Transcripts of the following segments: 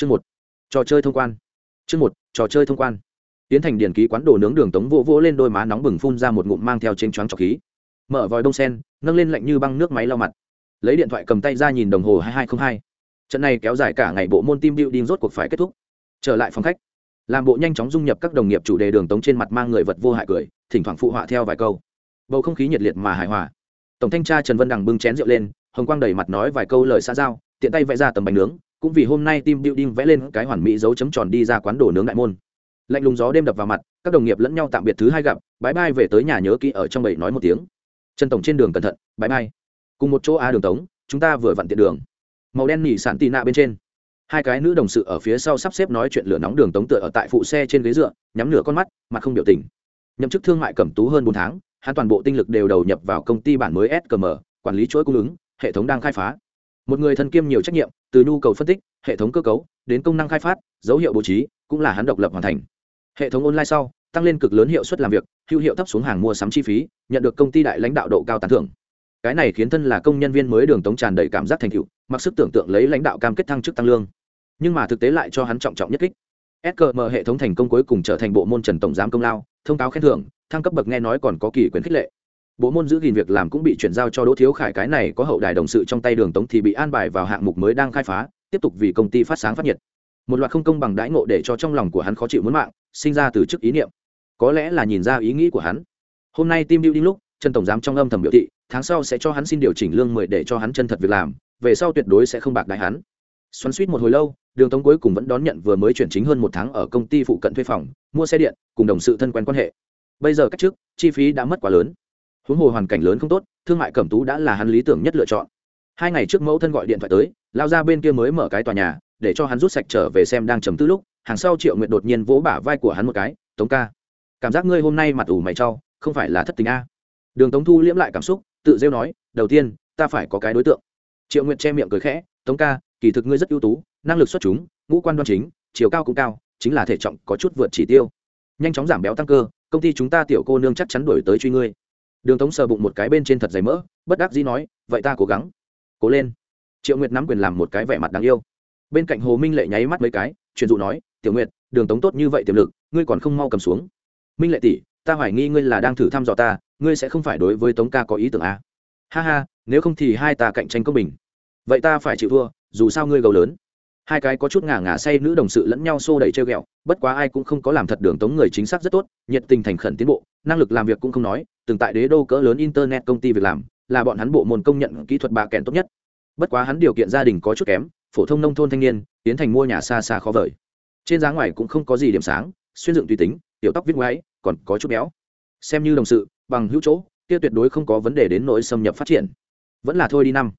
chương một, trò chơi thông quan. Chương một, trò chơi thông quan. Tiến thành điển ký quán đồ nướng đường tống vỗ vỗ lên đôi má nóng bừng phun ra một ngụm mang theo trên choáng trọc khí. Mở vòi đông sen, nâng lên lạnh như băng nước máy lau mặt. Lấy điện thoại cầm tay ra nhìn đồng hồ hai hai không hai. Trận này kéo dài cả ngày bộ môn team building rốt cuộc phải kết thúc. Trở lại phòng khách. Làm bộ nhanh chóng dung nhập các đồng nghiệp chủ đề đường tống trên mặt mang người vật vô hại cười, thỉnh thoảng phụ họa theo vài câu. Bầu không khí nhiệt liệt mà hài hòa. Tổng thanh tra trần vân đằng bưng chén rượu lên, hồng quang đẩy mặt nói vài câu lời xa giao, tiện tay vẽ ra tầm bánh nướng cũng vì hôm nay team building vẽ lên cái hoàn mỹ dấu chấm tròn đi ra quán đồ nướng đại môn. Lạnh lùng gió đêm đập vào mặt, các đồng nghiệp lẫn nhau tạm biệt thứ hai gặp bãi bai về tới nhà nhớ kỹ ở trong bầy nói một tiếng. Trần tổng trên đường cẩn thận bãi bai. cùng một chỗ a đường tống, chúng ta vừa vặn tiện đường. Màu đen nỉ sản tì nạ bên trên. Hai cái nữ đồng sự ở phía sau sắp xếp nói chuyện lửa nóng đường tống tựa ở tại phụ xe trên ghế dựa, nhắm nửa con mắt, mặt không biểu tình. Nhậm chức thương mại cẩm tú hơn bốn tháng, hắn toàn bộ tinh lực đều đầu nhập vào công ty bản mới skm quản lý chuỗi cung ứng, hệ thống đang khai phá một người thân kiêm nhiều trách nhiệm, từ nhu cầu phân tích, hệ thống cơ cấu, đến công năng khai phát, dấu hiệu bố trí, cũng là hắn độc lập hoàn thành. Hệ thống online sau, tăng lên cực lớn hiệu suất làm việc, hữu hiệu thấp xuống hàng mua sắm chi phí, nhận được công ty đại lãnh đạo độ cao tán thưởng. Cái này khiến thân là công nhân viên mới đường tống tràn đầy cảm giác thành tựu, mặc sức tưởng tượng lấy lãnh đạo cam kết thăng chức tăng lương. Nhưng mà thực tế lại cho hắn trọng trọng nhất kích. Sqm hệ thống thành công cuối cùng trở thành bộ môn trần tổng giám công lao, thông cáo khen thưởng, thăng cấp bậc nghe nói còn có kỳ quyền khích lệ bộ môn giữ gìn việc làm cũng bị chuyển giao cho đỗ thiếu khải, cái này có hậu đài đồng sự trong tay đường tống thì bị an bài vào hạng mục mới đang khai phá, tiếp tục vì công ty phát sáng phát nhiệt. Một loạt không công bằng đãi ngộ để cho trong lòng của hắn khó chịu muốn mạng, sinh ra từ chức ý niệm. Có lẽ là nhìn ra ý nghĩ của hắn. Hôm nay Tim team đi lúc, trần tổng giám trong âm thầm biểu thị, tháng sau sẽ cho hắn xin điều chỉnh lương mười để cho hắn chân thật việc làm, về sau tuyệt đối sẽ không bạc đại hắn. Xoắn suýt một hồi lâu, đường tống cuối cùng vẫn đón nhận vừa mới chuyển chính hơn một tháng ở công ty phụ cận thuê phòng, mua xe điện, cùng đồng sự thân quen quan hệ. Bây giờ cách trước chi phí đã mất quá lớn huống hồ hoàn cảnh lớn không tốt, thương mại cẩm tú đã là hắn lý tưởng nhất lựa chọn. Hai ngày trước mẫu thân gọi điện thoại tới, lao ra bên kia mới mở cái tòa nhà, để cho hắn rút sạch trở về xem đang chấm tư lúc, hàng sau triệu nguyện đột nhiên vỗ bả vai của hắn một cái, tống ca, cảm giác ngươi hôm nay mặt ủ mày trau không phải là thất tình a? Đường tống thu liễm lại cảm xúc, tự rêu nói, đầu tiên, ta phải có cái đối tượng. Triệu nguyện che miệng cười khẽ, tống ca, kỳ thực ngươi rất ưu tú, năng lực xuất chúng, ngũ quan đoan chính, chiều cao cũng cao, chính là thể trọng có chút vượt chỉ tiêu. Nhanh chóng giảm béo tăng cơ, công ty chúng ta tiểu cô nương chắc chắn đổi tới truy ngươi đường tống sờ bụng một cái bên trên thật dày mỡ, bất đắc dĩ nói, vậy ta cố gắng. Cố lên. Triệu nguyệt nắm quyền làm một cái vẻ mặt đáng yêu. Bên cạnh hồ minh lệ nháy mắt mấy cái, truyền dụ nói, tiểu nguyệt, đường tống tốt như vậy tiềm lực, ngươi còn không mau cầm xuống. Minh lệ tỷ, ta hoài nghi ngươi là đang thử thăm dò ta, ngươi sẽ không phải đối với tống ca có ý tưởng à? ha ha, nếu không thì hai ta cạnh tranh công bình. Vậy ta phải chịu thua, dù sao ngươi gầu lớn hai cái có chút ngả ngả say nữ đồng sự lẫn nhau xô đẩy treo ghẹo, bất quá ai cũng không có làm thật đường tống người chính xác rất tốt, nhiệt tình thành khẩn tiến bộ, năng lực làm việc cũng không nói, từng tại đế đô cỡ lớn internet công ty việc làm, là bọn hắn bộ môn công nhận kỹ thuật bà kèn tốt nhất. Bất quá hắn điều kiện gia đình có chút kém, phổ thông nông thôn thanh niên, tiến thành mua nhà xa xa khó vời. Trên giá ngoài cũng không có gì điểm sáng, xuyên dựng tùy tính, tiểu tóc viết ngoáy, còn có chút béo. Xem như đồng sự, bằng hữu chỗ, kia tuyệt đối không có vấn đề đến nỗi xâm nhập phát triển. Vẫn là thôi đi năm.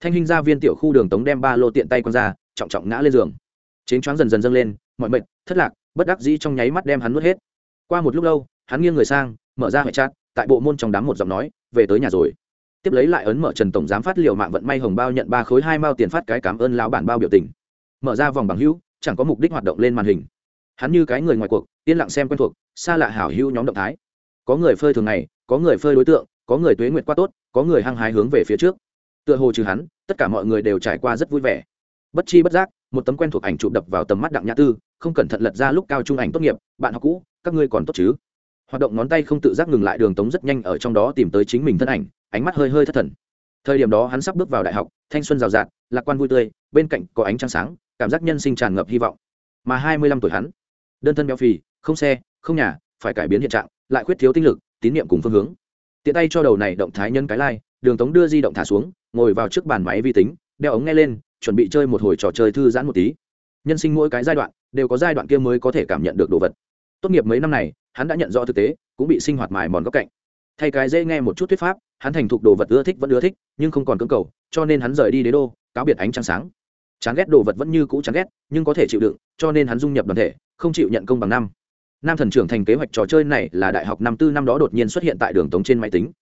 Thanh hình gia viên tiểu khu đường tống đem ba lô tiện tay con ra trọng trọng ngã lên giường. Chến choáng dần dần dâng lên, mọi mệt, thất lạc, bất đắc dĩ trong nháy mắt đem hắn nuốt hết. Qua một lúc lâu, hắn nghiêng người sang, mở ra hệ chat tại bộ môn trong đám một giọng nói, về tới nhà rồi. Tiếp lấy lại ấn mở trần tổng giám phát liều mạng vận may hồng bao nhận ba khối hai mao tiền phát cái cảm ơn lão bản bao biểu tình. Mở ra vòng bằng hữu, chẳng có mục đích hoạt động lên màn hình. Hắn như cái người ngoài cuộc, yên lặng xem quen thuộc, xa lạ hảo hữu nhóm động thái. Có người phơi thường ngày, có người phơi đối tượng, có người tuế nguyệt qua tốt, có người hăng hái hướng về phía trước. Tựa hồ trừ hắn, tất cả mọi người đều trải qua rất vui vẻ bất chi bất giác, một tấm quen thuộc ảnh chụp đập vào tầm mắt đặng nhã tư, không cẩn thận lật ra lúc cao trung ảnh tốt nghiệp, bạn học cũ, các ngươi còn tốt chứ? Hoạt động ngón tay không tự giác ngừng lại đường tống rất nhanh ở trong đó tìm tới chính mình thân ảnh, ánh mắt hơi hơi thất thần. Thời điểm đó hắn sắp bước vào đại học, thanh xuân rào rạt, lạc quan vui tươi, bên cạnh có ánh trăng sáng, cảm giác nhân sinh tràn ngập hy vọng. Mà hai mươi lăm tuổi hắn, đơn thân béo phì, không xe, không nhà, phải cải biến hiện trạng, lại khuyết thiếu tinh lực, tín nhiệm cùng phương hướng. Tiện tay cho đầu này động thái nhân cái lai, đường tống đưa di động thả xuống, ngồi vào trước bàn máy vi tính, đeo ống nghe lên chuẩn bị chơi một hồi trò chơi thư giãn một tí. Nhân sinh mỗi cái giai đoạn, đều có giai đoạn kia mới có thể cảm nhận được đồ vật. Tốt nghiệp mấy năm này, hắn đã nhận rõ thực tế, cũng bị sinh hoạt mài mòn góc cạnh. Thay cái dễ nghe một chút thuyết pháp, hắn thành thục đồ vật ưa thích vẫn ưa thích, nhưng không còn cưỡng cầu, cho nên hắn rời đi đế đô, cáo biệt ánh trăng sáng. Chán ghét đồ vật vẫn như cũ chán ghét, nhưng có thể chịu đựng, cho nên hắn dung nhập đoàn thể, không chịu nhận công bằng năm. Nam thần trưởng thành kế hoạch trò chơi này là đại học năm tư năm đó đột nhiên xuất hiện tại đường tống trên máy tính.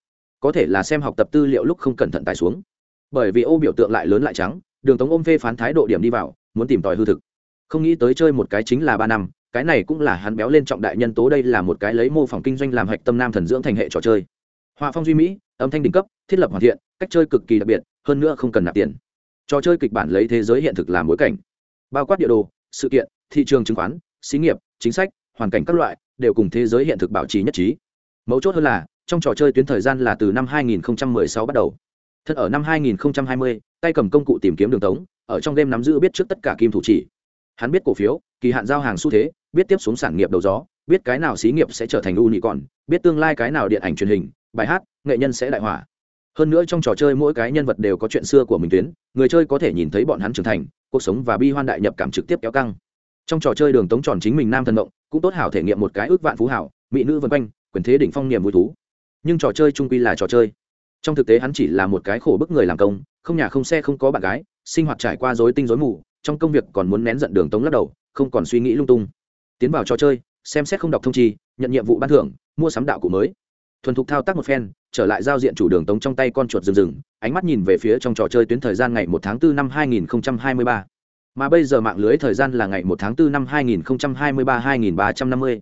Có thể là xem học tập tư liệu lúc không cẩn thận tài xuống. Bởi vì ô biểu tượng lại lớn lại trắng đường tống ôm phê phán thái độ điểm đi vào, muốn tìm tòi hư thực. Không nghĩ tới chơi một cái chính là ba năm, cái này cũng là hắn béo lên trọng đại nhân tố đây là một cái lấy mô phỏng kinh doanh làm hạch tâm nam thần dưỡng thành hệ trò chơi. Họa phong duy mỹ, âm thanh đỉnh cấp, thiết lập hoàn thiện, cách chơi cực kỳ đặc biệt, hơn nữa không cần nạp tiền. Trò chơi kịch bản lấy thế giới hiện thực làm bối cảnh. Bao quát địa đồ, sự kiện, thị trường chứng khoán, xí nghiệp, chính sách, hoàn cảnh các loại, đều cùng thế giới hiện thực bảo trì nhất trí. Mấu chốt hơn là, trong trò chơi tuyến thời gian là từ năm 2016 bắt đầu. Thật ở năm 2020 tay cầm công cụ tìm kiếm đường tống, ở trong game nắm giữ biết trước tất cả kim thủ chỉ. Hắn biết cổ phiếu, kỳ hạn giao hàng xu thế, biết tiếp xuống sản nghiệp đầu gió, biết cái nào xí nghiệp sẽ trở thành u nhị còn biết tương lai cái nào điện ảnh truyền hình, bài hát, nghệ nhân sẽ đại hỏa hơn nữa trong trò chơi mỗi cái nhân vật đều có chuyện xưa của mình tuyến, người chơi có thể nhìn thấy bọn hắn trưởng thành, cuộc sống và bi hoan đại nhập cảm trực tiếp kéo căng. Trong trò chơi đường tống tròn chính mình nam thần động, cũng tốt hảo thể nghiệm một cái ước vạn phú hảo, mỹ nữ vân quanh, quyền thế đỉnh phong niềm vui thú. Nhưng trò chơi trung quy là trò chơi. Trong thực tế hắn chỉ là một cái khổ bức người làm công không nhà không xe không có bạn gái, sinh hoạt trải qua dối tinh dối mù, trong công việc còn muốn nén giận đường tống lắc đầu, không còn suy nghĩ lung tung tiến vào trò chơi, xem xét không đọc thông chi, nhận nhiệm vụ ban thưởng, mua sắm đạo cụ mới thuần thục thao tác một phen, trở lại giao diện chủ đường tống trong tay con chuột rừng rừng, ánh mắt nhìn về phía trong trò chơi tuyến thời gian ngày một tháng 4 năm 2023. mà bây giờ mạng lưới thời gian là ngày một tháng 4 năm 2023-2350.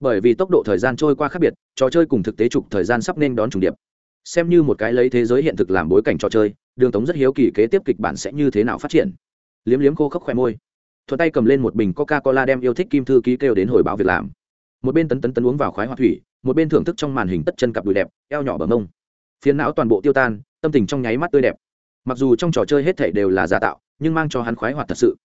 bởi vì tốc độ thời gian trôi qua khác biệt, trò chơi cùng thực tế trục thời gian sắp nên đón trùng điệp xem như một cái lấy thế giới hiện thực làm bối cảnh trò chơi, đường tống rất hiếu kỳ kế tiếp kịch bản sẽ như thế nào phát triển. Liếm liếm khô khốc khoe môi. Thuận tay cầm lên một bình coca cola đem yêu thích kim thư ký kêu đến hồi báo việc làm. Một bên tấn tấn tấn uống vào khoái hoa thủy, một bên thưởng thức trong màn hình tất chân cặp đùi đẹp, eo nhỏ bờ mông. Phiến não toàn bộ tiêu tan, tâm tình trong nháy mắt tươi đẹp. Mặc dù trong trò chơi hết thể đều là giả tạo, nhưng mang cho hắn khoái hoạt thật sự.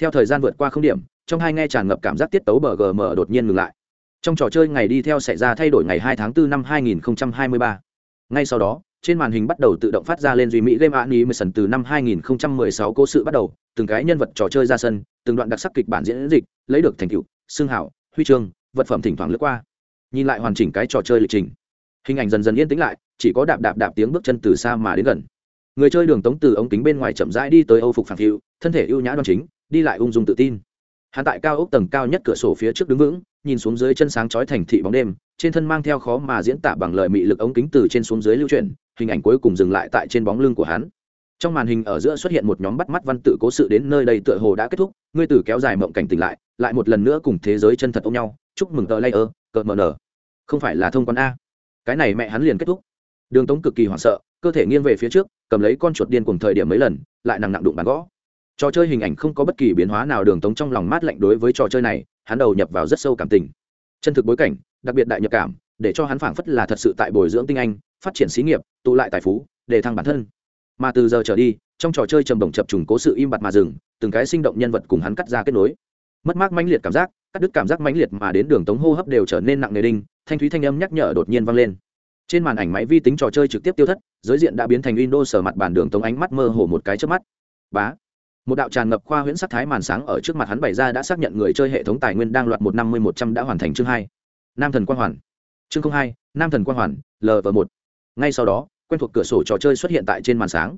Theo thời gian vượt qua không điểm, trong hai nghe tràn ngập cảm giác tiết tấu bờ gm đột nhiên ngừng lại. Trong trò chơi ngày đi theo xảy ra thay đổi ngày hai tháng 4 năm 2023 ngay sau đó, trên màn hình bắt đầu tự động phát ra lên duy mỹ game animation từ năm 2016 cố sự bắt đầu, từng cái nhân vật trò chơi ra sân, từng đoạn đặc sắc kịch bản diễn dịch, lấy được thành tựu xương hảo, huy chương, vật phẩm thỉnh thoảng lướt qua. Nhìn lại hoàn chỉnh cái trò chơi lịch trình, hình ảnh dần dần yên tĩnh lại, chỉ có đạp đạp đạp tiếng bước chân từ xa mà đến gần. Người chơi đường tống từ ống kính bên ngoài chậm rãi đi tới âu phục phản phiu, thân thể ưu nhã đoan chính, đi lại ung dung tự tin hắn tại cao ốc tầng cao nhất cửa sổ phía trước đứng vững, nhìn xuống dưới chân sáng chói thành thị bóng đêm, trên thân mang theo khó mà diễn tả bằng lời mị lực ống kính từ trên xuống dưới lưu chuyển, hình ảnh cuối cùng dừng lại tại trên bóng lưng của hắn. Trong màn hình ở giữa xuất hiện một nhóm bắt mắt văn tự cố sự đến nơi đây tựa hồ đã kết thúc, ngươi tử kéo dài mộng cảnh tỉnh lại lại một lần nữa cùng thế giới chân thật ôm nhau, chúc mừng tờ layer, cờ mờ nở không phải là thông quan a. Cái này mẹ hắn liền kết thúc. Đường tống cực kỳ hoảng sợ, cơ thể nghiêng về phía trước, cầm lấy con chuột điên cùng thời điểm mấy lần, lại nặng nặng đụng bàn gõ trò chơi hình ảnh không có bất kỳ biến hóa nào, đường tống trong lòng mát lạnh đối với trò chơi này, hắn đầu nhập vào rất sâu cảm tình. Chân thực bối cảnh, đặc biệt đại nhập cảm, để cho hắn phảng phất là thật sự tại bồi dưỡng tinh anh, phát triển xí nghiệp, tụ lại tài phú, để thăng bản thân. Mà từ giờ trở đi, trong trò chơi trầm đồng chập trùng cố sự im bặt mà dừng, từng cái sinh động nhân vật cùng hắn cắt ra kết nối. Mất mát mãnh liệt cảm giác, cắt đứt cảm giác mãnh liệt mà đến đường tống hô hấp đều trở nên nặng nề đinh, thanh thúy thanh âm nhắc nhở đột nhiên vang lên. Trên màn ảnh máy vi tính trò chơi trực tiếp tiêu thất, giới diện đã biến thành windows sở mặt bàn đường tống ánh mắt mơ hồ một cái trước mắt. Bá! Một đạo tràn ngập khoa huyễn sắc thái màn sáng ở trước mặt hắn bày ra đã xác nhận người chơi hệ thống tài nguyên đang loạt một năm mươi một trăm đã hoàn thành chương hai. Nam thần quang hoàn. Chương hai, nam thần quang hoàn lv một. Ngay sau đó, quen thuộc cửa sổ trò chơi xuất hiện tại trên màn sáng.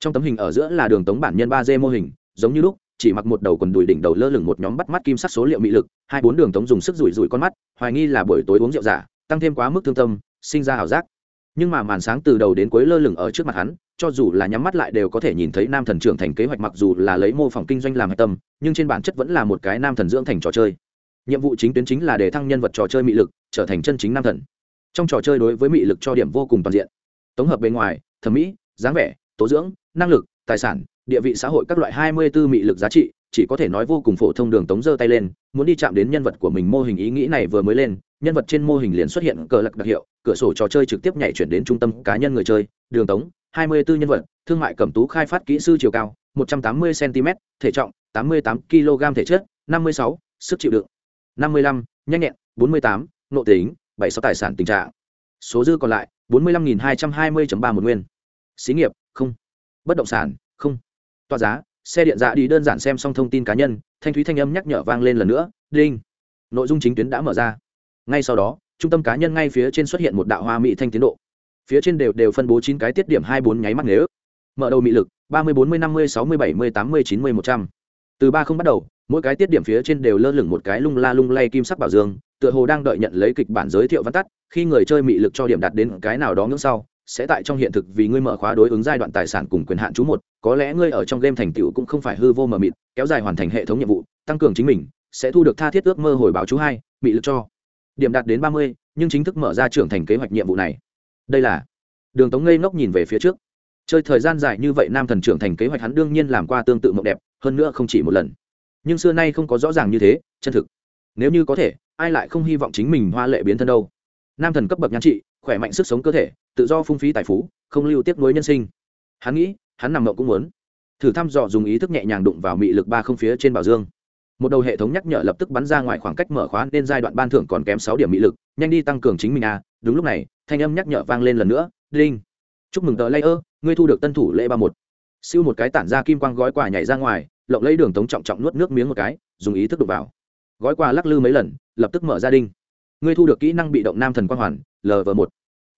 Trong tấm hình ở giữa là đường tống bản nhân ba d mô hình, giống như lúc, chỉ mặc một đầu quần đùi đỉnh đầu lơ lửng một nhóm bắt mắt kim sắc số liệu mị lực, hai bốn đường tống dùng sức rủi rủi con mắt, hoài nghi là buổi tối uống rượu giả, tăng thêm quá mức thương tâm, sinh ra ảo giác nhưng mà màn sáng từ đầu đến cuối lơ lửng ở trước mặt hắn, cho dù là nhắm mắt lại đều có thể nhìn thấy nam thần trưởng thành kế hoạch mặc dù là lấy mô phỏng kinh doanh làm hạch tâm, nhưng trên bản chất vẫn là một cái nam thần dưỡng thành trò chơi. Nhiệm vụ chính tuyến chính là để thăng nhân vật trò chơi mị lực, trở thành chân chính nam thần. Trong trò chơi đối với mị lực cho điểm vô cùng toàn diện. Tổng hợp bề ngoài, thẩm mỹ, dáng vẻ, tố dưỡng, năng lực, tài sản, địa vị xã hội các loại hai mươi 24 mị lực giá trị chỉ có thể nói vô cùng phổ thông đường tống giơ tay lên, muốn đi chạm đến nhân vật của mình mô hình ý nghĩ này vừa mới lên, nhân vật trên mô hình liền xuất hiện cờ lạc đặc hiệu, cửa sổ trò chơi trực tiếp nhảy chuyển đến trung tâm cá nhân người chơi, đường tống 24 nhân vật, thương mại cẩm tú khai phát kỹ sư chiều cao, một trăm tám mươi cm thể trọng, tám mươi tám kg thể chất, năm mươi sáu, sức chịu đựng, năm mươi lăm, nhanh nhẹn, bốn mươi tám, nộ tính, bảy sáu tài sản tình trạng. Số dư còn lại, bốn mươi lăm hai trăm hai mươi ba một nguyên. Xí nghiệp, không. Bất động sản, không. Tòa giá xe điện dạ đi đơn giản xem xong thông tin cá nhân, thanh thúy thanh âm nhắc nhở vang lên lần nữa, đinh. Nội dung chính tuyến đã mở ra. Ngay sau đó, trung tâm cá nhân ngay phía trên xuất hiện một đạo hoa mỹ thanh tiến độ. Phía trên đều đều phân bố chín cái tiết điểm hai bốn nháy mắt nếu mở đầu mị lực, ba mươi bốn mươi năm mươi sáu mươi bảy mươi tám mươi chín mươi một trăm. Từ ba không bắt đầu, mỗi cái tiết điểm phía trên đều lơ lửng một cái lung la lung lay kim sắc bảo dương, tựa hồ đang đợi nhận lấy kịch bản giới thiệu văn tắt, khi người chơi mị lực cho điểm đạt đến cái nào đó ngưỡng sau sẽ tại trong hiện thực vì ngươi mở khóa đối ứng giai đoạn tài sản cùng quyền hạn chú một, có lẽ ngươi ở trong game thành tựu cũng không phải hư vô mờ mịt, kéo dài hoàn thành hệ thống nhiệm vụ, tăng cường chính mình, sẽ thu được tha thiết ước mơ hồi báo chú hai, bị lực cho. Điểm đạt đến ba mươi, nhưng chính thức mở ra trưởng thành kế hoạch nhiệm vụ này. Đây là đường tống ngây ngốc nhìn về phía trước. Chơi thời gian dài như vậy nam thần trưởng thành kế hoạch hắn đương nhiên làm qua tương tự mộng đẹp, hơn nữa không chỉ một lần. Nhưng xưa nay không có rõ ràng như thế, chân thực. Nếu như có thể, ai lại không hy vọng chính mình hoa lệ biến thân đâu? Nam thần cấp bậc nhan trị, khỏe mạnh sức sống cơ thể tự do phung phí tài phú, không lưu tiếp nối nhân sinh. Hắn nghĩ, hắn nằm mộng cũng muốn thử thăm dò dùng ý thức nhẹ nhàng đụng vào mị lực ba không phía trên bảo dương. Một đầu hệ thống nhắc nhở lập tức bắn ra ngoài khoảng cách mở khóa nên giai đoạn ban thưởng còn kém sáu điểm mị lực, nhanh đi tăng cường chính mình à. Đúng lúc này, thanh âm nhắc nhở vang lên lần nữa, đinh, chúc mừng tờ layer, ngươi thu được tân thủ lễ ba một. Siêu một cái tản ra kim quang gói quà nhảy ra ngoài, lộng lấy đường tống trọng trọng nuốt nước miếng một cái, dùng ý thức đục vào. Gói quà lắc lư mấy lần, lập tức mở ra đinh. Ngươi thu được kỹ năng bị động nam thần quang hoàn lv một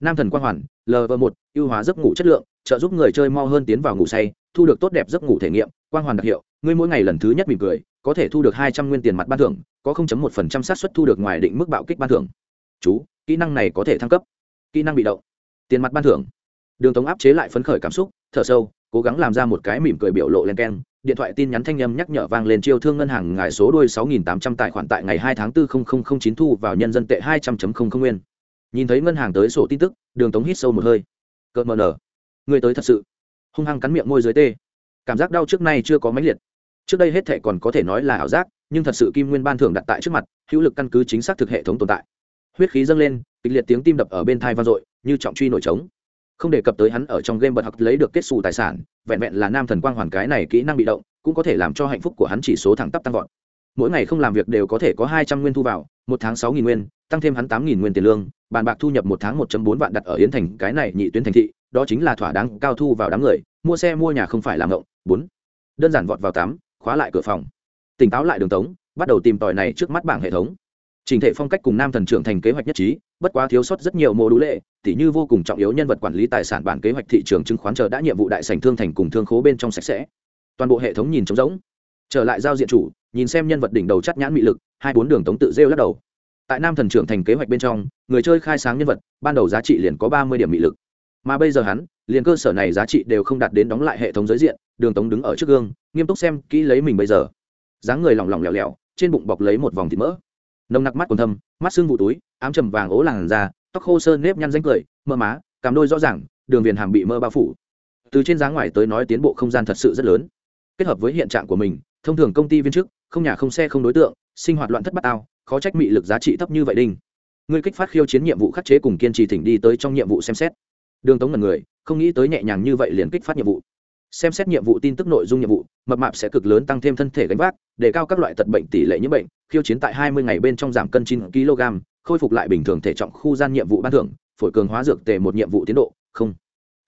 nam thần quang hoàn lv một, ưu hóa giấc ngủ chất lượng, trợ giúp người chơi mau hơn tiến vào ngủ say, thu được tốt đẹp giấc ngủ thể nghiệm, quang hoàn đặc hiệu, ngươi mỗi ngày lần thứ nhất mỉm cười, có thể thu được hai trăm nguyên tiền mặt ban thưởng, có một phần trăm xác suất thu được ngoài định mức bạo kích ban thưởng. Chú, kỹ năng này có thể thăng cấp. Kỹ năng bị động. Tiền mặt ban thưởng. Đường tống áp chế lại phấn khởi cảm xúc, thở sâu, cố gắng làm ra một cái mỉm cười biểu lộ len keng. Điện thoại tin nhắn thanh âm nhắc nhở vang lên chiêu thương ngân hàng ngài số đôi sáu nghìn tám trăm tài khoản tại ngày hai tháng 4 chín thu vào nhân dân tệ hai trăm 200 nguyên nhìn thấy ngân hàng tới sổ tin tức, đường tống hít sâu một hơi. Cợt mờ nở. Người tới thật sự. Hung hăng cắn miệng môi dưới tê. Cảm giác đau trước nay chưa có máy liệt. Trước đây hết thệ còn có thể nói là ảo giác, nhưng thật sự kim nguyên ban thưởng đặt tại trước mặt, hữu lực căn cứ chính xác thực hệ thống tồn tại. Huyết khí dâng lên, kịch liệt tiếng tim đập ở bên thai vang dội, như trọng truy nổi trống. Không đề cập tới hắn ở trong game bật học lấy được kết xù tài sản, vẹn vẹn là nam thần quang hoàn cái này kỹ năng bị động, cũng có thể làm cho hạnh phúc của hắn chỉ số thẳng tắp tăng vọt mỗi ngày không làm việc đều có thể có hai trăm nguyên thu vào, một tháng sáu nghìn nguyên, tăng thêm hắn tám nghìn nguyên tiền lương, bàn bạc thu nhập một tháng một bốn vạn đặt ở yến thành, cái này nhị tuyến thành thị, đó chính là thỏa đáng cao thu vào đám người, mua xe mua nhà không phải làm ngộng. Bốn, đơn giản vọt vào tắm khóa lại cửa phòng. Tỉnh táo lại đường tống, bắt đầu tìm tòi này trước mắt bảng hệ thống. Trình thể phong cách cùng nam thần trưởng thành kế hoạch nhất trí, bất quá thiếu sót rất nhiều mô đũ lệ, tỉ như vô cùng trọng yếu nhân vật quản lý tài sản bản kế hoạch thị trường chứng khoán chờ đã nhiệm vụ đại sành thương thành cùng thương khố bên trong sạch sẽ. Toàn bộ hệ thống nhìn trống rỗng. Trở lại giao diện chủ nhìn xem nhân vật đỉnh đầu chắc nhãn mị lực, hai bốn đường tống tự rêu lắc đầu. Tại nam thần trưởng thành kế hoạch bên trong, người chơi khai sáng nhân vật, ban đầu giá trị liền có ba mươi điểm mị lực. Mà bây giờ hắn, liền cơ sở này giá trị đều không đạt đến đóng lại hệ thống giới diện, đường tống đứng ở trước gương, nghiêm túc xem kỹ lấy mình bây giờ. Dáng người lỏng lỏng lẻo lẻo, trên bụng bọc lấy một vòng thịt mỡ. Nồng nặc mắt còn thâm, mắt xương vụ túi, ám trầm vàng ố làn da, tóc khô sơn nếp nhăn ránh cười, mơ má, cằm đôi rõ ràng, đường viền hàm bị mơ bao phủ. Từ trên dáng ngoài tới nói tiến bộ không gian thật sự rất lớn. Kết hợp với hiện trạng của mình, thông thường công ty viên chức không nhà không xe không đối tượng, sinh hoạt loạn thất bát ao khó trách mị lực giá trị thấp như vậy đinh. Ngươi kích phát khiêu chiến nhiệm vụ khắc chế cùng kiên trì thỉnh đi tới trong nhiệm vụ xem xét. Đường tống là người, không nghĩ tới nhẹ nhàng như vậy liền kích phát nhiệm vụ. Xem xét nhiệm vụ tin tức nội dung nhiệm vụ, mập mạp sẽ cực lớn tăng thêm thân thể gánh vác, để cao các loại tật bệnh tỷ lệ nhiễm bệnh, khiêu chiến tại hai mươi ngày bên trong giảm cân chín kg, khôi phục lại bình thường thể trọng khu gian nhiệm vụ ban thưởng, phổi cường hóa dược tề một nhiệm vụ tiến độ, không.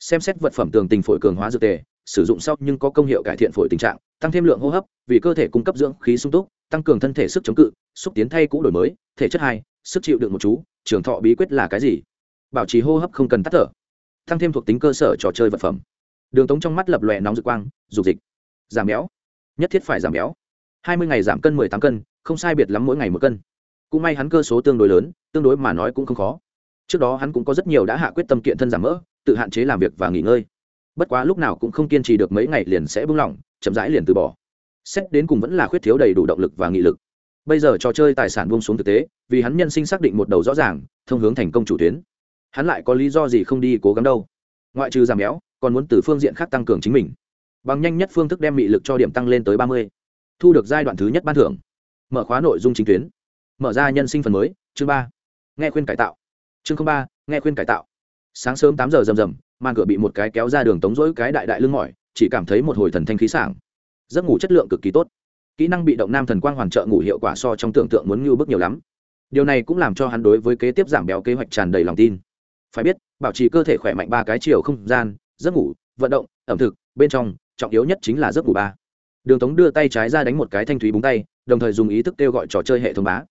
Xem xét vật phẩm tường tình phổi cường hóa dược tề sử dụng sau nhưng có công hiệu cải thiện phổi tình trạng, tăng thêm lượng hô hấp, vì cơ thể cung cấp dưỡng khí sung túc, tăng cường thân thể sức chống cự, xúc tiến thay cũ đổi mới, thể chất hai, sức chịu đựng một chú, trường thọ bí quyết là cái gì? Bảo trì hô hấp không cần tắt thở. Tăng thêm thuộc tính cơ sở trò chơi vật phẩm. Đường tống trong mắt lập lòe nóng rực quang, dục dịch. Giảm béo. Nhất thiết phải giảm béo. Hai mươi ngày giảm cân mười tám cân, không sai biệt lắm mỗi ngày một cân. Cũng may hắn cơ số tương đối lớn, tương đối mà nói cũng không khó. Trước đó hắn cũng có rất nhiều đã hạ quyết tâm kiện thân giảm mỡ, tự hạn chế làm việc và nghỉ ngơi bất quá lúc nào cũng không kiên trì được mấy ngày liền sẽ buông lỏng, chậm rãi liền từ bỏ. Xét đến cùng vẫn là khuyết thiếu đầy đủ động lực và nghị lực. Bây giờ trò chơi tài sản buông xuống thực tế, vì hắn nhân sinh xác định một đầu rõ ràng, thông hướng thành công chủ tuyến. Hắn lại có lý do gì không đi cố gắng đâu. Ngoại trừ giảm béo, còn muốn từ phương diện khác tăng cường chính mình. Bằng nhanh nhất phương thức đem mị lực cho điểm tăng lên tới ba mươi. Thu được giai đoạn thứ nhất ban thưởng. Mở khóa nội dung chính tuyến. Mở ra nhân sinh phần mới, chương ba. Nghe khuyên cải tạo. Chương ba, nghe khuyên cải tạo. Sáng sớm tám giờ rầm rầm màn cửa bị một cái kéo ra đường tống rỗi cái đại đại lưng mỏi, chỉ cảm thấy một hồi thần thanh khí sảng. Giấc ngủ chất lượng cực kỳ tốt. Kỹ năng bị động nam thần quang hoàn trợ ngủ hiệu quả so trong tưởng tượng muốn ngưu bức nhiều lắm. Điều này cũng làm cho hắn đối với kế tiếp giảm béo kế hoạch tràn đầy lòng tin. Phải biết, bảo trì cơ thể khỏe mạnh ba cái chiều không gian, giấc ngủ, vận động, ẩm thực, bên trong, trọng yếu nhất chính là giấc ngủ ba. Đường tống đưa tay trái ra đánh một cái thanh thúy búng tay, đồng thời dùng ý thức kêu gọi trò chơi hệ thống bá.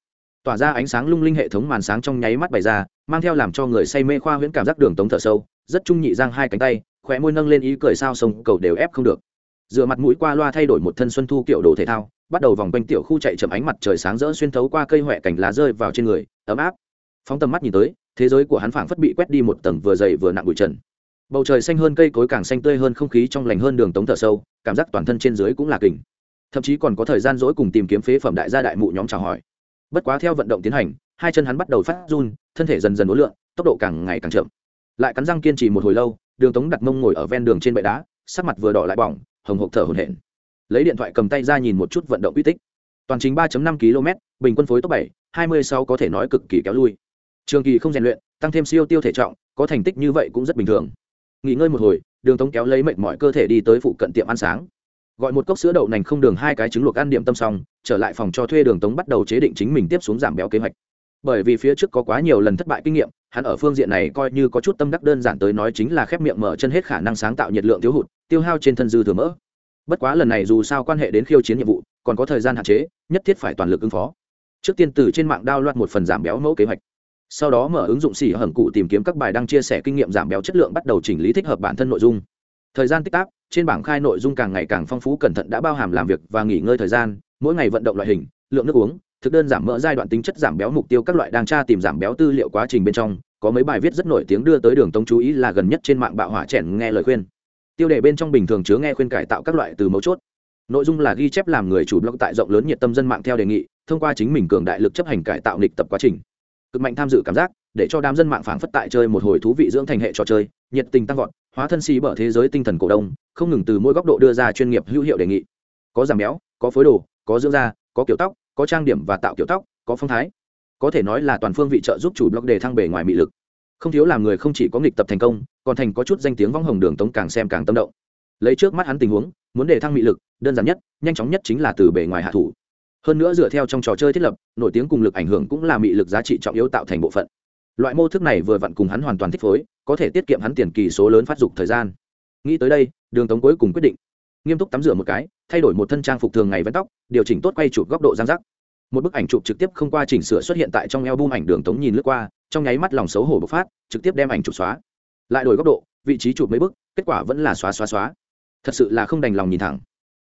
Tỏa ra ánh sáng lung linh hệ thống màn sáng trong nháy mắt bày ra, mang theo làm cho người say mê khoa huyễn cảm giác đường tống thở sâu rất trung nhị giang hai cánh tay, khóe môi nâng lên ý cười sao sông, cầu đều ép không được. Dựa mặt mũi qua loa thay đổi một thân xuân thu kiểu đồ thể thao, bắt đầu vòng quanh tiểu khu chạy chậm ánh mặt trời sáng rỡ xuyên thấu qua cây huệ cảnh lá rơi vào trên người, ấm áp. Phóng tầm mắt nhìn tới, thế giới của hắn phảng phất bị quét đi một tầng vừa dày vừa nặng bụi trần. Bầu trời xanh hơn cây cối càng xanh tươi hơn không khí trong lành hơn đường tống thở sâu, cảm giác toàn thân trên dưới cũng là kình. Thậm chí còn có thời gian dỗi cùng tìm kiếm phế phẩm đại gia đại mụ nhóm chào hỏi. Bất quá theo vận động tiến hành, hai chân hắn bắt đầu phát run, thân thể dần dần uốn lượn, tốc độ càng ngày càng chậm lại cắn răng kiên trì một hồi lâu đường tống đặt mông ngồi ở ven đường trên bệ đá sắc mặt vừa đỏ lại bỏng hồng hộc thở hổn hển. Lấy điện thoại cầm tay ra nhìn một chút vận động uy tích. Toàn trình 3.5 km bình quân phối tốc 7, 26 có thể nói cực kỳ kéo lui. Trường kỳ không rèn luyện tăng thêm siêu tiêu thể trọng có thành tích như vậy cũng rất bình thường. Nghỉ ngơi một hồi đường tống kéo lấy mệt mỏi cơ thể đi tới phụ cận tiệm ăn sáng. Gọi một cốc sữa đậu nành không đường hai cái trứng luộc ăn điểm tâm xong trở lại phòng cho thuê đường tống bắt đầu chế định chính mình tiếp xuống giảm béo kế hoạch. Bởi vì phía trước có quá nhiều lần thất bại kinh nghiệm hắn ở phương diện này coi như có chút tâm đắc đơn giản tới nói chính là khép miệng mở chân hết khả năng sáng tạo nhiệt lượng thiếu hụt, tiêu hao trên thân dư thừa mỡ. Bất quá lần này dù sao quan hệ đến khiêu chiến nhiệm vụ, còn có thời gian hạn chế, nhất thiết phải toàn lực ứng phó. Trước tiên từ trên mạng đao loạt một phần giảm béo mẫu kế hoạch. Sau đó mở ứng dụng xỉ hởng cụ tìm kiếm các bài đăng chia sẻ kinh nghiệm giảm béo chất lượng bắt đầu chỉnh lý thích hợp bản thân nội dung. Thời gian tích tắc, trên bảng khai nội dung càng ngày càng phong phú cẩn thận đã bao hàm làm việc và nghỉ ngơi thời gian, mỗi ngày vận động loại hình, lượng nước uống thực đơn giảm mỡ giai đoạn tính chất giảm béo mục tiêu các loại đang tra tìm giảm béo tư liệu quá trình bên trong, có mấy bài viết rất nổi tiếng đưa tới đường tống chú ý là gần nhất trên mạng bạo hỏa chèn nghe lời khuyên. Tiêu đề bên trong bình thường chứa nghe khuyên cải tạo các loại từ mấu chốt. Nội dung là ghi chép làm người chủ blog tại rộng lớn nhiệt tâm dân mạng theo đề nghị, thông qua chính mình cường đại lực chấp hành cải tạo nghịch tập quá trình. Cực mạnh tham dự cảm giác, để cho đám dân mạng phảng phất tại chơi một hồi thú vị dưỡng thành hệ trò chơi, nhiệt tình tăng vọt, hóa thân xì bở thế giới tinh thần cổ đông, không ngừng từ mỗi góc độ đưa ra chuyên nghiệp hữu hiệu đề nghị. Có giảm béo, có phối đồ, có dưỡng da, có kiểu tóc có trang điểm và tạo kiểu tóc, có phong thái. Có thể nói là toàn phương vị trợ giúp chủ blog đề thăng bề ngoài mị lực. Không thiếu làm người không chỉ có nghịch tập thành công, còn thành có chút danh tiếng vong hồng đường tống càng xem càng tâm động. Lấy trước mắt hắn tình huống, muốn đề thăng mị lực, đơn giản nhất, nhanh chóng nhất chính là từ bề ngoài hạ thủ. Hơn nữa dựa theo trong trò chơi thiết lập, nổi tiếng cùng lực ảnh hưởng cũng là mị lực giá trị trọng yếu tạo thành bộ phận. Loại mô thức này vừa vặn cùng hắn hoàn toàn thích phối, có thể tiết kiệm hắn tiền kỳ số lớn phát dục thời gian. Nghĩ tới đây, đường tống cuối cùng quyết định nghiêm túc tắm rửa một cái, thay đổi một thân trang phục thường ngày vẫn tóc, điều chỉnh tốt quay chụp góc độ giang giác một bức ảnh chụp trực tiếp không qua chỉnh sửa xuất hiện tại trong eo bum ảnh đường tống nhìn lướt qua, trong nháy mắt lòng xấu hổ bộc phát, trực tiếp đem ảnh chụp xóa. Lại đổi góc độ, vị trí chụp mấy bức, kết quả vẫn là xóa xóa xóa. Thật sự là không đành lòng nhìn thẳng.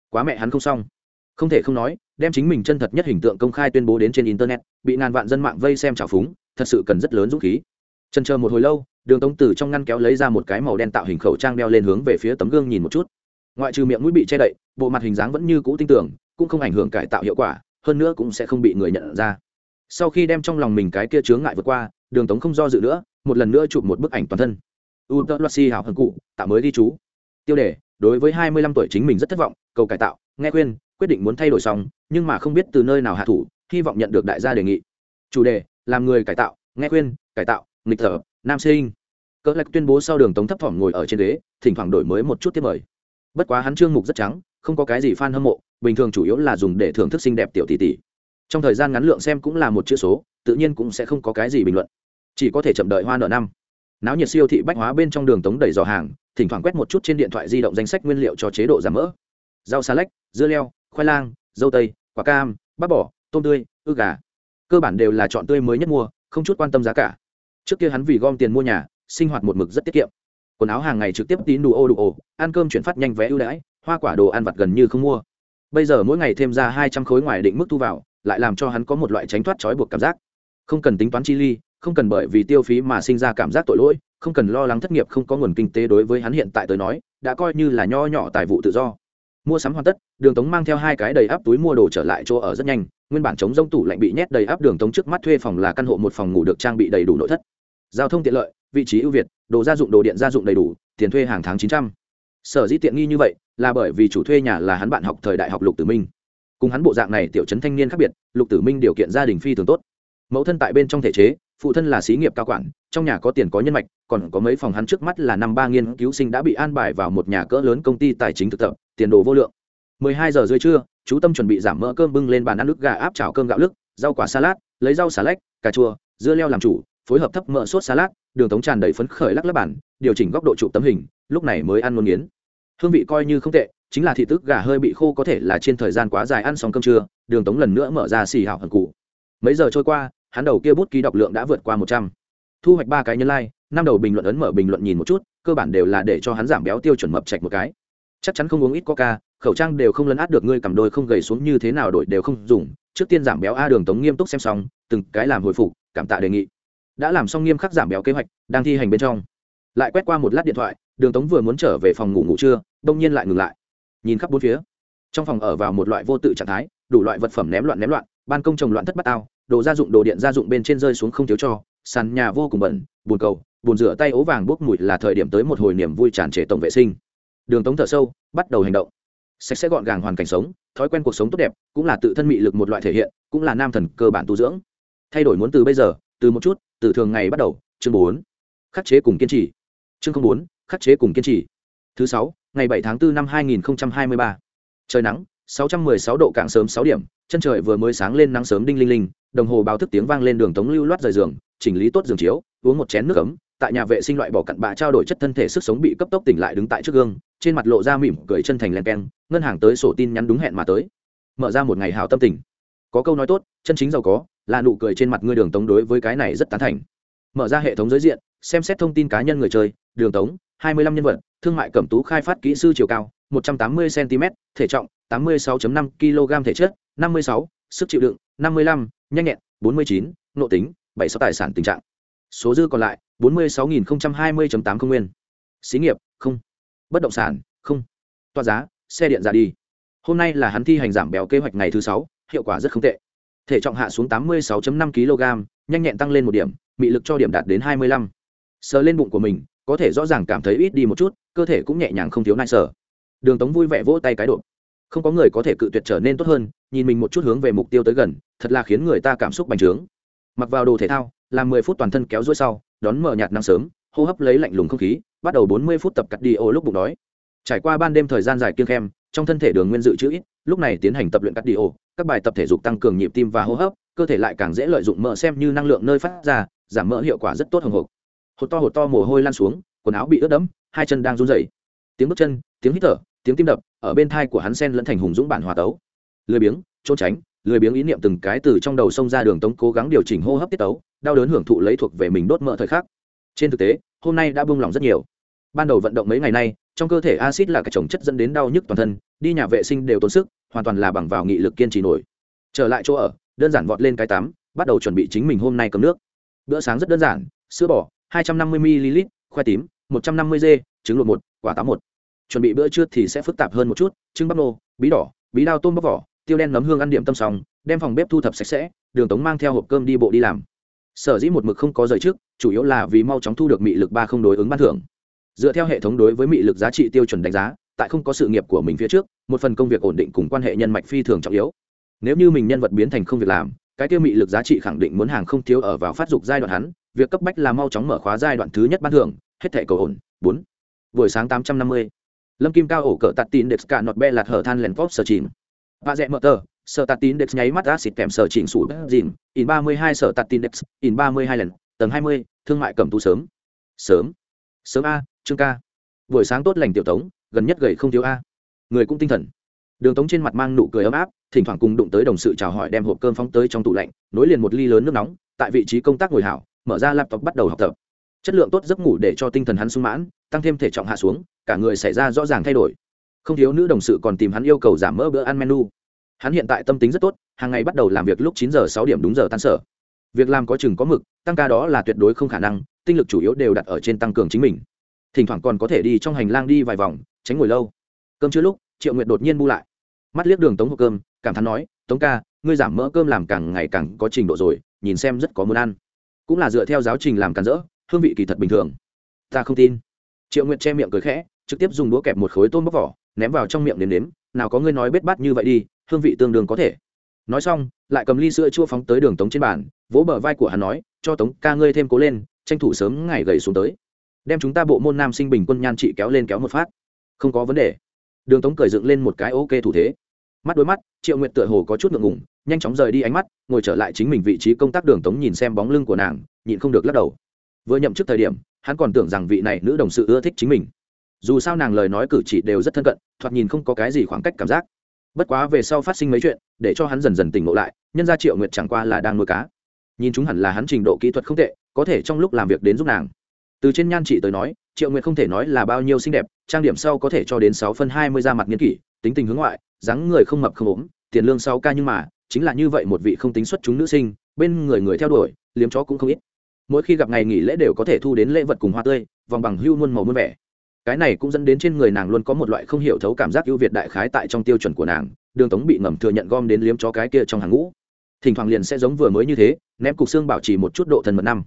Quá mẹ hắn không xong. Không thể không nói, đem chính mình chân thật nhất hình tượng công khai tuyên bố đến trên internet, bị ngàn vạn dân mạng vây xem trào phúng, thật sự cần rất lớn dũng khí. Trần chờ một hồi lâu, đường tống từ trong ngăn kéo lấy ra một cái màu đen tạo hình khẩu trang đeo lên hướng về phía tấm gương nhìn một chút ngoại trừ miệng mũi bị che đậy, bộ mặt hình dáng vẫn như cũ tin tưởng cũng không ảnh hưởng cải tạo hiệu quả, hơn nữa cũng sẽ không bị người nhận ra. Sau khi đem trong lòng mình cái kia chướng ngại vượt qua, đường tống không do dự nữa, một lần nữa chụp một bức ảnh toàn thân. U tơ loa hào hận cụ, tạo mới ghi chú. Tiêu đề, đối với hai mươi lăm tuổi chính mình rất thất vọng, cầu cải tạo, nghe khuyên, quyết định muốn thay đổi xong, nhưng mà không biết từ nơi nào hạ thủ, hy vọng nhận được đại gia đề nghị. Chủ đề, làm người cải tạo, nghe khuyên, cải tạo, nghịch thở, nam sinh. Cỡ lạch tuyên bố sau đường tống thấp thỏm ngồi ở trên ghế, thỉnh thoảng đổi mới một chút tiếp mời bất quá hắn trương mục rất trắng, không có cái gì f a n hâm mộ, bình thường chủ yếu là dùng để thưởng thức xinh đẹp tiểu tỷ tỷ. Trong thời gian ngắn lượng xem cũng là một chữ số, tự nhiên cũng sẽ không có cái gì bình luận. Chỉ có thể chậm đợi hoa nợ năm. Náo nhiệt siêu thị bách hóa bên trong đường tống đầy dò hàng, thỉnh thoảng quét một chút trên điện thoại di động danh sách nguyên liệu cho chế độ giảm mỡ. Rau xà lách, dưa leo, khoai lang, dâu tây, quả cam, bắp bỏ tôm tươi, ư gà. Cơ bản đều là chọn tươi mới nhất mua, không chút quan tâm giá cả. Trước kia hắn vì gom tiền mua nhà, sinh hoạt một mực rất tiết kiệm quần áo hàng ngày trực tiếp tín đủ ô đủ ổ ăn cơm chuyển phát nhanh vé ưu đãi, hoa quả đồ ăn vặt gần như không mua. Bây giờ mỗi ngày thêm ra hai trăm khối ngoài định mức thu vào, lại làm cho hắn có một loại tránh thoát trói buộc cảm giác. Không cần tính toán chi ly, không cần bởi vì tiêu phí mà sinh ra cảm giác tội lỗi, không cần lo lắng thất nghiệp không có nguồn kinh tế đối với hắn hiện tại tới nói, đã coi như là nho nhỏ tài vụ tự do. Mua sắm hoàn tất, đường tống mang theo hai cái đầy áp túi mua đồ trở lại chỗ ở rất nhanh, nguyên bản chống rông tủ lạnh bị nhét đầy áp đường tống trước mắt thuê phòng là căn hộ một phòng ngủ được trang bị đầy đủ nội thất. Giao thông tiện lợi, vị trí ưu việt đồ gia dụng đồ điện gia dụng đầy đủ, tiền thuê hàng tháng chín trăm. Sở dĩ tiện nghi như vậy là bởi vì chủ thuê nhà là hắn bạn học thời đại học lục tử minh. Cùng hắn bộ dạng này tiểu trấn thanh niên khác biệt, lục tử minh điều kiện gia đình phi thường tốt. Mẫu thân tại bên trong thể chế, phụ thân là xí nghiệp cao quản, trong nhà có tiền có nhân mạch, còn có mấy phòng hắn trước mắt là năm ba nghiên cứu sinh đã bị an bài vào một nhà cỡ lớn công ty tài chính thực tập, tiền đồ vô lượng. 12 giờ rưỡi trưa, chú tâm chuẩn bị giảm mỡ cơm bưng lên bàn ăn nước gà áp chảo cơm gạo lức, rau quả salad, lấy rau xà lách, cà chua, dưa leo làm chủ phối hợp thấp mỡ sốt salad đường tống tràn đầy phấn khởi lắc lắc bản điều chỉnh góc độ chụp tấm hình lúc này mới ăn ngon nghiến. Hương vị coi như không tệ chính là thịt tức gà hơi bị khô có thể là trên thời gian quá dài ăn xong cơm trưa đường tống lần nữa mở ra xì hào hận cụ. Mấy giờ trôi qua hắn đầu kia bút ký đọc lượng đã vượt qua một trăm. Thu hoạch ba cái nhân lai、like, năm đầu bình luận ấn mở bình luận nhìn một chút cơ bản đều là để cho hắn giảm béo tiêu chuẩn mập chạch một cái. Chắc chắn không uống ít coca khẩu trang đều không lấn át được ngươi cầm đôi không gầy xuống như thế nào đổi đều không dùng trước tiên giảm béo a đường tống nghiêm túc xem xong từng cái làm hồi phục cảm tạ đề nghị đã làm xong nghiêm khắc giảm béo kế hoạch, đang thi hành bên trong. Lại quét qua một lát điện thoại, đường tống vừa muốn trở về phòng ngủ ngủ trưa đông nhiên lại ngừng lại. Nhìn khắp bốn phía, trong phòng ở vào một loại vô tự trạng thái, đủ loại vật phẩm ném loạn ném loạn, ban công trồng loạn thất bát ao, đồ gia dụng đồ điện gia dụng bên trên rơi xuống không thiếu cho, sàn nhà vô cùng bẩn bùn cầu bùn rửa tay ố vàng bốc mùi là thời điểm tới một hồi niềm vui tràn trề tổng vệ sinh. Đường tống thở sâu, bắt đầu hành động. Sạch sẽ gọn gàng hoàn cảnh sống, thói quen cuộc sống tốt đẹp, cũng là tự thân mị lực một loại thể hiện, cũng là nam thần cơ bản tu dưỡng. Thay đổi muốn từ bây giờ từ một chút, từ thường ngày bắt đầu, chương bốn. Khắc chế cùng kiên trì. Chương bốn, khắc chế cùng kiên trì. Thứ sáu, ngày bảy tháng 4 năm hai nghìn hai mươi ba. Trời nắng, sáu trăm sáu độ cạng sớm sáu điểm, chân trời vừa mới sáng lên nắng sớm đinh linh linh, đồng hồ báo thức tiếng vang lên đường tống lưu loát rời giường, chỉnh lý tốt giường chiếu, uống một chén nước ấm, tại nhà vệ sinh loại bỏ cặn bã trao đổi chất thân thể sức sống bị cấp tốc tỉnh lại đứng tại trước gương, trên mặt lộ ra mỉm cười chân thành len keng, ngân hàng tới sổ tin nhắn đúng hẹn mà tới. Mở ra một ngày hảo tâm tình. Có câu nói tốt, chân chính giàu có là nụ cười trên mặt ngươi đường tống đối với cái này rất tán thành. Mở ra hệ thống giới diện, xem xét thông tin cá nhân người chơi, đường tống, hai mươi lăm nhân vật, thương mại cẩm tú khai phát kỹ sư chiều cao, một trăm tám mươi cm thể trọng, tám mươi 86 năm kg thể chất, năm mươi sáu, sức chịu đựng, năm mươi lăm, nhanh nhẹn, bốn mươi chín nộ tính, bảy sáu tài sản tình trạng. Số dư còn lại, bốn mươi sáu hai mươi tám không nguyên. Xí nghiệp, không. Bất động sản, không. Toa giá, xe điện ra đi. Hôm nay là hắn thi hành giảm béo kế hoạch ngày thứ sáu, hiệu quả rất không tệ thể trọng hạ xuống tám mươi 86 năm kg, nhanh nhẹn tăng lên một điểm, mị lực cho điểm đạt đến hai mươi lăm. Sờ lên bụng của mình, có thể rõ ràng cảm thấy ít đi một chút, cơ thể cũng nhẹ nhàng không thiếu nai sở đường tống vui vẻ vỗ tay cái độ. Không có người có thể cự tuyệt trở nên tốt hơn, nhìn mình một chút hướng về mục tiêu tới gần, thật là khiến người ta cảm xúc bành trướng. Mặc vào đồ thể thao, làm mười phút toàn thân kéo dối sau, đón mở nhạt nắng sớm, hô hấp lấy lạnh lùng không khí, bắt đầu bốn mươi phút tập cắt đi ô lúc bụng đói. Trải qua ban đêm thời gian dài kiêng khem trong thân thể đường nguyên dự trữ ít, lúc này tiến hành tập luyện cắt đi ô các bài tập thể dục tăng cường nhịp tim và hô hấp, cơ thể lại càng dễ lợi dụng mỡ xem như năng lượng nơi phát ra, giảm mỡ hiệu quả rất tốt hồng hộc. Hột to hột to mồ hôi lan xuống, quần áo bị ướt đẫm, hai chân đang run rẩy. Tiếng bước chân, tiếng hít thở, tiếng tim đập, ở bên thai của hắn sen lẫn thành hùng dũng bản hòa tấu. Lười biếng, trốn tránh, lười biếng ý niệm từng cái từ trong đầu sông ra đường tống cố gắng điều chỉnh hô hấp tiết tấu, đau đớn hưởng thụ lấy thuộc về mình đốt mỡ thời khắc. Trên thực tế, hôm nay đã buông lỏng rất nhiều. Ban đầu vận động mấy ngày nay, trong cơ thể acid là cái trồng chất dẫn đến đau nhức toàn thân đi nhà vệ sinh đều tốn sức, hoàn toàn là bằng vào nghị lực kiên trì nổi. Trở lại chỗ ở, đơn giản vọt lên cái tắm, bắt đầu chuẩn bị chính mình hôm nay cầm nước. Bữa sáng rất đơn giản, sữa bò 250 ml khoai tím 150 g trứng luộc một, quả táo một. Chuẩn bị bữa trưa thì sẽ phức tạp hơn một chút, trứng bắp nô, bí đỏ, bí đao tôm bóc vỏ, tiêu đen nấm hương ăn điểm tâm sòng đem phòng bếp thu thập sạch sẽ, đường tống mang theo hộp cơm đi bộ đi làm. Sở dĩ một mực không có rời trước, chủ yếu là vì mau chóng thu được mị lực ba không đối ứng ban thưởng. Dựa theo hệ thống đối với mị lực giá trị tiêu chuẩn đánh giá tại không có sự nghiệp của mình phía trước, một phần công việc ổn định cùng quan hệ nhân mạch phi thường trọng yếu. Nếu như mình nhân vật biến thành không việc làm, cái tiêu mị lực giá trị khẳng định muốn hàng không thiếu ở vào phát dục giai đoạn hắn, việc cấp bách là mau chóng mở khóa giai đoạn thứ nhất ban thưởng, hết thể cầu ổn. Bốn. Buổi sáng tám trăm năm mươi, lâm kim cao ổ cỡ tạt tín đệch cả nọt be lạt hở than lèn pop sở chìm và rẽ mở tờ, sở tạt tín đệch nháy mắt acid kèm sở chỉnh sủ dìm. In ba mươi hai sở tạt tín đệch in ba mươi hai lần, tầng hai mươi, thương mại cầm tú sớm. Sớm. Sớm a trương ca. Buổi sáng tốt lành tiểu tống gần nhất gầy không thiếu a. Người cũng tinh thần. Đường tống trên mặt mang nụ cười ấm áp, thỉnh thoảng cùng đụng tới đồng sự chào hỏi đem hộp cơm phóng tới trong tủ lạnh, nối liền một ly lớn nước nóng, tại vị trí công tác ngồi hảo, mở ra laptop bắt đầu học tập. Chất lượng tốt giấc ngủ để cho tinh thần hắn sung mãn, tăng thêm thể trọng hạ xuống, cả người xảy ra rõ ràng thay đổi. Không thiếu nữ đồng sự còn tìm hắn yêu cầu giảm mỡ bữa ăn menu. Hắn hiện tại tâm tính rất tốt, hàng ngày bắt đầu làm việc lúc chín giờ sáu điểm đúng giờ tan sở. Việc làm có chừng có mực, tăng ca đó là tuyệt đối không khả năng, tinh lực chủ yếu đều đặt ở trên tăng cường chính mình thỉnh thoảng còn có thể đi trong hành lang đi vài vòng, tránh ngồi lâu. Cơm chưa lúc, triệu nguyệt đột nhiên bu lại. Mắt liếc đường tống hộp cơm, cảm thán nói, tống ca, ngươi giảm mỡ cơm làm càng ngày càng có trình độ rồi, nhìn xem rất có muốn ăn. Cũng là dựa theo giáo trình làm càn rỡ, hương vị kỳ thật bình thường. Ta không tin. Triệu nguyệt che miệng cười khẽ, trực tiếp dùng đũa kẹp một khối tôm bóc vỏ, ném vào trong miệng nếm nếm, nào có ngươi nói bết bát như vậy đi, hương vị tương đương có thể. Nói xong, lại cầm ly sữa chua phóng tới đường tống trên bàn, vỗ bờ vai của hắn nói, cho tống ca ngươi thêm cố lên, tranh thủ sớm ngày gầy xuống tới đem chúng ta bộ môn nam sinh bình quân nhan trị kéo lên kéo một phát. Không có vấn đề. Đường tống cười dựng lên một cái ok thủ thế. Mắt đôi mắt, triệu nguyệt tựa hồ có chút ngượng ngùng, nhanh chóng rời đi ánh mắt, ngồi trở lại chính mình vị trí công tác đường tống nhìn xem bóng lưng của nàng, nhịn không được lắc đầu. Vừa nhậm chức thời điểm, hắn còn tưởng rằng vị này nữ đồng sự ưa thích chính mình. Dù sao nàng lời nói cử chỉ đều rất thân cận, thoạt nhìn không có cái gì khoảng cách cảm giác. Bất quá về sau phát sinh mấy chuyện, để cho hắn dần dần tỉnh ngộ lại, nhân ra triệu nguyệt chẳng qua là đang nuôi cá. Nhìn chúng hẳn là hắn trình độ kỹ thuật không tệ, có thể trong lúc làm việc đến giúp nàng từ trên nhan chị tới nói, triệu nguyệt không thể nói là bao nhiêu xinh đẹp, trang điểm sau có thể cho đến sáu phân hai mươi ra mặt nghiên kỷ, tính tình hướng ngoại, dáng người không mập không ốm, tiền lương sau ca nhưng mà, chính là như vậy một vị không tính xuất chúng nữ sinh, bên người người theo đuổi, liếm chó cũng không ít. Mỗi khi gặp ngày nghỉ lễ đều có thể thu đến lễ vật cùng hoa tươi, vòng bằng hưu muôn màu muôn vẻ. Cái này cũng dẫn đến trên người nàng luôn có một loại không hiểu thấu cảm giác ưu việt đại khái tại trong tiêu chuẩn của nàng, đường tống bị ngầm thừa nhận gom đến liếm chó cái kia trong hàng ngũ. Thỉnh thoảng liền sẽ giống vừa mới như thế, ném cục xương bảo trì một chút độ thần mật năm.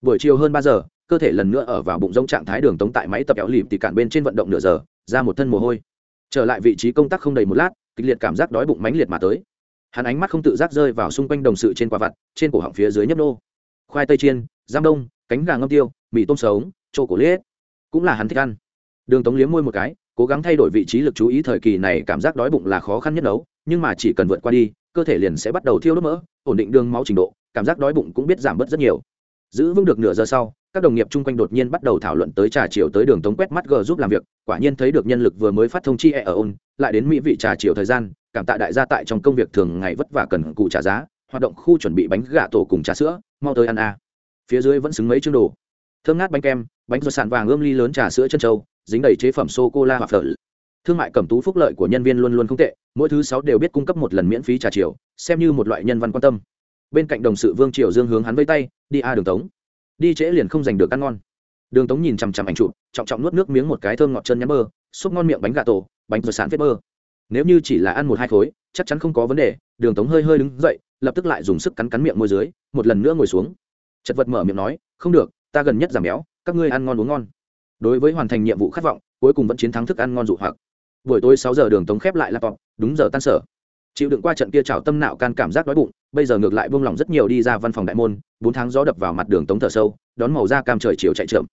Buổi chiều hơn ba giờ cơ thể lần nữa ở vào bụng giống trạng thái đường tống tại máy tập kéo lìm thì cản bên trên vận động nửa giờ, ra một thân mồ hôi. Trở lại vị trí công tác không đầy một lát, kịch liệt cảm giác đói bụng mãnh liệt mà tới. Hắn ánh mắt không tự giác rơi vào xung quanh đồng sự trên quả vặt, trên cổ họng phía dưới nhấp nô. Khoai tây chiên, giam đông, cánh gà ngâm tiêu, mì tôm sống trô cổ liết cũng là hắn thích ăn. Đường tống liếm môi một cái, cố gắng thay đổi vị trí lực chú ý thời kỳ này cảm giác đói bụng là khó khăn nhất đấu, nhưng mà chỉ cần vượt qua đi, cơ thể liền sẽ bắt đầu thiêu đốt mỡ, ổn định đường máu trình độ, cảm giác đói bụng cũng biết giảm bớt rất nhiều. Giữ vững được nửa giờ sau các đồng nghiệp chung quanh đột nhiên bắt đầu thảo luận tới trà chiều tới đường tống quét mắt g giúp làm việc, quả nhiên thấy được nhân lực vừa mới phát thông chi e ở ôn, lại đến mỹ vị trà chiều thời gian, cảm tạ đại gia tại trong công việc thường ngày vất vả cần cụ trả giá, hoạt động khu chuẩn bị bánh gà tổ cùng trà sữa, mau tới ăn a. Phía dưới vẫn xứng mấy chương đồ. Thơm ngát bánh kem, bánh ruột sạn vàng ươm ly lớn trà sữa chân trâu, dính đầy chế phẩm sô cô la hoặc phở. Thương mại cầm tú phúc lợi của nhân viên luôn luôn không tệ, mỗi thứ sáu đều biết cung cấp một lần miễn phí trà chiều, xem như một loại nhân văn quan tâm. Bên cạnh đồng sự vương triều dương hướng hắn vây tay, đi a đường tống đi trễ liền không giành được ăn ngon. Đường tống nhìn chằm chằm ảnh chụp, trọng trọng nuốt nước miếng một cái thơm ngọt chân nhắm bơ, xúc ngon miệng bánh gà tổ, bánh ruột sán vết bơ. Nếu như chỉ là ăn một hai khối, chắc chắn không có vấn đề, đường tống hơi hơi đứng dậy, lập tức lại dùng sức cắn cắn miệng môi dưới, một lần nữa ngồi xuống. Chật vật mở miệng nói, không được, ta gần nhất giảm béo, các ngươi ăn ngon uống ngon. Đối với hoàn thành nhiệm vụ khát vọng, cuối cùng vẫn chiến thắng thức ăn ngon dụ hoặc. Buổi tối sáu giờ đường tống khép lại laptop, đúng giờ tan sở chịu đựng qua trận kia trào tâm nạo can cảm giác đói bụng, bây giờ ngược lại buông lỏng rất nhiều đi ra văn phòng đại môn, bốn tháng gió đập vào mặt đường tống thở sâu, đón màu da cam trời chiều chạy trượm.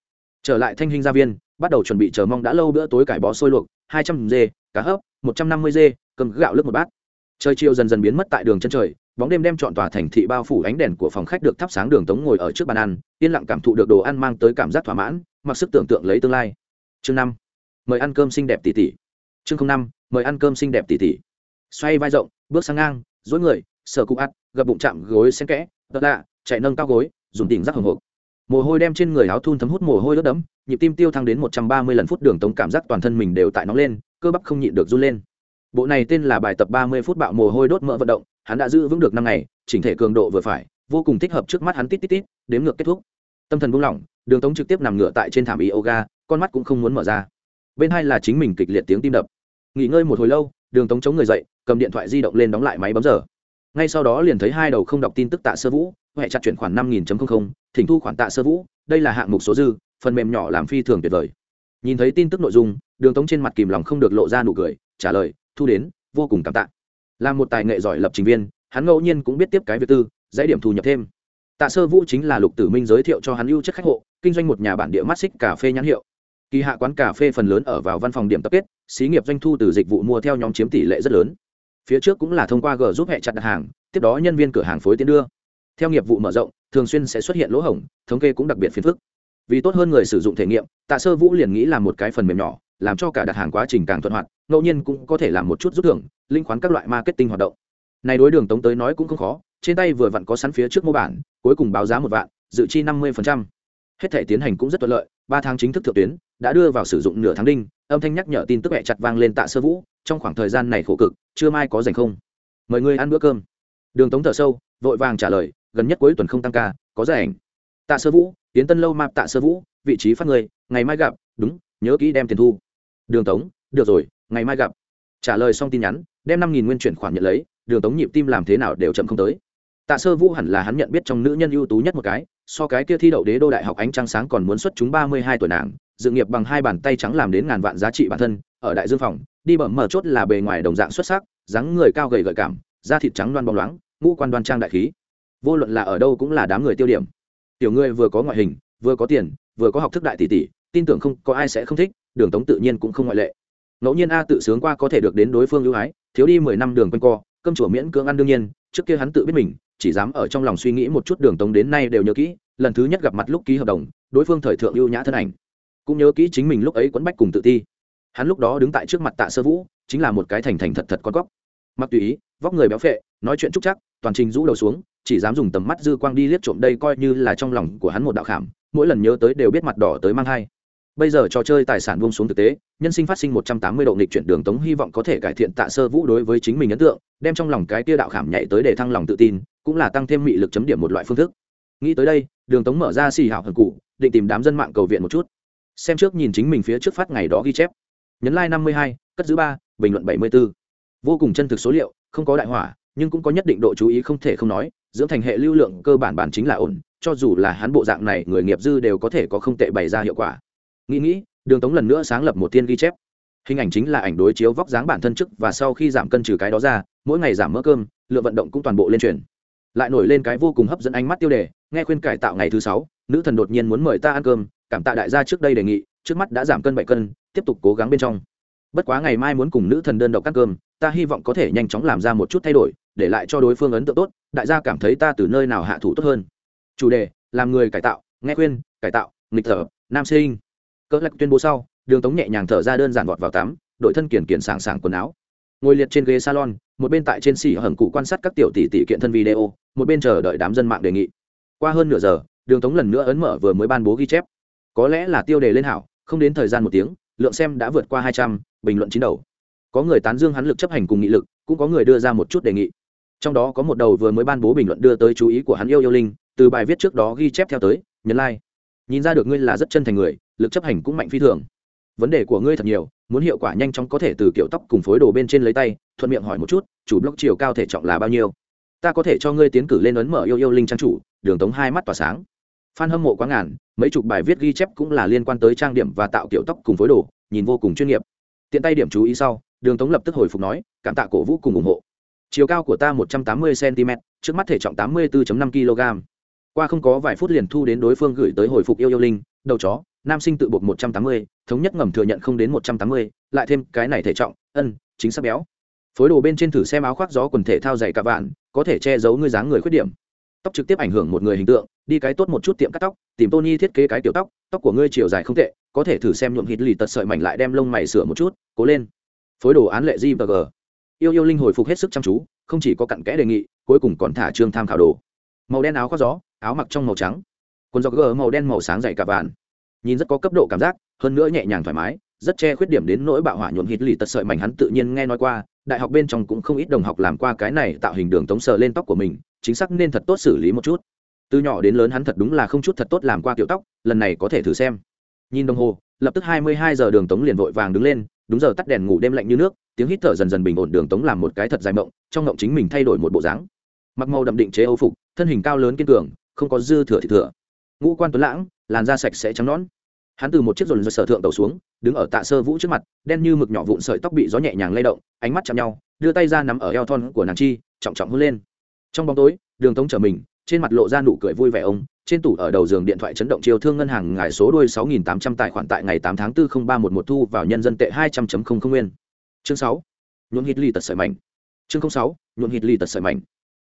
Trở lại thanh hình gia viên, bắt đầu chuẩn bị chờ mong đã lâu bữa tối cải bó sôi luộc, hai trăm dê, cá hấp, một trăm năm mươi dê, cơm gạo lướt một bát. Trời chiều dần dần biến mất tại đường chân trời, bóng đêm đem chọn tòa thành thị bao phủ ánh đèn của phòng khách được thắp sáng đường tống ngồi ở trước bàn ăn, yên lặng cảm thụ được đồ ăn mang tới cảm giác thỏa mãn, mặc sức tưởng tượng lấy tương lai. Chương năm, mời ăn cơm xinh đẹp tỷ tỷ chương năm, mời ăn cơm xinh đẹp tỷ tỷ xoay vai rộng, bước sang ngang dối người, sờ cụ ắt gập bụng chạm gối xen kẽ tật lạ, chạy nâng cao gối, dùng tỉnh rắc hồng hộp mồ hôi đem trên người áo thun thấm hút mồ hôi ướt đẫm, nhịp tim tiêu thăng đến một trăm ba mươi lần phút đường tống cảm giác toàn thân mình đều tại nóng lên, cơ bắp không nhịn được run lên. Bộ này tên là bài tập ba mươi phút bạo mồ hôi đốt mỡ vận động, hắn đã giữ vững được năm ngày, chỉnh thể cường độ vừa phải, vô cùng thích hợp trước mắt hắn tít tít tít, đếm ngược kết thúc. Tâm thần buông lỏng, đường tống trực tiếp nằm ngửa tại trên thảm yoga, con mắt cũng không muốn mở ra. Bên hai là chính mình kịch liệt tiếng tim đập. Nghỉ ngơi một hồi lâu, đường tống chống người dậy cầm điện thoại di động lên đóng lại máy bấm giờ. Ngay sau đó liền thấy hai đầu không đọc tin tức tạ sơ vũ huệ chặt chuyển khoản năm nghìn thỉnh thu khoản tạ sơ vũ, đây là hạng mục số dư, phần mềm nhỏ làm phi thường tuyệt vời. Nhìn thấy tin tức nội dung, đường tống trên mặt kìm lòng không được lộ ra nụ cười, trả lời, thu đến, vô cùng cảm tạ. Là một tài nghệ giỏi lập trình viên, hắn ngẫu nhiên cũng biết tiếp cái việc tư, dãy điểm thu nhập thêm. Tạ sơ vũ chính là lục tử minh giới thiệu cho hắn ưu chất khách hộ, kinh doanh một nhà bản địa mắt xích cà phê nhãn hiệu. Kỳ hạ quán cà phê phần lớn ở vào văn phòng điểm tập kết, xí nghiệp doanh thu từ dịch vụ mua theo nhóm chiếm tỷ lệ rất lớn phía trước cũng là thông qua g giúp hệ chặt đặt hàng, tiếp đó nhân viên cửa hàng phối tiến đưa. Theo nghiệp vụ mở rộng, thường xuyên sẽ xuất hiện lỗ hổng, thống kê cũng đặc biệt phiền phức. Vì tốt hơn người sử dụng thể nghiệm, tạ sơ vũ liền nghĩ làm một cái phần mềm nhỏ, làm cho cả đặt hàng quá trình càng thuận hoạt, ngẫu nhiên cũng có thể làm một chút rút thưởng, linh khoán các loại marketing hoạt động. Này đối đường tống tới nói cũng không khó, trên tay vừa vặn có sẵn phía trước mô bản, cuối cùng báo giá một vạn, dự chi năm mươi phần trăm hết thể tiến hành cũng rất thuận lợi, ba tháng chính thức thượng tuyến, đã đưa vào sử dụng nửa tháng đinh, âm thanh nhắc nhở tin tức mẹ chặt vang lên tạ sơ vũ, trong khoảng thời gian này khổ cực chưa mai có dành không? Mời ngươi ăn bữa cơm. Đường tống thở sâu, vội vàng trả lời, gần nhất cuối tuần không tăng ca, có rảnh. Tạ sơ vũ, tiến tân lâu mạp tạ sơ vũ, vị trí phát người, ngày mai gặp, đúng, nhớ kỹ đem tiền thu. Đường tống, được rồi, ngày mai gặp. Trả lời xong tin nhắn, đem năm nghìn nguyên chuyển khoản nhận lấy, đường tống nhịp tim làm thế nào đều chậm không tới tạ sơ vũ hẳn là hắn nhận biết trong nữ nhân ưu tú nhất một cái, so cái kia thi đậu đế đô đại học ánh trăng sáng còn muốn xuất chúng ba mươi hai tuổi nàng, dự nghiệp bằng hai bàn tay trắng làm đến ngàn vạn giá trị bản thân, ở đại dương phòng, đi bẩm mở chốt là bề ngoài đồng dạng xuất sắc, dáng người cao gầy gợi cảm, da thịt trắng đoan bóng loáng, ngũ quan đoan trang đại khí. Vô luận là ở đâu cũng là đám người tiêu điểm. Tiểu ngươi vừa có ngoại hình, vừa có tiền, vừa có học thức đại tỷ tỷ, tin tưởng không có ai sẽ không thích, đường tống tự nhiên cũng không ngoại lệ. Ngẫu nhiên a tự sướng qua có thể được đến đối phương ưu ái, thiếu đi mười năm đường quanh co, cơm chùa miễn cưỡng ăn đương nhiên, trước kia hắn tự biết mình chỉ dám ở trong lòng suy nghĩ một chút đường tống đến nay đều nhớ kỹ, lần thứ nhất gặp mặt lúc ký hợp đồng, đối phương thời thượng ưu nhã thân ảnh. Cũng nhớ kỹ chính mình lúc ấy quấn bách cùng tự ti. Hắn lúc đó đứng tại trước mặt tạ sơ vũ, chính là một cái thành thành thật thật con góc mặc tùy ý, vóc người béo phệ, nói chuyện trúc chắc, toàn trình rũ đầu xuống, chỉ dám dùng tầm mắt dư quang đi liếc trộm đây coi như là trong lòng của hắn một đạo khảm, mỗi lần nhớ tới đều biết mặt đỏ tới mang hai bây giờ trò chơi tài sản buông xuống thực tế nhân sinh phát sinh một trăm tám mươi độ nghịch chuyển đường tống hy vọng có thể cải thiện tạ sơ vũ đối với chính mình ấn tượng, đem trong lòng cái tia đạo khảm nhảy tới để thăng lòng tự tin, cũng là tăng thêm mị lực chấm điểm một loại phương thức. Nghĩ tới đây, đường tống mở ra xì hảo thần cụ, định tìm đám dân mạng cầu viện một chút. Xem trước nhìn chính mình phía trước phát ngày đó ghi chép. Nhấn like năm mươi hai, cất giữ ba, bình luận bảy mươi b ố vô cùng chân thực số liệu, không có đại hỏa, nhưng cũng có nhất định độ chú ý không thể không nói, dưỡng thành hệ lưu lượng cơ bản bản chính là ổn, cho dù là hắn bộ dạng này, người nghiệp dư đều có thể có không tệ bày ra hiệu quả. Nghĩ nghĩ đường tống lần nữa sáng lập một tiên ghi chép. Hình ảnh chính là ảnh đối chiếu vóc dáng bản thân trước và sau khi giảm cân trừ cái đó ra, mỗi ngày giảm mỡ cơm, lượng vận động cũng toàn bộ lên truyền. Lại nổi lên cái vô cùng hấp dẫn ánh mắt tiêu đề, nghe khuyên cải tạo ngày thứ sáu, nữ thần đột nhiên muốn mời ta ăn cơm, cảm tạ đại gia trước đây đề nghị, trước mắt đã giảm cân bảy cân, tiếp tục cố gắng bên trong. Bất quá ngày mai muốn cùng nữ thần đơn độc ăn cơm, ta hy vọng có thể nhanh chóng làm ra một chút thay đổi, để lại cho đối phương ấn tượng tốt, đại gia cảm thấy ta từ nơi nào hạ thủ tốt hơn. Chủ đề, làm người cải tạo, nghe khuyên, cải tạo, nghịch thở, nam sinh cỡ lạch tuyên bố sau, đường tống nhẹ nhàng thở ra đơn giản vọt vào tắm, đội thân kiển kiển sảng sảng quần áo. Ngồi liệt trên ghế salon, một bên tại trên xỉ hầm cụ quan sát các tiểu tỷ tỷ kiện thân video, một bên chờ đợi đám dân mạng đề nghị. Qua hơn nửa giờ, đường tống lần nữa ấn mở vừa mới ban bố ghi chép. Có lẽ là tiêu đề lên hảo, không đến thời gian một tiếng, lượng xem đã vượt qua hai trăm, bình luận chín đầu. Có người tán dương hắn lực chấp hành cùng nghị lực, cũng có người đưa ra một chút đề nghị. Trong đó có một đầu vừa mới ban bố bình luận đưa tới chú ý của hắn yêu yêu linh, từ bài viết trước đó ghi chép theo tới, nhấn like. Nhìn ra được ngươi là rất chân thành người lực chấp hành cũng mạnh phi thường. Vấn đề của ngươi thật nhiều, muốn hiệu quả nhanh chóng có thể từ kiểu tóc cùng phối đồ bên trên lấy tay, thuận miệng hỏi một chút, chủ blog chiều cao thể trọng là bao nhiêu? Ta có thể cho ngươi tiến cử lên ấn mở yêu yêu linh trang chủ, đường tống hai mắt tỏa sáng. F hâm mộ quá ngàn, mấy chục bài viết ghi chép cũng là liên quan tới trang điểm và tạo kiểu tóc cùng phối đồ, nhìn vô cùng chuyên nghiệp. Tiện tay điểm chú ý sau, đường tống lập tức hồi phục nói, cảm tạ cổ vũ cùng ủng hộ. Chiều cao của ta một trăm tám mươi cm trước mắt thể trọng tám mươi bốn năm kg qua không có vài phút liền thu đến đối phương gửi tới hồi phục yêu yêu linh, đầu chó nam sinh tự buộc một trăm tám mươi, thống nhất ngầm thừa nhận không đến một trăm tám mươi, lại thêm cái này thể trọng, ân, chính xác béo. Phối đồ bên trên thử xem áo khoác gió quần thể thao dày cả vạn, có thể che giấu ngươi dáng người khuyết điểm. Tóc trực tiếp ảnh hưởng một người hình tượng, đi cái tốt một chút tiệm cắt tóc, tìm tony thiết kế cái kiểu tóc tóc của ngươi chiều dài không tệ, có thể thử xem nhuộm hít lì tật sợi mảnh lại đem lông mày sửa một chút, cố lên. Phối đồ án lệ g và g. Yêu yêu linh hồi phục hết sức chăm chú, không chỉ có cặn kẽ đề nghị, cuối cùng còn thả trương tham khảo đồ. Màu đen áo khoác gió, áo mặc trong màu trắng. Quần gió g màu đen màu sáng dày cả vạn nhìn rất có cấp độ cảm giác, hơn nữa nhẹ nhàng thoải mái, rất che khuyết điểm đến nỗi bạo hỏa nhuộm hít lì tật sợi mảnh hắn tự nhiên nghe nói qua, đại học bên trong cũng không ít đồng học làm qua cái này tạo hình đường tống sờ lên tóc của mình, chính xác nên thật tốt xử lý một chút. Từ nhỏ đến lớn hắn thật đúng là không chút thật tốt làm qua kiểu tóc, lần này có thể thử xem. Nhìn đồng hồ, lập tức hai mươi hai giờ đường tống liền vội vàng đứng lên, đúng giờ tắt đèn ngủ đêm lạnh như nước, tiếng hít thở dần dần bình ổn đường tống làm một cái thật dài mộng, trong mộng chính mình thay đổi một bộ dáng. Mặc màu đậm định chế âu phục, thân hình cao lớn kiên cường, không có dư thừa thì thừa. Ngũ quan tuấn lãng, làn da sạch sẽ trắng nón hắn từ một chiếc dồn dơ sở thượng tàu xuống đứng ở tạ sơ vũ trước mặt đen như mực nhỏ vụn sợi tóc bị gió nhẹ nhàng lay động ánh mắt chạm nhau đưa tay ra nắm ở eo thon của nàng chi trọng trọng hôn lên trong bóng tối đường tống trở mình trên mặt lộ ra nụ cười vui vẻ ông trên tủ ở đầu giường điện thoại chấn động chiều thương ngân hàng ngài số đuôi 6800 tài khoản tại ngày 8 tháng 4 0311 thu vào nhân dân tệ 200.00 nguyên. Chương 6. Nhuộm hít ly tật sợi mảnh. Chương 06. Nhuộm hít ly tật sợi mảnh.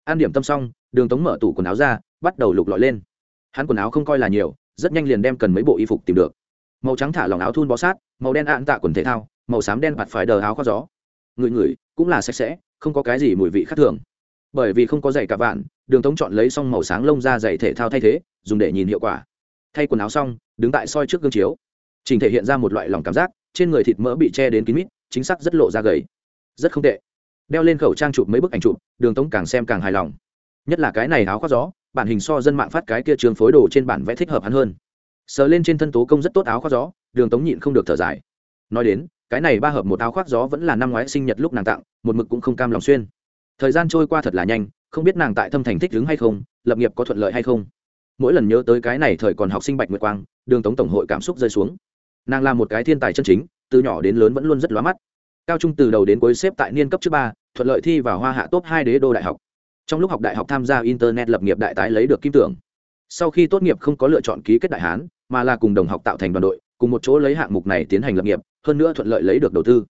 An điểm tâm xong, Đường Tống mở tủ quần áo ra, bắt đầu lục lọi lên. Hắn quần áo không coi là nhiều, rất nhanh liền đem cần mấy bộ y phục tìm được. Màu trắng thả lỏng áo thun bó sát, màu đen ạn tạ quần thể thao, màu xám đen mặt phải đờ áo khoác gió. Người người cũng là sạch sẽ, không có cái gì mùi vị khác thường. Bởi vì không có giày cả vạn đường tống chọn lấy xong màu sáng lông ra giày thể thao thay thế dùng để nhìn hiệu quả. Thay quần áo xong đứng tại soi trước gương chiếu. Trình thể hiện ra một loại lòng cảm giác trên người thịt mỡ bị che đến kín mít chính xác rất lộ ra gầy. Rất không tệ. Đeo lên khẩu trang chụp mấy bức ảnh chụp đường tống càng xem càng hài lòng. Nhất là cái này áo khoác gió bản hình so dân mạng phát cái kia trường phối đồ trên bản vẽ thích hợp hắn hơn sờ lên trên thân tố công rất tốt áo khoác gió, đường tống nhịn không được thở dài. Nói đến, cái này ba hợp một áo khoác gió vẫn là năm ngoái sinh nhật lúc nàng tặng, một mực cũng không cam lòng xuyên. Thời gian trôi qua thật là nhanh, không biết nàng tại thâm thành thích đứng hay không, lập nghiệp có thuận lợi hay không. Mỗi lần nhớ tới cái này thời còn học sinh bạch nguyệt quang, đường tống tổng hội cảm xúc rơi xuống. Nàng là một cái thiên tài chân chính, từ nhỏ đến lớn vẫn luôn rất lóa mắt. Cao trung từ đầu đến cuối xếp tại niên cấp trước ba, thuận lợi thi vào hoa hạ top hai đế đô đại học. Trong lúc học đại học tham gia internet lập nghiệp đại tái lấy được kim tưởng. Sau khi tốt nghiệp không có lựa chọn ký kết đại hán mà là cùng đồng học tạo thành đoàn đội, cùng một chỗ lấy hạng mục này tiến hành lập nghiệp, hơn nữa thuận lợi lấy được đầu tư.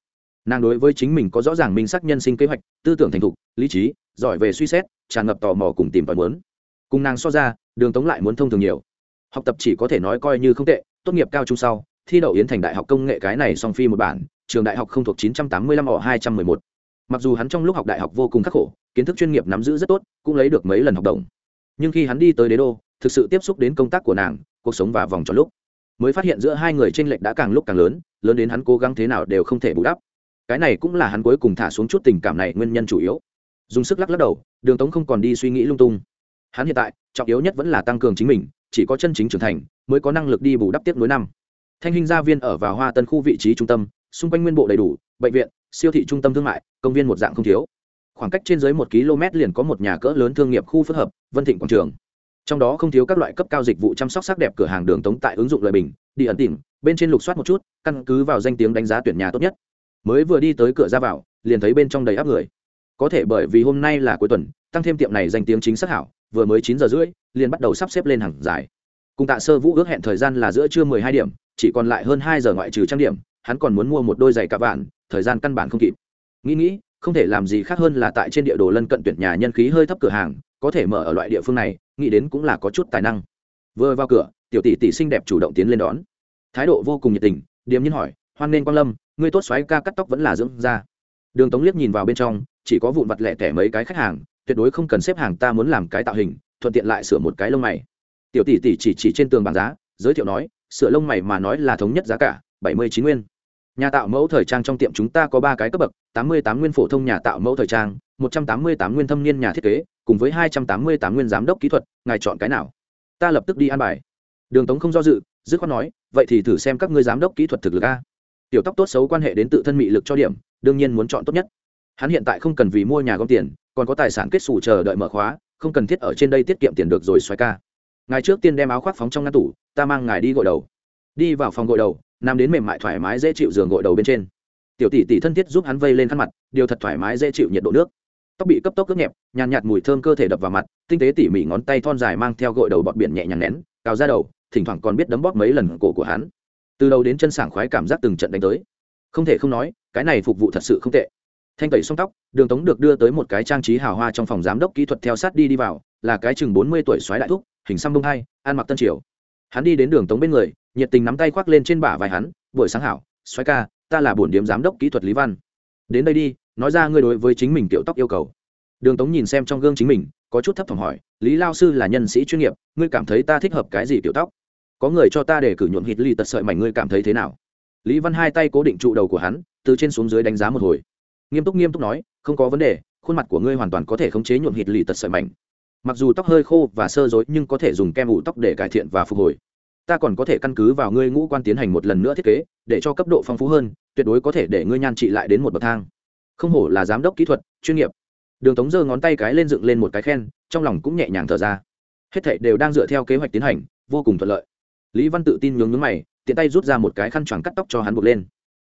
Nàng đối với chính mình có rõ ràng minh xác nhân sinh kế hoạch, tư tưởng thành thục, lý trí, giỏi về suy xét, tràn ngập tò mò cùng tìm tòi muốn. Cùng nàng so ra, đường tống lại muốn thông thường nhiều. Học tập chỉ có thể nói coi như không tệ, tốt nghiệp cao trung sau, thi đậu yến thành đại học công nghệ cái này song phi một bản, trường đại học không thuộc 985 ở 211. mặc dù hắn trong lúc học đại học vô cùng khắc khổ, kiến thức chuyên nghiệp nắm giữ rất tốt, cũng lấy được mấy lần học đồng. Nhưng khi hắn đi tới đế đô thực sự tiếp xúc đến công tác của nàng, cuộc sống và vòng tròn lúc. Mới phát hiện giữa hai người tranh lệch đã càng lúc càng lớn lớn đến hắn cố gắng thế nào đều không thể bù đắp. Cái này cũng là hắn cuối cùng thả xuống chút tình cảm này nguyên nhân chủ yếu. Dùng sức lắc lắc đầu, đường tống không còn đi suy nghĩ lung tung. Hắn hiện tại, trọng yếu nhất vẫn là tăng cường chính mình, chỉ có chân chính trưởng thành, mới có năng lực đi bù đắp tiếp nối năm. Thanh hình gia viên ở vào hoa tân khu vị trí trung tâm, xung quanh nguyên bộ đầy đủ, bệnh viện, siêu thị trung tâm thương mại, công viên một dạng không thiếu. Khoảng cách trên dưới một km liền có một nhà cỡ lớn thương nghiệp khu phức hợp, vân thịnh quảng trường trong đó không thiếu các loại cấp cao dịch vụ chăm sóc sắc đẹp cửa hàng đường tống tại ứng dụng lời bình đi ẩn tìm bên trên lục soát một chút, căn cứ vào danh tiếng đánh giá tuyển nhà tốt nhất. Mới vừa đi tới cửa ra vào, liền thấy bên trong đầy áp người. Có thể bởi vì hôm nay là cuối tuần, tăng thêm tiệm này danh tiếng chính xác hảo, vừa mới chín giờ rưỡi, liền bắt đầu sắp xếp lên hàng dài. Cùng tạ sơ vũ ước hẹn thời gian là giữa trưa mười hai điểm, chỉ còn lại hơn hai giờ ngoại trừ trang điểm, hắn còn muốn mua một đôi giày cạp vạn, thời gian căn bản không kịp. Nghĩ nghĩ, không thể làm gì khác hơn là tại trên địa đồ lân cận tuyển nhà nhân khí hơi thấp cửa hàng, có thể mở ở loại địa phương này nghĩ đến cũng là có chút tài năng. Vừa vào cửa, tiểu tỷ tỷ xinh đẹp chủ động tiến lên đón. Thái độ vô cùng nhiệt tình, điềm nhiên hỏi, hoan nên quang lâm, ngươi tốt xoáy ca cắt tóc vẫn là dưỡng da. Đường tống liếc nhìn vào bên trong, chỉ có vụn vặt lẻ tẻ mấy cái khách hàng, tuyệt đối không cần xếp hàng, ta muốn làm cái tạo hình, thuận tiện lại sửa một cái lông mày. Tiểu tỷ tỷ chỉ chỉ trên tường bảng giá, giới thiệu nói, sửa lông mày mà nói là thống nhất giá cả, bảy mươi chín nguyên. Nhà tạo mẫu thời trang trong tiệm chúng ta có ba cái cấp bậc, tám mươi tám nguyên phổ thông nhà tạo mẫu thời trang một trăm tám mươi tám nguyên thâm niên nhà thiết kế, cùng với hai trăm tám mươi tám nguyên giám đốc kỹ thuật, ngài chọn cái nào? Ta lập tức đi an bài. Đường tống không do dự, dứt khoát nói, vậy thì thử xem các ngươi giám đốc kỹ thuật thực lực a. Tiểu tóc tốt xấu quan hệ đến tự thân mị lực cho điểm, đương nhiên muốn chọn tốt nhất. Hắn hiện tại không cần vì mua nhà gom tiền, còn có tài sản kết sủ chờ đợi mở khóa, không cần thiết ở trên đây tiết kiệm tiền được rồi xoay ca. Ngài trước tiên đem áo khoác phóng trong ngăn tủ, ta mang ngài đi gội đầu. Đi vào phòng gội đầu, nằm đến mềm mại thoải mái dễ chịu giường gội đầu bên trên. Tiểu tỷ tỷ thân thiết giúp hắn vây lên khăn mặt, điều thật thoải mái dễ chịu nhiệt độ nước tóc bị cấp tốc cướp nhẹp, nhàn nhạt mùi thơm cơ thể đập vào mặt, tinh tế tỉ mỉ ngón tay thon dài mang theo gội đầu bọt biển nhẹ nhàng nén, cào ra đầu, thỉnh thoảng còn biết đấm bóp mấy lần cổ của hắn. Từ đầu đến chân sảng khoái cảm giác từng trận đánh tới. Không thể không nói, cái này phục vụ thật sự không tệ. Thanh tẩy xong tóc, đường tống được đưa tới một cái trang trí hào hoa trong phòng giám đốc kỹ thuật theo sát đi đi vào, là cái chừng bốn mươi tuổi xoáy đại thúc, hình xăm bông hai, ăn mặc tân triều. Hắn đi đến đường tống bên người, nhiệt tình nắm tay khoác lên trên bả vai hắn, buổi sáng hảo xoáy ca, ta là bổn điếm giám đốc kỹ thuật lý văn. Đến đây đi nói ra ngươi đối với chính mình tiểu tóc yêu cầu. Đường tống nhìn xem trong gương chính mình, có chút thấp thỏm hỏi, lý lao sư là nhân sĩ chuyên nghiệp, ngươi cảm thấy ta thích hợp cái gì tiểu tóc? Có người cho ta để cử nhuộm hít ly tật sợi mảnh, ngươi cảm thấy thế nào? Lý văn hai tay cố định trụ đầu của hắn, từ trên xuống dưới đánh giá một hồi. Nghiêm túc nghiêm túc nói, không có vấn đề, khuôn mặt của ngươi hoàn toàn có thể khống chế nhuộm hít ly tật sợi mảnh. Mặc dù tóc hơi khô và sơ dối nhưng có thể dùng kem ủ tóc để cải thiện và phục hồi. Ta còn có thể căn cứ vào ngươi ngũ quan tiến hành một lần nữa thiết kế, để cho cấp độ phong phú hơn, tuyệt đối có thể để ngươi nhan trị lại đến một bậc thang không hổ là giám đốc kỹ thuật, chuyên nghiệp. Đường tống giơ ngón tay cái lên dựng lên một cái khen, trong lòng cũng nhẹ nhàng thở ra. Hết thảy đều đang dựa theo kế hoạch tiến hành, vô cùng thuận lợi. Lý văn tự tin nhướng nhướng mày, tiện tay rút ra một cái khăn choàng cắt tóc cho hắn buộc lên.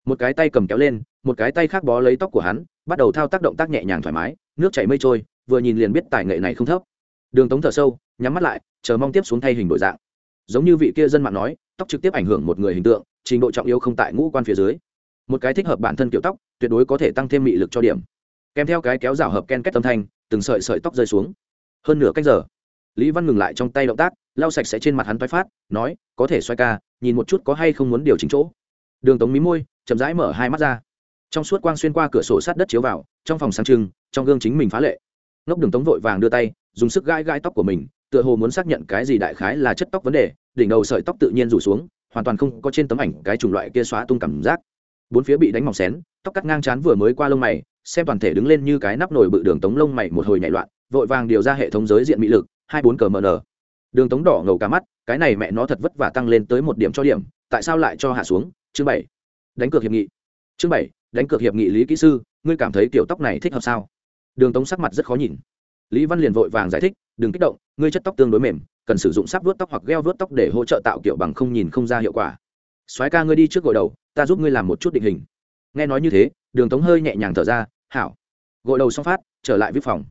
Một cái tay cầm kéo lên, một cái tay khác bó lấy tóc của hắn, bắt đầu thao tác động tác nhẹ nhàng thoải mái, nước chảy mây trôi, vừa nhìn liền biết tài nghệ này không thấp. Đường tống thở sâu, nhắm mắt lại, chờ mong tiếp xuống thay hình đổi dạng. Giống như vị kia dân mạng nói, tóc trực tiếp ảnh hưởng một người hình tượng, trình độ trọng yếu không tại ngũ quan phía dưới một cái thích hợp bản thân kiểu tóc, tuyệt đối có thể tăng thêm mị lực cho điểm. Kèm theo cái kéo rào hợp ken kết tâm thanh, từng sợi sợi tóc rơi xuống. Hơn nửa cách giờ, lý văn ngừng lại trong tay động tác, lau sạch sẽ trên mặt hắn toái phát, nói, có thể xoay ca, nhìn một chút có hay không muốn điều chỉnh chỗ. Đường tống mí môi, chậm rãi mở hai mắt ra. Trong suốt quang xuyên qua cửa sổ sát đất chiếu vào, trong phòng sáng trưng, trong gương chính mình phá lệ. Ngốc đường tống vội vàng đưa tay, dùng sức gãi gãi tóc của mình, tựa hồ muốn xác nhận cái gì đại khái là chất tóc vấn đề, đỉnh đầu sợi tóc tự nhiên rủ xuống, hoàn toàn không có trên tấm ảnh cái chủng loại kia xóa tung cảm giác bốn phía bị đánh mỏng xén, tóc cắt ngang chán vừa mới qua lông mày, xem toàn thể đứng lên như cái nắp nồi bự đường tống lông mày một hồi nhảy loạn, vội vàng điều ra hệ thống giới diện mỹ lực, hai bốn cờ mn đường tống đỏ ngầu cả mắt, cái này mẹ nó thật vất vả tăng lên tới một điểm cho điểm, tại sao lại cho hạ xuống? Chương bảy. Đánh cược hiệp nghị. Chương bảy, đánh cược hiệp nghị lý kỹ sư, ngươi cảm thấy kiểu tóc này thích hợp sao? Đường tống sắc mặt rất khó nhìn. Lý văn liền vội vàng giải thích, đừng kích động, ngươi chất tóc tương đối mềm, cần sử dụng sáp vuốt tóc hoặc gel vuốt tóc để hỗ trợ tạo kiểu bằng không nhìn không ra hiệu quả. Soái ca ngươi đi trước gội đầu ta giúp ngươi làm một chút định hình. Nghe nói như thế, đường tống hơi nhẹ nhàng thở ra, hảo. Gội đầu xong phát, trở lại vip phòng.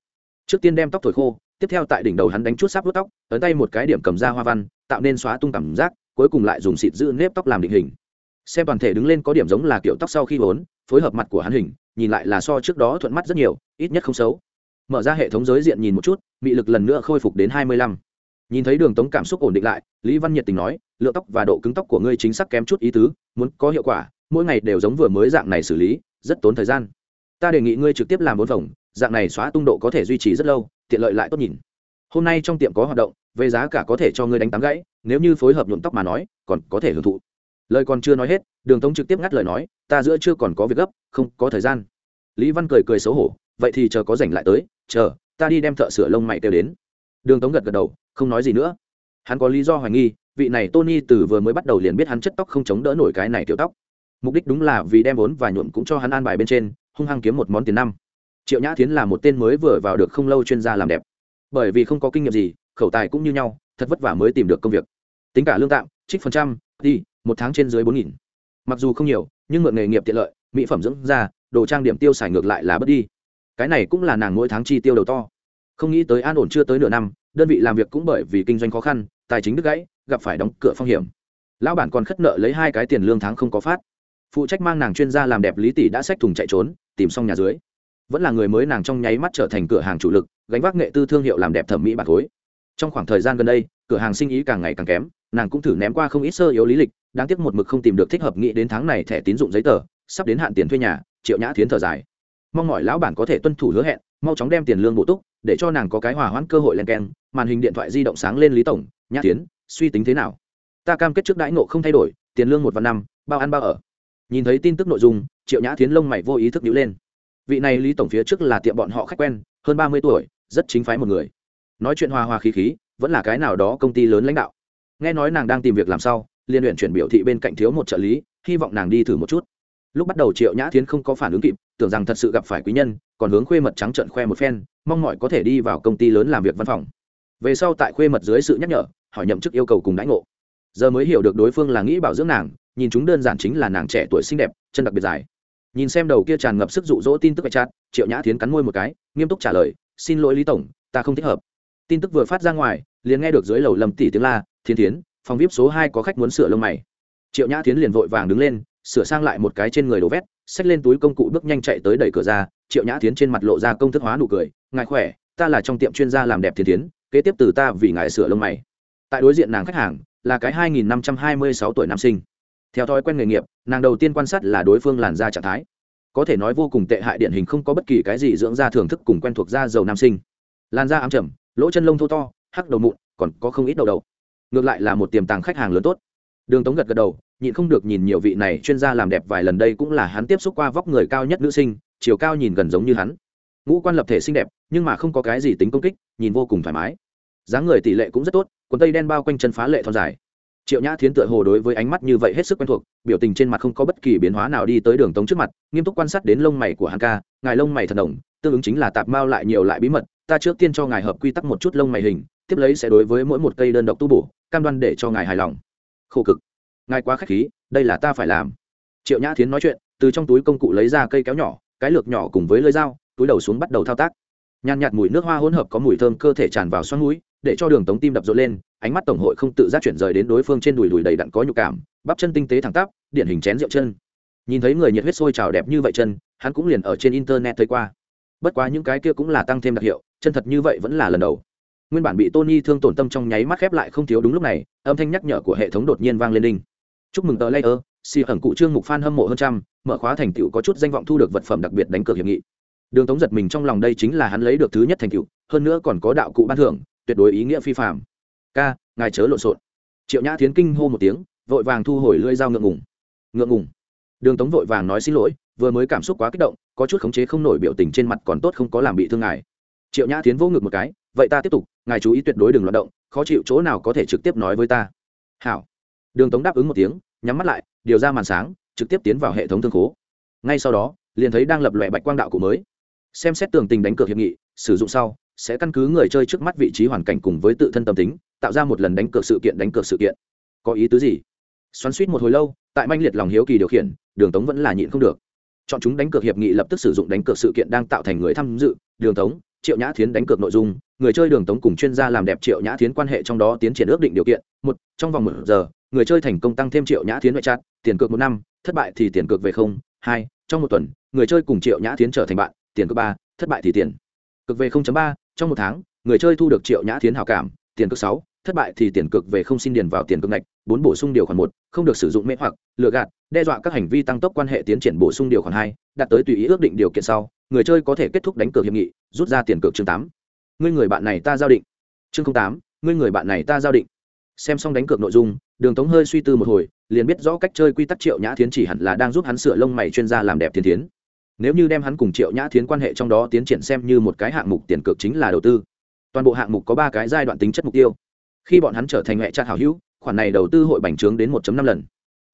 Trước tiên đem tóc thổi khô, tiếp theo tại đỉnh đầu hắn đánh chút sáp vuốt tóc, ấn tay một cái điểm cầm ra hoa văn, tạo nên xóa tung cảm giác, cuối cùng lại dùng xịt giữ nếp tóc làm định hình. Xem toàn thể đứng lên có điểm giống là kiểu tóc sau khi vốn, phối hợp mặt của hắn hình, nhìn lại là so trước đó thuận mắt rất nhiều, ít nhất không xấu. Mở ra hệ thống giới diện nhìn một chút, mị lực lần nữa khôi phục đến hai mươi lăm nhìn thấy đường tống cảm xúc ổn định lại, lý văn nhiệt tình nói, lượng tóc và độ cứng tóc của ngươi chính xác kém chút ý tứ, muốn có hiệu quả, mỗi ngày đều giống vừa mới dạng này xử lý, rất tốn thời gian. Ta đề nghị ngươi trực tiếp làm bốn vòng, dạng này xóa tung độ có thể duy trì rất lâu, tiện lợi lại tốt nhìn. Hôm nay trong tiệm có hoạt động, về giá cả có thể cho ngươi đánh tám gãy, nếu như phối hợp nhuộm tóc mà nói, còn có thể hưởng thụ. Lời còn chưa nói hết, đường tống trực tiếp ngắt lời nói, ta giữa chưa còn có việc gấp, không có thời gian. Lý văn cười cười xấu hổ, vậy thì chờ có rảnh lại tới, chờ, ta đi đem thợ sửa lông mày kêu đến. Đường tống gật gật đầu không nói gì nữa. Hắn có lý do hoài nghi, vị này tony từ vừa mới bắt đầu liền biết hắn chất tóc không chống đỡ nổi cái này tiểu tóc. Mục đích đúng là vì đem vốn và nhuộm cũng cho hắn an bài bên trên, hung hăng kiếm một món tiền năm. Triệu nhã tiến là một tên mới vừa vào được không lâu chuyên gia làm đẹp. Bởi vì không có kinh nghiệm gì, khẩu tài cũng như nhau, thật vất vả mới tìm được công việc. Tính cả lương tạm, trích phần trăm, đi, một tháng trên dưới bốn nghìn. Mặc dù không nhiều, nhưng mượn nghề nghiệp tiện lợi, mỹ phẩm dưỡng da, đồ trang điểm tiêu xài ngược lại là bớt đi. Cái này cũng là nàng mỗi tháng chi tiêu đầu to. Không nghĩ tới an ổn chưa tới nửa năm đơn vị làm việc cũng bởi vì kinh doanh khó khăn, tài chính đứt gãy, gặp phải đóng cửa phong hiểm. Lão bản còn khất nợ lấy hai cái tiền lương tháng không có phát. Phụ trách mang nàng chuyên gia làm đẹp lý tỷ đã xách thùng chạy trốn, tìm xong nhà dưới. Vẫn là người mới nàng trong nháy mắt trở thành cửa hàng chủ lực, gánh vác nghệ tư thương hiệu làm đẹp thẩm mỹ bạc khối trong khoảng thời gian gần đây, cửa hàng sinh ý càng ngày càng kém, nàng cũng thử ném qua không ít sơ yếu lý lịch, đáng tiếc một mực không tìm được thích hợp nghĩ đến tháng này thẻ tín dụng giấy tờ, sắp đến hạn tiền thuê nhà, triệu nhã thiến thở dài mong mọi lão bản có thể tuân thủ hứa hẹn, mau chóng đem tiền lương bổ túc, để cho nàng có cái hòa hoãn cơ hội len keng, màn hình điện thoại di động sáng lên lý tổng, nhã tiến suy tính thế nào? Ta cam kết trước đãi ngộ không thay đổi, tiền lương một vạn năm, bao ăn bao ở. Nhìn thấy tin tức nội dung, triệu nhã tiến lông mày vô ý thức nhíu lên. Vị này lý tổng phía trước là tiệm bọn họ khách quen, hơn ba mươi tuổi, rất chính phái một người. Nói chuyện hòa hòa khí khí, vẫn là cái nào đó công ty lớn lãnh đạo. Nghe nói nàng đang tìm việc làm sao liên luyện chuyển biểu thị bên cạnh thiếu một trợ lý, hy vọng nàng đi thử một chút. Lúc bắt đầu triệu nhã tiến không có phản ứng kịp tưởng rằng thật sự gặp phải quý nhân, còn hướng khuê mật trắng trợn khoe một phen, mong mọi có thể đi vào công ty lớn làm việc văn phòng. Về sau tại khuê mật dưới sự nhắc nhở, hỏi nhậm chức yêu cầu cùng đãi ngộ. Giờ mới hiểu được đối phương là nghĩ bảo dưỡng nàng, nhìn chúng đơn giản chính là nàng trẻ tuổi xinh đẹp, chân đặc biệt dài. Nhìn xem đầu kia tràn ngập sức dụ dỗ tin tức bạch chát triệu nhã thiến cắn môi một cái, nghiêm túc trả lời, xin lỗi lý tổng, ta không thích hợp. Tin tức vừa phát ra ngoài, liền nghe được dưới lầu lầm tỷ tiếng la thiên thiến, phòng vip số hai có khách muốn sửa lông mày. Triệu nhã thiến liền vội vàng đứng lên, sửa sang lại một cái trên người đồ vét xách lên túi công cụ bước nhanh chạy tới đẩy cửa ra, triệu nhã tiến trên mặt lộ ra công thức hóa nụ cười, ngài khỏe, ta là trong tiệm chuyên gia làm đẹp thiên tiến kế tiếp từ ta vì ngài sửa lông mày. Tại đối diện nàng khách hàng, là cái hai nghìn năm trăm hai mươi sáu tuổi nam sinh. Theo thói quen nghề nghiệp, nàng đầu tiên quan sát là đối phương làn da trạng thái. Có thể nói vô cùng tệ hại điển hình không có bất kỳ cái gì dưỡng da thưởng thức cùng quen thuộc da dầu nam sinh. Làn da ám trầm, lỗ chân lông thô to, hắc đầu mụn, còn có không ít đầu đầu. Ngược lại là một tiềm tàng khách hàng lớn tốt. Đường tống gật gật đầu nhịn không được nhìn nhiều vị này chuyên gia làm đẹp vài lần đây cũng là hắn tiếp xúc qua vóc người cao nhất nữ sinh, chiều cao nhìn gần giống như hắn. Ngũ quan lập thể xinh đẹp, nhưng mà không có cái gì tính công kích, nhìn vô cùng thoải mái. Dáng người tỷ lệ cũng rất tốt, quần tây đen bao quanh chân phá lệ thon dài. Triệu nhã thiến tựa hồ đối với ánh mắt như vậy hết sức quen thuộc, biểu tình trên mặt không có bất kỳ biến hóa nào đi tới đường tống trước mặt, nghiêm túc quan sát đến lông mày của hắn ca, ngài lông mày thần đồng, tương ứng chính là tạp mao lại nhiều lại bí mật, ta trước tiên cho ngài hợp quy tắc một chút lông mày hình, tiếp lấy sẽ đối với mỗi một cây đơn độc tu bổ, cam đoan để cho ngài hài lòng. Khổ cực ngài quá k h á c h khí, đây là ta phải làm. Triệu nhã thiến nói chuyện, từ trong túi công cụ lấy ra cây kéo nhỏ, cái lược nhỏ cùng với lưới dao, túi đầu xuống bắt đầu thao tác. Nhàn nhạt mùi nước hoa hỗn hợp có mùi thơm cơ thể tràn vào xoắn mũi, để cho đường tống tim đập rộn lên, ánh mắt tổng hội không tự giác chuyển rời đến đối phương trên đùi đùi đầy đặn có nhục cảm, bắp chân tinh tế thẳng tắp, điển hình chén rượu chân. Nhìn thấy người nhiệt huyết sôi trào đẹp như vậy chân, hắn cũng liền ở trên internet thấy qua. Bất quá những cái kia cũng là tăng thêm đặc hiệu, chân thật như vậy vẫn là lần đầu. Nguyên bản bị tony thương tổn tâm trong nháy mắt khép lại không thiếu đúng lúc này, âm thanh nhắc nhở của hệ thống đột nhiên vang lên đinh chúc mừng tờ layer xì ẩn cụ trương mục f a n hâm mộ hơn trăm, mở khóa thành tựu có chút danh vọng thu được vật phẩm đặc biệt đánh cược hiệp nghị. Đường tống giật mình trong lòng đây chính là hắn lấy được thứ nhất thành tựu, hơn nữa còn có đạo cụ ban thưởng, tuyệt đối ý nghĩa phi phạm ca, ngài chớ lộn xộn. Triệu nhã tiến kinh hô một tiếng, vội vàng thu hồi lưỡi dao ngượng ngùng. Ngượng ngùng. Đường tống vội vàng nói xin lỗi, vừa mới cảm xúc quá kích động, có chút khống chế không nổi biểu tình trên mặt còn tốt không có làm bị thương ngài. Triệu nhã tiến vô ngực một cái, vậy ta tiếp tục, ngài chú ý tuyệt đối đừng loạt động, khó chịu chỗ nào có thể trực tiếp nói với ta. Hảo. Đường tống đáp ứng một tiếng nhắm mắt lại, điều ra màn sáng, trực tiếp tiến vào hệ thống thương khố. Ngay sau đó, liền thấy đang lập loại bạch quang đạo cụ mới. Xem xét tường tình đánh cược hiệp nghị, sử dụng sau, sẽ căn cứ người chơi trước mắt vị trí hoàn cảnh cùng với tự thân tâm tính, tạo ra một lần đánh cược sự kiện đánh cược sự kiện. Có ý tứ gì? Xoắn suýt một hồi lâu, tại manh liệt lòng hiếu kỳ điều khiển, đường tống vẫn là nhịn không được. Chọn chúng đánh cược hiệp nghị lập tức sử dụng đánh cược sự kiện đang tạo thành người tham dự, đường tống, triệu nhã thiến đánh cược nội dung, người chơi đường tống cùng chuyên gia làm đẹp triệu nhã thiến quan hệ trong đó tiến triển ước định điều kiện. Một, trong vòng một giờ người chơi thành công tăng thêm triệu nhã thiến ngoại trát tiền cược một năm thất bại thì tiền cược về không hai trong một tuần người chơi cùng triệu nhã thiến trở thành bạn tiền cược ba thất bại thì tiền cực về 0.3, trong một tháng người chơi thu được triệu nhã thiến hảo cảm tiền cược sáu thất bại thì tiền cược về không xin điền vào tiền cược ngạch bốn bổ sung điều khoản một không được sử dụng mê hoặc lừa gạt đe dọa các hành vi tăng tốc quan hệ tiến triển bổ sung điều khoản hai đạt tới tùy ý ước định điều kiện sau người chơi có thể kết thúc đánh cược hiệp nghị rút ra tiền cược chương tám. Ngươi người bạn này ta giao định. Chương tám ngươi người bạn này ta giao định. Xem xong đánh cược nội dung đường tống hơi suy tư một hồi, liền biết rõ cách chơi quy tắc triệu nhã thiến chỉ hẳn là đang giúp hắn sửa lông mày chuyên gia làm đẹp thiên thiến. Nếu như đem hắn cùng triệu nhã thiến quan hệ trong đó tiến triển xem như một cái hạng mục tiền cược chính là đầu tư. Toàn bộ hạng mục có ba cái giai đoạn tính chất mục tiêu. Khi bọn hắn trở thành mẹ cha hảo hữu, khoản này đầu tư hội bành trướng đến 1 năm lần.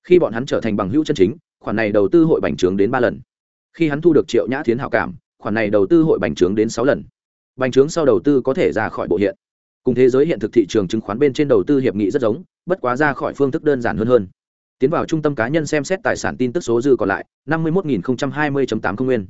Khi bọn hắn trở thành bằng hữu chân chính, khoản này đầu tư hội bành trướng đến ba lần. Khi hắn thu được triệu nhã thiến hảo cảm, khoản này đầu tư hội bành trướng đến sáu lần. Bành trướng sau đầu tư có thể ra khỏi bộ hiện. Cùng thế giới hiện thực thị trường chứng khoán bên trên đầu tư hiệp nghị rất giống bất quá ra khỏi phương thức đơn giản hơn hơn. Tiến vào trung tâm cá nhân xem xét tài sản tin tức số dư còn lại, năm mươi một hai mươi tám không nguyên.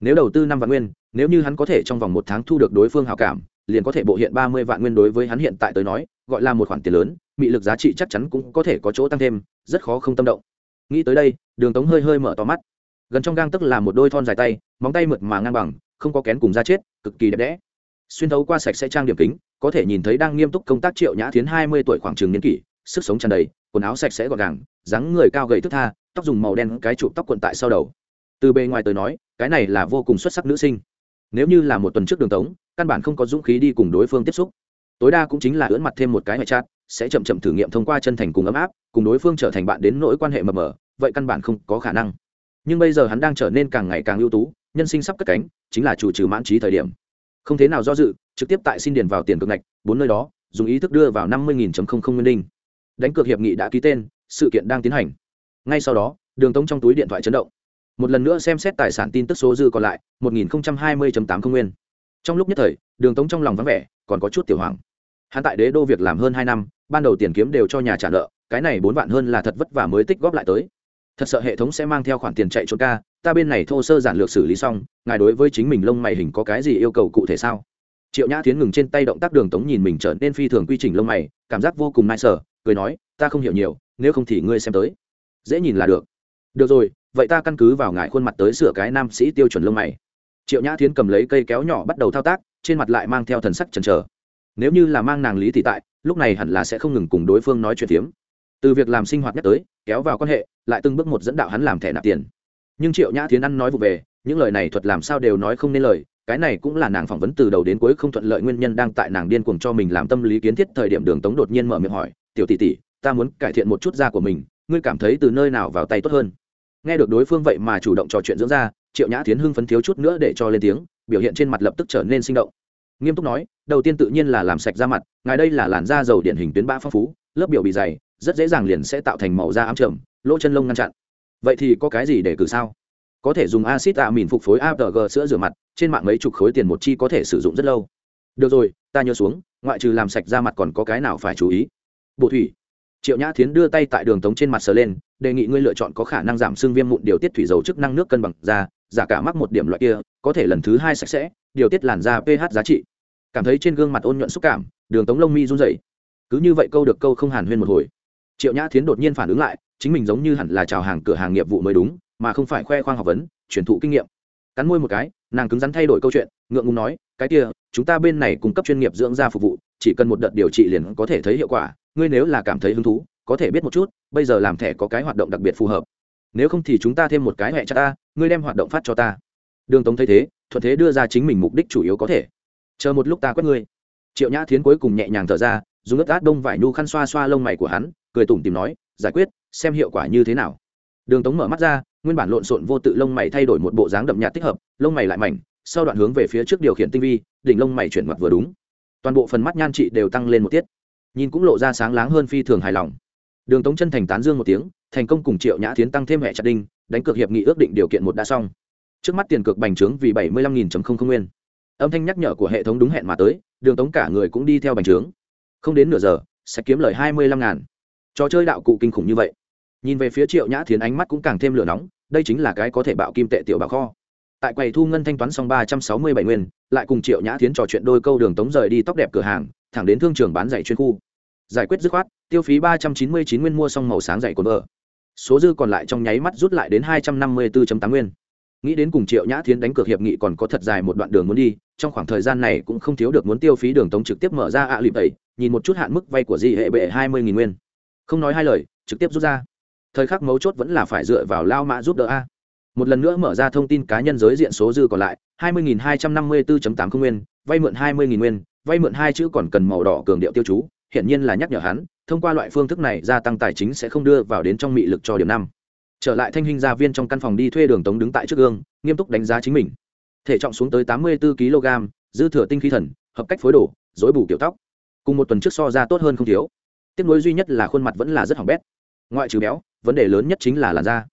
Nếu đầu tư năm vạn nguyên, nếu như hắn có thể trong vòng một tháng thu được đối phương hào cảm, liền có thể bộ hiện ba mươi vạn nguyên đối với hắn hiện tại tới nói, gọi là một khoản tiền lớn, mị lực giá trị chắc chắn cũng có thể có chỗ tăng thêm, rất khó không tâm động. Nghĩ tới đây, đường tống hơi hơi mở to mắt. Gần trong gang tức là một đôi thon dài tay, móng tay mượt mà ngang bằng, không có kén cùng da chết, cực kỳ đẹp đẽ. Xuyên thấu qua sạch sẽ trang điểm kính, có thể nhìn thấy đang nghiêm túc công tác triệu nhã thiến hai mươi tuổi khoảng trường niên kỷ sức sống tràn đầy, quần áo sạch sẽ gọn gàng, dáng người cao gầy thức tha, tóc dùng màu đen cái trụ tóc quận tại sau đầu. Từ bề ngoài tới nói, cái này là vô cùng xuất sắc nữ sinh. Nếu như là một tuần trước đường tống, căn bản không có dũng khí đi cùng đối phương tiếp xúc. Tối đa cũng chính là ưỡn mặt thêm một cái ngoại trát sẽ chậm chậm thử nghiệm thông qua chân thành cùng ấm áp, cùng đối phương trở thành bạn đến nỗi quan hệ mờ mờ, vậy căn bản không có khả năng. Nhưng bây giờ hắn đang trở nên càng ngày càng ưu tú, nhân sinh sắp cất cánh, chính là chủ trừ mãn trí thời điểm. Không thế nào do dự, trực tiếp tại xin điền vào tiền cực ngạch, bốn nơi đó, dùng ý thức đưa vào năm mươi nghìn nguyên đinh đánh cược hiệp nghị đã ký tên, sự kiện đang tiến hành. Ngay sau đó, đường tống trong túi điện thoại chấn động. Một lần nữa xem xét tài sản tin tức số dư còn lại, một nghìn hai mươi tám không nguyên. Trong lúc nhất thời, đường tống trong lòng vắng vẻ, còn có chút tiểu hoàng hắn tại đế đô việc làm hơn hai năm, ban đầu tiền kiếm đều cho nhà trả nợ, cái này bốn vạn hơn là thật vất vả mới tích góp lại tới. Thật sợ hệ thống sẽ mang theo khoản tiền chạy trốn ca, ta bên này thô sơ giản lược xử lý xong, ngài đối với chính mình lông mày hình có cái gì yêu cầu cụ thể sao? Triệu nhã tiến ngừng trên tay động tác đường tống nhìn mình trở nên phi thường quy trình lông mày, cảm giác vô cùng nai sở cười nói, ta không hiểu nhiều, nếu không thì ngươi xem tới. Dễ nhìn là được. Được rồi, vậy ta căn cứ vào ngài khuôn mặt tới sửa cái nam sĩ tiêu chuẩn lông mày. Triệu nhã Thiến cầm lấy cây kéo nhỏ bắt đầu thao tác, trên mặt lại mang theo thần sắc chần chờ. Nếu như là mang nàng lý thì tại, lúc này hẳn là sẽ không ngừng cùng đối phương nói chuyện phiếm. Từ việc làm sinh hoạt nhắc tới, kéo vào quan hệ, lại từng bước một dẫn đạo hắn làm thẻ nạp tiền. Nhưng triệu nhã Thiến ăn nói vụ về, những lời này thuật làm sao đều nói không nên lời, cái này cũng là nàng phỏng vấn từ đầu đến cuối không thuận lợi nguyên nhân đang tại nàng điên cuồng cho mình làm tâm lý kiến thiết thời điểm đường tống đột nhiên mở miệng hỏi tiểu tỷ tỷ, ta muốn cải thiện một chút da của mình, ngươi cảm thấy từ nơi nào vào tay tốt hơn? Nghe được đối phương vậy mà chủ động trò chuyện dưỡng da, triệu nhã tiến hưng phấn thiếu chút nữa để cho lên tiếng, biểu hiện trên mặt lập tức trở nên sinh động. Nghiêm túc nói, đầu tiên tự nhiên là làm sạch da mặt, ngài đây là làn da dầu điển hình tuyến bã phong phú, lớp biểu bị dày, rất dễ dàng liền sẽ tạo thành màu da ám trầm, lỗ chân lông ngăn chặn. Vậy thì có cái gì để cử sao? Có thể dùng acid tạ mìn phục phối apg sữa rửa mặt, trên mạng mấy chục khối tiền một chi có thể sử dụng rất lâu. Được rồi, ta nhớ xuống, ngoại trừ làm sạch da mặt còn có cái nào phải chú ý? Bộ thủy. Triệu nhã thiến đưa tay tại đường tống trên mặt sờ lên, đề nghị ngươi lựa chọn có khả năng giảm xương viêm mụn điều tiết thủy dầu chức năng nước cân bằng da, giả cả mắc một điểm loại kia, có thể lần thứ hai sạch sẽ, điều tiết làn da ph giá trị. Cảm thấy trên gương mặt ôn nhuận xúc cảm, đường tống lông mi run dậy cứ như vậy câu được câu không hàn huyên một hồi. Triệu nhã thiến đột nhiên phản ứng lại, chính mình giống như hẳn là chào hàng cửa hàng nghiệp vụ mới đúng, mà không phải khoe khoang học vấn, truyền thụ kinh nghiệm. Cắn môi một cái, nàng cứng rắn thay đổi câu chuyện, ngượng ngùng nói, cái kia, chúng ta bên này cung cấp chuyên nghiệp dưỡng da phục vụ, chỉ cần một đợt điều trị liền có thể thấy hiệu quả ngươi nếu là cảm thấy hứng thú, có thể biết một chút, bây giờ làm thẻ có cái hoạt động đặc biệt phù hợp. Nếu không thì chúng ta thêm một cái hẹ cho ta, ngươi đem hoạt động phát cho ta. Đường tống thấy thế, thuận thế đưa ra chính mình mục đích chủ yếu có thể. Chờ một lúc ta quét ngươi. Triệu nhã thiến cuối cùng nhẹ nhàng thở ra, dùng ướt át đông vải nhu khăn xoa xoa lông mày của hắn, cười tủm tìm nói, giải quyết, xem hiệu quả như thế nào. Đường tống mở mắt ra, nguyên bản lộn xộn vô tự lông mày thay đổi một bộ dáng đậm nhạt thích hợp, lông mày lại mảnh, sau đoạn hướng về phía trước điều khiển tinh vi, đỉnh lông mày chuyển mặt vừa đúng. Toàn bộ phần mắt nhan trị đều tăng lên một tiết nhìn cũng lộ ra sáng láng hơn phi thường hài lòng. Đường tống chân thành tán dương một tiếng, thành công cùng triệu nhã tiến tăng thêm hệ chặt đinh, đánh cược hiệp nghị ước định điều kiện một đã xong. Trước mắt tiền cược bành trướng vì bảy mươi lăm nghìn không không nguyên. Âm thanh nhắc nhở của hệ thống đúng hẹn mà tới, đường tống cả người cũng đi theo bành trướng. Không đến nửa giờ, sẽ kiếm lời hai mươi lăm ngàn trò chơi đạo cụ kinh khủng như vậy. Nhìn về phía triệu nhã thiến ánh mắt cũng càng thêm lửa nóng, đây chính là cái có thể bạo kim tệ tiểu bạo kho. Tại quầy thu ngân thanh toán xong ba trăm sáu mươi bảy nguyên, lại cùng triệu nhã thiến trò chuyện đôi câu đường tống rời đi tóc đẹp cửa hàng thẳng đến thương trường bán giày chuyên khu. Giải quyết dứt khoát, tiêu phí ba trăm chín mươi chín nguyên mua xong màu sáng giày cồn vợ. Số dư còn lại trong nháy mắt rút lại đến hai trăm năm mươi bốn tám nguyên. Nghĩ đến cùng triệu nhã thiến đánh cược hiệp nghị còn có thật dài một đoạn đường muốn đi, trong khoảng thời gian này cũng không thiếu được muốn tiêu phí đường tống trực tiếp mở ra ạ à lịp ấy nhìn một chút hạn mức vay của di hệ bệ hai mươi nghìn nguyên. Không nói hai lời, trực tiếp rút ra. Thời khắc mấu chốt vẫn là phải dựa vào lao mã giúp đỡ a. Một lần nữa mở ra thông tin cá nhân giới diện số dư còn lại, hai mươi hai trăm năm mươi bốn tám không nguyên, vay mượn hai mươi nguyên vay mượn hai chữ còn cần màu đỏ cường điệu tiêu chú hiện nhiên là nhắc nhở hắn, thông qua loại phương thức này gia tăng tài chính sẽ không đưa vào đến trong mị lực cho điểm năm. Trở lại thanh hình gia viên trong căn phòng đi thuê đường tống đứng tại trước gương, nghiêm túc đánh giá chính mình. Thể trọng xuống tới tám mươi bốn kg, dư thừa tinh khí thần, hợp cách phối đồ dối bù kiểu tóc. Cùng một tuần trước so ra tốt hơn không thiếu. Tiếp nối duy nhất là khuôn mặt vẫn là rất hỏng bét. Ngoại trừ béo, vấn đề lớn nhất chính là làn da.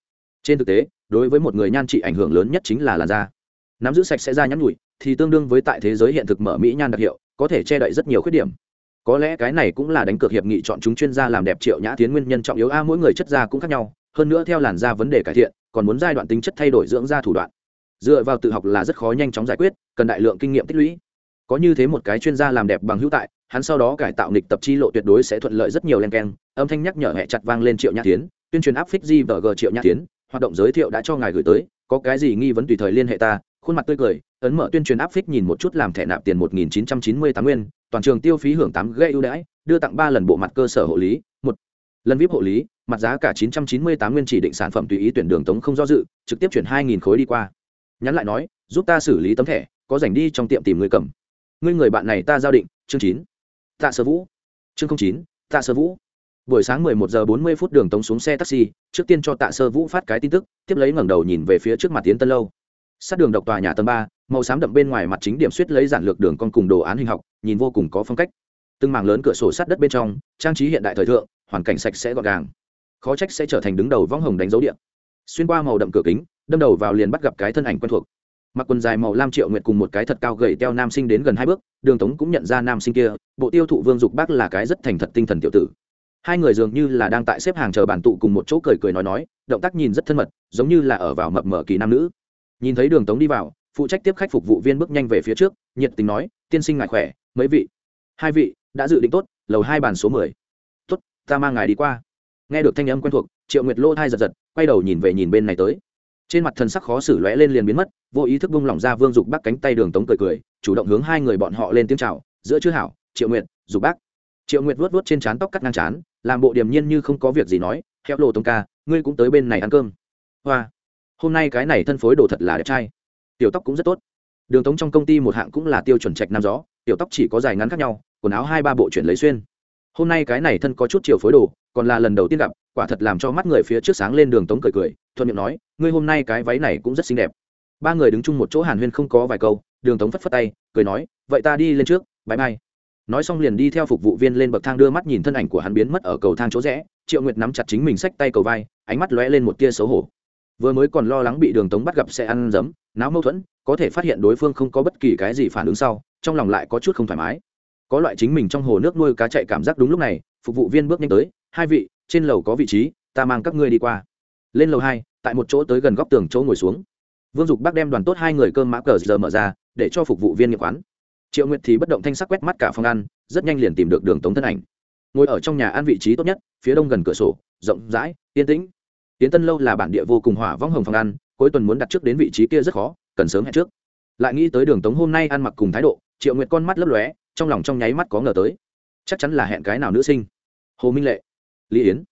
Trên thực tế, đối với một người nhan trị ảnh hưởng lớn nhất chính là làn da. Nắm giữ sạch sẽ da nhắn nhụi thì tương đương với tại thế giới hiện thực mở mỹ nhan đặc hiệu có thể che đậy rất nhiều khuyết điểm. Có lẽ cái này cũng là đánh cược hiệp nghị chọn chúng chuyên gia làm đẹp triệu nhã tiến nguyên nhân trọng yếu. A, mỗi người chất da cũng khác nhau, hơn nữa theo làn da vấn đề cải thiện, còn muốn giai đoạn tính chất thay đổi dưỡng da thủ đoạn. Dựa vào tự học là rất khó nhanh chóng giải quyết, cần đại lượng kinh nghiệm tích lũy. Có như thế một cái chuyên gia làm đẹp bằng hữu tại, hắn sau đó cải tạo nghịch tập chi lộ tuyệt đối sẽ thuận lợi rất nhiều len keng. Âm thanh nhắc nhở hẹ chặt vang lên triệu nhã tiến tuyên truyền áp phích di và g triệu nhã tiến hoạt động giới thiệu đã cho ngài gửi tới, có cái gì nghi vấn tùy thời liên hệ ta khuôn mặt tươi cười, ấn mở tuyên truyền áp phích nhìn một chút làm thẻ nạp tiền một nghìn chín trăm chín mươi tám nguyên, toàn trường tiêu phí hưởng tám gây ưu đãi, đưa tặng ba lần bộ mặt cơ sở hộ lý, một lần vip hộ lý, mặt giá cả chín trăm chín mươi tám nguyên chỉ định sản phẩm tùy ý tuyển đường tống không do dự, trực tiếp chuyển hai nghìn khối đi qua. Nhắn lại nói, giúp ta xử lý tấm thẻ, có rảnh đi trong tiệm tìm người cầm. Ngươi người bạn này ta giao định, chương chín. Tạ sơ vũ. Chương chín, tạ sơ vũ. Buổi sáng 11 giờ 40 phút đường tống xuống xe taxi, trước tiên cho tạ sơ vũ phát cái tin tức, tiếp lấy ngẩng đầu nhìn về phía trước mặt tiến tân lâu sát đường độc tòa nhà tầng ba, màu xám đậm bên ngoài mặt chính điểm suýt lấy giản lược đường con cùng đồ án hình học, nhìn vô cùng có phong cách. Từng mảng lớn cửa sổ sát đất bên trong, trang trí hiện đại thời thượng, hoàn cảnh sạch sẽ gọn gàng. Khó trách sẽ trở thành đứng đầu võng hồng đánh dấu điện xuyên qua màu đậm cửa kính, đâm đầu vào liền bắt gặp cái thân ảnh quen thuộc. Mặc quần dài màu lam triệu nguyệt cùng một cái thật cao gầy teo nam sinh đến gần hai bước, đường tống cũng nhận ra nam sinh kia, bộ tiêu thụ vương dục bác là cái rất thành thật tinh thần tiểu tử. Hai người dường như là đang tại xếp hàng chờ bàn tụ cùng một chỗ cười cười nói nói, động tác nhìn rất thân mật, giống như là ở vào mập mờ kỳ nam nữ nhìn thấy đường tống đi vào phụ trách tiếp khách phục vụ viên bước nhanh về phía trước nhiệt tình nói tiên sinh ngài khỏe mấy vị? Hai vị đã dự định tốt lầu hai bàn số mười. Tốt ta mang ngài đi qua. Nghe được thanh âm quen thuộc triệu nguyệt lô thai giật giật quay đầu nhìn về nhìn bên này tới. Trên mặt thần sắc khó xử lóe lên liền biến mất vô ý thức bung lỏng ra vương dục bác cánh tay đường tống cười cười chủ động hướng hai người bọn họ lên tiếng chào giữa chữ hảo triệu nguyệt dục bác triệu nguyệt vuốt vuốt trên trán tóc cắt ngang chán, làm bộ điềm nhiên như không có việc gì nói theo lộ tống ca ngươi cũng tới bên này ăn cơm. Hoa hôm nay cái này thân phối đồ thật là đẹp trai. Tiểu tóc cũng rất tốt. Đường tống trong công ty một hạng cũng là tiêu chuẩn trạch nam gió, tiểu tóc chỉ có dài ngắn khác nhau, quần áo hai ba bộ chuyển lấy xuyên. Hôm nay cái này thân có chút chiều phối đồ, còn là lần đầu tiên gặp, quả thật làm cho mắt người phía trước sáng lên đường tống cười cười, thuận miệng nói, ngươi hôm nay cái váy này cũng rất xinh đẹp. Ba người đứng chung một chỗ hàn huyên không có vài câu, đường tống phất phất tay, cười nói, vậy ta đi lên trước bãi mai nói xong liền đi theo phục vụ viên lên bậc thang đưa mắt nhìn thân ảnh của hắn biến mất ở cầu thang chỗ rẽ, triệu nguyệt nắm chặt chính mình xách tay cầu vai, ánh mắt lóe lên một tia xấu hổ vừa mới còn lo lắng bị đường tống bắt gặp sẽ ăn dấm, náo mâu thuẫn, có thể phát hiện đối phương không có bất kỳ cái gì phản ứng sau, trong lòng lại có chút không thoải mái. Có loại chính mình trong hồ nước nuôi cá chạy cảm giác đúng lúc này, phục vụ viên bước nhanh tới, hai vị, trên lầu có vị trí, ta mang các ngươi đi qua. Lên lầu hai, tại một chỗ tới gần góc tường chỗ ngồi xuống. Vương dục bác đem đoàn tốt hai người cơm mã cờ giờ mở ra, để cho phục vụ viên nghiệp quán triệu nguyệt thì bất động thanh sắc quét mắt cả phòng ăn, rất nhanh liền tìm được đường tống thân ảnh. Ngồi ở trong nhà ăn vị trí tốt nhất, phía đông gần cửa sổ, rộng rãi, yên tĩnh tiến tân lâu là bản địa vô cùng hỏa vong hồng phòng ăn, cuối tuần muốn đặt trước đến vị trí kia rất khó, cần sớm hẹn trước. Lại nghĩ tới đường tống hôm nay ăn mặc cùng thái độ, triệu nguyệt con mắt lấp lóe, trong lòng trong nháy mắt có ngờ tới. Chắc chắn là hẹn cái nào nữ sinh. Hồ minh lệ, lý yến.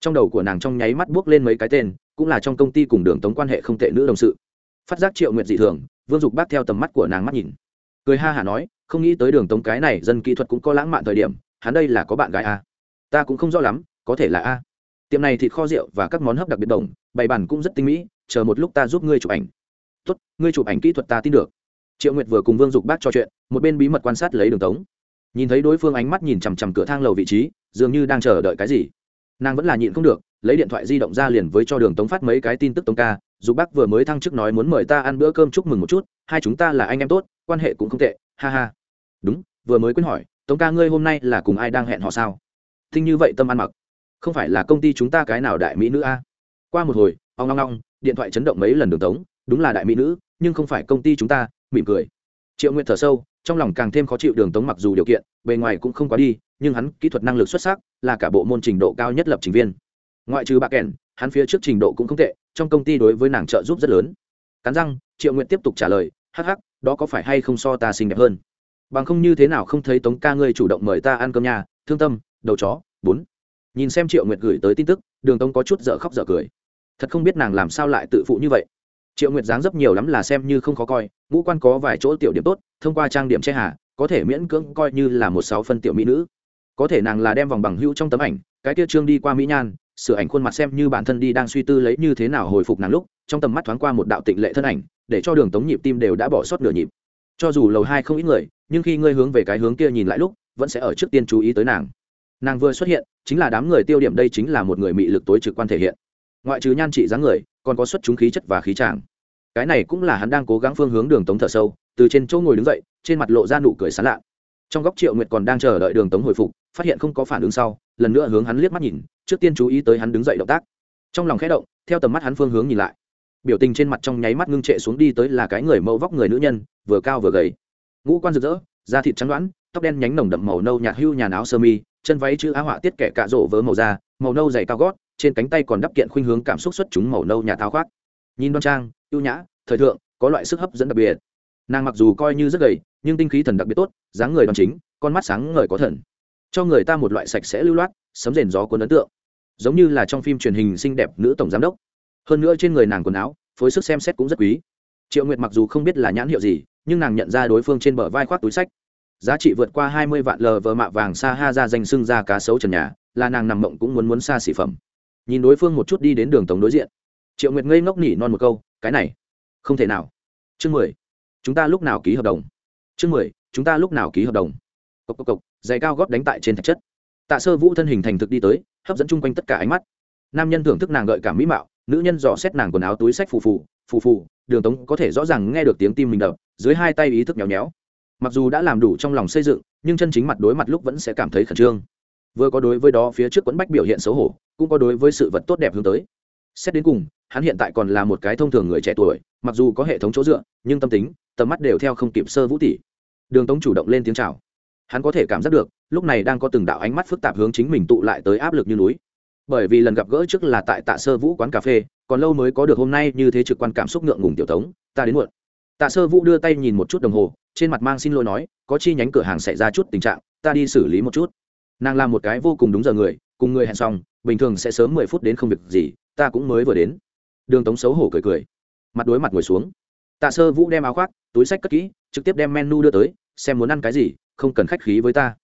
Trong đầu của nàng trong nháy mắt buốc lên mấy cái tên, cũng là trong công ty cùng đường tống quan hệ không tệ nữ đồng sự. Phát giác triệu nguyệt dị thường, vương dục bác theo tầm mắt của nàng mắt nhìn. Cười ha hả nói, không nghĩ tới đường tống cái này dân kỹ thuật cũng có lãng mạn thời điểm, hắn đây là có bạn gái a ta cũng không rõ lắm, có thể là a tiệm này thịt kho rượu và các món hấp đặc biệt đồng, bày bàn cũng rất tinh mỹ, chờ một lúc ta giúp ngươi chụp ảnh. Tốt, ngươi chụp ảnh kỹ thuật ta tin được. Triệu nguyệt vừa cùng vương dục bác trò chuyện, một bên bí mật quan sát lấy đường tống. Nhìn thấy đối phương ánh mắt nhìn chằm chằm cửa thang lầu vị trí, dường như đang chờ đợi cái gì. Nàng vẫn là nhịn không được, lấy điện thoại di động ra liền với cho đường tống phát mấy cái tin tức tống ca. Dù bác vừa mới thăng chức nói muốn mời ta ăn bữa cơm chúc mừng một chút, hai chúng ta là anh em tốt, quan hệ cũng không tệ, ha ha. Đúng, vừa mới quên hỏi, tống ca ngươi hôm nay là cùng ai đang hẹn họ sao? Thinh như vậy tâm ăn mặc không phải là công ty chúng ta cái nào đại mỹ nữ a? Qua một hồi, ong long long điện thoại chấn động mấy lần đường tống, đúng là đại mỹ nữ, nhưng không phải công ty chúng ta, mỉm cười. Triệu nguyện thở sâu, trong lòng càng thêm khó chịu đường tống mặc dù điều kiện, bề ngoài cũng không quá đi, nhưng hắn kỹ thuật năng lực xuất sắc, là cả bộ môn trình độ cao nhất lập trình viên. Ngoại trừ bà kèn, hắn phía trước trình độ cũng không tệ, trong công ty đối với nàng trợ giúp rất lớn. Cắn răng, triệu nguyện tiếp tục trả lời, hắc hắc, đó có phải hay không so ta xinh đẹp hơn? Bằng không như thế nào không thấy tống ca ngươi chủ động mời ta ăn cơm nhà, thương tâm, đầu chó, bốn nhìn xem triệu nguyệt gửi tới tin tức, đường Tông có chút dở khóc dở cười. Thật không biết nàng làm sao lại tự phụ như vậy. Triệu nguyệt dáng dấp nhiều lắm là xem như không khó coi, ngũ quan có vài chỗ tiểu điểm tốt, thông qua trang điểm che hà, có thể miễn cưỡng coi như là một sáu phân tiểu mỹ nữ. Có thể nàng là đem vòng bằng hữu trong tấm ảnh, cái tia trương đi qua mỹ nhan, sửa ảnh khuôn mặt xem như bản thân đi đang suy tư lấy như thế nào hồi phục nàng lúc, trong tầm mắt thoáng qua một đạo tịnh lệ thân ảnh, để cho đường tống nhịp tim đều đã bỏ sót nửa nhịp. Cho dù lầu hai không ít người, nhưng khi ngươi hướng về cái hướng kia nhìn lại lúc, vẫn sẽ ở trước tiên chú ý tới nàng nàng vừa xuất hiện, chính là đám người tiêu điểm đây chính là một người mị lực tối trực quan thể hiện. Ngoại trừ nhan trị dáng người, còn có xuất chúng khí chất và khí tràng cái này cũng là hắn đang cố gắng phương hướng đường tống thở sâu, từ trên chỗ ngồi đứng dậy, trên mặt lộ ra nụ cười sán lạ. Trong góc triệu nguyệt còn đang chờ đợi đường tống hồi phục, phát hiện không có phản ứng sau, lần nữa hướng hắn liếc mắt nhìn, trước tiên chú ý tới hắn đứng dậy động tác. Trong lòng khẽ động, theo tầm mắt hắn phương hướng nhìn lại. Biểu tình trên mặt trong nháy mắt ngưng trệ xuống đi tới là cái người mẫu vóc người nữ nhân, vừa cao vừa gầy. Ngũ quan rực rỡ, da thịt trắng đoãn tóc đen nhánh nồng đậm màu nâu nhạt hưu nhà áo sơ mi chân váy chữ á họa tiết kẻ cạ rổ vớ màu da, màu nâu dày cao gót, trên cánh tay còn đắp kiện khuynh hướng cảm xúc xuất chúng màu nâu nhà tháo khoác. Nhìn đoan trang, ưu nhã, thời thượng, có loại sức hấp dẫn đặc biệt. Nàng mặc dù coi như rất gầy, nhưng tinh khí thần đặc biệt tốt, dáng người đoan chính, con mắt sáng ngời có thần. Cho người ta một loại sạch sẽ lưu loát, sấm rền gió cuốn ấn tượng. Giống như là trong phim truyền hình xinh đẹp nữ tổng giám đốc. Hơn nữa trên người nàng quần áo, phối sức xem xét cũng rất quý. Triệu nguyệt mặc dù không biết là nhãn hiệu gì, nhưng nàng nhận ra đối phương trên bờ vai khoác túi sách giá trị vượt qua hai mươi vạn lờ vờ mạ vàng xa ha ra danh xưng ra cá sấu trần nhà, là nàng nằm mộng cũng muốn muốn xa xỉ phẩm. Nhìn đối phương một chút đi đến đường tống đối diện. Triệu nguyệt ngây ngốc nỉ non một câu, cái này, không thể nào. Chương mười, chúng ta lúc nào ký hợp đồng? Chương mười, chúng ta lúc nào ký hợp đồng? Cộc cộc cộc, giày cao góp đánh tại trên thạch chất. Tạ sơ vũ thân hình thành thực đi tới, hấp dẫn chung quanh tất cả ánh mắt. Nam nhân thưởng thức nàng gợi cảm mỹ mạo, nữ nhân dò xét nàng quần áo túi sách phù phù phù phù, đường tống có thể rõ ràng nghe được tiếng tim mình đập, dưới hai tay ý thức nhéo nhéo mặc dù đã làm đủ trong lòng xây dựng, nhưng chân chính mặt đối mặt lúc vẫn sẽ cảm thấy khẩn trương. Vừa có đối với đó phía trước quẫn bách biểu hiện xấu hổ, cũng có đối với sự vật tốt đẹp hướng tới. Xét đến cùng, hắn hiện tại còn là một cái thông thường người trẻ tuổi, mặc dù có hệ thống chỗ dựa, nhưng tâm tính, tầm mắt đều theo không kịp sơ vũ tỷ đường tống chủ động lên tiếng chào. Hắn có thể cảm giác được, lúc này đang có từng đạo ánh mắt phức tạp hướng chính mình tụ lại tới áp lực như núi. Bởi vì lần gặp gỡ trước là tại tạ sơ vũ quán cà phê, còn lâu mới có được hôm nay như thế trực quan cảm xúc ngượng ngùng tiểu tống, ta đến muộn. Tạ sơ vũ đưa tay nhìn một chút đồng hồ trên mặt mang xin lỗi nói, có chi nhánh cửa hàng xảy ra chút tình trạng, ta đi xử lý một chút. Nàng làm một cái vô cùng đúng giờ người, cùng người hẹn xong, bình thường sẽ sớm mười phút đến không việc gì, ta cũng mới vừa đến. Đường tống xấu hổ cười cười. Mặt đối mặt ngồi xuống. Tạ sơ vũ đem áo khoác, túi sách cất kỹ, trực tiếp đem menu đưa tới, xem muốn ăn cái gì, không cần khách khí với ta.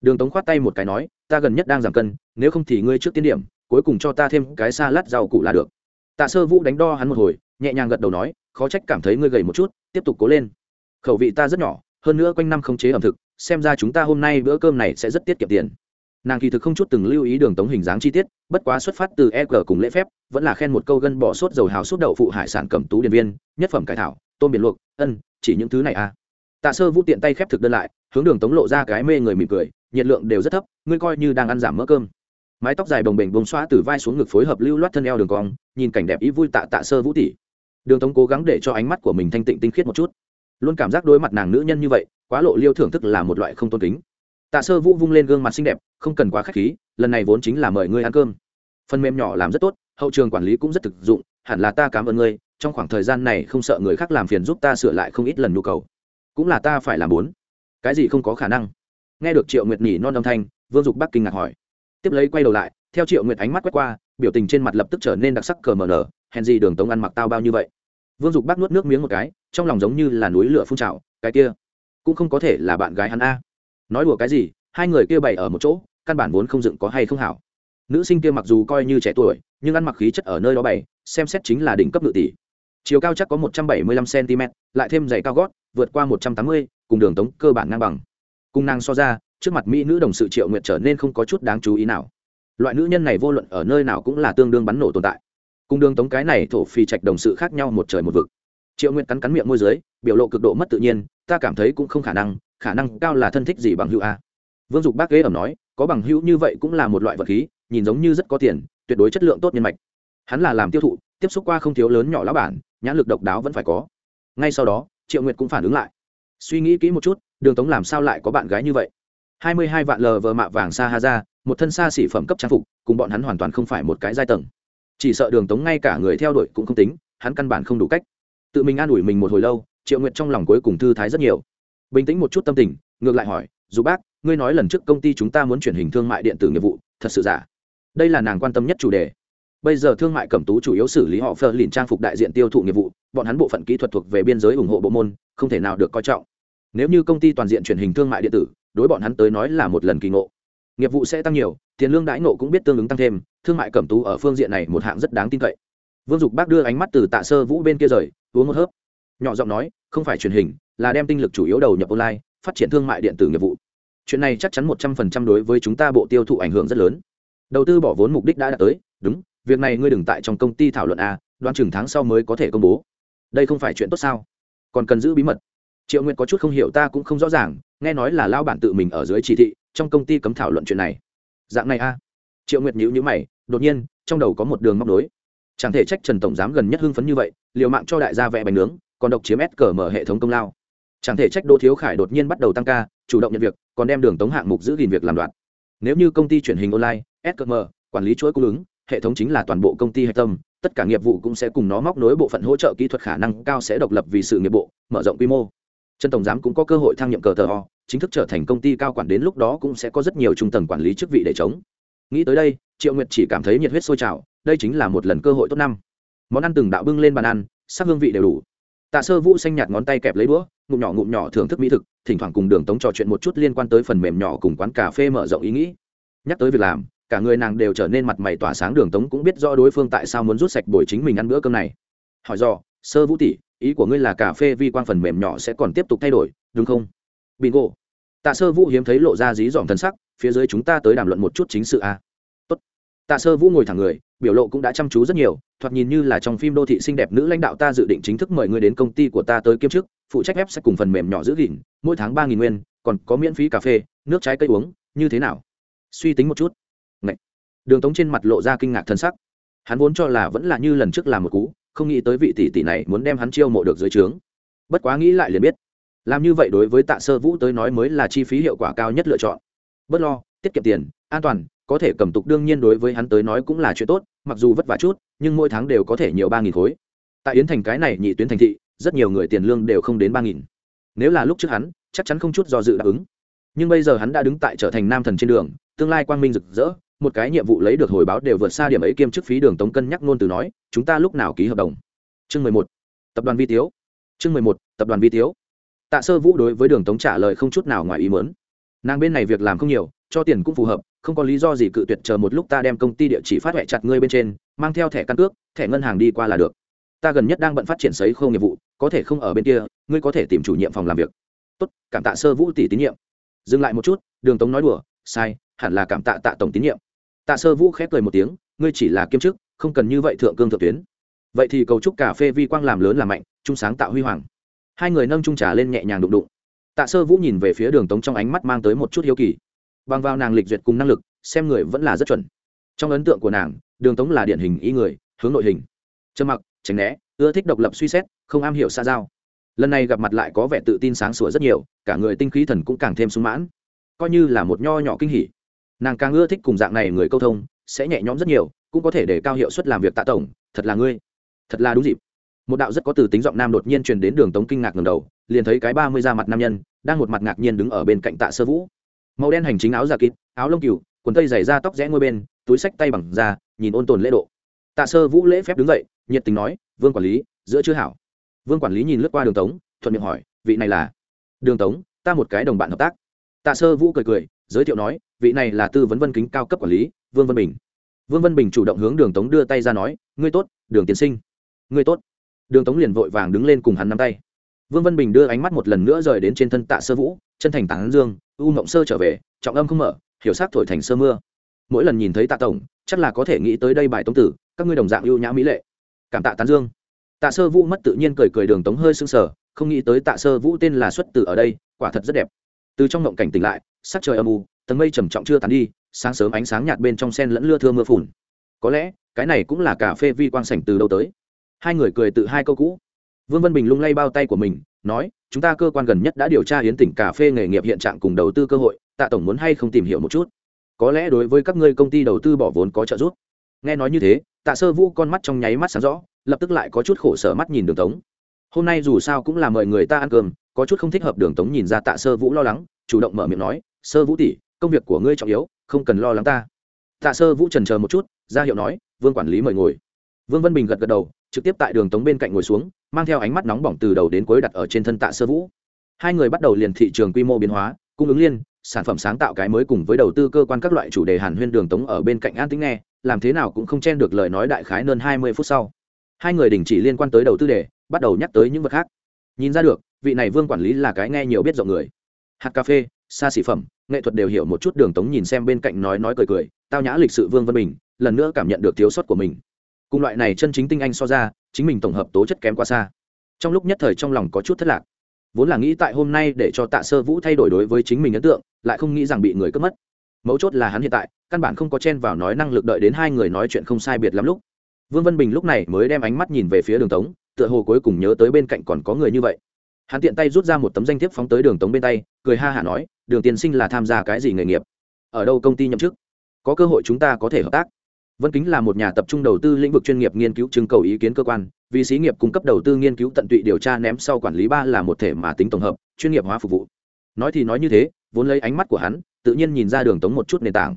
Đường tống khoát tay một cái nói, ta gần nhất đang giảm cân, nếu không thì ngươi trước tiên điểm, cuối cùng cho ta thêm cái xa lát rau củ là được. Tạ sơ vũ đánh đo hắn một hồi, nhẹ nhàng gật đầu nói, khó trách cảm thấy ngươi gầy một chút, tiếp tục cố lên khẩu vị ta rất nhỏ, hơn nữa quanh năm không chế ẩm thực, xem ra chúng ta hôm nay bữa cơm này sẽ rất tiết kiệm tiền. Nàng kỳ thực không chút từng lưu ý đường tống hình dáng chi tiết, bất quá xuất phát từ e g cùng lễ phép, vẫn là khen một câu gân bỏ sốt dầu hào sốt đậu phụ hải sản cầm tú điện viên, nhất phẩm cải thảo, tôm biển luộc, ân, chỉ những thứ này à. Tạ sơ vũ tiện tay khép thực đơn lại, hướng đường tống lộ ra cái mê người mỉm cười, nhiệt lượng đều rất thấp, ngươi coi như đang ăn giảm mỡ cơm. Mái tóc dài bồng bềnh bông xoa từ vai xuống ngực phối hợp lưu loát thân eo đường cong, nhìn cảnh đẹp ý vui tạ tạ sơ vũ tỷ. Đường tống cố gắng để cho ánh mắt của mình thanh tịnh tinh khiết một chút luôn cảm giác đối mặt nàng nữ nhân như vậy, quá lộ liêu thưởng thức là một loại không tôn kính. Tạ sơ vũ vung lên gương mặt xinh đẹp, không cần quá k h á c h khí, lần này vốn chính là mời ngươi ăn cơm. Phần mềm nhỏ làm rất tốt, hậu trường quản lý cũng rất thực dụng, hẳn là ta cảm ơn ngươi, trong khoảng thời gian này không sợ người khác làm phiền giúp ta sửa lại không ít lần nhu cầu. Cũng là ta phải làm bốn. Cái gì không có khả năng? Nghe được triệu nguyệt nhỉ non âm thanh, vương dục bắc kinh ngạc hỏi. Tiếp lấy quay đầu lại, theo triệu nguyệt ánh mắt quét qua, biểu tình trên mặt lập tức trở nên đặc sắc cờ mờ nở, hèn gì đường tống ăn mặc tao bao như vậy vương dục bắt nuốt nước miếng một cái, trong lòng giống như là núi lửa phun trào, cái kia, cũng không có thể là bạn gái hắn a. Nói đùa cái gì, hai người kia bày ở một chỗ, căn bản vốn không dựng có hay không hảo. Nữ sinh kia mặc dù coi như trẻ tuổi, nhưng ăn mặc khí chất ở nơi đó bày, xem xét chính là đỉnh cấp ngự tỷ. Chiều cao chắc có một trăm bảy mươi lăm cm lại thêm giày cao gót, vượt qua một trăm tám mươi, cùng đường tống cơ bản ngang bằng. Cùng năng so ra, trước mặt mỹ nữ đồng sự triệu nguyện trở nên không có chút đáng chú ý nào. Loại nữ nhân này vô luận ở nơi nào cũng là tương đương bắn nổ tồn tại cùng đường tống cái này thổ phì trạch đồng sự khác nhau một trời một vực. Triệu nguyện cắn cắn miệng môi dưới, biểu lộ cực độ mất tự nhiên, ta cảm thấy cũng không khả năng khả năng cao là thân thích gì bằng hữu a. Vương dục bác ghế ẩm nói, có bằng hữu như vậy cũng là một loại vật khí, nhìn giống như rất có tiền, tuyệt đối chất lượng tốt nhân mạch. Hắn là làm tiêu thụ, tiếp xúc qua không thiếu lớn nhỏ lão bản, nhãn lực độc đáo vẫn phải có. Ngay sau đó, triệu nguyệt cũng phản ứng lại. Suy nghĩ kỹ một chút, đường tống làm sao lại có bạn gái như vậy? Hai mươi hai vạn lờ vờ mạ vàng sa ha ra, một thân xa xỉ phẩm cấp trang phục, cùng bọn hắn hoàn toàn không phải một cái giai tầng chỉ sợ đường tống ngay cả người theo đuổi cũng không tính, hắn căn bản không đủ cách. Tự mình an ủi mình một hồi lâu, triệu nguyện trong lòng cuối cùng thư thái rất nhiều. Bình tĩnh một chút tâm tình, ngược lại hỏi, dù bác, ngươi nói lần trước công ty chúng ta muốn chuyển hình thương mại điện tử nghiệp vụ, thật sự giả? Đây là nàng quan tâm nhất chủ đề. Bây giờ thương mại cẩm tú chủ yếu xử lý họ phơ lìn trang phục đại diện tiêu thụ nghiệp vụ, bọn hắn bộ phận kỹ thuật thuộc về biên giới ủng hộ bộ môn, không thể nào được coi trọng. Nếu như công ty toàn diện chuyển hình thương mại điện tử, đối bọn hắn tới nói là một lần kỳ ngộ nghiệp vụ sẽ tăng nhiều, tiền lương đãi nộ cũng biết tương ứng tăng thêm, thương mại cẩm tú ở phương diện này một hạng rất đáng tin cậy. Vương dục bác đưa ánh mắt từ tạ sơ vũ bên kia rời, uống một hớp. Nhỏ giọng nói, không phải truyền hình, là đem tinh lực chủ yếu đầu nhập online, phát triển thương mại điện tử nghiệp vụ. Chuyện này chắc chắn một trăm phần trăm đối với chúng ta bộ tiêu thụ ảnh hưởng rất lớn. Đầu tư bỏ vốn mục đích đã đạt tới, đúng, việc này ngươi đừng tại trong công ty thảo luận a, đoán chừng tháng sau mới có thể công bố. Đây không phải chuyện tốt sao? Còn cần giữ bí mật triệu nguyệt có chút không hiểu ta cũng không rõ ràng, nghe nói là lao bản tự mình ở dưới chỉ thị, trong công ty cấm thảo luận chuyện này. Dạng này a? Triệu nguyệt nhữ nhữ mày, đột nhiên, trong đầu có một đường móc nối. chẳng thể trách trần tổng giám gần nhất hưng phấn như vậy, liều mạng cho đại gia vẽ bánh nướng, còn độc chiếm s cờ mở hệ thống công lao. Chẳng thể trách đỗ thiếu khải đột nhiên bắt đầu tăng ca, chủ động nhận việc, còn đem đường tống hạng mục giữ gìn việc làm đoạn. Nếu như công ty truyền hình online skm quản lý chuỗi cung ứng, hệ thống chính là toàn bộ công ty hệ tâm, tất cả nghiệp vụ cũng sẽ cùng nó móc nối bộ phận hỗ trợ kỹ thuật khả năng cao sẽ độc lập vì sự nghiệp bộ, mở rộng quy mô trần tổng giám cũng có cơ hội thăng nhiệm cờ tờ ho chính thức trở thành công ty cao quản đến lúc đó cũng sẽ có rất nhiều trung tầng quản lý chức vị để chống. Nghĩ tới đây, triệu nguyệt chỉ cảm thấy nhiệt huyết sôi trào, đây chính là một lần cơ hội tốt năm. Món ăn từng đạo bưng lên bàn ăn, sắc hương vị đều đủ. Tạ sơ vũ xanh nhạt ngón tay kẹp lấy đũa, ngụm nhỏ ngụm nhỏ thưởng thức mỹ thực, thỉnh thoảng cùng đường tống trò chuyện một chút liên quan tới phần mềm nhỏ cùng quán cà phê mở rộng ý nghĩ. Nhắc tới việc làm, cả người nàng đều trở nên mặt mày tỏa sáng, đường tống cũng biết rõ đối phương tại sao muốn rút sạch bồi chính mình ăn bữa cơm này. Hỏi do, sơ vũ tỷ ý của ngươi là cà phê vi quan phần mềm nhỏ sẽ còn tiếp tục thay đổi, đúng không bingo tạ sơ vũ hiếm thấy lộ ra dí dỏm thân sắc, phía dưới chúng ta tới đàm luận một chút chính sự a à. Tốt. tạ sơ vũ ngồi thẳng người, biểu lộ cũng đã chăm chú rất nhiều, thoạt nhìn như là trong phim đô thị xinh đẹp nữ lãnh đạo ta dự định chính thức mời ngươi đến công ty của ta tới kiêm chức, phụ trách web sẽ cùng phần mềm nhỏ giữ gìn, mỗi tháng ba nghìn nguyên, còn có miễn phí cà phê, nước trái cây uống, như thế nào suy tính một chút Ngậy. đường tống trên mặt lộ ra kinh ngạc thân sắc hắn vốn cho là vẫn là như lần trước làm một cú không nghĩ tới vị tỷ tỷ này muốn đem hắn chiêu mộ được dưới trướng. Bất quá nghĩ lại liền biết, làm như vậy đối với tạ sơ vũ tới nói mới là chi phí hiệu quả cao nhất lựa chọn. Bất lo, tiết kiệm tiền, an toàn, có thể cầm tục đương nhiên đối với hắn tới nói cũng là chuyện tốt, mặc dù vất vả chút, nhưng mỗi tháng đều có thể nhiều ba nghìn khối. Tại yến thành cái này nhị tuyến thành thị, rất nhiều người tiền lương đều không đến ba nghìn. Nếu là lúc trước hắn, chắc chắn không chút do dự đáp ứng. Nhưng bây giờ hắn đã đứng tại trở thành nam thần trên đường, tương lai quang minh rực rỡ một cái nhiệm vụ lấy được hồi báo đều vượt xa điểm ấy kiêm chức phí đường tống cân nhắc ngôn từ nói, chúng ta lúc nào ký hợp đồng? Chương mười một, tập đoàn vi tiếu. Chương mười một, tập đoàn vi tiếu. Tạ sơ vũ đối với đường tống trả lời không chút nào ngoài ý mớn nàng bên này việc làm không nhiều, cho tiền cũng phù hợp, không có lý do gì cự tuyệt chờ một lúc ta đem công ty địa chỉ phát huệ chặt ngươi bên trên, mang theo thẻ căn cước, thẻ ngân hàng đi qua là được. Ta gần nhất đang bận phát triển sấy khâu nghiệp vụ, có thể không ở bên kia, ngươi có thể tìm chủ nhiệm phòng làm việc. Tốt, cảm tạ sơ vũ tỷ tín nhiệm. Dừng lại một chút, đường tống nói đùa sai, hẳn là cảm tạ tạ tổng tín nhiệm. Tạ sơ vũ khép cười một tiếng, ngươi chỉ là kiêm chức, không cần như vậy thượng cương thượng tuyến. Vậy thì cầu chúc cà phê vi quang làm lớn làm mạnh trung sáng tạo huy hoàng. Hai người nâng trung trà lên nhẹ nhàng đụng đụng. Tạ sơ vũ nhìn về phía đường tống trong ánh mắt mang tới một chút hiếu kỳ. Bằng vào nàng lịch duyệt cùng năng lực, xem người vẫn là rất chuẩn. Trong ấn tượng của nàng, đường tống là điển hình ý người, hướng nội hình. Trầm mặc, tránh né, ưa thích độc lập suy xét, không am hiểu xa giao. Lần này gặp mặt lại có vẻ tự tin sáng sủa rất nhiều, cả người tinh khí thần cũng càng thêm sung mãn coi như là một nho nhỏ kinh hỉ. Nàng càng ưa thích cùng dạng này người câu thông, sẽ nhẹ nhõm rất nhiều, cũng có thể để cao hiệu suất làm việc tạ tổng, thật là ngươi, thật là đúng dịp. Một đạo rất có từ tính giọng nam đột nhiên truyền đến đường tống kinh ngạc ngầm đầu, liền thấy cái ba mươi da mặt nam nhân, đang một mặt ngạc nhiên đứng ở bên cạnh tạ sơ vũ. Màu đen hành chính áo da kín áo lông cừu, quần tây dày da tóc rẽ ngôi bên, túi sách tay bằng da, nhìn ôn tồn lễ độ. Tạ sơ vũ lễ phép đứng dậy, nhiệt tình nói, vương quản lý, giữa chưa hảo. Vương quản lý nhìn lướt qua đường tống, thuận miệng hỏi, vị này là? Đường tống, ta một cái đồng bạn hợp tác tạ sơ vũ cười cười, giới thiệu nói, vị này là tư vấn vân kính cao cấp quản lý, vương vân bình. Vương vân bình chủ động hướng đường tống đưa tay ra nói, ngươi tốt, đường tiến sinh. Ngươi tốt. Đường tống liền vội vàng đứng lên cùng hắn nắm tay. Vương vân bình đưa ánh mắt một lần nữa rời đến trên thân tạ sơ vũ, chân thành tán dương, u mộng sơ trở về, trọng âm không mở, hiểu sắc thổi thành sơ mưa. Mỗi lần nhìn thấy tạ tổng, chắc là có thể nghĩ tới đây bài tống tử, các ngươi đồng dạng ưu nhã mỹ lệ. Cảm tạ tán dương. Tạ sơ vũ mất tự nhiên cười cười đường tống hơi sưng sờ, không nghĩ tới tạ sơ vũ tên là xuất tử ở đây, quả thật rất đẹp từ trong ngộng cảnh tỉnh lại, sắc trời âm u, tầng mây trầm trọng chưa tàn đi, sáng sớm ánh sáng nhạt bên trong sen lẫn lưa thưa mưa phùn. Có lẽ, cái này cũng là cà phê vi quang sảnh từ đâu tới. Hai người cười tự hai câu cũ. Vương vân bình lung lay bao tay của mình, nói, chúng ta cơ quan gần nhất đã điều tra hiến tỉnh cà phê nghề nghiệp hiện trạng cùng đầu tư cơ hội, tạ tổng muốn hay không tìm hiểu một chút? Có lẽ đối với các ngươi công ty đầu tư bỏ vốn có trợ giúp. Nghe nói như thế, tạ sơ vũ con mắt trong nháy mắt sáng rõ, lập tức lại có chút khổ sở mắt nhìn đường tống hôm nay dù sao cũng là mời người ta ăn cơm, có chút không thích hợp đường tống nhìn ra tạ sơ vũ lo lắng, chủ động mở miệng nói, sơ vũ tỷ, công việc của ngươi trọng yếu, không cần lo lắng ta. Tạ sơ vũ trần chờ một chút, ra hiệu nói, vương quản lý mời ngồi. Vương vân bình gật gật đầu, trực tiếp tại đường tống bên cạnh ngồi xuống, mang theo ánh mắt nóng bỏng từ đầu đến cuối đặt ở trên thân tạ sơ vũ. Hai người bắt đầu liền thị trường quy mô biến hóa, cung ứng liên, sản phẩm sáng tạo cái mới cùng với đầu tư cơ quan các loại chủ đề hàn huyên đường tống ở bên cạnh an tính nghe, làm thế nào cũng không chen được lời nói đại khái hơn hai mươi phút sau. Hai người đình chỉ liên quan tới đầu tư đề bắt đầu nhắc tới những vật khác. Nhìn ra được, vị này vương quản lý là cái nghe nhiều biết rộng người. Hạt cà phê, xa xỉ phẩm, nghệ thuật đều hiểu một chút đường tống nhìn xem bên cạnh nói nói cười cười, tao nhã lịch sự vương vân bình, lần nữa cảm nhận được thiếu sót của mình. Cùng loại này chân chính tinh anh so ra, chính mình tổng hợp tố chất kém quá xa. Trong lúc nhất thời trong lòng có chút thất lạc. Vốn là nghĩ tại hôm nay để cho tạ sơ vũ thay đổi đối với chính mình ấn tượng, lại không nghĩ rằng bị người cướp mất. Mấu chốt là hắn hiện tại, căn bản không có chen vào nói năng lực đợi đến hai người nói chuyện không sai biệt lắm lúc. Vương vân bình lúc này mới đem ánh mắt nhìn về phía đường tống tựa hồ cuối cùng nhớ tới bên cạnh còn có người như vậy. Hắn tiện tay rút ra một tấm danh thiếp phóng tới đường tống bên tay, cười ha hả nói, đường tiên sinh là tham gia cái gì nghề nghiệp? Ở đâu công ty nhậm chức? Có cơ hội chúng ta có thể hợp tác. Vân kính là một nhà tập trung đầu tư lĩnh vực chuyên nghiệp nghiên cứu trưng cầu ý kiến cơ quan, vì xí nghiệp cung cấp đầu tư nghiên cứu tận tụy điều tra ném sau quản lý ba là một thể mà tính tổng hợp, chuyên nghiệp hóa phục vụ. Nói thì nói như thế, vốn lấy ánh mắt của hắn, tự nhiên nhìn ra đường tống một chút nền tảng.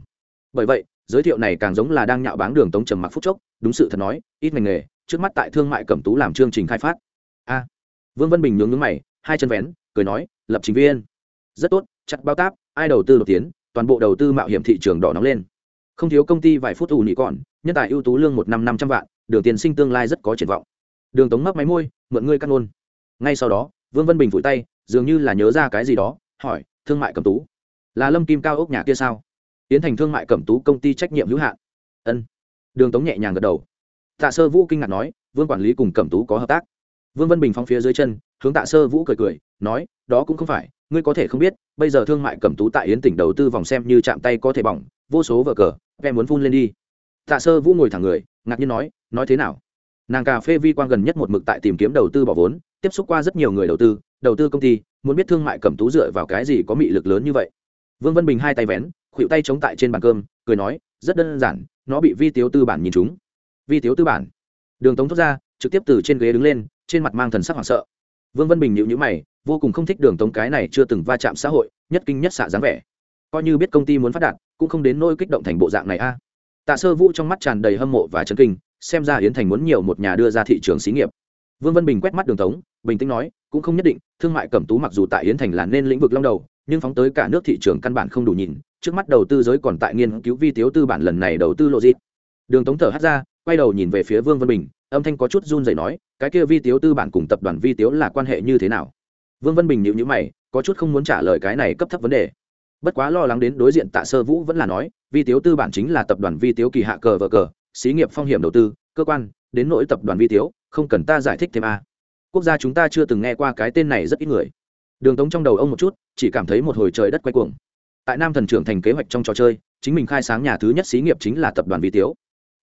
Bởi vậy, giới thiệu này càng giống là đang nhạo báng đường tống trầm mặc phúc chốc, đúng sự thật nói, ít ngành nghề trước mắt tại thương mại cẩm tú làm chương trình khai phát. A. Vương vân bình nhướng nhướng mày, hai chân vén, cười nói, lập trình viên. Rất tốt, chặt bao táp, ai đầu tư đột tiến, toàn bộ đầu tư mạo hiểm thị trường đỏ nóng lên. Không thiếu công ty vài phút ủ nhị còn, nhân tài ưu tú lương một năm năm trăm vạn, đường tiền sinh tương lai rất có triển vọng. Đường tống mắc máy môi, mượn ngươi cắt ngôn. Ngay sau đó, vương vân bình vùi tay, dường như là nhớ ra cái gì đó, hỏi, thương mại cầm tú, là lâm kim cao ốc nhà kia sao? Tiến thành thương mại cẩm tú công ty trách nhiệm hữu hạn. Ân. Đường tống nhẹ nhàng gật đầu tạ sơ vũ kinh ngạc nói, vương quản lý cùng cẩm tú có hợp tác? Vương vân bình phóng phía dưới chân, hướng tạ sơ vũ cười cười, nói, đó cũng không phải, ngươi có thể không biết, bây giờ thương mại cẩm tú tại yến tỉnh đầu tư vòng xem như chạm tay có thể bỏng, vô số vợ cờ em muốn phun lên đi. Tạ sơ vũ ngồi thẳng người, ngạc nhiên nói nói thế nào? Nàng cà phê vi quan gần nhất một mực tại tìm kiếm đầu tư bỏ vốn, tiếp xúc qua rất nhiều người đầu tư đầu tư công ty, muốn biết thương mại cẩm tú dựa vào cái gì có mị lực lớn như vậy. Vương vân bình hai tay vén, khuỵu tay chống tại trên bàn cơm, cười nói, rất đơn giản, nó bị vi tiếu tư bản nhìn chúng vi tiếu tư bản. Đường tống thốt ra, trực tiếp từ trên ghế đứng lên, trên mặt mang thần sắc hoảng sợ. Vương văn bình nhịu nhữ mày, vô cùng không thích đường tống cái này chưa từng va chạm xã hội, nhất kinh nhất xạ dáng vẻ. Coi như biết công ty muốn phát đạt, cũng không đến nỗi kích động thành bộ dạng này a. Tạ sơ vũ trong mắt tràn đầy hâm mộ và chấn kinh, xem ra yến thành muốn nhiều một nhà đưa ra thị trường xí nghiệp. Vương văn bình quét mắt đường tống, bình tĩnh nói, cũng không nhất định, thương mại cẩm tú mặc dù tại yến thành là nên lĩnh vực long đầu, nhưng phóng tới cả nước thị trường căn bản không đủ nhìn, trước mắt đầu tư giới còn tại nghiên cứu vi tiếu tư bản lần này đầu tư lộ dịp đường tống thở hắt ra quay đầu nhìn về phía vương vân bình, âm thanh có chút run rẩy nói, cái kia vi tiếu tư bản cùng tập đoàn vi tiếu là quan hệ như thế nào? Vương vân bình nhịu nhữ mày, có chút không muốn trả lời cái này cấp thấp vấn đề. Bất quá lo lắng đến đối diện tạ sơ vũ vẫn là nói, vi tiếu tư bản chính là tập đoàn vi tiếu kỳ hạ cờ vờ cờ, xí nghiệp phong hiểm đầu tư, cơ quan, đến nỗi tập đoàn vi tiếu, không cần ta giải thích thêm a. À. quốc gia chúng ta chưa từng nghe qua cái tên này rất ít người. Đường tống trong đầu ông một chút, chỉ cảm thấy một hồi trời đất quay cuồng. Tại nam thần trưởng thành kế hoạch trong trò chơi, chính mình khai sáng nhà thứ nhất xí nghiệp chính là tập đoàn vi tiếu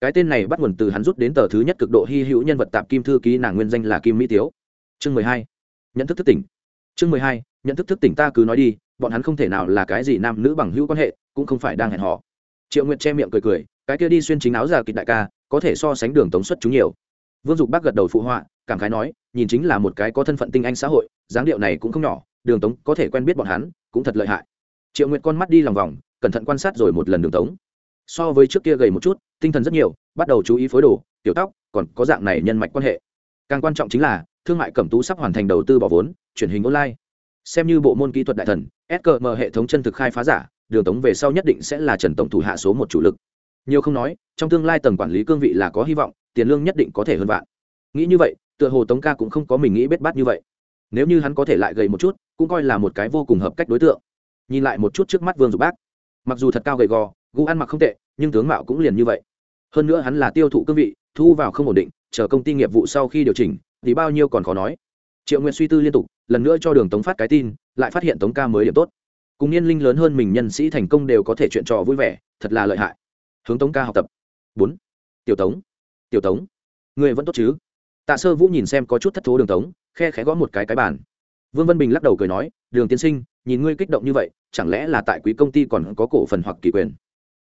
cái tên này bắt nguồn từ hắn rút đến tờ thứ nhất cực độ hy hữu nhân vật tạp kim thư ký nàng nguyên danh là kim mỹ tiếu. Chương mười hai. Nhận thức thức tỉnh. Chương mười hai. Nhận thức thức tỉnh ta cứ nói đi, bọn hắn không thể nào là cái gì nam nữ bằng hữu quan hệ, cũng không phải đang hẹn hò. Triệu nguyệt che miệng cười cười, cái kia đi xuyên chính áo già kịch đại ca, có thể so sánh đường tống xuất chúng nhiều. Vương dục bác gật đầu phụ họa, cảm khái nói, nhìn chính là một cái có thân phận tinh anh xã hội, dáng điệu này cũng không nhỏ, đường tống có thể quen biết bọn hắn, cũng thật lợi hại. Triệu nguyệt con mắt đi lòng vòng, cẩn thận quan sát rồi một lần đường tống so với trước kia gầy một chút, tinh thần rất nhiều, bắt đầu chú ý phối đồ, tiểu tóc, còn có dạng này nhân mạch quan hệ. Càng quan trọng chính là, thương mại cẩm tú sắp hoàn thành đầu tư bỏ vốn, truyền hình online. Xem như bộ môn kỹ thuật đại thần skm hệ thống chân thực khai phá giả, đường tống về sau nhất định sẽ là trần tổng thủ hạ số một chủ lực. Nhiều không nói, trong tương lai tầng quản lý cương vị là có hy vọng, tiền lương nhất định có thể hơn vạn. Nghĩ như vậy, tựa hồ tống ca cũng không có mình nghĩ bết bát như vậy. Nếu như hắn có thể lại gầy một chút, cũng coi là một cái vô cùng hợp cách đối tượng. Nhìn lại một chút trước mắt vương dục bác. Mặc dù thật cao gầy gò gu ăn mặc không tệ, nhưng tướng mạo cũng liền như vậy. Hơn nữa hắn là tiêu thụ cương vị, thu vào không ổn định, chờ công ty nghiệp vụ sau khi điều chỉnh, thì bao nhiêu còn khó nói. Triệu nguyện suy tư liên tục, lần nữa cho đường tống phát cái tin, lại phát hiện tống ca mới điểm tốt. Cùng niên linh lớn hơn mình nhân sĩ thành công đều có thể chuyện trò vui vẻ, thật là lợi hại. Hướng tống ca học tập. Bốn. Tiểu tống. Tiểu tống. Người vẫn tốt chứ? Tạ sơ vũ nhìn xem có chút thất thố đường tống, khe khẽ gõ một cái cái bàn. Vương Văn bình lắc đầu cười nói, đường tiên sinh, nhìn ngươi kích động như vậy, chẳng lẽ là tại quý công ty còn có cổ phần hoặc kỳ quyền?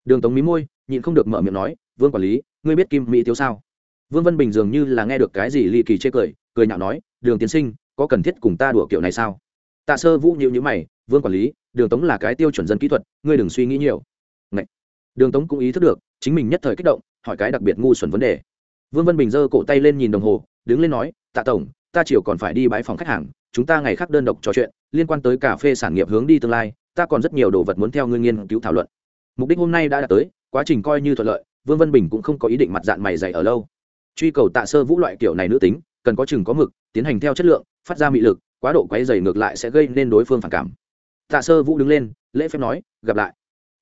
Đường tống mí môi, nhịn không được mở miệng nói, vương quản lý, ngươi biết kim mỹ tiêu sao? Vương vân bình dường như là nghe được cái gì ly kỳ chê cười cười nhạo nói, đường tiến sinh, có cần thiết cùng ta đùa kiểu này sao? Tạ sơ vũ nhịu nhữ mày, vương quản lý, đường tống là cái tiêu chuẩn dân kỹ thuật, ngươi đừng suy nghĩ nhiều. Ngậy. đường tống cũng ý thức được, chính mình nhất thời kích động, hỏi cái đặc biệt ngu xuẩn vấn đề. Vương vân bình giơ cổ tay lên nhìn đồng hồ, đứng lên nói, tạ tổng, ta chiều còn phải đi bãi phòng khách hàng, chúng ta ngày khác đơn độc trò chuyện, liên quan tới cà phê sản nghiệp hướng đi tương lai, ta còn rất nhiều đồ vật muốn theo ngươi nghiên cứu thảo luận mục đích hôm nay đã đạt tới, quá trình coi như thuận lợi, vương Văn bình cũng không có ý định mặt dạng mày dày ở lâu. Truy cầu tạ sơ vũ loại kiểu này nữ tính, cần có chừng có mực, tiến hành theo chất lượng, phát ra mị lực, quá độ quấy dày ngược lại sẽ gây nên đối phương phản cảm. Tạ sơ vũ đứng lên, lễ phép nói, gặp lại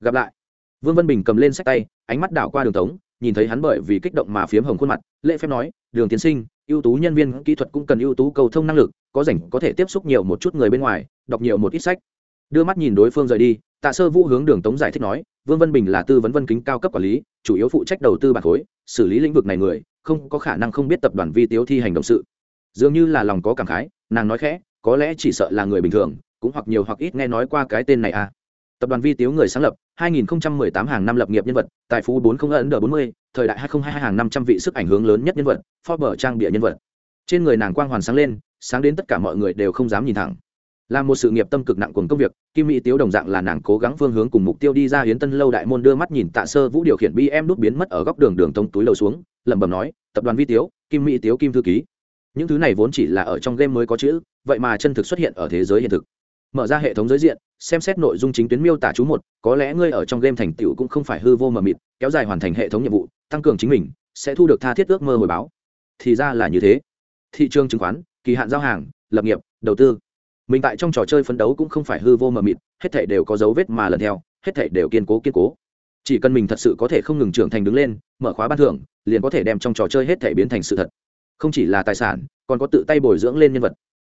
gặp lại. Vương Văn bình cầm lên sách tay, ánh mắt đảo qua đường tống, nhìn thấy hắn bởi vì kích động mà phiếm hồng khuôn mặt, lễ phép nói, đường tiến sinh, ưu tú nhân viên kỹ thuật cũng cần ưu tú cầu thông năng lực, có rảnh có thể tiếp xúc nhiều một chút người bên ngoài, đọc nhiều một ít sách. Đưa mắt nhìn đối phương rời đi tạ sơ vũ hướng đường tống giải thích nói, vương vân bình là tư vấn vân kính cao cấp quản lý, chủ yếu phụ trách đầu tư bản khối, xử lý lĩnh vực này người, không có khả năng không biết tập đoàn vi tiếu thi hành động sự. Dường như là lòng có cảm khái, nàng nói khẽ, có lẽ chỉ sợ là người bình thường, cũng hoặc nhiều hoặc ít nghe nói qua cái tên này à. Tập đoàn vi tiếu người sáng lập 2018 hàng năm lập nghiệp nhân vật tài phú 40 ấn 40 thời đại 2022 hàng 500 vị sức ảnh hưởng lớn nhất nhân vật, Forbes trang bìa nhân vật. Trên người nàng quang hoàn sáng lên, sáng đến tất cả mọi người đều không dám nhìn thẳng là một sự nghiệp tâm cực nặng cùng công việc, kim mỹ tiếu đồng dạng là nàng cố gắng phương hướng cùng mục tiêu đi ra hiến tân lâu đại môn đưa mắt nhìn tạ sơ vũ điều khiển bi em đút biến mất ở góc đường đường tông túi lầu xuống, lẩm bẩm nói, tập đoàn vi tiếu, kim mỹ tiếu, kim thư ký. Những thứ này vốn chỉ là ở trong game mới có chữ, vậy mà chân thực xuất hiện ở thế giới hiện thực. Mở ra hệ thống giới diện, xem xét nội dung chính tuyến miêu tả chú một, có lẽ ngươi ở trong game thành tựu cũng không phải hư vô mờ mịt, kéo dài hoàn thành hệ thống nhiệm vụ, tăng cường chính mình, sẽ thu được tha thiết ước mơ hồi báo. Thì ra là như thế. Thị trường chứng khoán, kỳ hạn giao hàng, lập nghiệp, đầu tư mình tại trong trò chơi phấn đấu cũng không phải hư vô mờ mịt hết thể đều có dấu vết mà lần theo hết thể đều kiên cố kiên cố. Chỉ cần mình thật sự có thể không ngừng trưởng thành đứng lên mở khóa ban thưởng liền có thể đem trong trò chơi hết thể biến thành sự thật. Không chỉ là tài sản còn có tự tay bồi dưỡng lên nhân vật.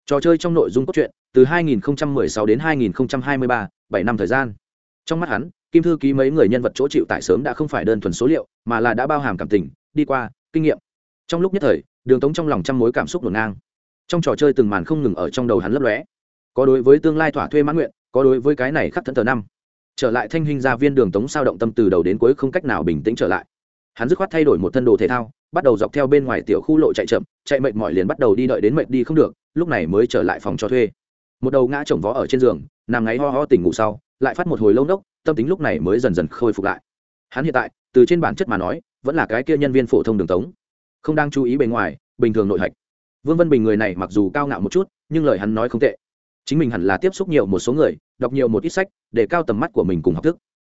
Trò chơi trong nội dung cốt truyện từ 2016 đến 2023, 7 năm thời gian. Trong mắt hắn kim thư ký mấy người nhân vật chỗ chịu tại sớm đã không phải đơn thuần số liệu mà là đã bao hàm cảm tình đi qua kinh nghiệm. Trong lúc nhất thời đường tống trong lòng trăm mối cảm xúc ngổn ngang. Trong trò chơi từng màn không ngừng ở trong đầu hắn lấp lóe có đối với tương lai thỏa thuê mãn nguyện, có đối với cái này khắc thẫn thờ năm. Trở lại thanh hình gia viên đường tống sao động tâm từ đầu đến cuối không cách nào bình tĩnh trở lại. Hắn dứt khoát thay đổi một thân đồ thể thao, bắt đầu dọc theo bên ngoài tiểu khu lộ chạy chậm, chạy mệt mỏi liền bắt đầu đi đợi đến mệt đi không được, lúc này mới trở lại phòng cho thuê. Một đầu ngã chồng vó ở trên giường, nằm ngáy ho ho tỉnh ngủ sau, lại phát một hồi lâu nốc tâm tính lúc này mới dần dần khôi phục lại. Hắn hiện tại, từ trên bản chất mà nói, vẫn là cái kia nhân viên phổ thông đường tống. Không đang chú ý bề ngoài, bình thường nội hạch. Vương vân bình người này mặc dù cao ngạo một chút, nhưng lời hắn nói không tệ chính mình hẳn là tiếp xúc nhiều một số người, đọc nhiều một ít sách, để cao tầm mắt của mình cùng học thức.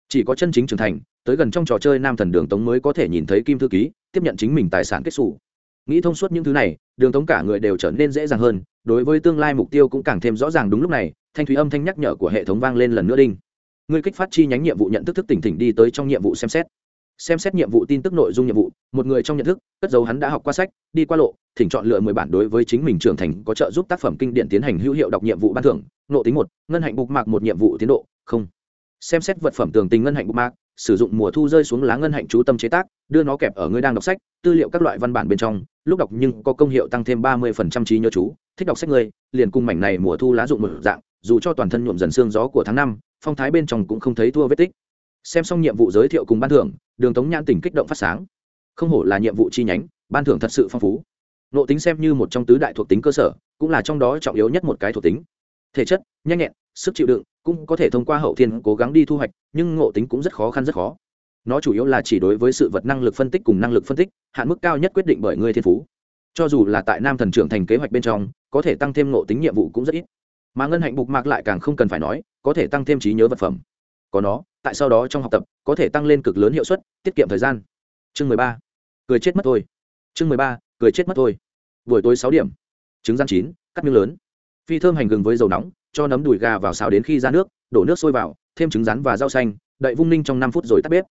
Chỉ có chân chính trưởng thành, tới gần trong trò chơi nam thần đường tống mới có thể nhìn thấy kim thư ký, tiếp nhận chính mình tài sản kết xù. Nghĩ thông suốt những thứ này, đường tống cả người đều trở nên dễ dàng hơn, đối với tương lai mục tiêu cũng càng thêm rõ ràng đúng lúc này, thanh thúy âm thanh nhắc nhở của hệ thống vang lên lần nữa đinh. Ngươi kích phát chi nhánh nhiệm vụ nhận thức thức tỉnh tỉnh đi tới trong nhiệm vụ xem xét xem xét nhiệm vụ tin tức nội dung nhiệm vụ, một người trong nhận thức, cất dấu hắn đã học qua sách, đi qua lộ, thỉnh chọn lựa mười bản đối với chính mình trưởng thành có trợ giúp tác phẩm kinh điển tiến hành hữu hiệu đọc nhiệm vụ ban thưởng, nộ tính một, ngân hạnh bục mạc một nhiệm vụ tiến độ, không. Xem xét vật phẩm tường tình ngân hạnh bục mạc, sử dụng mùa thu rơi xuống lá ngân hạnh chú tâm chế tác, đưa nó kẹp ở người đang đọc sách, tư liệu các loại văn bản bên trong, lúc đọc nhưng có công hiệu tăng thêm ba mươi phần trăm trí nhớ chú, thích đọc sách người, liền cùng mảnh này mùa thu lá dụng một dạng, dù cho toàn thân nhuộm dần xương gió của tháng năm, phong thái bên trong cũng không thấy thua vết tích xem xong nhiệm vụ giới thiệu cùng ban thưởng, đường tống nhãn tỉnh kích động phát sáng. Không hổ là nhiệm vụ chi nhánh, ban thưởng thật sự phong phú. Nộ tính xem như một trong tứ đại thuộc tính cơ sở, cũng là trong đó trọng yếu nhất một cái thuộc tính. Thể chất, nhanh nhẹn, sức chịu đựng, cũng có thể thông qua hậu thiên cố gắng đi thu hoạch, nhưng ngộ tính cũng rất khó khăn rất khó. Nó chủ yếu là chỉ đối với sự vật năng lực phân tích cùng năng lực phân tích, hạn mức cao nhất quyết định bởi người thiên phú. Cho dù là tại nam thần trưởng thành kế hoạch bên trong, có thể tăng thêm ngộ tính nhiệm vụ cũng rất ít. Mà ngân hạnh bục mạc lại càng không cần phải nói, có thể tăng thêm trí nhớ vật phẩm. Có nó tại sau đó trong học tập, có thể tăng lên cực lớn hiệu suất, tiết kiệm thời gian. Chương mười ba. Cười chết mất thôi. Chương mười ba, cười chết mất thôi. Buổi tối sáu điểm. Trứng gian chín, cắt miếng lớn. Phi thơm hành gừng với dầu nóng, cho nấm đùi gà vào xào đến khi ra nước, đổ nước sôi vào, thêm trứng rán và rau xanh, đậy vung ninh trong năm phút rồi tắt bếp.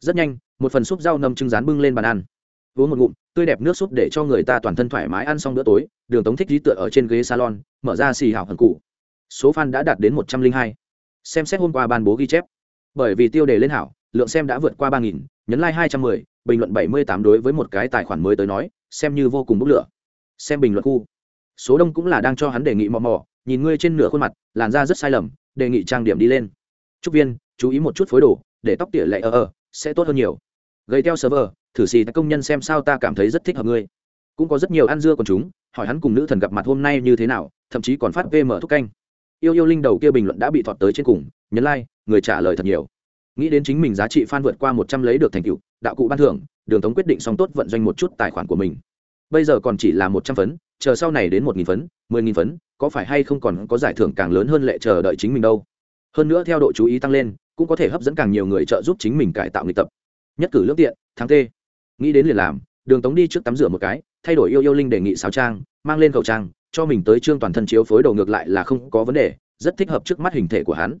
Rất nhanh, một phần súp rau nấm trứng rán bưng lên bàn ăn. Uống một ngụm, tươi đẹp nước súp để cho người ta toàn thân thoải mái ăn xong bữa tối, đường tống thích trí tựa ở trên ghế salon, mở ra xì hảo hần cụ số fan đã đạt đến một trăm linh hai. Xem xét hôm qua ban bố ghi chép bởi vì tiêu đề lên hảo, lượng xem đã vượt qua ba nghìn, nhấn like hai trăm mười, bình luận bảy mươi tám đối với một cái tài khoản mới tới nói, xem như vô cùng bốc lửa. Xem bình luận khu. Số đông cũng là đang cho hắn đề nghị mò mò, nhìn ngươi trên nửa khuôn mặt, làn da rất sai lầm, đề nghị trang điểm đi lên. Trúc viên, chú ý một chút phối đồ, để tóc tỉa lệ ờ ờ sẽ tốt hơn nhiều. Gây theo server, thử xì công nhân xem sao ta cảm thấy rất thích hợp ngươi. Cũng có rất nhiều ăn dưa còn chúng, hỏi hắn cùng nữ thần gặp mặt hôm nay như thế nào, thậm chí còn phát vm thúc canh. Yêu yêu linh đầu kia bình luận đã bị thọt tới trên cùng nhấn like, người trả lời thật nhiều. Nghĩ đến chính mình giá trị fan vượt qua một trăm lấy được thành tựu, đạo cụ ban thưởng, đường tống quyết định xong tốt vận doanh một chút tài khoản của mình. Bây giờ còn chỉ là một trăm phấn, chờ sau này đến một nghìn phấn, mười nghìn phấn, có phải hay không còn có giải thưởng càng lớn hơn lệ chờ đợi chính mình đâu? Hơn nữa theo độ chú ý tăng lên, cũng có thể hấp dẫn càng nhiều người trợ giúp chính mình cải tạo nghịch tập. Nhất cử lương tiện, thắng tê. Nghĩ đến liền làm, đường tống đi trước tắm rửa một cái, thay đổi yêu yêu linh đề nghị sáo trang, mang lên khẩu trang, cho mình tới trương toàn thân chiếu phối đầu ngược lại là không có vấn đề, rất thích hợp trước mắt hình thể của hắn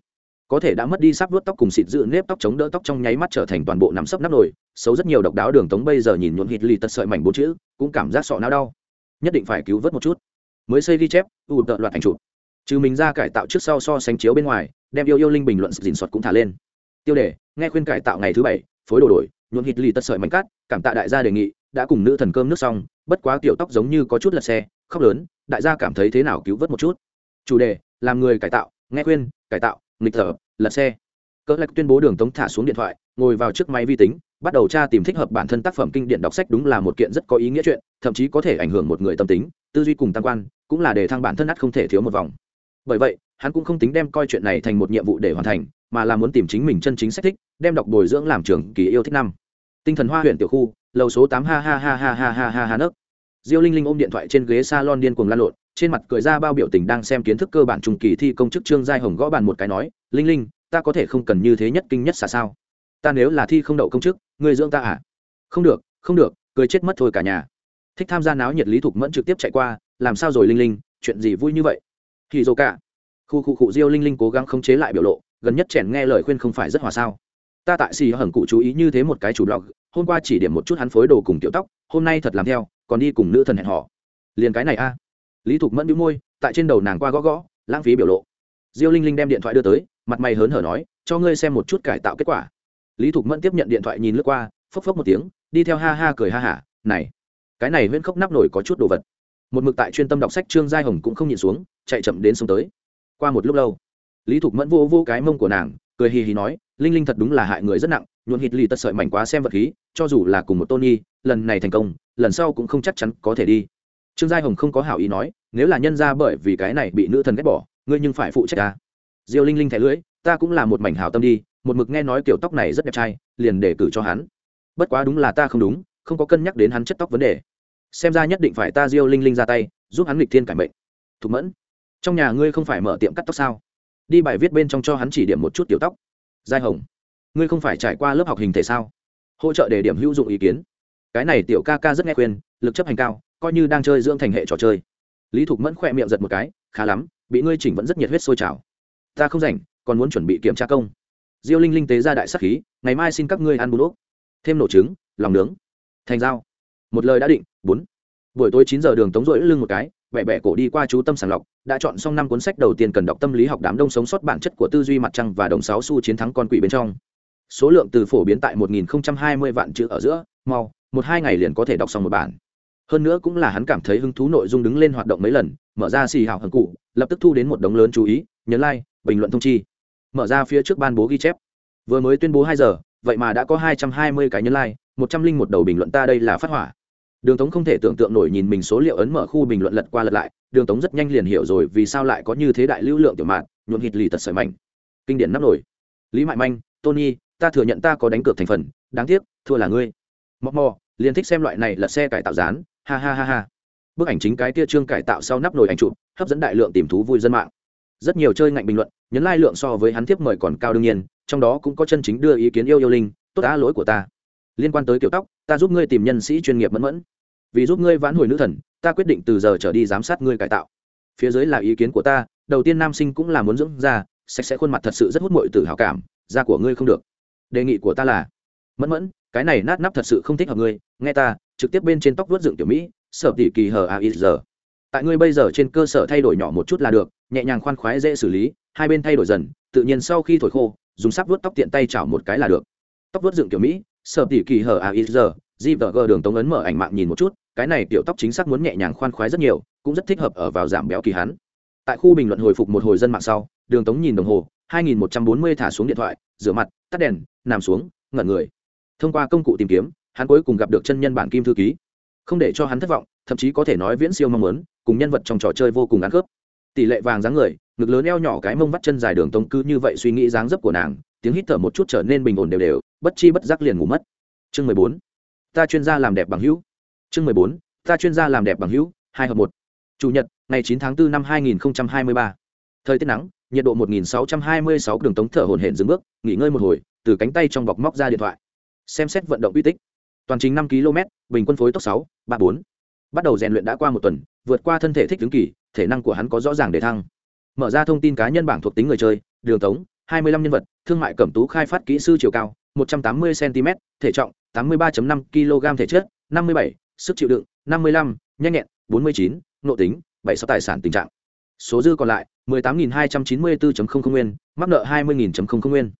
có thể đã mất đi sắp vuốt tóc cùng xịt dự nếp tóc chống đỡ tóc trong nháy mắt trở thành toàn bộ nằm sấp nắp nồi, xấu rất nhiều độc đáo đường tống bây giờ nhìn nhuộn hít lì tật sợi mảnh bốn chữ, cũng cảm giác sọ não đau. Nhất định phải cứu vớt một chút. Mới xây ghi chép, u tợ loạt ảnh chụp. Trừ mình ra cải tạo trước sau so sánh chiếu bên ngoài, đem yêu yêu linh bình luận dình soạt cũng thả lên. Tiêu đề, nghe khuyên cải tạo ngày thứ bảy, phối đồ đổi nhuộn hít lì tật sợi mảnh cắt cảm tạ đại gia đề nghị, đã cùng nữ thần cơm nước xong, bất quá kiểu tóc giống như có chút lật xe, khóc lớn, đại gia cảm thấy thế nào cứu vớt một chút. Chủ đề, làm người cải tạo, nghe khuyên, cải tạo nghịch thở, lật xe. Cỡ lạch tuyên bố đường tống thả xuống điện thoại, ngồi vào trước máy vi tính, bắt đầu tra tìm thích hợp bản thân tác phẩm kinh điển đọc sách đúng là một kiện rất có ý nghĩa chuyện, thậm chí có thể ảnh hưởng một người tâm tính, tư duy cùng tam quan, cũng là để thăng bản thân ắt không thể thiếu một vòng. Bởi vậy, hắn cũng không tính đem coi chuyện này thành một nhiệm vụ để hoàn thành, mà là muốn tìm chính mình chân chính sách thích, đem đọc bồi dưỡng làm trường kỳ yêu thích năm. Tinh thần hoa huyện tiểu khu, lầu số tám ha ha ha ha ha ha ha ha nấc. Diêu linh linh ôm điện thoại trên ghế salon điên cuồng lan lộn trên mặt cười ra bao biểu tình đang xem kiến thức cơ bản trung kỳ thi công chức trương giai hồng gõ bàn một cái nói, linh linh, ta có thể không cần như thế nhất kinh nhất xả sao? Ta nếu là thi không đậu công chức người dưỡng ta à? Không được không được, cười chết mất thôi cả nhà. Thích tham gia náo nhiệt lý thục mẫn trực tiếp chạy qua, làm sao rồi linh linh, chuyện gì vui như vậy? Thì dồ cả. Khu khu cụ diêu linh linh cố gắng khống chế lại biểu lộ, gần nhất chèn nghe lời khuyên không phải rất hòa sao. Ta tại xì hởng cụ chú ý như thế một cái chủ blog, hôm qua chỉ điểm một chút hắn phối đồ cùng tiểu tóc, hôm nay thật làm theo, còn đi cùng nữ thần hẹn họ liền cái này a lý thục mẫn đĩu môi tại trên đầu nàng qua gõ gõ lãng phí biểu lộ. Diêu linh linh đem điện thoại đưa tới mặt mày hớn hở nói cho ngươi xem một chút cải tạo kết quả. Lý thục mẫn tiếp nhận điện thoại nhìn lướt qua phốc phốc một tiếng đi theo ha ha cười ha hả này cái này huyễn khốc nắp nổi có chút đồ vật. Một mực tại chuyên tâm đọc sách trương giai hồng cũng không nhìn xuống chạy chậm đến sông tới. Qua một lúc lâu lý thục mẫn vô vô cái mông của nàng cười hì hì nói linh linh thật đúng là hại người rất nặng nhuộn hít lì tật sợi mảnh quá xem vật khí cho dù là cùng một tôn nhi, lần này thành công lần sau cũng không chắc chắn có thể đi trương giai hồng không có hảo ý nói, nếu là nhân ra bởi vì cái này bị nữ thần ghét bỏ, ngươi nhưng phải phụ trách ta. Diêu linh linh thẻ lưỡi ta cũng là một mảnh hảo tâm đi, một mực nghe nói kiểu tóc này rất đẹp trai, liền để cử cho hắn. Bất quá đúng là ta không đúng, không có cân nhắc đến hắn chất tóc vấn đề. Xem ra nhất định phải ta diêu linh linh ra tay, giúp hắn lịch thiên cải mệnh. Thục mẫn, trong nhà ngươi không phải mở tiệm cắt tóc sao? Đi bài viết bên trong cho hắn chỉ điểm một chút tiểu tóc. Giai hồng, ngươi không phải trải qua lớp học hình thể sao? Hỗ trợ để điểm hữu dụng ý kiến. Cái này tiểu ca ca rất nghe khuyên, lực chấp hành cao coi như đang chơi dưỡng thành hệ trò chơi. Lý thục mẫn khỏe miệng giật một cái, khá lắm, bị ngươi chỉnh vẫn rất nhiệt huyết sôi trào. Ta không rảnh, còn muốn chuẩn bị kiểm tra công. Diêu linh linh tế ra đại sắc khí, ngày mai xin các ngươi ăn bún ốc. Thêm nổ trứng, lòng nướng, thành dao. Một lời đã định bốn buổi tối chín giờ đường tống rỗi lưng một cái, vẻ vẻ cổ đi qua chú tâm sàng lọc, đã chọn xong năm cuốn sách đầu tiên cần đọc tâm lý học đám đông sống sót bản chất của tư duy mặt trăng và đồng sáu xu chiến thắng con quỷ bên trong. Số lượng từ phổ biến tại 1020 vạn chữ ở giữa, mau, một hai ngày liền có thể đọc xong một bản hơn nữa cũng là hắn cảm thấy hứng thú nội dung đứng lên hoạt động mấy lần, mở ra xì hào hận cụ, lập tức thu đến một đống lớn chú ý, nhấn like, bình luận thông chi. Mở ra phía trước ban bố ghi chép. Vừa mới tuyên bố hai giờ, vậy mà đã có hai trăm hai mươi cái nhấn like, một trăm linh một đầu bình luận ta đây là phát hỏa. Đường tống không thể tưởng tượng nổi nhìn mình số liệu ấn mở khu bình luận lật qua lật lại, đường tống rất nhanh liền hiểu rồi vì sao lại có như thế đại lưu lượng tiểu mạn, nhuộm hít lì tật sợi mạnh kinh điển nắp nổi. Lý mại manh, tony, ta thừa nhận ta có đánh cược thành phần, đáng tiếc, thua là ngươi. Mò mò, liền thích xem loại này là xe cải tạo rán ha ha ha ha. Bức ảnh chính cái tia trương cải tạo sau nắp nồi ảnh chụp, hấp dẫn đại lượng tìm thú vui dân mạng. Rất nhiều chơi ngạnh bình luận, nhấn lai、like、lượng lượng so với hắn tiếp mời còn cao đương nhiên, trong đó cũng có chân chính đưa ý kiến yêu yêu linh, tốt đã lỗi của ta. Liên quan tới kiểu tóc, ta giúp ngươi tìm nhân sĩ chuyên nghiệp mẫn mẫn. Vì giúp ngươi vãn hồi nữ thần, ta quyết định từ giờ trở đi giám sát ngươi cải tạo. Phía dưới là ý kiến của ta, đầu tiên nam sinh cũng là muốn dưỡng da, sạch sẽ khuôn mặt thật sự rất hút mội từ hào cảm, da của ngươi không được. Đề nghị của ta là, mẫn mẫn cái này nát nắp thật sự không thích hợp ngươi, nghe ta, trực tiếp bên trên tóc vuốt dựng tiểu mỹ sở tỉ kỳ hờ a ít giờ. Tại ngươi bây giờ trên cơ sở thay đổi nhỏ một chút là được, nhẹ nhàng khoan khoái dễ xử lý, hai bên thay đổi dần, tự nhiên sau khi thổi khô, dùng sáp vuốt tóc tiện tay chảo một cái là được. Tóc vuốt dựng kiểu mỹ sở tỉ kỳ hờ a ít giờ di vợ gờ đường tống ấn mở ảnh mạng nhìn một chút, cái này tiểu tóc chính xác muốn nhẹ nhàng khoan khoái rất nhiều, cũng rất thích hợp ở vào giảm béo kỳ hắn. Tại khu bình luận hồi phục một hồi dân mạng sau, đường tống nhìn đồng hồ 2140 thả xuống điện thoại, rửa mặt, tắt đèn, nằm xuống, ngẩn người thông qua công cụ tìm kiếm, hắn cuối cùng gặp được chân nhân bản kim thư ký. Không để cho hắn thất vọng, thậm chí có thể nói viễn siêu mong muốn, cùng nhân vật trong trò chơi vô cùng ăn khớp. Tỷ lệ vàng dáng người, ngực lớn eo nhỏ cái mông vắt chân dài đường tông cứ như vậy suy nghĩ dáng dấp của nàng, tiếng hít thở một chút trở nên bình ổn đều đều, bất chi bất giác liền ngủ mất. Chương mười bốn, ta chuyên gia làm đẹp bằng hữu. Chương mười bốn, ta chuyên gia làm đẹp bằng hữu, hai hợp một. Chủ nhật, ngày chín tháng 4 năm hai nghìn hai mươi ba. Thời tiết nắng, nhiệt độ một nghìn sáu trăm hai mươi sáu, đường tống thở hổn hển dừng bước, nghỉ ngơi một hồi, từ cánh tay trong bọc móc ra điện thoại xem xét vận động uy tích. Toàn trình năm km, bình quân phối tốc sáu, ba bốn. Bắt đầu rèn luyện đã qua một tuần, vượt qua thân thể thích ứng kỳ, thể năng của hắn có rõ ràng để thăng. Mở ra thông tin cá nhân bảng thuộc tính người chơi, đường tống, hai mươi lăm nhân vật, thương mại cẩm tú khai phát kỹ sư chiều cao, một trăm tám mươi cm thể trọng, tám mươi ba năm kg thể chất, năm mươi bảy, sức chịu đựng, năm mươi lăm, nhanh nhẹn, bốn mươi chín nộ tính, bảy sáu tài sản tình trạng. Số dư còn lại, mười tám nghìn hai trăm chín mươi bốn nguyên, mắc nợ hai mươi nghìn nguyên.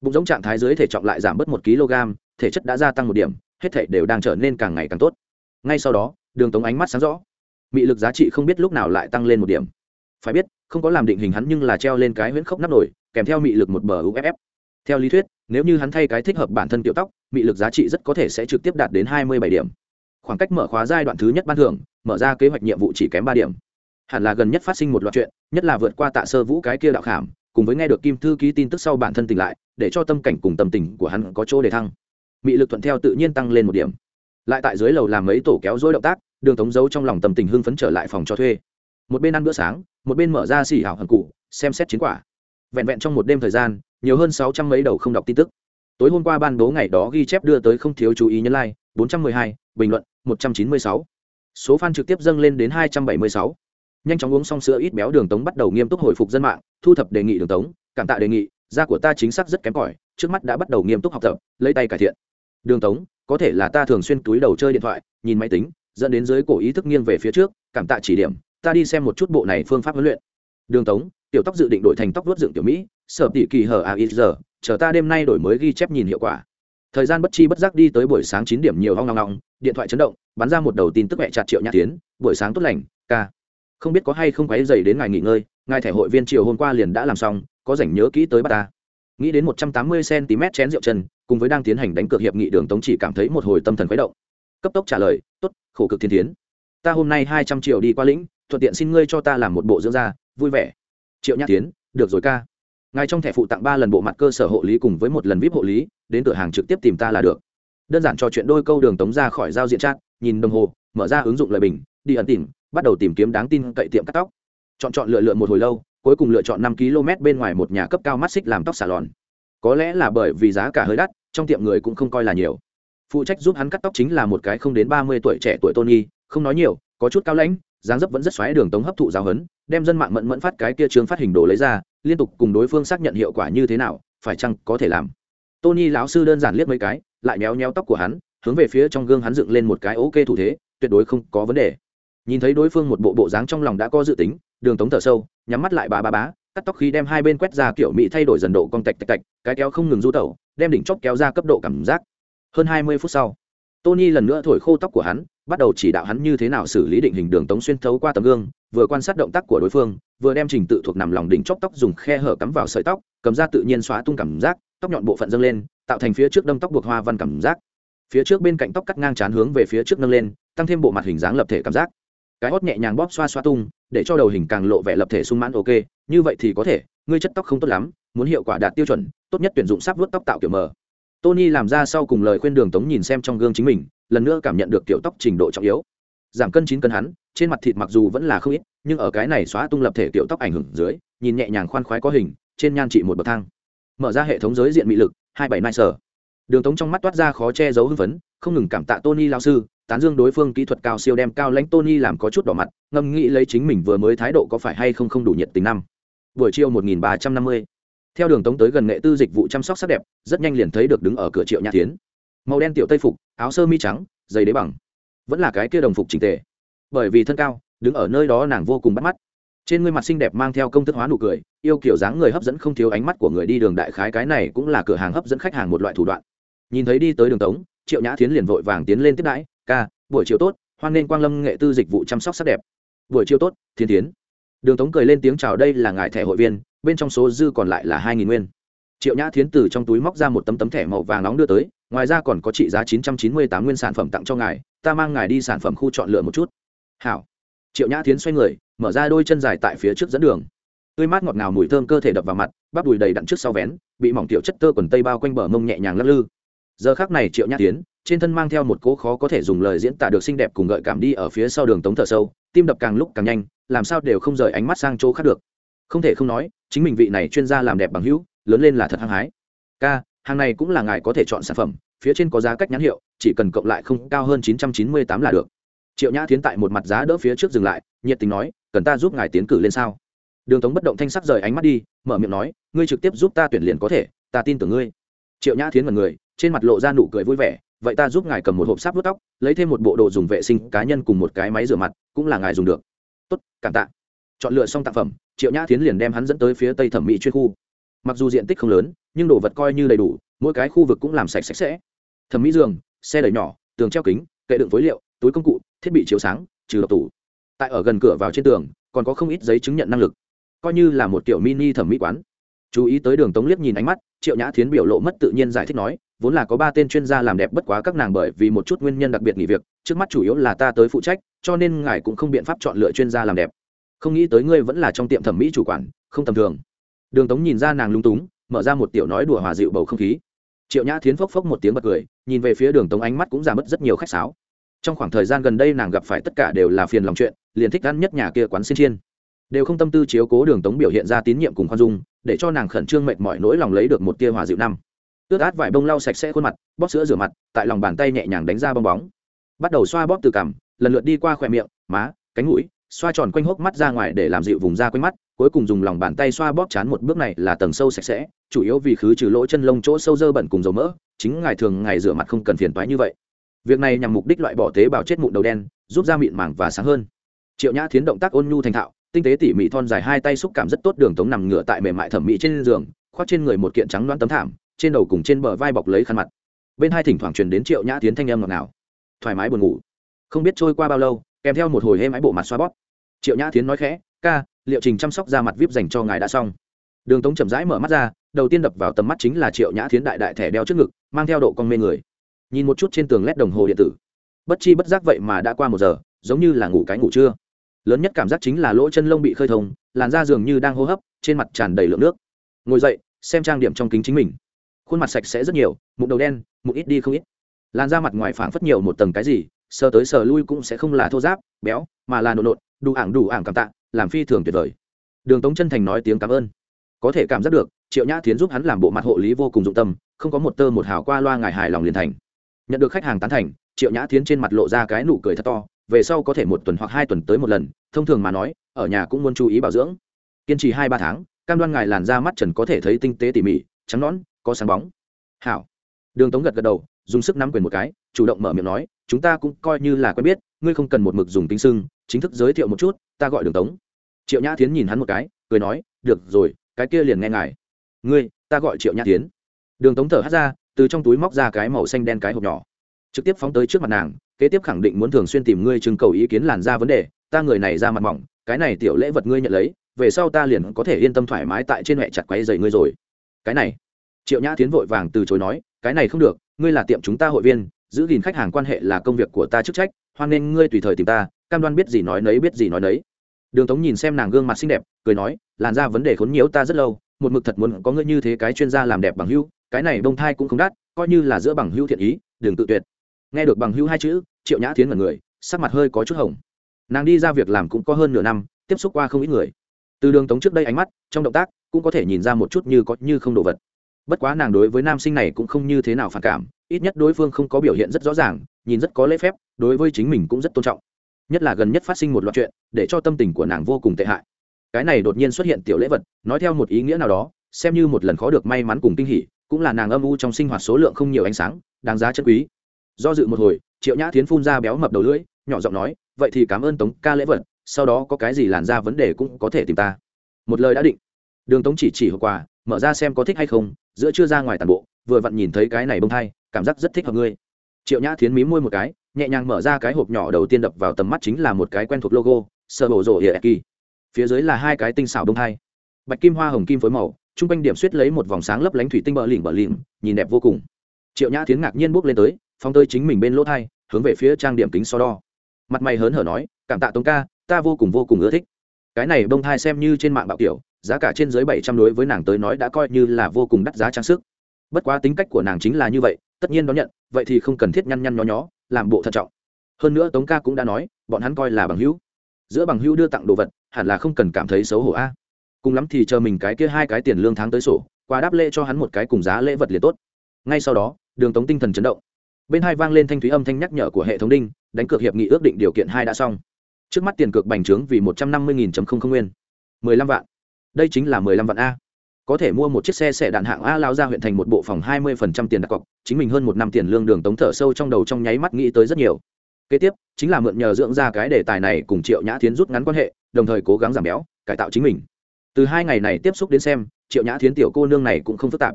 Bụng giống trạng thái dưới thể trọng lại giảm bớt một kg thể chất đã gia tăng một điểm, hết thể đều đang trở nên càng ngày càng tốt. Ngay sau đó, đường tống ánh mắt sáng rõ. Mị lực giá trị không biết lúc nào lại tăng lên một điểm. Phải biết, không có làm định hình hắn nhưng là treo lên cái huyễn khốc nắp nổi kèm theo mị lực một bờ uff theo lý thuyết, nếu như hắn thay cái thích hợp bản thân tiểu tóc, mị lực giá trị rất có thể sẽ trực tiếp đạt đến hai mươi bảy điểm. Khoảng cách mở khóa giai đoạn thứ nhất ban thưởng, mở ra kế hoạch nhiệm vụ chỉ kém ba điểm. Hẳn là gần nhất phát sinh một loạt chuyện, nhất là vượt qua tạ sơ vũ cái kia đạo khảm, cùng với nghe được kim thư ký tin tức sau bản thân tỉnh lại, để cho tâm cảnh cùng tâm tình của hắn có chỗ để thăng mị lực thuận theo tự nhiên tăng lên một điểm. Lại tại dưới lầu làm mấy tổ kéo dối động tác, đường tống giấu trong lòng tầm tình hưng phấn trở lại phòng cho thuê. Một bên ăn bữa sáng, một bên mở ra xỉ hảo hận cụ, xem xét chiến quả. Vẹn vẹn trong một đêm thời gian, nhiều hơn sáu trăm mấy đầu không đọc tin tức. Tối hôm qua ban bố ngày đó ghi chép đưa tới không thiếu chú ý nhân lai bốn trăm mười hai, bình luận, một trăm chín mươi sáu. Số fan trực tiếp dâng lên đến hai trăm bảy mươi sáu. Nhanh chóng uống xong sữa ít béo, đường tống bắt đầu nghiêm túc hồi phục dân mạng, thu thập đề nghị đường tống, cảm tạ đề nghị, da của ta chính xác rất kém cỏi, trước mắt đã bắt đầu nghiêm túc học tập, lấy tay cải thiện đường tống có thể là ta thường xuyên túi đầu chơi điện thoại nhìn máy tính dẫn đến dưới cổ ý thức nghiêng về phía trước cảm tạ chỉ điểm ta đi xem một chút bộ này phương pháp huấn luyện. Đường tống tiểu tóc dự định đổi thành tóc vớt dựng tiểu mỹ sở tỷ kỳ hở à a ít giờ chờ ta đêm nay đổi mới ghi chép nhìn hiệu quả. Thời gian bất chi bất giác đi tới buổi sáng chín điểm nhiều hoang ngang ngọng, điện thoại chấn động bắn ra một đầu tin tức mẹ chặt triệu nhã tiến buổi sáng tốt lành ca. Không biết có hay không quáy dày đến ngày nghỉ ngơi ngài thẻ hội viên chiều hôm qua liền đã làm xong có rảnh nhớ kỹ tới bà ta nghĩ đến một trăm tám mươi cm chén rượu chân, cùng với đang tiến hành đánh cược hiệp nghị đường tống chỉ cảm thấy một hồi tâm thần khuấy động. Cấp tốc trả lời, tốt, khổ cực thiên tiến. Ta hôm nay hai trăm triệu đi qua lĩnh, thuận tiện xin ngươi cho ta làm một bộ dưỡng da, vui vẻ. Triệu nhã tiến, được rồi ca. Ngài trong thẻ phụ tặng ba lần bộ mặt cơ sở hộ lý cùng với một lần vip hộ lý, đến cửa hàng trực tiếp tìm ta là được. Đơn giản trò chuyện đôi câu đường tống ra khỏi giao diện chat, nhìn đồng hồ, mở ra ứng dụng lời bình, đi ẩn tìm, bắt đầu tìm kiếm đáng tin cậy tiệm cắt tóc. Chọn chọn lựa lựa một hồi lâu cuối cùng lựa chọn năm km bên ngoài một nhà cấp cao mắt xích làm tóc salon có lẽ là bởi vì giá cả hơi đắt, trong tiệm người cũng không coi là nhiều. Phụ trách giúp hắn cắt tóc chính là một cái không đến ba mươi tuổi trẻ tuổi tony, không nói nhiều, có chút cao lãnh, dáng dấp vẫn rất xoáy đường tống hấp thụ giáo hấn đem dân mạng mẫn mẫn phát cái kia trường phát hình đồ lấy ra, liên tục cùng đối phương xác nhận hiệu quả như thế nào, phải chăng có thể làm. Tony lão sư đơn giản liếc mấy cái, lại méo méo tóc của hắn, hướng về phía trong gương hắn dựng lên một cái ok thủ thế, tuyệt đối không có vấn đề. Nhìn thấy đối phương một bộ bộ dáng trong lòng đã có dự tính đường tống thở sâu, nhắm mắt lại bà bà bá, cắt tóc khi đem hai bên quét ra kiểu mỹ thay đổi dần độ cong tạch tạch tạch, cái kéo không ngừng du tẩu, đem đỉnh chóp kéo ra cấp độ cảm giác. Hơn hai mươi phút sau, tony lần nữa thổi khô tóc của hắn, bắt đầu chỉ đạo hắn như thế nào xử lý định hình đường tống xuyên thấu qua tấm gương, vừa quan sát động tác của đối phương, vừa đem trình tự thuộc nằm lòng đỉnh chóp tóc dùng khe hở cắm vào sợi tóc, cầm ra tự nhiên xóa tung cảm giác, tóc nhọn bộ phận dâng lên, tạo thành phía trước đâm tóc buộc hoa văn cảm giác. Phía trước bên cạnh tóc cắt ngang chán hướng về phía trước nâng lên, tăng thêm bộ mặt hình dáng lập thể cảm giác cái hót nhẹ nhàng bóp xoa xoa tung, để cho đầu hình càng lộ vẻ lập thể sung mãn, ok, như vậy thì có thể, ngươi chất tóc không tốt lắm, muốn hiệu quả đạt tiêu chuẩn, tốt nhất tuyển dụng sáp vuốt tóc tạo kiểu mờ tony làm ra sau cùng lời khuyên đường tống nhìn xem trong gương chính mình, lần nữa cảm nhận được kiểu tóc trình độ trọng yếu. Giảm cân chín cân hắn, trên mặt thịt mặc dù vẫn là không ít, nhưng ở cái này xóa tung lập thể kiểu tóc ảnh hưởng dưới, nhìn nhẹ nhàng khoan khoái có hình, trên nhan trị một bậc thang. Mở ra hệ thống giới diện mị lực, hai bảy nai sở. Đường tống trong mắt toát ra khó che giấu hưng phấn, không ngừng cảm tạ tony lao sư tán dương đối phương kỹ thuật cao siêu đem cao lãnh tony làm có chút đỏ mặt ngâm nghĩ lấy chính mình vừa mới thái độ có phải hay không không đủ nhiệt tình năm. Buổi chiều một nghìn ba trăm năm mươi. Theo đường tống tới gần nghệ tư dịch vụ chăm sóc sắc đẹp, rất nhanh liền thấy được đứng ở cửa triệu nhã tiến màu đen tiểu tây phục, áo sơ mi trắng, giày đế bằng. Vẫn là cái kia đồng phục chỉnh tề. Bởi vì thân cao, đứng ở nơi đó nàng vô cùng bắt mắt. Trên gương mặt xinh đẹp mang theo công thức hóa nụ cười, yêu kiểu dáng người hấp dẫn không thiếu ánh mắt của người đi đường đại khái cái này cũng là cửa hàng hấp dẫn khách hàng một loại thủ đoạn. Nhìn thấy đi tới đường tống, triệu nhã tiến liền vội vàng tiến lên tiếp đãi ca, buổi chiều tốt, hoan nên quang lâm nghệ tư dịch vụ chăm sóc sắc đẹp. Buổi chiều tốt, thiên tiến đường tống cười lên tiếng chào đây là ngài thẻ hội viên, bên trong số dư còn lại là hai nghìn nguyên. Triệu nhã thiến từ trong túi móc ra một tấm tấm thẻ màu vàng nóng đưa tới, ngoài ra còn có trị giá chín trăm chín mươi tám nguyên sản phẩm tặng cho ngài, ta mang ngài đi sản phẩm khu chọn lựa một chút. Hảo. Triệu nhã thiến xoay người, mở ra đôi chân dài tại phía trước dẫn đường. Tươi mát ngọt ngào mùi thơm cơ thể đập vào mặt, bắp đùi đầy đặn trước sau vén, bị mỏng tiểu chất tơ quần tây bao quanh bờ mông nhẹ nhàng lắc lư. Giờ khác này triệu nhã tiến trên thân mang theo một cỗ khó có thể dùng lời diễn tả được xinh đẹp cùng gợi cảm đi ở phía sau đường tống thở sâu, tim đập càng lúc càng nhanh, làm sao đều không rời ánh mắt sang chỗ khác được. Không thể không nói, chính mình vị này chuyên gia làm đẹp bằng hữu, lớn lên là thật hăng hái. Ca, hàng này cũng là ngài có thể chọn sản phẩm, phía trên có giá cách nhãn hiệu, chỉ cần cộng lại không cao hơn chín trăm chín mươi tám là được. Triệu nhã tiến tại một mặt giá đỡ phía trước dừng lại, nhiệt tình nói, cần ta giúp ngài tiến cử lên sao? Đường tống bất động thanh sắc rời ánh mắt đi, mở miệng nói, ngươi trực tiếp giúp ta tuyển liền có thể, ta tin tưởng ngươi. Triệu nhã tiến mật người, trên mặt lộ ra nụ cười vui vẻ vậy ta giúp ngài cầm một hộp sáp vuốt tóc, lấy thêm một bộ đồ dùng vệ sinh cá nhân cùng một cái máy rửa mặt, cũng là ngài dùng được. Tốt, cảm tạ. Chọn lựa xong tác phẩm, triệu nhã tiến liền đem hắn dẫn tới phía tây thẩm mỹ chuyên khu. Mặc dù diện tích không lớn, nhưng đồ vật coi như đầy đủ, mỗi cái khu vực cũng làm sạch sạch sẽ. Thẩm mỹ giường, xe đẩy nhỏ, tường treo kính, kệ đựng phối liệu, túi công cụ, thiết bị chiếu sáng, trừ độc tủ. Tại ở gần cửa vào trên tường, còn có không ít giấy chứng nhận năng lực. Coi như là một kiểu mini thẩm mỹ quán. Chú ý tới đường tống liếc nhìn ánh mắt, triệu nhã thiến biểu lộ mất tự nhiên giải thích nói vốn là có ba tên chuyên gia làm đẹp bất quá các nàng bởi vì một chút nguyên nhân đặc biệt nghỉ việc, trước mắt chủ yếu là ta tới phụ trách, cho nên ngài cũng không biện pháp chọn lựa chuyên gia làm đẹp. Không nghĩ tới ngươi vẫn là trong tiệm thẩm mỹ chủ quản, không tầm thường. Đường tống nhìn ra nàng lung túng, mở ra một tiểu nói đùa hòa dịu bầu không khí. Triệu nhã thiến phốc phốc một tiếng bật cười, nhìn về phía đường tống ánh mắt cũng giảm mất rất nhiều khách sáo. Trong khoảng thời gian gần đây nàng gặp phải tất cả đều là phiền lòng chuyện, liền thích ăn nhất nhà kia quán xin chiên. Đều không tâm tư chiếu cố đường tống biểu hiện ra tín nhiệm cùng khoan dung, để cho nàng khẩn trương mệt mỏi nỗi lòng lấy được một tia hòa dịu năm ướt át vải bông lau sạch sẽ khuôn mặt, bóp sữa rửa mặt, tại lòng bàn tay nhẹ nhàng đánh ra bong bóng. Bắt đầu xoa bóp từ cằm, lần lượt đi qua khỏe miệng, má, cánh mũi, xoa tròn quanh hốc mắt ra ngoài để làm dịu vùng da quanh mắt, cuối cùng dùng lòng bàn tay xoa bóp chán một bước này là tầng sâu sạch sẽ, chủ yếu vì khứ trừ lỗ chân lông chỗ sâu dơ bẩn cùng dầu mỡ, chính ngài thường ngày rửa mặt không cần phiền toái như vậy. Việc này nhằm mục đích loại bỏ tế bào chết mụn đầu đen, giúp da mịn màng và sáng hơn. Triệu nhã thiến động tác ôn nhu thành thạo, tinh tế tỉ mỉ thon dài hai tay xúc cảm rất tốt đường tống nằm ngửa tại mềm mại thẩm mỹ trên giường, khoác trên người một kiện trắng loan tấm thảm trên đầu cùng trên bờ vai bọc lấy khăn mặt. Bên hai thỉnh thoảng truyền đến triệu nhã tiến thanh âm ngọt ngào. Thoải mái buồn ngủ. Không biết trôi qua bao lâu, kèm theo một hồi hêm ái bộ mặt xoa bóp. Triệu nhã tiến nói khẽ, ca, liệu trình chăm sóc da mặt vip dành cho ngài đã xong? Đường tống chậm rãi mở mắt ra, đầu tiên đập vào tầm mắt chính là triệu nhã tiến đại đại thẻ đeo trước ngực, mang theo độ con mê người. Nhìn một chút trên tường led đồng hồ điện tử. Bất chi bất giác vậy mà đã qua một giờ, giống như là ngủ cái ngủ trưa. Lớn nhất cảm giác chính là lỗ chân lông bị khơi thông, làn da dường như đang hô hấp, trên mặt tràn đầy lượng nước. Ngồi dậy, xem trang điểm trong kính chính mình khuôn mặt sạch sẽ rất nhiều, mụn đầu đen, mụn ít đi không ít. Làn da mặt ngoài phảng phất nhiều một tầng cái gì, sờ tới sờ lui cũng sẽ không là thô giáp béo, mà là nộn nộn, đủ ảng đủ ảng cảm tạ, làm phi thường tuyệt vời. Đường tống chân thành nói tiếng cảm ơn. Có thể cảm giác được, triệu nhã tiến giúp hắn làm bộ mặt hộ lý vô cùng dụng tâm, không có một tơ một hào qua loa ngài hài lòng liền thành. Nhận được khách hàng tán thành, triệu nhã tiến trên mặt lộ ra cái nụ cười thật to, về sau có thể một tuần hoặc hai tuần tới một lần, thông thường mà nói, ở nhà cũng muốn chú ý bảo dưỡng. Kiên trì hai ba tháng, cam đoan ngài làn da mắt trần có thể thấy tinh tế tỉ mỉ, trắng nõn có sáng bóng. Hảo. Đường tống gật gật đầu, dùng sức nắm quyền một cái, chủ động mở miệng nói, chúng ta cũng coi như là quen biết, ngươi không cần một mực dùng tính sưng, chính thức giới thiệu một chút, ta gọi đường tống. Triệu nhã tiến nhìn hắn một cái, cười nói, được rồi, cái kia liền nghe ngài. Ngươi, ta gọi triệu nhã tiến đường tống thở hắt ra, từ trong túi móc ra cái màu xanh đen cái hộp nhỏ. Trực tiếp phóng tới trước mặt nàng, kế tiếp khẳng định muốn thường xuyên tìm ngươi trưng cầu ý kiến làn ra vấn đề, ta người này ra mặt mỏng, cái này tiểu lễ vật ngươi nhận lấy, về sau ta liền có thể yên tâm thoải mái tại trên mẹ chặt quay dày ngươi rồi. Cái này triệu nhã tiến vội vàng từ chối nói, cái này không được, ngươi là tiệm chúng ta hội viên, giữ gìn khách hàng quan hệ là công việc của ta chức trách, hoan nên ngươi tùy thời tìm ta, cam đoan biết gì nói nấy, biết gì nói nấy. Đường tống nhìn xem nàng gương mặt xinh đẹp, cười nói, làn ra vấn đề khốn nhiễu ta rất lâu, một mực thật muốn có ngươi như thế cái chuyên gia làm đẹp bằng hưu cái này bông thai cũng không đắt, coi như là giữa bằng hưu thiện ý, đừng tự tuyệt. Nghe được bằng hưu hai chữ, triệu nhã tiến là người, sắc mặt hơi có chút hồng. Nàng đi ra việc làm cũng có hơn nửa năm, tiếp xúc qua không ít người. Từ đường tống trước đây ánh mắt, trong động tác cũng có thể nhìn ra một chút như có như không đồ vật bất quá nàng đối với nam sinh này cũng không như thế nào phản cảm, ít nhất đối phương không có biểu hiện rất rõ ràng, nhìn rất có lễ phép, đối với chính mình cũng rất tôn trọng. Nhất là gần nhất phát sinh một loạt chuyện, để cho tâm tình của nàng vô cùng tệ hại. Cái này đột nhiên xuất hiện tiểu lễ vật, nói theo một ý nghĩa nào đó, xem như một lần khó được may mắn cùng kinh hỉ, cũng là nàng âm u trong sinh hoạt số lượng không nhiều ánh sáng, đáng giá chân quý. Do dự một hồi, triệu nhã tiến phun ra béo mập đầu lưỡi, nhỏ giọng nói, vậy thì cảm ơn tống ca lễ vật, sau đó có cái gì làn ra vấn đề cũng có thể tìm ta. Một lời đã định. Đường tống chỉ chỉ hậu quả mở ra xem có thích hay không, giữa chưa ra ngoài tàn bộ, vừa vặn nhìn thấy cái này bông thai, cảm giác rất thích hợp ngươi. Triệu nhã thiến mí môi một cái, nhẹ nhàng mở ra cái hộp nhỏ đầu tiên đập vào tầm mắt chính là một cái quen thuộc logo sơ bổ rổ hiệa kỳ. Phía dưới là hai cái tinh xảo bông thai. Bạch kim hoa hồng kim phối màu t r u n g quanh điểm suýt lấy một vòng sáng lấp lánh thủy tinh bờ lỉnh bờ lỉnh, nhìn đẹp vô cùng. Triệu nhã thiến ngạc nhiên bước lên tới phong tới chính mình bên lỗ thai, hướng về phía trang điểm kính so đo. Mặt mày hớn hở nói, cảm tạ tống ca, ta vô cùng vô cùng ưa thích. Cái này bông thai xem như trên mạng bạo kiểu giá cả trên dưới bảy trăm đối với nàng tới nói đã coi như là vô cùng đắt giá trang sức. Bất quá tính cách của nàng chính là như vậy, tất nhiên đón nhận, vậy thì không cần thiết nhăn nhăn nhó nhó, làm bộ thận trọng. Hơn nữa tống ca cũng đã nói, bọn hắn coi là bằng hữu. Giữa bằng hữu đưa tặng đồ vật, hẳn là không cần cảm thấy xấu hổ a. Cùng lắm thì chờ mình cái kia hai cái tiền lương tháng tới sổ, qua đáp lễ cho hắn một cái cùng giá lễ vật liền tốt. Ngay sau đó, đường tống tinh thần chấn động. Bên hai vang lên thanh thúy âm thanh nhắc nhở của hệ thống đinh, đánh cược hiệp nghị ước định điều kiện hai đã xong. Trước mắt tiền cược bành trướng vì một trăm năm mươi nghìn không nguyên. mười lăm vạn đây chính là mười lăm vạn a. Có thể mua một chiếc xe xe đạn hạng a lao ra huyện thành một bộ phòng hai mươi phần trăm tiền đặt cọc, chính mình hơn một năm tiền lương đường tống thở sâu trong đầu trong nháy mắt nghĩ tới rất nhiều. Kế tiếp, chính là mượn nhờ dưỡng ra cái đề tài này cùng triệu nhã tiến rút ngắn quan hệ, đồng thời cố gắng giảm béo, cải tạo chính mình. Từ hai ngày này tiếp xúc đến xem, triệu nhã thiến tiểu cô nương này cũng không phức tạp.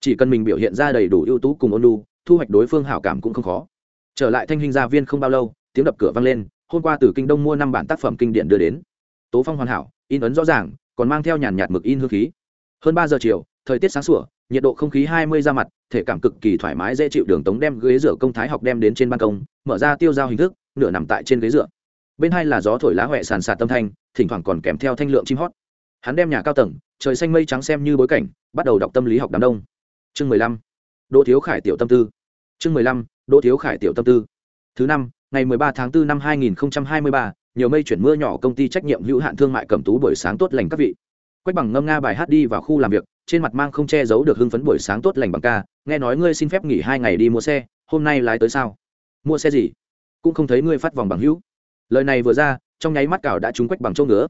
Chỉ cần mình biểu hiện ra đầy đủ ưu tú cùng ôn lu thu hoạch đối phương hảo cảm cũng không khó. Trở lại thanh hình gia viên không bao lâu, tiếng đập cửa vang lên, hôm qua từ kinh đông mua năm bản tác phẩm kinh điển đưa đến. Tố phong hoàn hảo, in ấn rõ ràng còn mang theo nhàn nhạt mực in hương khí. Hơn ba giờ chiều, thời tiết sáng sủa, nhiệt độ không khí hai mươi ra mặt, thể cảm cực kỳ thoải mái dễ chịu đường tống đem ghế rửa công thái học đem đến trên ban công, mở ra tiêu dao hình thức, nửa nằm tại trên ghế dựa. Bên hai là gió thổi lá huệ sàn sạt tâm thanh, thỉnh thoảng còn kèm theo thanh lượng chim hót. Hắn đem nhà cao tầng, trời xanh mây trắng xem như bối cảnh, bắt đầu đọc tâm lý học đám đông. Chương mười lăm, đỗ thiếu khải tiểu tâm tư. Chương mười lăm, đỗ thiếu khải tiểu tâm tư. Thứ năm, ngày mười ba tháng 4 năm hai nghìn hai mươi ba nhiều mây chuyển mưa nhỏ, công ty trách nhiệm hữu hạn thương mại cẩm tú buổi sáng tốt lành các vị. Quách bằng ngâm nga bài hát đi vào khu làm việc, trên mặt mang không che giấu được hưng phấn buổi sáng tốt lành bằng ca, nghe nói ngươi xin phép nghỉ hai ngày đi mua xe, hôm nay lái tới sao? Mua xe gì? Cũng không thấy ngươi phát vòng bằng hữu. Lời này vừa ra, trong nháy mắt cào đã trúng quách bằng chỗ ngứa.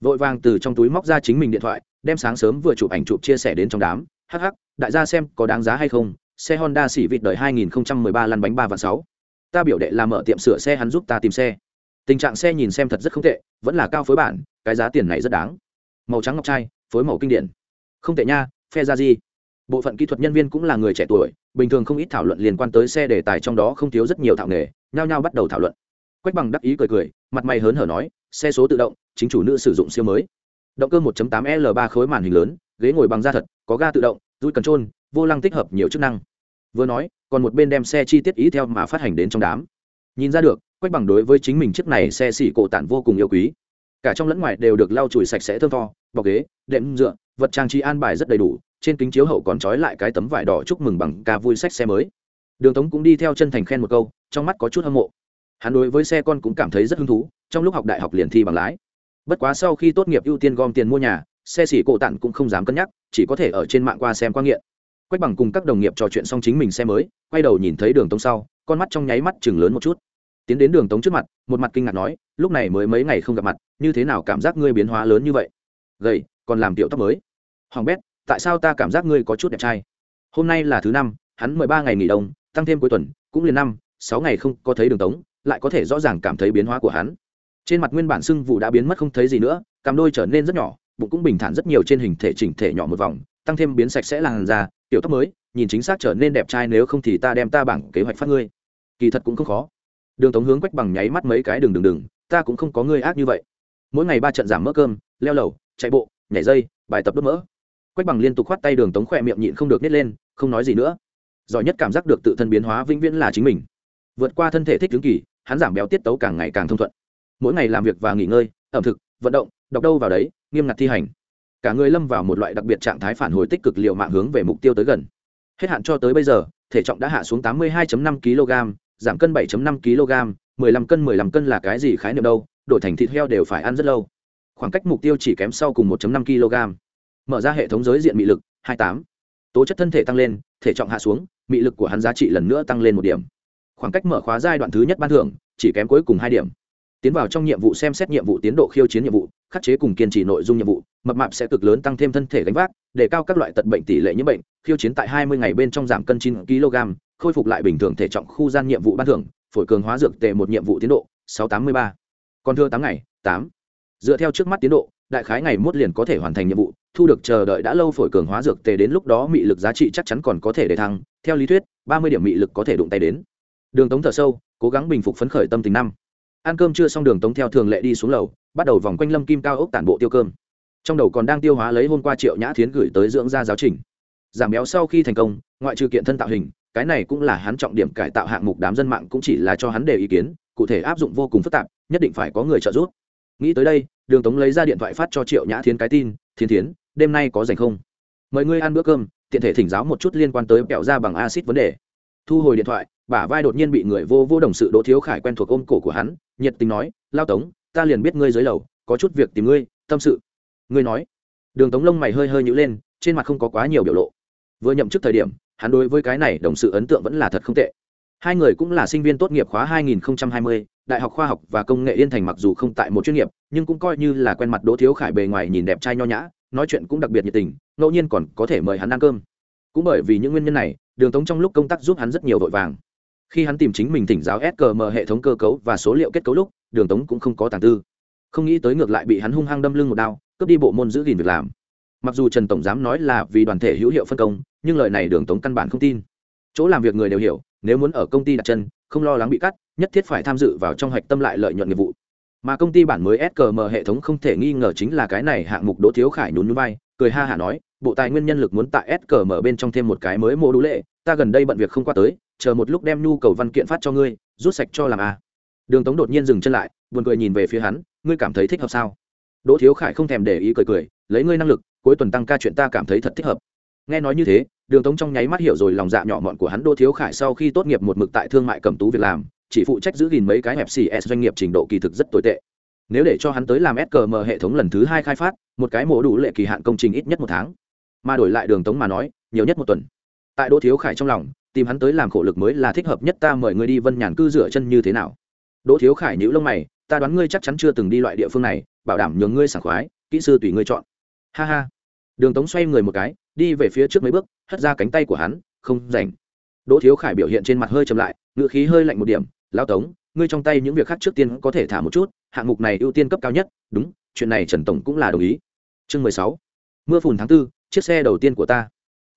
Vội vàng từ trong túi móc ra chính mình điện thoại, đem sáng sớm vừa chụp ảnh chụp chia sẻ đến trong đám. Hắc hắc, đại gia xem có đáng giá hay không? Xe honda xỉ vịt đời 2013 lăn bánh ba và sáu. Ta biểu đệ làm mở tiệm sửa xe, hắn giúp ta tìm xe tình trạng xe nhìn xem thật rất không tệ, vẫn là cao phối bản, cái giá tiền này rất đáng. Màu trắng ngọc trai, phối màu kinh điển. Không tệ nha phe ra gì bộ phận kỹ thuật nhân viên cũng là người trẻ tuổi, bình thường không ít thảo luận liên quan tới xe đề tài trong đó không thiếu rất nhiều thạo nghề, nhao nhao bắt đầu thảo luận. Quách bằng đắc ý cười cười, mặt mày hớn hở nói, xe số tự động, chính chủ nữ sử dụng siêu mới. Động cơ 1.8 l 3 khối màn hình lớn, ghế ngồi bằng da thật, có ga tự động rút cần trôn vô lăng tích hợp nhiều chức năng. Vừa nói, còn một bên đem xe chi tiết ý theo mà phát hành đến trong đám. Nhìn ra được quách bằng đối với chính mình chiếc này xe xỉ cổ tản vô cùng yêu quý. Cả trong lẫn ngoài đều được lau chùi sạch sẽ thơm tho, bọc ghế, đệm dựa, vật trang trí an bài rất đầy đủ, trên kính chiếu hậu còn trói lại cái tấm vải đỏ chúc mừng bằng ca vui sách xe mới. Đường tống cũng đi theo chân thành khen một câu, trong mắt có chút hâm mộ. Hắn đối với xe con cũng cảm thấy rất hứng thú, trong lúc học đại học liền thi bằng lái. Bất quá sau khi tốt nghiệp ưu tiên gom tiền mua nhà, xe xỉ cổ tặng cũng không dám cân nhắc, chỉ có thể ở trên mạng qua xem qua nghiện. Quách bằng cùng các đồng nghiệp trò chuyện xong chính mình xe mới, quay đầu nhìn thấy đường tống sau, con mắt trong nháy mắt chừng lớn một chút tiến đến đường tống trước mặt, một mặt kinh ngạc nói, lúc này mới mấy ngày không gặp mặt, như thế nào cảm giác ngươi biến hóa lớn như vậy? Gầy, còn làm tiểu tóc mới. Hoàng bét, tại sao ta cảm giác ngươi có chút đẹp trai? Hôm nay là thứ năm, hắn mười ba ngày nghỉ đông, tăng thêm cuối tuần, cũng liền năm, sáu ngày không có thấy đường tống, lại có thể rõ ràng cảm thấy biến hóa của hắn. Trên mặt nguyên bản sưng vụ đã biến mất không thấy gì nữa, cằm đôi trở nên rất nhỏ, bụng cũng bình thản rất nhiều trên hình thể chỉnh thể nhỏ một vòng, tăng thêm biến sạch sẽ làn da, tiểu tóc mới, nhìn chính xác trở nên đẹp trai nếu không thì ta đem ta bảng kế hoạch phát ngươi. Kỳ thật cũng không khó đường tống hướng quách bằng nháy mắt mấy cái đường đường đường, ta cũng không có ngươi ác như vậy. Mỗi ngày ba trận giảm mỡ cơm, leo lầu, chạy bộ, nhảy dây, bài tập đốt mỡ. Quách bằng liên tục khoát tay đường tống khỏe miệng nhịn không được nít lên, không nói gì nữa. Giỏi nhất cảm giác được tự thân biến hóa vĩnh viễn là chính mình. Vượt qua thân thể thích tướng kỳ, hắn giảm béo tiết tấu càng ngày càng thông thuận. Mỗi ngày làm việc và nghỉ ngơi, ẩm thực, vận động, đọc đâu vào đấy, nghiêm ngặt thi hành. Cả người lâm vào một loại đặc biệt trạng thái phản hồi tích cực liệu mạng hướng về mục tiêu tới gần. Hết hạn cho tới bây giờ, thể trọng đã hạ xuống 82.5 kg giảm cân 7.5 kg 15 cân 15 cân là cái gì khái niệm đâu, đổi thành thịt heo đều phải ăn rất lâu. Khoảng cách mục tiêu chỉ kém sau cùng 1.5 kg. Mở ra hệ thống giới diện mị lực 28. tố chất thân thể tăng lên, thể trọng hạ xuống, mị lực của hắn giá trị lần nữa tăng lên một điểm. Khoảng cách mở khóa giai đoạn thứ nhất ban thưởng, chỉ kém cuối cùng hai điểm. Tiến vào trong nhiệm vụ xem xét nhiệm vụ tiến độ khiêu chiến nhiệm vụ, khắc chế cùng kiên trì nội dung nhiệm vụ, mập mạp sẽ cực lớn tăng thêm thân thể gánh vác để cao các loại tật bệnh tỷ lệ nhiễm bệnh, khiêu chiến tại 20 ngày bên trong giảm cân 9 kg khôi phục lại bình thường thể trọng khu gian nhiệm vụ ban thưởng, phổi cường hóa dược tệ một nhiệm vụ tiến độ 683. còn thưa tám ngày 8. dựa theo trước mắt tiến độ, đại khái ngày mốt liền có thể hoàn thành nhiệm vụ, thu được chờ đợi đã lâu phổi cường hóa dược tề đến lúc đó mị lực giá trị chắc chắn còn có thể để thăng, theo lý thuyết 30 điểm mị lực có thể đụng tay đến đường tống thở sâu, cố gắng bình phục phấn khởi tâm tình năm ăn cơm chưa xong đường tống theo thường lệ đi xuống lầu, bắt đầu vòng quanh lâm kim cao ốc tản bộ tiêu cơm trong đầu còn đang tiêu hóa lấy hôm qua triệu nhã thiến gửi tới dưỡng gia giáo trình giảm béo sau khi thành công, ngoại trừ kiện thân tạo hình cái này cũng là hắn trọng điểm cải tạo hạng mục đám dân mạng cũng chỉ là cho hắn đề ý kiến, cụ thể áp dụng vô cùng phức tạp, nhất định phải có người trợ giúp. Nghĩ tới đây, đường tống lấy ra điện thoại phát cho triệu nhã thiến cái tin thiên thiến, đêm nay có dành không? Mời ngươi ăn bữa cơm, tiện thể thỉnh giáo một chút liên quan tới kẹo da bằng acid vấn đề. Thu hồi điện thoại, bả vai đột nhiên bị người vô vô đồng sự đỗ thiếu khải quen thuộc ôm cổ của hắn, nhiệt tình nói, lao tống, ta liền biết ngươi dưới lầu, có chút việc tìm ngươi, tâm sự. Ngươi nói. Đường tống lông mày hơi hơi nhữ lên, trên mặt không có quá nhiều biểu lộ. Vừa nhậm chức thời điểm hắn đối với cái này đồng sự ấn tượng vẫn là thật không tệ. Hai người cũng là sinh viên tốt nghiệp khóa 2020, đại học khoa học và công nghệ yên thành mặc dù không tại một chuyên nghiệp nhưng cũng coi như là quen mặt đỗ thiếu khải bề ngoài nhìn đẹp trai nho nhã nói chuyện cũng đặc biệt nhiệt tình ngẫu nhiên còn có thể mời hắn ăn cơm. Cũng bởi vì những nguyên nhân này đường tống trong lúc công tác giúp hắn rất nhiều vội vàng. Khi hắn tìm chính mình thỉnh giáo skm hệ thống cơ cấu và số liệu kết cấu lúc đường tống cũng không có tàng tư. Không nghĩ tới ngược lại bị hắn hung hăng đâm lưng một đao cướp đi bộ môn giữ gìn việc làm mặc dù trần tổng giám nói là vì đoàn thể hữu hiệu phân công, nhưng lời này đường tống căn bản không tin. Chỗ làm việc người đều hiểu, nếu muốn ở công ty đặt chân, không lo lắng bị cắt, nhất thiết phải tham dự vào trong hạch tâm lại lợi nhuận nghiệp vụ. Mà công ty bản mới skm hệ thống không thể nghi ngờ chính là cái này hạng mục đỗ thiếu khải nhún núi vai, cười ha hả nói, bộ tài nguyên nhân lực muốn tại skm bên trong thêm một cái mới mô đũ lệ, ta gần đây bận việc không qua tới, chờ một lúc đem nhu cầu văn kiện phát cho ngươi, rút sạch cho làm a à. đường tống đột nhiên dừng chân lại, buồn cười nhìn về phía hắn, ngươi cảm thấy thích hợp sao? Đỗ thiếu khải không thèm để ý cười cười, lấy ngươi năng lực cuối tuần tăng ca chuyện ta cảm thấy thật thích hợp. Nghe nói như thế, đường tống trong nháy mắt hiểu rồi lòng dạ nhỏ mọn của hắn đỗ thiếu khải sau khi tốt nghiệp một mực tại thương mại cầm tú việc làm, chỉ phụ trách giữ gìn mấy cái fcs doanh nghiệp trình độ kỳ thực rất tồi tệ. Nếu để cho hắn tới làm skm hệ thống lần thứ hai khai phát, một cái mổ đủ lệ kỳ hạn công trình ít nhất một tháng. Mà đổi lại đường tống mà nói, nhiều nhất một tuần. Tại đỗ thiếu khải trong lòng, tìm hắn tới làm khổ lực mới là thích hợp nhất ta mời ngươi đi vân nhàn cư rửa chân như thế nào. Đỗ thiếu khải nhữ lông mày, ta đoán ngươi chắc chắn chưa từng đi loại địa phương này, bảo đảm nhường ngươi sảng khoái, kỹ sư tùy ngươi chọn. Ha ha đường tống xoay người một cái đi về phía trước mấy bước hất ra cánh tay của hắn không rảnh. Đỗ thiếu khải biểu hiện trên mặt hơi chậm lại ngự khí hơi lạnh một điểm lao tống ngươi trong tay những việc khác trước tiên có thể thả một chút hạng mục này ưu tiên cấp cao nhất đúng chuyện này trần tổng cũng là đồng ý. Chương mười sáu mưa phùn tháng 4, chiếc xe đầu tiên của ta.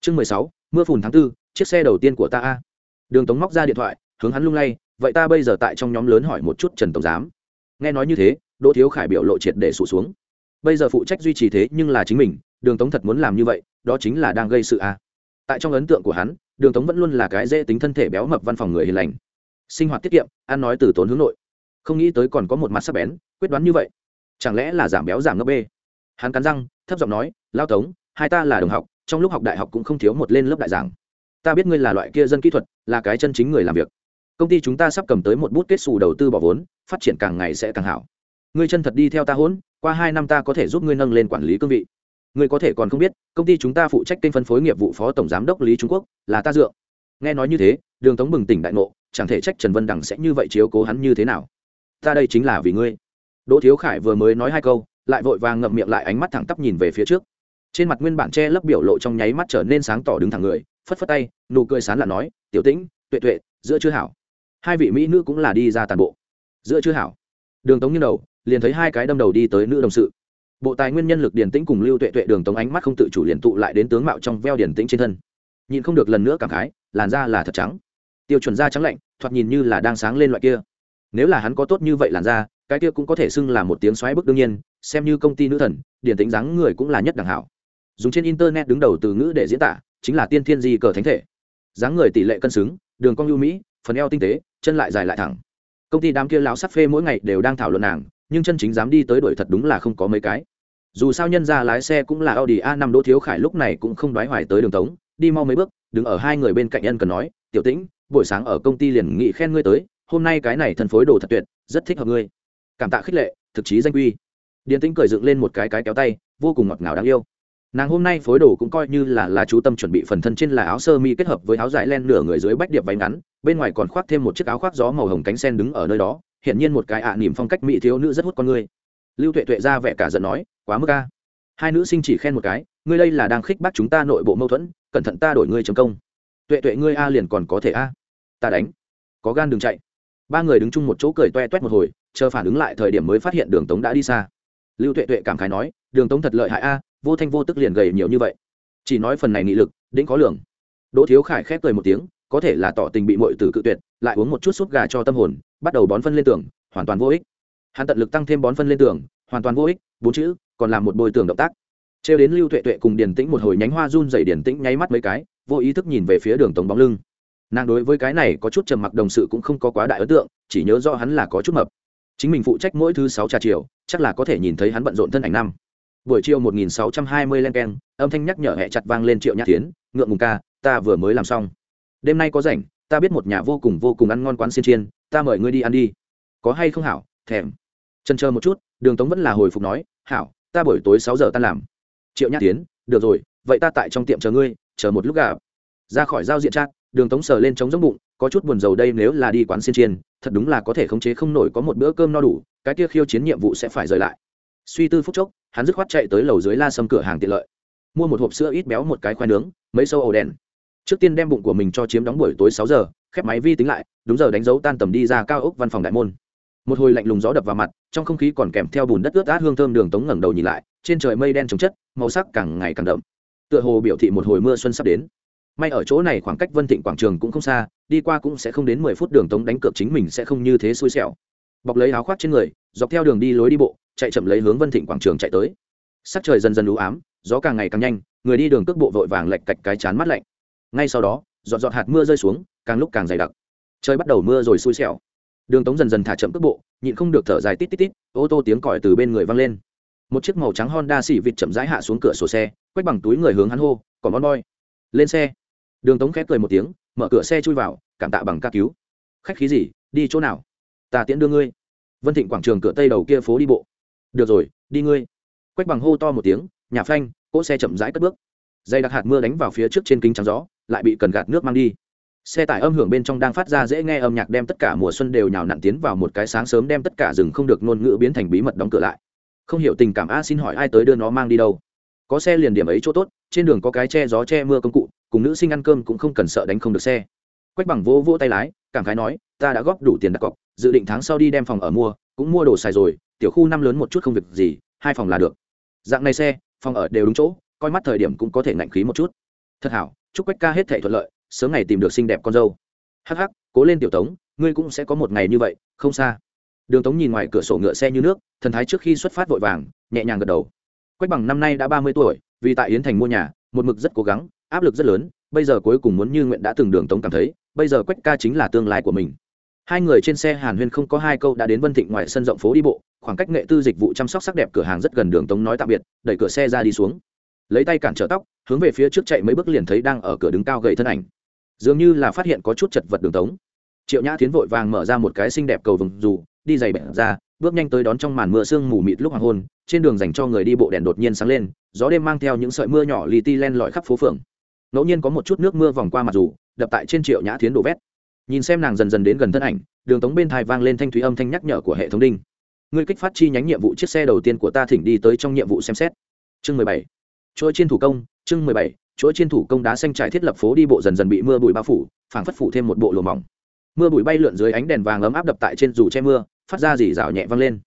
Chương mười sáu mưa phùn tháng 4, chiếc xe đầu tiên của ta a. Đường tống móc ra điện thoại hướng hắn lung lay vậy ta bây giờ tại trong nhóm lớn hỏi một chút trần tổng giám. Nghe nói như thế đỗ thiếu khải biểu lộ triệt để sụt xuống. Bây giờ phụ trách duy trì thế nhưng là chính mình đường tống thật muốn làm như vậy, đó chính là đang gây sự a tại trong ấn tượng của hắn, đường tống vẫn luôn là cái dễ tính thân thể béo mập văn phòng người hiền lành. Sinh hoạt tiết kiệm, ăn nói từ tốn hướng nội. Không nghĩ tới còn có một mặt sắc bén, quyết đoán như vậy. Chẳng lẽ là giảm béo giảm ngấp bê? Hắn cắn răng, thấp giọng nói, lao tống, hai ta là đồng học, trong lúc học đại học cũng không thiếu một lên lớp đại giảng. Ta biết ngươi là loại kia dân kỹ thuật, là cái chân chính người làm việc. Công ty chúng ta sắp cầm tới một bút kết xù đầu tư bỏ vốn, phát triển càng ngày sẽ càng hảo. Ngươi chân thật đi theo ta hỗn, qua hai năm ta có thể giúp ngươi nâng lên quản lý cương vị ngươi có thể còn không biết, công ty chúng ta phụ trách kênh phân phối nghiệp vụ phó tổng giám đốc lý trung quốc, là ta dựa. Nghe nói như thế, đường tống bừng tỉnh đại ngộ, chẳng thể trách trần vân đằng sẽ như vậy chiếu cố hắn như thế nào. Ta đây chính là vì ngươi. Đỗ thiếu khải vừa mới nói hai câu, lại vội vàng ngậm miệng lại ánh mắt thẳng tắp nhìn về phía trước. Trên mặt nguyên bản che lấp biểu lộ trong nháy mắt trở nên sáng tỏ đứng thẳng người, phất phất tay, nụ cười sán là nói, tiểu tĩnh, tuệ tuệ, giữa chưa hảo. Hai vị mỹ nữ cũng là đi ra tàn bộ. Giữa chưa hảo. Đường tống như đầu, liền thấy hai cái đâm đầu đi tới nữ đồng sự bộ tài nguyên nhân lực điển tĩnh cùng lưu tuệ tuệ đường tống ánh mắt không tự chủ liền tụ lại đến tướng mạo trong veo điển tĩnh trên thân. Nhìn không được lần nữa cảm khái, làn da là thật trắng. Tiêu chuẩn da trắng lạnh, thoạt nhìn như là đang sáng lên loại kia. Nếu là hắn có tốt như vậy làn da, cái kia cũng có thể xưng là một tiếng xoáy bức đương nhiên, xem như công ty nữ thần, điển Tĩnh dáng người cũng là nhất đẳng hảo. Dùng trên internet đứng đầu từ ngữ để diễn tả, chính là tiên thiên di cờ thánh thể. Dáng người tỷ lệ cân xứng, đường cong lưu mỹ, phần eo tinh tế, chân lại dài lại thẳng. Công ty đám kia lão sắc phê mỗi ngày đều đang thảo luận nàng, nhưng chân chính dám đi tới đuổi thật đúng là không có mấy cái dù sao nhân ra lái xe cũng là audi a năm đỗ thiếu khải lúc này cũng không đoái hoài tới đường tống, đi mau mấy bước, đứng ở hai người bên cạnh nhân cần nói, tiểu tĩnh, buổi sáng ở công ty liền nghị khen ngươi tới, hôm nay cái này thần phối đồ thật tuyệt, rất thích hợp ngươi. Cảm tạ khích lệ, thực chí danh quy điền tĩnh cười dựng lên một cái cái kéo tay, vô cùng ngọt ngào đáng yêu. Nàng hôm nay phối đồ cũng coi như là là chú tâm chuẩn bị phần thân trên là áo sơ mi kết hợp với áo dài len nửa người dưới bách điệp váy ngắn, bên ngoài còn khoác thêm một chiếc áo khoác gió màu hồng cánh sen đứng ở nơi đó hiện nhiên một cái ạ à niềm phong cách mỹ thiếu nữ rất hút con ngươi lưu tuệ tuệ ra vẻ cả giận nói quá mức ca hai nữ sinh chỉ khen một cái, ngươi đây là đang khích bác chúng ta nội bộ mâu thuẫn, cẩn thận ta đổi ngươi chấm công. Tuệ tuệ ngươi a liền còn có thể a. Ta đánh. Có gan đừng chạy. Ba người đứng chung một chỗ cười toe toét một hồi, chờ phản ứng lại thời điểm mới phát hiện đường tống đã đi xa. Lưu tuệ tuệ cảm khái nói, đường tống thật lợi hại a, vô thanh vô tức liền gầy nhiều như vậy. Chỉ nói phần này nghị lực đĩnh có lường. Đỗ thiếu khải khép cười một tiếng, có thể là tỏ tình bị mội tử cự tuyệt, lại uống một chút súp gà cho tâm hồn, bắt đầu bón phân lên tường, hoàn toàn vô ích. Hắn tận lực tăng thêm bón phân lên tường, hoàn toàn vô ích, bốn chữ còn làm một bồi tường động tác. Trêu đến lưu tuệ tuệ cùng điền tĩnh một hồi nhánh hoa run dày điền tĩnh nháy mắt mấy cái, vô ý thức nhìn về phía đường tống bóng lưng. Nàng đối với cái này có chút trầm mặc đồng sự cũng không có quá đại ấn tượng, chỉ nhớ rõ hắn là có chút mập. Chính mình phụ trách mỗi thứ sáu trà chiều, chắc là có thể nhìn thấy hắn bận rộn thân ảnh năm. Buổi chiều một nghìn sáu trăm hai mươi len keng, âm thanh nhắc nhở hẹ chặt vang lên triệu nhã tiến ngượng ngùng ca, ta vừa mới làm xong. Đêm nay có rảnh, ta biết một nhà vô cùng vô cùng ăn ngon quán xiên chiên, ta mời ngươi đi ăn đi. Có hay không hảo? Thèm. Chân chờ một chút, đường tống vẫn là hồi phục nói, hảo ta buổi tối sáu giờ ta làm. Triệu nhã tiến, được rồi, vậy ta tại trong tiệm chờ ngươi, chờ một lúc gặp. Ra khỏi giao diện chat, đường tống sờ lên trống giống bụng, có chút buồn rầu đây nếu là đi quán xiên chiên, thật đúng là có thể khống chế không nổi có một bữa cơm no đủ, cái kia khiêu chiến nhiệm vụ sẽ phải rời lại. Suy tư phút chốc, hắn dứt khoát chạy tới lầu dưới la sâm cửa hàng tiện lợi. Mua một hộp sữa ít béo một cái khoai nướng, mấy sâu ổ đèn. Trước tiên đem bụng của mình cho chiếm đóng buổi tối sáu giờ, khép máy vi tính lại, đúng giờ đánh dấu tan tầm đi ra cao ốc văn phòng đại môn một hồi lạnh lùng gió đập vào mặt, trong không khí còn kèm theo bùn đất ướt át hương thơm đường tống ngẩng đầu nhìn lại, trên trời mây đen trồng chất, màu sắc càng ngày càng đậm. Tựa hồ biểu thị một hồi mưa xuân sắp đến. May ở chỗ này khoảng cách vân thịnh quảng trường cũng không xa, đi qua cũng sẽ không đến mười phút đường tống đánh cược chính mình sẽ không như thế xui xẻo. Bọc lấy áo khoác trên người, dọc theo đường đi lối đi bộ, chạy chậm lấy hướng vân thịnh quảng trường chạy tới. Sắc trời dần dần lũ ám, gió càng ngày càng nhanh, người đi đường cước bộ vội vàng lạch cạch cái chán mắt lạnh. Ngay sau đó, giọt giọt hạt mưa rơi xuống, càng lúc càng dày đặc. Trời bắt đầu mưa rồi xui xẻo đường tống dần dần thả chậm cước bộ, nhịn không được thở dài tít tít tít, ô tô tiếng còi từ bên người văng lên. Một chiếc màu trắng honda xỉ vịt chậm rãi hạ xuống cửa sổ xe, quét bằng túi người hướng hắn hô, còn bon boy. Lên xe. Đường tống khép cười một tiếng, mở cửa xe chui vào, cảm tạ bằng ca cứu. Khách khí gì, đi chỗ nào? Ta tiễn đưa ngươi. Vân thịnh quảng trường cửa tây đầu kia phố đi bộ. Được rồi, đi ngươi. Quách bằng hô to một tiếng, nhà phanh, cỗ xe chậm rãi cất bước. Dây đặc hạt mưa đánh vào phía trước trên kính trắng gió, lại bị cần gạt nước mang đi xe tải âm hưởng bên trong đang phát ra dễ nghe âm nhạc đem tất cả mùa xuân đều nhào nặn tiến vào một cái sáng sớm đem tất cả rừng không được ngôn ngữ biến thành bí mật đóng cửa lại. Không hiểu tình cảm a xin hỏi ai tới đưa nó mang đi đâu. Có xe liền điểm ấy chỗ tốt, trên đường có cái che gió che mưa công cụ, cùng nữ sinh ăn cơm cũng không cần sợ đánh không được xe. Quách bằng vỗ vỗ tay lái, cảm khái nói, ta đã góp đủ tiền đặt cọc, dự định tháng sau đi đem phòng ở mua, cũng mua đồ xài rồi, tiểu khu năm lớn một chút không việc gì, hai phòng là được. Dạng này xe, phòng ở đều đúng chỗ, coi mắt thời điểm cũng có thể ngạnh khí một chút. Thật hảo, chúc quách ca hết thể thuận lợi sớm ngày tìm được xinh đẹp con dâu. Hắc hắc, cố lên tiểu tống, ngươi cũng sẽ có một ngày như vậy, không xa. Đường tống nhìn ngoài cửa sổ ngựa xe như nước, thần thái trước khi xuất phát vội vàng, nhẹ nhàng gật đầu. Quách bằng năm nay đã ba mươi tuổi, vì tại yến thành mua nhà, một mực rất cố gắng, áp lực rất lớn, bây giờ cuối cùng muốn như nguyện đã từng đường tống cảm thấy, bây giờ quách ca chính là tương lai của mình. Hai người trên xe hàn huyên không có hai câu đã đến vân thịnh ngoài sân rộng phố đi bộ, khoảng cách nghệ tư dịch vụ chăm sóc sắc đẹp cửa hàng rất gần đường tống nói tạm biệt, đẩy cửa xe ra đi xuống. Lấy tay cản trở tóc, hướng về phía trước chạy mấy bước liền thấy đang ở cửa đứng cao gậy thân ảnh dường như là phát hiện có chút chật vật đường tống. Triệu nhã tiến vội vàng mở ra một cái xinh đẹp cầu vừng dù, đi giày bẹn ra, bước nhanh tới đón trong màn mưa sương mù mịt lúc hoàng hôn, trên đường dành cho người đi bộ đèn đột nhiên sáng lên, gió đêm mang theo những sợi mưa nhỏ lì ti len lỏi khắp phố phường. Ngẫu nhiên có một chút nước mưa vòng qua mặt dù, đập tại trên triệu nhã tiến đổ vét. Nhìn xem nàng dần dần đến gần thân ảnh, đường tống bên thai vang lên thanh thúy âm thanh nhắc nhở của hệ thống đinh. Ngươi kích phát chi nhánh nhiệm vụ chiếc xe đầu tiên của ta thỉnh đi tới trong nhiệm vụ xem xét. Chương mười bảy. Trôi trên thủ công, chương mười bảy chuỗi trên thủ công đá xanh trải thiết lập phố đi bộ dần dần bị mưa bụi bao phủ, phảng phất phủ thêm một bộ lùa mỏng. Mưa bụi bay lượn dưới ánh đèn vàng ấm áp đập tại trên dù che mưa, phát ra dì rào nhẹ vang lên.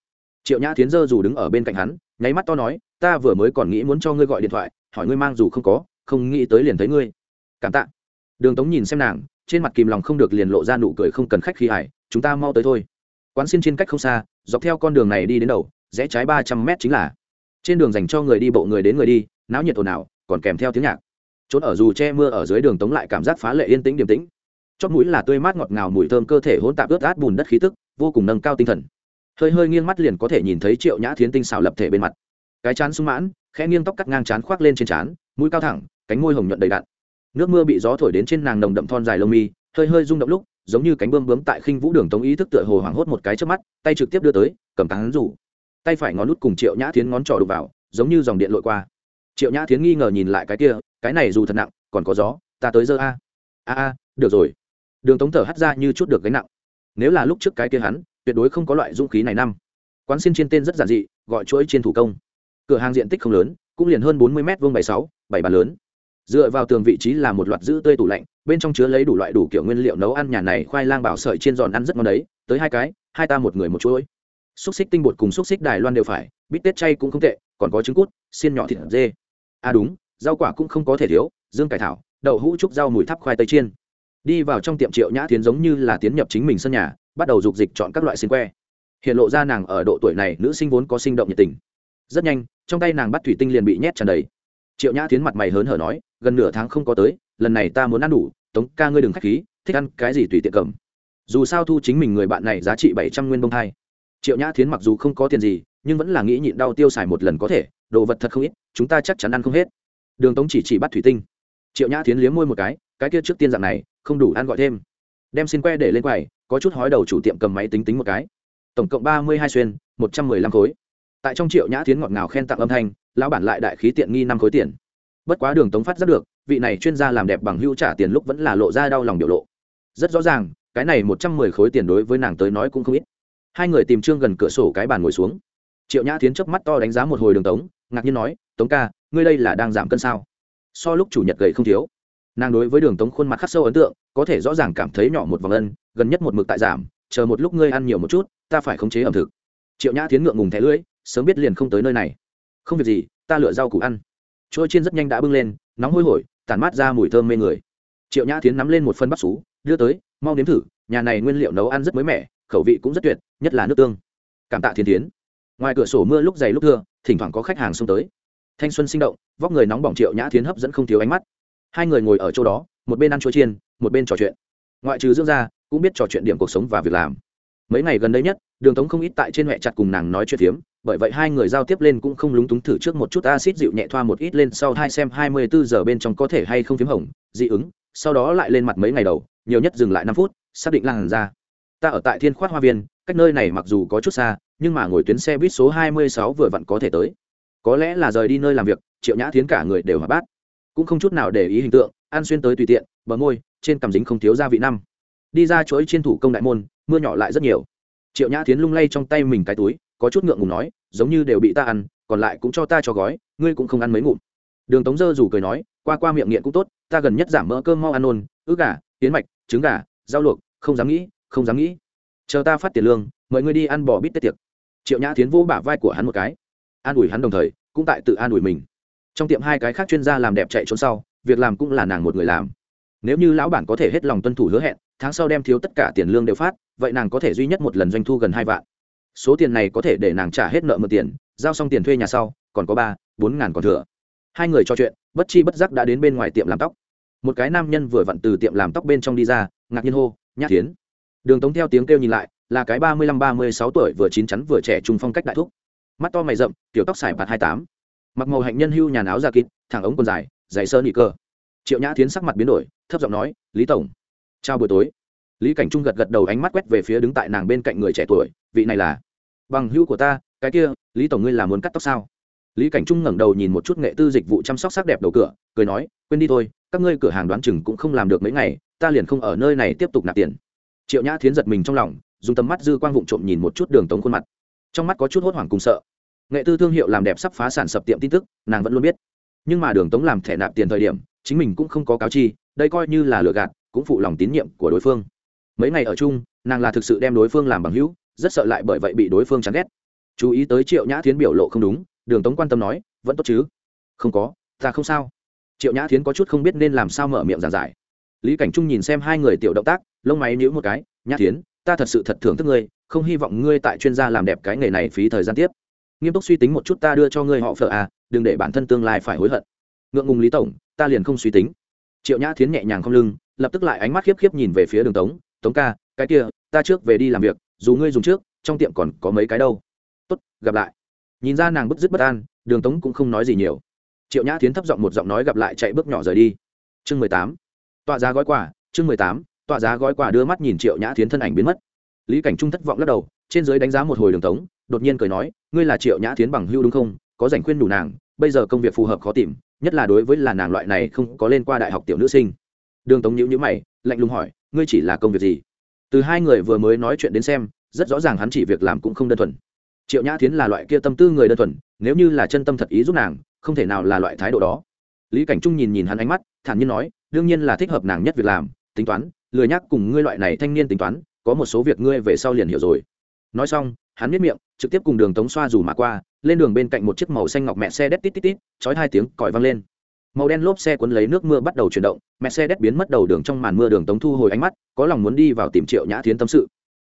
Triệu nhã tiến dơ dù đứng ở bên cạnh hắn, nháy mắt to nói, ta vừa mới còn nghĩ muốn cho ngươi gọi điện thoại, hỏi ngươi mang dù không có, không nghĩ tới liền thấy ngươi. Cảm tạ. Đường tống nhìn xem nàng, trên mặt kìm lòng không được liền lộ ra nụ cười không cần khách khi hải chúng ta mau tới thôi. Quán xin trên cách không xa, dọc theo con đường này đi đến đầu, rẽ trái ba trăm mét chính là. Trên đường dành cho người đi bộ người đến người đi, náo nhiệt ồn ào, còn kèm theo tiếng nhạc trốn ở dù che mưa ở dưới đường tống lại cảm giác phá lệ yên tĩnh điềm tĩnh. Chót mũi là tươi mát ngọt ngào mùi thơm cơ thể hỗn tạp ướt át bùn đất khí tức, vô cùng nâng cao tinh thần. Hơi hơi nghiêng mắt liền có thể nhìn thấy triệu nhã thiến tinh xào lập thể bên mặt. Cái chán sung mãn, khẽ nghiêng tóc cắt ngang chán khoác lên trên chán, mũi cao thẳng, cánh môi hồng nhuận đầy đặn. Nước mưa bị gió thổi đến trên nàng nồng đậm thon dài lông mi, hơi hơi rung động lúc, giống như cánh bươm bướm tại khinh vũ đường tống ý thức tựa hồ hoảng hốt một cái trước mắt, tay trực tiếp đưa tới, cầm cán rủ. Tay phải ngón nút cùng triệu nhã thiến ngón trỏ đục vào, giống như dòng điện lội qua. Triệu nhã thiến nghi ngờ nhìn lại cái kia cái này dù thật nặng, còn có gió, ta tới giờ a. A a, được rồi. Đường tống thở hắt ra như chút được gánh nặng. Nếu là lúc trước cái kia hắn, tuyệt đối không có loại dũng khí này năm. Quán xin trên tên rất giản dị, gọi chuỗi trên thủ công. Cửa hàng diện tích không lớn, cũng liền hơn bốn mươi m vông bảy sáu, bảy bàn lớn. Dựa vào tường vị trí là một loạt giữ tươi tủ lạnh, bên trong chứa lấy đủ loại đủ kiểu nguyên liệu nấu ăn nhà này khoai lang bảo sợi chiên giòn ăn rất ngon đấy, tới hai cái, hai ta một người một chuỗi. Xúc xích tinh bột cùng xúc xích đài loan đều phải, bít tết chay cũng không tệ, còn có trứng cút, xiên nhỏ thịt dê. À đúng rau quả cũng không có thể thiếu, dương cải thảo, đậu hũ trúc rau mùi thắp khoai tây chiên. Đi vào trong tiệm triệu nhã tiến giống như là tiến nhập chính mình sân nhà, bắt đầu dục dịch chọn các loại xin que. Hiện lộ ra nàng ở độ tuổi này, nữ sinh vốn có sinh động nhiệt tình. Rất nhanh, trong tay nàng bắt thủy tinh liền bị nhét tràn đầy. Triệu nhã tiến mặt mày hớn hở nói, gần nửa tháng không có tới, lần này ta muốn ăn đủ, tống ca ngươi đừng k h á c h khí, thích ăn cái gì tùy tiện cầm. Dù sao thu chính mình người bạn này giá trị bảy trăm nguyên bông thai. Triệu nhã tiến mặc dù không có tiền gì, nhưng vẫn là nghĩ nhịn đau tiêu xài một lần có thể, đồ vật thật không ít, chúng ta chắc chắn ăn không hết đường tống chỉ chỉ bắt thủy tinh. Triệu nhã tiến liếm môi một cái cái kia trước tiên dạng này, không đủ ăn gọi thêm. Đem xin que để lên quầy, có chút hói đầu chủ tiệm cầm máy tính tính một cái. Tổng cộng ba mươi hai xuyên, một trăm mười lăm khối. Tại trong triệu nhã tiến ngọt ngào khen tặng âm thanh, lão bản lại đại khí tiện nghi năm khối tiền. Bất quá đường tống phát rất được, vị này chuyên gia làm đẹp bằng hữu trả tiền lúc vẫn là lộ ra đau lòng biểu lộ. Rất rõ ràng, cái này một trăm mười khối tiền đối với nàng tới nói cũng không ít. Hai người tìm trương gần cửa sổ cái bàn ngồi xuống. Triệu nhã tiến chớp mắt to đánh giá một hồi đường tống, ngạc nhiên nói, tống ca ngươi đây là đang giảm cân sao? So lúc chủ nhật gầy không thiếu. Nàng đối với đường tống khuôn mặt khắc sâu ấn tượng, có thể rõ ràng cảm thấy nhỏ một vòng ân, gần nhất một mực tại giảm, chờ một lúc ngươi ăn nhiều một chút, ta phải khống chế ẩm thực. Triệu nhã tiến ngượng ngùng thẻ lưỡi, sớm biết liền không tới nơi này. Không việc gì, ta lựa rau củ ăn. Trôi chiên rất nhanh đã bưng lên, nóng hôi hổi, tản mát ra mùi thơm mê người. Triệu nhã tiến nắm lên một phân bắp xú, đưa tới, mau nếm thử, nhà này nguyên liệu nấu ăn rất mới mẻ, khẩu vị cũng rất tuyệt, nhất là nước tương. Cảm tạ thiên tiến ngoài cửa sổ mưa lúc dày lúc thưa, thỉnh thoảng có khách hàng xông tới thanh xuân sinh động, vóc người nóng bỏng triệu nhã tiến hấp dẫn không thiếu ánh mắt. Hai người ngồi ở chỗ đó, một bên ăn chuối chiên, một bên trò chuyện. Ngoại trừ dưỡng ra cũng biết trò chuyện điểm cuộc sống và việc làm. Mấy ngày gần đây nhất, đường tống không ít tại trên huệ chặt cùng nàng nói chuyện phiếm, bởi vậy hai người giao tiếp lên cũng không lúng túng thử trước một chút acid dịu nhẹ thoa một ít lên sau hai xem hai mươi bốn giờ bên trong có thể hay không phiếm hỏng dị ứng, sau đó lại lên mặt mấy ngày đầu, nhiều nhất dừng lại năm phút, xác định làn ra ta ở tại thiên khoát hoa viên, cách nơi này mặc dù có chút xa, nhưng mà ngồi tuyến xe buýt số hai mươi sáu vừa vặn có thể tới có lẽ là rời đi nơi làm việc, triệu nhã thiến cả người đều hòa bát. Cũng không chút nào để ý hình tượng an xuyên tới tùy tiện, bờ môi, trên cằm dính không thiếu gia vị năm. Đi ra chuỗi trên thủ công đại môn, mưa nhỏ lại rất nhiều. Triệu nhã tiến lung lay trong tay mình cái túi, có chút ngượng ngùng nói, giống như đều bị ta ăn, còn lại cũng cho ta cho gói, ngươi cũng không ăn mấy ngụm. Đường tống dơ dù cười nói, qua qua miệng nghiện cũng tốt, ta gần nhất giảm mỡ cơm mau ăn nôn ức gà tiến mạch, trứng gà, rau luộc, không dám nghĩ, không dám nghĩ. Chờ ta phát tiền lương, mời ngươi đi ăn bò bít tết tiệc. Triệu nhã tiến vô bả vai của hắn một cái an ủi hắn đồng thời, cũng tại tự an ủi mình. Trong tiệm hai cái khác chuyên gia làm đẹp chạy trốn sau, việc làm cũng là nàng một người làm. Nếu như lão bản có thể hết lòng tuân thủ hứa hẹn, tháng sau đem thiếu tất cả tiền lương đều phát, vậy nàng có thể duy nhất một lần doanh thu gần hai vạn. Số tiền này có thể để nàng trả hết nợ mượn tiền, giao xong tiền thuê nhà sau, còn có ba, bốn ngàn còn thừa. Hai người trò chuyện, bất chi bất giác đã đến bên ngoài tiệm làm tóc. Một cái nam nhân vừa vặn từ tiệm làm tóc bên trong đi ra, ngạc nhiên hô nhát tiến đường tống theo tiếng kêu nhìn lại, là cái ba mươi lăm ba mươi sáu tuổi vừa chín chắn vừa trẻ trung phong cách đại thúc mắt to mày rậm kiểu tóc xài bạt hai tám. Mặc màu hạnh nhân hưu nhàn áo da kín thẳng ống quần dài dày sơn nhị cơ triệu nhã tiến sắc mặt biến đổi, thấp giọng nói, lý tổng, chào buổi tối. Lý cảnh trung gật gật đầu ánh mắt quét về phía đứng tại nàng bên cạnh người trẻ tuổi, vị này là bằng hữu của ta, cái kia, lý tổng ngươi là muốn cắt tóc sao? Lý cảnh trung ngẩng đầu nhìn một chút nghệ tư dịch vụ chăm sóc sắc đẹp đầu cửa, cười nói, quên đi thôi, các ngươi cửa hàng đoán chừng cũng không làm được mấy ngày, ta liền không ở nơi này tiếp tục nạp tiền. Triệu nhã thiến giật mình trong lòng, dùng tầm mắt dư quang vụng trộm nhìn một chút đường tống khuôn mặt. Trong mắt có chút hốt hoảng cùng sợ nghệ tư thương hiệu làm đẹp sắp phá sản sập tiệm tin tức, nàng vẫn luôn biết. Nhưng mà đường tống làm thẻ nạp tiền thời điểm, chính mình cũng không có cáo chi, đây coi như là lừa gạt, cũng phụ lòng tín nhiệm của đối phương. Mấy ngày ở chung, nàng là thực sự đem đối phương làm bằng hữu, rất sợ lại bởi vậy bị đối phương chán ghét. Chú ý tới triệu nhã thiến biểu lộ không đúng, đường tống quan tâm nói, vẫn tốt chứ? Không có, ta không sao. Triệu nhã thiến có chút không biết nên làm sao mở miệng giảng giải. Lý cảnh trung nhìn xem hai người tiểu động tác, lông máy nhíu một cái, nhã thiến, ta thật sự thật thưởng thức ngươi, không hy vọng ngươi tại chuyên gia làm đẹp cái nghề này phí thời gian tiếp nghiêm túc suy tính một chút ta đưa cho ngươi họ phở à đừng để bản thân tương lai phải hối hận. Ngượng ngùng lý tổng, ta liền không suy tính. Triệu nhã thiến nhẹ nhàng không lưng, lập tức lại ánh mắt khiếp khiếp nhìn về phía đường tống. Tống ca, cái kia, ta trước về đi làm việc, dù ngươi dùng trước, trong tiệm còn có mấy cái đâu. Tốt, gặp lại. Nhìn ra nàng bức dứt bất an, đường tống cũng không nói gì nhiều. Triệu nhã tiến thấp giọng một giọng nói gặp lại chạy bước nhỏ rời đi. Chương mười tám. Tọa giá gói quà, chương mười tám. Tọa giá gói quà đưa mắt nhìn triệu nhã tiến thân ảnh biến mất. Lý cảnh trung thất vọng lắc đầu, trên giới đánh giá một hồi đường tống đột nhiên cười nói, ngươi là triệu nhã tiến bằng hưu đúng không? Có dành khuyên đủ nàng, bây giờ công việc phù hợp khó tìm, nhất là đối với là nàng loại này không có lên qua đại học tiểu nữ sinh. Đường tống nhữ nhữ mày, lạnh lùng hỏi, ngươi chỉ là công việc gì? Từ hai người vừa mới nói chuyện đến xem, rất rõ ràng hắn chỉ việc làm cũng không đơn thuần. Triệu nhã thiến là loại kia tâm tư người đơn thuần, nếu như là chân tâm thật ý giúp nàng, không thể nào là loại thái độ đó. Lý cảnh trung nhìn nhìn hắn ánh mắt, thản nhiên nói, đương nhiên là thích hợp nàng nhất việc làm, tính toán, lười nhắc cùng ngươi loại này thanh niên tính toán, có một số việc ngươi về sau liền hiểu rồi. Nói xong hắn miết miệng, trực tiếp cùng đường tống xoa rủ mà qua, lên đường bên cạnh một chiếc màu xanh ngọc mẹ xe đét tít tít tít, chói hai tiếng, còi vang lên. Màu đen lốp xe cuốn lấy nước mưa bắt đầu chuyển động, mẹ xe đét biến mất đầu đường trong màn mưa đường tống thu hồi ánh mắt, có lòng muốn đi vào tìm triệu nhã thiến tâm sự.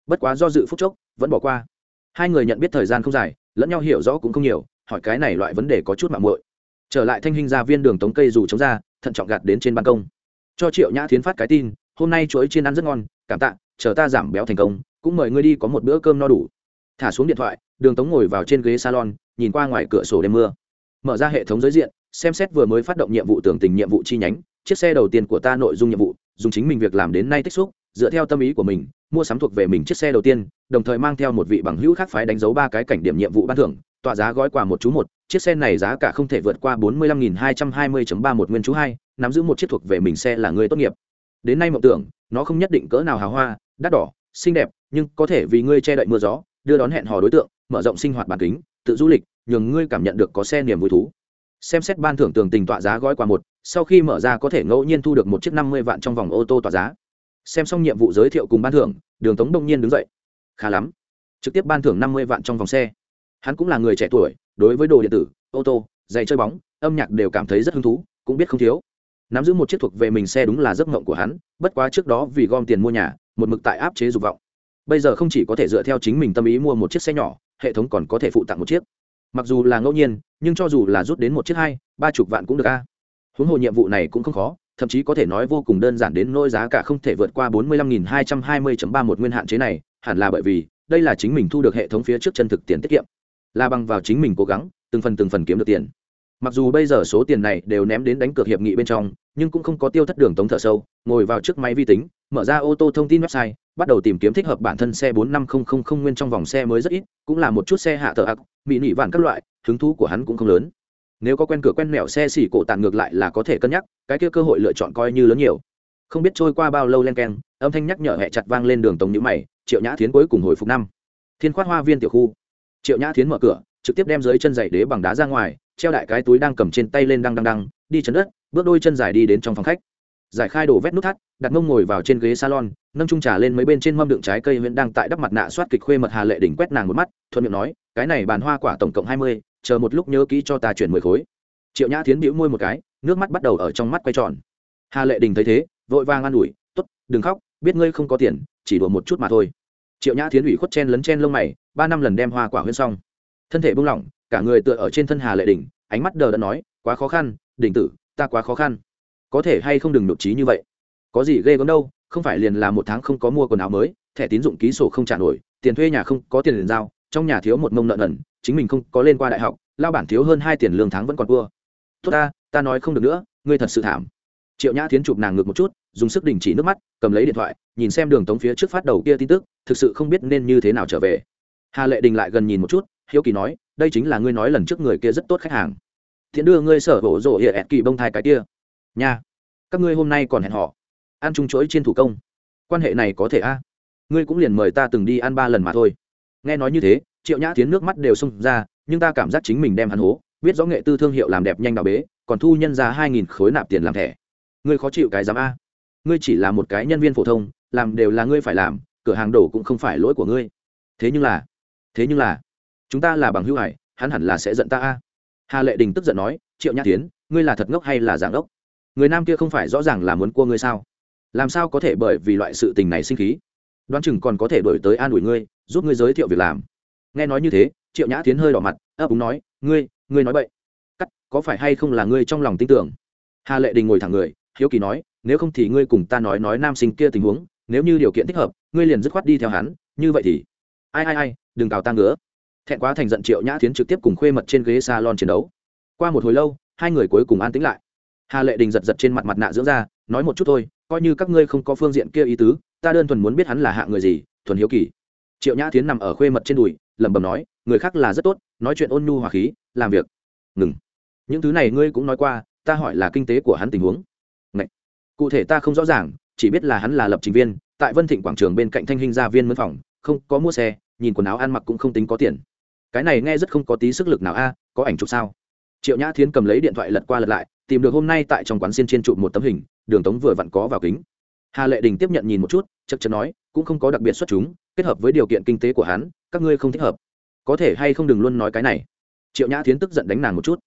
Bất quá do dự phút chốc, vẫn bỏ qua. Hai người nhận biết thời gian không dài, lẫn nhau hiểu rõ cũng không nhiều, hỏi cái này loại vấn đề có chút mạng muội. Trở lại thanh hình ra viên đường tống cây dù chống ra, thận trọng gạt đến trên ban công. Cho triệu nhã thiến phát cái tin, hôm nay chuỗi chiên ăn rất ngon, cảm tạ, chờ ta giảm béo thành công, cũng mời ngươi đi có một bữa cơm no đủ thả xuống điện thoại, đường tống ngồi vào trên ghế salon, nhìn qua ngoài cửa sổ đêm mưa. Mở ra hệ thống giới diện, xem xét vừa mới phát động nhiệm vụ tưởng tình nhiệm vụ chi nhánh, chiếc xe đầu tiên của ta nội dung nhiệm vụ, dùng chính mình việc làm đến nay tích xúc, dựa theo tâm ý của mình, mua sắm thuộc về mình chiếc xe đầu tiên, đồng thời mang theo một vị bằng hữu khác phái đánh dấu ba cái cảnh điểm nhiệm vụ ban thưởng tọa giá gói quà một chú một, chiếc xe này giá cả không thể vượt qua bốn mươi lăm nghìn hai trăm hai mươi ba một nguyên chú hai, nắm giữ một chiếc thuộc về mình xe là người tốt nghiệp. Đến nay mộng tưởng, nó không nhất định cỡ nào hào hoa, đắt đỏ, xinh đẹp, nhưng có thể vì ngươi che đậy mưa gió đưa đón hẹn hò đối tượng, mở rộng sinh hoạt bản kính, tự du lịch, nhường ngươi cảm nhận được có xe niềm vui thú. Xem xét ban thưởng tường tình tọa giá gói quà một, sau khi mở ra có thể ngẫu nhiên thu được một chiếc năm mươi vạn trong vòng ô tô tọa giá. Xem xong nhiệm vụ giới thiệu cùng ban thưởng, đường tống đông nhiên đứng dậy. Khá lắm. Trực tiếp ban thưởng năm mươi vạn trong vòng xe. Hắn cũng là người trẻ tuổi, đối với đồ điện tử, ô tô, giày chơi bóng, âm nhạc đều cảm thấy rất hứng thú, cũng biết không thiếu. Nắm giữ một chiếc thuộc về mình xe đúng là giấc mộng của hắn, bất quá trước đó vì gom tiền mua nhà, một mực tại áp chế dục vọng bây giờ không chỉ có thể dựa theo chính mình tâm ý mua một chiếc xe nhỏ, hệ thống còn có thể phụ tặng một chiếc. Mặc dù là ngẫu nhiên, nhưng cho dù là rút đến một chiếc hai, ba chục vạn cũng được a. Huống hồ nhiệm vụ này cũng không khó, thậm chí có thể nói vô cùng đơn giản đến nỗi giá cả không thể vượt qua bốn mươi lăm nghìn hai trăm hai mươi ba một nguyên hạn chế này, hẳn là bởi vì, đây là chính mình thu được hệ thống phía trước chân thực tiền tiết kiệm. Là bằng vào chính mình cố gắng, từng phần từng phần kiếm được tiền. Mặc dù bây giờ số tiền này đều ném đến đánh cược hiệp nghị bên trong, nhưng cũng không có tiêu thất đường tống thở sâu, ngồi vào trước máy vi tính, mở ra ô tô thông tin website bắt đầu tìm kiếm thích hợp bản thân xe bốn năm không không không nguyên trong vòng xe mới rất ít, cũng là một chút xe hạ tờ ạc mỹ nị vạn các loại, hứng thú của hắn cũng không lớn. Nếu có quen cửa quen mẹo xe xỉ cổ tàn ngược lại là có thể cân nhắc, cái kia cơ hội lựa chọn coi như lớn nhiều. Không biết trôi qua bao lâu len keng, âm thanh nhắc nhở hẹ chặt vang lên đường tống nhíu mày, triệu nhã thiến cuối cùng hồi phục năm. Thiên khoát hoa viên tiểu khu. Triệu nhã thiến mở cửa, trực tiếp đem dưới chân giày đế bằng đá ra ngoài, treo đại cái túi đang cầm trên tay lên đang đang đang đi chân đất, bước đôi chân dài đi đến trong phòng khách giải khai đổ vét nút thắt, đặt mông ngồi vào trên ghế salon, nâng trung trà lên mấy bên trên mâm đựng trái cây huyện đang tại đắp mặt nạ soát kịch khuê mật hà lệ đỉnh quét nàng một mắt, thuận miệng nói, cái này bàn hoa quả tổng cộng hai mươi, chờ một lúc nhớ kỹ cho ta chuyển mười khối. Triệu nhã thiến bĩu môi một cái, nước mắt bắt đầu ở trong mắt quay tròn. Hà lệ đình thấy thế, vội vàng an ủi t ố t đừng khóc, biết ngươi không có tiền, chỉ đùa một chút mà thôi. Triệu nhã thiến ủy khuất chen lấn chen lông mày, ba năm lần đem hoa quả huyên xong. Thân thể buông lỏng, cả người tựa ở trên thân hà lệ đình ánh mắt đờ đã nói, quá khó khăn đình tử, ta quá khó khăn có thể hay không đừng nhục trí như vậy. Có gì ghê gớm đâu, không phải liền là một tháng không có mua quần áo mới, thẻ tín dụng ký sổ không trả nổi, tiền thuê nhà không có tiền liền giao, trong nhà thiếu một mông nợ nần, chính mình không có lên qua đại học, lao bản thiếu hơn hai tiền lương tháng vẫn còn cua tốt ta ta nói không được nữa, ngươi thật sự thảm. Triệu nhã tiến chụp nàng ngược một chút, dùng sức đình chỉ nước mắt, cầm lấy điện thoại, nhìn xem đường tống phía trước phát đầu kia tin tức, thực sự không biết nên như thế nào trở về. Hà lệ đình lại gần nhìn một chút, hiếu kỳ nói, đây chính là ngươi nói lần trước người kia rất tốt khách hàng. Thiện đưa ngươi sở hổ rộ hiện ẹt kỳ bông thai cái kia nha, các ngươi hôm nay còn hẹn họ ăn chung chuỗi trên thủ công. Quan hệ này có thể a? Ngươi cũng liền mời ta từng đi ăn ba lần mà thôi. Nghe nói như thế, triệu nhã tiến nước mắt đều xông ra, nhưng ta cảm giác chính mình đem hắn hố, biết rõ nghệ tư thương hiệu làm đẹp nhanh đào bế, còn thu nhân ra hai nghìn khối nạp tiền làm thẻ. Ngươi khó chịu cái giám a? Ngươi chỉ là một cái nhân viên phổ thông, làm đều là ngươi phải làm, cửa hàng đổ cũng không phải lỗi của ngươi. Thế nhưng là, thế nhưng là, chúng ta là bằng hữu hải, hắn hẳn là sẽ giận ta a. Hà lệ đình tức giận nói, triệu nhã tiến ngươi là thật ngốc hay là giảng ốc người nam kia không phải rõ ràng là muốn cua ngươi sao? Làm sao có thể bởi vì loại sự tình này sinh khí? Đoán chừng còn có thể đổi tới an ủi ngươi, giúp ngươi giới thiệu việc làm. Nghe nói như thế, triệu nhã tiến hơi đỏ mặt, ấp úng nói, ngươi ngươi nói vậy cắt, có phải hay không là ngươi trong lòng tin tưởng? Hà lệ đình ngồi thẳng người, hiếu kỳ nói, nếu không thì ngươi cùng ta nói nói nam sinh kia tình huống, nếu như điều kiện thích hợp, ngươi liền dứt khoát đi theo hắn, như vậy thì ai ai ai, đừng cào ta ngứa. Thẹn quá thành giận triệu nhã tiến trực tiếp cùng khuê mật trên ghế salon chiến đấu. Qua một hồi lâu, hai người cuối cùng an tĩnh lại hà lệ đình giật giật trên mặt mặt nạ dưỡng ra, nói một chút thôi, coi như các ngươi không có phương diện kia ý tứ, ta đơn thuần muốn biết hắn là hạ người gì, thuần hiếu kỳ. Triệu nhã tiến nằm ở khuê mật trên đùi, lẩm bẩm nói, người khác là rất tốt, nói chuyện ôn nhu hòa khí, làm việc. Ngừng. Những thứ này ngươi cũng nói qua, ta hỏi là kinh tế của hắn tình huống. Ngậy. cụ thể ta không rõ ràng, chỉ biết là hắn là lập trình viên, tại vân thịnh quảng trường bên cạnh thanh hình gia viên mân phòng, không có mua xe, nhìn quần áo ăn mặc cũng không tính có tiền. Cái này nghe rất không có tí sức lực nào a, có ảnh chụp sao? Triệu nhã thiến cầm lấy điện thoại lật qua lật lại, tìm được hôm nay tại trong quán xiên trên trụ một tấm hình, đường tống vừa vặn có vào kính. Hà lệ đình tiếp nhận nhìn một chút chắc chắn nói, cũng không có đặc biệt xuất chúng, kết hợp với điều kiện kinh tế của hắn, các ngươi không thích hợp. Có thể hay không đừng luôn nói cái này. Triệu nhã thiến tức giận đánh nàng một chút.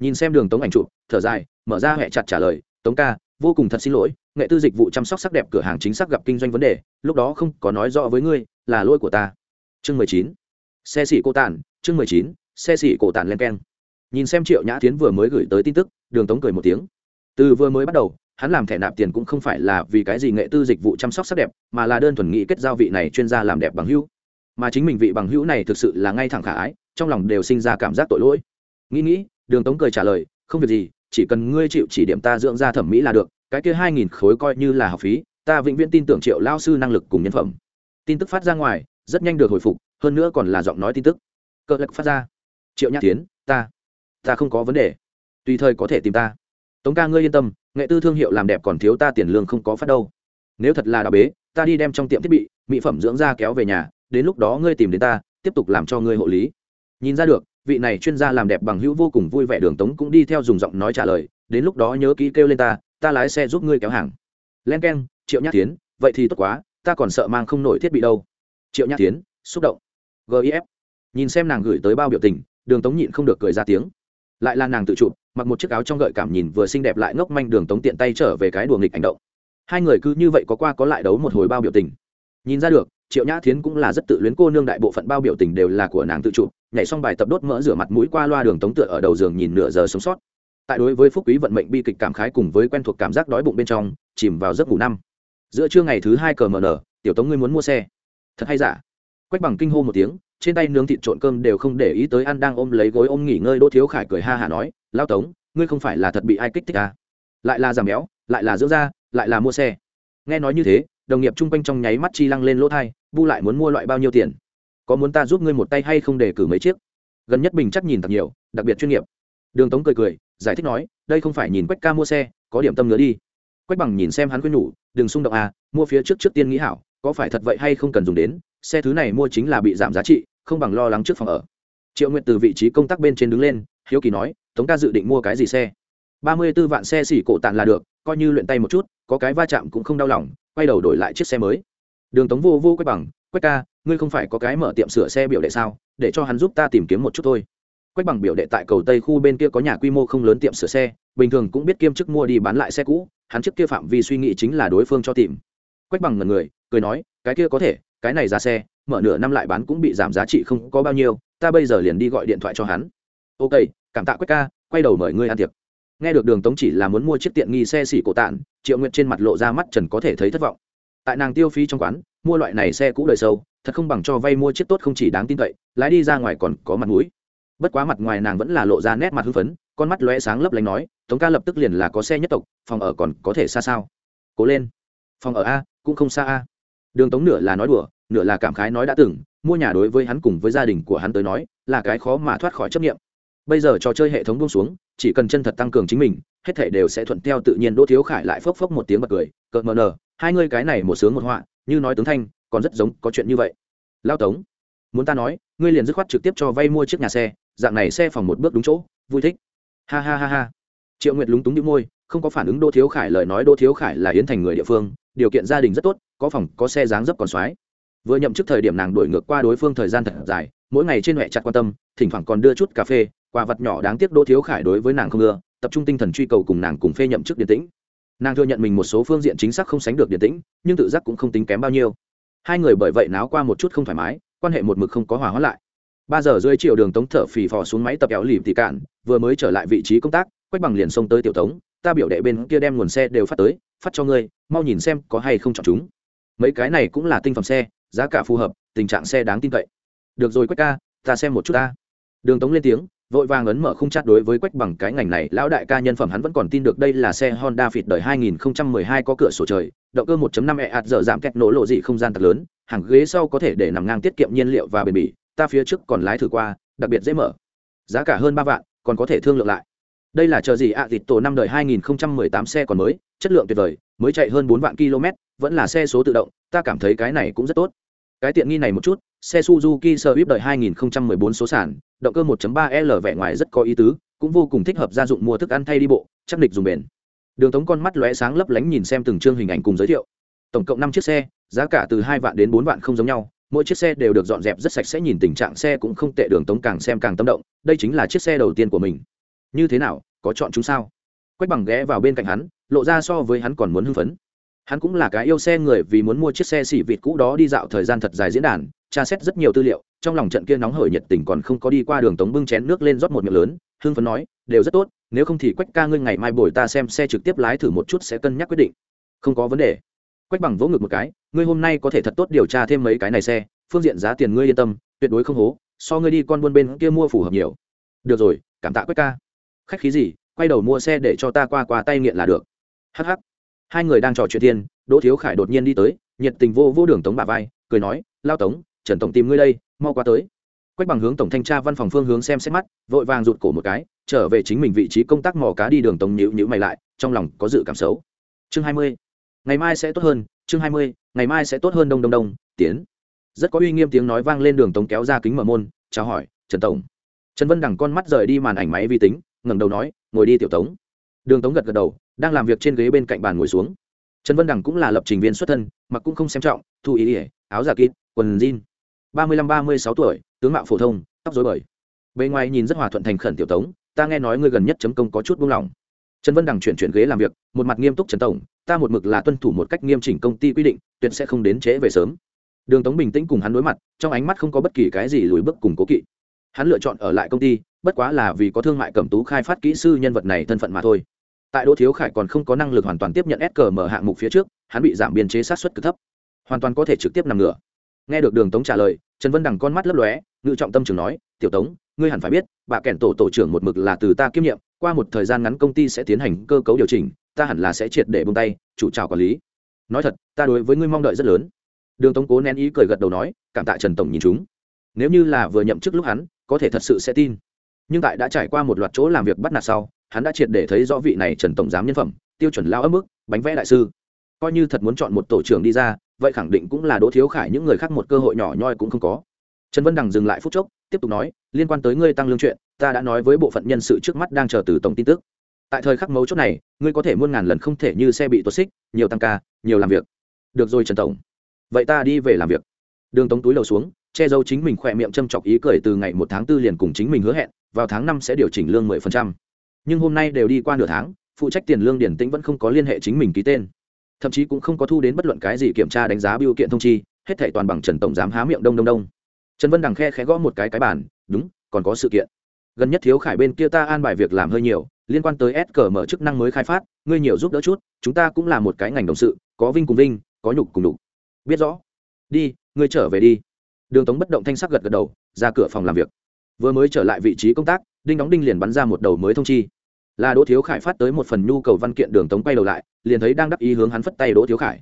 Nhìn xem đường tống ảnh chụp, thở dài, mở ra hẹ chặt trả lời, tống ca, vô cùng thật xin lỗi, nghệ tư dịch vụ chăm sóc sắc đẹp cửa hàng chính xác gặp kinh doanh vấn đề, lúc đó không có nói rõ với ngươi, là lỗi của ta. Chương mười chín. Xe xỉ cô tàn chương mười chín, xe xỉ cổ tàn len keng nhìn xem triệu nhã tiến vừa mới gửi tới tin tức, đường tống cười một tiếng. Từ vừa mới bắt đầu, hắn làm thẻ nạp tiền cũng không phải là vì cái gì nghệ tư dịch vụ chăm sóc sắc đẹp, mà là đơn thuần nghĩ kết giao vị này chuyên gia làm đẹp bằng hữu. Mà chính mình vị bằng hữu này thực sự là ngay thẳng khả ái, trong lòng đều sinh ra cảm giác tội lỗi. Nghĩ nghĩ, đường tống cười trả lời, không việc gì, chỉ cần ngươi chịu chỉ điểm ta dưỡng ra thẩm mỹ là được, cái kia hai nghìn khối coi như là học phí, ta vĩnh viễn tin tưởng triệu lao sư năng lực cùng nhân phẩm. Tin tức phát ra ngoài, rất nhanh được hồi phục, hơn nữa còn là giọng nói tin tức. Cỡ lực phát ra. Triệu nhã tiến ta ta không có vấn đề. Tùy thời có thể tìm ta. Tống ca ngươi yên tâm, nghệ tư thương hiệu làm đẹp còn thiếu ta tiền lương không có phát đâu. Nếu thật là đào bế, ta đi đem trong tiệm thiết bị, mỹ phẩm dưỡng da kéo về nhà, đến lúc đó ngươi tìm đến ta, tiếp tục làm cho ngươi hộ lý. Nhìn ra được, vị này chuyên gia làm đẹp bằng hữu vô cùng vui vẻ đường tống cũng đi theo dùng giọng nói trả lời, đến lúc đó nhớ kỹ kêu lên ta ta lái xe giúp ngươi kéo hàng. Len k e n triệu nhã tiến vậy thì tốt quá, ta còn sợ mang không nổi thiết bị đâu. Triệu nhã tiến xúc động. Gif nhìn xem nàng gửi tới bao biểu tình, đường tống nhịn không được cười ra tiếng lại là nàng tự chụp, mặc một chiếc áo trong gợi cảm nhìn vừa xinh đẹp lại ngốc manh đường tống tiện tay trở về cái đùa nghịch hành động. Hai người cứ như vậy có qua có lại đấu một hồi bao biểu tình. Nhìn ra được, triệu nhã thiến cũng là rất tự luyến cô nương đại bộ phận bao biểu tình đều là của nàng tự chụp, nhảy xong bài tập đốt mỡ rửa mặt mũi qua loa đường tống tựa ở đầu giường nhìn nửa giờ sống sót. Tại đối với phúc quý vận mệnh bi kịch cảm khái cùng với quen thuộc cảm giác đói bụng bên trong, chìm vào giấc ngủ năm. Giữa trưa ngày thứ hai cờ mờ nở, tiểu tống ngươi muốn mua xe. Thật hay giả? Quách bằng kinh hô một tiếng trên tay nướng thịt trộn cơm đều không để ý tới ăn đang ôm lấy gối ôm nghỉ ngơi đỗ thiếu khải cười ha hả nói, lao tống, ngươi không phải là thật bị ai kích thích à? lại là giảm béo, lại là dưỡng da, lại là mua xe. Nghe nói như thế, đồng nghiệp chung quanh trong nháy mắt chi lăng lên lỗ thai, bu lại muốn mua loại bao nhiêu tiền? Có muốn ta giúp ngươi một tay hay không để cử mấy chiếc? Gần nhất bình chắc nhìn thật nhiều, đặc biệt chuyên nghiệp. Đường tống cười cười, giải thích nói, đây không phải nhìn quách ca mua xe, có điểm tâm nữa đi. Quách bằng nhìn xem hắn khuyên nhủ, đừng xung động à mua phía trước trước tiên nghĩ hảo, có phải thật vậy hay không cần dùng đến, xe thứ này mua chính là bị giảm giá trị không bằng lo lắng trước phòng ở. Triệu nguyện từ vị trí công tác bên trên đứng lên, hiếu kỳ nói, tống ca dự định mua cái gì xe? Ba mươi b ố vạn xe xỉ cổ tàn là được, coi như luyện tay một chút, có cái va chạm cũng không đau lòng, quay đầu đổi lại chiếc xe mới. Đường tống vô vô quách bằng, quách ca, ngươi không phải có cái mở tiệm sửa xe biểu đệ sao, để cho hắn giúp ta tìm kiếm một chút thôi. Quách bằng biểu đệ tại cầu tây khu bên kia có nhà quy mô không lớn tiệm sửa xe, bình thường cũng biết kiêm chức mua đi bán lại xe cũ, hắn trước kia phạm vi suy nghĩ chính là đối phương cho tìm. Quách bằng ngần người, cười nói, cái kia có thể cái này ra xe, mở nửa năm lại bán cũng bị giảm giá trị không có bao nhiêu, ta bây giờ liền đi gọi điện thoại cho hắn. Ok, cảm tạ quách ca, quay đầu mời ngươi ăn tiệc. Nghe được đường tống chỉ là muốn mua chiếc tiện nghi xe xỉ cổ tạn triệu nguyện trên mặt lộ ra mắt trần có thể thấy thất vọng. Tại nàng tiêu phí trong quán, mua loại này xe cũ đời sâu, thật không bằng cho vay mua chiếc tốt không chỉ đáng tin cậy, lái đi ra ngoài còn có mặt mũi. Bất quá mặt ngoài nàng vẫn là lộ ra nét mặt hưng phấn, con mắt lóe sáng lấp lánh nói, tống ca lập tức liền là có xe nhất tộc, phòng ở còn có thể xa sao? Cố lên. Phòng ở a, cũng không xa a đường tống nửa là nói đùa, nửa là cảm khái nói đã từng, mua nhà đối với hắn cùng với gia đình của hắn tới nói, là cái khó mà thoát khỏi chấp nghiệm bây giờ trò chơi hệ thống buông xuống, chỉ cần chân thật tăng cường chính mình, hết thể đều sẽ thuận theo tự nhiên. Đỗ thiếu khải lại phốc phốc một tiếng bật cười cợt mờ nờ, hai ngươi cái này một sướng một họa, như nói tướng thanh, còn rất giống, có chuyện như vậy. Lao tống, muốn ta nói, ngươi liền dứt khoát trực tiếp cho vay mua chiếc nhà xe, dạng này xe phòng một bước đúng chỗ, vui thích. Ha ha ha ha. Triệu nguyệt lúng túng đĩu môi, không có phản ứng đỗ thiếu khải, lời nói đỗ thiếu khải là yến thành người địa phương điều kiện gia đình rất tốt, có phòng, có xe dáng dấp còn soái vừa nhậm chức thời điểm nàng đổi ngược qua đối phương thời gian thật dài, mỗi ngày trên huệ chặt quan tâm, thỉnh thoảng còn đưa chút cà phê, quà vật nhỏ đáng tiếc đỗ thiếu khải đối với nàng không ưa, tập trung tinh thần truy cầu cùng nàng cùng phê nhậm chức điện tĩnh. Nàng thừa nhận mình một số phương diện chính xác không sánh được điện tĩnh, nhưng tự giác cũng không tính kém bao nhiêu. Hai người bởi vậy náo qua một chút không thoải mái, quan hệ một mực không có hòa hóa lại. Ba giờ rưỡi chiều đường tống thở phì phò xuống máy tập kéo lìm tỉ cạn, vừa mới trở lại vị trí công tác, quách bằng liền xông tới tiểu tống ta biểu đệ bên kia đem nguồn xe đều phát tới, phát cho ngươi, mau nhìn xem có hay không chọn chúng. Mấy cái này cũng là tinh phẩm xe, giá cả phù hợp, tình trạng xe đáng tin cậy. Được rồi quách ca, ta xem một chút ta. Đường tống lên tiếng, vội vàng ấn mở khung chat đối với quách bằng cái ngành này, lão đại ca nhân phẩm hắn vẫn còn tin được đây là xe honda fit đời 2012 có cửa sổ trời, động cơ 1.5 e ạt giờ giảm kẹt nổ lộ dị không gian thật lớn, hàng ghế sau có thể để nằm ngang tiết kiệm nhiên liệu và bền bỉ, ta phía trước còn lái thử qua, đặc biệt dễ mở. Giá cả hơn ba vạn, còn có thể thương lượng lại đây là chờ gì? Ạ à, tổ năm đời 2018 xe còn mới chất lượng tuyệt vời mới chạy hơn 4 vạn km vẫn là xe số tự động ta cảm thấy cái này cũng rất tốt. Cái tiện nghi này một chút xe suzuki swift đời 2014 số sản động cơ 1.3 l vẻ ngoài rất có ý tứ cũng vô cùng thích hợp gia dụng mua thức ăn thay đi bộ chắc địch dùng bền. Đường tống con mắt lóe sáng lấp lánh nhìn xem từng chương hình ảnh cùng giới thiệu. Tổng cộng năm chiếc xe giá cả từ hai vạn đến bốn vạn không giống nhau mỗi chiếc xe đều được dọn dẹp rất sạch sẽ nhìn tình trạng xe cũng không tệ đường tống càng xem càng tâm động đây chính là chiếc xe đầu tiên của mình như thế nào, có chọn chúng sao? Quách bằng ghé vào bên cạnh hắn, lộ ra so với hắn còn muốn hưng phấn. Hắn cũng là cái yêu xe người vì muốn mua chiếc xe xỉ vịt cũ đó đi dạo thời gian thật dài diễn đàn, tra xét rất nhiều tư liệu, trong lòng trận kia nóng hởi nhiệt tình còn không có đi qua đường tống bưng chén nước lên rót một miệng lớn, hưng phấn nói, đều rất tốt, nếu không thì quách ca ngươi ngày mai bồi ta xem xe trực tiếp lái thử một chút sẽ cân nhắc quyết định. Không có vấn đề. Quách bằng vỗ ngực một cái, ngươi hôm nay có thể thật tốt điều tra thêm mấy cái này xe, phương diện giá tiền ngươi yên tâm, tuyệt đối không hố, so ngươi đi con buôn bên kia mua phù hợp nhiều. Được rồi, cảm tạ quách ca khách khí gì, quay đầu mua xe để cho ta qua qua tay nghiện là được. Hh hai người đang trò chuyện thiên, đỗ thiếu khải đột nhiên đi tới, nhiệt tình vô vô đường tống bà vai, cười nói, lao tống, trần tổng tìm ngươi đây, mau qua tới. Quách bằng hướng tổng thanh tra văn phòng phương hướng xem xét mắt, vội vàng rụt cổ một cái, trở về chính mình vị trí công tác mò cá đi đường tống nhữ nhữ mày lại, trong lòng có dự cảm xấu. Chương hai mươi. Ngày mai sẽ tốt hơn, chương hai mươi, ngày mai sẽ tốt hơn đông đông đông, tiến. Rất có uy nghiêm tiếng nói vang lên đường tống kéo ra kính mở môn, chào hỏi, trần tổng. Trần vân đằng con mắt rời đi màn ảnh máy vi tính ngẩng đầu nói, ngồi đi, tiểu tống. Đường tống gật gật đầu, đang làm việc trên ghế bên cạnh bàn ngồi xuống. Trần vân đằng cũng là lập trình viên xuất thân, mặc cũng không xem trọng, thu ý ỉa áo giả kít quần jean. Ba mươi lăm, ba mươi sáu tuổi, tướng mạo phổ thông, tóc dối bời. Bề ngoài nhìn rất hòa thuận thành khẩn tiểu tống, ta nghe nói ngươi gần nhất chấm công có chút buông lỏng. Trần vân đằng chuyển chuyển ghế làm việc, một mặt nghiêm túc trần tổng, ta một mực là tuân thủ một cách nghiêm chỉnh công ty quy định, tuyệt sẽ không đến trễ về sớm. Đường tống bình tĩnh cùng hắn đối mặt, trong ánh mắt không có bất kỳ cái gì lùi bước cùng cố kỵ. Hắn lựa chọn ở lại công ty bất quá là vì có thương mại cẩm tú khai phát kỹ sư nhân vật này thân phận mà thôi. Tại đỗ thiếu khải còn không có năng lực hoàn toàn tiếp nhận s hạng mục phía trước, hắn bị giảm biên chế sát xuất cực thấp. Hoàn toàn có thể trực tiếp nằm ngửa. Nghe được đường tống trả lời, trần vân đằng con mắt lấp lóe, ngự trọng tâm trường nói, tiểu tống, ngươi hẳn phải biết, bà kẻn tổ tổ trưởng một mực là từ ta kiêm nhiệm, qua một thời gian ngắn công ty sẽ tiến hành cơ cấu điều chỉnh, ta hẳn là sẽ triệt để bông tay, chủ trào quản lý. Nói thật, ta đối với ngươi mong đợi rất lớn. Đường tống cố nén ý cười gật đầu nói, cảm tạ trần tổng nhìn chúng. Nếu như là vừa nhậm chức lúc hắn, có thể thật sự sẽ tin nhưng tại đã trải qua một loạt chỗ làm việc bắt nạt sau, hắn đã triệt để thấy rõ vị này trần tổng giám nhân phẩm, tiêu chuẩn lao ấm ức, bánh vẽ đại sư. Coi như thật muốn chọn một tổ trưởng đi ra, vậy khẳng định cũng là đỗ thiếu khải những người khác một cơ hội nhỏ nhoi cũng không có. Trần vân đằng dừng lại phút chốc, tiếp tục nói, liên quan tới ngươi tăng lương chuyện, ta đã nói với bộ phận nhân sự trước mắt đang chờ từ tổng tin tức. Tại thời khắc mấu chốt này, ngươi có thể muôn ngàn lần không thể như xe bị tuột xích, nhiều tăng ca, nhiều làm việc. Được rồi trần tổng. Vậy ta đi về làm việc. Đường tống túi lầu xuống che giấu chính mình khỏe miệng châm chọc ý cười từ ngày một tháng tư liền cùng chính mình hứa hẹn, vào tháng năm sẽ điều chỉnh lương mười phần trăm. Nhưng hôm nay đều đi qua nửa tháng, phụ trách tiền lương điển tĩnh vẫn không có liên hệ chính mình ký tên. Thậm chí cũng không có thu đến bất luận cái gì kiểm tra đánh giá biêu kiện thông chi, hết thảy toàn bằng trần tổng giám há miệng đông đông đông. Trần vân đằng khe khẽ gõ một cái cái bản đúng, còn có sự kiện. Gần nhất thiếu khải bên kia ta an bài việc làm hơi nhiều, liên quan tới s cờ mở chức năng mới khai phát, ngươi nhiều giúp đỡ chút, chúng ta cũng là một cái ngành đồng sự, có vinh cùng vinh, có nhục cùng nhục. Biết rõ. Đi, ngươi trở về đi đường tống bất động thanh sắc gật gật đầu ra cửa phòng làm việc vừa mới trở lại vị trí công tác đinh đóng đinh liền bắn ra một đầu mới thông chi là đỗ thiếu khải phát tới một phần nhu cầu văn kiện đường tống quay đầu lại liền thấy đang đắc ý hướng hắn phất tay đỗ thiếu khải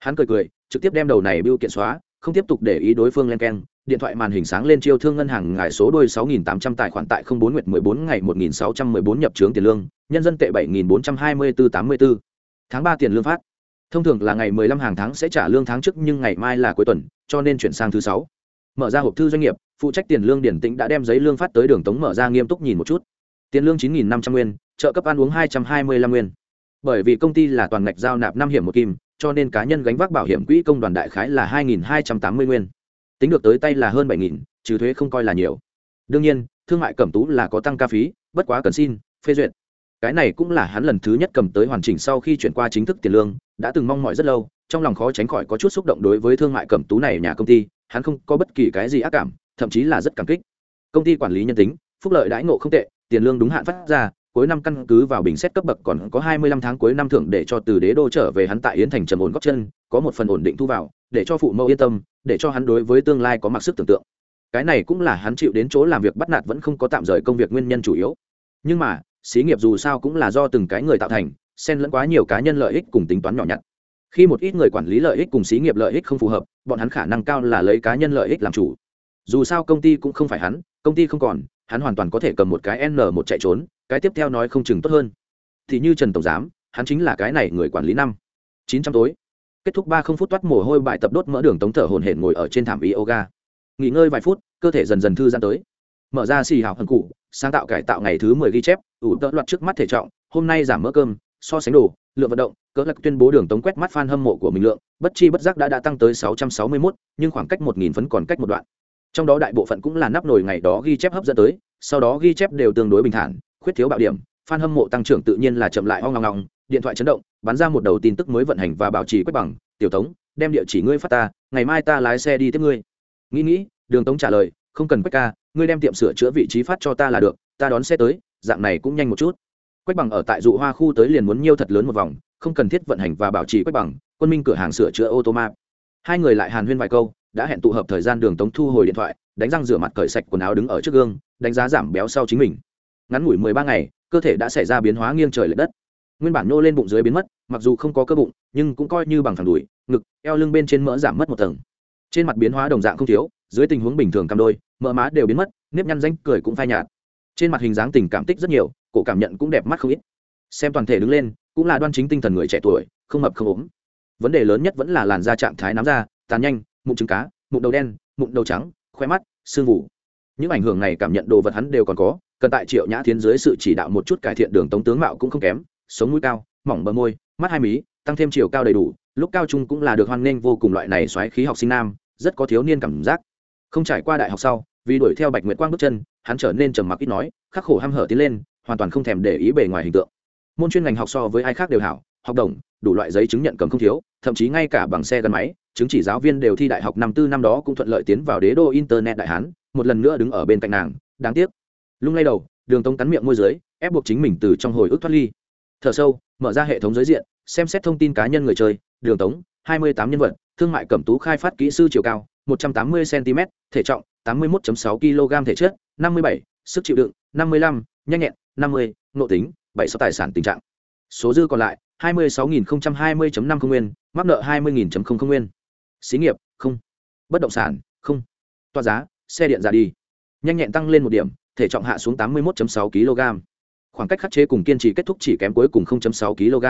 hắn cười cười trực tiếp đem đầu này biêu kiện xóa không tiếp tục để ý đối phương len keng điện thoại màn hình sáng lên chiêu thương ngân hàng ngài số đôi 6.800 tài khoản tại 04 nguyệt 14 ngày 1.614 nhập trướng tiền lương, nhân dân tệ 7.424-84. Tháng 3 tiền lương phát. Thông thường là ngày 15 hàng tháng sẽ trả lương tháng trước nhưng ngày mai là cuối tuần, cho nên chuyển sang thứ 6. Mở ra hộp thư doanh nghiệp, phụ trách tiền lương điển tĩnh đã đem giấy lương phát tới đường tống mở ra nghiêm túc nhìn một chút. Tiền lương 9.500 nguyên, trợ cấp ăn uống 225 nguyên. Bởi vì công ty là toàn ngạch giao nạp năm hiểm một kim, cho nên cá nhân gánh vác bảo hiểm quỹ công đoàn đại khái là 2.280 nguyên tính được tới tay là hơn bảy nghìn trừ thuế không coi là nhiều đương nhiên thương mại cẩm tú là có tăng ca phí bất quá cần xin phê duyệt cái này cũng là hắn lần thứ nhất cầm tới hoàn chỉnh sau khi chuyển qua chính thức tiền lương đã từng mong mỏi rất lâu trong lòng khó tránh khỏi có chút xúc động đối với thương mại cẩm tú này nhà công ty hắn không có bất kỳ cái gì ác cảm, thậm chí là rất cảm kích. Công ty quản lý nhân tính, phúc lợi đãi ngộ không tệ, tiền lương đúng hạn phát ra, cuối năm căn cứ vào bình xét cấp bậc còn có hai mươi lăm tháng cuối năm thưởng để cho từ đế đô trở về hắn tại yến thành trầm ổn góp chân, có một phần ổn định thu vào, để cho phụ mẫu yên tâm, để cho hắn đối với tương lai có mặc sức tưởng tượng. Cái này cũng là hắn chịu đến chỗ làm việc bắt nạt vẫn không có tạm rời công việc nguyên nhân chủ yếu. Nhưng mà, xí nghiệp dù sao cũng là do từng cái người tạo thành, xen lẫn quá nhiều cá nhân lợi ích cùng tính toán nhỏ nhặt khi một ít người quản lý lợi ích cùng xí nghiệp lợi ích không phù hợp, bọn hắn khả năng cao là lấy cá nhân lợi ích làm chủ. Dù sao công ty cũng không phải hắn, công ty không còn, hắn hoàn toàn có thể cầm một cái n một chạy trốn, cái tiếp theo nói không chừng tốt hơn. Thì như trần tổng giám, hắn chính là cái này người quản lý năm. Chín trăm tối. Kết thúc ba không phút toát mồ hôi bại tập đốt mỡ đường tống thở hồn hển ngồi ở trên thảm yoga. Nghỉ ngơi vài phút, cơ thể dần dần thư giãn tới. Mở ra xì hào hận cụ, sáng tạo cải tạo ngày thứ mười ghi chép, ủ tợ loạt trước mắt thể trọng, hôm nay giảm mỡ cơm, so sánh đồ lượng vận động, cỡ lạc tuyên bố đường tống quét mắt f a n hâm mộ của mình lượng, bất chi bất giác đã đã tăng tới sáu trăm sáu mươi mốt, nhưng khoảng cách một nghìn phấn còn cách một đoạn. Trong đó đại bộ phận cũng là nắp nổi ngày đó ghi chép hấp dẫn tới, sau đó ghi chép đều tương đối bình thản, khuyết thiếu bạo điểm f a n hâm mộ tăng trưởng tự nhiên là chậm lại ho ngong ngong, điện thoại chấn động, bắn ra một đầu tin tức mới vận hành và bảo trì quét bằng, tiểu tống, đem địa chỉ ngươi phát ta, ngày mai ta lái xe đi tiếp ngươi. Nghĩ nghĩ, đường tống trả lời, không cần quét ca, ngươi đem tiệm sửa chữa vị trí phát cho ta là được, ta đón xe tới, dạng này cũng nhanh một chút quách bằng ở tại dụ hoa khu tới liền muốn nhiêu thật lớn một vòng, không cần thiết vận hành và bảo trì quách bằng, quân minh cửa hàng sửa chữa ô tô map. Hai người lại hàn huyên vài câu, đã hẹn tụ hợp thời gian đường tống thu hồi điện thoại, đánh răng rửa mặt cởi sạch quần áo đứng ở trước gương, đánh giá giảm béo sau chính mình. Ngắn ngủi mười ba ngày, cơ thể đã xảy ra biến hóa nghiêng trời l ệ đất. Nguyên bản nô lên bụng dưới biến mất, mặc dù không có cơ bụng, nhưng cũng coi như bằng thẳng đùi, ngực, eo lưng bên trên mỡ giảm mất một tầng. Trên mặt biến hóa đồng dạng không thiếu, dưới tình huống bình thường cam đôi, mỡ má đều biến mất, nếp nhăn danh cười cũng phai nhạt trên mặt hình dáng tình cảm tích rất nhiều, cổ cảm nhận cũng đẹp mắt không ít. Xem toàn thể đứng lên, cũng là đoan chính tinh thần người trẻ tuổi, không mập không ốm. Vấn đề lớn nhất vẫn là làn da trạng thái nám da, tàn nhanh, mụn trứng cá, mụn đầu đen, mụn đầu trắng, khoe mắt sương vụ những ảnh hưởng này cảm nhận đồ vật hắn đều còn có, cần tại triệu nhã thiến dưới sự chỉ đạo một chút cải thiện đường tống tướng mạo cũng không kém, sống mũi cao, mỏng bờ môi, mắt hai mí, tăng thêm chiều cao đầy đủ, lúc cao trung cũng là được hoan nghênh vô cùng loại này xoáy khí học sinh nam, rất có thiếu niên cảm giác. Không trải qua đại học sau, vì đuổi theo bạch nguyệt quang bước chân hắn trở nên trầm mặc ít nói, khắc khổ ham hở tiến lên, hoàn toàn không thèm để ý bề ngoài hình tượng. Môn chuyên ngành học so với ai khác đều hảo, học đồng, đủ loại giấy chứng nhận cầm không thiếu, thậm chí ngay cả bằng xe gắn máy, chứng chỉ giáo viên đều thi đại học năm tư năm đó cũng thuận lợi tiến vào đế đô internet đại hán, một lần nữa đứng ở bên cạnh nàng, đáng tiếc. Lung lay đầu, đường Tông cắn miệng môi giới ép buộc chính mình từ trong hồi ức thoát ly. Thở sâu, mở ra hệ thống giới diện, xem xét thông tin cá nhân người chơi, đường tống, hai mươi tám nhân vật, thương mại cẩm tú khai phát kỹ sư chiều cao, một trăm tám mươi cm thể trọng tám mươi một sáu kg thể chất năm mươi bảy, sức chịu đựng, năm mươi lăm, nhanh nhẹn, năm mươi, nội tính, bảy sáu tài sản tình trạng. Số dư còn lại, hai mươi sáu nghìn hai mươi năm không nguyên, mắc nợ hai mươi nghìn không nguyên. Xí nghiệp, không. Bất động sản, không. Toa giá, xe điện ra đi. Nhanh nhẹn tăng lên một điểm, thể trọng hạ xuống tám mươi một sáu kg. Khoảng cách khắc chế cùng kiên trì kết thúc chỉ kém cuối cùng sáu kg.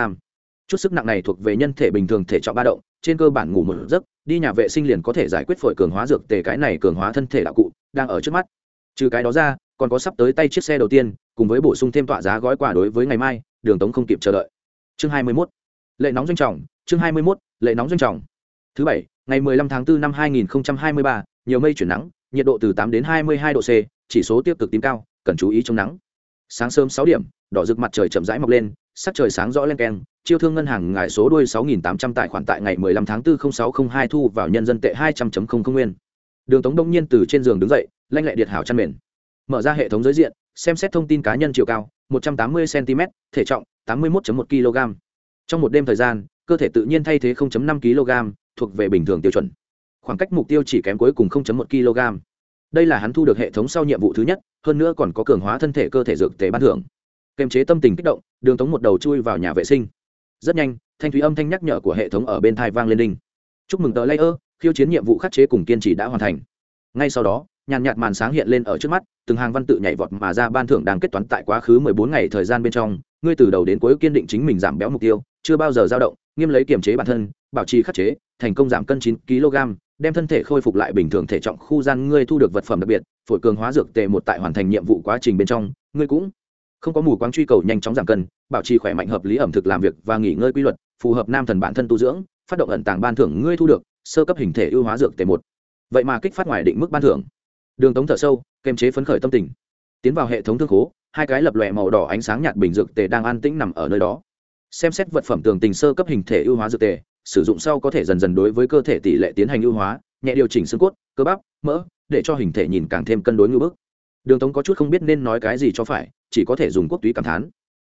Chút sức nặng này thuộc về nhân thể bình thường thể trọng ba động, trên cơ bản ngủ một giấc, đi nhà vệ sinh liền có thể giải quyết phổi cường hóa dược tề cái này cường hóa thân thể đạo cụ, đang ở trước mắt trừ cái đó ra còn có sắp tới tay chiếc xe đầu tiên cùng với bổ sung thêm tọa giá gói quà đối với ngày mai đường tống không kịp chờ đợi. Chương 21. lệ nóng doanh trọng chương 21, lệ nóng doanh trọng. Thứ bảy ngày 15 tháng 4 năm 2023, nhiều mây chuyển nắng nhiệt độ từ 8 đến 22 độ c chỉ số tiêu cực tím cao cần chú ý chống nắng. Sáng sớm 6 điểm đỏ rực mặt trời chậm rãi mọc lên sắc trời sáng rõ lên keng chiêu thương ngân hàng ngài số đuôi 6.800 tài khoản tại ngày 15 tháng 4 0602 thu vào nhân dân tệ 200.00 nguyên. Đường tống đông nhiên từ trên giường đứng dậy lanh lẹ điệt hảo chăn mền. Mở ra hệ thống giới diện, xem xét thông tin cá nhân chiều cao 180 cm thể trọng 81.1 kg trong một đêm thời gian, cơ thể tự nhiên thay thế 0.5 kg thuộc về bình thường tiêu chuẩn. Khoảng cách mục tiêu chỉ kém cuối cùng 0.1 kg đây là hắn thu được hệ thống sau nhiệm vụ thứ nhất, hơn nữa còn có cường hóa thân thể cơ thể dược tế ban thưởng. Kềm chế tâm tình kích động, đường tống một đầu chui vào nhà vệ sinh. Rất nhanh, thanh thúy âm thanh nhắc nhở của hệ thống ở bên thai vang lên đinh. Chúc mừng tờ layer, khiêu chiến nhiệm vụ khắc chế cùng kiên trì đã hoàn thành. Ngay sau đó nhàn nhạt màn sáng hiện lên ở trước mắt, từng hàng văn tự nhảy vọt mà ra ban thưởng đang kết toán tại quá khứ mười bốn ngày thời gian bên trong, ngươi từ đầu đến cuối kiên định chính mình giảm béo mục tiêu, chưa bao giờ dao động, nghiêm lấy kiềm chế bản thân, bảo trì khắc chế, thành công giảm cân chín kg, đem thân thể khôi phục lại bình thường thể trọng khu gian ngươi thu được vật phẩm đặc biệt, phổi cường hóa dược tề một tại hoàn thành nhiệm vụ quá trình bên trong, ngươi cũng không có mù quáng truy cầu nhanh chóng giảm cân, bảo trì khỏe mạnh hợp lý ẩm thực làm việc và nghỉ ngơi quy luật, phù hợp nam thần bản thân tu dưỡng, phát động ẩn tàng ban thưởng ngươi thu được, sơ cấp hình thể ưu hóa dược tề một. Vậy mà kích phát ngoài định mức ban thưởng đường tống thở sâu kềm chế phấn khởi tâm tình. Tiến vào hệ thống thương khố, hai cái lập lòe màu đỏ ánh sáng nhạt bình dược tề đang an tĩnh nằm ở nơi đó. Xem xét vật phẩm tường tình sơ cấp hình thể ưu hóa dược tề, sử dụng sau có thể dần dần đối với cơ thể tỷ lệ tiến hành ưu hóa, nhẹ điều chỉnh xương cốt, cơ bắp, mỡ, để cho hình thể nhìn càng thêm cân đối ngưỡng bức. Đường tống có chút không biết nên nói cái gì cho phải, chỉ có thể dùng quốc túy cảm thán.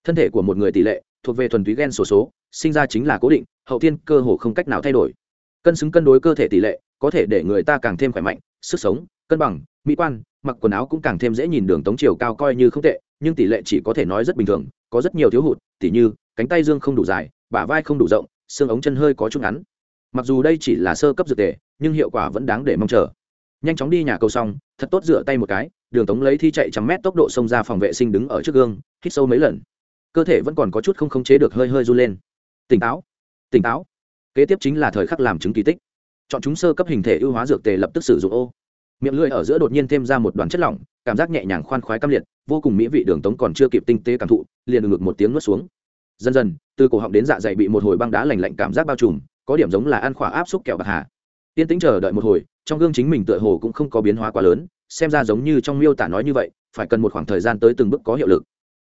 Thân thể của một người tỷ lệ, thuộc về thuần túy gen số số, sinh ra chính là cố định, hậu tiên cơ hồ không cách nào thay đổi. Cân xứng cân đối cơ thể tỷ lệ, có thể để người ta càng thêm khỏe mạnh, sức sống cân bằng, mỹ quan, mặc quần áo cũng càng thêm dễ nhìn đường tống chiều cao coi như không tệ, nhưng tỷ lệ chỉ có thể nói rất bình thường, có rất nhiều thiếu hụt, tỉ như, cánh tay dương không đủ dài, bả vai không đủ rộng, xương ống chân hơi có chút ngắn. Mặc dù đây chỉ là sơ cấp dược tề, nhưng hiệu quả vẫn đáng để mong chờ. Nhanh chóng đi nhà cầu xong, thật tốt rửa tay một cái, đường tống lấy thi chạy trăm mét tốc độ xông ra phòng vệ sinh đứng ở trước gương, hít sâu mấy lần. Cơ thể vẫn còn có chút không khống chế được hơi hơi run lên. Tỉnh táo tỉnh táo. Kế tiếp chính là thời khắc làm chứng kỳ tích. Chọn chúng sơ cấp hình thể ưu hóa dược tề lập tức sử dụng ô miệng lưỡi ở giữa đột nhiên thêm ra một đoàn chất lỏng, cảm giác nhẹ nhàng khoan khoái căm liệt, vô cùng mỹ vị đường tống còn chưa kịp tinh tế cảm thụ, liền ngược một tiếng nuốt xuống. Dần dần, từ cổ họng đến dạ dày bị một hồi băng đá lành lạnh cảm giác bao trùm, có điểm giống là ăn khỏa áp xúc kẹo bạc hà. Tiên tính chờ đợi một hồi, trong gương chính mình tựa hồ cũng không có biến hóa quá lớn, xem ra giống như trong miêu tả nói như vậy, phải cần một khoảng thời gian tới từng bước có hiệu lực.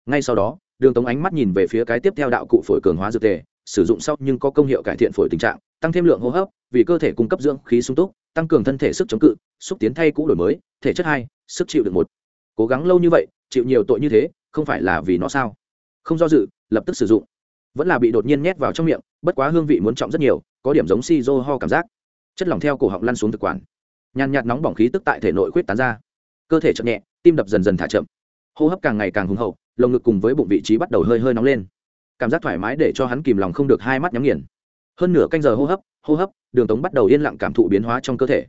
Ngay sau đó, đường tống ánh mắt nhìn về phía cái tiếp theo đạo cụ phổi cường hóa dược tề, sử dụng sau nhưng có công hiệu cải thiện phổi tình trạng, tăng thêm lượng hô hấp vì cơ thể cung cấp dưỡng khí sung túc, tăng cường thân thể sức chống cự, xúc tiến thay cũ đổi mới, thể chất hai, sức chịu được một. Cố gắng lâu như vậy, chịu nhiều tội như thế, không phải là vì nó sao? Không do dự, lập tức sử dụng. Vẫn là bị đột nhiên nhét vào trong miệng, bất quá hương vị muốn trọng rất nhiều, có điểm giống si dô ho cảm giác. Chất lỏng theo cổ họng lăn xuống thực quản. Nhàn nhạt nóng bỏng khí tức tại thể nội quyết tán ra. Cơ thể chậm nhẹ, tim đập dần dần thả chậm. Hô hấp càng ngày càng hùng hậu, lồng ngực cùng với bụng vị trí bắt đầu hơi hơi nóng lên. Cảm giác thoải mái để cho hắn kìm lòng không được hai mắt nhắm nghiền. Hơn nửa canh giờ hô hấp hô hấp đường tống bắt đầu yên lặng cảm thụ biến hóa trong cơ thể.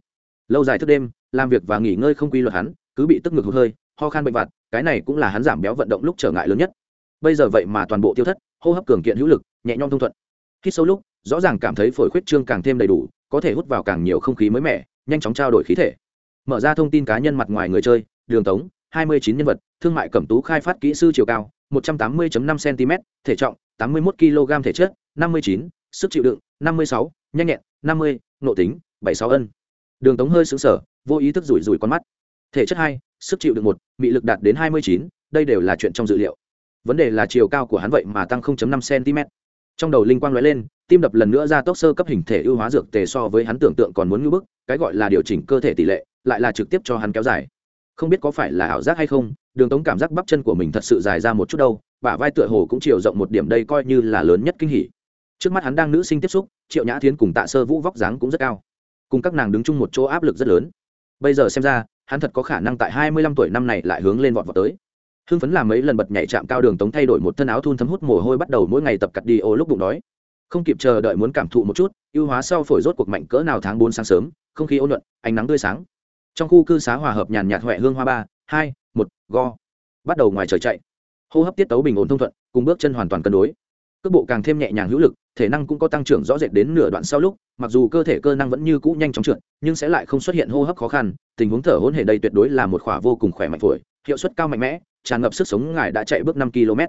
Lâu dài thức đêm, làm việc và nghỉ ngơi không quy luật hắn, cứ bị tức ngực hụt hơi, ho khan bệnh vặt, cái này cũng là hắn giảm béo vận động lúc trở ngại lớn nhất. Bây giờ vậy mà toàn bộ tiêu thất, hô hấp cường kiện hữu lực, nhẹ nhõm thông thuận. Khi sâu lúc, rõ ràng cảm thấy phổi khuyết trương càng thêm đầy đủ, có thể hút vào càng nhiều không khí mới mẻ, nhanh chóng trao đổi khí thể. Mở ra thông tin cá nhân mặt ngoài người chơi, đường tống, hai mươi chín nhân vật, thương mại cẩm tú khai phát kỹ sư chiều cao, một trăm tám mươi năm cm thể trọng tám mươi một kg thể chất, năm mươi chín, sức chịu đựng, năm mươi sáu nhanh nhẹn, năm mươi nộ tính, bảy sáu ân. Đường tống hơi xứng sở vô ý thức rủi rủi con mắt. Thể chất hai, sức chịu được một bị lực đạt đến hai mươi chín, đây đều là chuyện trong dự liệu. Vấn đề là chiều cao của hắn vậy mà tăng năm cm trong đầu linh quang lóe lên, tim đập lần nữa ra tốc sơ cấp hình thể ưu hóa dược tề so với hắn tưởng tượng còn muốn ngưỡng bức, cái gọi là điều chỉnh cơ thể tỷ lệ, lại là trực tiếp cho hắn kéo dài. Không biết có phải là ảo giác hay không, đường tống cảm giác bắp chân của mình thật sự dài ra một chút đâu, bả vai tựa hồ cũng chiều rộng một điểm, đây coi như là lớn nhất kinh hỉ trước mắt hắn đang nữ sinh tiếp xúc, triệu nhã thiến cùng tạ sơ vũ vóc dáng cũng rất cao. Cùng các nàng đứng chung một chỗ áp lực rất lớn. Bây giờ xem ra, hắn thật có khả năng tại hai mươi lăm tuổi năm này lại hướng lên vọt vọt tới. Hưng phấn làm mấy lần bật nhảy chạm cao đường tống thay đổi một thân áo thun thấm hút mồ hôi bắt đầu mỗi ngày tập cặt đi ô lúc bụng đói. Không kịp chờ đợi muốn cảm thụ một chút, ưu hóa sau phổi rốt cuộc mạnh cỡ nào tháng bốn sáng sớm, không khí ôn nhuận, ánh nắng tươi sáng. Trong khu cư xá hòa hợp nhàn nhạt huệ hương hoa ba, hai, một, go. Bắt đầu ngoài trời chạy. Hô hấp tiết tấu bình ổn thông thuận, cùng bước chân hoàn toàn cân đối cước bộ càng thêm nhẹ nhàng hữu lực, thể năng cũng có tăng trưởng rõ rệt đến nửa đoạn sau lúc, mặc dù cơ thể cơ năng vẫn như cũ nhanh chóng trượt, nhưng sẽ lại không xuất hiện hô hấp khó khăn, tình huống thở hôn hệ đây tuyệt đối là một khỏa vô cùng khỏe mạnh phổi, hiệu suất cao mạnh mẽ, tràn ngập sức sống ngài đã chạy bước năm km.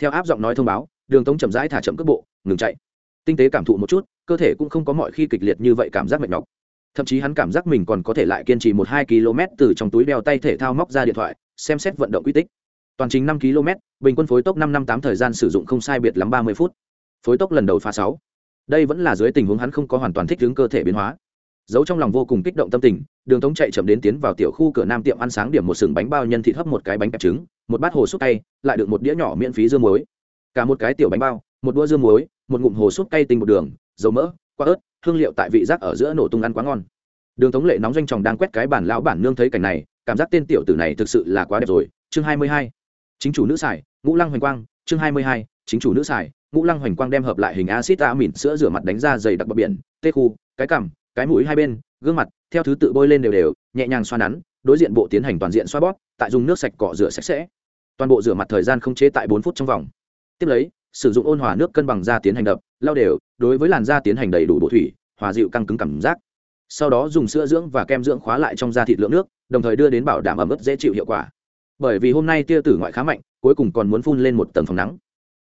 Theo áp giọng nói thông báo, đường tống chậm rãi thả chậm cước bộ, ngừng chạy. Tinh tế cảm thụ một chút, cơ thể cũng không có mọi khi kịch liệt như vậy cảm giác mệt nhọc. Thậm chí hắn cảm giác mình còn có thể lại kiên trì một hai km từ trong túi đeo tay thể thao móc ra điện thoại, xem xét vận động quy tích. Toàn trình năm km bình quân phối tốc năm năm tám thời gian sử dụng không sai biệt lắm ba mươi phút. Phối tốc lần đầu phá sáu. Đây vẫn là dưới tình huống hắn không có hoàn toàn thích ứng cơ thể biến hóa. Giấu trong lòng vô cùng kích động tâm tình, đường tống chạy chậm đến tiến vào tiểu khu cửa nam tiệm ăn sáng điểm một sừng bánh bao nhân thịt hấp một cái bánh kẹp trứng, một bát hồ súp tay lại được một đĩa nhỏ miễn phí dưa muối. Cả một cái tiểu bánh bao, một đũa dưa muối, một ngụm hồ súp tay tinh một đường, dầu mỡ quá ớt, hương liệu tại vị giác ở giữa nổ tung ăn quá ngon. Đường tống lệ nóng doanh tròng đang quét cái bản lão bản nương thấy cảnh này, cảm giác tên tiểu tử này thực sự là quá đẹp rồi. Chương hai mươi hai chính chủ nữ sải ngũ lăng hoành quang, chương hai mươi hai, chính chủ nữ sải ngũ lăng hoành quang đem hợp lại hình acid amin sữa rửa mặt đánh ra dày đặc bờ biển, tê khu, cái cằm, cái mũi hai bên, gương mặt, theo thứ tự bôi lên đều đều, nhẹ nhàng xoa nắn, đối diện bộ tiến hành toàn diện xoa bóp, tại dùng nước sạch cọ rửa sạch sẽ. Toàn bộ rửa mặt thời gian không chế tại bốn phút trong vòng. Tiếp lấy, sử dụng ôn hòa nước cân bằng da tiến hành đập, lau đều, đối với làn da tiến hành đầy đủ bộ thủy, hòa dịu căng cứng cảm giác. Sau đó dùng sữa dưỡng và kem dưỡng khóa lại trong da thịt lượng nước, đồng thời đưa đến bảo đảm ẩm ướt dễ chịu hiệu quả bởi vì hôm nay tia tử ngoại khá mạnh, cuối cùng còn muốn phun lên một tầng phòng nắng.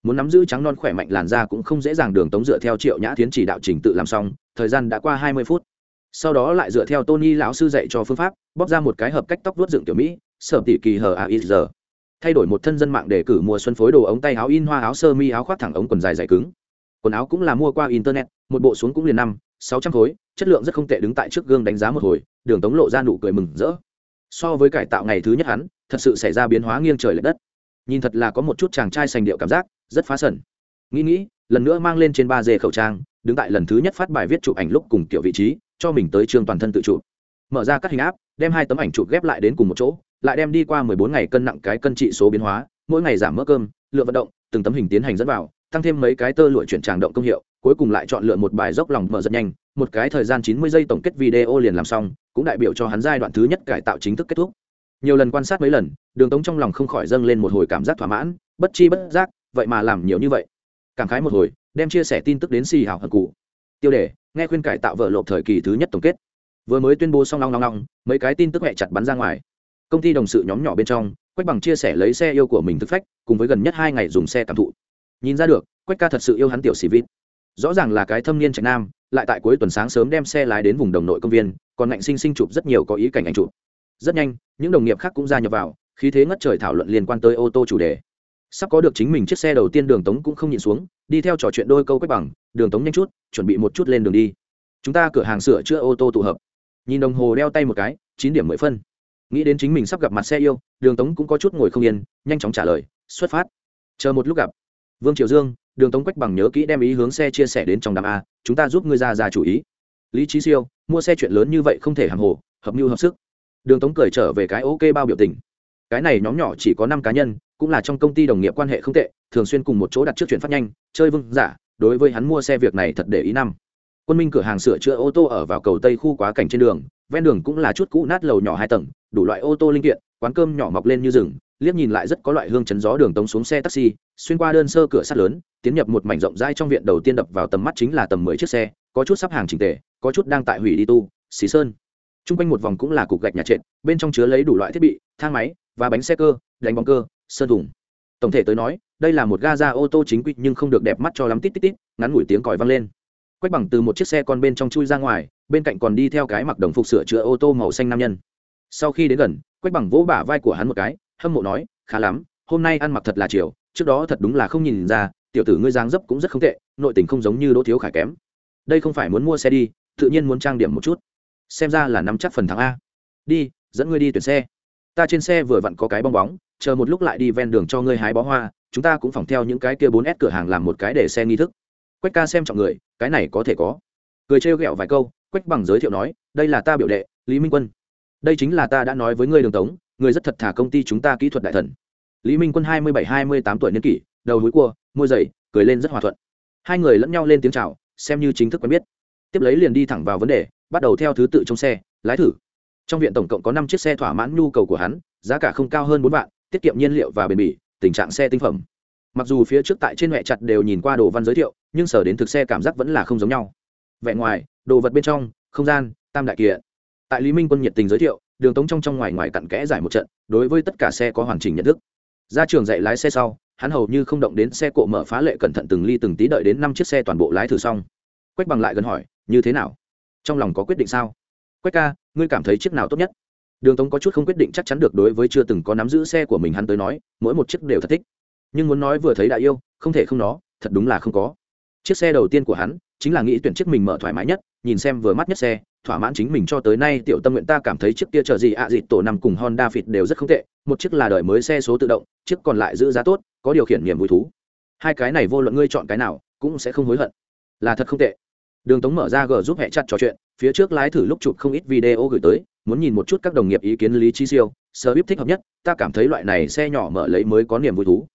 Muốn nắm giữ trắng non khỏe mạnh làn da cũng không dễ dàng đường tống dựa theo triệu nhã tiến chỉ đạo trình tự làm xong, thời gian đã qua hai mươi phút. Sau đó lại dựa theo tony lão sư dạy cho phương pháp bóc ra một cái hợp cách tóc vuốt dựng tiểu mỹ, sở tỷ kỳ hờ a ít giờ. Thay đổi một thân dân mạng để cử mùa xuân phối đồ ống tay áo in hoa áo sơ mi áo khoác thẳng ống quần dài dày cứng. Quần áo cũng là mua qua internet, một bộ xuống cũng liền năm, sáu trăm khối, chất lượng rất không tệ đứng tại trước gương đánh giá một hồi, đường tống lộ ra nụ cười mừng rỡ so với cải tạo ngày thứ nhất hắn, thật sự xảy ra biến hóa nghiêng trời l ệ đất. Nhìn thật là có một chút chàng trai sành điệu cảm giác, rất phá sần. Nghĩ nghĩ, lần nữa mang lên trên ba dê khẩu trang, đứng tại lần thứ nhất phát bài viết chụp ảnh lúc cùng kiểu vị trí, cho mình tới trường toàn thân tự chụp. Mở ra các hình áp, đem hai tấm ảnh chụp ghép lại đến cùng một chỗ, lại đem đi qua mười bốn ngày cân nặng cái cân trị số biến hóa, mỗi ngày giảm mỡ cơm, lựa vận động, từng tấm hình tiến hành dẫn vào, tăng thêm mấy cái tơ lụa chuyển tràng động công hiệu, cuối cùng lại chọn lựa một bài dốc lòng mở rất nhanh một cái thời gian chín mươi giây tổng kết video liền làm xong, cũng đại biểu cho hắn giai đoạn thứ nhất cải tạo chính thức kết thúc. Nhiều lần quan sát mấy lần, đường tống trong lòng không khỏi dâng lên một hồi cảm giác thỏa mãn, bất chi bất giác, vậy mà làm nhiều như vậy. Cảm khái một hồi, đem chia sẻ tin tức đến xì hảo hận cụ tiêu đề, nghe khuyên cải tạo vợ lộp thời kỳ thứ nhất tổng kết. Vừa mới tuyên bố xong long long long, mấy cái tin tức hẹ chặt bắn ra ngoài. Công ty đồng sự nhóm nhỏ bên trong, quách bằng chia sẻ lấy xe yêu của mình thực phách, cùng với gần nhất hai ngày dùng xe cảm thụ. Nhìn ra được, quách ca thật sự yêu hắn tiểu xì vịt rõ ràng là cái thâm niên trạch nam, lại tại cuối tuần sáng sớm đem xe lái đến vùng đồng nội công viên, còn ngạnh sinh sinh chụp rất nhiều có ý cảnh ảnh chụp. Rất nhanh, những đồng nghiệp khác cũng gia nhập vào, khí thế ngất trời thảo luận liên quan tới ô tô chủ đề. Sắp có được chính mình chiếc xe đầu tiên đường tống cũng không nhịn xuống, đi theo trò chuyện đôi câu quét bằng, đường tống nhanh chút, chuẩn bị một chút lên đường đi. Chúng ta cửa hàng sửa chữa ô tô tụ hợp. Nhìn đồng hồ đeo tay một cái, chín điểm mười phân. Nghĩ đến chính mình sắp gặp mặt xe yêu, đường tống cũng có chút ngồi không yên, nhanh chóng trả lời, xuất phát. Chờ một lúc gặp. Vương triều dương đường tống quách bằng nhớ kỹ đem ý hướng xe chia sẻ đến trong đám a, chúng ta giúp ngươi ra ra chủ ý. Lý trí siêu, mua xe chuyện lớn như vậy không thể hàng hồ, hợp mưu hợp sức. Đường tống cười trở về cái ok bao biểu tình. Cái này nhóm nhỏ chỉ có năm cá nhân, cũng là trong công ty đồng nghiệp quan hệ không tệ, thường xuyên cùng một chỗ đặt trước chuyển phát nhanh, chơi vương giả, đối với hắn mua xe việc này thật để ý năm. Quân minh cửa hàng sửa chữa ô tô ở vào cầu tây khu quá cảnh trên đường, ven đường cũng là chút cũ nát lầu nhỏ hai tầng, đủ loại ô tô linh kiện, quán cơm nhỏ mọc lên như rừng liếc nhìn lại rất có loại hương chấn gió đường tống xuống xe taxi, xuyên qua đơn sơ cửa sắt lớn, tiến nhập một mảnh rộng rãi trong viện đầu tiên đập vào tầm mắt chính là tầm mười chiếc xe, có chút sắp hàng trình tề, có chút đang tại hủy đi tu, xì sơn. T r u n g quanh một vòng cũng là cục gạch nhà trệt, bên trong chứa lấy đủ loại thiết bị, thang máy và bánh xe cơ, đánh bóng cơ, sơn thùng. Tổng thể tới nói, đây là một ga ra ô tô chính quy nhưng không được đẹp mắt cho lắm tít tít tít, ngắn ngủi tiếng còi vang lên. Quách bằng từ một chiếc xe con bên trong chui ra ngoài, bên cạnh còn đi theo cái mặc đồng phục sửa chữa ô tô màu xanh nam nhân. Sau khi đến gần, quách bằng vỗ bả vai của hắn một cái hâm mộ nói, khá lắm, hôm nay ăn mặc thật là chiều, trước đó thật đúng là không nhìn ra, tiểu tử ngươi giang dấp cũng rất không tệ, nội tình không giống như đỗ thiếu khải kém. Đây không phải muốn mua xe đi, tự nhiên muốn trang điểm một chút. Xem ra là nắm chắc phần thắng a. Đi, dẫn ngươi đi tuyển xe. Ta trên xe vừa vặn có cái bong bóng, chờ một lúc lại đi ven đường cho ngươi hái bó hoa, chúng ta cũng phòng theo những cái kia bốn s cửa hàng làm một cái để xe nghi thức. Quách ca xem trọng người, cái này có thể có. Cười trêu ghẹo vài câu, quách bằng giới thiệu nói, đây là ta biểu đệ, lý minh quân. Đây chính là ta đã nói với ngươi đường tống người rất thật thà công ty chúng ta kỹ thuật đại thần. Lý minh quân hai mươi bảy, hai mươi tám tuổi niên kỷ, đầu núi cua, môi dày, cười lên rất hòa thuận. Hai người lẫn nhau lên tiếng chào, xem như chính thức quen biết. Tiếp lấy liền đi thẳng vào vấn đề, bắt đầu theo thứ tự trong xe, lái thử. Trong viện tổng cộng có năm chiếc xe thỏa mãn nhu cầu của hắn, giá cả không cao hơn bốn vạn, tiết kiệm nhiên liệu và bền bỉ, tình trạng xe tinh phẩm. Mặc dù phía trước tại trên mẹ chặt đều nhìn qua đồ văn giới thiệu, nhưng sở đến thực xe cảm giác vẫn là không giống nhau. Vẻ ngoài, đồ vật bên trong, không gian, tam đại kiện. Tại lý minh quân nhiệt tình giới thiệu đường tống trong trong ngoài ngoài cặn kẽ giải một trận, đối với tất cả xe có hoàn chỉnh nhận thức. Ra trường dạy lái xe sau, hắn hầu như không động đến xe cộ mở phá lệ cẩn thận từng ly từng tí đợi đến năm chiếc xe toàn bộ lái thử xong. Quách bằng lại gần hỏi, như thế nào? Trong lòng có quyết định sao? Quách ca, ngươi cảm thấy chiếc nào tốt nhất? Đường tống có chút không quyết định chắc chắn được đối với chưa từng có nắm giữ xe của mình hắn tới nói, mỗi một chiếc đều thật thích. Nhưng muốn nói vừa thấy đại yêu, không thể không nó thật đúng là không có. Chiếc xe đầu tiên của hắn, chính là nghĩ tuyển chiếc mình mở thoải mái nhất, nhìn xem vừa mắt nhất xe thỏa mãn chính mình cho tới nay, tiểu tâm nguyện ta cảm thấy chiếc kia chờ gì ạ à dịt tổ nằm cùng honda fit đều rất không tệ, một chiếc là đời mới xe số tự động, chiếc còn lại giữ giá tốt, có điều khiển niềm vui thú. Hai cái này vô luận ngươi chọn cái nào, cũng sẽ không hối hận. Là thật không tệ. Đường tống mở ra g giúp hẹ chặt trò chuyện, phía trước lái thử lúc chụp không ít video gửi tới, muốn nhìn một chút các đồng nghiệp ý kiến lý trí siêu, sơ bíp thích hợp nhất, ta cảm thấy loại này xe nhỏ mở lấy mới có niềm vui thú.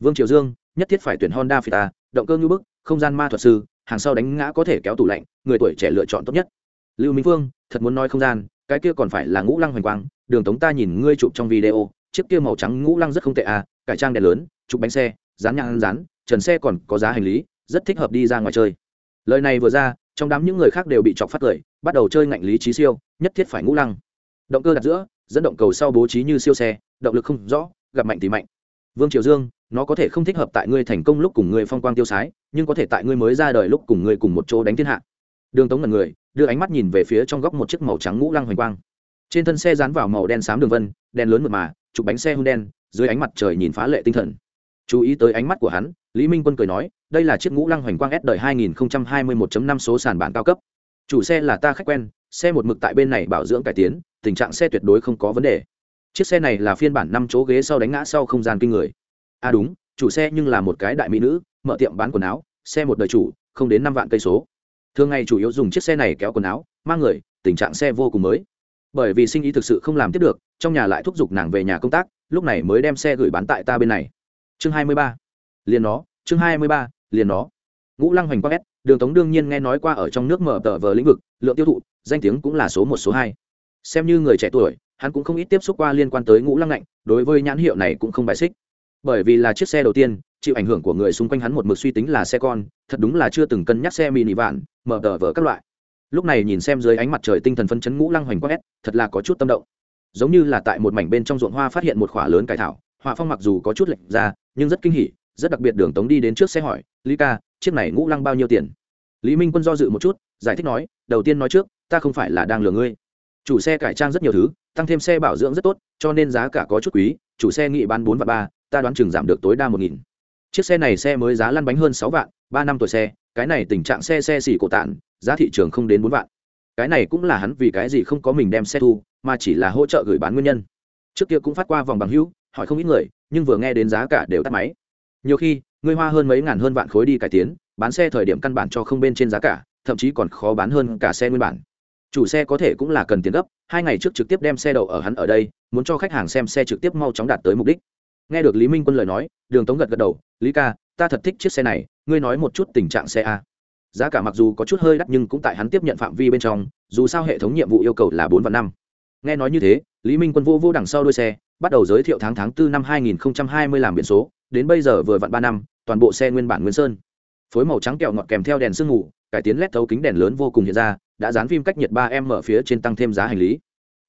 Vương triều dương, nhất thiết phải tuyển honda fita à, động cơ ngư bức, không gian ma thuật sư, hàng sau đánh ngã có thể kéo tủ lạnh, người tuổi trẻ lựa chọn tốt nhất lưu minh phương, thật muốn nói không gian, cái kia còn phải là ngũ lăng hoành quang, đường tống ta nhìn ngươi chụp trong video, chiếc kia màu trắng ngũ lăng rất không tệ à cải trang đèn lớn, chụp bánh xe, dán nhang dán, trần xe còn có giá hành lý, rất thích hợp đi ra ngoài chơi. Lời này vừa ra, trong đám những người khác đều bị chọc phát cười, bắt đầu chơi ngạnh lý trí siêu, nhất thiết phải ngũ lăng. Động cơ đặt giữa, dẫn động cầu sau bố trí như siêu xe, động lực không rõ, gặp mạnh thì mạnh. Vương triều dương, nó có thể không thích hợp tại ngươi thành công lúc cùng ngươi phong quang tiêu sái, nhưng có thể tại ngươi mới ra đời lúc cùng ngươi cùng một chỗ đánh thiên hạ. Đường tống là người đưa ánh mắt nhìn về phía trong góc một chiếc màu trắng ngũ lăng hoành quang. Trên thân xe dán vào màu đen xám đường vân đen lớn mượt mà, chụp bánh xe hung đen dưới ánh mặt trời nhìn phá lệ tinh thần. Chú ý tới ánh mắt của hắn, lý minh quân cười nói, đây là chiếc ngũ lăng hoành quang s đời 2021.5 số sàn bản cao cấp. Chủ xe là ta khách quen, xe một mực tại bên này bảo dưỡng cải tiến, tình trạng xe tuyệt đối không có vấn đề. Chiếc xe này là phiên bản năm chỗ ghế sau đánh ngã sau không gian kinh người. À đúng, chủ xe nhưng là một cái đại mỹ nữ, mở tiệm bán quần áo, xe một đời chủ, không đến năm vạn cây số thường ngày chủ yếu dùng chiếc xe này kéo quần áo, mang người, tình trạng xe vô cùng mới. Bởi vì sinh ý thực sự không làm tiếp được, trong nhà lại thúc giục nàng về nhà công tác, lúc này mới đem xe gửi bán tại ta bên này. Chương hai mươi ba. Liền nó, chương hai mươi ba, liền nó. Ngũ lăng hoành quang s đường tống đương nhiên nghe nói qua ở trong nước mở tờ vờ lĩnh vực, lượng tiêu thụ, danh tiếng cũng là số một, số hai. Xem như người trẻ tuổi, hắn cũng không ít tiếp xúc qua liên quan tới ngũ lăng lạnh đối với nhãn hiệu này cũng không bài xích. Bởi vì là chiếc xe đầu tiên chịu ảnh hưởng của người xung quanh hắn một mực suy tính là xe con, thật đúng là chưa từng cân nhắc xe mini vạn, mở tờ vở các loại. Lúc này nhìn xem dưới ánh mặt trời tinh thần phân chấn ngũ lăng hoành quét, thật là có chút tâm động. Giống như là tại một mảnh bên trong ruộng hoa phát hiện một khỏa lớn cải thảo, họa phong mặc dù có chút lệch ra, nhưng rất kinh hỉ, rất đặc biệt đường tống đi đến trước xe hỏi, lý ca, chiếc này ngũ lăng bao nhiêu tiền? Lý minh quân do dự một chút, giải thích nói, đầu tiên nói trước, ta không phải là đang lừa ngươi. Chủ xe cải trang rất nhiều thứ, tăng thêm xe bảo dưỡng rất tốt, cho nên giá cả có chút quý, chủ xe nghị bán bốn và ba, ta đoán chừng giảm được tối đa một nghìn chiếc xe này xe mới giá lăn bánh hơn sáu vạn, ba năm tuổi xe, cái này tình trạng xe xe xỉ cổ tản, giá thị trường không đến bốn vạn. Cái này cũng là hắn vì cái gì không có mình đem xe thu, mà chỉ là hỗ trợ gửi bán nguyên nhân. Trước kia cũng phát qua vòng bằng hữu, hỏi không ít người, nhưng vừa nghe đến giá cả đều tắt máy. Nhiều khi ngươi hoa hơn mấy ngàn hơn vạn khối đi cải tiến, bán xe thời điểm căn bản cho không bên trên giá cả, thậm chí còn khó bán hơn cả xe nguyên bản. Chủ xe có thể cũng là cần tiền gấp, hai ngày trước trực tiếp đem xe đậu ở hắn ở đây, muốn cho khách hàng xem xe trực tiếp mau chóng đạt tới mục đích nghe được lý minh quân lời nói, đường tống gật gật đầu, lý ca, ta thật thích chiếc xe này, ngươi nói một chút tình trạng xe a. Giá cả mặc dù có chút hơi đắt nhưng cũng tại hắn tiếp nhận phạm vi bên trong, dù sao hệ thống nhiệm vụ yêu cầu là bốn và năm. Nghe nói như thế, lý minh quân vô vô đằng sau đuôi xe, bắt đầu giới thiệu tháng tháng 4 năm 2020 làm biển số, đến bây giờ vừa vặn ba năm, toàn bộ xe nguyên bản nguyên sơn. Phối màu trắng kẹo ngọt kèm theo đèn sương ngủ cải tiến led thấu kính đèn lớn vô cùng hiện ra, đã dán phim cách nhiệt ba m ở phía trên tăng thêm giá hành lý.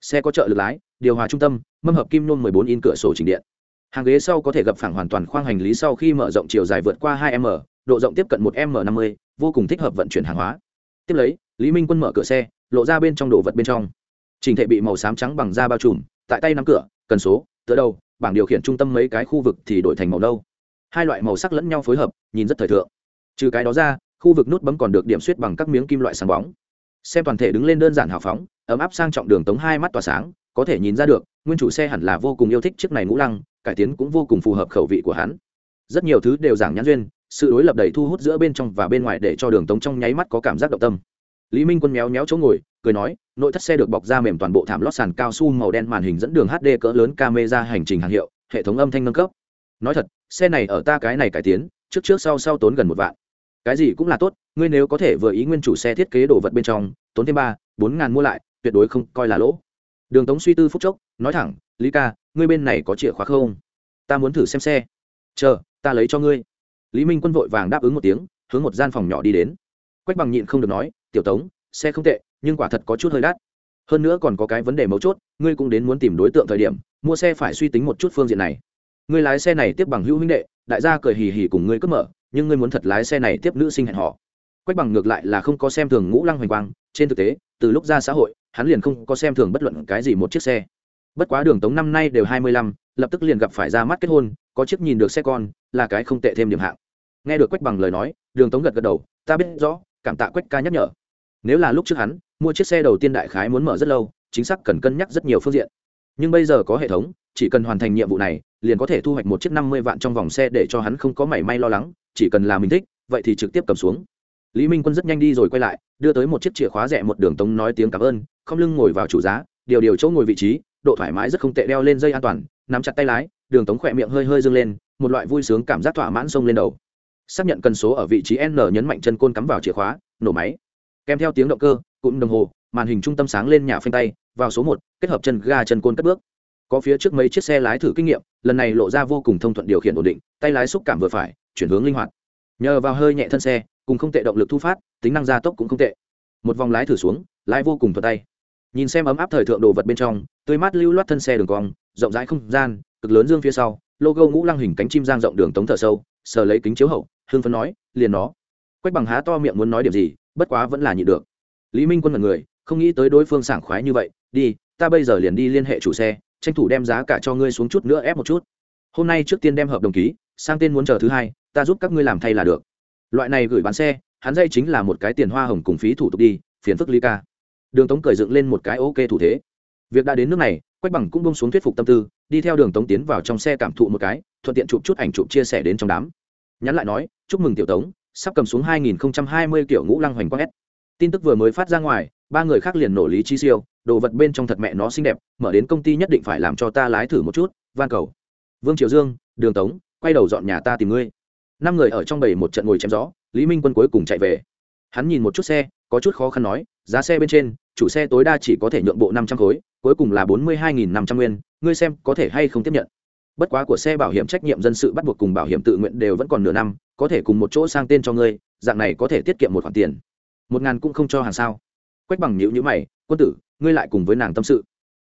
Xe có trợ lực lái, điều hòa trung tâm, mâm hợp kim nôn 14 in cửa sổ chỉnh điện hàng ghế sau có thể gập phẳng hoàn toàn khoang hành lý sau khi mở rộng chiều dài vượt qua 2 m, độ rộng tiếp cận 1 m 50 vô cùng thích hợp vận chuyển hàng hóa. Tiếp lấy, lý minh quân mở cửa xe, lộ ra bên trong đồ vật bên trong. Trình thể bị màu xám trắng bằng da bao trùm, tại tay nắm cửa, cần số, tựa đầu, bảng điều khiển trung tâm mấy cái khu vực thì đổi thành màu nâu. Hai loại màu sắc lẫn nhau phối hợp, nhìn rất thời thượng. Trừ cái đó ra, khu vực nút bấm còn được điểm suýt bằng các miếng kim loại sáng bóng. Xem toàn thể đứng lên đơn giản hào phóng, ấm áp sang trọng đường tống hai mắt tỏa sáng, có thể nhìn ra được, nguyên chủ xe hẳn là vô cùng yêu thích chiếc này ngũ lăng cải tiến cũng vô cùng phù hợp khẩu vị của hắn. Rất nhiều thứ đều giảng nhãn duyên, sự đối lập đầy thu hút giữa bên trong và bên ngoài để cho đường tống trong nháy mắt có cảm giác động tâm. Lý minh quân méo méo chỗ ngồi, cười nói, nội thất xe được bọc da mềm toàn bộ thảm lót sàn cao su màu đen màn hình dẫn đường hd cỡ lớn camera hành trình hàng hiệu, hệ thống âm thanh nâng cấp. Nói thật, xe này ở ta cái này cải tiến, trước trước sau sau tốn gần một vạn. Cái gì cũng là tốt, ngươi nếu có thể vừa ý nguyên chủ xe thiết kế đồ vật bên trong, tốn thêm ba, bốn ngàn mua lại, tuyệt đối không coi là lỗ. Đường tống suy tư phúc chốc, nói thẳng, lý ca ngươi bên này có chìa khóa không? Ta muốn thử xem xe. Chờ, ta lấy cho ngươi. Lý minh quân vội vàng đáp ứng một tiếng, hướng một gian phòng nhỏ đi đến. Quách bằng nhịn không được nói, tiểu tống, xe không tệ, nhưng quả thật có chút hơi đắt. Hơn nữa còn có cái vấn đề mấu chốt, ngươi cũng đến muốn tìm đối tượng thời điểm, mua xe phải suy tính một chút phương diện này. Ngươi lái xe này tiếp bằng hữu huynh đệ, đại gia cười hì hì cùng ngươi cướp mở, nhưng ngươi muốn thật lái xe này tiếp nữ sinh hẹn họ quách bằng ngược lại là không có xem thường ngũ lăng hoành quang, trên thực tế, từ lúc ra xã hội, hắn liền không có xem thường bất luận cái gì một chiếc xe bất quá đường tống năm nay đều hai mươi lăm, lập tức liền gặp phải ra mắt kết hôn, có chiếc nhìn được xe con, là cái không tệ thêm điểm hạng. Nghe được quách bằng lời nói, đường tống gật gật đầu, ta biết rõ, cảm tạ quách ca nhắc nhở. Nếu là lúc trước hắn, mua chiếc xe đầu tiên đại khái muốn mở rất lâu, chính xác cần cân nhắc rất nhiều phương diện. Nhưng bây giờ có hệ thống, chỉ cần hoàn thành nhiệm vụ này, liền có thể thu hoạch một chiếc năm mươi vạn trong vòng xe để cho hắn không có mảy may lo lắng, chỉ cần là mình thích, vậy thì trực tiếp cầm xuống. Lý minh quân rất nhanh đi rồi quay lại, đưa tới một chiếc chìa khóa rẻ một đường tống nói tiếng cảm ơn, không lưng ngồi vào chủ giá, điều điều chỗ ngồi vị trí độ thoải mái rất không tệ đeo lên dây an toàn, nắm chặt tay lái, đường tống khỏe miệng hơi hơi dâng lên, một loại vui sướng cảm giác thỏa mãn xông lên đầu. Xác nhận cần số ở vị trí n nhấn mạnh chân côn cắm vào chìa khóa, nổ máy. Kèm theo tiếng động cơ, cụm đồng hồ, màn hình trung tâm sáng lên nhà phanh tay, vào số một, kết hợp chân ga chân côn cất bước. Có phía trước mấy chiếc xe lái thử kinh nghiệm, lần này lộ ra vô cùng thông thuận điều khiển ổn định, tay lái xúc cảm vừa phải, chuyển hướng linh hoạt. Nhờ vào hơi nhẹ thân xe, cùng không tệ động lực thu phát, tính năng gia tốc cũng không tệ. Một vòng lái thử xuống, lái vô cùng thuận tay nhìn xem ấm áp thời thượng đồ vật bên trong, tươi mát lưu loát thân xe đường cong, rộng rãi không gian, cực lớn dương phía sau, logo ngũ lăng hình cánh chim giang rộng đường tống thở sâu, sờ lấy kính chiếu hậu hương phấn nói, liền nó. Quách bằng há to miệng muốn nói điểm gì, bất quá vẫn là nhịn được. Lý minh quân là người, không nghĩ tới đối phương sảng khoái như vậy, đi, ta bây giờ liền đi liên hệ chủ xe, tranh thủ đem giá cả cho ngươi xuống chút nữa ép một chút. Hôm nay trước tiên đem hợp đồng ký, sang tên muốn chờ thứ hai, ta giúp các ngươi làm thay là được. Loại này gửi bán xe, hắn dây chính là một cái tiền hoa hồng cùng phí thủ tục đi, phiền phức ly ca đường tống cởi dựng lên một cái ok thủ thế. Việc đã đến nước này, quách bằng cũng bông xuống thuyết phục tâm tư, đi theo đường tống tiến vào trong xe cảm thụ một cái, thuận tiện chụp chút ảnh chụp chia sẻ đến trong đám. Nhắn lại nói, chúc mừng tiểu tống, sắp cầm xuống 2020 kiểu ngũ lăng hoành quang s. Tin tức vừa mới phát ra ngoài, ba người khác liền nổ lý chi siêu, đồ vật bên trong thật mẹ nó xinh đẹp, mở đến công ty nhất định phải làm cho ta lái thử một chút, van cầu. Vương triều dương, đường tống, quay đầu dọn nhà ta tìm ngươi. Năm người ở trong bầy một trận ngồi chém gió, lý minh quân cuối cùng chạy về. Hắn nhìn một chút xe, có chút khó khăn nói giá xe bên trên, chủ xe tối đa chỉ có thể nhượng bộ năm trăm khối, cuối cùng là bốn mươi hai nghìn năm trăm nguyên, ngươi xem có thể hay không tiếp nhận. Bất quá của xe bảo hiểm trách nhiệm dân sự bắt buộc cùng bảo hiểm tự nguyện đều vẫn còn nửa năm, có thể cùng một chỗ sang tên cho ngươi, dạng này có thể tiết kiệm một khoản tiền. Một ngàn cũng không cho hàng sao. Quách bằng nhữ nhữ mày, quân tử, ngươi lại cùng với nàng tâm sự.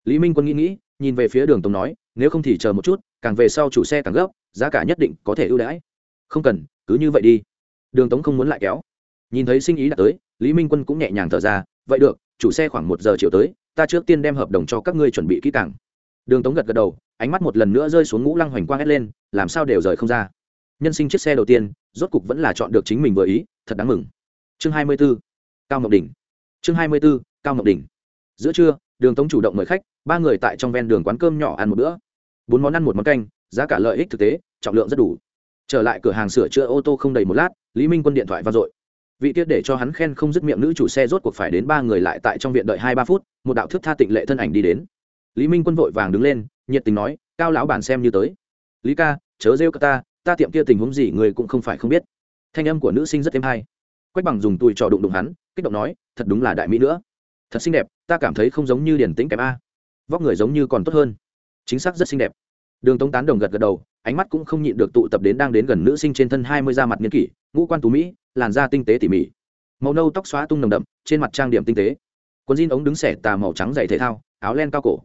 Lý minh quân nghĩ nghĩ, nhìn về phía đường tống nói, nếu không thì chờ một chút, càng về sau chủ xe càng gấp, giá cả nhất định có thể ưu đãi. Không cần, cứ như vậy đi. Đường tống không muốn lại kéo. Nhìn thấy sinh ý đã tới lý minh quân cũng nhẹ nhàng thở ra, vậy được, chủ xe khoảng một giờ chiều tới, ta trước tiên đem hợp đồng cho các ngươi chuẩn bị kỹ càng. Đường tống gật gật đầu, ánh mắt một lần nữa rơi xuống ngũ lăng hoành quang hét lên, làm sao đều rời không ra? Nhân sinh chiếc xe đầu tiên, rốt cục vẫn là chọn được chính mình vừa ý, thật đáng mừng. Chương hai mươi 24. cao ngọc đỉnh. Chương hai mươi 24. cao ngọc đỉnh. Giữa trưa, đường tống chủ động mời khách, ba người tại trong ven đường quán cơm nhỏ ăn một bữa. Bốn món ăn một món canh, giá cả lợi ích thực tế, trọng lượng rất đủ. Trở lại cửa hàng sửa chữa ô tô không đầy một lát, lý minh quân điện thoại vang dội vị tiết để cho hắn khen không dứt miệng nữ chủ xe rốt cuộc phải đến ba người lại tại trong viện đợi hai ba phút, một đạo thước tha tịnh lệ thân ảnh đi đến. Lý minh quân vội vàng đứng lên, nhiệt tình nói, cao lão bản xem như tới. Lý ca, chớ rêu ta ta tiệm kia tình huống gì người cũng không phải không biết. Thanh âm của nữ sinh rất êm hay. Quách bằng dùng tùi trò đụng đụng hắn, kích động nói, thật đúng là đại mỹ nữa. Thật xinh đẹp, ta cảm thấy không giống như điển tính kém a. Vóc người giống như còn tốt hơn. Chính xác rất xinh đẹp. Đường tống tán đồng gật gật đầu, ánh mắt cũng không nhịn được tụ tập đến đang đến gần nữ sinh trên thân hai mươi da mặt nghiên kỷ, ngũ quan tú mỹ làn da tinh tế tỉ mỉ. Màu nâu tóc xóa tung nồng đậm, trên mặt trang điểm tinh tế. Quần jean ống đứng xẻ tà màu trắng dày thể thao, áo len cao cổ.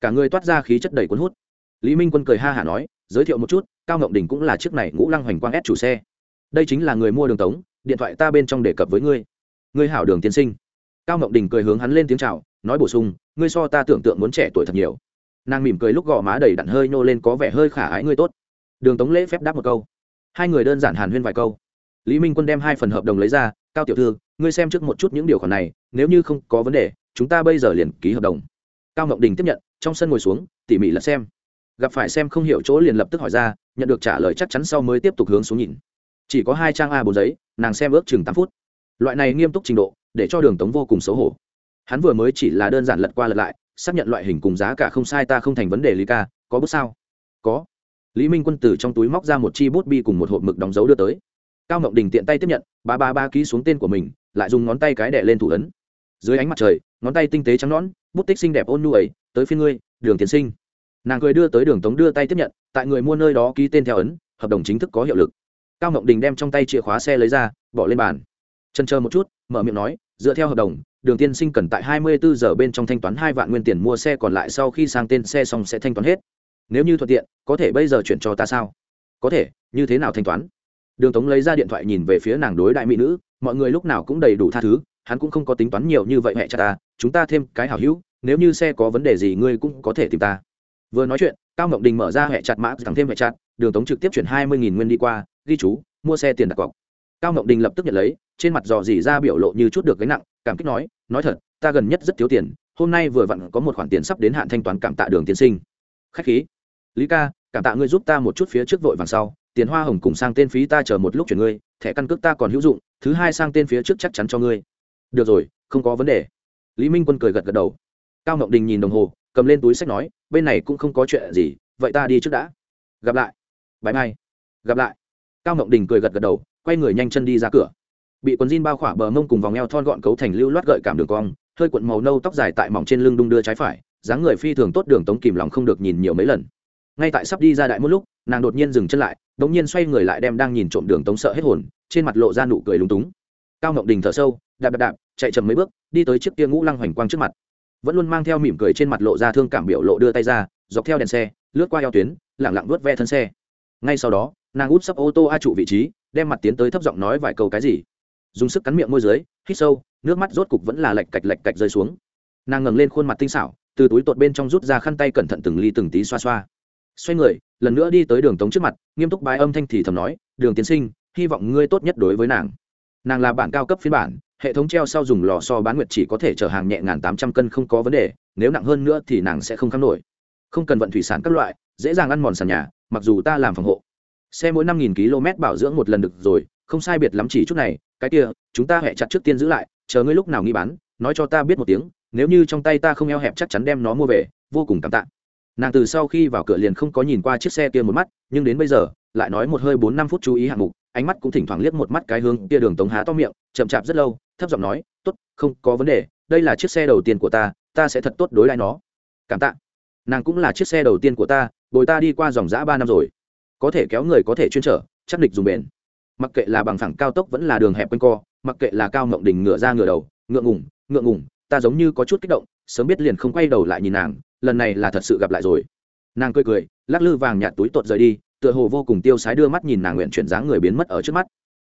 Cả người toát ra khí chất đầy cuốn hút. Lý minh quân cười ha hả nói, giới thiệu một chút, cao ngọc đình cũng là chiếc này ngũ lăng hoành quang ép chủ xe. Đây chính là người mua đường tống, điện thoại ta bên trong đề cập với ngươi. Ngươi hảo đường tiên sinh. Cao ngọc đình cười hướng hắn lên tiếng chào, nói bổ sung, ngươi so ta tưởng tượng muốn trẻ tuổi thật nhiều. Nàng mỉm cười lúc gò má đầy đặn hơi nô lên có vẻ hơi khả ái ngươi tốt. Đường tống lễ phép đáp một câu. Hai người đơn giản hàn huyên vài câu lý minh quân đem hai phần hợp đồng lấy ra, cao tiểu thư, ngươi xem trước một chút những điều khoản này, nếu như không có vấn đề, chúng ta bây giờ liền ký hợp đồng. Cao ngọc đình tiếp nhận, trong sân ngồi xuống, tỉ mỉ lật xem. Gặp phải xem không hiểu chỗ liền lập tức hỏi ra, nhận được trả lời chắc chắn sau mới tiếp tục hướng xuống nhìn. Chỉ có hai trang a bốn giấy, nàng xem ước chừng tám phút. Loại này nghiêm túc trình độ, để cho đường tống vô cùng xấu hổ. Hắn vừa mới chỉ là đơn giản lật qua lật lại, xác nhận loại hình cùng giá cả không sai ta không thành vấn đề lý ca, có bút sao? Có. Lý minh quân từ trong túi móc ra một chi bút bi cùng một hộp mực đóng dấu đưa tới cao ngọc đình tiện tay tiếp nhận ba ba ba ký xuống tên của mình lại dùng ngón tay cái đẻ lên thủ ấn dưới ánh mặt trời ngón tay tinh tế trắng nõn bút tích xinh đẹp ôn nu ấy tới phiên ngươi đường tiến sinh nàng cười đưa tới đường tống đưa tay tiếp nhận tại người mua nơi đó ký tên theo ấn hợp đồng chính thức có hiệu lực cao ngọc đình đem trong tay chìa khóa xe lấy ra bỏ lên bàn chân chờ một chút mở miệng nói dựa theo hợp đồng đường tiên sinh cần tại 24 giờ bên trong thanh toán hai vạn nguyên tiền mua xe còn lại sau khi sang tên xe xong sẽ thanh toán hết nếu như thuận tiện có thể bây giờ chuyển cho ta sao có thể như thế nào thanh toán đường tống lấy ra điện thoại nhìn về phía nàng đối đại mỹ nữ, mọi người lúc nào cũng đầy đủ tha thứ, hắn cũng không có tính toán nhiều như vậy mẹ cha ta, chúng ta thêm cái hảo hữu, nếu như xe có vấn đề gì ngươi cũng có thể tìm ta. Vừa nói chuyện, cao ngọc đình mở ra hệ chặt mã, thẳng thêm hệ chặt, đường tống trực tiếp chuyển hai mươi nguyên đi qua, ghi chú, mua xe tiền đặt cọc. Cao ngọc đình lập tức nhận lấy, trên mặt dò dỉ ra biểu lộ như chút được gánh nặng, cảm kích nói nói thật, ta gần nhất rất thiếu tiền, hôm nay vừa vặn có một khoản tiền sắp đến hạn thanh toán cảm tạ đường tiên sinh. Khách khí. Lý ca, cảm tạ ngươi giúp ta một chút phía trước vội vàng sau tiền hoa hồng cùng sang tên phí ta chờ một lúc chuyển ngươi, thẻ căn cước ta còn hữu dụng, thứ hai sang tên phía trước chắc chắn cho ngươi. Được rồi, không có vấn đề. Lý minh quân cười gật gật đầu. Cao ngọc đình nhìn đồng hồ, cầm lên túi sách nói, bên này cũng không có chuyện gì, vậy ta đi trước đã. Gặp lại. Bãi mai. Gặp lại. Cao ngọc đình cười gật gật đầu, quay người nhanh chân đi ra cửa. Bị quần jean bao khỏa bờ mông cùng vòng eo thon gọn cấu thành lưu loát gợi cảm đường cong, hơi cuộn màu nâu tóc dài tại mỏng trên lưng đung đưa trái phải, dáng người phi thường tốt đường tống kìm lòng không được nhìn nhiều mấy lần. Ngay tại sắp đi ra đại một lúc nàng đột nhiên dừng chân lại đống nhiên xoay người lại đem đang nhìn trộm đường tống sợ hết hồn, trên mặt lộ ra nụ cười lúng túng. Cao ngọc đình thở sâu, đạp đạp đạp, chạy chậm mấy bước, đi tới chiếc kia ngũ lăng hoành quang trước mặt. Vẫn luôn mang theo mỉm cười trên mặt lộ ra thương cảm biểu lộ đưa tay ra, dọc theo đèn xe, lướt qua eo tuyến lẳng lặng vớt ve thân xe. Ngay sau đó, nàng út sắp ô tô a trụ vị trí, đem mặt tiến tới thấp giọng nói vài câu cái gì. Dùng sức cắn miệng môi dưới, hít sâu, nước mắt rốt cục vẫn là lạch cạch lạch cạch rơi xuống. Nàng ngẩng lên khuôn mặt tinh xảo, từ túi tột bên trong rút ra khăn tay cẩn thận từng ly từng tí xoa xoa xoay người, lần nữa đi tới đường tống trước mặt, nghiêm túc bái âm thanh thì thầm nói, đường tiến sinh, hy vọng ngươi tốt nhất đối với nàng. Nàng là bản cao cấp phiên bản, hệ thống treo sau dùng lò so bán nguyệt chỉ có thể chở hàng nhẹ ngàn tám trăm cân không có vấn đề, nếu nặng hơn nữa thì nàng sẽ không kháng nổi. Không cần vận thủy sản các loại, dễ dàng ăn mòn sàn nhà, mặc dù ta làm phòng hộ. Xe mỗi năm nghìn km bảo dưỡng một lần được rồi, không sai biệt lắm chỉ chút này, cái kia, chúng ta hẹ chặt trước tiên giữ lại, chờ ngươi lúc nào nghi bán, nói cho ta biết một tiếng, nếu như trong tay ta không eo hẹp chắc chắn đem nó mua về, vô cùng cảm tạ nàng từ sau khi vào cửa liền không có nhìn qua chiếc xe kia một mắt, nhưng đến bây giờ, lại nói một hơi bốn năm phút chú ý hạng mục, ánh mắt cũng thỉnh thoảng liếc một mắt cái hướng kia đường tống há to miệng, chậm chạp rất lâu, thấp giọng nói, tốt, không có vấn đề, đây là chiếc xe đầu tiên của ta ta sẽ thật tốt đối lại nó. Cảm tạ. Nàng cũng là chiếc xe đầu tiên của ta, bồi ta đi qua dòng giã ba năm rồi. Có thể kéo người có thể chuyên trở, chắc địch dùng bền. Mặc kệ là bằng phẳng cao tốc vẫn là đường hẹp quanh co, mặc kệ là cao mộng đỉnh ngựa ra ngựa đầu ngựa ngùng ngựa ngùng, ta giống như có chút kích động sớm biết liền không quay đầu lại nhìn nàng, lần này là thật sự gặp lại rồi. Nàng cười cười, lắc lư vàng nhạt túi tuột rời đi, tựa hồ vô cùng tiêu sái đưa mắt nhìn nàng nguyện chuyển dáng người biến mất ở trước mắt.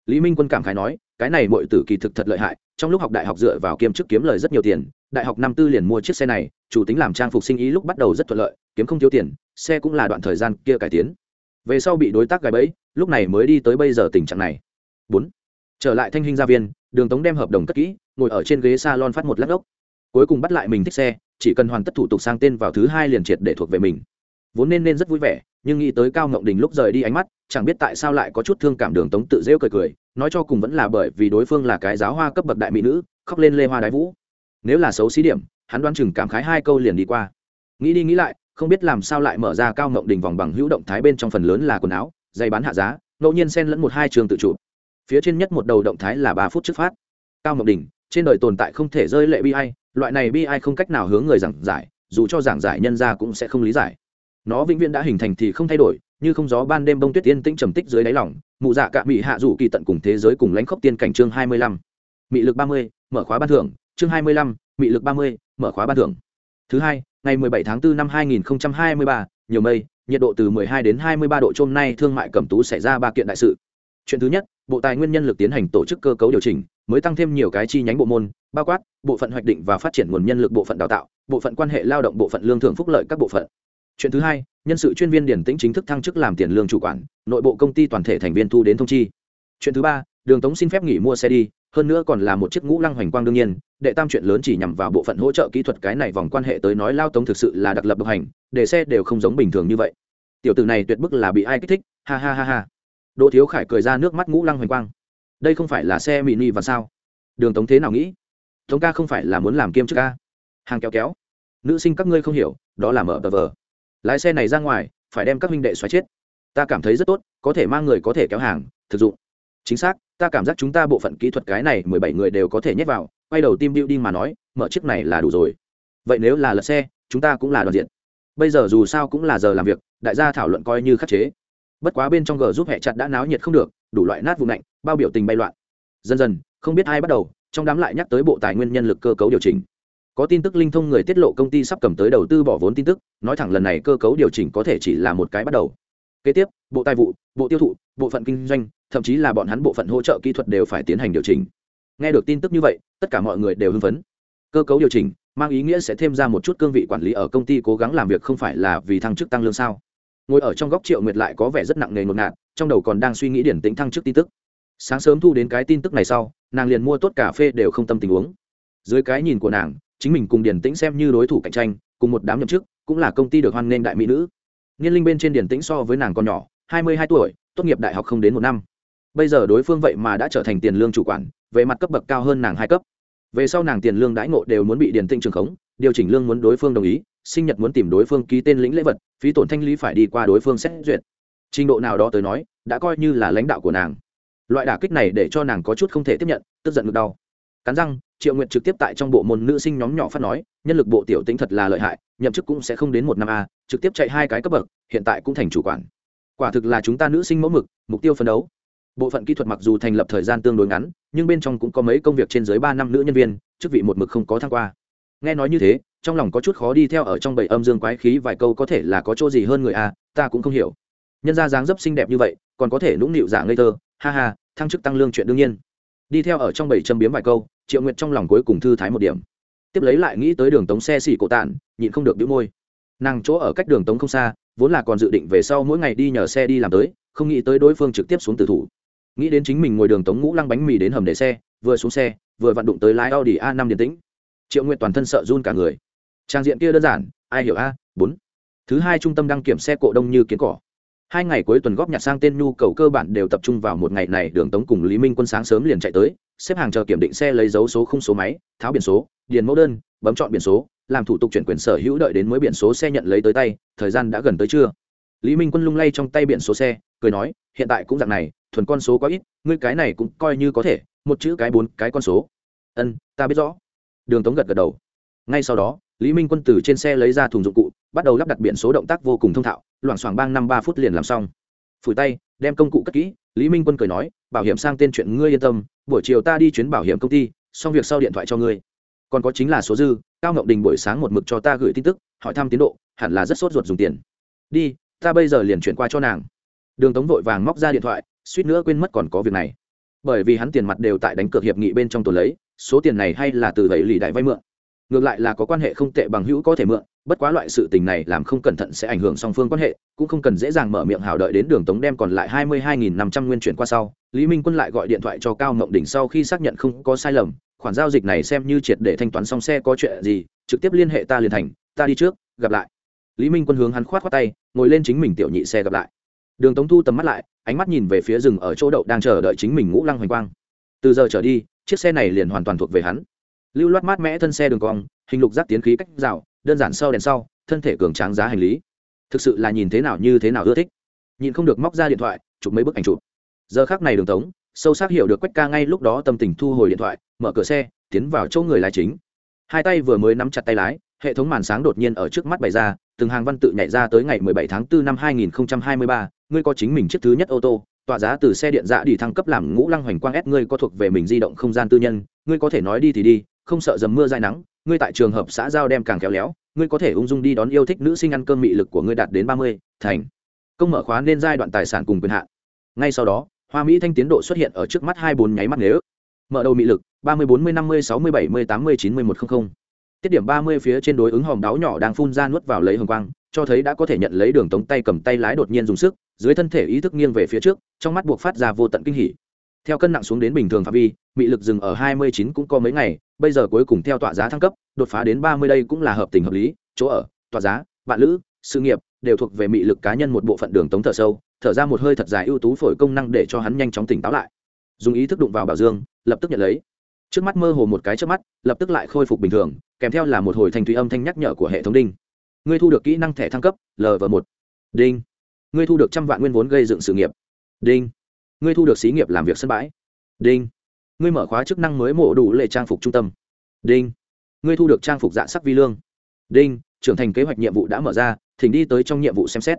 Lý minh quân cảm khái nói, cái này mọi tử kỳ thực thật lợi hại, trong lúc học đại học dựa vào kiêm chức kiếm lời rất nhiều tiền, đại học năm tư liền mua chiếc xe này, chủ tính làm trang phục sinh ý lúc bắt đầu rất thuận lợi, kiếm không thiếu tiền, xe cũng là đoạn thời gian kia cải tiến. Về sau bị đối tác gài bẫy, lúc này mới đi tới bây giờ tình trạng này. Bốn. Trở lại thanh hình gia viên, đường tống đem hợp đồng cất kỹ, ngồi ở trên ghế salon phát một lát ốc cuối cùng bắt lại mình thích xe, chỉ cần hoàn tất thủ tục sang tên vào thứ hai liền triệt để thuộc về mình. Vốn nên nên rất vui vẻ, nhưng nghĩ tới cao ngộng đình lúc rời đi ánh mắt, chẳng biết tại sao lại có chút thương cảm đường tống tự rêu cười cười, nói cho cùng vẫn là bởi vì đối phương là cái giáo hoa cấp bậc đại mỹ nữ, khóc lên lê hoa đái vũ. Nếu là xấu xí điểm, hắn đoán chừng cảm khái hai câu liền đi qua. Nghĩ đi nghĩ lại, không biết làm sao lại mở ra cao ngộng đình vòng bằng hữu động thái bên trong phần lớn là quần áo, giày bán hạ giá, ngẫu nhiên xen lẫn một hai trường tự chủ. Phía trên nhất một đầu động thái là ba phút trước phát. Cao ngộng đình, trên đời tồn tại không thể rơi lệ bi ai loại này bi ai không cách nào hướng người giảng giải, dù cho giảng giải nhân ra cũng sẽ không lý giải. Nó vĩnh viễn đã hình thành thì không thay đổi, như không gió ban đêm bông tuyết tiên tĩnh trầm tích dưới đáy lỏng mụ dạ cạ mị hạ rủ kỳ tận cùng thế giới cùng lãnh khốc tiên cảnh chương hai mươi lăm. Mị lực ba mươi, mở khóa ban thưởng. Chương hai mươi lăm, mị lực ba mươi, mở khóa ban thưởng. Thứ hai, ngày mười bảy tháng 4 năm hai nghìn hai mươi ba, nhiều mây, nhiệt độ từ mười hai đến hai mươi ba độ trôm nay thương mại cầm tú xảy ra ba kiện đại sự. Chuyện thứ nhất, bộ tài nguyên nhân lực tiến hành tổ chức cơ cấu điều chỉnh mới tăng thêm nhiều cái chi nhánh bộ môn, bao quát bộ phận hoạch định và phát triển nguồn nhân lực bộ phận đào tạo, bộ phận quan hệ lao động, bộ phận lương thưởng phúc lợi các bộ phận. Chuyện thứ hai, nhân sự chuyên viên điển tĩnh chính thức thăng chức làm tiền lương chủ quản, nội bộ công ty toàn thể thành viên thu đến thông chi. Chuyện thứ ba, đường tống xin phép nghỉ mua xe đi, hơn nữa còn là một chiếc ngũ lăng hoành quang đương nhiên, đệ tam chuyện lớn chỉ nhằm vào bộ phận hỗ trợ kỹ thuật cái này vòng quan hệ tới nói lao tống thực sự là đặc lập độc hành, để xe đều không giống bình thường như vậy. Tiểu tử này tuyệt bức là bị ai kích thích, ha ha ha ha. Đỗ thiếu khải cười ra nước mắt ngũ lăng hoành quang đây không phải là xe mini và sao? Đường tống thế nào nghĩ? Tống ca không phải là muốn làm kiêm chức ca? Hàng kéo kéo. Nữ sinh các ngươi không hiểu, đó là mở tờ vờ. Lái xe này ra ngoài, phải đem các minh đệ xoáy chết. Ta cảm thấy rất tốt, có thể mang người có thể kéo hàng, thực dụng. Chính xác, ta cảm giác chúng ta bộ phận kỹ thuật cái này mười bảy người đều có thể nhét vào, quay đầu tim điệu đi mà nói, mở chiếc này là đủ rồi. Vậy nếu là lật xe, chúng ta cũng là đoàn diện. Bây giờ dù sao cũng là giờ làm việc, đại gia thảo luận coi như khắc chế. Bất quá bên trong g giúp hẹ chặt đã náo nhiệt không được, đủ loại nát vụ nạnh bao biểu tình bay loạn. Dần dần, không biết ai bắt đầu, trong đám lại nhắc tới bộ tài nguyên nhân lực cơ cấu điều chỉnh. Có tin tức linh thông người tiết lộ công ty sắp cầm tới đầu tư bỏ vốn tin tức, nói thẳng lần này cơ cấu điều chỉnh có thể chỉ là một cái bắt đầu. Kế tiếp, bộ tài vụ, bộ tiêu thụ, bộ phận kinh doanh, thậm chí là bọn hắn bộ phận hỗ trợ kỹ thuật đều phải tiến hành điều chỉnh. Nghe được tin tức như vậy, tất cả mọi người đều hưng phấn. Cơ cấu điều chỉnh mang ý nghĩa sẽ thêm ra một chút cương vị quản lý ở công ty cố gắng làm việc không phải là vì thăng chức tăng lương sao? Ngồi ở trong góc triệu nguyệt lại có vẻ rất nặng nề ngột ngạt, trong đầu còn đang suy nghĩ điển tính thăng chức tin tức sáng sớm thu đến cái tin tức này sau, nàng liền mua tốt cà phê đều không tâm tình uống. Dưới cái nhìn của nàng, chính mình cùng điển tĩnh xem như đối thủ cạnh tranh, cùng một đám nhậm chức, cũng là công ty được hoan nghênh đại mỹ nữ. Niên linh bên trên điển tĩnh so với nàng còn nhỏ, hai mươi hai tuổi, tốt nghiệp đại học không đến một năm. Bây giờ đối phương vậy mà đã trở thành tiền lương chủ quản, về mặt cấp bậc cao hơn nàng hai cấp. Về sau nàng tiền lương đãi ngộ đều muốn bị điển tĩnh trường khống, điều chỉnh lương muốn đối phương đồng ý, sinh nhật muốn tìm đối phương ký tên lĩnh lễ vật, phí tổn thanh lý phải đi qua đối phương xét duyệt. Trình độ nào đó tới nói, đã coi như là lãnh đạo của nàng loại đả kích này để cho nàng có chút không thể tiếp nhận, tức giận ngược đau. Cắn răng, triệu nguyện trực tiếp tại trong bộ môn nữ sinh nhóm nhỏ phát nói, nhân lực bộ tiểu tính thật là lợi hại, nhậm chức cũng sẽ không đến một năm a, trực tiếp chạy hai cái cấp bậc, hiện tại cũng thành chủ quản. Quả thực là chúng ta nữ sinh mẫu mực, mục tiêu phấn đấu. Bộ phận kỹ thuật mặc dù thành lập thời gian tương đối ngắn, nhưng bên trong cũng có mấy công việc trên dưới ba năm nữ nhân viên, chức vị một mực không có thăng qua. Nghe nói như thế, trong lòng có chút khó đi theo ở trong bầy âm dương quái khí vài câu có thể là có chỗ gì hơn người a, ta cũng không hiểu. Nhân ra dáng dấp xinh đẹp như vậy, còn có thể nũng nịu giả ngây thơ ha ha, thăng chức tăng lương chuyện đương nhiên. Đi theo ở trong bảy châm biếm vài câu, triệu nguyệt trong lòng cuối cùng thư thái một điểm. Tiếp lấy lại nghĩ tới đường tống xe xỉ cổ tản, nhịn không được đĩu môi. Nàng chỗ ở cách đường tống không xa, vốn là còn dự định về sau mỗi ngày đi nhờ xe đi làm tới, không nghĩ tới đối phương trực tiếp xuống tử thủ. Nghĩ đến chính mình ngồi đường tống ngũ lăng bánh mì đến hầm để xe, vừa xuống xe, vừa vặn đụng tới lái audi a năm điển tĩnh. Triệu nguyệt toàn thân sợ run cả người. Trang diện kia đơn giản, ai hiểu a bốn. Thứ hai trung tâm đăng kiểm xe cộ đông như kiến cỏ hai ngày cuối tuần góp nhặt sang tên nhu cầu cơ bản đều tập trung vào một ngày này, đường tống cùng lý minh quân sáng sớm liền chạy tới, xếp hàng chờ kiểm định xe lấy dấu số không số máy, tháo biển số, điền mẫu đơn, bấm chọn biển số, làm thủ tục chuyển quyền sở hữu đợi đến mới biển số xe nhận lấy tới tay, thời gian đã gần tới trưa. Lý minh quân lung lay trong tay biển số xe, cười nói, hiện tại cũng dạng này, thuần con số quá ít, ngươi cái này cũng coi như có thể, một chữ cái bốn, cái con số. Ân, ta biết rõ. Đường tống gật gật đầu. Ngay sau đó lý minh quân từ trên xe lấy ra thùng dụng cụ, bắt đầu lắp đặt biển số động tác vô cùng thông thạo, loảng xoảng bang năm ba phút liền làm xong. Phủi tay, đem công cụ cất kỹ, lý minh quân cười nói, bảo hiểm sang tên chuyện ngươi yên tâm, buổi chiều ta đi chuyến bảo hiểm công ty, xong việc sau điện thoại cho ngươi. Còn có chính là số dư, cao ngọc đình buổi sáng một mực cho ta gửi tin tức, hỏi thăm tiến độ, hẳn là rất sốt ruột dùng tiền. Đi, ta bây giờ liền chuyển qua cho nàng. Đường tống vội vàng móc ra điện thoại, suýt nữa quên mất còn có việc này. Bởi vì hắn tiền mặt đều tại đánh cược hiệp nghị bên trong tuần lấy, số tiền này hay là từ vậy lì đại vay mượn ngược lại là có quan hệ không tệ bằng hữu có thể mượn, bất quá loại sự tình này làm không cẩn thận sẽ ảnh hưởng song phương quan hệ, cũng không cần dễ dàng mở miệng hào đợi đến đường tống đem còn lại hai mươi hai nghìn năm trăm nguyên chuyển qua sau, lý minh quân lại gọi điện thoại cho cao mộng đỉnh sau khi xác nhận không có sai lầm, khoản giao dịch này xem như triệt để thanh toán xong xe có chuyện gì, trực tiếp liên hệ ta liền thành, ta đi trước, gặp lại. Lý minh quân hướng hắn khoát khoát tay, ngồi lên chính mình tiểu nhị xe gặp lại. Đường tống thu tầm mắt lại, ánh mắt nhìn về phía rừng ở chỗ đậu đang chờ đợi chính mình ngũ lăng hoành quang. Từ giờ trở đi, chiếc xe này liền hoàn toàn thuộc về hắn lưu loát mát mẽ thân xe đường cong hình lục giác tiến khí cách rào đơn giản sau đèn sau thân thể cường tráng giá hành lý. Thực sự là nhìn thế nào như thế nào ưa thích. Nhìn không được móc ra điện thoại chụp mấy bức ảnh chụp. Giờ khác này đường tống sâu sắc hiểu được quách ca ngay lúc đó tâm tình thu hồi điện thoại mở cửa xe tiến vào chỗ người lái chính. Hai tay vừa mới nắm chặt tay lái hệ thống màn sáng đột nhiên ở trước mắt bày ra từng hàng văn tự nhảy ra tới ngày 17 tháng 4 năm 2023, ngươi có chính mình chiếc thứ nhất ô tô tọa giá từ xe điện dạ đi thăng cấp làm ngũ lăng hoành quang ép ngươi có thuộc về mình di động không gian tư nhân ngươi có thể nói đi thì đi không sợ dầm mưa dài nắng, ngươi tại trường hợp xã giao đem càng khéo léo, ngươi có thể ung dung đi đón yêu thích nữ sinh ăn cơm mị lực của ngươi đạt đến ba mươi, thành. Công mở khóa nên giai đoạn tài sản cùng quyền hạn. Ngay sau đó, hoa mỹ thanh tiến độ xuất hiện ở trước mắt hai bốn nháy mắt nếu. Mở đầu mị lực, ba mươi bốn mươi năm mươi sáu mươi bảy mươi tám mươi chín mươi một trăm linh tiết điểm ba mươi phía trên đối ứng hòm đáo nhỏ đang phun ra nuốt vào lấy hồng quang, cho thấy đã có thể nhận lấy đường tống tay cầm tay lái đột nhiên dùng sức, dưới thân thể ý thức nghiêng về phía trước, trong mắt buộc phát ra vô tận kinh hỉ theo cân nặng xuống đến bình thường phạm vi, mị lực dừng ở hai mươi chín cũng có mấy ngày, bây giờ cuối cùng theo tọa giá thăng cấp, đột phá đến ba mươi đây cũng là hợp tình hợp lý, chỗ ở, tọa giá, bạn lữ, sự nghiệp đều thuộc về mị lực cá nhân một bộ phận đường tống thở sâu, thở ra một hơi thật dài ưu tú phổi công năng để cho hắn nhanh chóng tỉnh táo lại. Dùng ý thức đụng vào bảo dương, lập tức nhận lấy. Trước mắt mơ hồ một cái trước mắt, lập tức lại khôi phục bình thường, kèm theo là một hồi thanh thủy âm thanh nhắc nhở của hệ thống đinh. Ngươi thu được kỹ năng thẻ thăng cấp lv một. Đinh. Ngươi thu được trăm vạn nguyên vốn gây dựng sự nghiệp. Đinh ngươi thu được xí nghiệp làm việc sân bãi. Đinh. Ngươi mở khóa chức năng mới mộ đủ lệ trang phục trung tâm. Đinh. Ngươi thu được trang phục dạ sắc vi lương. Đinh. Trưởng thành kế hoạch nhiệm vụ đã mở ra, thỉnh đi tới trong nhiệm vụ xem xét.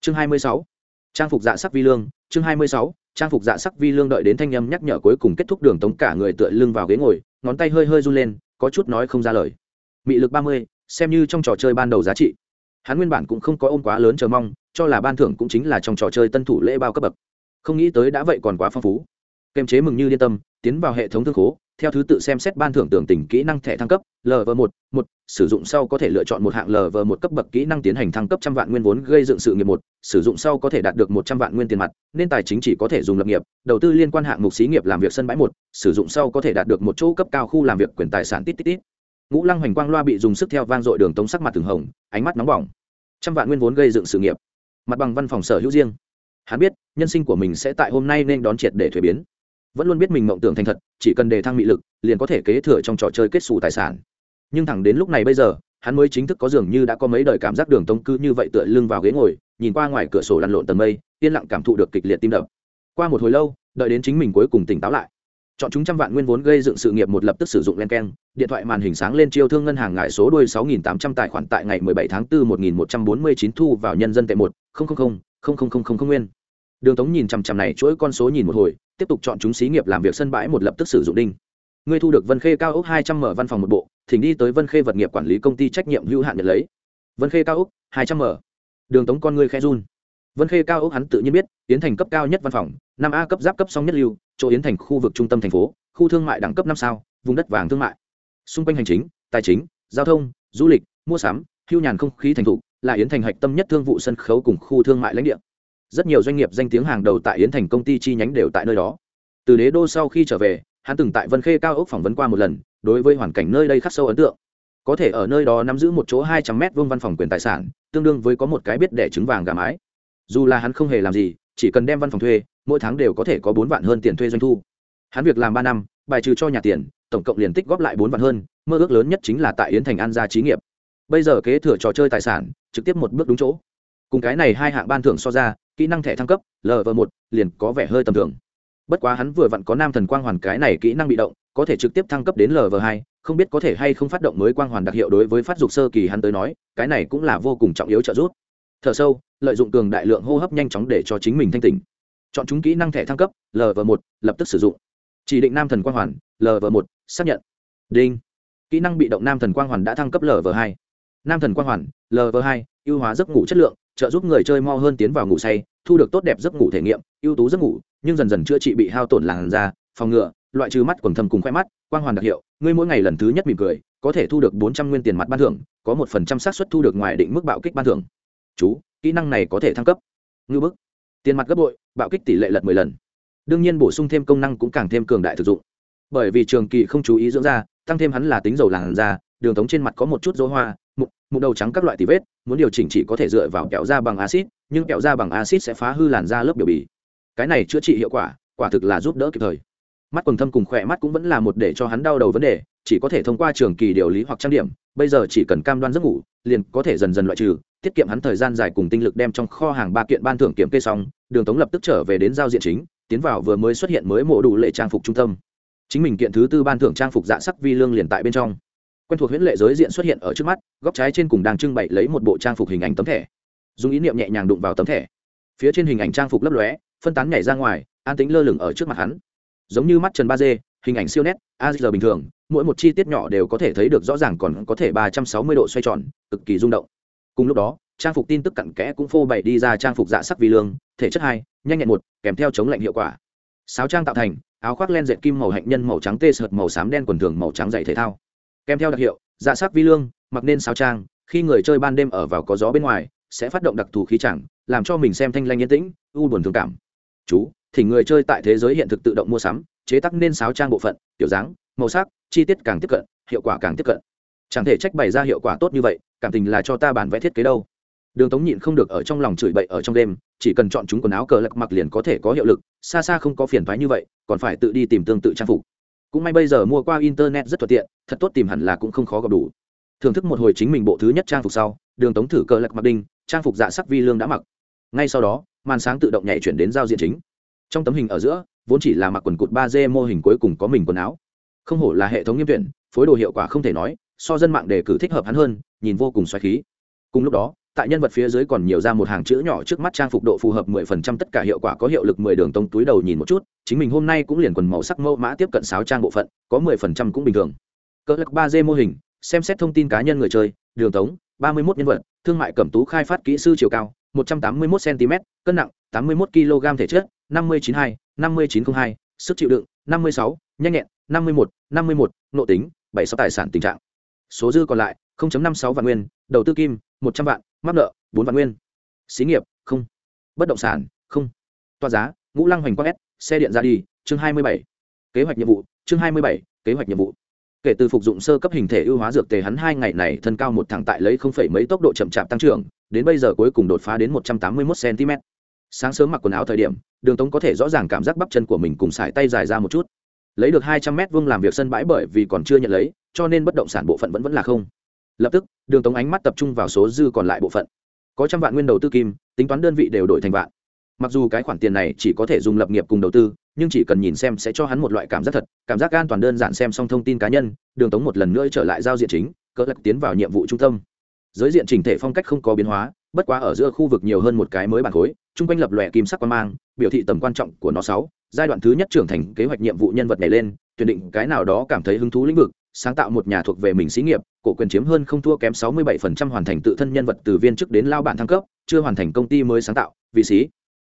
Chương hai mươi sáu. Trang phục dạ sắc vi lương. Chương hai mươi sáu. Trang phục dạ sắc vi lương đợi đến thanh âm nhắc nhở cuối cùng kết thúc đường tống cả người tựa lưng vào ghế ngồi, ngón tay hơi hơi run lên, có chút nói không ra lời. Mị lực ba mươi, xem như trong trò chơi ban đầu giá trị. Hắn nguyên bản cũng không có ôm quá lớn chờ mong, cho là ban thưởng cũng chính là trong trò chơi tân thủ lễ bao cấp bậc không nghĩ tới đã vậy còn quá phong phú. Kềm chế mừng như liên tâm, tiến vào hệ thống thương khố, theo thứ tự xem xét ban thưởng tưởng tình kỹ năng thẻ thăng cấp lv một một, sử dụng sau có thể lựa chọn một hạng lv một cấp bậc kỹ năng tiến hành thăng cấp trăm vạn nguyên vốn gây dựng sự nghiệp một, sử dụng sau có thể đạt được một trăm vạn nguyên tiền mặt, nên tài chính chỉ có thể dùng lập nghiệp, đầu tư liên quan hạng mục xí nghiệp làm việc sân bãi một, sử dụng sau có thể đạt được một chỗ cấp cao khu làm việc quyền tài sản tít tít tít. Ngũ lăng hoành quang loa bị dùng sức theo vang dội đường tống sắc mặt từng hồng, ánh mắt nóng bỏng. Trăm vạn nguyên vốn gây dựng sự nghiệp. Mặt bằng văn phòng sở hữu riêng hắn biết, nhân sinh của mình sẽ tại hôm nay nên đón triệt để thuế biến. Vẫn luôn biết mình mộng tưởng thành thật, chỉ cần đề thăng mị lực, liền có thể kế thừa trong trò chơi kết xù tài sản. Nhưng thẳng đến lúc này bây giờ, hắn mới chính thức có dường như đã có mấy đời cảm giác đường tống cư như vậy tựa lưng vào ghế ngồi, nhìn qua ngoài cửa sổ lăn lộn tầng mây, yên lặng cảm thụ được kịch liệt tim đập. Qua một hồi lâu, đợi đến chính mình cuối cùng tỉnh táo lại. Chọn chúng trăm vạn nguyên vốn gây dựng sự nghiệp một lập tức sử dụng len keng, điện thoại màn hình sáng lên chiêu thương ngân hàng ngại số đôi 6.800 tài khoản tại ngày 17 tháng 4 1149 thu vào nhân dân tệ một không không không không không không không nguyên đường tống nhìn chằm chằm này chuỗi con số nhìn một hồi, tiếp tục chọn chúng xí nghiệp làm việc sân bãi một lập tức sử dụng đinh. Ngươi thu được vân khê cao ốc hai trăm mở văn phòng một bộ, thỉnh đi tới vân khê vật nghiệp quản lý công ty trách nhiệm hữu hạn nhận lấy. Vân khê cao ốc, hai trăm mở đường tống con ngươi khe run. Vân khê cao ốc hắn tự nhiên biết, yến thành cấp cao nhất văn phòng, năm a cấp giáp cấp song nhất lưu, chỗ yến thành khu vực trung tâm thành phố, khu thương mại đẳng cấp năm sao, vùng đất vàng thương mại. Xung quanh hành chính, tài chính, giao thông, du lịch, mua sắm, hưu nhàn không khí thành thục, là yến thành hạch tâm nhất thương vụ sân khấu cùng khu thương mại lãnh địa rất nhiều doanh nghiệp danh tiếng hàng đầu tại yến thành công ty chi nhánh đều tại nơi đó. Từ đế đô sau khi trở về, hắn từng tại vân khê cao ốc phỏng vấn qua một lần, đối với hoàn cảnh nơi đây khắc sâu ấn tượng. Có thể ở nơi đó nắm giữ một chỗ hai trăm mét vuông văn phòng quyền tài sản, tương đương với có một cái biết đẻ trứng vàng gà mái. Dù là hắn không hề làm gì, chỉ cần đem văn phòng thuê, mỗi tháng đều có thể có bốn vạn hơn tiền thuê doanh thu. Hắn việc làm ba năm, bài trừ cho nhà tiền, tổng cộng liền tích góp lại bốn vạn hơn, mơ ước lớn nhất chính là tại yến thành an gia trí nghiệp. Bây giờ kế thừa trò chơi tài sản, trực tiếp một bước đúng chỗ. Cùng cái này hai hạng ban thưởng so ra kỹ năng thẻ thăng cấp lv một, liền có vẻ hơi tầm thường. Bất quá hắn vừa vặn có nam thần quang hoàn cái này kỹ năng bị động, có thể trực tiếp thăng cấp đến lv hai, không biết có thể hay không phát động mới quang hoàn đặc hiệu đối với phát dục sơ kỳ hắn tới nói, cái này cũng là vô cùng trọng yếu trợ giúp. Thở sâu, lợi dụng cường đại lượng hô hấp nhanh chóng để cho chính mình thanh tỉnh. Chọn chúng kỹ năng thẻ thăng cấp lv một, lập tức sử dụng. Chỉ định nam thần quang hoàn lv một, xác nhận. Đinh. Kỹ năng bị động nam thần quang hoàn đã thăng cấp lv hai. Nam thần quang hoàn lv hai, ưu hóa giấc ngủ chất lượng trợ giúp người chơi mo hơn tiến vào ngủ say, thu được tốt đẹp giấc ngủ thể nghiệm, ưu tú giấc ngủ, nhưng dần dần chữa trị bị hao tổn làn da, phòng ngừa, loại trừ mắt quần thâm cùng khoe mắt, quang hoàn đặc hiệu, ngươi mỗi ngày lần thứ nhất mỉm cười, có thể thu được bốn trăm nguyên tiền mặt ban thưởng, có một phần trăm xác suất thu được ngoài định mức bạo kích ban thưởng. Chú, kỹ năng này có thể thăng cấp. Ngư bức. Tiền mặt gấp bội, bạo kích tỷ lệ lật mười lần. Đương nhiên bổ sung thêm công năng cũng càng thêm cường đại thực dụng. Bởi vì trường kỳ không chú ý dưỡng da, tăng thêm hắn là tính dầu làn da, đường tống trên mặt có một chút dỗ hoa mụn mụn đầu trắng các loại tì vết, muốn điều chỉnh chỉ có thể dựa vào kẹo da bằng acid nhưng kẹo da bằng acid sẽ phá hư làn da lớp biểu bì. Cái này chữa trị hiệu quả quả thực là giúp đỡ kịp thời. Mắt quần thâm cùng khỏe mắt cũng vẫn là một để cho hắn đau đầu vấn đề, chỉ có thể thông qua trường kỳ điều lý hoặc trang điểm, bây giờ chỉ cần cam đoan giấc ngủ, liền có thể dần dần loại trừ, tiết kiệm hắn thời gian dài cùng tinh lực đem trong kho hàng ba kiện ban thưởng kiểm kê xong, đường tống lập tức trở về đến giao diện chính, tiến vào vừa mới xuất hiện mới mộ đủ lệ trang phục trung tâm. Chính mình kiện thứ tư ban thưởng trang phục dạ sắc vi lương liền tại bên trong quen thuộc huyễn lệ giới diện xuất hiện ở trước mắt, góc trái trên cùng đang trưng bày lấy một bộ trang phục hình ảnh tấm thẻ. Dùng ý niệm nhẹ nhàng đụng vào tấm thẻ. Phía trên hình ảnh trang phục lấp lóe, phân tán nhảy ra ngoài, an tính lơ lửng ở trước mặt hắn. Giống như mắt trần ba d hình ảnh siêu nét, a giờ bình thường, mỗi một chi tiết nhỏ đều có thể thấy được rõ ràng còn có thể ba trăm sáu mươi độ xoay tròn, cực kỳ rung động. Cùng lúc đó, trang phục tin tức cặn kẽ cũng phô bày đi ra trang phục dạ sắc vi lương, thể chất hai, nhanh nhẹn một, kèm theo chống lạnh hiệu quả. Sáo trang tạo thành, áo khoác len dệt kim màu hạnh nhân màu trắng tê sợt màu xám đen quần thường màu trắng dày thể thao kèm theo đặc hiệu dạ sắc vi lương, mặc nên sáo trang, khi người chơi ban đêm ở vào có gió bên ngoài, sẽ phát động đặc thù khí chẳng, làm cho mình xem thanh lanh yên tĩnh, u buồn thương cảm. Chú, thì người chơi tại thế giới hiện thực tự động mua sắm, chế tác nên sáo trang bộ phận, kiểu dáng, màu sắc, chi tiết càng tiếp cận, hiệu quả càng tiếp cận. Chẳng thể trách bày ra hiệu quả tốt như vậy, cảm tình là cho ta bản vẽ thiết kế đâu. Đường tống nhịn không được ở trong lòng chửi bậy ở trong đêm, chỉ cần chọn chúng quần áo cờ lạc mặc liền có thể có hiệu lực, xa xa không có phiền thoái như vậy, còn phải tự đi tìm tương tự trang phục cũng may bây giờ mua qua internet rất thuận tiện, thật tốt tìm hẳn là cũng không khó gặp đủ. Thưởng thức một hồi chính mình bộ thứ nhất trang phục sau, đường tống thử cờ lạc mặc đinh, trang phục dạ sắc vi lương đã mặc. Ngay sau đó, màn sáng tự động nhảy chuyển đến giao diện chính. Trong tấm hình ở giữa, vốn chỉ là mặc quần cụt ba d mô hình cuối cùng có mình quần áo. Không hổ là hệ thống nghiêm tuyển, phối đồ hiệu quả không thể nói, so dân mạng đề cử thích hợp hắn hơn, nhìn vô cùng xoáy khí. Cùng lúc đó tại nhân vật phía dưới còn nhiều ra một hàng chữ nhỏ trước mắt trang phục độ phù hợp 10% tất cả hiệu quả có hiệu lực 10 đường tông túi đầu nhìn một chút, chính mình hôm nay cũng liền quần màu sắc mẫu mã tiếp cận 6 trang bộ phận, có 10% cũng bình thường. Cơ lực 3D mô hình, xem xét thông tin cá nhân người chơi, đường tống, 31 nhân vật, thương mại cẩm tú khai phát kỹ sư chiều cao, 181 cm, cân nặng, 81 kg thể chất, 592, 5902, sức chịu đựng, 56, nhanh nhẹn, 51, 51, nội tính, 76 tài sản tình trạng. Số dư còn lại, 0.56 vạn nguyên, đầu tư kim, 100 vạn, mắc nợ bốn vạn nguyên. Xí nghiệp không. Bất động sản không. Toa giá ngũ lăng hoành quang s xe điện ra đi chương hai mươi bảy. Kế hoạch nhiệm vụ chương hai mươi bảy kế hoạch nhiệm vụ. Kể từ phục dụng sơ cấp hình thể ưu hóa dược tề hắn hai ngày này thân cao một thẳng tại lấy không phẩy mấy tốc độ chậm chạp tăng trưởng đến bây giờ cuối cùng đột phá đến một trăm tám mươi mốt cm sáng sớm mặc quần áo thời điểm đường tống có thể rõ ràng cảm giác bắp chân của mình cùng sải tay dài ra một chút. Lấy được hai trăm mét vuông làm việc sân bãi bởi vì còn chưa nhận lấy cho nên bất động sản bộ phận vẫn vẫn là không lập tức, đường tống ánh mắt tập trung vào số dư còn lại bộ phận. Có trăm vạn nguyên đầu tư kim, tính toán đơn vị đều đổi thành vạn. Mặc dù cái khoản tiền này chỉ có thể dùng lập nghiệp cùng đầu tư, nhưng chỉ cần nhìn xem sẽ cho hắn một loại cảm giác thật, cảm giác an toàn đơn giản xem xong thông tin cá nhân, đường tống một lần nữa trở lại giao diện chính, cỡ lạc tiến vào nhiệm vụ trung tâm. Giới diện trình thể phong cách không có biến hóa, bất quá ở giữa khu vực nhiều hơn một cái mới bản khối, chung quanh lập lòe kim sắc quan mang, biểu thị tầm quan trọng của nó sáu. Giai đoạn thứ nhất trưởng thành kế hoạch nhiệm vụ nhân vật này lên, tuyển định cái nào đó cảm thấy hứng thú lĩnh vực sáng tạo một nhà thuộc về mình xí nghiệp, cổ quyền chiếm hơn không thua kém 67% hoàn thành tự thân nhân vật từ viên chức đến lao bản thăng cấp, chưa hoàn thành công ty mới sáng tạo, vị xí.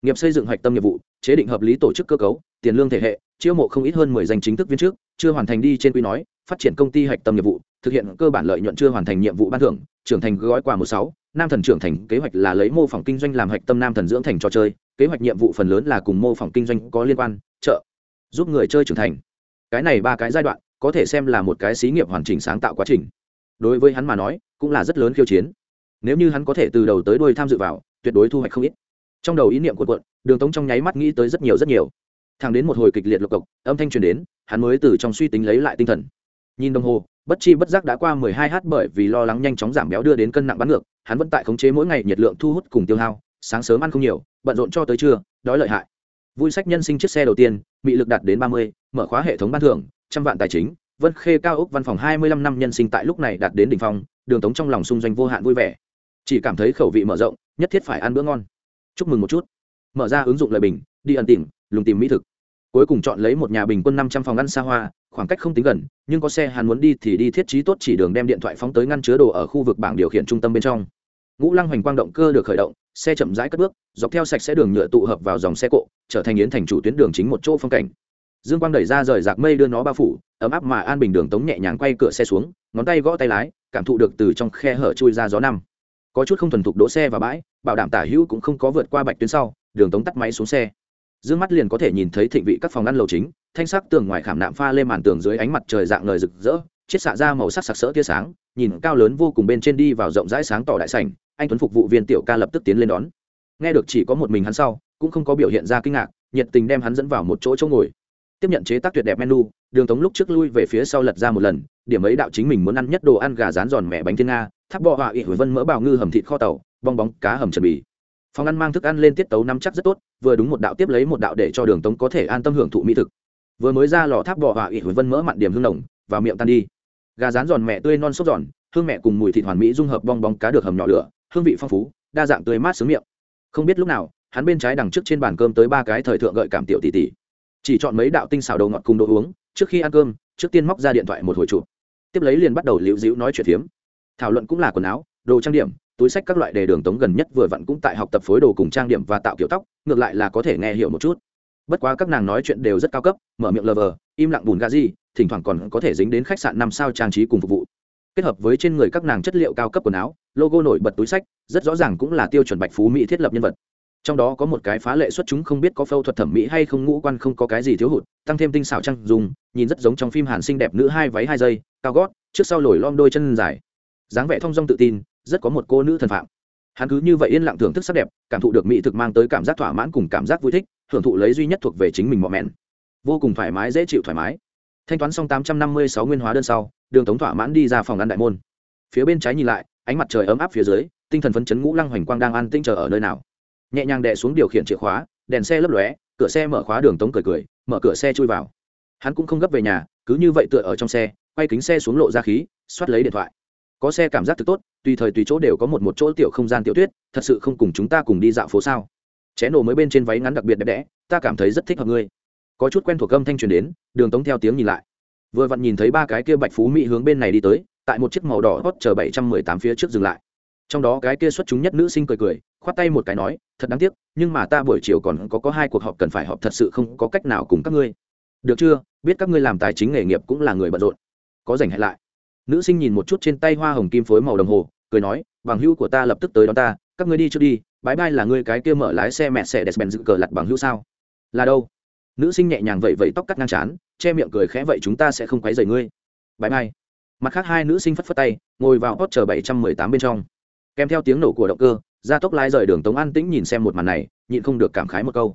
Nghiệp xây dựng hoạch tâm nhiệm vụ, chế định hợp lý tổ chức cơ cấu, tiền lương thể hệ, chiêu mộ không ít hơn mười danh chính thức viên chức, chưa hoàn thành đi trên quy nói, phát triển công ty hoạch tâm nhiệm vụ, thực hiện cơ bản lợi nhuận chưa hoàn thành nhiệm vụ ban thưởng, trưởng thành gói quà một sáu, nam thần trưởng thành, kế hoạch là lấy mô phỏng kinh doanh làm hoạch tâm nam thần dưỡng thành trò chơi, kế hoạch nhiệm vụ phần lớn là cùng mô phỏng kinh doanh có liên quan, trợ, giúp người chơi trưởng thành. Cái này ba cái giai đoạn có thể xem là một cái xí nghiệp hoàn chỉnh sáng tạo quá trình. Đối với hắn mà nói, cũng là rất lớn khiêu chiến. Nếu như hắn có thể từ đầu tới đuôi tham dự vào, tuyệt đối thu hoạch không ít. Trong đầu ý niệm của quận đường tống trong nháy mắt nghĩ tới rất nhiều rất nhiều. Thằng đến một hồi kịch liệt lộc cộc âm thanh truyền đến, hắn mới từ trong suy tính lấy lại tinh thần. Nhìn đồng hồ, bất chi bất giác đã qua mười hai h bởi vì lo lắng nhanh chóng giảm béo đưa đến cân nặng bắn ngược, hắn vẫn tại khống chế mỗi ngày nhiệt lượng thu hút cùng tiêu hao, sáng sớm ăn không nhiều, bận rộn cho tới trưa, đói lợi hại. Vui sách nhân sinh chiếc xe đầu tiên bị lực đạt đến ba mươi, mở khóa hệ thống ban thưởng trăm vạn tài chính, vân khê cao ốc văn phòng hai mươi lăm năm nhân sinh tại lúc này đạt đến đỉnh phong, đường tống trong lòng xung doanh vô hạn vui vẻ. Chỉ cảm thấy khẩu vị mở rộng, nhất thiết phải ăn bữa ngon. Chúc mừng một chút. Mở ra ứng dụng lời bình, đi ẩn tìm lùng tìm mỹ thực. Cuối cùng chọn lấy một nhà bình quân năm trăm phòng ăn xa hoa, khoảng cách không tính gần, nhưng có xe hắn muốn đi thì đi thiết trí tốt chỉ đường đem điện thoại phóng tới ngăn chứa đồ ở khu vực bảng điều khiển trung tâm bên trong. Ngũ lăng hoành quang động cơ được khởi động, xe chậm rãi cất bước, dọc theo sạch sẽ đường nhựa tụ hợp vào dòng xe cộ, trở thành yến thành chủ tuyến đường chính một chỗ phong cảnh dương quang đẩy ra rời rạc mây đưa nó bao phủ, ấm áp mà an bình đường tống nhẹ nhàng quay cửa xe xuống, ngón tay gõ tay lái, cảm thụ được từ trong khe hở chui ra gió năm. Có chút không thuần thục đỗ xe vào bãi, bảo đảm tả hữu cũng không có vượt qua bạch tuyến sau, đường tống tắt máy xuống xe. Dương mắt liền có thể nhìn thấy thịnh vị các phòng ăn lầu chính, thanh sắc tường ngoài khảm nạm pha lên màn tường dưới ánh mặt trời dạng ngời rực rỡ, chiết xạ ra màu sắc sặc sỡ tia sáng, nhìn cao lớn vô cùng bên trên đi vào rộng rãi sáng tỏ đại sảnh, anh tuấn phục vụ viên tiểu ca lập tức tiến lên đón. Nghe được chỉ có một mình hắn sau, cũng không có biểu hiện ra kinh ngạc, nhiệt tình đem hắn dẫn vào một chỗ chỗ ngồi tiếp nhận chế tác tuyệt đẹp menu, đường tống lúc trước lui về phía sau lật ra một lần, điểm ấy đạo chính mình muốn ăn nhất đồ ăn gà rán giòn mẹ bánh thiên nga, tháp bọ họa ị hồi vân mỡ bào ngư hầm thịt kho tàu, bong bóng cá hầm trần bì. Phòng ăn mang thức ăn lên tiết tấu năm chắc rất tốt, vừa đúng một đạo tiếp lấy một đạo để cho đường tống có thể an tâm hưởng thụ mỹ thực. Vừa mới ra lò tháp bọ họa ị hồi vân mỡ mặn điểm hương nồng và miệng tan đi. Gà rán giòn mẹ tươi non sốt giòn, hương mẹ cùng mùi thịt hoàn mỹ dung hợp bong bóng cá được hầm nhỏ lửa, hương vị phong phú, đa dạng tươi mát sướng miệng. Không biết lúc nào, hắn bên trái đằng trước trên bàn cơm tới ba cái thời thượng gợi cảm tiểu tỷ tỷ chỉ chọn mấy đạo tinh xào đầu ngọt cùng đồ uống, trước khi ăn cơm, trước tiên móc ra điện thoại một hồi chụp. Tiếp lấy liền bắt đầu liễu dĩu nói chuyện phiếm. Thảo luận cũng là quần áo, đồ trang điểm, túi sách các loại đề đường tống gần nhất vừa vặn cũng tại học tập phối đồ cùng trang điểm và tạo kiểu tóc, ngược lại là có thể nghe hiểu một chút. Bất quá các nàng nói chuyện đều rất cao cấp, mở miệng lờ vờ, im lặng bùn gà gì, thỉnh thoảng còn có thể dính đến khách sạn năm sao trang trí cùng phục vụ. Kết hợp với trên người các nàng chất liệu cao cấp quần áo, logo nổi bật túi sách, rất rõ ràng cũng là tiêu chuẩn bạch phú mỹ thiết lập nhân vật trong đó có một cái phá lệ xuất chúng không biết có phẫu thuật thẩm mỹ hay không, ngũ quan không có cái gì thiếu hụt, tăng thêm tinh xảo trăng dùng, nhìn rất giống trong phim hàn xinh đẹp nữ hai váy hai giây cao gót, trước sau lồi lom đôi chân dài. Dáng vẻ thong dong tự tin, rất có một cô nữ thần phạm. Hắn cứ như vậy yên lặng thưởng thức sắc đẹp, cảm thụ được mỹ thực mang tới cảm giác thỏa mãn cùng cảm giác vui thích, hưởng thụ lấy duy nhất thuộc về chính mình mọ mẹn. Vô cùng thoải mái, dễ chịu thoải mái. Thanh toán xong tám trăm năm mươi sáu nguyên hóa đơn sau, đường tống thỏa mãn đi ra phòng ăn đại môn. Phía bên trái nhìn lại, ánh mặt trời ấm áp phía dưới, tinh thần phấn chấn ngũ lăng hoành quang đang an tinh chờ ở nơi nào nhẹ nhàng đè xuống điều khiển chìa khóa, đèn xe lấp lóe, cửa xe mở khóa đường tống cười cười, mở cửa xe chui vào. Hắn cũng không gấp về nhà, cứ như vậy tựa ở trong xe, quay kính xe xuống lộ ra khí xoát lấy điện thoại. Có xe cảm giác thực tốt, tùy thời tùy chỗ đều có một một chỗ tiểu không gian tiểu tuyết thật sự không cùng chúng ta cùng đi dạo phố sao? Ché nổ mới bên trên váy ngắn đặc biệt đẹp đẽ, ta cảm thấy rất thích hợp ngươi. Có chút quen thuộc âm thanh truyền đến, đường tống theo tiếng nhìn lại. Vừa vặn nhìn thấy ba cái kia bạch phú mỹ hướng bên này đi tới, tại một chiếc màu đỏ hot chờ bảy trăm mười tám phía trước dừng lại trong đó cái kia xuất chúng nhất nữ sinh cười cười, khoát tay một cái nói, thật đáng tiếc, nhưng mà ta buổi chiều còn có có hai cuộc họp cần phải họp thật sự không có cách nào cùng các ngươi. Được chưa? Biết các ngươi làm tài chính nghề nghiệp cũng là người bận rộn. Có rảnh hay lại. Nữ sinh nhìn một chút trên tay hoa hồng kim phối màu đồng hồ, cười nói, bằng hữu của ta lập tức tới đón ta, các ngươi đi trước đi bãi bay là ngươi cái kia mở lái xe mẹ xe đẹp bèn dự cờ lặt bằng hữu sao? Là đâu? Nữ sinh nhẹ nhàng vậy vậy tóc cắt ngang chán che miệng cười khẽ, vậy chúng ta sẽ không quấy rầy ngươi. Bãi bay mặt khác hai nữ sinh phất phất tay, ngồi vào hot chờ bảy trăm mười tám bên trong kèm theo tiếng nổ của động cơ, gia tốc lái rời đường tống an tĩnh nhìn xem một màn này, nhịn không được cảm khái một câu.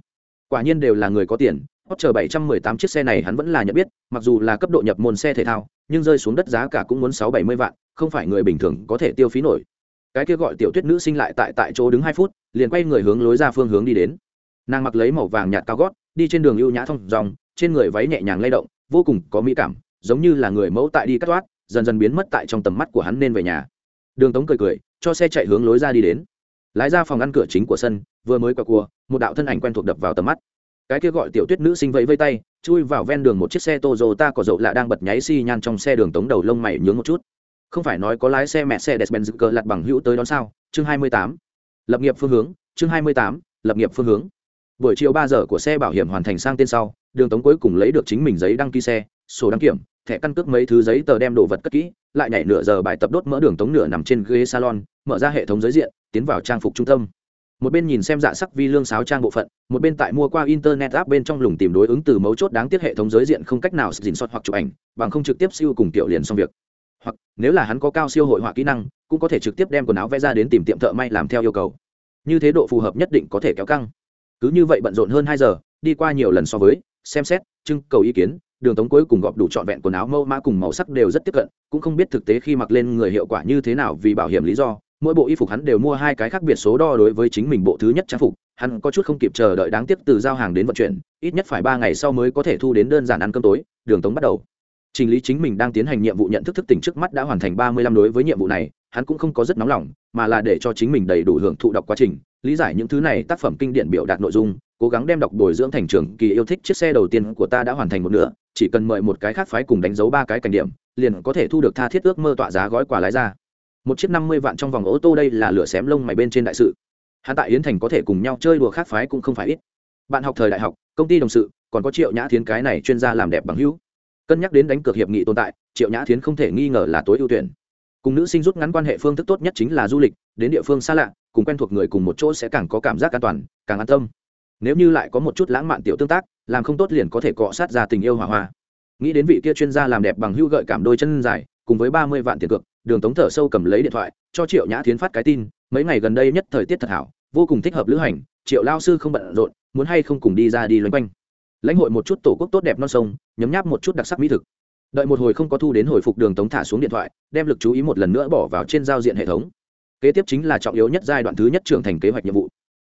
Quả nhiên đều là người có tiền, hot chờ bảy trăm mười tám chiếc xe này hắn vẫn là nhận biết, mặc dù là cấp độ nhập môn xe thể thao, nhưng rơi xuống đất giá cả cũng muốn sáu bảy mươi vạn, không phải người bình thường có thể tiêu phí nổi. Cái kia gọi tiểu tuyết nữ sinh lại tại tại chỗ đứng hai phút, liền quay người hướng lối ra phương hướng đi đến. Nàng mặc lấy màu vàng nhạt cao gót, đi trên đường ưu nhã thông dòng trên người váy nhẹ nhàng lay động, vô cùng có mỹ cảm, giống như là người mẫu tại đi cắt toát, dần dần biến mất tại trong tầm mắt của hắn nên về nhà. Đường tống cười cười cho xe chạy hướng lối ra đi đến. Lái ra phòng ngăn cửa chính của sân, vừa mới qua cua, một đạo thân ảnh quen thuộc đập vào tầm mắt. Cái kia gọi tiểu tuyết nữ sinh vẫy vây tay, chui vào ven đường một chiếc xe Toyota có dậu lạ đang bật nháy xi nhan trong xe đường tống đầu lông mày nhướng một chút. Không phải nói có lái xe mẹ xe Mercedes-Benz cờ lặt bằng hữu tới đón sao? Chương 28. lập nghiệp phương hướng, chương 28. lập nghiệp phương hướng. Buổi chiều ba giờ của xe bảo hiểm hoàn thành sang tên sau, đường tống cuối cùng lấy được chính mình giấy đăng ký xe, sổ đăng kiểm thẻ căn cước mấy thứ giấy tờ đem đồ vật cất kỹ, lại nhảy nửa giờ bài tập đốt mỡ đường tống nửa nằm trên ghế salon, mở ra hệ thống giới diện, tiến vào trang phục trung tâm. Một bên nhìn xem dạ sắc vi lương sáo trang bộ phận, một bên tại mua qua internet app bên trong lùng tìm đối ứng từ mấu chốt đáng tiếc hệ thống giới diện không cách nào dình soát hoặc chụp ảnh, bằng không trực tiếp siêu cùng tiểu liền xong việc. Hoặc, nếu là hắn có cao siêu hội họa kỹ năng, cũng có thể trực tiếp đem quần áo vẽ ra đến tìm tiệm thợ may làm theo yêu cầu. Như thế độ phù hợp nhất định có thể kéo căng. Cứ như vậy bận rộn hơn hai giờ, đi qua nhiều lần so với, xem xét, trưng cầu ý kiến đường tống cuối cùng gọp đủ trọn vẹn quần áo mẫu mã cùng màu sắc đều rất tiếp cận, cũng không biết thực tế khi mặc lên người hiệu quả như thế nào vì bảo hiểm lý do. Mỗi bộ y phục hắn đều mua hai cái khác biệt số đo đối với chính mình bộ thứ nhất trang phục, hắn có chút không kịp chờ đợi đáng tiếc từ giao hàng đến vận chuyển, ít nhất phải ba ngày sau mới có thể thu đến đơn giản ăn cơm tối, đường tống bắt đầu. Trình lý chính mình đang tiến hành nhiệm vụ nhận thức thức tỉnh trước mắt đã hoàn thành ba mươi lăm đối với nhiệm vụ này, hắn cũng không có rất nóng lòng, mà là để cho chính mình đầy đủ hưởng thụ đọc quá trình, lý giải những thứ này tác phẩm kinh điển biểu đạt nội dung cố gắng đem đọc bồi dưỡng thành trường kỳ yêu thích chiếc xe đầu tiên của ta đã hoàn thành một nửa, chỉ cần mời một cái khác phái cùng đánh dấu ba cái cảnh điểm, liền có thể thu được tha thiết ước mơ tọa giá gói quà lái ra. Một chiếc năm mươi vạn trong vòng ô tô đây là lửa xém lông mày bên trên đại sự. Hắn tại yến thành có thể cùng nhau chơi đùa khác phái cũng không phải ít. Bạn học thời đại học, công ty đồng sự, còn có triệu nhã thiến cái này chuyên gia làm đẹp bằng hữu. Cân nhắc đến đánh cược hiệp nghị tồn tại, triệu nhã thiến không thể nghi ngờ là tối ưu tuyển. Cùng nữ sinh rút ngắn quan hệ phương thức tốt nhất chính là du lịch, đến địa phương xa lạ, cùng quen thuộc người cùng một chỗ sẽ càng có cảm giác an toàn, càng an tâm nếu như lại có một chút lãng mạn tiểu tương tác, làm không tốt liền có thể cọ sát ra tình yêu hòa hoa. Nghĩ đến vị kia chuyên gia làm đẹp bằng hưu gợi cảm đôi chân dài, cùng với ba mươi vạn tiền cược, đường tống thở sâu cầm lấy điện thoại, cho triệu nhã tiến phát cái tin, mấy ngày gần đây nhất thời tiết thật hảo, vô cùng thích hợp lữ hành, triệu lao sư không bận rộn, muốn hay không cùng đi ra đi loanh quanh. Lãnh hội một chút tổ quốc tốt đẹp non sông, nhấm nháp một chút đặc sắc mỹ thực. Đợi một hồi không có thu đến hồi phục đường tống thả xuống điện thoại, đem lực chú ý một lần nữa bỏ vào trên giao diện hệ thống. Kế tiếp chính là trọng yếu nhất giai đoạn thứ nhất trưởng thành kế hoạch nhiệm vụ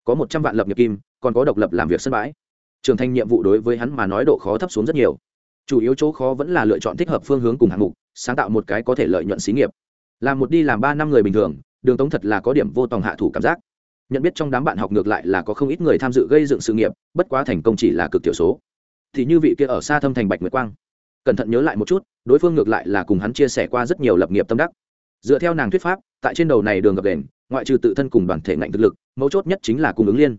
có một trăm vạn lập nghiệp kim, còn có độc lập làm việc sân bãi. Trưởng thành nhiệm vụ đối với hắn mà nói độ khó thấp xuống rất nhiều. Chủ yếu chỗ khó vẫn là lựa chọn thích hợp phương hướng cùng hạng mục, sáng tạo một cái có thể lợi nhuận xí nghiệp. Làm một đi làm ba năm người bình thường, đường tống thật là có điểm vô tòng hạ thủ cảm giác. Nhận biết trong đám bạn học ngược lại là có không ít người tham dự gây dựng sự nghiệp, bất quá thành công chỉ là cực thiểu số. Thì như vị kia ở xa thâm thành bạch nguyệt quang. Cẩn thận nhớ lại một chút, đối phương ngược lại là cùng hắn chia sẻ qua rất nhiều lập nghiệp tâm đắc dựa theo nàng thuyết pháp, tại trên đầu này đường gập đền, ngoại trừ tự thân cùng đoàn thể ngạnh thực lực, mấu chốt nhất chính là cung ứng liên.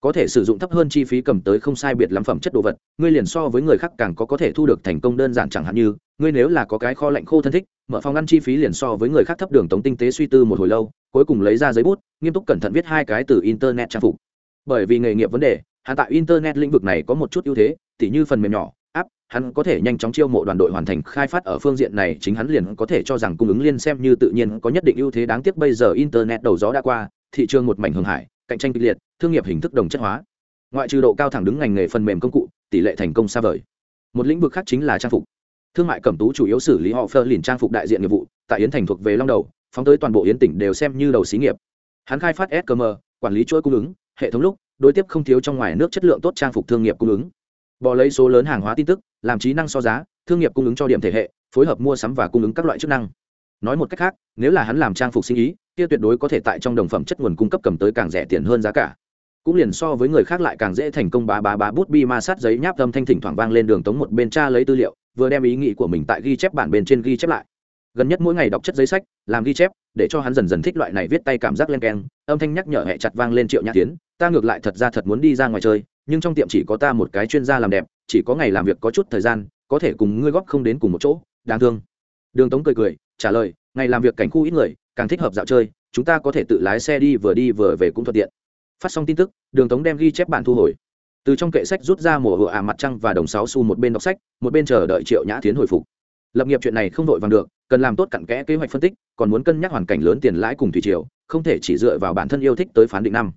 Có thể sử dụng thấp hơn chi phí cầm tới không sai biệt lắm phẩm chất đồ vật, ngươi liền so với người khác càng có có thể thu được thành công đơn giản chẳng hạn như, ngươi nếu là có cái kho lạnh khô thân thích, mở phòng ăn chi phí liền so với người khác thấp đường tống tinh tế suy tư một hồi lâu, cuối cùng lấy ra giấy bút, nghiêm túc cẩn thận viết hai cái từ internet trang phục. Bởi vì nghề nghiệp vấn đề, hạ tại internet lĩnh vực này có một chút ưu thế, tỉ như phần mềm nhỏ hắn có thể nhanh chóng chiêu mộ đoàn đội hoàn thành khai phát ở phương diện này, chính hắn liền có thể cho rằng cung ứng liên xem như tự nhiên có nhất định ưu thế đáng tiếc bây giờ internet đầu gió đã qua, thị trường một mảnh hưng hải, cạnh tranh kịch liệt, thương nghiệp hình thức đồng chất hóa. Ngoại trừ độ cao thẳng đứng ngành nghề phần mềm công cụ, tỷ lệ thành công xa vời. Một lĩnh vực khác chính là trang phục. Thương mại cẩm tú chủ yếu xử lý họ phơ liền trang phục đại diện nghiệp vụ, tại yến thành thuộc về long đầu, phóng tới toàn bộ yến tỉnh đều xem như đầu xí nghiệp. Hắn khai phát skm quản lý chuỗi cung ứng, hệ thống lúc, đối tiếp không thiếu trong ngoài nước chất lượng tốt trang phục thương nghiệp cung ứng. Bỏ lấy số lớn hàng hóa tin tức làm trí năng so giá, thương nghiệp cung ứng cho điểm thể hệ, phối hợp mua sắm và cung ứng các loại chức năng. Nói một cách khác, nếu là hắn làm trang phục sinh ý, kia tuyệt đối có thể tại trong đồng phẩm chất nguồn cung cấp cầm tới càng rẻ tiền hơn giá cả. Cũng liền so với người khác lại càng dễ thành công bá bá bá bút bi ma sát giấy nháp âm thanh thỉnh thoảng vang lên đường tống một bên tra lấy tư liệu, vừa đem ý nghĩ của mình tại ghi chép bản bên trên ghi chép lại. Gần nhất mỗi ngày đọc chất giấy sách, làm ghi chép, để cho hắn dần dần thích loại này viết tay cảm giác len keng, âm thanh nhắc nhở hẹ chặt vang lên triệu nhã tiến ta ngược lại thật ra thật muốn đi ra ngoài chơi, nhưng trong tiệm chỉ có ta một cái chuyên gia làm đẹp, chỉ có ngày làm việc có chút thời gian, có thể cùng ngươi góp không đến cùng một chỗ, đáng thương. Đường tống cười cười, trả lời, ngày làm việc cảnh khu ít người, càng thích hợp dạo chơi, chúng ta có thể tự lái xe đi vừa đi vừa về cũng thuận tiện. Phát xong tin tức, đường tống đem ghi chép bản thu hồi. Từ trong kệ sách rút ra mùa hựa ả mặt trăng và đồng sáu xu một bên đọc sách, một bên chờ đợi triệu nhã tiến hồi phục. Lập nghiệp chuyện này không vội vàng được, cần làm tốt cặn kẽ kế hoạch phân tích, còn muốn cân nhắc hoàn cảnh lớn tiền lãi cùng thủy triều, không thể chỉ dựa vào bản thân yêu thích tới phán định năm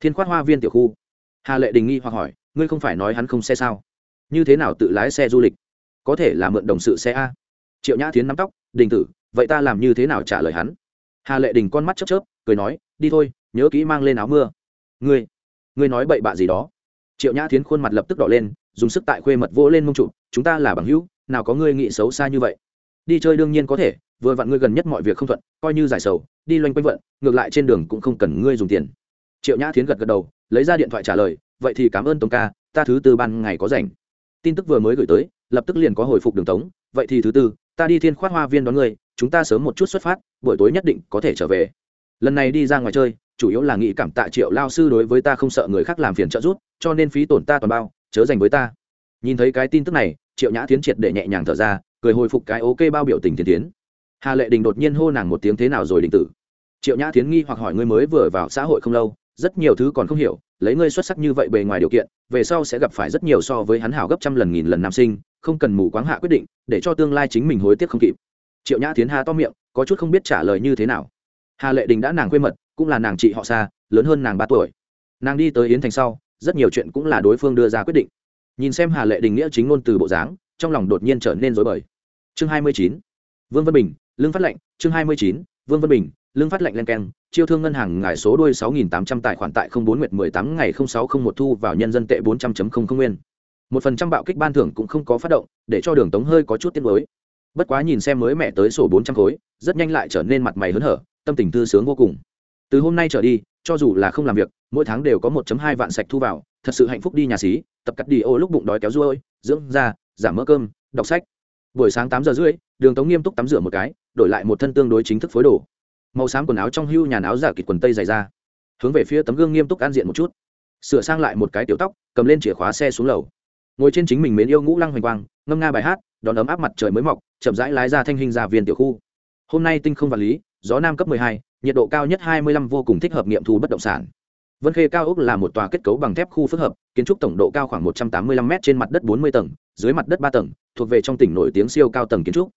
thiên khoát hoa viên tiểu khu. Hà lệ đình nghi hoặc hỏi, ngươi không phải nói hắn không xe sao? Như thế nào tự lái xe du lịch? Có thể là mượn đồng sự xe a? Triệu nhã tiến nắm tóc, đình tử, vậy ta làm như thế nào trả lời hắn? Hà lệ đình con mắt chớp chớp, cười nói, đi thôi, nhớ kỹ mang lên áo mưa. Ngươi ngươi nói bậy bạ gì đó? Triệu nhã tiến khuôn mặt lập tức đỏ lên, dùng sức tại khuê mật vỗ lên mông trụ, chúng ta là bằng hữu, nào có ngươi nghĩ xấu xa như vậy. Đi chơi đương nhiên có thể, vừa vặn ngươi gần nhất mọi việc không thuận, coi như giải sầu, đi loanh quanh vận, ngược lại trên đường cũng không cần ngươi dùng tiền triệu nhã tiến gật gật đầu, lấy ra điện thoại trả lời, vậy thì cảm ơn tống ca, ta thứ tư ban ngày có rảnh. Tin tức vừa mới gửi tới, lập tức liền có hồi phục đường tống, vậy thì thứ tư, ta đi thiên khoát hoa viên đón người. chúng ta sớm một chút xuất phát, buổi tối nhất định có thể trở về. Lần này đi ra ngoài chơi, chủ yếu là nghĩ cảm tạ triệu lao sư đối với ta không sợ người khác làm phiền trợ giúp, cho nên phí tổn ta toàn bao, chớ dành với ta. Nhìn thấy cái tin tức này, triệu nhã tiến triệt để nhẹ nhàng thở ra, cười hồi phục cái ok bao biểu tình thiên tiến hà lệ đình đột nhiên hô nàng một tiếng thế nào rồi đình tử? Triệu nhã tiến nghi hoặc hỏi ngươi mới vừa vào xã hội không lâu rất nhiều thứ còn không hiểu, lấy ngươi xuất sắc như vậy bề ngoài điều kiện, về sau sẽ gặp phải rất nhiều so với hắn hảo gấp trăm lần nghìn lần nam sinh, không cần mù quáng hạ quyết định, để cho tương lai chính mình hối tiếc không kịp. Triệu nhã tiến hà to miệng, có chút không biết trả lời như thế nào. Hà lệ đình đã nàng quê mật, cũng là nàng chị họ xa, lớn hơn nàng ba tuổi. Nàng đi tới yến thành sau, rất nhiều chuyện cũng là đối phương đưa ra quyết định. Nhìn xem hà lệ đình nghĩa chính ngôn từ bộ dáng, trong lòng đột nhiên trở nên rối bời. Chương hai mươi chín, vương Văn bình, lương phát lệnh, chương hai mươi chín, vương Văn bình lương phát lệnh len keng, chiêu thương ngân hàng ngài số đuôi sáu nghìn tám trăm tài khoản tại không bốn nguyệt mười tám ngày không sáu không một thu vào nhân dân tệ bốn trăm chấm không không nguyên. Một phần trăm bạo kích ban thưởng cũng không có phát động, để cho đường tống hơi có chút tiết mới bất quá nhìn xem mới mẹ tới sổ bốn trăm khối, rất nhanh lại trở nên mặt mày hớn hở, tâm tình thư sướng vô cùng. Từ hôm nay trở đi, cho dù là không làm việc, mỗi tháng đều có một hai vạn sạch thu vào, thật sự hạnh phúc đi nhà xí, tập cắt đi ô lúc bụng đói kéo ruôi, dưỡng da, giảm mỡ cơm, đọc sách. Buổi sáng tám giờ rưỡi, đường tống nghiêm túc tắm rửa một cái, đổi lại một thân tương đối chính thức phối đồ màu xám quần áo trong hưu nhà áo giả kịt quần tây dày ra. Hướng về phía tấm gương nghiêm túc an diện một chút. Sửa sang lại một cái tiểu tóc, cầm lên chìa khóa xe xuống lầu. Ngồi trên chính mình mến yêu ngũ lăng hoành quang, ngâm nga bài hát, đón ấm áp mặt trời mới mọc, chậm rãi lái ra thanh hình ra viên tiểu khu. Hôm nay tinh không vật lý, gió nam cấp hai, nhiệt độ cao nhất hai mươi lăm, vô cùng thích hợp nghiệm thu bất động sản. Vân khê cao ốc là một tòa kết cấu bằng thép khu phức hợp, kiến trúc tổng độ cao khoảng một trăm tám mươi lăm m trên mặt đất bốn mươi tầng, dưới mặt đất ba tầng, thuộc về trong tỉnh nổi tiếng siêu cao tầng kiến trúc.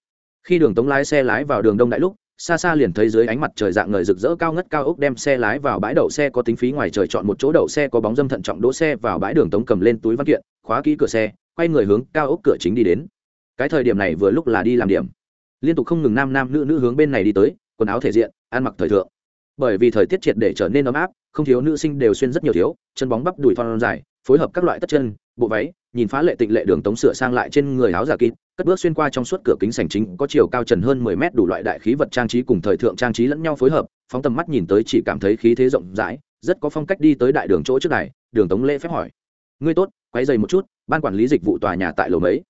Khi đường tống lái xe lái vào đường đông đại lúc xa xa liền thấy dưới ánh mặt trời dạng ngời rực rỡ cao ngất cao ốc đem xe lái vào bãi đậu xe có tính phí ngoài trời chọn một chỗ đậu xe có bóng dâm thận trọng đỗ xe vào bãi đường tống cầm lên túi văn kiện, khóa kỹ cửa xe, quay người hướng cao ốc cửa chính đi đến. Cái thời điểm này vừa lúc là đi làm điểm. Liên tục không ngừng nam nam nữ nữ hướng bên này đi tới, quần áo thể diện, ăn mặc thời thượng. Bởi vì thời tiết triệt để trở nên ấm áp, không thiếu nữ sinh đều xuyên rất nhiều thiếu, chân bóng bắp đùi thon dài, phối hợp các loại tất chân, bộ váy, nhìn phá lệ tịnh lệ đường tống sửa sang lại trên người áo giả kín cất bước xuyên qua trong suốt cửa kính sành chính, có chiều cao trần hơn mười mét đủ loại đại khí vật trang trí cùng thời thượng trang trí lẫn nhau phối hợp, phóng tầm mắt nhìn tới chỉ cảm thấy khí thế rộng rãi, rất có phong cách đi tới đại đường chỗ trước này, đường tống lễ phép hỏi. Ngươi tốt quay dày một chút, ban quản lý dịch vụ tòa nhà tại lầu mấy?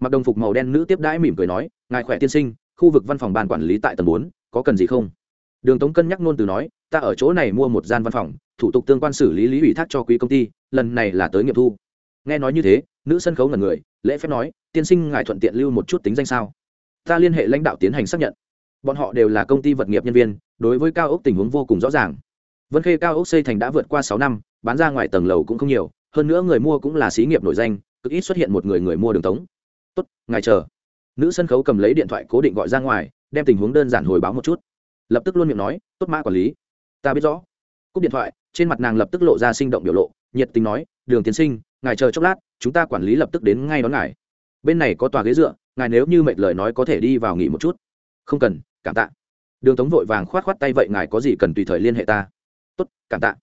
Mặc đồng phục màu đen nữ tiếp đãi mỉm cười nói, ngài khỏe tiên sinh, khu vực văn phòng ban quản lý tại tầng bốn, có cần gì không? Đường tống cân nhắc nôn từ nói, ta ở chỗ này mua một gian văn phòng, thủ tục tương quan xử lý lý ủy thác cho quý công ty, lần này là tới nghiệm thu. Nghe nói như thế, nữ sân khấu ngần người, lễ phép nói tiên sinh ngài thuận tiện lưu một chút tính danh sao? Ta liên hệ lãnh đạo tiến hành xác nhận. Bọn họ đều là công ty vật nghiệp nhân viên, đối với cao ốc tình huống vô cùng rõ ràng. Vân khê cao ốc xây thành đã vượt qua sáu năm, bán ra ngoài tầng lầu cũng không nhiều, hơn nữa người mua cũng là xí nghiệp nổi danh, cực ít xuất hiện một người người mua đường tống. Tốt, ngài chờ. Nữ sân khấu cầm lấy điện thoại cố định gọi ra ngoài, đem tình huống đơn giản hồi báo một chút. Lập tức luôn miệng nói, tốt mã quản lý. Ta biết rõ. Cúp điện thoại, trên mặt nàng lập tức lộ ra sinh động biểu lộ, nhiệt tình nói, đường tiến sinh, ngài chờ chốc lát, chúng ta quản lý lập tức đến ngay đón ngài bên này có tòa ghế dựa, ngài nếu như mệt lời nói có thể đi vào nghỉ một chút. Không cần, cảm tạ. Đường tống vội vàng k h o á t k h o á t tay vậy ngài có gì cần tùy thời liên hệ ta? Tốt, cảm tạ.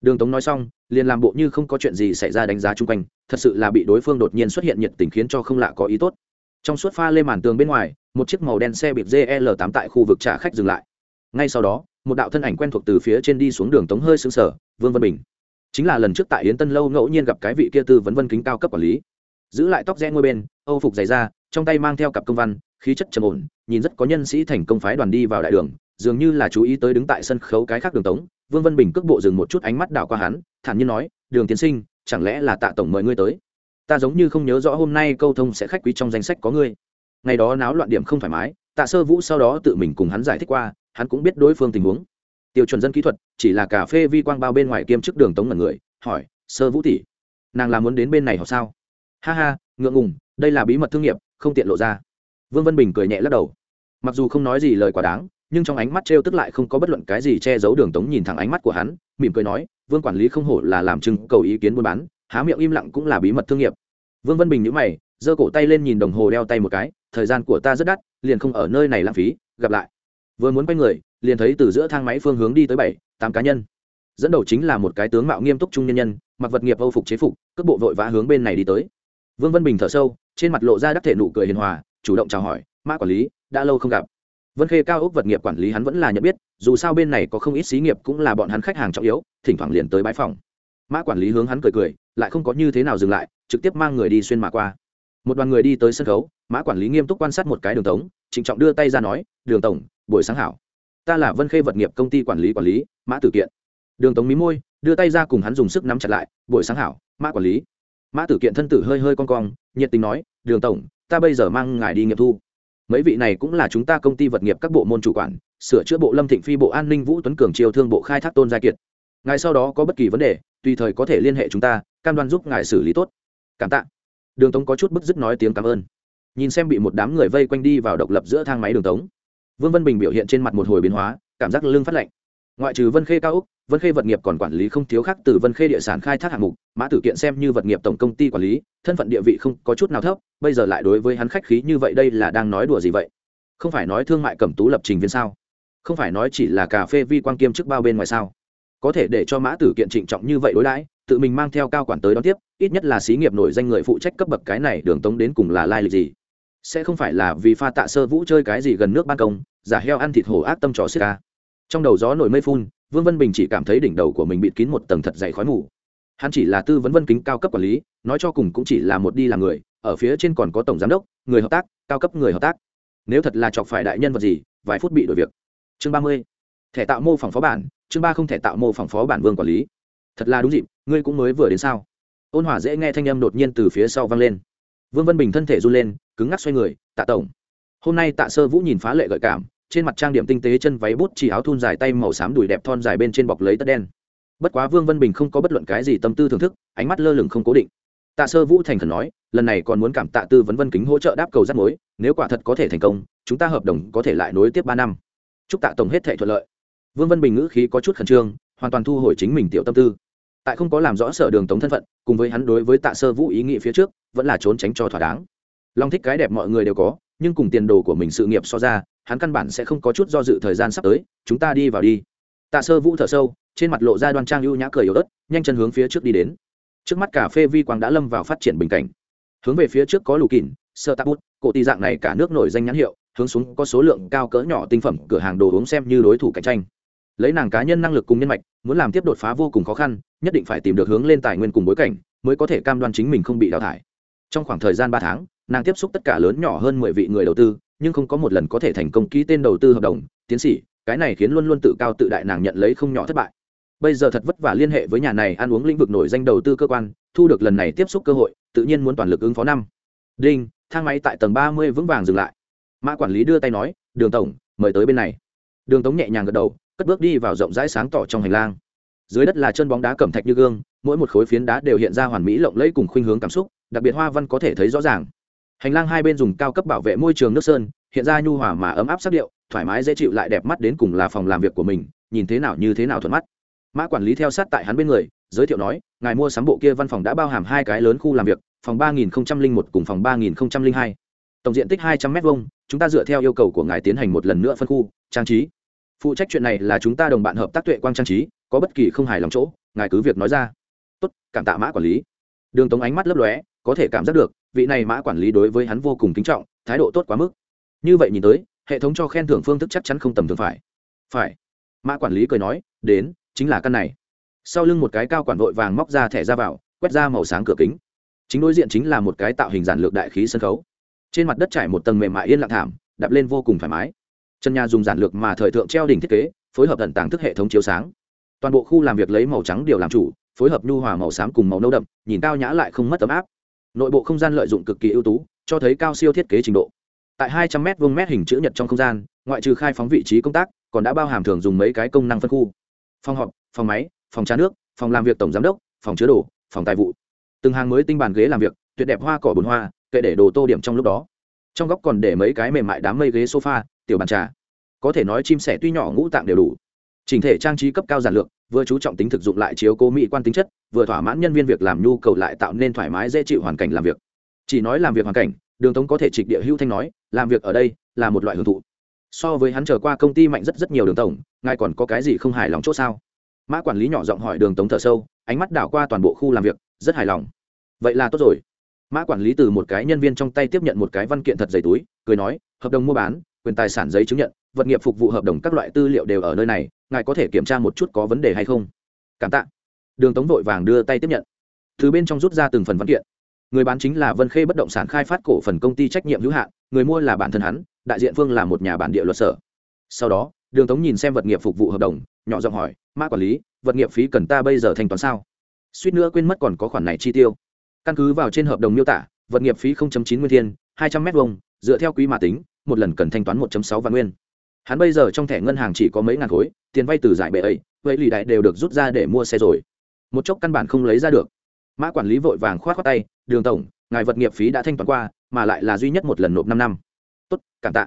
Đường tống nói xong, liền làm bộ như không có chuyện gì xảy ra đánh giá chung quanh, thật sự là bị đối phương đột nhiên xuất hiện nhiệt tình khiến cho không lạ có ý tốt. Trong suốt pha lê màn tường bên ngoài, một chiếc màu đen xe bịp gl 8 tại khu vực trả khách dừng lại. Ngay sau đó, một đạo thân ảnh quen thuộc từ phía trên đi xuống đường tống hơi xứng sở vương văn bình. Chính là lần trước tại yến tân lâu ngẫu nhiên gặp cái vị kia tư vấn vân kính cao cấp quản lý giữ lại tóc rẽ ngôi bên, âu phục dày ra trong tay mang theo cặp công văn, khí chất trầm ổn, nhìn rất có nhân sĩ thành công phái đoàn đi vào đại đường, dường như là chú ý tới đứng tại sân khấu cái khác đường tống. Vương văn bình cước bộ dừng một chút ánh mắt đảo qua hắn, thản nhiên nói, đường tiến sinh, chẳng lẽ là tạ tổng mời ngươi tới? Ta giống như không nhớ rõ hôm nay câu thông sẽ khách quý trong danh sách có ngươi. Ngày đó náo loạn điểm không thoải mái, tạ sơ vũ sau đó tự mình cùng hắn giải thích qua, hắn cũng biết đối phương tình huống. Tiêu chuẩn dân kỹ thuật, chỉ là cà phê vi quang bao bên ngoài kiêm chức đường tống mật người, hỏi, sơ vũ tỷ, nàng là muốn đến bên này họ sao? Ha ha, ngượng ngùng, đây là bí mật thương nghiệp, không tiện lộ ra. Vương vân bình cười nhẹ lắc đầu. Mặc dù không nói gì lời quá đáng, nhưng trong ánh mắt t r e o tức lại không có bất luận cái gì che giấu đường tống nhìn thẳng ánh mắt của hắn, mỉm cười nói, vương quản lý không hổ là làm chừng cầu ý kiến buôn bán, há miệng im lặng cũng là bí mật thương nghiệp. Vương vân bình nhữ mày, giơ cổ tay lên nhìn đồng hồ đeo tay một cái, thời gian của ta rất đắt, liền không ở nơi này lãng phí, gặp lại. Vừa muốn quay người, liền thấy từ giữa thang máy phương hướng đi tới bảy, tám cá nhân. Dẫn đầu chính là một cái tướng mạo nghiêm túc trung nhân nhân, mặc vật nghiệp âu phục chế phục, cước bộ vội vã hướng bên này đi tới vương vân bình thở sâu, trên mặt lộ ra đắc thể nụ cười hiền hòa, chủ động chào hỏi, mã quản lý, đã lâu không gặp. Vân khê cao ốc vật nghiệp quản lý hắn vẫn là nhận biết, dù sao bên này có không ít xí nghiệp cũng là bọn hắn khách hàng trọng yếu, thỉnh thoảng liền tới bãi phòng. Mã quản lý hướng hắn cười cười, lại không có như thế nào dừng lại, trực tiếp mang người đi xuyên mà qua. Một đoàn người đi tới sân khấu, mã quản lý nghiêm túc quan sát một cái đường tống, trịnh trọng đưa tay ra nói, đường tổng, buổi sáng hảo. Ta là vân khê vật nghiệp công ty quản lý quản lý, mã tử kiện. Đường tống mí môi, đưa tay ra cùng hắn dùng sức nắm chặt lại, buổi sáng hảo, mã quản lý mã tử kiện thân tử hơi hơi con cong, nhiệt tình nói, đường tổng, ta bây giờ mang ngài đi nghiệm thu. Mấy vị này cũng là chúng ta công ty vật nghiệp các bộ môn chủ quản, sửa chữa bộ lâm thịnh phi, bộ an ninh vũ tuấn cường triều thương bộ khai thác tôn gia kiệt. Ngài sau đó có bất kỳ vấn đề, tùy thời có thể liên hệ chúng ta, cam đoan giúp ngài xử lý tốt. Cảm tạ. Đường tống có chút bức dứt nói tiếng cảm ơn. Nhìn xem bị một đám người vây quanh đi vào độc lập giữa thang máy đường tống vương vân bình biểu hiện trên mặt một hồi biến hóa, cảm giác lưng phát lạnh. Ngoại trừ vân khê cao úc vân khê vật nghiệp còn quản lý không thiếu khác từ vân khê địa sản khai thác hạng mục, mã tử kiện xem như vật nghiệp tổng công ty quản lý, thân phận địa vị không có chút nào thấp, bây giờ lại đối với hắn khách khí như vậy đây là đang nói đùa gì vậy? Không phải nói thương mại cẩm tú lập trình viên sao? Không phải nói chỉ là cà phê vi quan kiêm chức bao bên ngoài sao? Có thể để cho mã tử kiện trịnh trọng như vậy đối đãi, tự mình mang theo cao quản tới đón tiếp, ít nhất là xí nghiệp nổi danh người phụ trách cấp bậc cái này đường tống đến cùng là lai lịch gì? Sẽ không phải là vì pha tạ sơ vũ chơi cái gì gần nước ban công, giả heo ăn thịt hổ ác tâm trò xích ca. Trong đầu gió nổi mây phun vương vân bình chỉ cảm thấy đỉnh đầu của mình bịt kín một tầng thật dày khói mù. Hắn chỉ là tư vấn vân kính cao cấp quản lý, nói cho cùng cũng chỉ là một đi làm người, ở phía trên còn có tổng giám đốc, người hợp tác, cao cấp người hợp tác. Nếu thật là chọc phải đại nhân vật gì, vài phút bị đổi việc. Chương ba mươi. Thẻ tạo mô phỏng phó bản, chương ba không thể tạo mô phỏng phó bản vương quản lý. Thật là đúng dịp, ngươi cũng mới vừa đến sao? Ôn hỏa dễ nghe thanh âm đột nhiên từ phía sau vang lên. Vương vân bình thân thể run lên, cứng ngắc xoay người, tạ tổng, hôm nay tạ sơ vũ nhìn phá lệ gợi cảm trên mặt trang điểm tinh tế chân váy bút chỉ áo thun dài tay màu xám đùi đẹp thon dài bên trên bọc lấy tất đen. Bất quá vương vân bình không có bất luận cái gì tâm tư thưởng thức, ánh mắt lơ lửng không cố định. Tạ sơ vũ thành khẩn nói, lần này còn muốn cảm tạ tư vấn vân kính hỗ trợ đáp cầu rắt mối, nếu quả thật có thể thành công, chúng ta hợp đồng có thể lại nối tiếp ba năm. Chúc tạ tổng hết thể thuận lợi. Vương vân bình ngữ khí có chút khẩn trương, hoàn toàn thu hồi chính mình tiểu tâm tư. Tại không có làm rõ sở đường tống thân phận, cùng với hắn đối với tạ sơ vũ ý nghĩ phía trước, vẫn là trốn tránh cho thỏa đáng. Long thích cái đẹp mọi người đều có, nhưng cùng tiền đồ của mình sự nghiệp so ra hắn căn bản sẽ không có chút do dự thời gian sắp tới, chúng ta đi vào đi. Tạ sơ vũ thở sâu, trên mặt lộ ra đoan trang ưu nhã cười yếu ớt, nhanh chân hướng phía trước đi đến. Trước mắt cà phê vi quang đã lâm vào phát triển bình cảnh. Hướng về phía trước có lù kìn sơ tạp bút, cổ tì dạng này cả nước nổi danh nhãn hiệu, hướng xuống có số lượng cao cỡ nhỏ tinh phẩm cửa hàng đồ uống xem như đối thủ cạnh tranh. Lấy nàng cá nhân năng lực cùng nhân mạch, muốn làm tiếp đột phá vô cùng khó khăn, nhất định phải tìm được hướng lên tài nguyên cùng bối cảnh, mới có thể cam đoan chính mình không bị đào thải. Trong khoảng thời gian ba tháng, nàng tiếp xúc tất cả lớn nhỏ hơn mười vị người đầu tư nhưng không có một lần có thể thành công ký tên đầu tư hợp đồng. Tiến sĩ, cái này khiến luôn luôn tự cao tự đại nàng nhận lấy không nhỏ thất bại. Bây giờ thật vất vả liên hệ với nhà này ăn uống lĩnh vực nổi danh đầu tư cơ quan, thu được lần này tiếp xúc cơ hội, tự nhiên muốn toàn lực ứng phó năm. Đinh, thang máy tại tầng ba mươi vững vàng dừng lại. Mã quản lý đưa tay nói, đường tổng, mời tới bên này. Đường tống nhẹ nhàng gật đầu, cất bước đi vào rộng rãi sáng tỏ trong hành lang. Dưới đất là chân bóng đá cẩm thạch như gương, mỗi một khối phiến đá đều hiện ra hoàn mỹ lộng lẫy cùng khuynh hướng cảm xúc, đặc biệt hoa văn có thể thấy rõ ràng hành lang hai bên dùng cao cấp bảo vệ môi trường nước sơn, hiện ra nhu hòa mà ấm áp sắc điệu, thoải mái dễ chịu lại đẹp mắt đến cùng là phòng làm việc của mình, nhìn thế nào như thế nào thuận mắt. Mã quản lý theo sát tại hắn bên người, giới thiệu nói, ngài mua sắm bộ kia văn phòng đã bao hàm hai cái lớn khu làm việc, phòng ba nghìn một cùng phòng ba nghìn hai. Tổng diện tích hai trăm m hai chúng ta dựa theo yêu cầu của ngài tiến hành một lần nữa phân khu, trang trí. Phụ trách chuyện này là chúng ta đồng bạn hợp tác tuệ quang trang trí, có bất kỳ không hài lòng chỗ, ngài cứ việc nói ra. Tốt, cảm tạ mã quản lý. Đường tống ánh mắt lấp lóe, có thể cảm giác được vị này mã quản lý đối với hắn vô cùng kính trọng, thái độ tốt quá mức. Như vậy nhìn tới, hệ thống cho khen thưởng phương thức chắc chắn không tầm thường phải. Phải. Mã quản lý cười nói, đến, chính là căn này. Sau lưng một cái cao quản vội vàng móc ra thẻ ra vào, quét ra màu sáng cửa kính. Chính đối diện chính là một cái tạo hình giản lược đại khí sân khấu. Trên mặt đất trải một tầng mềm mại yên lặng thảm, đạp lên vô cùng thoải mái. Chân nhà dùng giản lược mà thời thượng treo đỉnh thiết kế, phối hợp tận tàng thức hệ thống chiếu sáng. Toàn bộ khu làm việc lấy màu trắng điều làm chủ, phối hợp nhu hòa màu xám cùng màu nâu đậm, nhìn cao nhã lại không mất tấm áp nội bộ không gian lợi dụng cực kỳ ưu tú, cho thấy cao siêu thiết kế trình độ. Tại hai trăm m vuông mét hình chữ nhật trong không gian, ngoại trừ khai phóng vị trí công tác, còn đã bao hàm thường dùng mấy cái công năng phân khu. Phòng họp, phòng máy, phòng trà nước, phòng làm việc tổng giám đốc, phòng chứa đồ, phòng tài vụ. Từng hàng mới tinh bàn ghế làm việc, tuyệt đẹp hoa cỏ bồn hoa, kệ để đồ tô điểm trong lúc đó. Trong góc còn để mấy cái mềm mại đám mây ghế sofa, tiểu bàn trà. Có thể nói chim sẻ tuy nhỏ ngũ tạng đều đủ chỉnh thể trang trí cấp cao giản lược, vừa chú trọng tính thực dụng lại chiếu cố mỹ quan tính chất, vừa thỏa mãn nhân viên việc làm nhu cầu lại tạo nên thoải mái dễ chịu hoàn cảnh làm việc. Chỉ nói làm việc hoàn cảnh, đường tống có thể trịch địa hữu thanh nói, làm việc ở đây là một loại hưởng thụ. So với hắn trở qua công ty mạnh rất rất nhiều đường tổng, ngài còn có cái gì không hài lòng c h ỗ sao? Mã quản lý nhỏ giọng hỏi đường tống thở sâu, ánh mắt đảo qua toàn bộ khu làm việc, rất hài lòng. Vậy là tốt rồi. Mã quản lý từ một cái nhân viên trong tay tiếp nhận một cái văn kiện thật dày túi, cười nói, hợp đồng mua bán, quyền tài sản giấy chứng nhận, vật nghiệp phục vụ hợp đồng các loại tư liệu đều ở nơi này ngài có thể kiểm tra một chút có vấn đề hay không? Cảm tạ. Đường tống vội vàng đưa tay tiếp nhận. Thứ bên trong rút ra từng phần văn kiện. Người bán chính là vân khê bất động sản khai phát cổ phần công ty trách nhiệm hữu hạn, người mua là bản thân hắn, đại diện phương là một nhà bản địa luật sở. Sau đó, đường tống nhìn xem vật nghiệp phục vụ hợp đồng, nhỏ giọng hỏi, mã quản lý, vật nghiệp phí cần ta bây giờ thanh toán sao? Suýt nữa quên mất còn có khoản này chi tiêu. Căn cứ vào trên hợp đồng miêu tả, vật nghiệp phí 0.9 nguyên thiên, hai trăm m hai dựa theo quý mà tính, một lần cần thanh toán 1.6 vạn nguyên hắn bây giờ trong thẻ ngân hàng chỉ có mấy ngàn khối, tiền vay từ giải bệ ấy, vậy lì đại đều được rút ra để mua xe rồi. Một chốc căn bản không lấy ra được. Mã quản lý vội vàng k h o á t khoác tay, đường tổng, ngài vật nghiệp phí đã thanh toán qua, mà lại là duy nhất một lần nộp năm năm. Tốt, cảm tạ.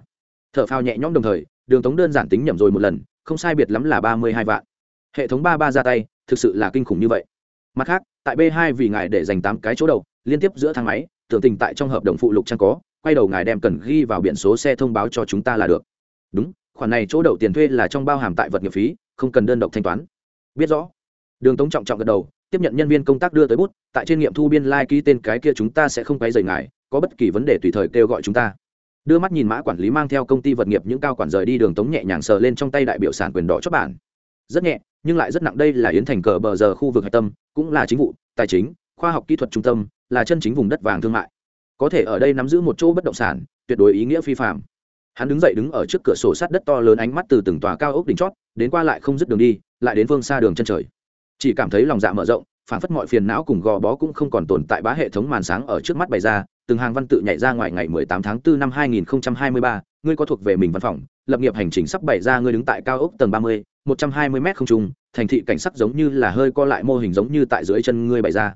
T h ở phao nhẹ nhõm đồng thời, đường tống đơn giản tính nhầm rồi một lần, không sai biệt lắm là ba mươi hai vạn. Hệ thống ba ba ra tay, thực sự là kinh khủng như vậy. Mặt khác, tại b hai vì ngài để dành tám cái chỗ đầu, liên tiếp giữa thang máy, tưởng tình tại trong hợp đồng phụ lục chẳng có, quay đầu ngài đem cần ghi vào biển số xe thông báo cho chúng ta là được. Đúng khoản này chỗ đậu tiền thuê là trong bao hàm tại vật nghiệp phí, không cần đơn độc thanh toán. Biết rõ. Đường tống trọng trọng gật đầu, tiếp nhận nhân viên công tác đưa tới bút, tại trên nghiệm thu biên lai、like、ký tên cái kia chúng ta sẽ không quay dày ngài, có bất kỳ vấn đề tùy thời kêu gọi chúng ta. Đưa mắt nhìn mã quản lý mang theo công ty vật nghiệp những cao quản rời đi, đường tống nhẹ nhàng sờ lên trong tay đại biểu sản quyền đỏ chót bản. Rất nhẹ, nhưng lại rất nặng, đây là yến thành cờ bờ giờ khu vực hạch tâm, cũng là chính vụ, tài chính, khoa học kỹ thuật trung tâm, là chân chính vùng đất vàng thương mại. Có thể ở đây nắm giữ một chỗ bất động sản, tuyệt đối ý nghĩa phi phạm hắn đứng dậy đứng ở trước cửa sổ sát đất to lớn ánh mắt từ từng tòa cao ốc đỉnh chót đến qua lại không dứt đường đi lại đến phương xa đường chân trời. Chỉ cảm thấy lòng dạ mở rộng phản phất mọi phiền não cùng gò bó cũng không còn tồn tại bá hệ thống màn sáng ở trước mắt bày ra từng hàng văn tự nhảy ra ngoài ngày 18 tháng 4 năm 2023, ngươi có thuộc về mình văn phòng lập nghiệp hành trình sắp bày ra ngươi đứng tại cao ốc tầng 30, 120 m không trung thành thị cảnh sắc giống như là hơi co lại mô hình giống như tại dưới chân ngươi bày ra.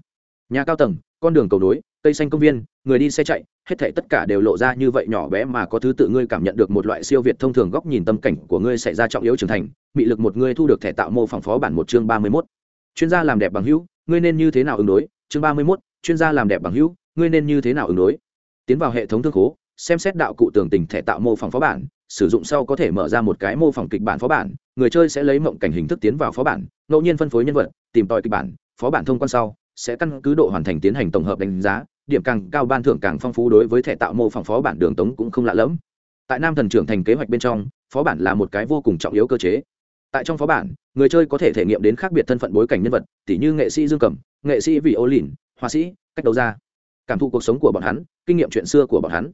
Nhà cao tầng con đường cầu nối cây xanh công viên người đi xe chạy hết thảy tất cả đều lộ ra như vậy nhỏ bé mà có thứ tự ngươi cảm nhận được một loại siêu việt thông thường góc nhìn tâm cảnh của ngươi xảy ra trọng yếu trưởng thành. Bị lực một ngươi thu được thẻ tạo mô phỏng phó bản một chương ba mươi 31. chuyên gia làm đẹp bằng hữu ngươi nên như thế nào ứng đối? Chương ba mươi 31, chuyên gia làm đẹp bằng hữu ngươi nên như thế nào ứng đối? Tiến vào hệ thống thương khố xem xét đạo cụ tường tình thẻ tạo mô phỏng phó bản sử dụng sau có thể mở ra một cái mô phỏng kịch bản phó bản người chơi sẽ lấy mộng cảnh hình thức tiến vào phó bản ngẫu nhiên phân phối nhân vật tìm tòi kịch bản phó bản thông quan sau sẽ căn cứ độ hoàn thành tiến hành tổng hợp đánh giá điểm càng cao ban thưởng càng phong phú đối với thẻ tạo mô phỏng phó bản đường tống cũng không lạ lẫm. Tại nam thần trưởng thành kế hoạch bên trong, phó bản là một cái vô cùng trọng yếu cơ chế. Tại trong phó bản, người chơi có thể thể nghiệm đến khác biệt thân phận bối cảnh nhân vật tỷ như nghệ sĩ dương cầm nghệ sĩ vị ô lìn, họa sĩ, cách đấu ra. Cảm thụ cuộc sống của bọn hắn, kinh nghiệm chuyện xưa của bọn hắn.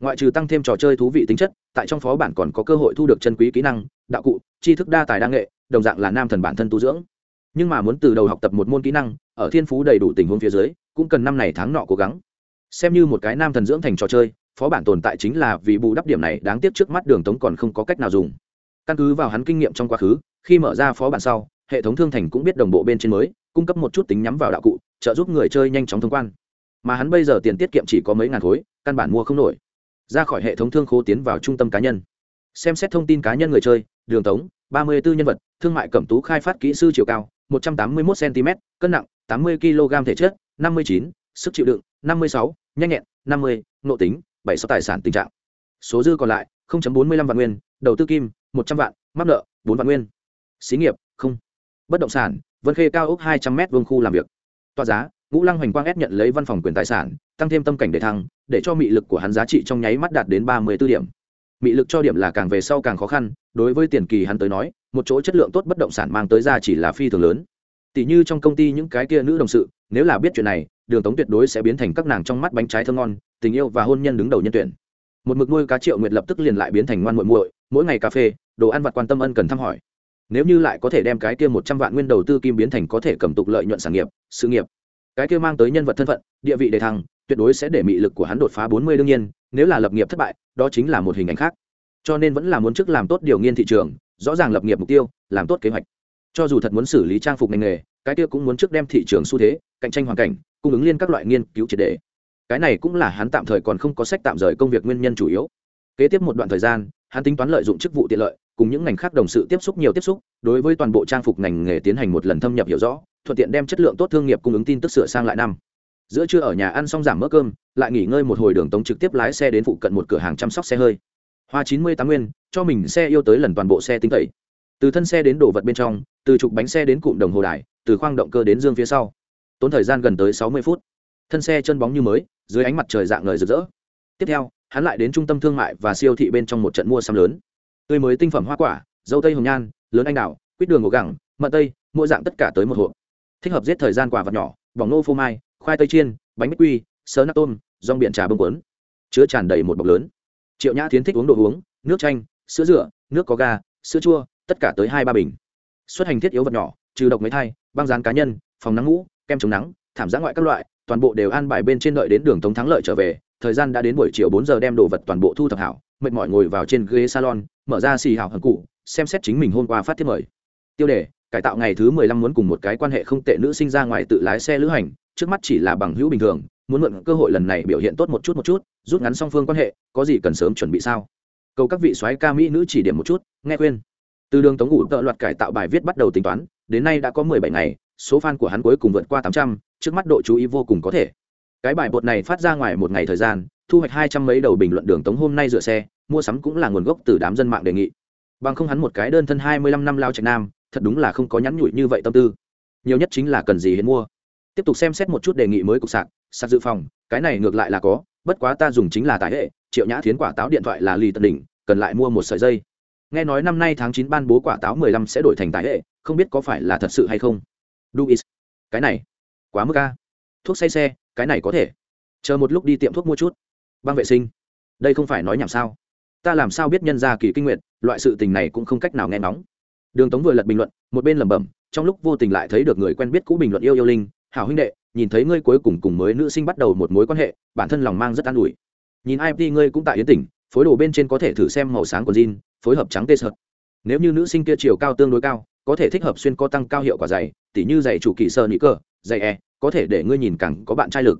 Ngoại trừ tăng thêm trò chơi thú vị tính chất, tại trong phó bản còn có cơ hội thu được chân quý kỹ năng, đạo cụ, tri thức đa tài đa nghệ, đồng dạng là nam thần bản thân tu dưỡng nhưng mà muốn từ đầu học tập một môn kỹ năng, ở thiên phú đầy đủ tình huống phía dưới, cũng cần năm này tháng nọ cố gắng. Xem như một cái nam thần dưỡng thành trò chơi, phó bản tồn tại chính là vì bù đắp điểm này đáng tiếc trước mắt đường tống còn không có cách nào dùng. Căn cứ vào hắn kinh nghiệm trong quá khứ, khi mở ra phó bản sau, hệ thống thương thành cũng biết đồng bộ bên trên mới, cung cấp một chút tính nhắm vào đạo cụ, trợ giúp người chơi nhanh chóng thông quan. Mà hắn bây giờ tiền tiết kiệm chỉ có mấy ngàn khối, căn bản mua không nổi. Ra khỏi hệ thống thương khố tiến vào trung tâm cá nhân. Xem xét thông tin cá nhân người chơi, đường tống, ba mươi 34 nhân vật, thương mại cẩm tú khai phát kỹ sư chiều cao 181 cm cân nặng, tám mươi kg thể chất, năm mươi chín, sức chịu đựng, năm mươi sáu, nhanh nhẹn, năm mươi nộ tính, bảy sáu tài sản tình trạng. Số dư còn lại 0.45 vạn nguyên, đầu tư kim, một trăm vạn, mắc nợ 4 vạn nguyên. Xí nghiệp, không. Bất động sản, vân khê cao ốc hai trăm m vuông khu làm việc. Tòa giá, ngũ lăng hoành quang ép nhận lấy văn phòng quyền tài sản, tăng thêm tâm cảnh để thăng, để cho mị lực của hắn giá trị trong nháy mắt đạt đến ba mươi b ố điểm mị lực cho điểm là càng về sau càng khó khăn, đối với tiền kỳ hắn tới nói, một chỗ chất lượng tốt bất động sản mang tới ra chỉ là phi thường lớn. Tỷ như trong công ty những cái kia nữ đồng sự, nếu là biết chuyện này, đường tống tuyệt đối sẽ biến thành các nàng trong mắt bánh trái thơ ngon, tình yêu và hôn nhân đứng đầu nhân tuyển. Một mực nuôi cá triệu nguyệt lập tức liền lại biến thành ngoan muội muội, mỗi ngày cà phê, đồ ăn vặt quan tâm ân cần thăm hỏi. Nếu như lại có thể đem cái kia một trăm vạn nguyên đầu tư kim biến thành có thể cầm tục lợi nhuận sản nghiệp, sự nghiệp, cái kia mang tới nhân vật thân phận, địa vị đề thăng, tuyệt đối sẽ để mị lực của hắn đột phá bốn mươi đương nhiên nếu là lập nghiệp thất bại, đó chính là một hình ảnh khác. Cho nên vẫn là muốn trước làm tốt điều nghiên thị trường, rõ ràng lập nghiệp mục tiêu, làm tốt kế hoạch. Cho dù thật muốn xử lý trang phục ngành nghề, cái kia cũng muốn trước đem thị trường xu thế, cạnh tranh hoàn cảnh, cung ứng liên các loại nghiên cứu triệt đề cái này cũng là hắn tạm thời còn không có sách tạm rời công việc nguyên nhân chủ yếu. Kế tiếp một đoạn thời gian, hắn tính toán lợi dụng chức vụ tiện lợi, cùng những ngành khác đồng sự tiếp xúc nhiều tiếp xúc, đối với toàn bộ trang phục ngành nghề tiến hành một lần thâm nhập hiểu rõ, thuận tiện đem chất lượng tốt thương nghiệp cung ứng tin tức sửa sang lại năm giữa trưa ở nhà ăn xong giảm mỡ cơm, lại nghỉ ngơi một hồi đường tống trực tiếp lái xe đến phụ cận một cửa hàng chăm sóc xe hơi. Hoa chín mươi tám nguyên, cho mình xe yêu tới lần toàn bộ xe tính tẩy. Từ thân xe đến đồ vật bên trong, từ trục bánh xe đến cụm đồng hồ đài, từ khoang động cơ đến dương phía sau. Tốn thời gian gần tới sáu mươi phút. Thân xe chân bóng như mới, dưới ánh mặt trời dạng ngời rực rỡ. Tiếp theo, hắn lại đến trung tâm thương mại và siêu thị bên trong một trận mua sắm lớn. Tươi mới tinh phẩm hoa quả, dâu tây hồng nhan, lớn anh đào, quýt đường ngộ gẳng, mận tây, mỗi dạng tất cả tới một hộp. Thích hợp giết thời gian quả vật nhỏ bỏng nô phô mai khoai tây chiên, bánh bích quy, sớ nắp tôm, rong biển trà bông quấn chứa tràn đầy một bọc lớn. Triệu nhã tiến thích uống đồ uống, nước chanh, sữa rửa, nước có ga, sữa chua, tất cả tới hai ba bình. Xuất hành thiết yếu vật nhỏ, trừ độc mấy thai, băng dán cá nhân, phòng nắng ngũ, kem chống nắng, thảm giã ngoại các loại, toàn bộ đều an bài bên trên đợi đến đường tống thắng lợi trở về. Thời gian đã đến buổi chiều bốn giờ đem đồ vật toàn bộ thu thập hảo, mệt mỏi ngồi vào trên ghế salon, mở ra xì hảo hận cụ, xem xét chính mình hôm qua phát thiết mời. Tiêu đề, cải tạo ngày thứ mười lăm muốn cùng một cái quan hệ không tệ nữ sinh ra ngoài tự lái xe lữ hành trước mắt chỉ là bằng hữu bình thường, muốn mượn cơ hội lần này biểu hiện tốt một chút một chút, rút ngắn song phương quan hệ, có gì cần sớm chuẩn bị sao? Cầu các vị soái ca mỹ nữ chỉ điểm một chút, nghe khuyên. Từ đường tống ngủ tợ loạt cải tạo bài viết bắt đầu tính toán, đến nay đã có mười bảy ngày, số fan của hắn cuối cùng vượt qua tám trăm, trước mắt độ chú ý vô cùng có thể. Cái bài bột này phát ra ngoài một ngày thời gian, thu hoạch hai trăm mấy đầu bình luận đường tống hôm nay rửa xe, mua sắm cũng là nguồn gốc từ đám dân mạng đề nghị. Bằng không hắn một cái đơn thân hai mươi lăm năm lao trạch nam, thật đúng là không có nhắn nhủi như vậy tâm tư. Nhiều nhất chính là cần gì hiến mua tiếp tục xem xét một chút đề nghị mới cục sạc sạc dự phòng, cái này ngược lại là có, bất quá ta dùng chính là tải hệ, triệu nhã thiến quả táo điện thoại là lì tận đỉnh, cần lại mua một sợi dây. Nghe nói năm nay tháng chín ban bố quả táo mười lăm sẽ đổi thành tải hệ, không biết có phải là thật sự hay không? Duis is, cái này, quá mức ca thuốc say xe, cái này có thể. Chờ một lúc đi tiệm thuốc mua chút. Băng vệ sinh, đây không phải nói nhảm sao? Ta làm sao biết nhân gia kỳ kinh nguyện loại sự tình này cũng không cách nào nghe nóng đường tống vừa lật bình luận, một bên lẩm bẩm, trong lúc vô tình lại thấy được người quen biết cũ bình luận yêu yêu linh hảo huynh đệ, nhìn thấy ngươi cuối cùng cùng mới nữ sinh bắt đầu một mối quan hệ, bản thân lòng mang rất an ủi. Nhìn imt ngươi cũng tại yến tỉnh, phối đồ bên trên có thể thử xem màu sáng của jean, phối hợp trắng tê sợt. Nếu như nữ sinh kia chiều cao tương đối cao, có thể thích hợp xuyên co tăng cao hiệu quả dày, tỉ như giày chủ kỳ sơ nị cơ giày e có thể để ngươi nhìn càng có bạn trai lực.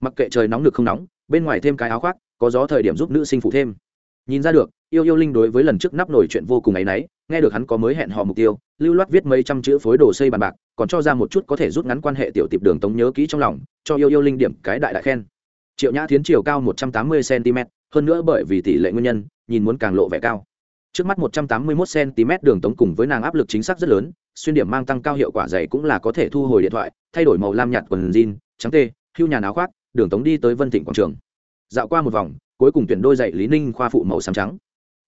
Mặc kệ trời nóng được không nóng, bên ngoài thêm cái áo khoác, có gió thời điểm giúp nữ sinh phụ thêm. Nhìn ra được, yêu yêu linh đối với lần trước nắp nổi chuyện vô cùng áy náy nghe được hắn có mới hẹn hò mục tiêu, lưu loát viết mấy trăm chữ phối đồ xây bàn bạc, còn cho ra một chút có thể rút ngắn quan hệ tiểu tiệp đường tống nhớ kỹ trong lòng, cho yêu yêu linh điểm cái đại đại khen. Triệu nhã thiến chiều cao một trăm tám mươi cm hơn nữa bởi vì tỷ lệ nguyên nhân, nhìn muốn càng lộ vẻ cao. Trước mắt một trăm tám mươi 181 cm đường tống cùng với nàng áp lực chính xác rất lớn, xuyên điểm mang tăng cao hiệu quả dày cũng là có thể thu hồi điện thoại, thay đổi màu lam nhạt quần jean, trắng tê, hưu nhà áo khoác, đường tống đi tới vân thịnh quảng trường. Dạo qua một vòng, cuối cùng tuyển đôi giày lý ninh khoa phụ màu xám trắng.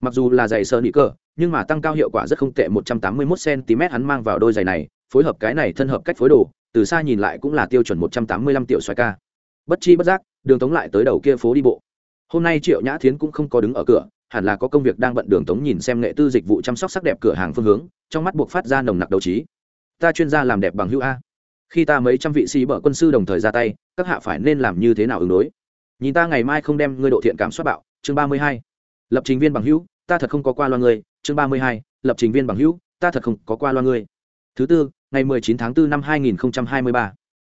Mặc dù là giày sơ nị cờ nhưng mà tăng cao hiệu quả rất không tệ 181 cm hắn mang vào đôi giày này, phối hợp cái này thân hợp cách phối đồ, từ xa nhìn lại cũng là tiêu chuẩn một trăm tám mươi lăm tiểu xoài ca. Bất chi bất giác, đường tống lại tới đầu kia phố đi bộ. Hôm nay triệu nhã thiến cũng không có đứng ở cửa, hẳn là có công việc đang bận đường tống nhìn xem nghệ tư dịch vụ chăm sóc sắc đẹp cửa hàng phương hướng, trong mắt buộc phát ra nồng nặc đấu trí. Ta chuyên gia làm đẹp bằng hữu a. Khi ta mấy trăm vị sĩ bở quân sư đồng thời ra tay, các hạ phải nên làm như thế nào ứng đối? Nhìn ta ngày mai không đem ngươi độ thiện cảm soát bạo, chương ba mươi hai. Lập trình viên bằng hữu, ta thật không có qua loa ngươi chương ba mươi hai, lập trình viên bằng hữu, ta thật không có qua loa ngươi. Thứ tư, ngày mười chín tháng 4 năm hai nghìn hai mươi ba.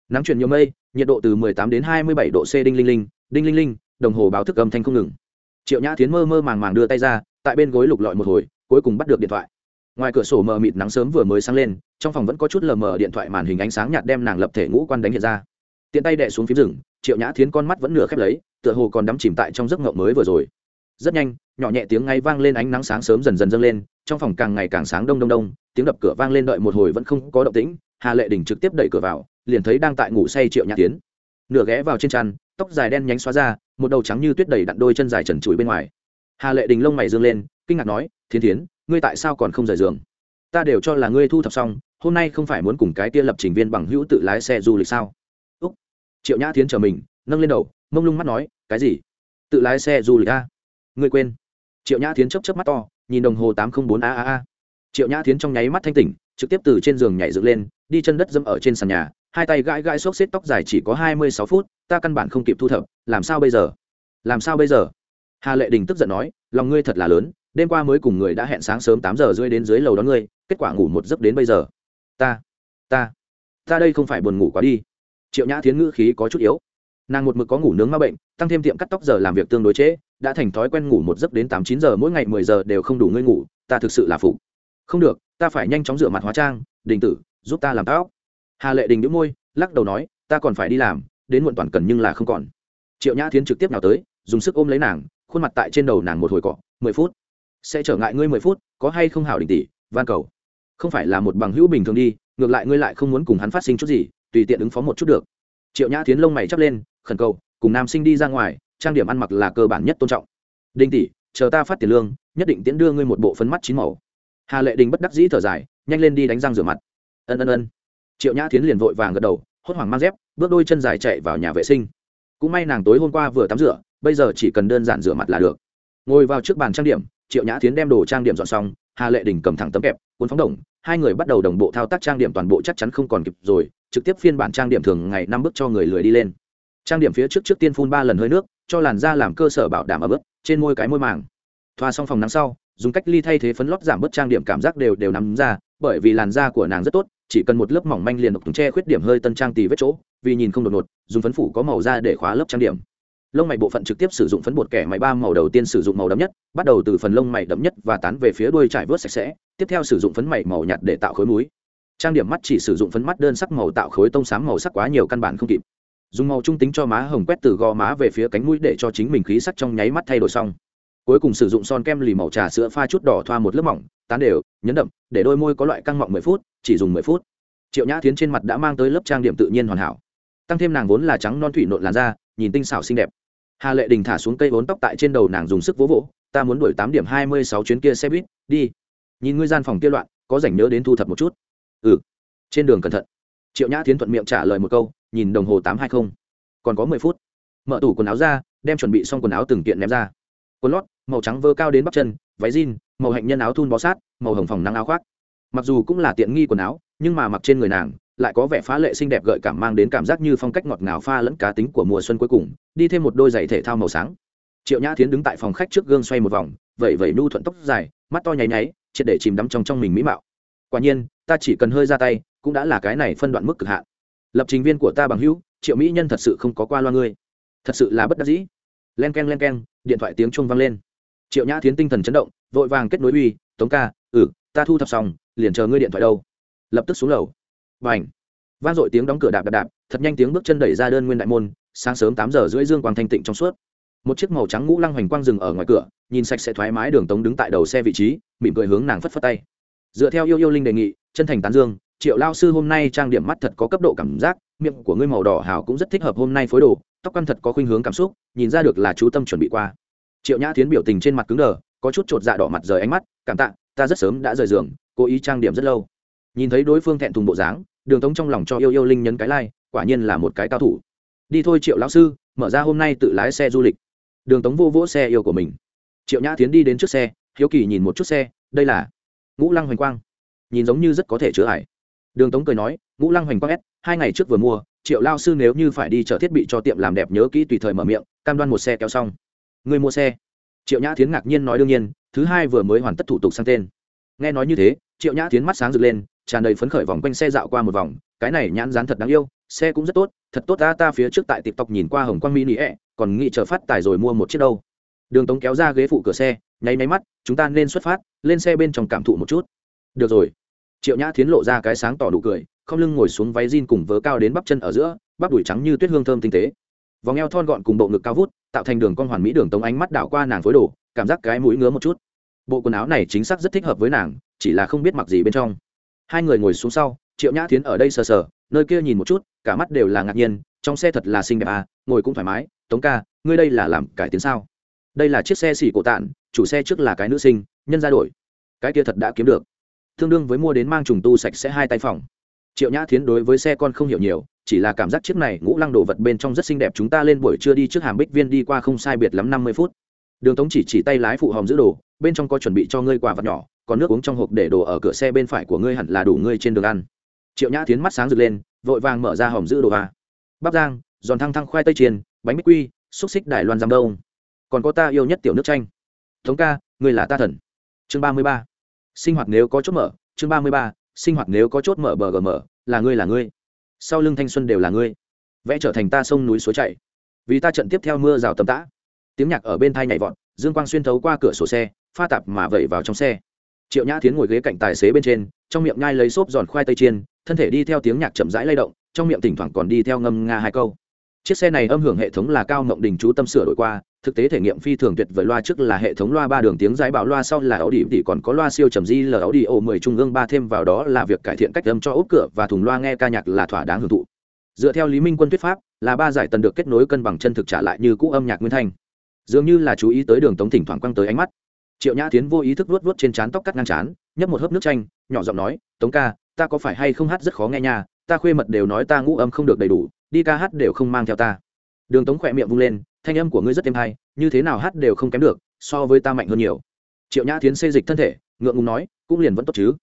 Nắng chuyển nhiều mây, nhiệt độ từ mười tám đến hai mươi bảy độ c đinh linh linh, đinh linh linh, đồng hồ báo thức âm thanh không ngừng. Triệu nhã tiến mơ mơ màng màng đưa tay ra, tại bên gối lục lọi một hồi, cuối cùng bắt được điện thoại. Ngoài cửa sổ mờ mịt nắng sớm vừa mới sáng lên, trong phòng vẫn có chút lờ mờ điện thoại màn hình ánh sáng nhạt đem nàng lập thể ngũ quan đánh hiện ra. Tiện tay đẻ xuống phím rừng, triệu nhã thiến con mắt vẫn nửa khép lấy, tựa hồ còn đắm chìm tại trong giấc ngộng mới vừa rồi rất nhanh, nhỏ nhẹ tiếng ngay vang lên ánh nắng sáng sớm dần dần dâng lên, trong phòng càng ngày càng sáng đông đông đông, tiếng đập cửa vang lên đợi một hồi vẫn không có động tĩnh, hà lệ đình trực tiếp đẩy cửa vào, liền thấy đang tại ngủ say triệu nhã tiến. Nửa ghé vào trên chăn tóc dài đen nhánh xóa ra, một đầu trắng như tuyết đầy đặn đôi chân dài trần trụi bên ngoài. Hà lệ đình lông mày dương lên, kinh ngạc nói thiên thiến, ngươi tại sao còn không rời giường? Ta đều cho là ngươi thu thập xong, hôm nay không phải muốn cùng cái tia lập trình viên bằng hữu tự lái xe du lịch sao? Úc. Triệu nhã tiến chờ mình, nâng lên đầu, mông lung mắt nói, cái gì? Tự lái xe du lịch a ngươi quên. Triệu nhã tiến chấp chấp mắt to nhìn đồng hồ tám trăm linh bốn a a a. Triệu nhã tiến trong nháy mắt thanh tỉnh trực tiếp từ trên giường nhảy dựng lên đi chân đất dẫm ở trên sàn nhà hai tay gãi gãi xốc xếp tóc dài chỉ có hai mươi sáu phút ta căn bản không kịp thu thập làm sao bây giờ? Làm sao bây giờ? Hà lệ đình tức giận nói lòng ngươi thật là lớn đêm qua mới cùng người đã hẹn sáng sớm tám giờ rưỡi đến dưới lầu đón ngươi kết quả ngủ một giấc đến bây giờ. Ta ta ta đây không phải buồn ngủ quá đi. Triệu nhã thiến ngữ khí có chút yếu. Nàng một mực có ngủ nướng ma bệnh tăng thêm tiệm cắt tóc giờ làm việc tương đối chế, đã thành thói quen ngủ một giấc đến tám, chín giờ, mỗi ngày mười giờ đều không đủ ngươi ngủ, ta thực sự là phụ không được, ta phải nhanh chóng rửa mặt hóa trang, đình tử, giúp ta làm tóc. Hà lệ đình đĩu môi, lắc đầu nói, ta còn phải đi làm, đến muộn toàn cần nhưng là không còn. Triệu nhã thiến trực tiếp nào tới, dùng sức ôm lấy nàng, khuôn mặt tại trên đầu nàng một hồi cọ, mười phút. Sẽ trở ngại ngươi mười phút, có hay không hảo đình tỷ, van cầu. Không phải là một bằng hữu bình thường đi, ngược lại ngươi lại không muốn cùng hắn phát sinh chút gì, tùy tiện ứng phó một chút được. Triệu nhã tiến lông mày chắp lên, khẩn cầu, cùng nam sinh đi ra ngoài trang điểm ăn mặc là cơ bản nhất tôn trọng. Đinh tỷ, chờ ta phát tiền lương, nhất định tiễn đưa ngươi một bộ phấn mắt chín màu. Hà lệ đình bất đắc dĩ thở dài, nhanh lên đi đánh răng rửa mặt. Ân ân ân. Triệu nhã tiến liền vội vàng gật đầu, hốt hoảng mang dép, bước đôi chân dài chạy vào nhà vệ sinh. Cũng may nàng tối hôm qua vừa tắm rửa, bây giờ chỉ cần đơn giản rửa mặt là được. Ngồi vào trước bàn trang điểm, triệu nhã tiến đem đồ trang điểm dọn xong, hà lệ đình cầm thẳng tấm kẹp, cuốn phóng đồng, hai người bắt đầu đồng bộ thao tác trang điểm toàn bộ chắc chắn không còn kịp rồi, trực tiếp phiên bản trang điểm thường ngày năm bước cho người lười đi lên. Trang điểm phía trước trước tiên phun ba lần hơi nước cho làn da làm cơ sở bảo đảm ở bước trên môi cái môi màng. Thoa xong phòng nắng sau, dùng cách ly thay thế phấn lót giảm bớt trang điểm cảm giác đều đều nắm ra, bởi vì làn da của nàng rất tốt, chỉ cần một lớp mỏng manh liền độc tùng che khuyết điểm hơi tân trang tì vết chỗ, vì nhìn không đột ngột, dùng phấn phủ có màu da để khóa lớp trang điểm. Lông mày bộ phận trực tiếp sử dụng phấn bột kẻ mày ba màu đầu tiên sử dụng màu đậm nhất, bắt đầu từ phần lông mày đậm nhất và tán về phía đuôi trải vớt sạch sẽ, tiếp theo sử dụng phấn mày màu nhạt để tạo khối múi. Trang điểm mắt chỉ sử dụng phấn mắt đơn sắc màu tạo khối tông xám màu sắc quá nhiều căn bản không kịp dùng màu trung tính cho má hồng quét từ gò má về phía cánh mũi để cho chính mình khí sắc trong nháy mắt thay đổi xong. Cuối cùng sử dụng son kem lì màu trà sữa pha chút đỏ thoa một lớp mỏng, tán đều, nhấn đậm, để đôi môi có loại căng mọng mười phút, chỉ dùng mười phút. Triệu nhã tiến trên mặt đã mang tới lớp trang điểm tự nhiên hoàn hảo. Tăng thêm nàng vốn là trắng non thủy nộn làn da, nhìn tinh xảo xinh đẹp. Hà lệ đình thả xuống cây vốn tóc tại trên đầu nàng dùng sức vỗ vỗ, ta muốn đuổi tám điểm hai mươi sáu chuyến kia xe buýt, đi. Nhìn ngươi gian phòng kia loạn, có rảnh nhớ đến thu thập một chút. Ừ. Trên đường cẩn thận. Triệu nhã tiến thuận miệng trả lời một câu nhìn đồng hồ tám hai không. Còn có mười phút. Mở tủ quần áo ra, đem chuẩn bị xong quần áo từng kiện ném ra. Quần lót, màu trắng vơ cao đến bắp chân, váy jean, màu hạnh nhân áo thun bó sát, màu hồng phòng nắng áo khoác. Mặc dù cũng là tiện nghi quần áo, nhưng mà mặc trên người nàng, lại có vẻ phá lệ xinh đẹp gợi cảm mang đến cảm giác như phong cách ngọt ngào pha lẫn cá tính của mùa xuân cuối cùng, đi thêm một đôi giày thể thao màu sáng. Triệu nhã thiến đứng tại phòng khách trước gương xoay một vòng vẩy vẩy nu thuận tóc dài, mắt to nháy nháy, triệt để chìm đắm trong trong mình mỹ mạo. Quả nhiên, ta chỉ cần hơi ra tay, cũng đã là cái này phân đoạn mức cực hạn lập trình viên của ta bằng hữu, triệu mỹ nhân thật sự không có qua loa ngươi. Thật sự là bất đắc dĩ. Len k e n len k e n điện thoại tiếng chuông vang lên. Triệu nhã thiến tinh thần chấn động, vội vàng kết nối uy, tống ca ừ ta thu thập xong, liền chờ ngươi điện thoại đâu. Lập tức xuống lầu. B à n h vang dội tiếng đóng cửa đạp đạp đạp, thật nhanh tiếng bước chân đẩy ra đơn nguyên đại môn, sáng sớm tám giờ rưỡi dương quang thanh tịnh trong suốt. Một chiếc màu trắng ngũ lăng hoành quang rừng ở ngoài cửa, nhìn sạch sẽ thoải mái đường tống đứng tại đầu xe vị trí, mỉm cười hướng nàng phất phất tay. Dựa theo yêu yêu linh đề nghị, chân thành tán dương triệu lao sư hôm nay trang điểm mắt thật có cấp độ cảm giác miệng của ngươi màu đỏ hào cũng rất thích hợp hôm nay phối đồ tóc căn thật có khuynh hướng cảm xúc nhìn ra được là chú tâm chuẩn bị qua. Triệu nhã tiến biểu tình trên mặt cứng đờ có chút chột dạ đỏ mặt rời ánh mắt cảm tạ ta rất sớm đã rời giường cố ý trang điểm rất lâu. Nhìn thấy đối phương thẹn thùng bộ dáng đường tống trong lòng cho yêu yêu linh nhấn cái lai、like, quả nhiên là một cái cao thủ. Đi thôi triệu lão sư mở ra hôm nay tự lái xe du lịch. Đường tống vô vỗ xe yêu của mình. Triệu nhã tiến đi đến trước xe hiếu kỳ nhìn một chút xe đây là ngũ lăng hoành quang. Nhìn giống như rất có thể chứa hải đường tống cười nói, ngũ lăng hoành quang s, hai ngày trước vừa mua, triệu lao sư nếu như phải đi chở thiết bị cho tiệm làm đẹp nhớ kỹ tùy thời mở miệng, cam đoan một xe kéo xong. Người mua xe? Triệu nhã tiến ngạc nhiên nói, đương nhiên, thứ hai vừa mới hoàn tất thủ tục sang tên. Nghe nói như thế, triệu nhã tiến mắt sáng rực lên, tràn đầy phấn khởi vòng quanh xe dạo qua một vòng, cái này nhãn dán thật đáng yêu, xe cũng rất tốt, thật tốt ta ta phía trước tại tiktok nhìn qua hồng quang mini ẹ còn nghĩ chờ phát tài rồi mua một chiếc đâu. Đường tống kéo ra ghế phụ cửa xe, nháy máy mắt, chúng ta nên xuất phát, lên xe bên trong cảm thụ một chút. Được rồi triệu nhã tiến lộ ra cái sáng tỏ đủ cười, không lưng ngồi xuống váy jean cùng vớ cao đến bắp chân ở giữa, bắp đùi trắng như tuyết hương thơm tinh tế. Vòng eo thon gọn cùng bộ ngực cao vút, tạo thành đường con hoàn mỹ đường tống ánh mắt đảo qua nàng phối đồ, cảm giác cái mũi ngứa một chút. Bộ quần áo này chính xác rất thích hợp với nàng, chỉ là không biết mặc gì bên trong. Hai người ngồi xuống sau, triệu nhã tiến ở đây sờ sờ, nơi kia nhìn một chút, cả mắt đều là ngạc nhiên, trong xe thật là xinh đẹp à ngồi cũng thoải mái. Tống ca, ngươi đây là làm cải tiến sao? Đây là chiếc xe xỉ cổ tạn chủ xe trước là cái nữ sinh, nhân ra đổi. Cái kia thật đã kiếm được tương đương với mua đến mang trùng tu sạch sẽ hai tay phòng. Triệu nhã thiến đối với xe con không hiểu nhiều, chỉ là cảm giác chiếc này ngũ lăng đồ vật bên trong rất xinh đẹp, chúng ta lên buổi trưa đi trước hàm bích viên đi qua không sai biệt lắm năm mươi phút. Đường tống chỉ chỉ tay lái phụ hòm giữ đồ, bên trong có chuẩn bị cho ngươi quà vật nhỏ, còn nước uống trong hộp để đồ ở cửa xe bên phải của ngươi hẳn là đủ ngươi trên đường ăn. Triệu nhã tiến mắt sáng rực lên, vội vàng mở ra hòm giữ đồ a bắp giang giòn thăng thăng khoai tây chiên, bánh bích quy, xúc xích đài loan giam đông. Còn có ta yêu nhất tiểu nước chanh. Thống ca, ngươi là ta thần. Chương ba mươi ba sinh hoạt nếu có chốt mở, chương ba mươi ba, sinh hoạt nếu có chốt mở bờ gm là ngươi là ngươi. Sau lưng thanh xuân đều là ngươi. Vẽ trở thành ta sông núi suối chảy. Vì ta trận tiếp theo mưa rào tầm tã. Tiếng nhạc ở bên thai nhảy vọt, dương quang xuyên thấu qua cửa sổ xe, pha tạp mà vẩy vào trong xe. Triệu nhã tiến ngồi ghế cạnh tài xế bên trên, trong miệng nhai lấy xốp giòn khoai tây chiên, thân thể đi theo tiếng nhạc chậm rãi lay động, trong miệng thỉnh thoảng còn đi theo ngâm nga hai câu. Chiếc xe này âm hưởng hệ thống là cao mộng đình chú tâm sửa đổi qua thực tế thể nghiệm phi thường tuyệt vời loa trước là hệ thống loa ba đường tiếng giải bảo loa, sau là áo đi thì còn có loa siêu trầm di l áo đi ô mười trung ương ba thêm vào đó là việc cải thiện cách âm cho ốp cửa và thùng loa nghe ca nhạc là thỏa đáng hưởng thụ. Dựa theo lý minh quân thuyết pháp, là ba giải tần được kết nối cân bằng chân thực trả lại như cũ âm nhạc nguyên thanh. Dường như là chú ý tới đường tống thỉnh thoảng quăng tới ánh mắt. Triệu nhã tiến vô ý thức vuốt vuốt trên trán tóc cắt ngang trán, nhấp một hớp nước chanh, nhỏ giọng nói, tống ca, ta có phải hay không hát rất khó nghe nha, ta khuê mật đều nói ta ngũ âm không được đầy đủ, đi ca hát đều không mang theo ta đường tống khỏe miệng vung lên, thanh âm của ngươi rất êm hay, như thế nào hát đều không kém được, so với ta mạnh hơn nhiều. Triệu nhã tiến xê dịch thân thể, ngượng ngùng nói, cũng liền vẫn tốt chứ.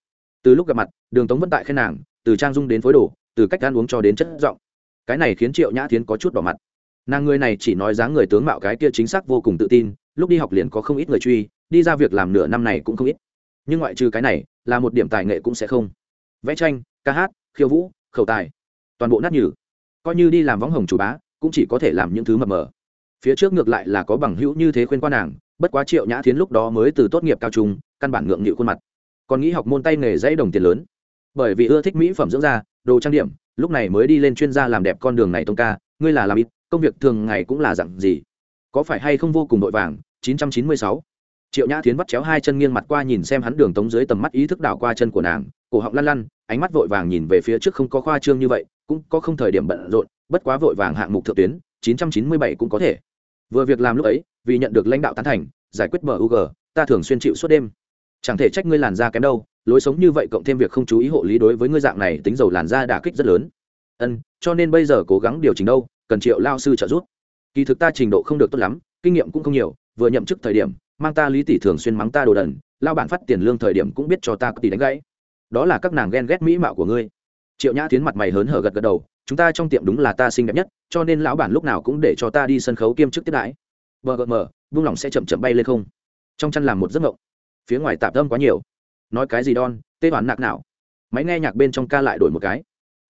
Từ lúc gặp mặt, đường tống vẫn tại khen nàng, từ trang dung đến phối đồ, từ cách ăn uống cho đến chất giọng. Cái này khiến triệu nhã tiến có chút đỏ mặt. Nàng người này chỉ nói dáng người tướng mạo cái kia chính xác vô cùng tự tin, lúc đi học liền có không ít người truy, đi ra việc làm nửa năm này cũng không ít. Nhưng ngoại trừ cái này, là một điểm tài nghệ cũng sẽ không. Vẽ tranh, ca hát, khiêu vũ, khẩu tài, toàn bộ nát nhừ. Coi như đi làm võng hồng chủ bá cũng chỉ có thể làm những thứ mập mờ. Phía trước ngược lại là có bằng hữu như thế khuyên qua nàng, bất quá triệu nhã thiến lúc đó mới từ tốt nghiệp cao trung, căn bản ngượng nghịu khuôn mặt. Còn nghĩ học môn tay nghề dãy đồng tiền lớn. Bởi vì ưa thích mỹ phẩm dưỡng da, đồ trang điểm, lúc này mới đi lên chuyên gia làm đẹp con đường này tông ca, ngươi là làm ít, công việc thường ngày cũng là dặn gì? Có phải hay không vô cùng vội vàng? 996. triệu nhã thiến bắt chéo hai chân nghiêng mặt qua nhìn xem hắn đường tống dưới tầm mắt ý thức đảo qua chân của nàng, cổ họng lăn lăn, ánh mắt vội vàng nhìn về phía trước không có khoa trương như vậy cũng có không thời điểm bận rộn, bất quá vội vàng hạng mục thượng tuyến 997 cũng có thể. Vừa việc làm lúc ấy, vì nhận được lãnh đạo tán thành, giải quyết mug ta thường xuyên chịu suốt đêm. Chẳng thể trách ngươi làn da kém đâu, lối sống như vậy cộng thêm việc không chú ý hộ lý đối với ngươi dạng này tính dầu làn da đả kích rất lớn. Ân, cho nên bây giờ cố gắng điều chỉnh đâu, cần triệu lao sư trợ giúp. Kỳ thực ta trình độ không được tốt lắm, kinh nghiệm cũng không nhiều, vừa nhậm chức thời điểm, mang ta lý tỷ thường xuyên mắng ta đồ đần, lao bản phát tiền lương thời điểm cũng biết cho ta có tỷ đánh gãy. Đó là các nàng ghen ghét mỹ mạo của ngươi triệu nhã tiến mặt mày hớn hở gật gật đầu, chúng ta trong tiệm đúng là ta xinh đẹp nhất, cho nên lão bản lúc nào cũng để cho ta đi sân khấu kiêm chức tiếp đãi. Vợ gợt mờ vung lòng sẽ chậm chậm bay lên không? Trong chăn làm một giấc mộng. Phía ngoài tạp âm quá nhiều. Nói cái gì đon tê hoàn nạc nào? Máy nghe nhạc bên trong ca lại đổi một cái.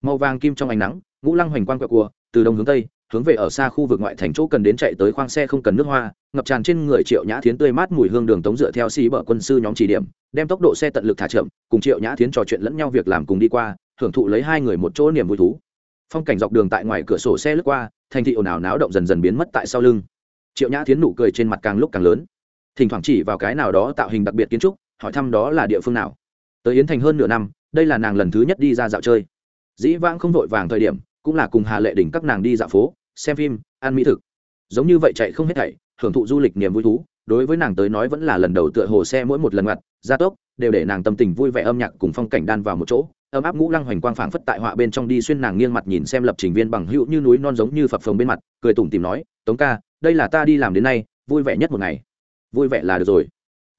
Màu vàng kim trong ánh nắng, ngũ lăng hoành quang quẹo cua, từ đông hướng tây, hướng về ở xa khu vực ngoại thành chỗ cần đến chạy tới khoang xe không cần nước hoa, ngập tràn trên người triệu nhã thiến tươi mát mùi hương đường tống dựa theo xì bờ quân sư nhóm chỉ điểm, đem tốc độ xe tận lực thả chậm, cùng triệu nhã thiến trò chuyện lẫn nhau việc làm cùng đi qua hưởng thụ lấy hai người một chỗ niềm vui thú. Phong cảnh dọc đường tại ngoài cửa sổ xe lướt qua, thành thị ồn ào náo động dần dần biến mất tại sau lưng. Triệu nhã thiến nụ cười trên mặt càng lúc càng lớn. Thỉnh thoảng chỉ vào cái nào đó tạo hình đặc biệt kiến trúc, hỏi thăm đó là địa phương nào. Tới yến thành hơn nửa năm, đây là nàng lần thứ nhất đi ra dạo chơi. Dĩ vãng không vội vàng thời điểm, cũng là cùng hà lệ đỉnh các nàng đi dạo phố, xem phim, ăn mỹ thực. Giống như vậy chạy không hết thảy, hưởng thụ du lịch niềm vui thú, đối với nàng tới nói vẫn là lần đầu tựa hồ xe mỗi một lần ngặt gia tốc, đều để nàng tâm tình vui vẻ âm nhạc cùng phong cảnh đan vào một chỗ ấm áp ngũ lăng hoành quang phảng phất tại họa bên trong đi xuyên nàng nghiêng mặt nhìn xem lập trình viên bằng hữu như núi non giống như phập phồng bên mặt cười tủm tìm nói tống ca đây là ta đi làm đến nay vui vẻ nhất một ngày. Vui vẻ là được rồi.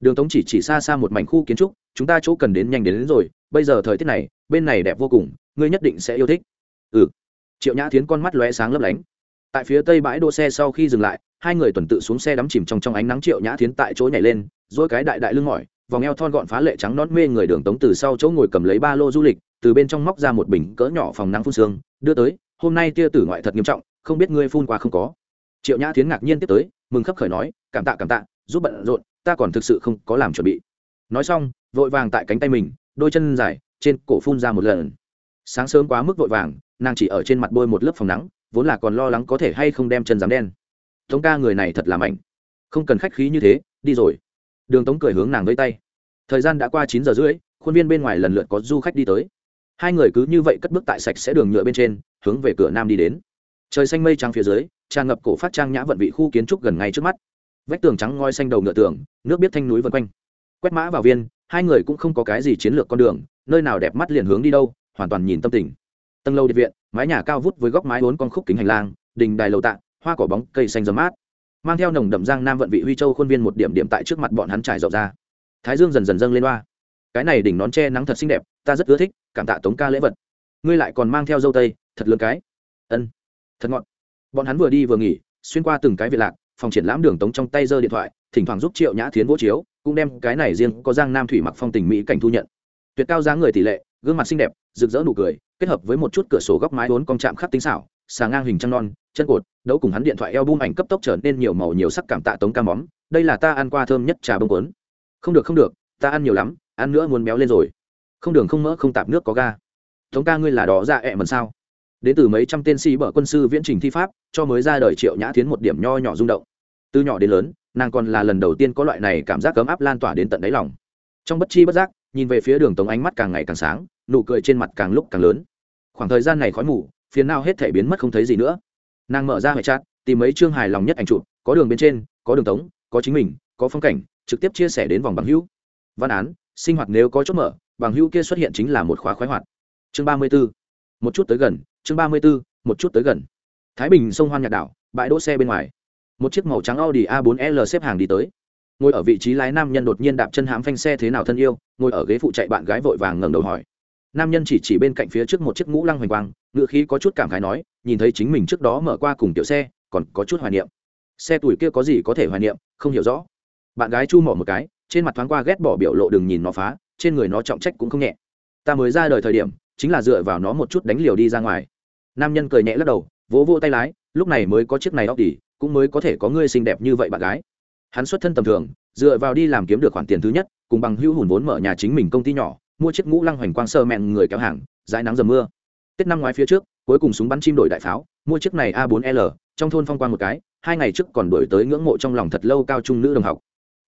Đường tống chỉ chỉ xa xa một mảnh khu kiến trúc chúng ta chỗ cần đến nhanh đến, đến rồi bây giờ thời tiết này bên này đẹp vô cùng ngươi nhất định sẽ yêu thích. Ừ. Triệu nhã tiến con mắt lóe sáng lấp lánh. Tại phía tây bãi đỗ xe sau khi dừng lại hai người tuần tự xuống xe đắm chìm trong trong ánh nắng triệu nhã tiến tại chỗ nhảy lên dỗi cái đại đại lưng mỏi vòng eo thon gọn phá lệ trắng nón mê người đường tống từ sau chỗ ngồi cầm lấy ba lô du lịch, từ bên trong móc ra một bình cỡ nhỏ phòng nắng phun sương, đưa tới, hôm nay tia tử ngoại thật nghiêm trọng, không biết ngươi phun qua không có. Triệu nhã tiến ngạc nhiên tiếp tới, mừng khấp khởi nói, cảm tạ cảm tạ, giúp bận rộn, ta còn thực sự không có làm chuẩn bị. Nói xong, vội vàng tại cánh tay mình, đôi chân dài, trên cổ phun ra một lần. Sáng sớm quá mức vội vàng, nàng chỉ ở trên mặt bôi một lớp phòng nắng, vốn là còn lo lắng có thể hay không đem chân dám đen. Tống ca, người này thật là mạnh. Không cần khách khí như thế, đi rồi đường tống cười hướng nàng vây tay. Thời gian đã qua chín giờ rưỡi, khuôn viên bên ngoài lần lượt có du khách đi tới. Hai người cứ như vậy cất bước tại sạch sẽ đường nhựa bên trên, hướng về cửa nam đi đến. Trời xanh mây trắng phía dưới, tràn ngập cổ phát trang nhã vận vị khu kiến trúc gần ngay trước mắt. Vách tường trắng ngoi xanh đầu ngựa tường, nước biết thanh núi vân quanh. Quét mã vào viên, hai người cũng không có cái gì chiến lược con đường, nơi nào đẹp mắt liền hướng đi đâu, hoàn toàn nhìn tâm tình. Tầng lâu điện viện, mái nhà cao vút với góc mái bốn con khúc kính hành lang, đình đài lầu tạ, hoa cỏ bóng, cây xanh dấm mát mang theo nồng đậm giang nam vận vị huy châu khuôn viên một điểm điểm tại trước mặt bọn hắn trải rộng ra. Thái dương dần dần dâng lên loa cái này đỉnh nón tre nắng thật xinh đẹp, ta rất ưa thích, cảm tạ tống ca lễ vật. Ngươi lại còn mang theo dâu tây, thật lớn cái. Ân, thật ngọn bọn hắn vừa đi vừa nghỉ, xuyên qua từng cái việc lạc, phòng triển lãm đường tống trong tay giơ điện thoại, thỉnh thoảng giúp triệu nhã thiến vỗ chiếu, cũng đem cái này riêng có giang nam thủy mặc phong tình mỹ cảnh thu nhận. Tuyệt cao dáng người tỷ lệ, gương mặt xinh đẹp, rực rỡ nụ cười, kết hợp với một chút cửa sổ góc mái vốn cong chạm khắc tinh xảo xà ngang hình trăng non, chân cột, đấu cùng hắn điện thoại eo bung ảnh cấp tốc trở nên nhiều màu nhiều sắc cảm tạ tống ca móm đây là ta ăn qua thơm nhất trà bông cuốn. Không được không được, ta ăn nhiều lắm, ăn nữa muốn béo lên rồi. Không đường không mỡ, không tạp nước có ga. Tống ca ngươi là đó ra dạ ẹ mần sao? Đến từ mấy trăm tên sĩ bở quân sư viễn trình thi pháp, cho mới ra đời triệu nhã tiến một điểm nho nhỏ rung động. Từ nhỏ đến lớn, nàng còn là lần đầu tiên có loại này cảm giác cấm áp lan tỏa đến tận đáy lòng. Trong bất chi bất giác, nhìn về phía đường tống ánh mắt càng ngày càng sáng, nụ cười trên mặt càng lúc càng lớn. Khoảng thời gian này khói mù phiền nào hết thể biến mất không thấy gì nữa. Nàng mở ra hệ chat, tìm mấy chương hài lòng nhất ảnh chụp, có đường bên trên, có đường tống, có chính mình, có phong cảnh, trực tiếp chia sẻ đến vòng bằng hữu. Văn án, sinh hoạt nếu có chốt mở, bằng hữu kia xuất hiện chính là một khóa khoái hoạt. Chương ba mươi b ố một chút tới gần, chương ba mươi b ố một chút tới gần. Thái bình sông hoan nhạc đảo, bãi đỗ xe bên ngoài. Một chiếc màu trắng audi a 4 l xếp hàng đi tới. Ngồi ở vị trí lái nam nhân đột nhiên đạp chân hãm phanh xe thế nào thân yêu, ngồi ở ghế phụ chạy bạn gái vội vàng ngẩng đầu hỏi nam nhân chỉ chỉ bên cạnh phía trước một chiếc ngũ lăng hoành quang, ngựa khí có chút cảm khái nói, nhìn thấy chính mình trước đó mở qua cùng tiểu xe, còn có chút hoài niệm. Xe tuổi kia có gì có thể hoài niệm, không hiểu rõ. Bạn gái chu mỏ một cái, trên mặt thoáng qua ghét bỏ biểu lộ đừng nhìn nó phá, trên người nó trọng trách cũng không nhẹ. Ta mới ra đời thời điểm, chính là dựa vào nó một chút đánh liều đi ra ngoài. Nam nhân cười nhẹ lắc đầu, vỗ vỗ tay lái, lúc này mới có chiếc này óc đỉ cũng mới có thể có ngươi xinh đẹp như vậy bạn gái. Hắn xuất thân tầm thường, dựa vào đi làm kiếm được khoản tiền thứ nhất, cùng bằng hữu hùn vốn mở nhà chính mình công ty nhỏ mua chiếc ngũ lăng hoành quang sơ mẹn người kéo hàng, dãi nắng dầm mưa. Tết năm ngoái phía trước, cuối cùng súng bắn chim đổi đại pháo, mua chiếc này a 4 l, trong thôn phong quang một cái, hai ngày trước còn đổi tới ngưỡng mộ trong lòng thật lâu cao trung nữ đồng học.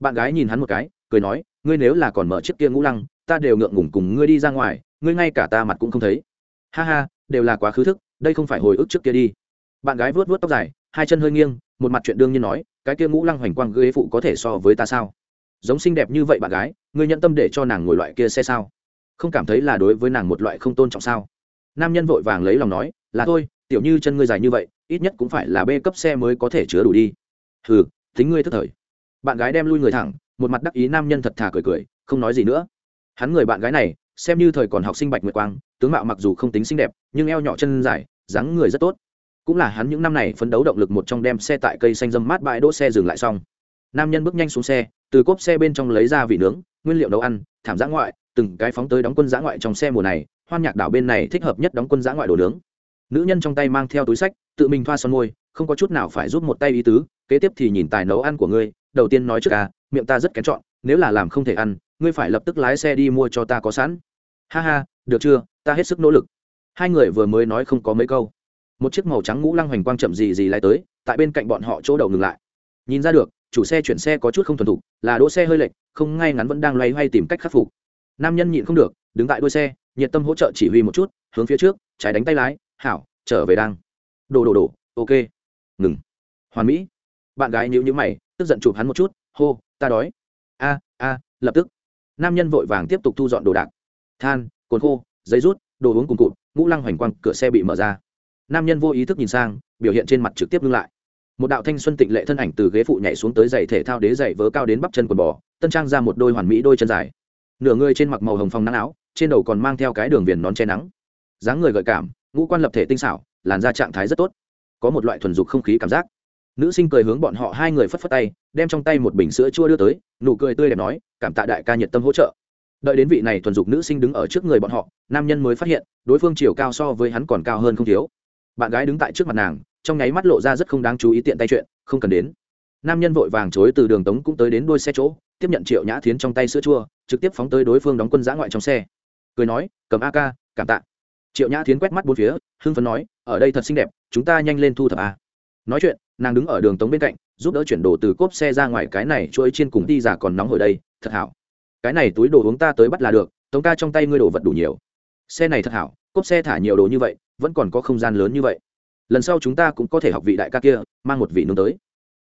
Bạn gái nhìn hắn một cái, cười nói, ngươi nếu là còn mở chiếc kia ngũ lăng, ta đều ngượng ngủng cùng ngươi đi ra ngoài, ngươi ngay cả ta mặt cũng không thấy. Ha ha, đều là quá khứ thức, đây không phải hồi ức trước kia đi. Bạn gái vớt vớt tóc dài, hai chân hơi nghiêng, một mặt chuyện đương nhiên nói, cái kia ngũ lăng hoành quang ghế phụ có thể so với ta sao? Giống xinh đẹp như vậy bạn gái, ngươi nhận tâm để cho nàng ngồi loại kia xe sao? Không cảm thấy là đối với nàng một loại không tôn trọng sao? Nam nhân vội vàng lấy lòng nói, là thôi, tiểu như chân ngươi dài như vậy, ít nhất cũng phải là bê cấp xe mới có thể chứa đủ đi. Hừ, tính ngươi thức thời. Bạn gái đem lui người thẳng, một mặt đắc ý nam nhân thật thà cười cười, không nói gì nữa. Hắn người bạn gái này, xem như thời còn học sinh bạch nguyệt quang, tướng mạo mặc dù không tính xinh đẹp, nhưng eo nhỏ chân dài, dáng người rất tốt. Cũng là hắn những năm này phấn đấu động lực một trong đem xe tại cây xanh dâm mát bãi đỗ xe dừng lại xong. Nam nhân bước nhanh xuống xe, từ cốp xe bên trong lấy ra vị nướng, nguyên liệu nấu ăn, thảm giã ngoại từng cái phóng tới đóng quân giã ngoại trong xe mùa này, hoan nhạc đảo bên này thích hợp nhất đóng quân giã ngoại đồ nướng. Nữ nhân trong tay mang theo túi sách, tự mình thoa son môi, không có chút nào phải giúp một tay ý tứ, kế tiếp thì nhìn tài nấu ăn của ngươi, đầu tiên nói trước à miệng ta rất kén chọn, nếu là làm không thể ăn, ngươi phải lập tức lái xe đi mua cho ta có sẵn. Ha ha, được chưa, ta hết sức nỗ lực. Hai người vừa mới nói không có mấy câu. Một chiếc màu trắng ngũ lăng hoành quang chậm gì gì lái tới, tại bên cạnh bọn họ chỗ đầu ngừng lại. Nhìn ra được, chủ xe chuyển xe có chút không thuần thục, là đỗ xe hơi lệch, không ngay ngắn vẫn đang loay hoay tìm cách khắc phục nam nhân nhịn không được, đứng tại đuôi xe, nhiệt tâm hỗ trợ chỉ huy một chút, hướng phía trước, trái đánh tay lái, hảo, trở về đang. Đồ đồ đồ, ok. Ngừng. Hoàn mỹ. Bạn gái nhíu nhíu mày, tức giận chụp hắn một chút, hô, ta đói. A a, lập tức. Nam nhân vội vàng tiếp tục thu dọn đồ đạc. Than, cồn khô, giấy rút, đồ uống cùng cụt, ngũ lăng hoành quang, cửa xe bị mở ra. Nam nhân vô ý thức nhìn sang, biểu hiện trên mặt trực tiếp ngưng lại. Một đạo thanh xuân tịnh lệ thân ảnh từ ghế phụ nhảy xuống tới giày thể thao đế giày vớ cao đến bắp chân quần bò, tân trang ra một đôi hoàn mỹ đôi chân dài nửa người trên mặc màu hồng phong nắng áo, trên đầu còn mang theo cái đường viền nón che nắng. Dáng người gợi cảm, ngũ quan lập thể tinh xảo, làn da trạng thái rất tốt. Có một loại thuần dục không khí cảm giác. Nữ sinh cười hướng bọn họ hai người phất phất tay, đem trong tay một bình sữa chua đưa tới, nụ cười tươi đẹp nói, cảm tạ đại ca nhiệt tâm hỗ trợ. Đợi đến vị này thuần dục nữ sinh đứng ở trước người bọn họ, nam nhân mới phát hiện, đối phương chiều cao so với hắn còn cao hơn không thiếu. Bạn gái đứng tại trước mặt nàng, trong nháy mắt lộ ra rất không đáng chú ý tiện tay chuyện, không cần đến nam nhân vội vàng chối từ đường tống cũng tới đến đôi xe chỗ, tiếp nhận triệu nhã thiến trong tay sữa chua, trực tiếp phóng tới đối phương đóng quân giã ngoại trong xe. Cười nói, cầm a ca cảm tạ. Triệu nhã thiến quét mắt bốn phía, hưng phấn nói, ở đây thật xinh đẹp, chúng ta nhanh lên thu thập a. Nói chuyện, nàng đứng ở đường tống bên cạnh, giúp đỡ chuyển đồ từ cốp xe ra ngoài cái này chuỗi trên cùng đi giả còn nóng hồi đây, thật hảo. Cái này túi đồ uống ta tới bắt là được, tống ca trong tay ngươi đồ vật đủ nhiều. Xe này thật hảo, cốp xe thả nhiều đồ như vậy, vẫn còn có không gian lớn như vậy. Lần sau chúng ta cũng có thể học vị đại ca kia, mang một vị nướng tới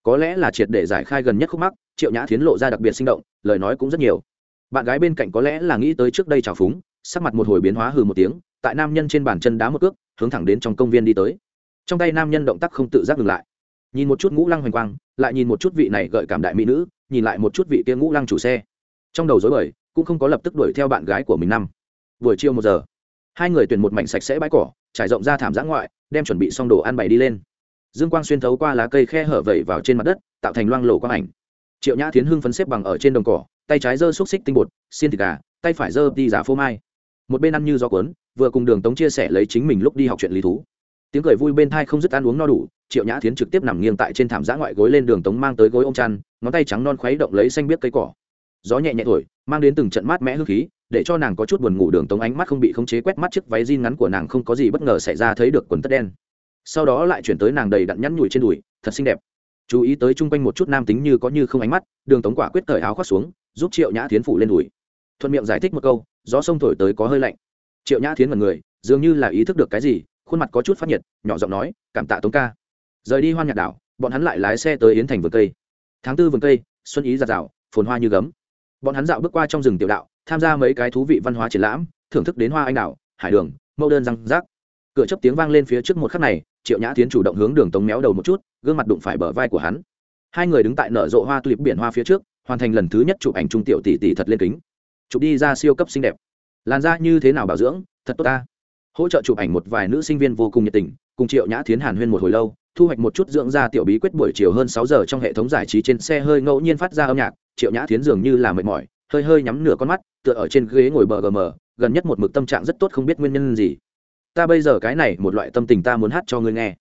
có lẽ là triệt để giải khai gần nhất khúc mắc, triệu nhã thiến lộ ra đặc biệt sinh động, lời nói cũng rất nhiều. Bạn gái bên cạnh có lẽ là nghĩ tới trước đây trào phúng, sắc mặt một hồi biến hóa hừ một tiếng, tại nam nhân trên bàn chân đá một cước, hướng thẳng đến trong công viên đi tới. Trong tay nam nhân động tác không tự giác ngừng lại. Nhìn một chút ngũ lăng hoành quang, lại nhìn một chút vị này gợi cảm đại mỹ nữ, nhìn lại một chút vị kia ngũ lăng chủ xe. Trong đầu dối bời, cũng không có lập tức đuổi theo bạn gái của mình năm. Buổi chiều một giờ, hai người tuyển một mảnh sạch sẽ bãi cỏ, trải rộng ra thảm giã ngoại, đem chuẩn bị xong đồ ăn bày đi lên dương quang xuyên thấu qua lá cây khe hở vẩy vào trên mặt đất, tạo thành loang lổ quang ảnh. Triệu nhã tiến hưng phấn xếp bằng ở trên đồng cỏ, tay trái giơ xúc xích tinh bột, xiên thịt gà, tay phải giơ đi giả phô mai. Một bên ăn như gió cuốn, vừa cùng đường tống chia sẻ lấy chính mình lúc đi học chuyện lý thú. Tiếng cười vui bên thai không dứt ăn uống no đủ, triệu nhã tiến trực tiếp nằm nghiêng tại trên thảm giã ngoại gối lên đường tống mang tới gối ông chăn, ngón tay trắng non khuấy động lấy xanh biết cây cỏ. Gió nhẹ nhẹ thổi, mang đến từng trận mát mẽ hương khí, để cho nàng có chút buồn ngủ đường tống ánh mắt không bị khống chế quét mắt chiếc váy jean ngắn của nàng không có gì bất ngờ xảy ra thấy được quần tất đen sau đó lại chuyển tới nàng đầy đặn nhắn nhủi trên đùi, thật xinh đẹp. Chú ý tới chung quanh một chút nam tính như có như không ánh mắt, đường tống quả quyết cởi áo khoác xuống, giúp triệu nhã tiến phủ lên đùi. Thuận miệng giải thích một câu, gió sông thổi tới có hơi lạnh. Triệu nhã tiến mật người, dường như là ý thức được cái gì, khuôn mặt có chút phát nhiệt, nhỏ giọng nói, cảm tạ tống ca. Rời đi hoan nhạc đảo, bọn hắn lại lái xe tới yến thành vườn cây. Tháng tư vườn cây, xuân ý giạt rào, phồn hoa như gấm. Bọn hắn dạo bước qua trong rừng tiểu đạo, tham gia mấy cái thú vị văn hóa triển lãm, thưởng thức đến hoa anh đào hải đường, mẫu đơn răng rác. Cửa chấp tiếng vang lên phía trước một khắc này triệu nhã tiến chủ động hướng đường tống méo đầu một chút, gương mặt đụng phải bờ vai của hắn. Hai người đứng tại nở rộ hoa tulip biển hoa phía trước, hoàn thành lần thứ nhất chụp ảnh trung tiểu tỷ tỷ thật lên kính. Chụp đi ra siêu cấp xinh đẹp. Làn da như thế nào bảo dưỡng, thật tốt ta. Hỗ trợ chụp ảnh một vài nữ sinh viên vô cùng nhiệt tình, cùng triệu nhã tiến hàn huyên một hồi lâu, thu hoạch một chút dưỡng da tiểu bí quyết buổi chiều hơn sáu giờ trong hệ thống giải trí trên xe hơi ngẫu nhiên phát ra âm nhạc, triệu nhã tiến dường như là mệt mỏi, hơi hơi nhắm nửa con mắt, tựa ở trên ghế ngồi bờ gm gần nhất một mực tâm trạng rất tốt không biết nguyên nhân gì ta bây giờ cái này một loại tâm tình ta muốn hát cho ngươi nghe.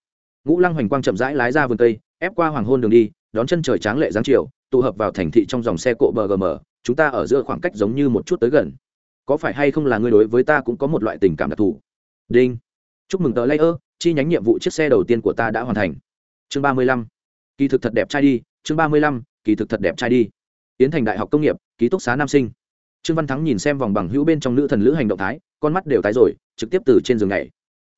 Ngũ lăng hoành quang chậm rãi lái ra vườn cây, ép qua hoàng hôn đường đi, đón chân trời tráng lệ giáng chiều, tụ hợp vào thành thị trong dòng xe cộ bờ gm, chúng ta ở giữa khoảng cách giống như một chút tới gần. Có phải hay không là ngươi đối với ta cũng có một loại tình cảm đặc thù? Đinh. Chúc mừng tờ layer, chi nhánh nhiệm vụ chiếc xe đầu tiên của ta đã hoàn thành. Chương ba mươi lăm. Kỳ thực thật đẹp trai đi. Chương ba mươi lăm. Kỳ thực thật đẹp trai đi. Tiến thành đại học công nghiệp, ký túc xá nam sinh. Trương văn thắng nhìn xem vòng bằng hữu bên trong nữ thần lữ hành động thái con mắt đều tái rồi, trực tiếp từ trên giường này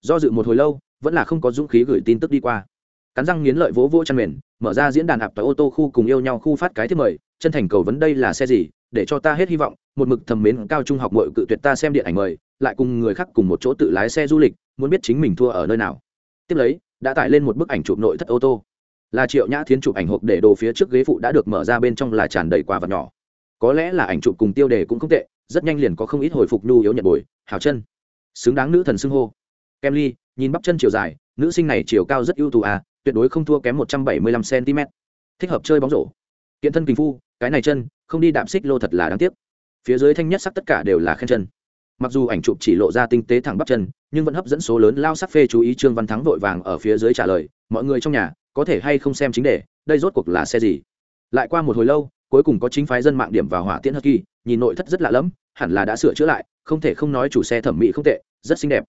do dự một hồi lâu, vẫn là không có dũng khí gửi tin tức đi qua. Cắn răng nghiến lợi vỗ vỗ chăn mền, mở ra diễn đàn ạp tại ô tô khu cùng yêu nhau khu phát cái thiết mời, chân thành cầu vấn đây là xe gì, để cho ta hết hy vọng, một mực thầm mến cao trung học mội cự tuyệt ta xem điện ảnh mời, lại cùng người khác cùng một chỗ tự lái xe du lịch, muốn biết chính mình thua ở nơi nào. Tiếp lấy, đã tải lên một bức ảnh chụp nội thất ô tô. Là triệu nhã thiến chụp ảnh hộp để đồ phía trước ghế phụ đã được mở ra bên trong là tràn đầy quà vật nhỏ. Có lẽ là ảnh chụp cùng tiêu đề cũng không tệ rất nhanh liền có không ít hồi phục nhu yếu nhận bồi, hào chân. Xứng đáng nữ thần xưng hô. Kem ly, nhìn bắp chân chiều dài, nữ sinh này chiều cao rất ưu tú à tuyệt đối không thua kém một trăm bảy mươi lăm cm thích hợp chơi bóng rổ. Kiện thân kinh phu, cái này chân, không đi đạm xích lô thật là đáng tiếc. Phía dưới thanh nhất sắc tất cả đều là khen chân. Mặc dù ảnh chụp chỉ lộ ra tinh tế thẳng bắp chân, nhưng vẫn hấp dẫn số lớn lao sắc phê chú ý trương văn thắng vội vàng ở phía dưới trả lời, mọi người trong nhà, có thể hay không xem chính đề, đây rốt cuộc là xe gì? Lại qua một hồi lâu cuối cùng có chính phái dân mạng điểm vào hỏa tiễn hất kỳ nhìn nội thất rất lạ lẫm, hẳn là đã sửa chữa lại, không thể không nói chủ xe thẩm mỹ không tệ, rất xinh đẹp.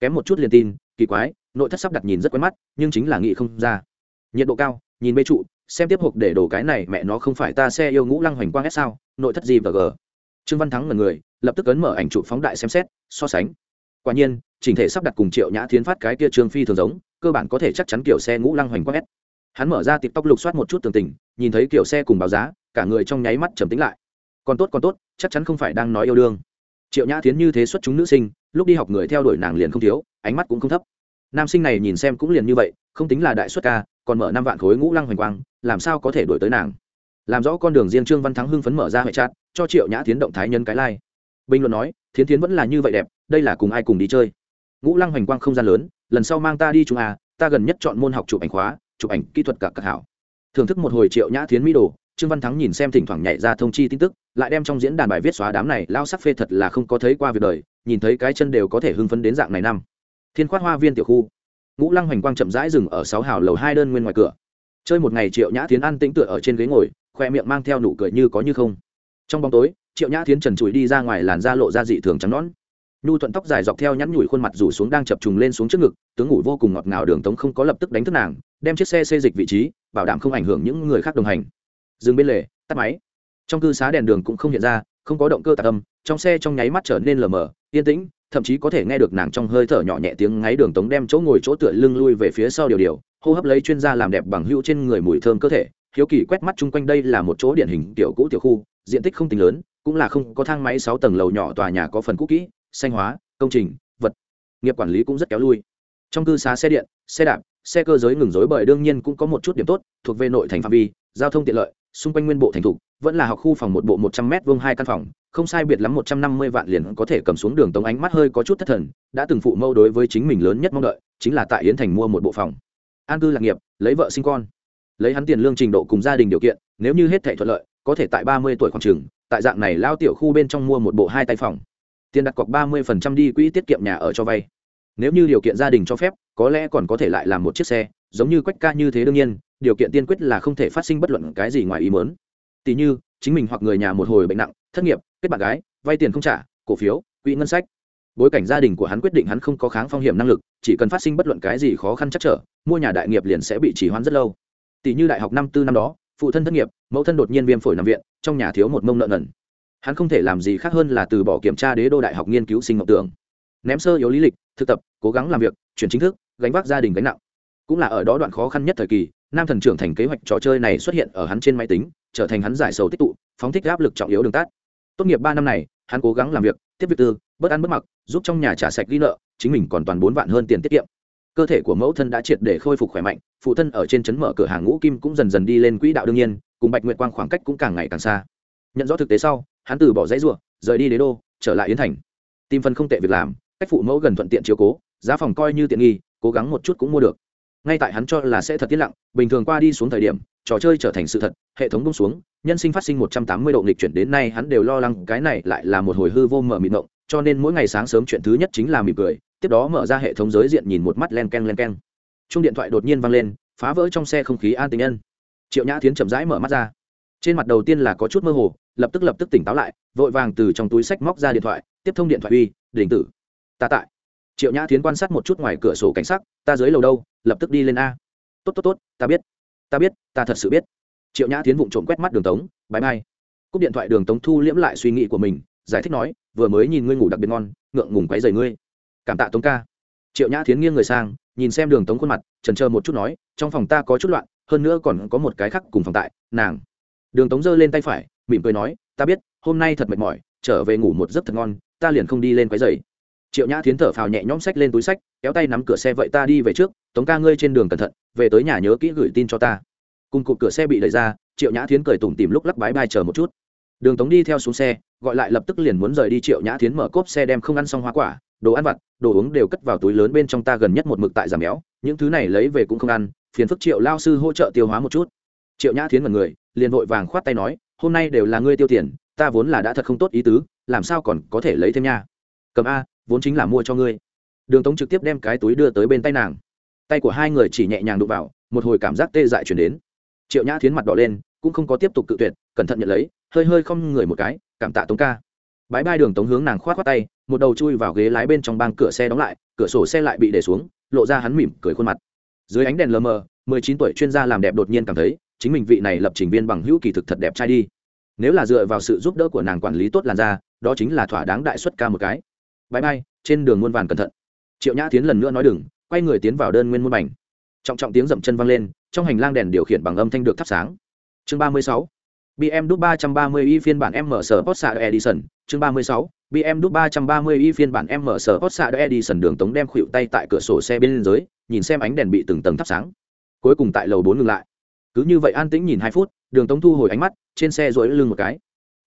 Kém một chút liền tin, kỳ quái, nội thất sắp đặt nhìn rất quen mắt, nhưng chính là nghĩ không ra. Nhiệt độ cao, nhìn bê trụ, xem tiếp hộp để đổ cái này mẹ nó không phải ta xe yêu ngũ lăng hoành quang s sao, nội thất gì và g. Trương văn thắng là người, lập tức ấn mở ảnh trụ phóng đại xem xét, so sánh. Quả nhiên, chỉnh thể sắp đặt cùng triệu nhã thiến phát cái kia trương phi thường giống, cơ bản có thể chắc chắn kiểu xe ngũ lăng hoành quang s. Hắn mở ra tóc lục soát một chút tường tình, nhìn thấy kiểu xe cùng báo giá cả người trong nháy mắt trầm tính lại. Còn tốt còn tốt, chắc chắn không phải đang nói yêu đương. Triệu nhã thiến như thế xuất chúng nữ sinh, lúc đi học người theo đuổi nàng liền không thiếu, ánh mắt cũng không thấp. Nam sinh này nhìn xem cũng liền như vậy, không tính là đại xuất ca, còn mở năm vạn khối ngũ lăng hoành quang, làm sao có thể đuổi tới nàng? Làm rõ con đường riêng trương văn thắng hưng phấn mở ra hệ chat, cho triệu nhã tiến động thái nhân cái lai、like. bình luận nói, thiến tiến vẫn là như vậy đẹp, đây là cùng ai cùng đi chơi? Ngũ lăng hoành quang không gian lớn, lần sau mang ta đi chúng à ta gần nhất chọn môn học chụp ảnh khóa, chụp ảnh kỹ thuật cả các hảo. Thưởng thức một hồi triệu nhã thiến mỹ đồ trương văn thắng nhìn xem thỉnh thoảng nhảy ra thông chi tin tức, lại đem trong diễn đàn bài viết xóa đám này lao sắc phê thật là không có thấy qua việc đời, nhìn thấy cái chân đều có thể hưng phấn đến dạng này năm. Thiên khoát hoa viên tiểu khu. Ngũ lăng hoành quang chậm rãi dừng ở sáu hào lầu hai đơn nguyên ngoài cửa. Chơi một ngày triệu nhã tiến ăn tĩnh tựa ở trên ghế ngồi, khoe miệng mang theo nụ cười như có như không. Trong bóng tối, triệu nhã tiến trần trụi đi ra ngoài làn da lộ ra dị thường trắng nón nhu thuận tóc dài dọc theo nhắn nhủi khuôn mặt rủ xuống đang chập trùng lên xuống trước ngực, tướng ngủ vô cùng ngọt ngào đường tống không có lập tức đánh thức nàng, đem chiếc xe xê dịch vị trí, bảo đảm không ảnh hưởng những người khác đồng hành dừng bên lề, tắt máy. Trong cư xá đèn đường cũng không hiện ra, không có động cơ tạc âm, trong xe trong nháy mắt trở nên lờ mờ, yên tĩnh, thậm chí có thể nghe được nàng trong hơi thở nhỏ nhẹ tiếng ngáy đường tống đem chỗ ngồi chỗ tựa lưng lui về phía sau điều điều, hô hấp lấy chuyên gia làm đẹp bằng hữu trên người mùi thơm cơ thể, hiếu kỳ quét mắt chung quanh đây là một chỗ điển hình tiểu cũ tiểu khu, diện tích không tính lớn, cũng là không có thang máy sáu tầng lầu nhỏ, tòa nhà có phần cũ kỹ, xanh hóa, công trình, vật, nghiệp quản lý cũng rất kéo lui. Trong cư xá xe điện, xe đạp, xe cơ giới ngừng rối bởi đương nhiên cũng có một chút điểm tốt, thuộc về nội thành phạm vi, giao thông tiện lợi xung quanh nguyên bộ thành thục, vẫn là học khu phòng một bộ một trăm m vuông hai căn phòng, không sai biệt lắm một trăm năm mươi vạn liền có thể cầm xuống đường tống ánh mắt hơi có chút thất thần, đã từng phụ mâu đối với chính mình lớn nhất mong đợi, chính là tại yến thành mua một bộ phòng. An cư lạc nghiệp, lấy vợ sinh con. Lấy hắn tiền lương trình độ cùng gia đình điều kiện, nếu như hết thể thuận lợi, có thể tại ba mươi tuổi khoảng trường, tại dạng này lao tiểu khu bên trong mua một bộ hai tay phòng. Tiền đặt cọc ba mươi phần trăm đi quỹ tiết kiệm nhà ở cho vay. Nếu như điều kiện gia đình cho phép, có lẽ còn có thể lại làm một chiếc xe, giống như quách ca như thế đương nhiên điều kiện tiên quyết là không thể phát sinh bất luận cái gì ngoài ý mớn tỷ như, chính mình hoặc người nhà một hồi bệnh nặng, thất nghiệp, kết bạn gái, vay tiền không trả, cổ phiếu, quỹ ngân sách. Bối cảnh gia đình của hắn quyết định hắn không có kháng phong hiểm năng lực, chỉ cần phát sinh bất luận cái gì khó khăn chắc trở, mua nhà đại nghiệp liền sẽ bị chỉ hoãn rất lâu. Tỷ như đại học năm tư năm đó, phụ thân thất nghiệp, mẫu thân đột nhiên viêm phổi nằm viện, trong nhà thiếu một mông nợ nần. Hắn không thể làm gì khác hơn là từ bỏ kiểm tra đế đô đại học nghiên cứu sinh mộng tưởng. Ném sơ yếu lý lịch, thực tập, cố gắng làm việc, chuyển chính thức, gánh vác gia đình gánh nặng. Cũng là ở đó đoạn khó khăn nhất thời kỳ nam thần trưởng thành kế hoạch trò chơi này xuất hiện ở hắn trên máy tính, trở thành hắn giải sầu tích tụ, phóng thích áp lực trọng yếu đường tát tốt nghiệp ba năm này, hắn cố gắng làm việc, tiếp việc tư bất ăn bất mặc, giúp trong nhà trả sạch ghi nợ, chính mình còn toàn bốn vạn hơn tiền tiết kiệm. Cơ thể của mẫu thân đã triệt để khôi phục khỏe mạnh, phụ thân ở trên trấn mở cửa hàng ngũ kim cũng dần dần đi lên quỹ đạo đương nhiên, cùng bạch nguyệt quang khoảng cách cũng càng ngày càng xa. Nhận rõ thực tế sau, hắn từ bỏ dãy ruộng rời đi đế đô, trở lại yến thành. Tìm phần không tệ việc làm, cách phụ mẫu gần thuận tiện chiếu cố, giá phòng coi như tiện nghi, cố gắng một chút cũng mua được ngay tại hắn cho là sẽ thật tiết lặng, bình thường qua đi xuống thời điểm, trò chơi trở thành sự thật, hệ thống bung xuống, nhân sinh phát sinh một trăm tám mươi độ nghịch chuyển đến nay hắn đều lo lắng cái này lại là một hồi hư vô mở mịt mộng, cho nên mỗi ngày sáng sớm chuyện thứ nhất chính là mỉm cười, tiếp đó mở ra hệ thống giới diện nhìn một mắt len k e n len k e n chung điện thoại đột nhiên vang lên, phá vỡ trong xe không khí an tình nhân. Triệu nhã tiến chậm rãi mở mắt ra. Trên mặt đầu tiên là có chút mơ hồ, lập tức lập tức tỉnh táo lại, vội vàng từ trong túi sách móc ra điện thoại, tiếp thông điện thoại uy, đình tử. Ta tại triệu nhã tiến quan sát một chút ngoài cửa sổ cảnh sắc, ta dưới lầu đâu, lập tức đi lên a. Tốt tốt tốt, ta biết ta biết, ta thật sự biết. Triệu nhã tiến vụng trộm quét mắt đường tống bãi mai cúp điện thoại đường tống thu liễm lại suy nghĩ của mình, giải thích nói, vừa mới nhìn ngươi ngủ đặc biệt ngon, ngượng ngùng quáy dày ngươi. Cảm tạ tống ca. Triệu nhã tiến nghiêng người sang, nhìn xem đường tống khuôn mặt, trần trơ một chút nói, trong phòng ta có chút loạn, hơn nữa còn có một cái khác cùng phòng tại, nàng. Đường tống giơ lên tay phải, mỉm cười nói, ta biết, hôm nay thật mệt mỏi, trở về ngủ một giấc thật ngon, ta liền không đi lên quấy dày triệu nhã tiến thở phào nhẹ nhõm sách lên túi sách kéo tay nắm cửa xe vậy ta đi về trước, tống ca ngươi trên đường cẩn thận, về tới nhà nhớ kỹ gửi tin cho ta. Cùng cụt cửa xe bị đẩy ra, triệu nhã tiến cười tủm tìm lúc lắc bái bai chờ một chút. Đường tống đi theo xuống xe, gọi lại lập tức liền muốn rời đi, triệu nhã tiến mở cốp xe đem không ăn xong hoa quả, đồ ăn vặt, đồ uống đều cất vào túi lớn bên trong ta gần nhất một mực tại giảm béo, những thứ này lấy về cũng không ăn, phiền phức triệu lao sư hỗ trợ tiêu hóa một chút. Triệu nhã tiến mật người, liền vội vàng khoát tay nói, hôm nay đều là ngươi tiêu tiền, ta vốn là đã thật không tốt ý tứ, làm sao còn có thể lấy thêm nha? Cầm a vốn chính là mua cho ngươi. Đường tống trực tiếp đem cái túi đưa tới bên tay nàng. Tay của hai người chỉ nhẹ nhàng đụng vào, một hồi cảm giác tê dại chuyển đến. Triệu nhã thiến mặt đỏ lên, cũng không có tiếp tục cự tuyệt, cẩn thận nhận lấy, hơi hơi không người một cái, cảm tạ tống ca. Bãi bai đường tống hướng nàng k h o á t khoác tay, một đầu chui vào ghế lái bên trong bang cửa xe đóng lại, cửa sổ xe lại bị để xuống, lộ ra hắn mỉm cười khuôn mặt. Dưới ánh đèn lờ mờ, mười chín tuổi chuyên gia làm đẹp đột nhiên cảm thấy, chính mình vị này lập trình viên bằng hữu kỳ thực thật đẹp trai đi. Nếu là dựa vào sự giúp đỡ của nàng quản lý tốt làn da, đó chính là thỏa đáng đại xuất ca một cái bãi bay trên đường muôn vàn cẩn thận. Triệu nhã tiến lần nữa nói đừng, quay người tiến vào đơn nguyên muôn mảnh. Trọng trọng tiếng dậm chân vang lên, trong hành lang đèn điều khiển bằng âm thanh được thắp sáng. Chương ba mươi sáu bm đúc ba trăm ba mươi y phiên bản m sở post edison chương ba mươi sáu bm đúc ba trăm ba mươi y phiên bản m sở post edison đường tống đem khuỵu tay tại cửa sổ xe bên dưới, nhìn xem ánh đèn bị từng tầng thắp sáng. Cuối cùng tại lầu bốn ngừng lại. Cứ như vậy an tĩnh nhìn hai phút, đường tống thu hồi ánh mắt, trên xe rỗi lưng một cái.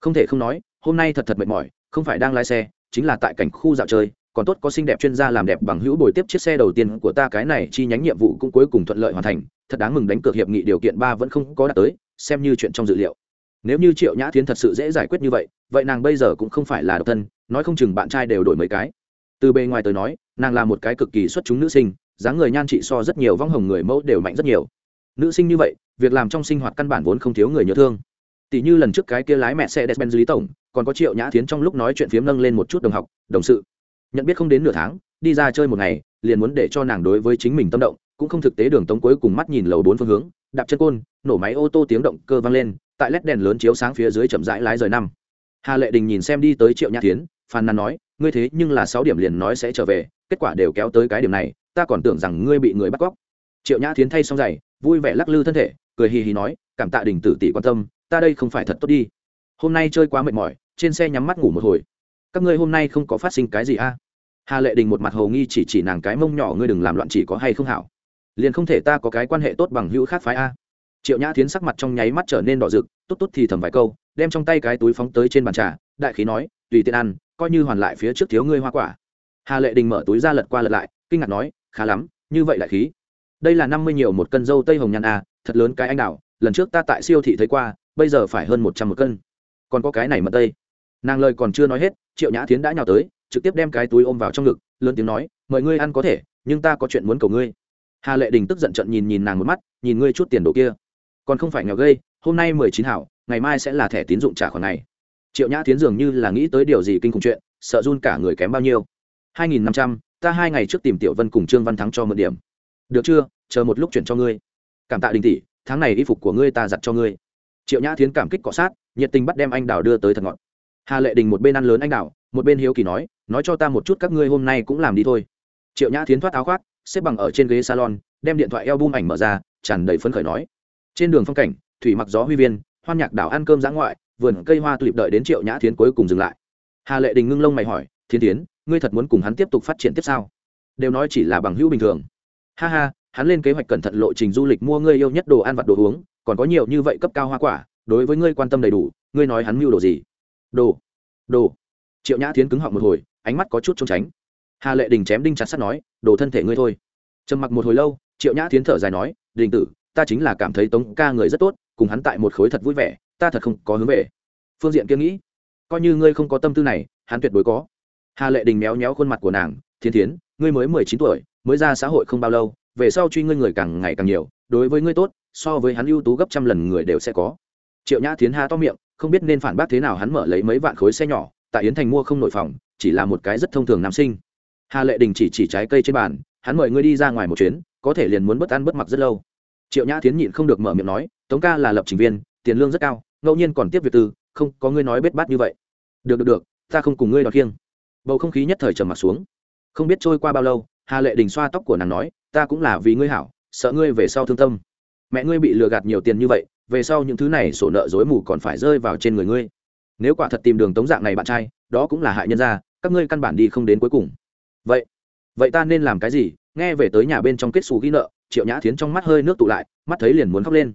Không thể không nói, hôm nay thật thật mệt mỏi, không phải đang lái xe chính là tại cảnh khu dạo chơi, còn tốt có xinh đẹp chuyên gia làm đẹp bằng hữu bồi tiếp chiếc xe đầu tiên của ta, cái này chi nhánh nhiệm vụ cũng cuối cùng thuận lợi hoàn thành, thật đáng mừng đánh cược hiệp nghị điều kiện ba vẫn không có đạt tới, xem như chuyện trong dự liệu. Nếu như triệu nhã thiến thật sự dễ giải quyết như vậy vậy nàng bây giờ cũng không phải là độc thân, nói không chừng bạn trai đều đổi mấy cái. Từ bề ngoài tới nói, nàng là một cái cực kỳ xuất chúng nữ sinh, dáng người nhan trị so rất nhiều vong hồng người mẫu đều mạnh rất nhiều. Nữ sinh như vậy, việc làm trong sinh hoạt căn bản vốn không thiếu người nhớ thương tỷ như lần trước cái kia lái mẹ xe despen lý tổng, còn có triệu nhã thiến trong lúc nói chuyện phiếm nâng lên một chút đồng học, đồng sự. Nhận biết không đến nửa tháng, đi ra chơi một ngày, liền muốn để cho nàng đối với chính mình tâm động, cũng không thực tế đường tống cuối cùng mắt nhìn lầu bốn phương hướng, đạp chân côn, nổ máy ô tô tiếng động cơ vang lên, tại led đèn lớn chiếu sáng phía dưới chậm rãi lái rời năm. Hà lệ đình nhìn xem đi tới triệu nhã tiến phàn nàn nói, ngươi thế nhưng là sáu điểm liền nói sẽ trở về, kết quả đều kéo tới cái điểm này, ta còn tưởng rằng ngươi bị người bắt cóc. Triệu nhã tiến thay xong giày, vui vẻ lắc lư thân thể, cười hì hì nói, cảm tạ đình tử tỷ quan tâm ta đây không phải thật tốt đi. Hôm nay chơi quá mệt mỏi, trên xe nhắm mắt ngủ một hồi. Các ngươi hôm nay không có phát sinh cái gì a à? hà lệ đình một mặt hầu nghi chỉ chỉ nàng cái mông nhỏ, ngươi đừng làm loạn chỉ có hay không hảo. Liền không thể ta có cái quan hệ tốt bằng hữu khác phái a. Triệu nhã tiến sắc mặt trong nháy mắt trở nên đỏ rực, tốt tốt thì thầm vài câu, đem trong tay cái túi phóng tới trên bàn trà, đại khí nói, tùy tiện ăn, coi như hoàn lại phía trước thiếu ngươi hoa quả. Hà lệ đình mở túi ra lật qua lật lại, kinh ngạc nói, khá lắm, như vậy đại khí. Đây là năm mươi nhiều một cân dâu tây hồng nhàn a à, thật lớn cái anh đào, lần trước ta tại siêu thị thấy qua bây giờ phải hơn một trăm một cân. Còn có cái này mật tây. Nàng lời còn chưa nói hết, triệu nhã tiến đã nhào tới, trực tiếp đem cái túi ôm vào trong ngực, lớn tiếng nói, mời ngươi ăn có thể, nhưng ta có chuyện muốn cầu ngươi. Hà lệ đình tức giận trận nhìn nhìn nàng một mắt, nhìn ngươi chút tiền đồ kia. Còn không phải nghèo gây, hôm nay mười chín hảo, ngày mai sẽ là thẻ tín dụng trả khoản này. Triệu nhã tiến dường như là nghĩ tới điều gì kinh khủng chuyện, sợ run cả người kém bao nhiêu. Hai nghìn năm trăm, ta hai ngày trước tìm tiểu vân cùng trương văn thắng cho mượn điểm. Được chưa, chờ một lúc chuyển cho ngươi. Cảm tạ đình tỷ, tháng này y phục của ngươi ta giặt cho ngươi triệu nhã Thiến cảm kích cọ sát, nhiệt tình bắt đem anh đào đưa tới thật ngọt. Hà lệ đình một bên ăn lớn anh đào, một bên hiếu kỳ nói nói cho ta một chút các ngươi hôm nay cũng làm đi thôi. Triệu nhã Thiến thoát áo khoác, xếp bằng ở trên ghế salon, đem điện thoại eo bum ảnh mở ra, tràn đầy phấn khởi nói, trên đường phong cảnh, thủy mặc gió huy viên, hoan nhạc đảo ăn cơm giã ngoại, vườn cây hoa tulip đợi đến triệu nhã thiến cuối cùng dừng lại. Hà lệ đình ngưng lông mày hỏi thiên tiến ngươi thật muốn cùng hắn tiếp tục phát triển tiếp sao? Đều nói chỉ là bằng hữu bình thường. Ha ha hắn lên kế hoạch cẩn thận lộ trình du lịch mua ngươi yêu nhất đồ ăn vặt đồ uống, còn có nhiều như vậy cấp cao hoa quả, đối với ngươi quan tâm đầy đủ, ngươi nói hắn mưu đồ gì? Đồ đồ. Triệu nhã thiến cứng họng một hồi, ánh mắt có chút trốn tránh. Hà lệ đình chém đinh chặt sắt nói, đồ thân thể ngươi thôi. Trầm mặc một hồi lâu, triệu nhã thiến thở dài nói, đình tử, ta chính là cảm thấy tống ca người rất tốt, cùng hắn tại một khối thật vui vẻ, ta thật không có hướng về. Phương diện kia nghĩ, coi như ngươi không có tâm tư này, hắn tuyệt đối có. Hà lệ đình méo méo khuôn mặt của nàng thiên thiến, ngươi mới mười chín tuổi, mới ra xã hội không bao lâu về sau truy ngươi người càng ngày càng nhiều, đối với ngươi tốt, so với hắn ưu tú gấp trăm lần người đều sẽ có. Triệu nhã thiến ha to miệng, không biết nên phản bác thế nào hắn mở lấy mấy vạn khối xe nhỏ, tại yến thành mua không nội phòng, chỉ là một cái rất thông thường nam sinh. Hà lệ đình chỉ chỉ trái cây trên bàn, hắn mời ngươi đi ra ngoài một chuyến, có thể liền muốn bất ăn bất mặc rất lâu. Triệu nhã tiến nhịn không được mở miệng nói, tống ca là lập trình viên, tiền lương rất cao, ngẫu nhiên còn tiếp việc tư, không, có ngươi nói bết bát như vậy. Được được được, ta không cùng ngươi đọc kiêng bầu không khí nhất thời trầm m ặ t xuống. Không biết trôi qua bao lâu, hà lệ đình xoa tóc của nàng nói ta cũng là vì ngươi hảo, sợ ngươi về sau thương tâm. Mẹ ngươi bị lừa gạt nhiều tiền như vậy, về sau những thứ này sổ nợ dối mù còn phải rơi vào trên người ngươi. Nếu quả thật tìm đường tống dạng này bạn trai, đó cũng là hại nhân ra các ngươi căn bản đi không đến cuối cùng. Vậy vậy ta nên làm cái gì? Nghe về tới nhà bên trong kết xù ghi nợ, triệu nhã thiến trong mắt hơi nước tụ lại, mắt thấy liền muốn khóc lên.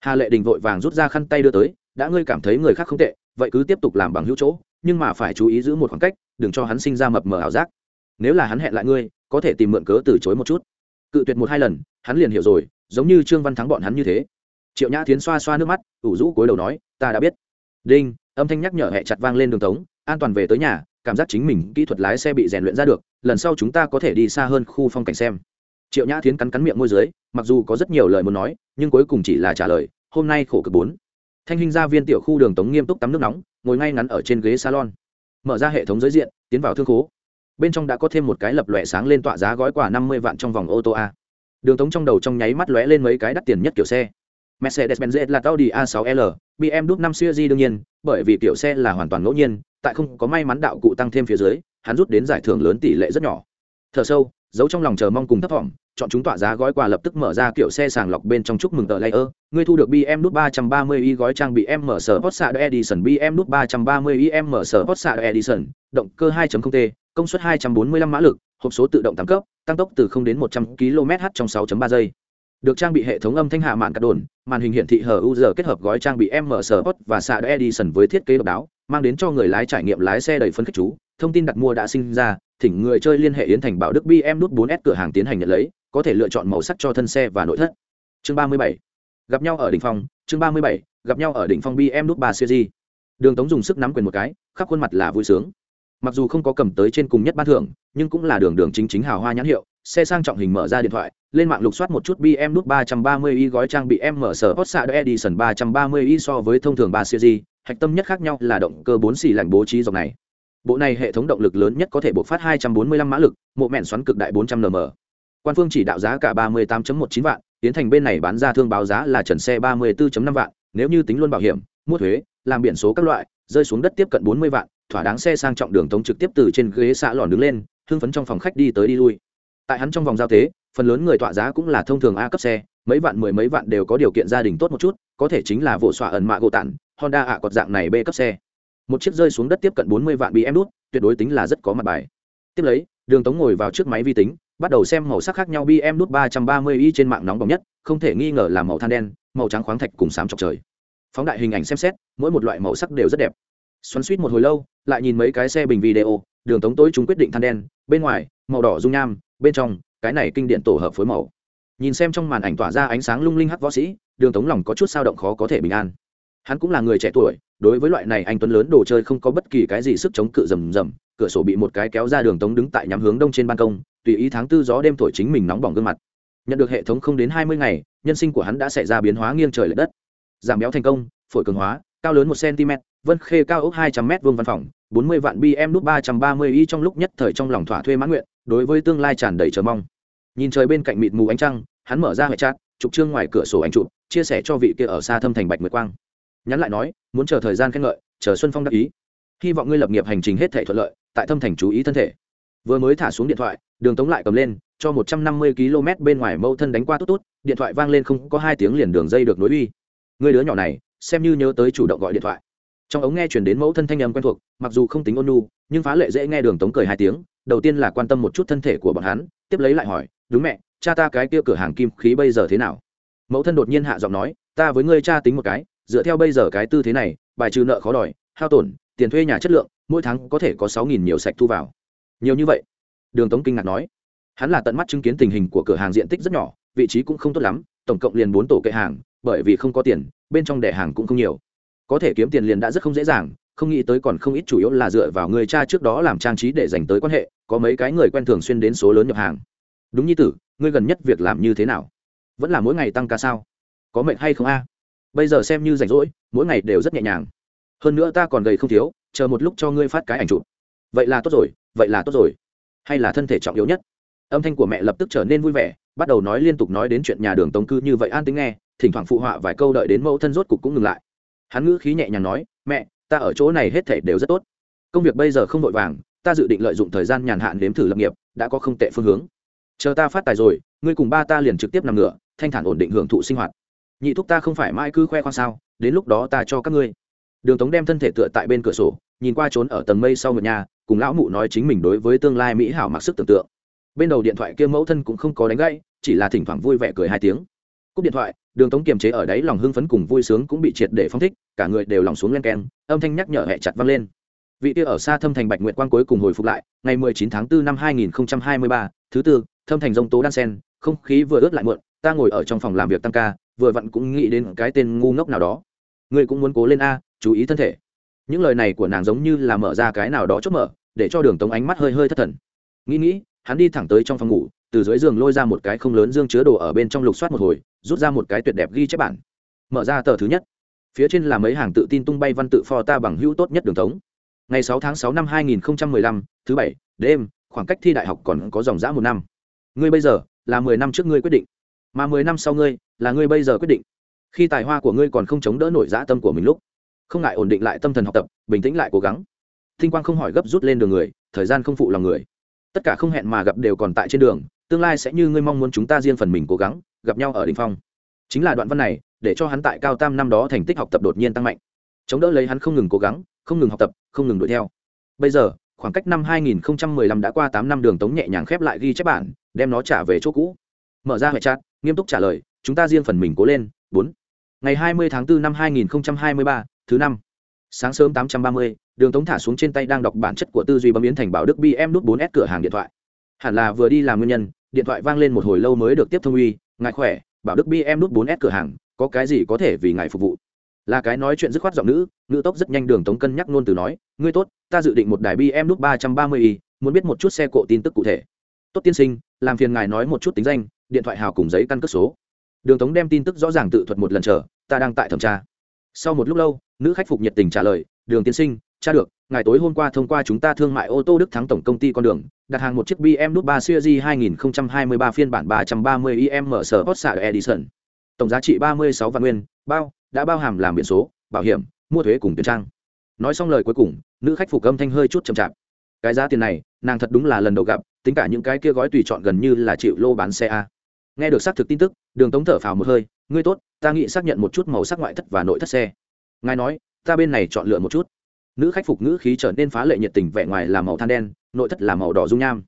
Hà lệ đình vội vàng rút ra khăn tay đưa tới, đã ngươi cảm thấy người khác không tệ, vậy cứ tiếp tục làm bằng hữu chỗ, nhưng mà phải chú ý giữ một khoảng cách, đừng cho hắn sinh ra mập mờ ảo giác. Nếu là hắn hẹn lại ngươi, có thể tìm mượn cớ từ chối một chút cự tuyệt một hai lần, hắn liền hiểu rồi, giống như trương văn thắng bọn hắn như thế. Triệu nhã tiến xoa xoa nước mắt, ủ rũ cối đầu nói, ta đã biết. Đinh, âm thanh nhắc nhở hẹ chặt vang lên đường tống, an toàn về tới nhà, cảm giác chính mình kỹ thuật lái xe bị rèn luyện ra được, lần sau chúng ta có thể đi xa hơn khu phong cảnh xem. Triệu nhã tiến cắn cắn miệng môi dưới, mặc dù có rất nhiều lời muốn nói, nhưng cuối cùng chỉ là trả lời, hôm nay khổ cực bốn. Thanh hình gia viên tiểu khu đường tống nghiêm túc tắm nước nóng, ngồi ngay ngắn ở trên ghế salon. Mở ra hệ thống giới diện, tiến vào thương khố bên trong đã có thêm một cái lập lòe sáng lên tọa giá gói quà năm mươi vạn trong vòng ô tô a. Đường tống trong đầu trong nháy mắt lóe lên mấy cái đắt tiền nhất kiểu xe. Mercedes-Benz là Audi A6L, BMW 5 Series đương nhiên, bởi vì kiểu xe là hoàn toàn ngẫu nhiên, tại không có may mắn đạo cụ tăng thêm phía dưới, hắn rút đến giải thưởng lớn tỷ lệ rất nhỏ. Thở sâu, giấu trong lòng chờ mong cùng thấp vọng, chọn chúng tọa giá gói quà lập tức mở ra kiểu xe sàng lọc bên trong chúc mừng tờ layer, ngươi thu được BMW nút 330i gói trang bị M hot Star Edition BMW nút 330i M hot Star Edition, động cơ 2.0T, công suất 245 mã lực, hộp số tự động tăng cấp, tăng tốc từ 0 đến 100 km/h trong 6.3 giây. Được trang bị hệ thống âm thanh hạ mạn cắt đồn màn hình hiển thị hờ giờ kết hợp gói trang bị m sport và xạ edison với thiết kế độc đáo mang đến cho người lái trải nghiệm lái xe đầy phấn khích chú. Thông tin đặt mua đã sinh ra thỉnh người chơi liên hệ yến thành bảo đức bm nút 4 s cửa hàng tiến hành nhận lấy có thể lựa chọn màu sắc cho thân xe và nội thất. Chương 37. gặp nhau ở đỉnh phong chương 37. gặp nhau ở đỉnh phong bm nút 3 series. Đường tống dùng sức nắm quyền một cái khắp khuôn mặt là vui sướng mặc dù không có cầm tới trên cùng nhất ban thưởng, nhưng cũng là đường đường chính chính hào hoa nhãn hiệu, xe sang trọng hình mở ra điện thoại, lên mạng lục soát một chút bm nút 330i gói trang bị m sở hot xạ edison 330i so với thông thường ba series, hạch tâm nhất khác nhau là động cơ bốn xì lạnh bố trí dòng này. Bộ này hệ thống động lực lớn nhất có thể bộc phát 245 mã lực, mộ mẹn xoắn cực đại 400 nm quan phương chỉ đạo giá cả 38.19 vạn, tiến thành bên này bán ra thương báo giá là trần xe 34.5 vạn, nếu như tính luôn bảo hiểm, mua thuế, làm biển số các loại, rơi xuống đất tiếp cận 40 vạn thỏa đáng xe sang trọng đường tống trực tiếp từ trên ghế xã lòn đứng lên, hưng phấn trong phòng khách đi tới đi lui. Tại hắn trong vòng giao tế, phần lớn người tọa giá cũng là thông thường a cấp xe, mấy vạn mười mấy vạn đều có điều kiện gia đình tốt một chút, có thể chính là vụ xọa ẩn mạ gỗ tản, honda ạ cọt dạng này b cấp xe. Một chiếc rơi xuống đất tiếp cận bốn mươi vạn bị em đút tuyệt đối tính là rất có mặt bài. Tiếp lấy, đường tống ngồi vào trước máy vi tính, bắt đầu xem màu sắc khác nhau bm đút ba trăm ba mươi y trên mạng nóng bỏng nhất, không thể nghi ngờ là màu than đen, màu trắng khoáng thạch cùng sám chọc trời. Phóng đại hình ảnh xem xét, mỗi một loại màu sắc đều rất đẹp xoắn suýt một hồi lâu, lại nhìn mấy cái xe bình video, đường tống tối chúng quyết định than đen, bên ngoài, màu đỏ dung nham, bên trong, cái này kinh điện tổ hợp phối màu. Nhìn xem trong màn ảnh tỏa ra ánh sáng lung linh hắc võ sĩ, đường tống lòng có chút sao động khó có thể bình an. Hắn cũng là người trẻ tuổi, đối với loại này anh tuấn lớn đồ chơi không có bất kỳ cái gì sức chống cự rầm rầm, cửa sổ bị một cái kéo ra đường tống đứng tại nhắm hướng đông trên ban công, tùy ý tháng tư gió đêm thổi chính mình nóng bỏng gương mặt. Nhận được hệ thống không đến hai mươi ngày, nhân sinh của hắn đã xảy ra biến hóa nghiêng trời l ệ đất. Giảm béo thành công, phổi cường hóa, cao lớn một cm vân khê cao ốc hai trăm m vuông văn phòng, bốn mươi vạn bm nút ba trăm ba mươi y trong lúc nhất thời trong lòng thỏa thuê mãn nguyện, đối với tương lai tràn đầy chờ mong. Nhìn trời bên cạnh mịt mù ánh trăng, hắn mở ra hệ chat, chụp trương ngoài cửa sổ anh chụp, chia sẻ cho vị kia ở xa thâm thành bạch nguyệt quang. Nhắn lại nói, muốn chờ thời gian khen ngợi, chờ xuân phong đắc ý. Hy vọng ngươi lập nghiệp hành trình hết thể thuận lợi, tại thâm thành chú ý thân thể. Vừa mới thả xuống điện thoại, đường tống lại cầm lên, cho một trăm năm mươi km bên ngoài mâu thân đánh qua tốt tốt, điện thoại vang lên không có hai tiếng liền đường dây được nối uy. Người đứa nhỏ này, xem như nhớ tới chủ động gọi điện thoại trong ống nghe chuyển đến mẫu thân thanh âm quen thuộc, mặc dù không tính ôn nu nhưng phá lệ dễ nghe đường tống cười hai tiếng, đầu tiên là quan tâm một chút thân thể của bọn hắn, tiếp lấy lại hỏi, đúng mẹ, cha ta cái kia cửa hàng kim khí bây giờ thế nào? Mẫu thân đột nhiên hạ giọng nói, ta với ngươi cha tính một cái, dựa theo bây giờ cái tư thế này, bài trừ nợ khó đòi, hao tổn, tiền thuê nhà chất lượng, mỗi tháng có thể có sáu nghìn nhiều sạch thu vào. Nhiều như vậy, đường tống kinh ngạc nói. Hắn là tận mắt chứng kiến tình hình của cửa hàng diện tích rất nhỏ, vị trí cũng không tốt lắm, tổng cộng liền bốn tổ kệ hàng, bởi vì không có tiền, bên trong đẻ hàng cũng không nhiều có thể kiếm tiền liền đã rất không dễ dàng, không nghĩ tới còn không ít chủ yếu là dựa vào người cha trước đó làm trang trí để dành tới quan hệ, có mấy cái người quen thường xuyên đến số lớn nhập hàng. Đúng như tử, ngươi gần nhất việc làm như thế nào? Vẫn là mỗi ngày tăng ca sao? Có mệnh hay không a? Bây giờ xem như rảnh rỗi, mỗi ngày đều rất nhẹ nhàng. Hơn nữa ta còn gầy không thiếu, chờ một lúc cho ngươi phát cái ảnh chụp. Vậy là tốt rồi, vậy là tốt rồi. Hay là thân thể trọng yếu nhất? Âm thanh của mẹ lập tức trở nên vui vẻ, bắt đầu nói liên tục nói đến chuyện nhà đường tống cư như vậy an tính nghe, thỉnh thoảng phụ họa vài câu đợi đến mẫu thân rốt cục cũng ngừng lại hắn ngữ khí nhẹ nhàng nói, mẹ, ta ở chỗ này hết thể đều rất tốt. Công việc bây giờ không vội vàng, ta dự định lợi dụng thời gian nhàn hạn đếm thử lập nghiệp, đã có không tệ phương hướng. Chờ ta phát tài rồi, ngươi cùng ba ta liền trực tiếp nằm ngửa, thanh thản ổn định hưởng thụ sinh hoạt. Nhị thúc ta không phải mãi cứ khoe khoang sao, đến lúc đó ta cho các ngươi. Đường tống đem thân thể tựa tại bên cửa sổ, nhìn qua trốn ở tầng mây sau ngược nhà, cùng lão mụ nói chính mình đối với tương lai mỹ hảo mặc sức tưởng tượng. Bên đầu điện thoại kia mẫu thân cũng không có đánh gãy, chỉ là thỉnh thoảng vui vẻ cười hai tiếng. Cúp điện thoại đường tống kiềm chế ở đấy lòng hưng phấn cùng vui sướng cũng bị triệt để phong thích cả người đều lòng xuống len keng âm thanh nhắc nhở hẹ chặt vang lên. Vị kia ở xa thâm thành bạch nguyệt quang cuối cùng hồi phục lại ngày 19 tháng 4 năm 2023, thứ tư thâm thành dông tố đan sen không khí vừa ướt lại muộn ta ngồi ở trong phòng làm việc tăng ca vừa vặn cũng nghĩ đến cái tên ngu ngốc nào đó. Ngươi cũng muốn cố lên a chú ý thân thể. Những lời này của nàng giống như là mở ra cái nào đó chốt mở để cho đường tống ánh mắt hơi hơi thất thần. Nghĩ nghĩ hắn đi thẳng tới trong phòng ngủ từ dưới giường lôi ra một cái không lớn dương chứa đồ ở bên trong lục soát một hồi rút ra một cái tuyệt đẹp ghi chép bản. Mở ra tờ thứ nhất. Phía trên là mấy hàng tự tin tung bay văn tự pho ta bằng hữu tốt nhất đường thống ngày 6 tháng 6 năm 2015, thứ bảy đêm khoảng cách thi đại học còn có dòng dã một năm. Ngươi bây giờ là mười năm trước ngươi quyết định. Mà mười năm sau ngươi là ngươi bây giờ quyết định. Khi tài hoa của ngươi còn không chống đỡ nổi dã tâm của mình lúc không ngại ổn định lại tâm thần học tập bình tĩnh lại cố gắng. Thinh quang không hỏi gấp rút lên đường người thời gian không phụ lòng người. Tất cả không hẹn mà gặp đều còn tại trên đường tương lai sẽ như ngươi mong muốn chúng ta riêng phần mình cố gắng gặp nhau ở đỉnh phong. Chính là đoạn văn này, để cho hắn tại cao tam năm đó thành tích học tập đột nhiên tăng mạnh. Chống đỡ lấy hắn không ngừng cố gắng, không ngừng học tập, không ngừng đuổi theo. Bây giờ, khoảng cách năm 2015 đã qua tám năm đường tống nhẹ nhàng khép lại ghi chép bản, đem nó trả về chỗ cũ. Mở ra hệ chat, nghiêm túc trả lời, chúng ta riêng phần mình cố lên. Bốn. Ngày hai mươi tháng 4 năm hai nghìn hai mươi ba, thứ năm. Sáng sớm tám trăm ba mươi, đường tống thả xuống trên tay đang đọc bản chất của tư duy bấm biến thành bảo đức bm nút bốn s cửa hàng điện thoại. Hẳn là vừa đi làm nguyên nhân, điện thoại vang lên một hồi lâu mới được tiếp thông uy ngài khỏe, bảo đức bm nút bốn s cửa hàng, có cái gì có thể vì ngài phục vụ? Là cái nói chuyện dứt khoát giọng nữ, ngữ tốc rất nhanh đường tống cân nhắc ngôn từ nói, ngươi tốt, ta dự định một đài bm nút ba trăm ba mươi y muốn biết một chút xe cộ tin tức cụ thể. Tốt tiên sinh, làm phiền ngài nói một chút tính danh, điện thoại hào cùng giấy căn cước số. Đường tống đem tin tức rõ ràng tự thuật một lần chờ, ta đang tại thẩm tra. Sau một lúc lâu, nữ khách phục nhiệt tình trả lời, đường tiên sinh cha được ngày tối hôm qua thông qua chúng ta thương mại ô tô đức thắng tổng công ty con đường, đặt hàng một chiếc bm nút ba series 2023 phiên bản 330 im sở hot xạ edison. Tổng giá trị 36 vạn nguyên, bao, đã bao hàm làm biển số, bảo hiểm, mua thuế cùng tiền trang. Nói xong lời cuối cùng, nữ khách phục âm thanh hơi chút chậm chạp. Cái giá tiền này, nàng thật đúng là lần đầu gặp, tính cả những cái kia gói tùy chọn gần như là chịu lô bán xe a. Nghe được xác thực tin tức, đường tống thở phào một hơi, ngươi tốt, ta nghĩ xác nhận một chút màu sắc ngoại thất và nội thất xe. Ngài nói, ta bên này chọn lựa một chút nữ khách phục ngữ khí trở nên phá lệ nhiệt tình, vẻ ngoài là màu than đen, nội thất là màu đỏ dung nham.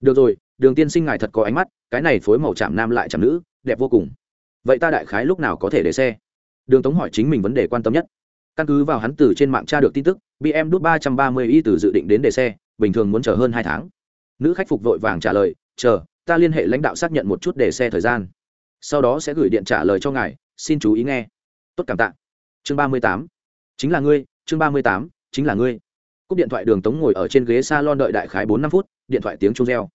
Được rồi, đường tiên sinh ngài thật có ánh mắt, cái này phối màu chạm nam lại chạm nữ, đẹp vô cùng. Vậy ta đại khái lúc nào có thể để xe? Đường tống hỏi chính mình vấn đề quan tâm nhất. Căn cứ vào hắn từ trên mạng tra được tin tức bm đút ba trăm ba mươi y từ dự định đến để xe, bình thường muốn chờ hơn hai tháng. Nữ khách phục vội vàng trả lời, chờ, ta liên hệ lãnh đạo xác nhận một chút để xe thời gian. Sau đó sẽ gửi điện trả lời cho ngài, xin chú ý nghe. Tốt, cảm tạ. Chương ba mươi tám. Chính là ngươi. Chương ba mươi tám chính là ngươi. Cúp điện thoại đường tống ngồi ở trên ghế s a lon đợi đại khái bốn năm phút, điện thoại tiếng trung reo.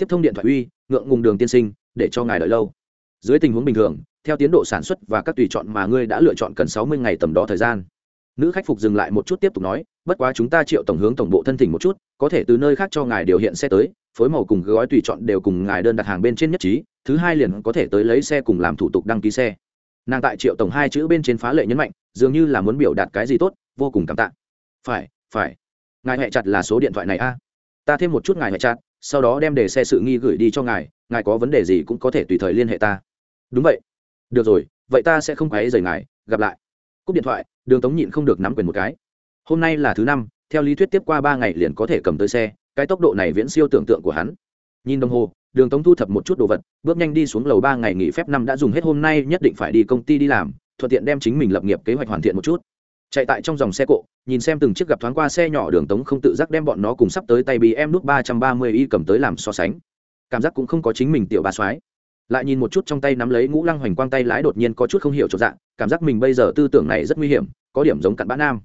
Tiếp thông điện thoại uy, ngượng ngùng đường tiên sinh, để cho ngài đợi lâu. Dưới tình huống bình thường, theo tiến độ sản xuất và các tùy chọn mà ngươi đã lựa chọn cần sáu mươi ngày tầm đó thời gian. Nữ khách phục dừng lại một chút tiếp tục nói, bất quá chúng ta triệu tổng hướng tổng bộ thân thỉnh một chút, có thể từ nơi khác cho ngài điều hiện xe tới, phối màu cùng gói tùy chọn đều cùng ngài đơn đặt hàng bên trên nhất trí, thứ hai liền có thể tới lấy xe cùng làm thủ tục đăng ký xe. Nàng tại triệu tổng hai chữ bên trên phá lệ nhấn mạnh, dường như là muốn biểu đạt cái gì tốt, vô cùng cảm tạ phải phải. Ngài hẹ chặt là số điện thoại này a. Ta thêm một chút ngài hẹ chặt, sau đó đem để xe sự nghi gửi đi cho ngài ngài có vấn đề gì cũng có thể tùy thời liên hệ ta. Đúng vậy. Được rồi, vậy ta sẽ không quấy rầy ngài, gặp lại. Cúp điện thoại, đường tống nhịn không được nắm quyền một cái. Hôm nay là thứ năm, theo lý thuyết tiếp qua ba ngày liền có thể cầm tới xe, cái tốc độ này viễn siêu tưởng tượng của hắn. Nhìn đồng hồ, đường tống thu thập một chút đồ vật, bước nhanh đi xuống lầu ba ngày nghỉ phép năm đã dùng hết hôm nay nhất định phải đi công ty đi làm, thuận tiện đem chính mình lập nghiệp kế hoạch hoàn thiện một chút chạy tại trong dòng xe cộ, nhìn xem từng chiếc gặp thoáng qua xe nhỏ đường tống không tự giác đem bọn nó cùng sắp tới tay bị em nút ba trăm ba mươi y cầm tới làm so sánh. Cảm giác cũng không có chính mình tiểu ba soái lại nhìn một chút trong tay nắm lấy ngũ lăng hoành quang tay lái đột nhiên có chút không hiểu chỗ dạng, cảm giác mình bây giờ tư tưởng này rất nguy hiểm, có điểm giống cặn bã nam.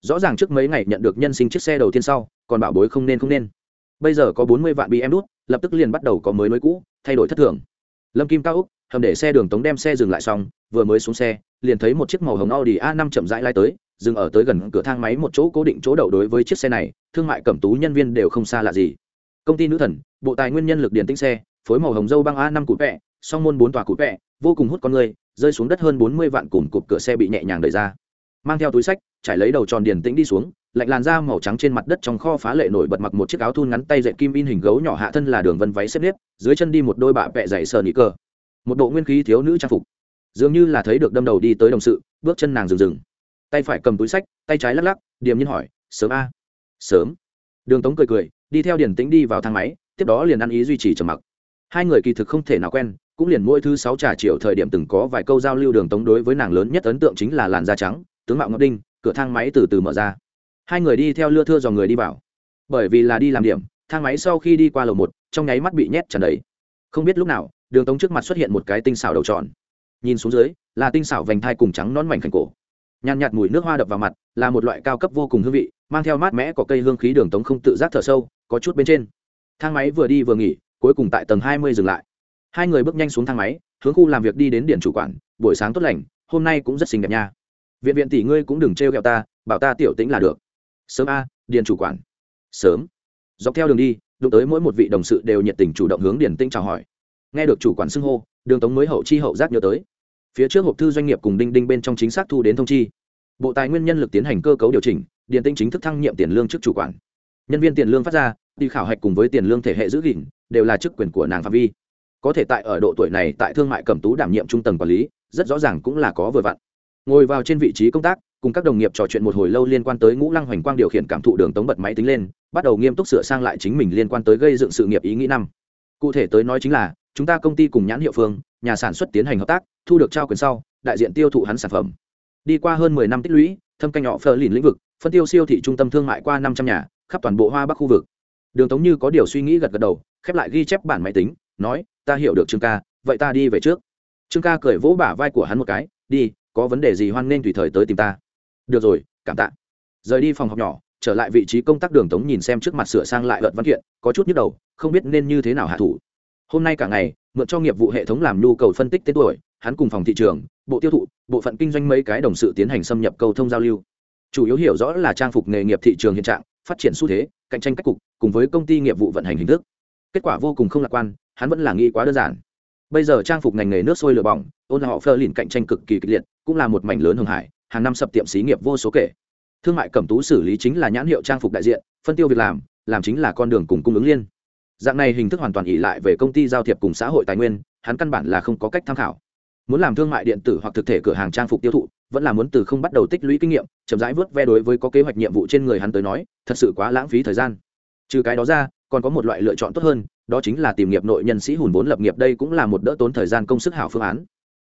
Rõ ràng trước mấy ngày nhận được nhân sinh chiếc xe đầu tiên sau, còn bảo bối không nên không nên. Bây giờ có bốn mươi vạn bị em đút lập tức liền bắt đầu có mới nối cũ, thay đổi thất thường. Lâm kim cao úc, hầm để xe đường tống đem xe dừng lại xong, vừa mới xuống xe, liền thấy một chiếc màu hồng audi a 5 chậm rãi lai tới dừng ở tới gần cửa thang máy một chỗ cố định chỗ đậu đối với chiếc xe này, thương mại cẩm tú nhân viên đều không xa lạ gì. Công ty nữ thần, bộ tài nguyên nhân lực điện tĩnh xe, phối màu hồng dâu băng a năm cụt vẹ, song môn bốn tòa cụt vẹ, vô cùng hút con người, rơi xuống đất hơn bốn mươi vạn cùng cụp cửa xe bị nhẹ nhàng đẩy ra. Mang theo túi sách, trải lấy đầu tròn điền tĩnh đi xuống, lạnh làn da màu trắng trên mặt đất trong kho phá lệ nổi bật mặc một chiếc áo thun ngắn tay dệt kim in hình gấu nhỏ hạ thân là đường vân váy xếp nếp, dưới chân đi một đôi bạ vẹ dày sờ nị cơ một bộ nguyên khí thiếu nữ trang phục. Dường như là thấy được đâm đầu đi tới đồng sự, bước chân nàng dừng dừng tay phải cầm túi sách, tay trái lắc lắc, điềm nhiên hỏi, sớm a. Sớm. Đường tống cười cười, đi theo điển tĩnh đi vào thang máy, tiếp đó liền ăn ý duy trì trầm mặc. Hai người kỳ thực không thể nào quen, cũng liền mỗi thứ sáu trà chiều thời điểm từng có vài câu giao lưu đường tống đối với nàng lớn nhất ấn tượng chính là làn da trắng, tướng mạo ngọc đinh, cửa thang máy từ từ mở ra. Hai người đi theo lưa thưa dòng người đi vào. Bởi vì là đi làm điểm, thang máy sau khi đi qua lầu một, trong nháy mắt bị nhét tràn đầy. Không biết lúc nào, đường tống trước mặt xuất hiện một cái tinh xảo đầu tròn. Nhìn xuống dưới, là tinh xảo vành thai cùng trắng nón mảnh khảnh cổ nhàn nhạt mùi nước hoa đập vào mặt, là một loại cao cấp vô cùng hương vị, mang theo mát mẽ có cây hương khí đường tống không tự giác thở sâu, có chút bên trên. Thang máy vừa đi vừa nghỉ, cuối cùng tại tầng hai mươi dừng lại. Hai người bước nhanh xuống thang máy, hướng khu làm việc đi đến điện chủ quản, buổi sáng tốt lành, hôm nay cũng rất xinh đẹp nha. Viện viện tỷ ngươi cũng đừng trêu ghẹo ta, bảo ta tiểu tĩnh là được. Sớm a, điện chủ quản. Sớm. Dọc theo đường đi, đụng tới mỗi một vị đồng sự đều nhiệt tình chủ động hướng điển tinh chào hỏi. Nghe được chủ quản xưng hô, đường tống mới hậu chi hậu giác nhớ tới phía trước hộp thư doanh nghiệp cùng đinh đinh bên trong chính xác thu đến thông chi. Bộ tài nguyên nhân lực tiến hành cơ cấu điều chỉnh điện tinh chính thức thăng nhiệm tiền lương trước chủ quản. Nhân viên tiền lương phát ra, đi khảo hạch cùng với tiền lương thể hệ giữ gìn, đều là chức quyền của nàng phạm vi. Có thể tại ở độ tuổi này tại thương mại cẩm tú đảm nhiệm trung tầng quản lý, rất rõ ràng cũng là có vừa vặn. Ngồi vào trên vị trí công tác, cùng các đồng nghiệp trò chuyện một hồi lâu liên quan tới ngũ lăng hoành quang điều khiển cảm thụ đường tống bật máy tính lên, bắt đầu nghiêm túc sửa sang lại chính mình liên quan tới gây dựng sự nghiệp ý nghĩ năm cụ thể tới nói chính là, chúng ta công ty cùng nhãn hiệu phương, nhà sản xuất tiến hành hợp tác, thu được trao quyền sau, đại diện tiêu thụ hắn sản phẩm. Đi qua hơn mười năm tích lũy, thâm canh nhỏ phờ lìn lĩnh vực, phân tiêu siêu thị trung tâm thương mại qua năm trăm nhà, khắp toàn bộ hoa bắc khu vực. Đường tống như có điều suy nghĩ gật gật đầu, khép lại ghi chép bản máy tính, nói, ta hiểu được trương ca, vậy ta đi về trước. Trương ca cười vỗ bả vai của hắn một cái, đi, có vấn đề gì hoan nên tùy thời tới tìm ta. Được rồi, cảm tạ. Rời đi phòng học nhỏ trở lại vị trí công tác đường tống nhìn xem trước mặt sửa sang lại luận văn kiện, có chút nhức đầu, không biết nên như thế nào hạ thủ. Hôm nay cả ngày, mượn cho nghiệp vụ hệ thống làm nhu cầu phân tích tên tuổi, hắn cùng phòng thị trường, bộ tiêu thụ, bộ phận kinh doanh mấy cái đồng sự tiến hành xâm nhập cầu thông giao lưu. Chủ yếu hiểu rõ là trang phục nghề nghiệp thị trường hiện trạng, phát triển xu thế, cạnh tranh cách cục, cùng với công ty nghiệp vụ vận hành hình thức. Kết quả vô cùng không lạc quan, hắn vẫn là nghĩ quá đơn giản. Bây giờ trang phục ngành nghề nước sôi lửa bỏng, ôn họ phơ lìn cạnh tranh cực kỳ kịch liệt, cũng là một mảnh lớn hưng hải, hàng năm sập tiệm xí nghiệp vô số kể thương mại cẩm tú xử lý chính là nhãn hiệu trang phục đại diện, phân tiêu việc làm làm chính là con đường cùng cung ứng liên. Dạng này hình thức hoàn toàn ỉ lại về công ty giao thiệp cùng xã hội tài nguyên, hắn căn bản là không có cách tham khảo. Muốn làm thương mại điện tử hoặc thực thể cửa hàng trang phục tiêu thụ, vẫn là muốn từ không bắt đầu tích lũy kinh nghiệm, chậm rãi vớt ve đối với có kế hoạch nhiệm vụ trên người hắn tới nói, thật sự quá lãng phí thời gian. Trừ cái đó ra, còn có một loại lựa chọn tốt hơn, đó chính là tìm nghiệp nội nhân sĩ hùn vốn lập nghiệp đây cũng là một đỡ tốn thời gian công sức hảo phương án.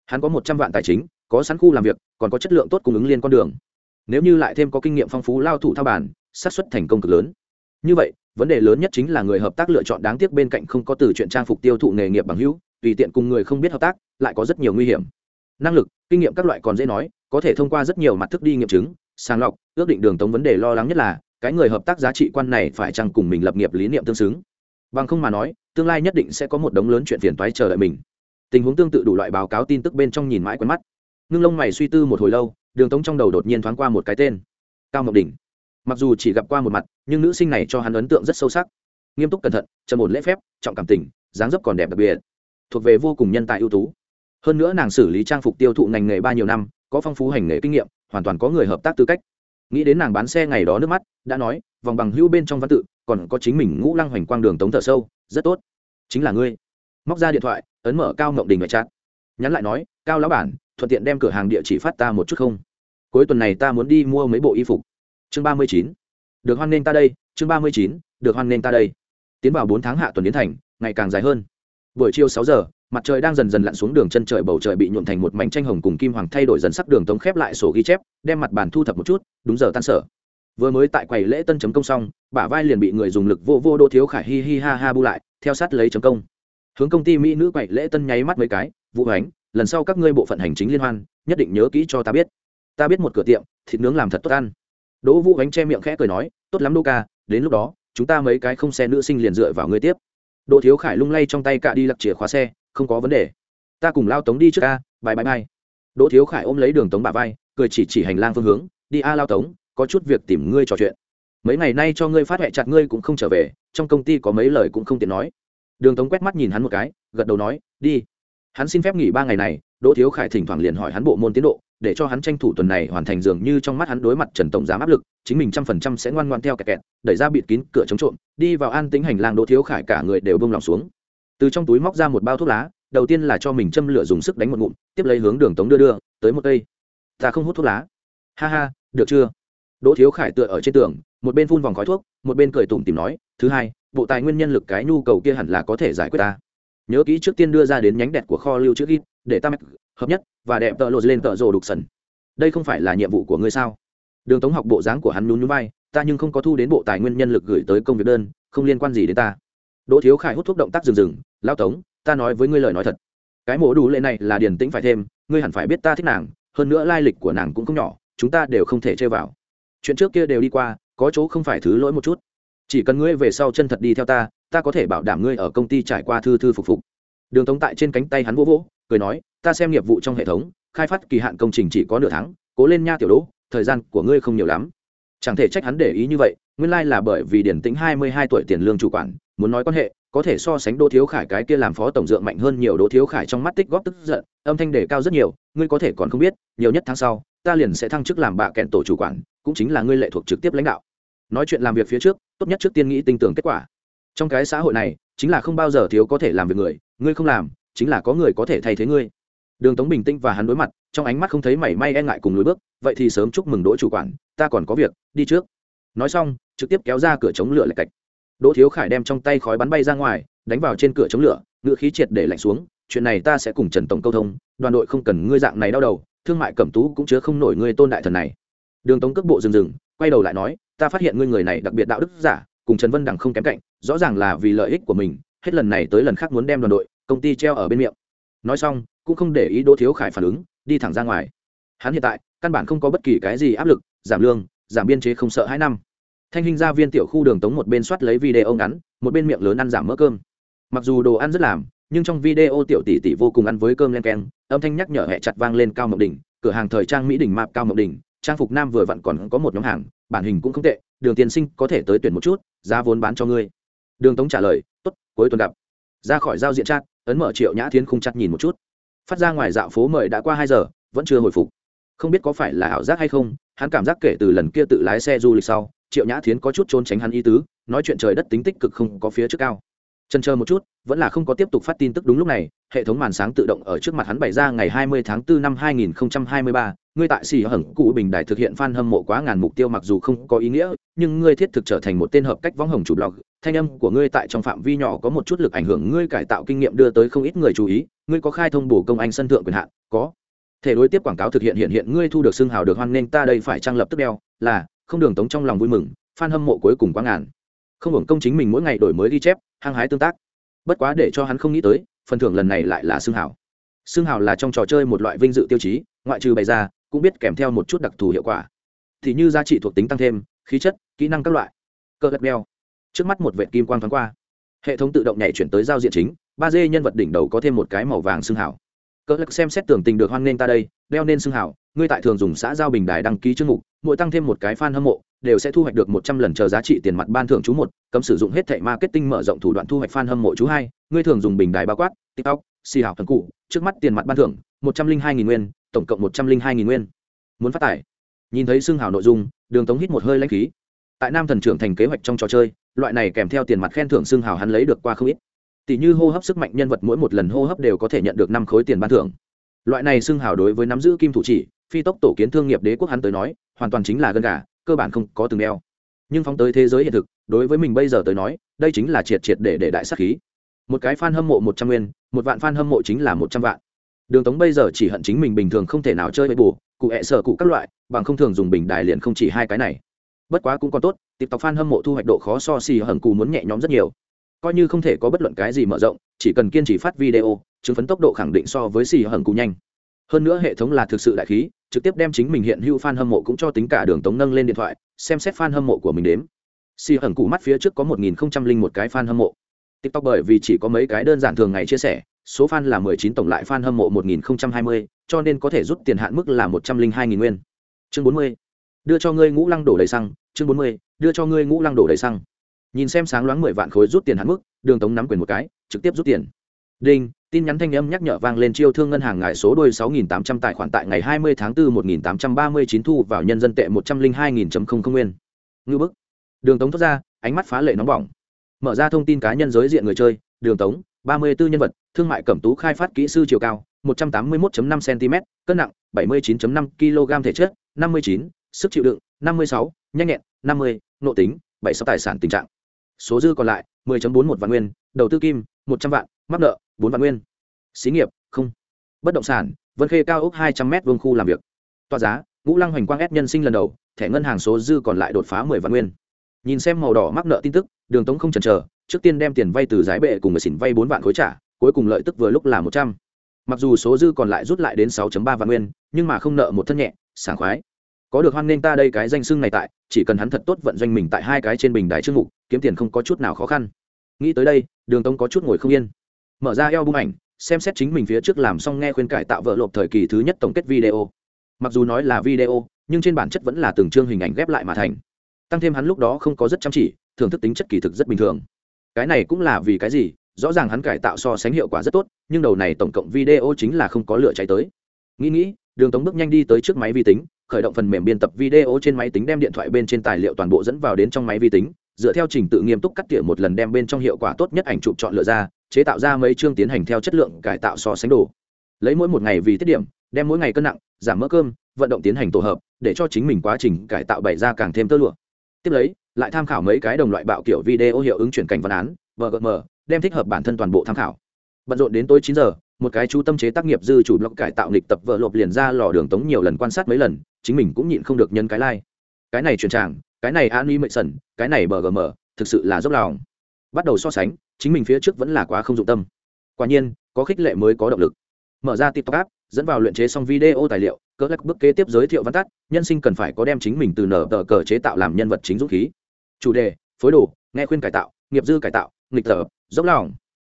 Hắn có một trăm vạn tài chính, có sẵn khu làm việc, còn có chất lượng tốt cung ứng liên con đường nếu như lại thêm có kinh nghiệm phong phú lao thủ thao bản xác suất thành công cực lớn. Như vậy, vấn đề lớn nhất chính là người hợp tác lựa chọn đáng tiếc bên cạnh không có từ chuyện trang phục tiêu thụ nghề nghiệp bằng hữu, tùy tiện cùng người không biết hợp tác, lại có rất nhiều nguy hiểm. Năng lực, kinh nghiệm các loại còn dễ nói, có thể thông qua rất nhiều mặt thức đi nghiệm chứng, sàng lọc, ước định đường tống vấn đề lo lắng nhất là, cái người hợp tác giá trị quan này phải chăng cùng mình lập nghiệp lý niệm tương xứng. Bằng không mà nói, tương lai nhất định sẽ có một đống lớn chuyện phiền toái chờ đợi mình. Tình huống tương tự đủ loại báo cáo tin tức bên trong nhìn mãi quen mắt. Ngưng lông mày suy tư một hồi lâu đường tống trong đầu đột nhiên thoáng qua một cái tên, cao mộng đỉnh. Mặc dù chỉ gặp qua một mặt, nhưng nữ sinh này cho hắn ấn tượng rất sâu sắc. Nghiêm túc cẩn thận, trầm ổn lễ phép, trọng cảm tình, dáng dấp còn đẹp đặc biệt. Thuộc về vô cùng nhân tài ưu tú. Hơn nữa nàng xử lý trang phục tiêu thụ ngành nghề ba nhiều năm, có phong phú hành nghề kinh nghiệm, hoàn toàn có người hợp tác tư cách. Nghĩ đến nàng bán xe ngày đó nước mắt, đã nói, vòng bằng hữu bên trong văn tự, còn có chính mình ngũ lăng hoành quang đường tống thở sâu, rất tốt. Chính là ngươi. Móc ra điện thoại, ấn mở cao Ngọc đình ngoại trát nhắn lại nói, cao lão bản thuận tiện đem cửa hàng địa chỉ phát ta một chút không? Cuối tuần này ta muốn đi mua mấy bộ y phục. Chương ba mươi chín. Được hoan nghênh ta đây. Chương ba mươi chín. Được hoan nghênh ta đây. Tiến vào bốn tháng hạ tuần đến thành, ngày càng dài hơn. Buổi chiều sáu giờ, mặt trời đang dần dần lặn xuống đường chân trời bầu trời bị nhuộn thành một mảnh tranh hồng cùng kim hoàng thay đổi dần sắc đường tống khép lại sổ ghi chép, đem mặt bàn thu thập một chút, đúng giờ tan sở. Vừa mới tại quầy lễ tân chấm công xong, bả vai liền bị người dùng lực vô vô đô thiếu khải hi hi ha ha bu lại, theo sát lấy chấm công. Hướng công ty mỹ nữ quầy lễ tân nháy mắt mấy cái, vũ ánh lần sau các ngươi bộ phận hành chính liên hoan, nhất định nhớ kỹ cho ta biết. Ta biết một cửa tiệm, thịt nướng làm thật tốt ăn. Đỗ vũ ánh che miệng khẽ cười nói, tốt lắm đô ca, đến lúc đó, chúng ta mấy cái không xe nữ sinh liền dựa vào ngươi tiếp. Đỗ thiếu khải lung lay trong tay cạ đi lặc chìa khóa xe, không có vấn đề. Ta cùng lao tống đi trước ca bài bài bãi đỗ thiếu khải ôm lấy đường tống bà vai, cười chỉ chỉ hành lang phương hướng, đi a lao tống, có chút việc tìm ngươi trò chuyện. Mấy ngày nay cho ngươi phát huệ chặt ngươi cũng không trở về, trong công ty có mấy lời cũng không tiện nói. Đường tống quét mắt nhìn hắn một cái, gật đầu nói, đi hắn xin phép nghỉ ba ngày này, đỗ thiếu khải thỉnh thoảng liền hỏi hắn bộ môn tiến độ, để cho hắn tranh thủ tuần này hoàn thành dường như trong mắt hắn đối mặt trần tổng giám áp lực, chính mình trăm phần trăm sẽ ngoan ngoan theo kẹt kẹt, đẩy ra bịt kín cửa chống trộm, đi vào an tính hành lang đỗ thiếu khải cả người đều bông lòng xuống. Từ trong túi móc ra một bao thuốc lá, đầu tiên là cho mình châm lửa dùng sức đánh một ngụm, tiếp lấy hướng đường tống đưa đưa, tới một cây. Ta không hút thuốc lá. Ha ha, được chưa? Đỗ thiếu khải tựa ở trên tường, một bên phun vòng khói thuốc, một bên cười tủm tìm nói, thứ hai, bộ tài nguyên nhân lực cái nhu cầu kia hẳn là có thể giải quyết ta nhớ kỹ trước tiên đưa ra đến nhánh đẹp của kho lưu trữ ghi để ta hợp nhất và đẹp tợ lột lên tợ rồ đục sần. Đây không phải là nhiệm vụ của ngươi sao? Đường tống học bộ dáng của hắn nhún nhún vai, ta nhưng không có thu đến bộ tài nguyên nhân lực gửi tới công việc đơn, không liên quan gì đến ta. Đỗ thiếu khải hút thuốc động tác rừng rừng lao tống, ta nói với ngươi lời nói thật. Cái mổ đủ lệ này là điền tĩnh phải thêm, ngươi hẳn phải biết ta thích nàng, hơn nữa lai lịch của nàng cũng không nhỏ, chúng ta đều không thể chơi vào. Chuyện trước kia đều đi qua, có chỗ không phải thứ lỗi một chút. Chỉ cần ngươi về sau chân thật đi theo ta ta có thể bảo đảm ngươi ở công ty trải qua thư thư phục phục. Đường tống tại trên cánh tay hắn vỗ vỗ, cười nói, ta xem nghiệp vụ trong hệ thống, khai phát kỳ hạn công trình chỉ có nửa tháng, cố lên nha tiểu đỗ, thời gian của ngươi không nhiều lắm. Chẳng thể trách hắn để ý như vậy, nguyên lai、like、là bởi vì điển tính hai mươi hai tuổi tiền lương chủ quản, muốn nói quan hệ, có thể so sánh đỗ thiếu khải cái kia làm phó tổng dượng mạnh hơn nhiều, đỗ thiếu khải trong mắt tích góp tức giận, âm thanh đề cao rất nhiều, ngươi có thể còn không biết, nhiều nhất tháng sau, ta liền sẽ thăng chức làm bạ kẹn tổ chủ quản, cũng chính là ngươi lệ thuộc trực tiếp lãnh đạo. Nói chuyện làm việc phía trước, tốt nhất trước tiên nghĩ tinh tưởng kết quả trong cái xã hội này, chính là không bao giờ thiếu có thể làm việc người, ngươi không làm, chính là có người có thể thay thế ngươi. Đường tống bình tĩnh và hắn đối mặt, trong ánh mắt không thấy mảy may e ngại cùng lối bước, vậy thì sớm chúc mừng đỗ chủ quản, ta còn có việc, đi trước. Nói xong, trực tiếp kéo ra cửa chống lửa lạch cạch. Đỗ thiếu khải đem trong tay khói bắn bay ra ngoài, đánh vào trên cửa chống lửa ngựa khí triệt để lạnh xuống, chuyện này ta sẽ cùng trần tổng câu thông, đoàn đội không cần ngươi dạng này đau đầu, thương mại cẩm tú cũng chứa không nổi ngươi tôn đại thần này. Đường tống cước bộ dừng dừng, quay đầu lại nói, ta phát hiện ngươi người này đặc biệt đạo đức giả cùng trần vân đằng không kém cạnh, rõ ràng là vì lợi ích của mình, hết lần này tới lần khác muốn đem đoàn đội, công ty treo ở bên miệng. Nói xong, cũng không để ý đỗ thiếu khải phản ứng, đi thẳng ra ngoài. Hắn hiện tại, căn bản không có bất kỳ cái gì áp lực, giảm lương, giảm biên chế không sợ hai năm. Thanh hình gia viên tiểu khu đường tống một bên soát lấy video ngắn, một bên miệng lớn ăn giảm mỡ cơm. Mặc dù đồ ăn rất làm, nhưng trong video tiểu tỷ tỷ vô cùng ăn với cơm len keng, âm thanh nhắc nhở hẹ chặt vang lên cao mộng đỉnh, cửa hàng thời trang mỹ đỉnh mạp cao mộng đỉnh, trang phục nam vừa vặn còn có một nhóm hàng, bản hình cũng không tệ đường tiên sinh có thể tới tuyển một chút giá vốn bán cho ngươi. Đường tống trả lời tốt cuối tuần gặp. Ra khỏi giao diện chat ấn mở triệu nhã thiến khung chặt nhìn một chút. Phát ra ngoài dạo phố mời đã qua hai giờ vẫn chưa hồi phục. Không biết có phải là ảo giác hay không hắn cảm giác kể từ lần kia tự lái xe du lịch sau triệu nhã thiến có chút trốn tránh hắn ý tứ nói chuyện trời đất tính tích cực không có phía trước cao. Chần chờ một chút, vẫn là không có tiếp tục phát tin tức đúng lúc này, hệ thống màn sáng tự động ở trước mặt hắn bày ra ngày 20 tháng 4 năm 2023, ngươi tại xì hởng cụ bình đài thực hiện fan hâm mộ quá ngàn mục tiêu mặc dù không có ý nghĩa, nhưng ngươi thiết thực trở thành một tên hợp cách võng hồng chủ blog, thanh âm của ngươi tại trong phạm vi nhỏ có một chút lực ảnh hưởng ngươi cải tạo kinh nghiệm đưa tới không ít người chú ý, ngươi có khai thông bổ công anh sân thượng quyền hạn, có. Thể đối tiếp quảng cáo thực hiện hiện hiện ngươi thu được xưng hào được hoan nên ta đây phải trang lập tức đeo, là không đường tống trong lòng vui mừng, fan hâm mộ cuối cùng quá ngàn. Không hưởng công chính mình mỗi ngày đổi mới ghi chép hăng hái tương tác. Bất quá để cho hắn không nghĩ tới phần thưởng lần này lại là xương hào. Xương hào là trong trò chơi một loại vinh dự tiêu chí, ngoại trừ bày ra, cũng biết kèm theo một chút đặc thù hiệu quả. Thì như giá trị thuộc tính tăng thêm, khí chất, kỹ năng các loại. Cơ gật beo trước mắt một vệ kim quang thoáng qua. Hệ thống tự động nhảy chuyển tới giao diện chính, ba d nhân vật đỉnh đầu có thêm một cái màu vàng xương hào. Cơ lắc xem xét tưởng tình được hoan nghênh ta đây đeo nên xương hào, ngươi tại thường dùng xã giao bình đài đăng ký chương mục, mỗi tăng thêm một cái fan hâm mộ đều sẽ thu hoạch được một trăm lần chờ giá trị tiền mặt ban thưởng chú một, cấm sử dụng hết thẻ marketing mở rộng thủ đoạn thu hoạch fan hâm mộ chú hai. Ngươi thường dùng bình đài bao quát, tiktok xì hào, thần cụ. Trước mắt tiền mặt ban thưởng, một trăm linh hai nghìn nguyên, tổng cộng một trăm linh hai nghìn nguyên. Muốn phát tải. Nhìn thấy xương hào nội dung, đường tống hít một hơi lãnh khí. Tại nam thần trưởng thành kế hoạch trong trò chơi, loại này kèm theo tiền mặt khen thưởng xương hào hắn lấy được qua không ít. Tỷ như hô hấp sức mạnh nhân vật mỗi một lần hô hấp đều có thể nhận được năm khối tiền ban thưởng. Loại này xương hào đối với nắm giữ kim thủ chỉ, phi tốc tổ kiến thương nghiệp đế quốc hắn tới nói, hoàn toàn chính là gân gà cơ bản không có từng đeo. Nhưng phóng tới thế giới hiện thực, đối với mình bây giờ tới nói, đây chính là triệt triệt để để đại sắc khí. Một cái fan hâm mộ một trăm nguyên, một vạn fan hâm mộ chính là một trăm vạn. Đường tống bây giờ chỉ hận chính mình bình thường không thể nào chơi với bù, cụ hẹ sợ cụ các loại, bằng không thường dùng bình đài liền không chỉ hai cái này. Bất quá cũng còn tốt tiếp tộc fan hâm mộ thu hoạch độ khó so xì hởng cù muốn nhẹ nhõm rất nhiều. Coi như không thể có bất luận cái gì mở rộng, chỉ cần kiên trì phát video, chứng phấn tốc độ khẳng định so với xì hởng cù nhanh hơn nữa hệ thống là thực sự đại khí, trực tiếp đem chính mình hiện hữu fan hâm mộ cũng cho tính cả đường tống nâng lên điện thoại, xem xét fan hâm mộ của mình đếm. Xì ẩn cụ mắt phía trước có một nghìn không trăm linh một cái fan hâm mộ. Tiktok bởi vì chỉ có mấy cái đơn giản thường ngày chia sẻ, số fan là mười chín tổng lại fan hâm mộ một nghìn không trăm hai mươi, cho nên có thể rút tiền hạn mức là một trăm linh hai nghìn nguyên. Chương bốn mươi. Đưa cho ngươi ngũ lăng đổ đầy xăng, chương bốn mươi. Đưa cho ngươi ngũ lăng đổ đầy xăng. Nhìn xem sáng loáng mười vạn khối rút tiền hạn mức, đường tống nắm quyền một cái, trực tiếp rút tiền đinh tin nhắn thanh âm nhắc nhở vang lên chiêu thương ngân hàng ngài số đôi 6.800 tài khoản tại ngày 20 tháng 4 1839 thu vào nhân dân tệ 102.000.00 nguyên. Ngư bức. Đường Tống thoát ra, ánh mắt phá lệ nóng bỏng. Mở ra thông tin cá nhân giới diện người chơi, Đường Tống, 34 nhân vật, thương mại cẩm tú khai phát kỹ sư chiều cao, 181.5 cm, cân nặng 79.5 kg thể chất, 59, sức chịu đựng 56, nhanh nhẹn 50, nội tính 76 tài sản tình trạng. Số dư còn lại 10.41 vạn nguyên, đầu tư kim 100 vạn, mắc nợ bốn vạn nguyên. Xí nghiệp không. Bất động sản vân khê cao ốc hai trăm m vương khu làm việc. Toa giá ngũ lăng hoành quang ép nhân sinh lần đầu thẻ ngân hàng số dư còn lại đột phá mười vạn nguyên. Nhìn xem màu đỏ mắc nợ tin tức đường tống không chần chờ trước tiên đem tiền vay từ giải bệ cùng người xỉn vay bốn vạn khối trả cuối cùng lợi tức vừa lúc là một trăm. Mặc dù số dư còn lại rút lại đến sáu ba vạn nguyên nhưng mà không nợ một thân nhẹ sảng khoái. Có được hoan nghênh ta đây cái danh xưng này tại chỉ cần hắn thật tốt vận doanh mình tại hai cái trên bình đài chương mục kiếm tiền không có chút nào khó khăn nghĩ tới đây, đường tống có chút ngồi không yên. Mở ra eo bung ảnh, xem xét chính mình phía trước làm xong nghe khuyên cải tạo vợ lộp thời kỳ thứ nhất tổng kết video. Mặc dù nói là video, nhưng trên bản chất vẫn là từng chương hình ảnh ghép lại mà thành. Tăng thêm hắn lúc đó không có rất chăm chỉ, thưởng thức tính chất kỳ thực rất bình thường. Cái này cũng là vì cái gì, rõ ràng hắn cải tạo so sánh hiệu quả rất tốt, nhưng đầu này tổng cộng video chính là không có lửa cháy tới. Nghĩ nghĩ, đường tống bước nhanh đi tới trước máy vi tính, khởi động phần mềm biên tập video trên máy tính đem điện thoại bên trên tài liệu toàn bộ dẫn vào đến trong máy vi tính dựa theo trình tự nghiêm túc cắt tỉa một lần đem bên trong hiệu quả tốt nhất ảnh chụp chọn lựa ra, chế tạo ra mấy chương tiến hành theo chất lượng cải tạo so sánh đồ. Lấy mỗi một ngày vì tiết điểm, đem mỗi ngày cân nặng, giảm mỡ cơm, vận động tiến hành tổ hợp, để cho chính mình quá trình cải tạo bày ra càng thêm tơ lụa. Tiếp lấy, lại tham khảo mấy cái đồng loại bạo kiểu video hiệu ứng chuyển cảnh văn án, vgm, đem thích hợp bản thân toàn bộ tham khảo. Bận rộn đến tối chín giờ, một cái chú tâm chế tác nghiệp dư chủ blog cải tạo nghịch tập vợ lộp liền ra lò đường tống nhiều lần quan sát mấy lần, chính mình cũng nhịn không được nhân cái lai、like. cái này truyền tràng cái này an y mệ sần cái này bờ gm thực sự là dốc lòng. Bắt đầu so sánh chính mình phía trước vẫn là quá không dụng tâm. Quả nhiên có khích lệ mới có động lực. Mở ra tiktok app dẫn vào luyện chế xong video tài liệu cỡ lắc bước kế tiếp giới thiệu văn tắt nhân sinh cần phải có đem chính mình từ nở tờ cờ chế tạo làm nhân vật chính dũng khí. Chủ đề phối đồ nghe khuyên cải tạo nghiệp dư cải tạo nghịch thở, dốc lòng.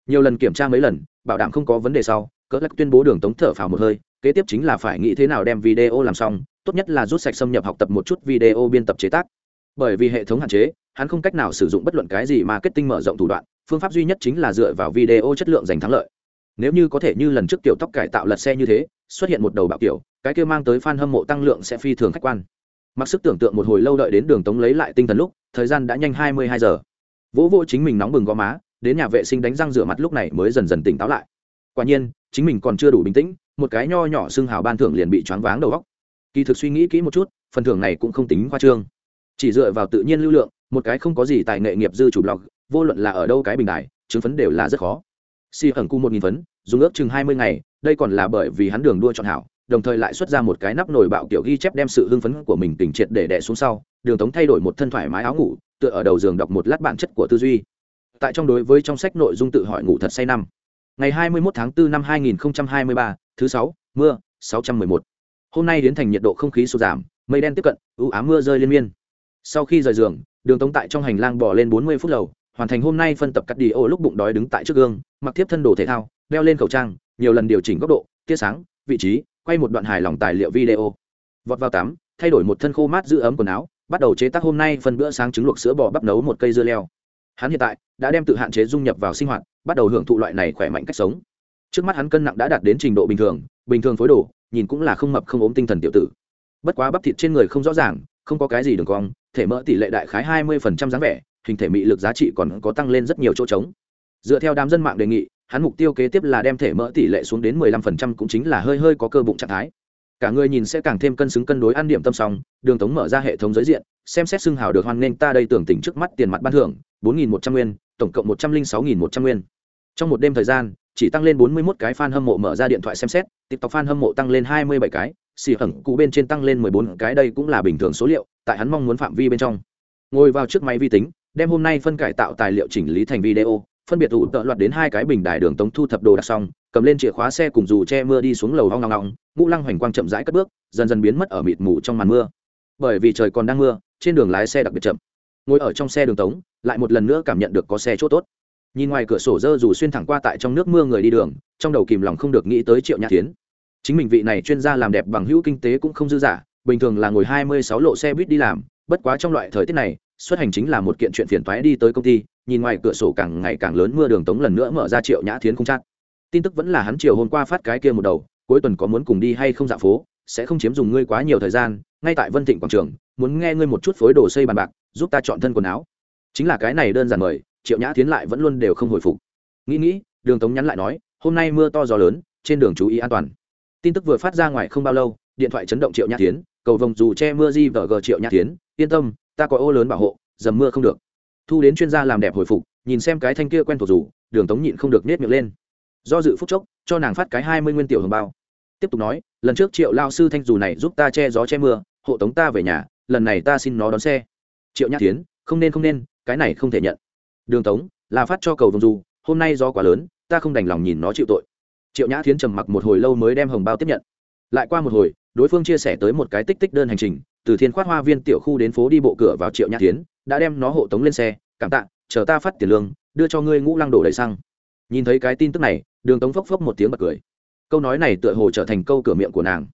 Nhiều lần kiểm tra mấy lần bảo đảm không có vấn đề sau cỡ lắc tuyên bố đường tống thở phào một hơi kế tiếp chính là phải nghĩ thế nào đem video làm xong tốt nhất là rút sạch xâm nhập học tập một chút video biên tập chế tác bởi vì hệ thống hạn chế, hắn không cách nào sử dụng bất luận cái gì mà kết tinh mở rộng thủ đoạn, phương pháp duy nhất chính là dựa vào video chất lượng giành thắng lợi. Nếu như có thể như lần trước tiểu tóc cải tạo lật xe như thế, xuất hiện một đầu bạo kiểu, cái kia mang tới f a n hâm mộ tăng lượng sẽ phi thường khách quan. Mặc sức tưởng tượng một hồi lâu đợi đến đường tống lấy lại tinh thần lúc, thời gian đã nhanh hai mươi hai giờ. Vỗ vô chính mình nóng bừng gò má, đến nhà vệ sinh đánh răng rửa mặt lúc này mới dần dần tỉnh táo lại. Quả nhiên, chính mình còn chưa đủ bình tĩnh, một cái nho nhỏ xương hào ban thưởng liền bị choáng váng đầu góc kỳ thực suy nghĩ kỹ một chút, phần thưởng này cũng không tính khoa trương chỉ dựa vào tự nhiên lưu lượng, một cái không có gì tài nghệ nghiệp dư chủ blog, vô luận là ở đâu cái bình đại chứng phấn đều là rất khó. Si ẩn cu một nghìn phấn, dùng ước chừng hai mươi ngày, đây còn là bởi vì hắn đường đua chọn hảo, đồng thời lại xuất ra một cái nắp nồi bạo kiểu ghi chép đem sự hưng phấn của mình tỉnh triệt để đẻ xuống sau, đường tống thay đổi một thân thoải mái áo ngủ, tựa ở đầu giường đọc một lát bản chất của tư duy. Tại trong đối với trong sách nội dung tự hỏi ngủ thật say năm. Ngày hai mươi 21 tháng 4 năm hai nghìn hai mươi ba, thứ sáu, mưa, sáu trăm mười một. Hôm nay đến thành nhiệt độ không khí sụt giảm, mây đen tiếp cận, ưu ám mưa rơi liên miên sau khi rời giường, đường tống tại trong hành lang bỏ lên bốn mươi phút lầu, hoàn thành hôm nay phân tập cắt đi ô lúc bụng đói đứng tại trước gương, mặc tiếp thân đồ thể thao, đeo lên khẩu trang, nhiều lần điều chỉnh góc độ, tia sáng, vị trí, quay một đoạn hài lòng tài liệu video. Vọt vào tắm, thay đổi một thân khô mát giữ ấm quần áo, bắt đầu chế tác hôm nay phân bữa sáng trứng luộc sữa bò bắp nấu một cây dưa leo. Hắn hiện tại đã đem tự hạn chế dung nhập vào sinh hoạt, bắt đầu hưởng thụ loại này khỏe mạnh cách sống. Trước mắt hắn cân nặng đã đạt đến trình độ bình thường bình thường phối đồ, nhìn cũng là không mập không ốm tinh thần tiểu tử. Bất quá bắp thịt trên người không rõ ràng, không có cái gì đường cong thể mỡ tỷ lệ đại khái hai mươi phần trăm dáng vẻ, hình thể mị lực giá trị còn có tăng lên rất nhiều chỗ trống. Dựa theo đám dân mạng đề nghị, hắn mục tiêu kế tiếp là đem thể mỡ tỷ lệ xuống đến mười lăm phần trăm cũng chính là hơi hơi có cơ bụng trạng thái. Cả người nhìn sẽ càng thêm cân xứng cân đối ăn điểm tâm song đường tống mở ra hệ thống giới diện, xem xét xưng hào được hoan nghênh ta đây tưởng tỉnh trước mắt tiền mặt ban thưởng, bốn nghìn một trăm nguyên, tổng cộng một trăm linh sáu nghìn một trăm nguyên. Trong một đêm thời gian, chỉ tăng lên bốn mươi 41 cái fan hâm mộ mở ra điện thoại xem xét, tiktok fan hâm mộ tăng lên hai mươi bảy cái, xì hẩn cụ bên trên tăng lên mười bốn cái, đây cũng là bình thường số liệu tại hắn mong muốn phạm vi bên trong. Ngồi vào trước máy vi tính, đem hôm nay phân cải tạo tài liệu chỉnh lý thành video, phân biệt thủ tợ loạt đến hai cái bình đài đường tống thu thập đồ đặt xong, cầm lên chìa khóa xe cùng dù che mưa đi xuống lầu hoang ngong ngong ngũ lăng hoành quang chậm rãi cất bước, dần dần biến mất ở mịt mù trong màn mưa. Bởi vì trời còn đang mưa, trên đường lái xe đặc biệt chậm. Ngồi ở trong xe đường tống, lại một lần nữa cảm nhận được có xe chỗ tốt. Nhìn ngoài cửa sổ dơ dù xuyên thẳng qua tại trong nước mưa người đi đường, trong đầu kìm lòng không được nghĩ tới triệu nhã tiến chính mình vị này chuyên gia làm đẹp bằng hữu kinh tế cũng không dư giả bình thường là ngồi hai mươi sáu lộ xe buýt đi làm, bất quá trong loại thời tiết này, xuất hành chính là một kiện chuyện phiền toái đi tới công ty, nhìn ngoài cửa sổ càng ngày càng lớn mưa đường tống lần nữa mở ra triệu nhã thiến không chắc. Tin tức vẫn là hắn chiều hôm qua phát cái kia một đầu, cuối tuần có muốn cùng đi hay không dạo phố, sẽ không chiếm dùng ngươi quá nhiều thời gian, ngay tại vân thịnh quảng trường, muốn nghe ngươi một chút phối đồ xây bàn bạc, giúp ta chọn thân quần áo. Chính là cái này đơn giản mời, triệu nhã thiến lại vẫn luôn đều không hồi phục. Nghĩ nghĩ, đường tống nhắn lại nói, hôm nay mưa to gió lớn, trên đường chú ý an toàn. Tin tức vừa phát ra ngoài không bao lâu, điện thoại chấn động triệu nhã thiến cầu vồng dù che mưa di vờ gờ triệu nhã tiến, yên tâm, ta có ô lớn bảo hộ, dầm mưa không được. Thu đến chuyên gia làm đẹp hồi phục, nhìn xem cái thanh kia quen thuộc dù, đường tống nhịn không được nết miệng lên. Do dự phúc chốc, cho nàng phát cái hai mươi nguyên tiểu hồng bao. Tiếp tục nói, lần trước triệu lao sư thanh dù này giúp ta che gió che mưa, hộ tống ta về nhà, lần này ta xin nó đón xe. Triệu nhã tiến, không nên không nên, cái này không thể nhận. Đường tống, là phát cho cầu vồng dù, hôm nay do quá lớn, ta không đành lòng nhìn nó chịu tội. Triệu nhã tiến trầm mặc một hồi lâu mới đem hồng bao tiếp nhận. Lại qua một hồi đối phương chia sẻ tới một cái tích tích đơn hành trình, từ thiên khoát hoa viên tiểu khu đến phố đi bộ cửa vào triệu nhã tiến đã đem nó hộ tống lên xe, cảm tạ, chờ ta phát tiền lương, đưa cho ngươi ngũ lăng đổ đầy xăng. Nhìn thấy cái tin tức này, đường tống phốc phốc một tiếng bật cười. Câu nói này tựa hồ trở thành câu cửa miệng của nàng.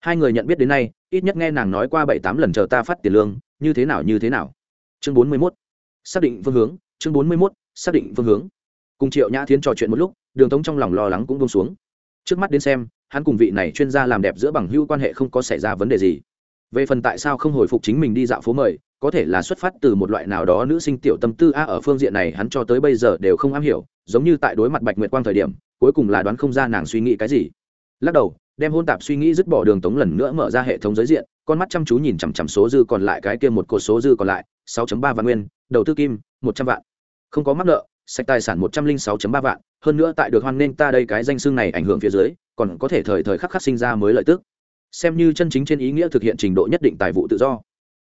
Hai người nhận biết đến nay, ít nhất nghe nàng nói qua bảy tám lần chờ ta phát tiền lương, như thế nào như thế nào. Chương bốn mươi mốt. Xác định phương hướng, chương bốn mươi mốt, xác định phương hướng. Cùng triệu nhã thiến trò chuyện một lúc, đường tống trong lòng lo lắng cũng bông xuống. Trước mắt đến xem hắn cùng vị này chuyên gia làm đẹp giữa bằng hữu quan hệ không có xảy ra vấn đề gì. Về phần tại sao không hồi phục chính mình đi dạo phố mời, có thể là xuất phát từ một loại nào đó nữ sinh tiểu tâm tư a ở phương diện này hắn cho tới bây giờ đều không am hiểu, giống như tại đối mặt bạch nguyệt quang thời điểm, cuối cùng là đoán không ra nàng suy nghĩ cái gì. Lắc đầu, đem hôn tạp suy nghĩ dứt bỏ đường tống lần nữa mở ra hệ thống giới diện, con mắt chăm chú nhìn chằm chằm số dư còn lại cái kia một cột số dư còn lại 6 ba vạn nguyên, đầu tư kim, một trăm vạn. Không có mắc nợ, sạch tài sản một trăm linh sáu ba vạn hơn nữa tại được hoan nên ta đây cái danh xưng này ảnh hưởng phía dưới, còn có thể thời thời khắc khắc sinh ra mới lợi tức. Xem như chân chính trên ý nghĩa thực hiện trình độ nhất định tài vụ tự do.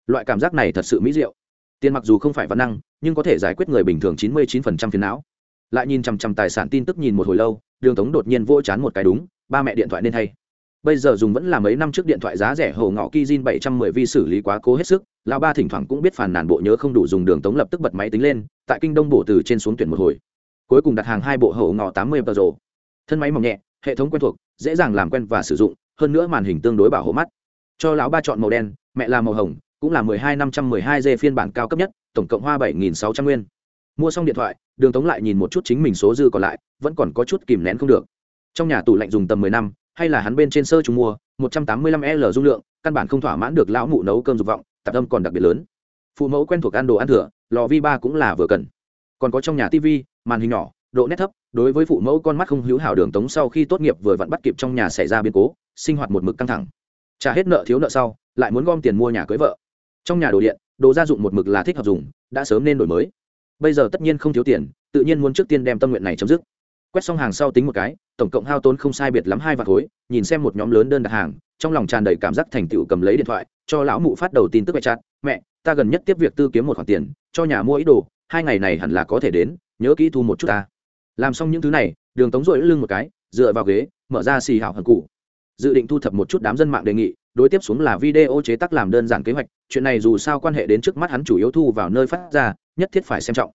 Loại cảm giác này thật sự mỹ diệu. Tiền mặc dù không phải văn năng, nhưng có thể giải quyết người bình thường chín mươi chín phần trăm phiền não. Lại nhìn chằm chằm tài sản tin tức nhìn một hồi lâu, đường tống đột nhiên vỗ chán một cái đúng, ba mẹ điện thoại nên hay bây giờ dùng vẫn là mấy năm trước điện thoại giá rẻ hồ ngọ kizin bảy trăm mười vi xử lý quá cố hết sức, lão ba thỉnh thoảng cũng biết phàn nàn bộ nhớ không đủ dùng đường tống lập tức bật máy tính lên, tại kinh đông bổ từ trên xuống tuyển một hồi cuối cùng đặt hàng hai bộ hậu ngọ tám mươi tờ rồ. Thân máy mỏng nhẹ, hệ thống quen thuộc, dễ dàng làm quen và sử dụng, hơn nữa màn hình tương đối bảo hộ mắt. Cho lão ba chọn màu đen, mẹ là màu hồng, cũng là mười hai năm trăm mười hai g phiên bản cao cấp nhất, tổng cộng hoa bảy nghìn sáu trăm nguyên. Mua xong điện thoại, đường tống lại nhìn một chút chính mình số dư còn lại, vẫn còn có chút kìm nén không được. Trong nhà tủ lạnh dùng tầm mười năm, hay là hắn bên trên sơ chúng mua, một trăm tám mươi lăm l dung lượng, căn bản không thỏa mãn được lão mụ nấu cơm dục vọng, tạp âm còn đặc biệt lớn. Phụ mẫu quen thuộc ăn đồ ăn thừa, lò vi ba cũng là vừa cần còn có trong nhà tv màn hình nhỏ, độ nét thấp, đối với phụ mẫu con mắt không hữu hảo đường tống sau khi tốt nghiệp vừa vặn bắt kịp trong nhà xảy ra biến cố, sinh hoạt một mực căng thẳng. Trả hết nợ thiếu nợ sau, lại muốn gom tiền mua nhà cưới vợ. Trong nhà đồ điện, đồ gia dụng một mực là thích hợp dùng, đã sớm nên đổi mới. Bây giờ tất nhiên không thiếu tiền, tự nhiên muốn trước tiên đem tâm nguyện này chấm dứt. Quét xong hàng sau tính một cái, tổng cộng hao tốn không sai biệt lắm hai vạt khối, nhìn xem một nhóm lớn đơn đặt hàng, trong lòng tràn đầy cảm giác thành tựu cầm lấy điện thoại, cho lão mụ phát đầu tin tức mẹ chặt mẹ, ta gần nhất tiếp việc tư kiếm một khoản tiền, cho nhà mua ý đồ hai ngày này hẳn là có thể đến, nhớ kỹ thu một chút ta. Làm xong những thứ này, đường tống dội lưng một cái, dựa vào ghế, mở ra xì hảo hận cụ. Dự định thu thập một chút đám dân mạng đề nghị, đối tiếp xuống là video chế tác làm đơn giản kế hoạch, chuyện này dù sao quan hệ đến trước mắt hắn chủ yếu thu vào nơi phát ra, nhất thiết phải xem trọng.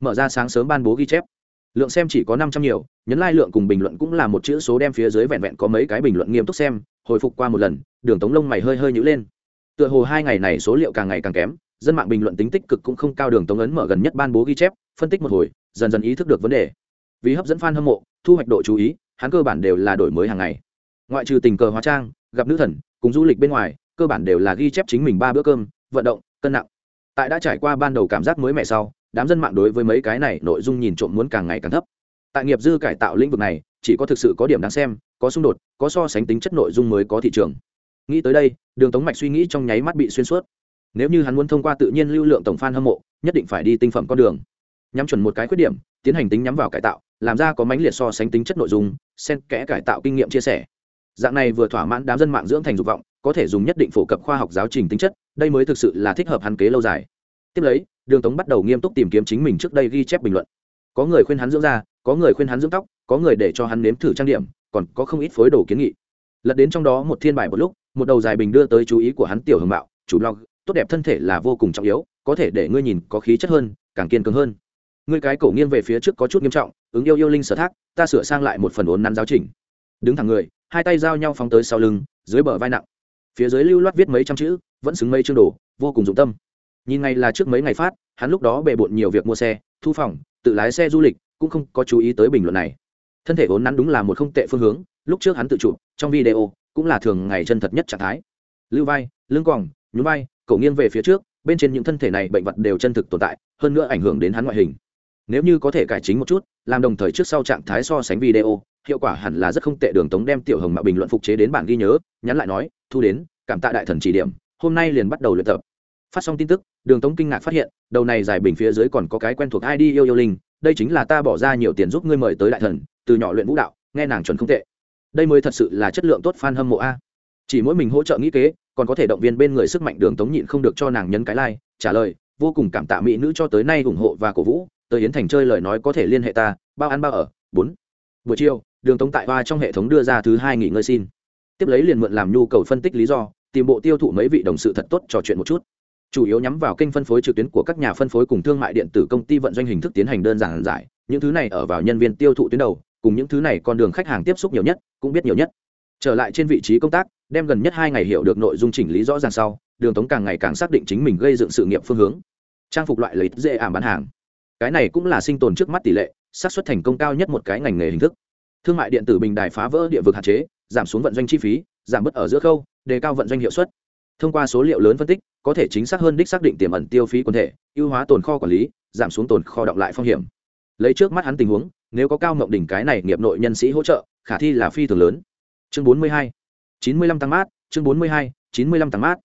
Mở ra sáng sớm ban bố ghi chép. Lượng xem chỉ có năm trăm nhiều, nhấn lai、like、lượng cùng bình luận cũng là một chữ số đem phía dưới vẹn vẹn có mấy cái bình luận nghiêm túc xem, hồi phục qua một lần, đường tống lông mày hơi hơi nhữ lên. Tựa hồ hai ngày này số liệu càng ngày càng kém dân mạng bình luận tính tích cực cũng không cao đường tống ấn mở gần nhất ban bố ghi chép, phân tích một hồi, dần dần ý thức được vấn đề. Vì hấp dẫn f a n hâm mộ, thu hoạch độ chú ý, hắn cơ bản đều là đổi mới hàng ngày. Ngoại trừ tình cờ hóa trang, gặp nữ thần, cùng du lịch bên ngoài, cơ bản đều là ghi chép chính mình ba bữa cơm, vận động, cân nặng. Tại đã trải qua ban đầu cảm giác mới mẻ sau, đám dân mạng đối với mấy cái này nội dung nhìn trộm muốn càng ngày càng thấp. Tại nghiệp dư cải tạo lĩnh vực này, chỉ có thực sự có điểm đáng xem, có xung đột, có so sánh tính chất nội dung mới có thị trường. Nghĩ tới đây, đường tống mạch suy nghĩ trong nháy mắt bị xuyên suốt nếu như hắn muốn thông qua tự nhiên lưu lượng tổng fan hâm mộ, nhất định phải đi tinh phẩm con đường. Nhắm chuẩn một cái khuyết điểm, tiến hành tính nhắm vào cải tạo, làm ra có mánh liệt so sánh tính chất nội dung, xen kẽ cải tạo kinh nghiệm chia sẻ. Dạng này vừa thỏa mãn đám dân mạng dưỡng thành dục vọng, có thể dùng nhất định phổ cập khoa học giáo trình tính chất, đây mới thực sự là thích hợp hắn kế lâu dài. Tiếp lấy, đường tống bắt đầu nghiêm túc tìm kiếm chính mình trước đây ghi chép bình luận. Có người khuyên hắn dưỡng da, có người khuyên hắn dưỡng tóc, có người để cho hắn nếm thử trang điểm, còn có không ít phối đồ kiến nghị. Lật đến trong đó một thiên bài một lúc, một đầu dài bình đưa tới chú ý của hắn tiểu hưởng mạo chủ blog tốt đẹp thân thể là vô cùng trọng yếu, có thể để ngươi nhìn có khí chất hơn, càng kiên cường hơn. Ngươi cái cổ nghiêng về phía trước có chút nghiêm trọng, ứng yêu yêu linh sở thác, ta sửa sang lại một phần ốn nắn giáo trình. Đứng thẳng người, hai tay giao nhau phóng tới sau lưng, dưới bờ vai nặng. Phía dưới lưu loát viết mấy trăm chữ, vẫn xứng mây chương đồ, vô cùng dụng tâm. Nhìn ngay là trước mấy ngày phát, hắn lúc đó bề bộn nhiều việc mua xe, thu phòng, tự lái xe du lịch, cũng không có chú ý tới bình luận này. Thân thể vốn nắn đúng là một không tệ phương hướng, lúc trước hắn tự chụp trong video, cũng là thường ngày chân thật nhất trạng thái. Lưu vai, lưng quòng, nhún vai cậu nghiêng về phía trước, bên trên những thân thể này bệnh vật đều chân thực tồn tại, hơn nữa ảnh hưởng đến hắn ngoại hình. Nếu như có thể cải chính một chút, làm đồng thời trước sau trạng thái so sánh video, hiệu quả hẳn là rất không tệ đường tống đem tiểu hồng mạo bình luận phục chế đến bản ghi nhớ, nhắn lại nói, thu đến, cảm tạ đại thần chỉ điểm, hôm nay liền bắt đầu luyện tập. Phát xong tin tức, đường tống kinh ngạc phát hiện, đầu này dài bình phía dưới còn có cái quen thuộc id yêu yêu linh, đây chính là ta bỏ ra nhiều tiền giúp ngươi mời tới đại thần, từ nhỏ luyện vũ đạo, nghe nàng chuẩn không tệ. Đây mới thật sự là chất lượng tốt f a n hâm mộ a. Chỉ mỗi mình hỗ trợ nghĩ kế còn có thể động viên bên người sức mạnh đường tống nhịn không được cho nàng nhấn cái lai、like, trả lời vô cùng cảm tạ mỹ nữ cho tới nay ủng hộ và cổ vũ tới yến thành chơi lời nói có thể liên hệ ta bao ăn bao ở bốn. Buổi chiều đường tống tại hoa trong hệ thống đưa ra thứ hai nghỉ ngơi xin. Tiếp lấy liền mượn làm nhu cầu phân tích lý do tìm bộ tiêu thụ mấy vị đồng sự thật tốt trò chuyện một chút. Chủ yếu nhắm vào kênh phân phối trực tuyến của các nhà phân phối cùng thương mại điện tử công ty vận doanh hình thức tiến hành đơn giản giải những thứ này ở vào nhân viên tiêu thụ tuyến đầu cùng những thứ này con đường khách hàng tiếp xúc nhiều nhất cũng biết nhiều nhất trở lại trên vị trí công tác, đem gần nhất hai ngày hiểu được nội dung chỉnh lý rõ ràng sau, đường tống càng ngày càng xác định chính mình gây dựng sự nghiệp phương hướng. Trang phục loại lấy dễ ảm bán hàng. Cái này cũng là sinh tồn trước mắt tỷ lệ, xác suất thành công cao nhất một cái ngành nghề hình thức. Thương mại điện tử bình đài phá vỡ địa vực hạn chế, giảm xuống vận doanh chi phí, giảm bớt ở giữa khâu, đề cao vận doanh hiệu suất. Thông qua số liệu lớn phân tích, có thể chính xác hơn đích xác định tiềm ẩn tiêu phí quần thể, ưu hóa tồn kho quản lý, giảm xuống tồn kho động lại phong hiểm. Lấy trước mắt hắn tình huống, nếu có cao mộng đỉnh cái này nghiệp nội nhân sĩ hỗ trợ, khả thi là phi thường lớn chương bốn mươi hai, chín mươi lăm tăng mát, chương bốn mươi hai, chín mươi lăm tăng mát.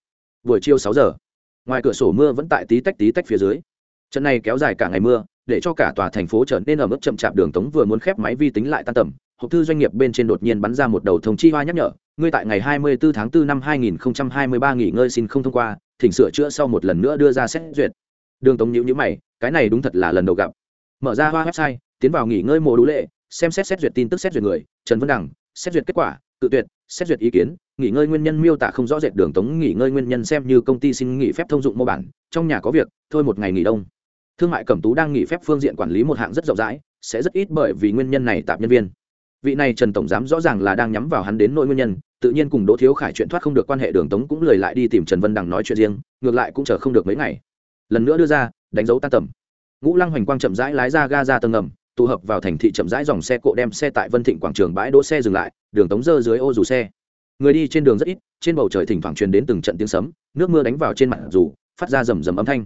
Buổi chiều sáu giờ, ngoài cửa sổ mưa vẫn tại tí tách tí tách phía dưới. Trận này kéo dài cả ngày mưa, để cho cả tòa thành phố trở nên ở mức chậm chạp, đường tống vừa muốn khép máy vi tính lại tan tầm. Hộp thư doanh nghiệp bên trên đột nhiên bắn ra một đầu thông chi hoa nhắc nhở, ngươi tại ngày 24 tháng 4 năm 2023 nghỉ ngơi xin không thông qua, thỉnh sửa chữa sau một lần nữa đưa ra xét duyệt. Đường tống nhữ nhữ mày, cái này đúng thật là lần đầu gặp. Mở ra hoa website, tiến vào nghỉ ngơi mùa đủ lệ, xem xét xét duyệt tin tức xét duyệt người, trần vân đằng xét duyệt kết quả tự tuyệt, xét duyệt ý kiến, nghỉ ngơi nguyên nhân miêu tả không rõ rệt đường tống nghỉ ngơi nguyên nhân xem như công ty xin nghỉ phép thông dụng mô bản, trong nhà có việc, thôi một ngày nghỉ đông. Thương mại cẩm tú đang nghỉ phép phương diện quản lý một hạng rất rộng rãi, sẽ rất ít bởi vì nguyên nhân này tạp nhân viên. Vị này trần tổng giám rõ ràng là đang nhắm vào hắn đến nội nguyên nhân, tự nhiên cùng đỗ thiếu khải chuyện thoát không được quan hệ đường tống cũng lười lại đi tìm trần vân đằng nói chuyện riêng, ngược lại cũng chờ không được mấy ngày. Lần nữa đưa ra, đánh dấu tan tầm. Ngũ lăng hoành quang chậm rãi lái ra ga ra tầng ngầm tụ hợp vào thành thị chậm rãi dòng xe cộ đem xe tại vân thịnh quảng trường bãi đỗ xe dừng lại, đường tống dơ dưới ô dù xe. Người đi trên đường rất ít, trên bầu trời thỉnh thoảng truyền đến từng trận tiếng sấm, nước mưa đánh vào trên mặt dù, phát ra rầm rầm âm thanh.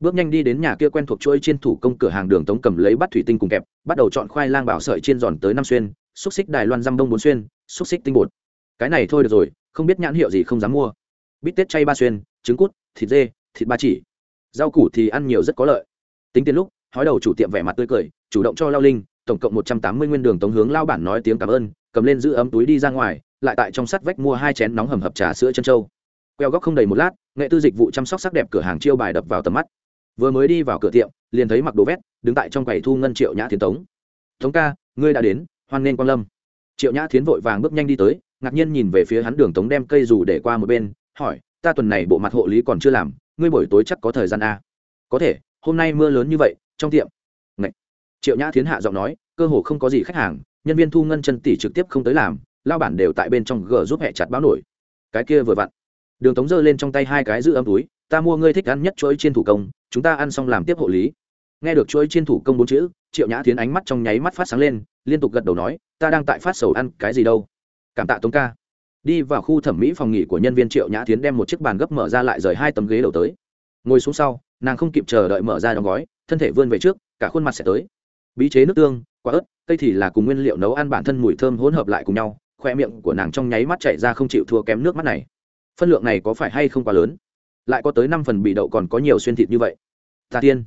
Bước nhanh đi đến nhà kia quen thuộc chuỗi trên thủ công cửa hàng đường tống cầm lấy bắt thủy tinh cùng kẹp, bắt đầu chọn khoai lang bảo sợi trên giòn tới năm xuyên, xúc xích đài loan răm đông bốn xuyên, xúc xích tinh bột. Cái này thôi được rồi, không biết nhãn hiệu gì không dám mua. Bít tết chay ba xuyên, trứng cút, thịt dê, thịt ba chỉ. Rau củ thì ăn nhiều rất có lợi. Tính tiền lúc hói đầu chủ tiệm vẻ mặt tươi cười, chủ động cho lao linh, tổng cộng một trăm tám mươi nguyên đường tống hướng lao bản nói tiếng cảm ơn, cầm lên giữ ấm túi đi ra ngoài, lại tại trong sắt vách mua hai chén nóng hầm hập trà sữa chân trâu queo góc không đầy một lát, nghệ tư dịch vụ chăm sóc sắc đẹp cửa hàng chiêu bài đập vào tầm mắt. Vừa mới đi vào cửa tiệm, liền thấy mặc đồ vét, đứng tại trong quầy thu ngân triệu nhã thiến tống. Tống ca, ngươi đã đến, hoan nên quan lâm. Triệu nhã thiến vội vàng bước nhanh đi tới, ngạc nhiên nhìn về phía hắn đường tống đem cây dù để qua một bên, hỏi, ta tuần này bộ mặt hộ lý còn chưa làm, ngươi buổi tối chắc có thời gian a à? có thể, hôm nay mưa lớn như vậy trong tiệm. Ngậy. triệu nhã thiến hạ giọng nói, cơ hồ không có gì khách hàng, nhân viên thu ngân chân tỷ trực tiếp không tới làm, lao bản đều tại bên trong g giúp hẹ chặt báo nổi. Cái kia vừa vặn. Đường tống giơ lên trong tay hai cái giữ ấm túi, ta mua ngươi thích ăn nhất chuỗi trên thủ công, chúng ta ăn xong làm tiếp hộ lý. Nghe được chuỗi trên thủ công bốn chữ, triệu nhã thiến ánh mắt trong nháy mắt phát sáng lên, liên tục gật đầu nói, ta đang tại phát sầu ăn, cái gì đâu? Cảm tạ tống ca. Đi vào khu thẩm mỹ phòng nghỉ của nhân viên triệu nhã tiến đem một chiếc bàn gấp mở ra lại rời hai tấm ghế đầu tới. Ngồi xuống sau, nàng không kịp chờ đợi mở ra đóng gói thân thể vươn về trước, cả khuôn mặt sẽ tới. Bí chế nước tương, quả ớt, cây thì là cùng nguyên liệu nấu ăn bản thân mùi thơm hỗn hợp lại cùng nhau, khoe miệng của nàng trong nháy mắt chảy ra không chịu thua kém nước mắt này. Phân lượng này có phải hay không quá lớn? Lại có tới năm phần bị đậu còn có nhiều xuyên thịt như vậy. Ta tiên.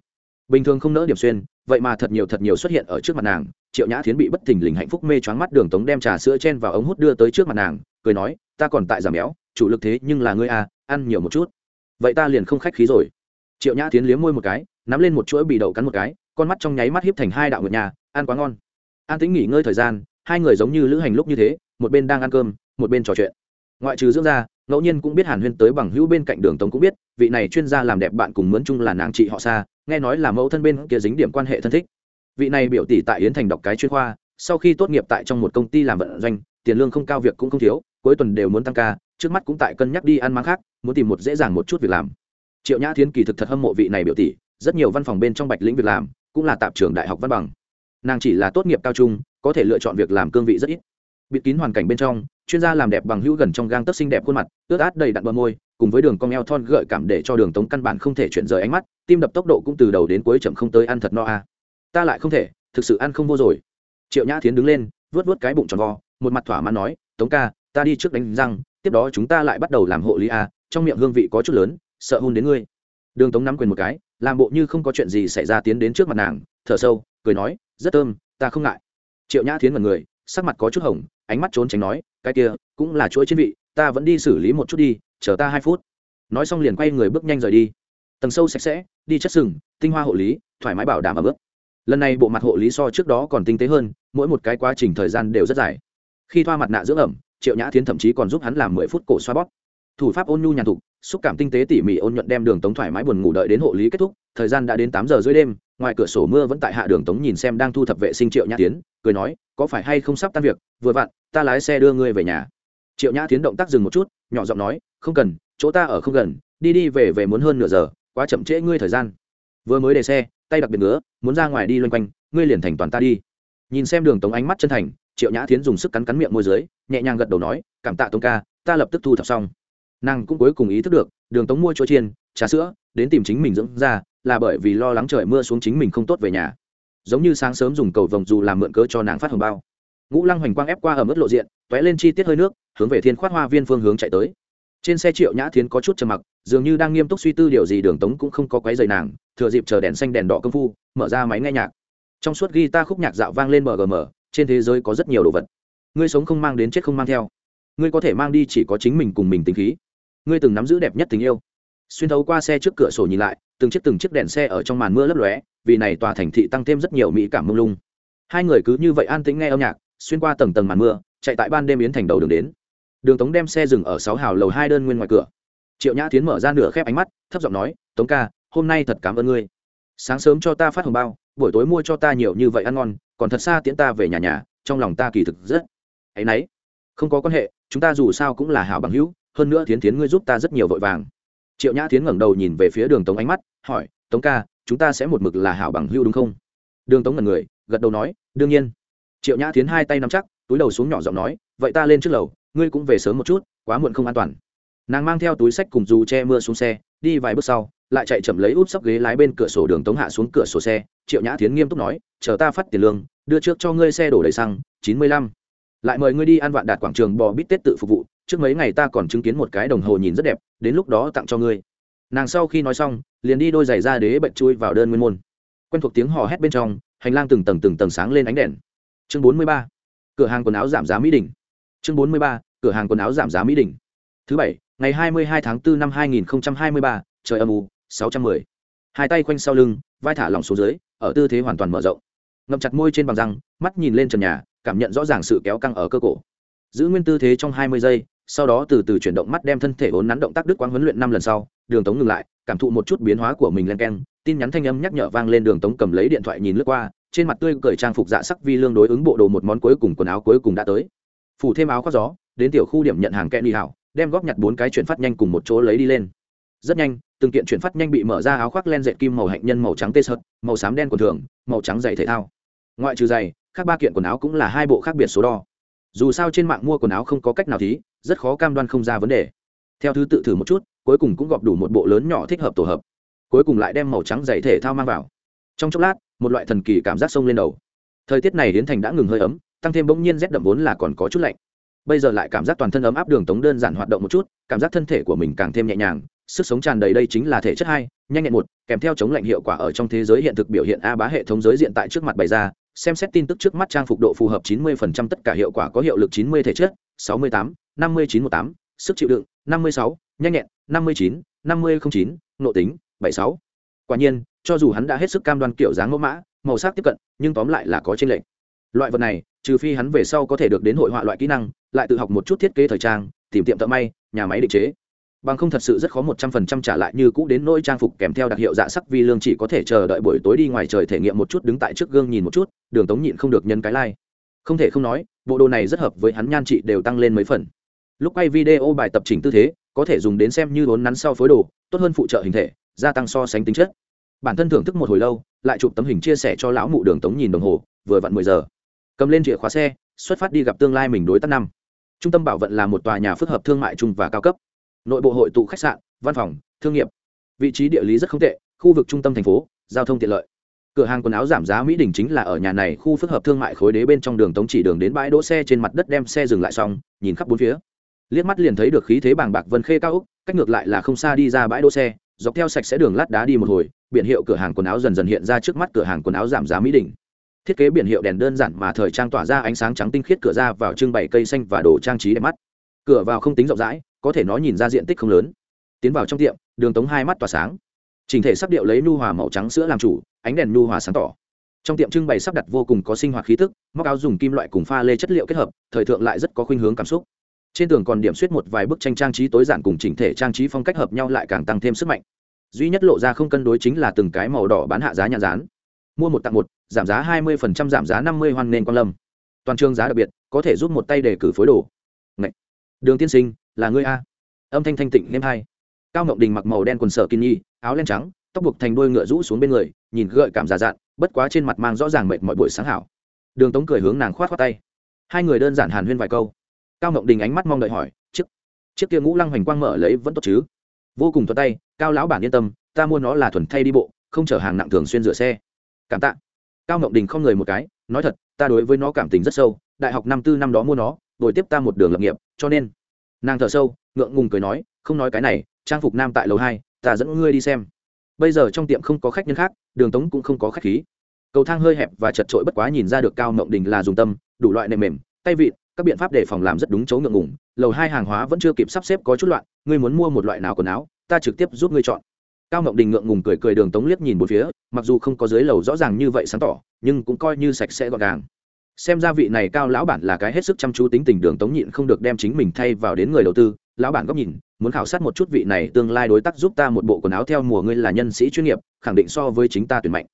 Bình thường không nỡ điểm xuyên, vậy mà thật nhiều thật nhiều xuất hiện ở trước mặt nàng. Triệu nhã thiến bị bất thình lình hạnh phúc mê choáng mắt đường tống đem trà sữa chen vào ống hút đưa tới trước mặt nàng, cười nói, ta còn tại giảm béo, chủ lực thế nhưng là ngươi à ăn nhiều một chút. Vậy ta liền không khách khí rồi. Triệu nhã tiến liếm môi một cái nắm lên một chuỗi bị đậu cắn một cái, con mắt trong nháy mắt hiếp thành hai đạo nguyệt nhà, ăn quá ngon. An tính nghỉ ngơi thời gian, hai người giống như lữ hành lúc như thế, một bên đang ăn cơm, một bên trò chuyện. Ngoại trừ dưỡng ra ngẫu nhiên cũng biết hàn huyên tới bằng hữu bên cạnh đường tống cũng biết, vị này chuyên gia làm đẹp bạn cùng mướn chung là nàng chị họ xa, nghe nói là mẫu thân bên kia dính điểm quan hệ thân thích. Vị này biểu tỷ tại yến thành đọc cái chuyên khoa, sau khi tốt nghiệp tại trong một công ty làm vận doanh, tiền lương không cao việc cũng không thiếu, cuối tuần đều muốn tăng ca, trước mắt cũng tại cân nhắc đi ăn máng khác, muốn tìm một dễ dàng một chút việc làm. Triệu nhã thiến kỳ thực thật hâm mộ vị này biểu tỷ rất nhiều văn phòng bên trong bạch lĩnh việc làm, cũng là tạp trường đại học văn bằng. Nàng chỉ là tốt nghiệp cao trung, có thể lựa chọn việc làm cương vị rất ít. Bịt kín hoàn cảnh bên trong, chuyên gia làm đẹp bằng hữu gần trong gang tấc xinh đẹp khuôn mặt, ướt át đầy đặn bờ môi, cùng với đường cong eo thon gợi cảm để cho đường tống căn bản không thể chuyển rời ánh mắt, tim đập tốc độ cũng từ đầu đến cuối chậm không tới ăn thật no à. ta lại không thể, thực sự ăn không vô rồi. Triệu nhã thiến đứng lên vớt vớt cái bụng tròn vo, một mặt thỏa mãn nói, tống ca, ta đi trước đánh răng, tiếp đó chúng ta lại bắt đầu làm hộ lý a trong miệng hương vị có chút lớn, sợ hôn đến ngươi đường tống nắm quyền một cái, làm bộ như không có chuyện gì xảy ra tiến đến trước mặt nàng, thở sâu, cười nói, rất thơm, ta không ngại. Triệu nhã tiến mật người, sắc mặt có chút hồng, ánh mắt trốn tránh nói, cái kia, cũng là chuỗi trên vị, ta vẫn đi xử lý một chút đi, chờ ta hai phút. Nói xong liền quay người bước nhanh rời đi. Tầng sâu sạch sẽ, đi chất sừng, tinh hoa hộ lý, thoải mái bảo đảm ở bước lần này bộ mặt hộ lý so trước đó còn tinh tế hơn, mỗi một cái quá trình thời gian đều rất dài. Khi thoa mặt nạ dưỡng ẩm, triệu nhã thiến thậm chí còn giúp hắn làm mười phút cổ xoa bóp thủ pháp ôn nhu nhàn thục, xúc cảm tinh tế tỉ mỉ ôn nhuận đem đường tống thoải mái buồn ngủ đợi đến hộ lý kết thúc, thời gian đã đến tám giờ dưới đêm, ngoài cửa sổ mưa vẫn tại hạ đường tống nhìn xem đang thu thập vệ sinh triệu nhã tiến, cười nói, có phải hay không sắp tan việc, vừa vặn, ta lái xe đưa ngươi về nhà. Triệu nhã tiến động tác dừng một chút, nhỏ giọng nói, không cần, chỗ ta ở không gần, đi đi về về muốn hơn nửa giờ, quá chậm trễ ngươi thời gian. Vừa mới để xe, tay đặc biệt ngứa, muốn ra ngoài đi loanh quanh, ngươi liền thành toàn ta đi. Nhìn xem đường tống ánh mắt chân thành, triệu nhã tiến dùng sức cắn cắn miệng môi dưới, nhẹ nhàng gật đầu nói, cảm tạ tống ca, ta lập tức thu thập xong nàng cũng cuối cùng ý thức được, đường tống mua chỗ chiên, trà sữa, đến tìm chính mình dưỡng ra là bởi vì lo lắng trời mưa xuống chính mình không tốt về nhà. Giống như sáng sớm dùng cầu vồng dù làm mượn cớ cho nàng phát hồng bao. Ngũ lăng hoành quang ép qua ở mức lộ diện t ó é lên chi tiết hơi nước, hướng về thiên khoát hoa viên phương hướng chạy tới. Trên xe triệu nhã thiến có chút trầm mặc, dường như đang nghiêm túc suy tư điều gì đường tống cũng không có quấy dày nàng, thừa dịp chờ đèn xanh đèn đỏ công phu, mở ra máy nghe nhạc. Trong suốt ghi ta khúc nhạc dạo vang lên mgm trên thế giới có rất nhiều đồ vật. Ngươi sống không mang đến chết không mang theo. Ngươi có thể mang đi chỉ có chính mình cùng mình tính khí ngươi từng nắm giữ đẹp nhất tình yêu. Xuyên thấu qua xe trước cửa sổ nhìn lại, từng chiếc từng chiếc đèn xe ở trong màn mưa lấp lóe, vì này tòa thành thị tăng thêm rất nhiều mỹ cảm mông lung. Hai người cứ như vậy an tĩnh nghe âm nhạc, xuyên qua tầng tầng màn mưa, chạy tại ban đêm yến thành đầu đường đến. Đường tống đem xe dừng ở sáu hào lầu hai đơn nguyên ngoài cửa. Triệu nhã tiến mở ra nửa khép ánh mắt, thấp giọng nói, tống ca, hôm nay thật cảm ơn ngươi. Sáng sớm cho ta phát hồng bao, buổi tối mua cho ta nhiều như vậy ăn ngon, còn thật xa tiễn ta về nhà nhà, trong lòng ta kỳ thực rất ấy nấy. Không có quan hệ, chúng ta dù sao cũng là hảo bằng hữu hơn nữa thiến tiến ngươi giúp ta rất nhiều vội vàng. Triệu nhã tiến ngẩng đầu nhìn về phía đường tống ánh mắt, hỏi, tống ca, chúng ta sẽ một mực là hảo bằng hữu đúng không? Đường tống ngẩn người, gật đầu nói, đương nhiên. Triệu nhã tiến hai tay nắm chắc, túi đầu xuống nhỏ giọng nói, vậy ta lên trước lầu, ngươi cũng về sớm một chút, quá muộn không an toàn. Nàng mang theo túi sách cùng dù che mưa xuống xe, đi vài bước sau, lại chạy chậm lấy úp sấp ghế lái bên cửa sổ đường tống hạ xuống cửa sổ xe. Triệu nhã tiến nghiêm túc nói, chờ ta phát tiền lương, đưa trước cho ngươi xe đổ đầy xăng, chín mươi lăm. Lại mời ngươi đi ăn vạn đạt quảng trường bò bít tết tự phục vụ trước mấy ngày ta còn chứng kiến một cái đồng hồ nhìn rất đẹp, đến lúc đó tặng cho ngươi. Nàng sau khi nói xong, liền đi đôi giày ra đế bệnh chui vào đơn nguyên môn. Quen thuộc tiếng hò hét bên trong, hành lang từng tầng từng tầng sáng lên ánh đèn. Chương bốn mươi ba, cửa hàng quần áo giảm giá mỹ đình. Chương bốn mươi ba, cửa hàng quần áo giảm giá mỹ đình. Thứ bảy, ngày hai mươi hai tháng 4 năm hai nghìn hai mươi ba, trời âm u, sáu trăm mười. Hai tay quanh sau lưng, vai thả lỏng xuống dưới, ở tư thế hoàn toàn mở rộng. Ngậm chặt môi trên bằng răng, mắt nhìn lên trần nhà, cảm nhận rõ ràng sự kéo căng ở cơ cổ. Giữ nguyên tư thế trong hai mươi giây sau đó từ từ chuyển động mắt đem thân thể ốn nắn động tác đức quang huấn luyện năm lần sau, đường tống ngừng lại, cảm thụ một chút biến hóa của mình len keng, tin nhắn thanh âm nhắc nhở vang lên đường tống cầm lấy điện thoại nhìn lướt qua, trên mặt tươi cởi trang phục dạ sắc vi lương đối ứng bộ đồ một món cuối cùng quần áo cuối cùng đã tới. Phủ thêm áo khoác gió, đến tiểu khu điểm nhận hàng kẹn đi hảo, đem góp nhặt bốn cái chuyển phát nhanh cùng một chỗ lấy đi lên. Rất nhanh, từng kiện chuyển phát nhanh bị mở ra áo khoác len dệt kim màu hạnh nhân màu trắng tê sợt, màu xám đen quần thường, màu trắng dày thể thao. Ngoại trừ dày khác ba kiện quần áo cũng là hai bộ khác biệt số đo. Dù sao trên mạng mua quần áo không có cách nào thí rất khó cam đoan không ra vấn đề. Theo thứ tự thử một chút cuối cùng cũng gọp đủ một bộ lớn nhỏ thích hợp tổ hợp. Cuối cùng lại đem màu trắng giày thể thao mang vào. Trong chốc lát một loại thần kỳ cảm giác sông lên đầu. Thời tiết này đến thành đã ngừng hơi ấm tăng thêm bỗng nhiên rét đậm vốn là còn có chút lạnh. Bây giờ lại cảm giác toàn thân ấm áp đường tống đơn giản hoạt động một chút cảm giác thân thể của mình càng thêm nhẹ nhàng sức sống tràn đầy đây chính là thể chất hai nhanh nhẹn một kèm theo chống lạnh hiệu quả ở trong thế giới hiện thực biểu hiện a bá hệ thống giới diện tại trước mặt bày ra xem xét tin tức trước mắt trang phục độ phù hợp 90% tất cả hiệu quả có hiệu lực 90 thể chất 68, 59 18, sức chịu đựng 56, nhanh nhẹn 59, 50 09, nộ tính 76. quả nhiên cho dù hắn đã hết sức cam đoan kiểu dáng mẫu mã màu sắc tiếp cận nhưng tóm lại là có trên lệnh loại vật này trừ phi hắn về sau có thể được đến hội họa loại kỹ năng lại tự học một chút thiết kế thời trang tìm tiệm thợ may nhà máy định chế bằng không thật sự rất khó một trăm phần trăm trả lại như cũ đến nỗi trang phục kèm theo đặc hiệu dạ sắc vi lương chỉ có thể chờ đợi buổi tối đi ngoài trời thể nghiệm một chút đứng tại trước gương nhìn một chút đường tống nhịn không được nhân cái lai、like. không thể không nói bộ đồ này rất hợp với hắn nhan trị đều tăng lên mấy phần lúc quay video bài tập chỉnh tư thế, có thể dùng đến xem như vốn nắn sau phối đồ, tốt hơn phụ trợ hình thể, gia tăng so sánh tính chất. Bản thân thưởng thức một hồi lâu, lại chụp tấm hình chia sẻ cho lão mụ đường tống nhìn đồng hồ, vừa vặn mười giờ. Cầm lên chìa khóa xe, xuất phát đi gặp tương lai mình đối tác năm. Trung tâm bảo vận là một tòa nhà phức hợp thương mại chung và cao cấp. Nội bộ hội tụ khách sạn, văn phòng, thương nghiệp. Vị trí địa lý rất không tệ, khu vực trung tâm thành phố, giao thông tiện lợi. Cửa hàng quần áo giảm giá mỹ đình chính là ở nhà này khu phức hợp thương mại khối đế bên trong đường tống chỉ đường đến bãi đỗ xe trên mặt đất đem xe dừng lại xong, nhìn khắp bốn phía liếc mắt liền thấy được khí thế bàng bạc vân khê cao úc, cách ngược lại là không xa đi ra bãi đỗ xe, dọc theo sạch sẽ đường lát đá đi một hồi, biển hiệu cửa hàng quần áo dần dần hiện ra trước mắt cửa hàng quần áo giảm giá mỹ đình thiết kế biển hiệu đèn đơn giản mà thời trang tỏa ra ánh sáng trắng tinh khiết cửa ra vào trưng bày cây xanh và đồ trang trí đẹp mắt. Cửa vào không tính rộng rãi, có thể nói nhìn ra diện tích không lớn. Tiến vào trong tiệm, đường tống hai mắt tỏa sáng. Chỉnh thể sắc điệu lấy nu hòa màu trắng sữa làm chủ, ánh đèn nu hòa sáng tỏ. Trong tiệm trưng bày sắp đặt vô cùng có sinh hoạt khí thức móc áo dùng kim loại cùng pha lê chất liệu kết hợp, thời thượng lại rất có khuynh hướng cảm xúc trên tường còn điểm suýt một vài bức tranh trang trí tối giản cùng chỉnh thể trang trí phong cách hợp nhau lại càng tăng thêm sức mạnh. Duy nhất lộ ra không cân đối chính là từng cái màu đỏ bán hạ giá nhãn rán mua một tặng một, giảm giá hai mươi giảm giá năm mươi hoan nên quan lâm. Toàn trường giá đặc biệt, có thể giúp một tay để cử phối đồ. Ngậy! đường tiên sinh, là ngươi a? Âm thanh thanh tịnh nêm hai. Cao ngọc đình mặc màu đen quần sở kinh nhi áo len trắng, tóc buộc thành đôi ngựa rũ xuống bên người, nhìn gợi cảm già dạn bất quá trên mặt mang rõ ràng mệt mọi buổi sáng hảo. Đường tống cười hướng nàng khoát khoát tay. Hai người đơn giản hàn huyên vài câu cao ngộng đình ánh mắt mong đợi hỏi, chiếc chiếc kia ngũ lăng hoành quang mở lấy vẫn tốt chứ? Vô cùng thuật tay, cao lão bản yên tâm, ta mua nó là thuần thay đi bộ, không chở hàng nặng thường xuyên rửa xe. Cảm tạ. Cao ngộng đình không người một cái, nói thật, ta đối với nó cảm tình rất sâu, đại học năm tư năm đó mua nó, đổi tiếp ta một đường lập nghiệp, cho nên. Nàng thở sâu, ngượng ngùng cười nói, không nói cái này, trang phục nam tại lầu hai, ta dẫn ngươi đi xem. Bây giờ trong tiệm không có khách nhân khác, đường tống cũng không có khách khí. Cầu thang hơi hẹp và chật trội bất quá nhìn ra được cao mộng đình là dùng tâm, đủ loại nệm mềm, tay vịn các biện pháp đề phòng làm rất đúng chỗ ngượng ngủng lầu hai hàng hóa vẫn chưa kịp sắp xếp có chút loạn, ngươi muốn mua một loại nào quần áo, ta trực tiếp giúp ngươi chọn. Cao ngọc đình ngượng ngùng cười cười đường tống liếc nhìn một phía, mặc dù không có dưới lầu rõ ràng như vậy sáng tỏ, nhưng cũng coi như sạch sẽ gọn gàng. Xem ra vị này cao lão bản là cái hết sức chăm chú tính tình đường tống nhịn không được đem chính mình thay vào đến người đầu tư. Lão bản góc nhìn, muốn khảo sát một chút vị này tương lai đối tác giúp ta một bộ quần áo theo mùa ngươi là nhân sĩ chuyên nghiệp, khẳng định so với chính ta tuyển mạnh.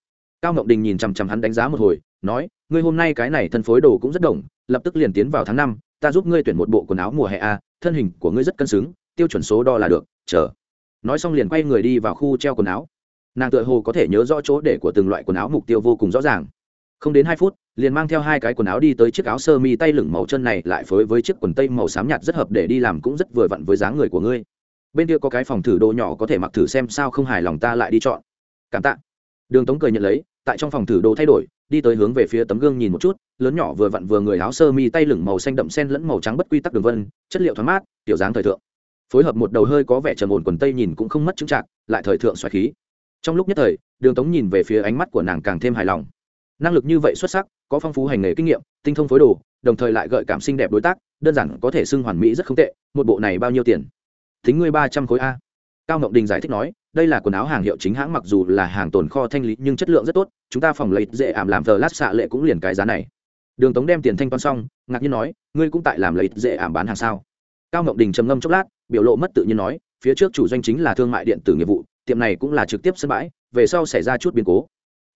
Cao ngọc đình nhìn chằm chằm hắn đánh giá một hồi, nói, ngươi hôm nay cái này thân phối đồ cũng rất đồng lập tức liền tiến vào tháng năm, ta giúp ngươi tuyển một bộ quần áo mùa hè a, thân hình của ngươi rất cân xứng, tiêu chuẩn số đo là được, chờ. Nói xong liền quay người đi vào khu treo quần áo. Nàng tựa hồ có thể nhớ rõ chỗ để của từng loại quần áo mục tiêu vô cùng rõ ràng. Không đến hai phút, liền mang theo hai cái quần áo đi tới chiếc áo sơ mi tay lửng màu chân này lại phối với chiếc quần tây màu xám nhạt rất hợp để đi làm cũng rất vừa vặn với dáng người của ngươi. Bên kia có cái phòng thử đồ nhỏ có thể mặc thử xem sao không hài lòng ta lại đi chọn. Cảm tạ đường tống cười nhận lấy, tại trong phòng thử đồ thay đổi, đi tới hướng về phía tấm gương nhìn một chút, lớn nhỏ vừa vặn vừa người áo sơ mi tay lửng màu xanh đậm sen lẫn màu trắng bất quy tắc đường vân, chất liệu thoáng mát, tiểu dáng thời thượng. Phối hợp một đầu hơi có vẻ trầm ổn quần tây nhìn cũng không mất chứng trạng, lại thời thượng xoài khí. Trong lúc nhất thời, đường tống nhìn về phía ánh mắt của nàng càng thêm hài lòng. Năng lực như vậy xuất sắc, có phong phú hành nghề kinh nghiệm, tinh thông phối đồ, đồng thời lại gợi cảm xinh đẹp đối tác, đơn giản có thể xưng hoàn mỹ rất không tệ, một bộ này bao nhiêu tiền? Tính ngươi ba trăm khối a cao ngọc đình giải thích nói, đây là quần áo hàng hiệu chính hãng mặc dù là hàng tồn kho thanh lý, nhưng chất lượng rất tốt, chúng ta phòng lấy dễ ảm làm thờ lát xạ lệ cũng liền cái giá này. Đường tống đem tiền thanh toán xong, ngạc nhiên nói, ngươi cũng tại làm lấy dễ ảm bán hàng sao? Cao ngọc đình trầm ngâm chốc lát, biểu lộ mất tự nhiên nói, phía trước chủ doanh chính là thương mại điện tử nghiệp vụ, tiệm này cũng là trực tiếp sân bãi, về sau xảy ra chút biến cố.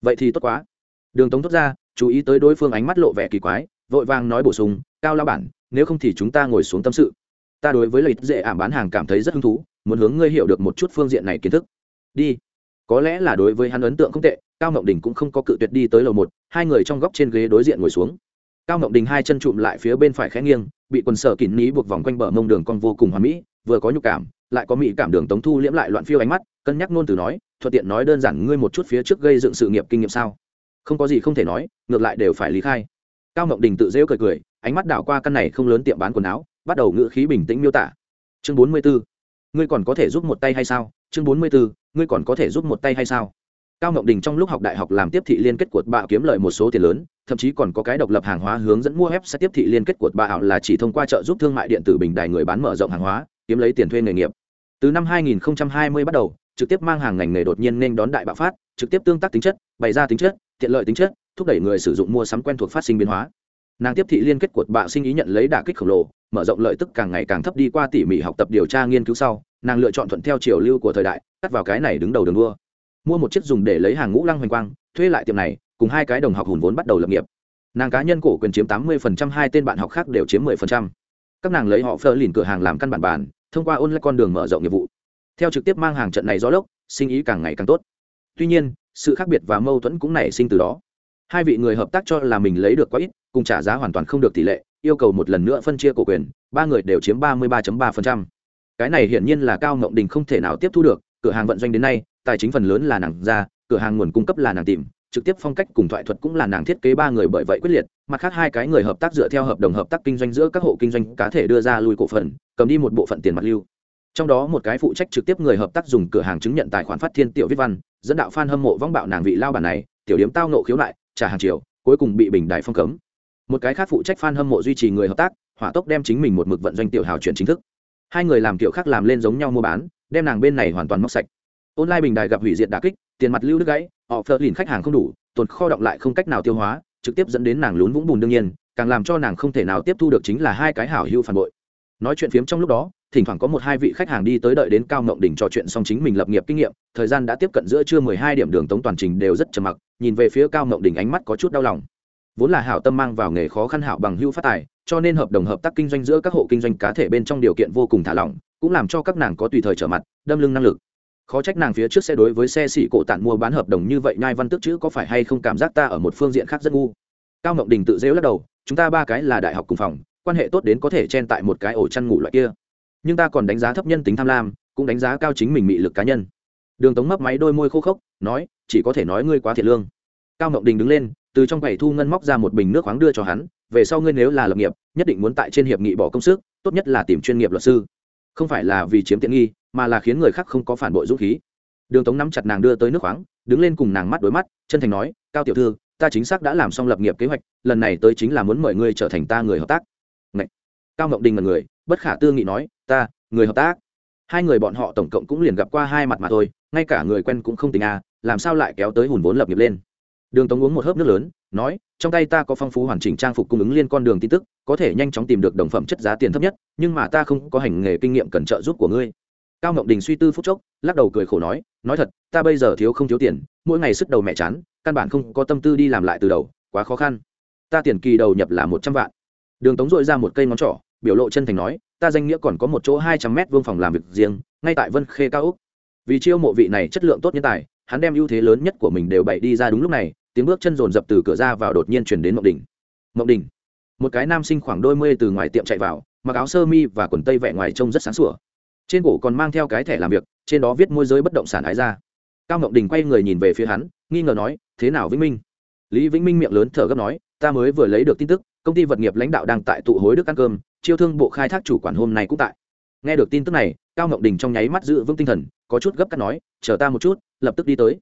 Vậy thì tốt quá. Đường tống thốt ra, chú ý tới đối phương ánh mắt lộ vẻ kỳ quái, vội vàng nói bổ sung, cao lao bản, nếu không thì chúng ta ngồi xuống tâm sự. Ta đối với lợi dễ ảm bán hàng cảm thấy rất hứng thú muốn hướng ngươi hiểu được một chút phương diện này kiến thức. Đi. Có lẽ là đối với hắn ấn tượng không tệ, cao mộng đình cũng không có cự tuyệt đi tới lầu một, hai người trong góc trên ghế đối diện ngồi xuống. Cao mộng đình hai chân trụm lại phía bên phải khẽ nghiêng, bị quần sở kín ní buộc vòng quanh bờ mông đường con vô cùng hoà mỹ, vừa có nhục cảm, lại có mỹ cảm đường tống thu liễm lại loạn phiêu ánh mắt, cân nhắc ngôn từ nói, thuận tiện nói đơn giản, ngươi một chút phía trước gây dựng sự nghiệp kinh nghiệm sao? Không có gì không thể nói, ngược lại đều phải lý khai. Cao ngọc đình tự rêu cười cười, ánh mắt đảo qua căn này không lớn tiệm bán quần áo, bắt đầu ngữ khí bình tĩnh miêu tả. Chương bốn mươi bốn ngươi còn có thể giúp một tay hay sao? Chương bốn mươi bốn ngươi còn có thể giúp một tay hay sao? Cao ngọc đình trong lúc học đại học làm tiếp thị liên kết cuột bạo kiếm lợi một số tiền lớn, thậm chí còn có cái độc lập hàng hóa hướng dẫn mua web sẽ tiếp thị liên kết của bạo là chỉ thông qua trợ giúp thương mại điện tử bình đài người bán mở rộng hàng hóa, kiếm lấy tiền thuê nghề nghiệp. Từ năm 2020 bắt đầu, trực tiếp mang hàng ngành nghề đột nhiên nên đón đại bạo phát, trực tiếp tương tác tính chất, bày ra tính chất, tiện lợi tính chất, thúc đẩy người sử dụng mua sắm quen thuộc phát sinh biến hóa nàng tiếp thị liên kết của bạo sinh ý nhận lấy đả kích khổng lồ, mở rộng lợi tức càng ngày càng thấp đi qua tỉ mỉ học tập điều tra nghiên cứu sau, nàng lựa chọn thuận theo chiều lưu của thời đại, cắt vào cái này đứng đầu đường đua. Mua một chiếc dùng để lấy hàng ngũ lăng hoành quang, thuê lại tiệm này, cùng hai cái đồng học hùn vốn bắt đầu lập nghiệp. Nàng cá nhân cổ quyền chiếm tám mươi hai tên bạn học khác đều chiếm 10%. các nàng lấy họ phơ lìn cửa hàng làm căn bản bản thông qua ôn lại con đường mở rộng nghiệp vụ. Theo trực tiếp mang hàng trận này gió lốc, sinh ý càng ngày càng tốt. Tuy nhiên, sự khác biệt và mâu thuẫn cũng nảy sinh từ đó. Hai vị người hợp tác cho là mình lấy được quá ít cùng trả giá hoàn toàn không được tỷ lệ, yêu cầu một lần nữa phân chia cổ quyền, ba người đều chiếm ba mươi ba ba cái này hiển nhiên là cao ngộng đình không thể nào tiếp thu được, cửa hàng vận doanh đến nay, tài chính phần lớn là nàng ra, cửa hàng nguồn cung cấp là nàng tìm, trực tiếp phong cách cùng thoại thuật cũng là nàng thiết kế ba người bởi vậy quyết liệt, mặt khác hai cái người hợp tác dựa theo hợp đồng hợp tác kinh doanh giữa các hộ kinh doanh cá thể đưa ra lui cổ phần, cầm đi một bộ phận tiền mặt lưu. Trong đó một cái phụ trách trực tiếp người hợp tác dùng cửa hàng chứng nhận tài khoản phát thiên tiểu viết văn, dẫn đạo f hâm mộ vong bạo nàng vị lao bản này, tiểu điếm tao nộ khiếu nại, trả hàng chiều cuối cùng bị bình đại phong cấm một cái khác phụ trách f a n hâm mộ duy trì người hợp tác, hỏa tốc đem chính mình một mực vận doanh tiểu hào chuyển chính thức. Hai người làm kiểu khác làm lên giống nhau mua bán, đem nàng bên này hoàn toàn móc sạch. Online bình đài gặp hủy diệt đà kích, tiền mặt lưu đứt gãy, họ phớt lìn khách hàng không đủ, tồn kho động lại không cách nào tiêu hóa, trực tiếp dẫn đến nàng lún vũng bùn đương nhiên, càng làm cho nàng không thể nào tiếp thu được chính là hai cái hảo hưu phản bội. Nói chuyện phiếm trong lúc đó, thỉnh thoảng có một hai vị khách hàng đi tới đợi đến cao ngộng đỉnh trò chuyện xong chính mình lập nghiệp kinh nghiệm, thời gian đã tiếp cận giữa trưa mười hai điểm đường tống toàn trình đều rất trầm mặc, nhìn về phía cao ngộng đỉnh ánh mắt có chút đau lòng vốn là hảo tâm mang vào nghề khó khăn hảo bằng hưu phát tài, cho nên hợp đồng hợp tác kinh doanh giữa các hộ kinh doanh cá thể bên trong điều kiện vô cùng thả lỏng, cũng làm cho các nàng có tùy thời trở mặt, đâm lưng năng lực. Khó trách nàng phía trước sẽ đối với xe xỉ cổ tản mua bán hợp đồng như vậy, nhai văn tức chữ có phải hay không cảm giác ta ở một phương diện khác rất ngu? Cao ngọc đình tự dễu lắc đầu, chúng ta ba cái là đại học cùng phòng, quan hệ tốt đến có thể chen tại một cái ổ chăn ngủ loại kia. Nhưng ta còn đánh giá thấp nhân tính tham lam, cũng đánh giá cao chính mình mị lực cá nhân. Đường tống mấp máy đôi môi khô khốc, nói, chỉ có thể nói ngươi quá thiệt lương. Cao ngọc đình đứng lên từ trong quầy thu ngân móc ra một bình nước khoáng đưa cho hắn, về sau ngươi nếu là lập nghiệp, nhất định muốn tại trên hiệp nghị bỏ công sức, tốt nhất là tìm chuyên nghiệp luật sư. Không phải là vì chiếm tiện nghi, mà là khiến người khác không có phản bội dũng khí. Đường tống nắm chặt nàng đưa tới nước khoáng, đứng lên cùng nàng mắt đối mắt, chân thành nói, cao tiểu thư, ta chính xác đã làm xong lập nghiệp kế hoạch, lần này tới chính là muốn mời ngươi trở thành ta người hợp tác. Ngậy! cao ngọc đình là người, bất khả tư nghị nói, ta, người hợp tác? Hai người bọn họ tổng cộng cũng liền gặp qua hai mặt mà thôi, ngay cả người quen cũng không tình à làm sao lại kéo tới hùn vốn lập nghiệp lên? Đường tống uống một hớp nước lớn, nói, trong tay ta có phong phú hoàn chỉnh trang phục cung ứng liên con đường tin tức, có thể nhanh chóng tìm được đồng phẩm chất giá tiền thấp nhất, nhưng mà ta không có hành nghề kinh nghiệm cần trợ giúp của ngươi. Cao ngọc đình suy tư phút chốc, lắc đầu cười khổ nói nói thật, ta bây giờ thiếu không thiếu tiền, mỗi ngày sức đầu mẹ chán, căn bản không có tâm tư đi làm lại từ đầu, quá khó khăn. Ta tiền kỳ đầu nhập là một trăm vạn. Đường tống dội ra một cây ngón trỏ, biểu lộ chân thành nói, ta danh nghĩa còn có một chỗ hai trăm mét vuông phòng làm việc riêng, ngay tại vân khê cao úc vì chiêu mộ vị này chất lượng tốt nhân tài, hắn đem ưu thế lớn nhất của mình đều bày đi ra đúng lúc này tiếng bước chân rồn rập từ cửa ra vào đột nhiên chuyển đến mộng đỉnh. Mộng đỉnh. Một cái nam sinh khoảng đôi mươi từ ngoài tiệm chạy vào, mặc áo sơ mi và quần tây vẹ ngoài trông rất sáng sủa. Trên cổ còn mang theo cái thẻ làm việc, trên đó viết môi giới bất động sản ái ra. Cao mộng đình quay người nhìn về phía hắn, nghi ngờ nói, thế nào vĩnh minh? Lý vĩnh minh miệng lớn thở gấp nói, ta mới vừa lấy được tin tức, công ty vật nghiệp lãnh đạo đang tại tụ hối đức ăn cơm, chiêu thương bộ khai thác chủ quản hôm nay cũng tại. Nghe được tin tức này, cao ngọc đình trong nháy mắt giữ vững tinh thần, có chút gấp cắt nói, chờ ta một chút, lập tức đi tới.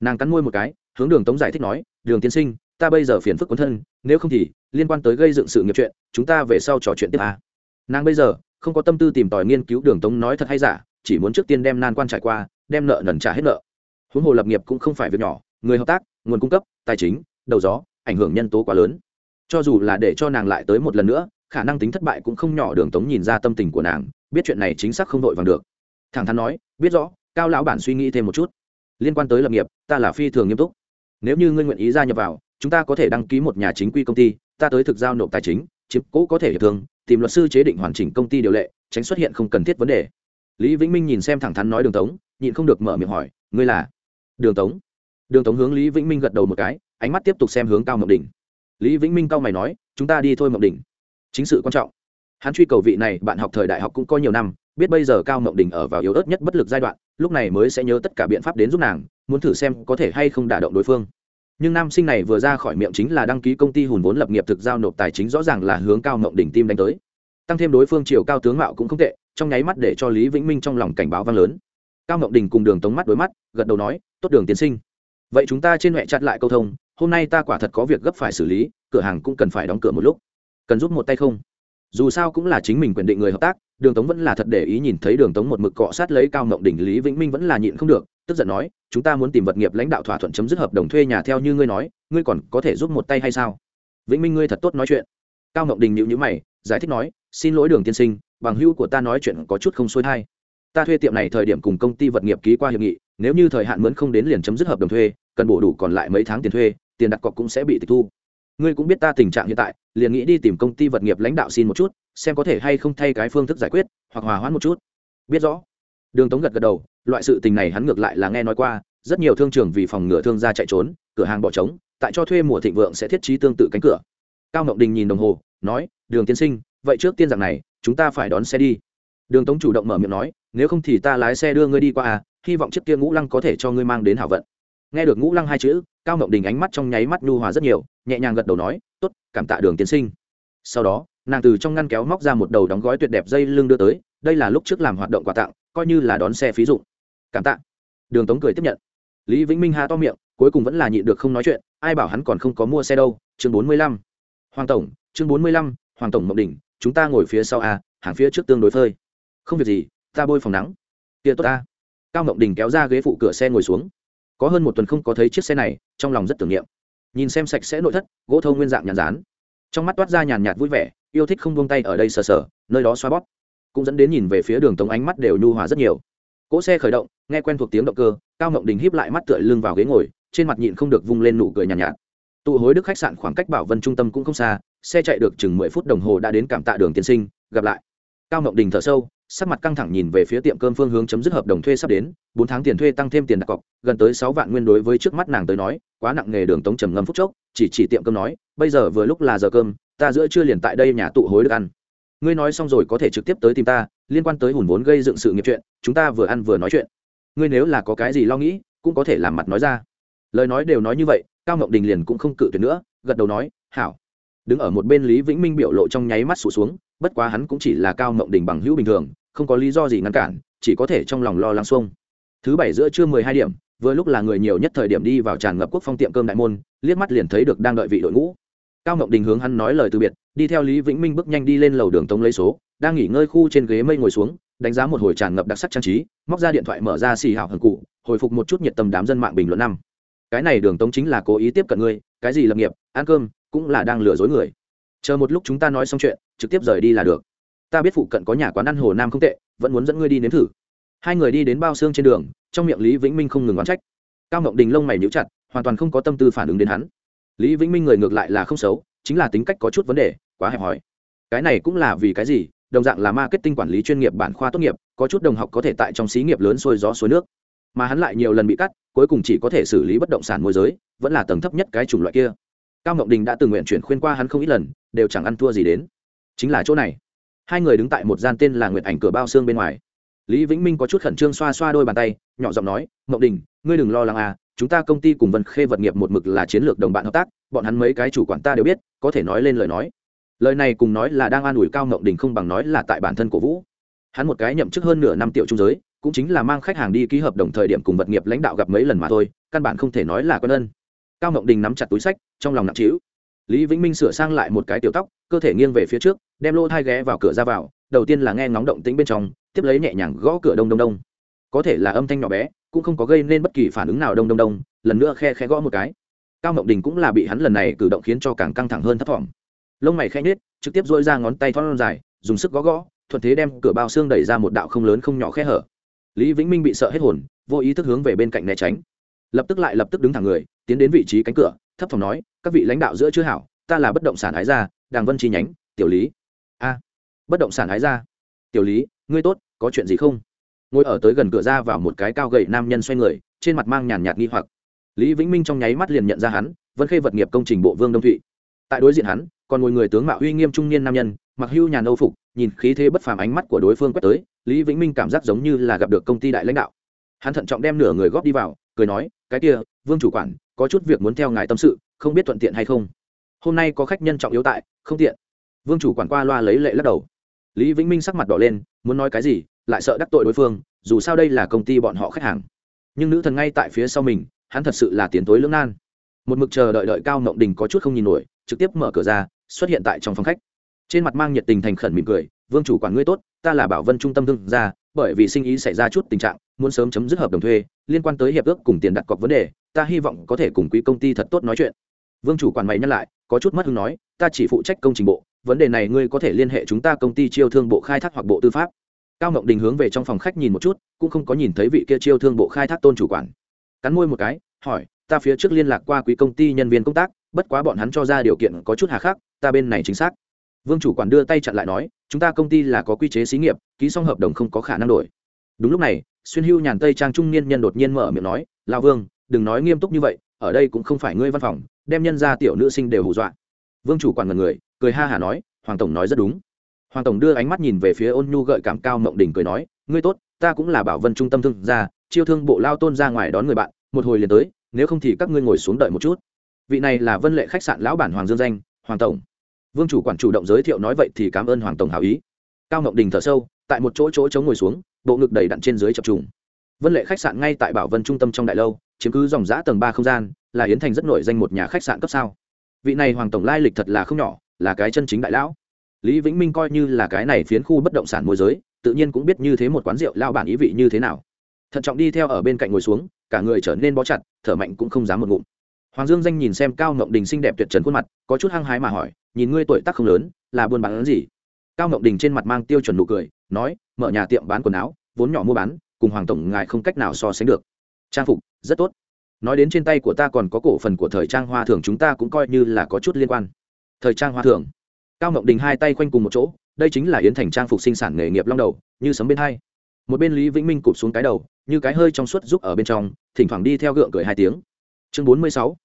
Nàng cắn môi một cái hướng đường tống giải thích nói, đường tiên sinh, ta bây giờ phiền phức quấn thân, nếu không thì liên quan tới gây dựng sự nghiệp chuyện, chúng ta về sau trò chuyện tiếp à. nàng bây giờ không có tâm tư tìm tòi nghiên cứu đường tống nói thật hay giả, chỉ muốn trước tiên đem nan quan trải qua, đem nợ nần trả hết nợ. Huống hồ lập nghiệp cũng không phải việc nhỏ, người hợp tác, nguồn cung cấp, tài chính, đầu gió, ảnh hưởng nhân tố quá lớn. Cho dù là để cho nàng lại tới một lần nữa, khả năng tính thất bại cũng không nhỏ đường tống nhìn ra tâm tình của nàng, biết chuyện này chính xác không đội vàng được. Thẳng thắn nói, biết rõ, cao lão bản suy nghĩ thêm một chút. Liên quan tới lập nghiệp, ta là phi thường nghiêm túc nếu như ngươi nguyện ý gia nhập vào, chúng ta có thể đăng ký một nhà chính quy công ty, ta tới thực giao nộp tài chính, chiếm cố có thể hiệp thương, tìm luật sư chế định hoàn chỉnh công ty điều lệ, tránh xuất hiện không cần thiết vấn đề. Lý vĩnh minh nhìn xem thẳng thắn nói đường tống, nhịn không được mở miệng hỏi, ngươi là? Đường tống. Đường tống hướng lý vĩnh minh gật đầu một cái, ánh mắt tiếp tục xem hướng cao Mộng đình lý vĩnh minh cao mày nói, chúng ta đi thôi Mộng đình chính sự quan trọng. Hắn truy cầu vị này, bạn học thời đại học cũng có nhiều năm, biết bây giờ cao Mộng đình ở vào yếu ớt nhất bất lực giai đoạn, lúc này mới sẽ nhớ tất cả biện pháp đến giúp nàng muốn thử xem có thể hay không đả động đối phương. Nhưng nam sinh này vừa ra khỏi miệng chính là đăng ký công ty hùn vốn lập nghiệp thực giao nộp tài chính rõ ràng là hướng cao ngọc đỉnh tim đánh tới. Tăng thêm đối phương chiều cao tướng mạo cũng không tệ, trong nháy mắt để cho lý vĩnh minh trong lòng cảnh báo vang lớn. Cao ngọc đình cùng đường tống mắt đối mắt, gật đầu nói, tốt đường tiến sinh. Vậy chúng ta trên huệ chặt lại câu thông, hôm nay ta quả thật có việc gấp phải xử lý, cửa hàng cũng cần phải đóng cửa một lúc. Cần giúp một tay không? Dù sao cũng là chính mình quyền định người hợp tác, đường tống vẫn là thật để ý nhìn thấy đường tống một mực cọ sát lấy cao mộng đỉnh lý vĩnh minh vẫn là nhịn không được tức giận nói, chúng ta muốn tìm vật nghiệp lãnh đạo thỏa thuận chấm dứt hợp đồng thuê nhà theo như ngươi nói, ngươi còn có thể giúp một tay hay sao? Vĩnh minh ngươi thật tốt nói chuyện. Cao ngọc đình nhịu nhữ mày, giải thích nói, xin lỗi đường tiên sinh, bằng hữu của ta nói chuyện có chút không xuôi thai. Ta thuê tiệm này thời điểm cùng công ty vật nghiệp ký qua hiệp nghị, nếu như thời hạn mướn không đến liền chấm dứt hợp đồng thuê, cần bổ đủ còn lại mấy tháng tiền thuê, tiền đặt cọc cũng sẽ bị tịch thu. Ngươi cũng biết ta tình trạng hiện tại, liền nghĩ đi tìm công ty vật nghiệp lãnh đạo xin một chút, xem có thể hay không thay cái phương thức giải quyết, hoặc hòa hoãn một chút. Biết rõ đường tống gật gật đầu, loại sự tình này hắn ngược lại là nghe nói qua, rất nhiều thương trường vì phòng ngừa thương gia chạy trốn, cửa hàng bỏ trống, tại cho thuê mùa thịnh vượng sẽ thiết trí tương tự cánh cửa. Cao ngọc đình nhìn đồng hồ, nói, đường tiên sinh, vậy trước tiên rằng này, chúng ta phải đón xe đi. Đường tống chủ động mở miệng nói, nếu không thì ta lái xe đưa ngươi đi qua à hy vọng chiếc kia ngũ lăng có thể cho ngươi mang đến hảo vận. Nghe được ngũ lăng hai chữ, cao ngọc đình ánh mắt trong nháy mắt nhu hòa rất nhiều, nhẹ nhàng gật đầu nói, tốt, cảm tạ đường tiến sinh. Sau đó, nàng từ trong ngăn kéo móc ra một đầu đóng gói tuyệt đẹp dây lưng đưa tới, đây là lúc trước làm hoạt động quà tặng coi như là đón xe phí dụng. Cảm tạ. Đường tống cười tiếp nhận. Lý vĩnh minh ha to miệng, cuối cùng vẫn là nhịn được không nói chuyện, ai bảo hắn còn không có mua xe đâu, chương bốn mươi lăm. Hoàng tổng, chương bốn mươi lăm, hoàng tổng mộng đỉnh, chúng ta ngồi phía sau a, hàng phía trước tương đối phơi. Không việc gì, ta bôi phòng nắng. Kia tốt ta cao mộng đình kéo ra ghế phụ cửa xe ngồi xuống. Có hơn một tuần không có thấy chiếc xe này, trong lòng rất tưởng niệm. Nhìn xem sạch sẽ nội thất, gỗ thâu nguyên dạng nhàn rán. Trong mắt toát ra nhàn nhạt vui vẻ, yêu thích không buông tay ở đây sờ sờ, nơi đó xoa bóp cũng dẫn đến nhìn về phía đường tống ánh mắt đều nhu hòa rất nhiều. Cỗ xe khởi động nghe quen thuộc tiếng động cơ cao mộng đình híp lại mắt tựa lưng vào ghế ngồi trên mặt nhịn không được vung lên nụ cười nhàn nhạt, nhạt. Tụ hối đức khách sạn khoảng cách bảo vân trung tâm cũng không xa xe chạy được chừng mười phút đồng hồ đã đến cảm tạ đường tiên sinh gặp lại. Cao mộng đình thở sâu sắc mặt căng thẳng nhìn về phía tiệm cơm phương hướng chấm dứt hợp đồng thuê sắp đến bốn tháng tiền thuê tăng thêm tiền đặt cọc gần tới sáu vạn nguyên đối với trước mắt nàng tới nói quá nặng nghề đường tống trầm ngâm phúc chốc chỉ chỉ tiệm cơm nói bây giờ vừa lúc là giờ cơm ta giữa chưa liền tại đây nhà tụ hối được ăn ngươi nói xong rồi có thể trực tiếp tới tìm ta, liên quan tới hùn vốn gây dựng sự nghiệp chuyện, chúng ta vừa ăn vừa nói chuyện. Ngươi nếu là có cái gì lo nghĩ, cũng có thể làm mặt nói ra. Lời nói đều nói như vậy, cao ngọc đình liền cũng không cự tuyệt nữa, gật đầu nói, hảo. Đứng ở một bên lý vĩnh minh biểu lộ trong nháy mắt sụt xuống, bất quá hắn cũng chỉ là cao ngọc đình bằng hữu bình thường, không có lý do gì ngăn cản, chỉ có thể trong lòng lo lắng xuông. Thứ bảy giữa trưa mười hai điểm, vừa lúc là người nhiều nhất thời điểm đi vào tràn ngập quốc phong tiệm cơm đại môn, liếc mắt liền thấy được đang đợi vị đội ngũ. Cao ngọc đình hướng hắn nói lời từ biệt đi theo lý vĩnh minh bước nhanh đi lên lầu đường tống lấy số, đang nghỉ ngơi khu trên ghế mây ngồi xuống, đánh giá một hồi tràn ngập đặc sắc trang trí, móc ra điện thoại mở ra xì hào hần cụ, hồi phục một chút nhiệt tâm đám dân mạng bình luận năm. Cái này đường tống chính là cố ý tiếp cận ngươi, cái gì lập nghiệp, ăn cơm, cũng là đang lừa dối người. Chờ một lúc chúng ta nói xong chuyện, trực tiếp rời đi là được. Ta biết phụ cận có nhà quán ăn hồ nam không tệ, vẫn muốn dẫn ngươi đi nếm thử. Hai người đi đến bao xương trên đường, trong miệng lý vĩnh minh không ngừng oán trách. Cao ngọc đình lông mày níu chặt, hoàn toàn không có tâm tư phản ứng đến hắn. Lý vĩnh minh người ngược lại là không xấu chính là tính cách có chút vấn đề, quá hẹp hòi. Cái này cũng là vì cái gì? Đồng dạng là marketing quản lý chuyên nghiệp bản khoa tốt nghiệp, có chút đồng học có thể tại trong xí nghiệp lớn xuôi gió suối nước. Mà hắn lại nhiều lần bị cắt, cuối cùng chỉ có thể xử lý bất động sản môi giới, vẫn là tầng thấp nhất cái chủng loại kia. Cao ngọc đình đã từng nguyện chuyển khuyên qua hắn không ít lần, đều chẳng ăn thua gì đến. Chính là chỗ này. Hai người đứng tại một gian tên là nguyện ảnh cửa bao xương bên ngoài. Lý vĩnh minh có chút khẩn trương xoa xoa đôi bàn tay, nhỏ giọng nói, ngọc đình, ngươi đừng lo lắng à chúng ta công ty cùng vân khê vật nghiệp một mực là chiến lược đồng bạn hợp tác bọn hắn mấy cái chủ quản ta đều biết, có thể nói lên lời nói. Lời này cùng nói là đang an ủi cao ngộng đình không bằng nói là tại bản thân cổ vũ. Hắn một cái nhậm chức hơn nửa năm tiểu trung giới, cũng chính là mang khách hàng đi ký hợp đồng thời điểm cùng vật nghiệp lãnh đạo gặp mấy lần mà thôi, căn bản không thể nói là con ân. Cao ngộng đình nắm chặt túi sách, trong lòng nặng trĩu. Lý vĩnh minh sửa sang lại một cái tiểu tóc, cơ thể nghiêng về phía trước, đem lô thai ghé vào cửa ra vào, đầu tiên là nghe ngóng động tĩnh bên trong, tiếp lấy nhẹ nhàng gõ cửa đông đông đông. Có thể là âm thanh nhỏ bé, cũng không có gây nên bất kỳ phản ứng nào đông đông đông, lần nữa khe khe gõ một cái cao mộng đình cũng là bị hắn lần này cử động khiến cho càng căng thẳng hơn thấp thỏm. Lông mày khẽ nhết trực tiếp dỗi ra ngón tay thon dài, dùng sức gõ gõ, thuận thế đem cửa bao xương đẩy ra một đạo không lớn không nhỏ khe hở. Lý vĩnh minh bị sợ hết hồn, vô ý thức hướng về bên cạnh né tránh. Lập tức lại lập tức đứng thẳng người, tiến đến vị trí cánh cửa, thấp thỏm nói, các vị lãnh đạo giữa chưa hảo, ta là bất động sản ái gia, đàng vân chi nhánh, tiểu lý. A, bất động sản ái gia? Tiểu lý, ngươi tốt, có chuyện gì không? Ngồi ở tới gần cửa ra vào một cái cao gậy nam nhân xoay người, trên mặt mang nhàn nhạt nghi hoặc lý vĩnh minh trong nháy mắt liền nhận ra hắn, vân khê vật nghiệp công trình bộ vương đông thụy. Tại đối diện hắn, còn ngồi người tướng mạo uy nghiêm trung niên nam nhân, mặc hưu nhàn âu phục, nhìn khí thế bất phàm ánh mắt của đối phương quét tới, lý vĩnh minh cảm giác giống như là gặp được công ty đại lãnh đạo. Hắn thận trọng đem nửa người góp đi vào, cười nói, cái kia, vương chủ quản, có chút việc muốn theo ngài tâm sự, không biết thuận tiện hay không? Hôm nay có khách nhân trọng yếu tại, không tiện. Vương chủ quản qua loa lấy lệ lắc đầu. Lý vĩnh minh sắc mặt đỏ lên, muốn nói cái gì, lại sợ đắc tội đối phương, dù sao đây là công ty bọn họ khách hàng. Nhưng nữ thần ngay tại phía sau mình hắn thật sự là tiến tối lưỡng nan. Một mực chờ đợi đợi cao mộng đình có chút không nhìn nổi, trực tiếp mở cửa ra, xuất hiện tại trong phòng khách. Trên mặt mang nhiệt tình thành khẩn mỉm cười, vương chủ quản ngươi tốt, ta là bảo vân trung tâm thương gia, bởi vì sinh ý xảy ra chút tình trạng, muốn sớm chấm dứt hợp đồng thuê, liên quan tới hiệp ước cùng tiền đặt cọc vấn đề, ta hy vọng có thể cùng quý công ty thật tốt nói chuyện. Vương chủ quản mày nhắc lại, có chút mất hứng nói, ta chỉ phụ trách công trình bộ, vấn đề này ngươi có thể liên hệ chúng ta công ty chiêu thương bộ khai thác hoặc bộ tư pháp. Cao ngọc đình hướng về trong phòng khách nhìn một chút, cũng không có nhìn thấy vị kia chiêu thương bộ khai thác tôn chủ quản cắn môi một cái, hỏi, ta phía trước liên lạc qua quý công ty nhân viên công tác, bất quá bọn hắn cho ra điều kiện có chút hà khắc, ta bên này chính xác. Vương chủ quản đưa tay chặn lại nói, chúng ta công ty là có quy chế xí nghiệp, ký xong hợp đồng không có khả năng đổi. Đúng lúc này, xuyên hưu nhàn tây trang trung niên nhân đột nhiên mở miệng nói lao vương, đừng nói nghiêm túc như vậy, ở đây cũng không phải ngươi văn phòng, đem nhân ra tiểu nữ sinh đều hù dọa. Vương chủ quản ngần người, cười ha hả nói, hoàng tổng nói rất đúng. Hoàng tổng đưa ánh mắt nhìn về phía ôn nhu gợi cảm cao mộng đình cười nói, ngươi tốt, ta cũng là bảo vân trung tâm thương gia chiêu thương bộ lao tôn ra ngoài đón người bạn, một hồi liền tới, nếu không thì các ngươi ngồi xuống đợi một chút. Vị này là vân lệ khách sạn lão bản hoàng dương danh, hoàng tổng. Vương chủ quản chủ động giới thiệu nói vậy thì cảm ơn hoàng tổng hào ý. Cao ngọc đình thở sâu, tại một chỗ chỗ chống ngồi xuống, bộ ngực đầy đặn trên dưới chập trùng. Vân lệ khách sạn ngay tại bảo vân trung tâm trong đại lâu, chiếm cứ dòng giã tầng ba không gian, là yến thành rất nổi danh một nhà khách sạn cấp sao. Vị này hoàng tổng lai lịch thật là không nhỏ, là cái chân chính đại lão. Lý vĩnh minh coi như là cái này phiến khu bất động sản môi giới, tự nhiên cũng biết như thế một quán rượu lao bản ý vị như thế nào thận trọng đi theo ở bên cạnh ngồi xuống, cả người trở nên bó chặt, thở mạnh cũng không dám một ngụm. Hoàng dương danh nhìn xem cao ngộng đình xinh đẹp tuyệt trần khuôn mặt, có chút hăng hái mà hỏi, nhìn ngươi tuổi tác không lớn, là buôn bán gì? Cao ngộng đình trên mặt mang tiêu chuẩn nụ cười, nói, mở nhà tiệm bán quần áo, vốn nhỏ mua bán, cùng hoàng tổng ngài không cách nào so sánh được. Trang phục, rất tốt. Nói đến trên tay của ta còn có cổ phần của thời trang hoa thường chúng ta cũng coi như là có chút liên quan. Thời trang hoa thường cao ngộng đình hai tay khoanh cùng một chỗ, đây chính là yến thành trang phục sinh sản nghề nghiệp long đầu, như sấm bên hai. Một bên lý vĩnh minh cụp xuống cái đầu như cái hơi trong suốt giúp ở bên trong, thỉnh thoảng đi theo gượng cười hai tiếng. Chương bốn mươi sáu,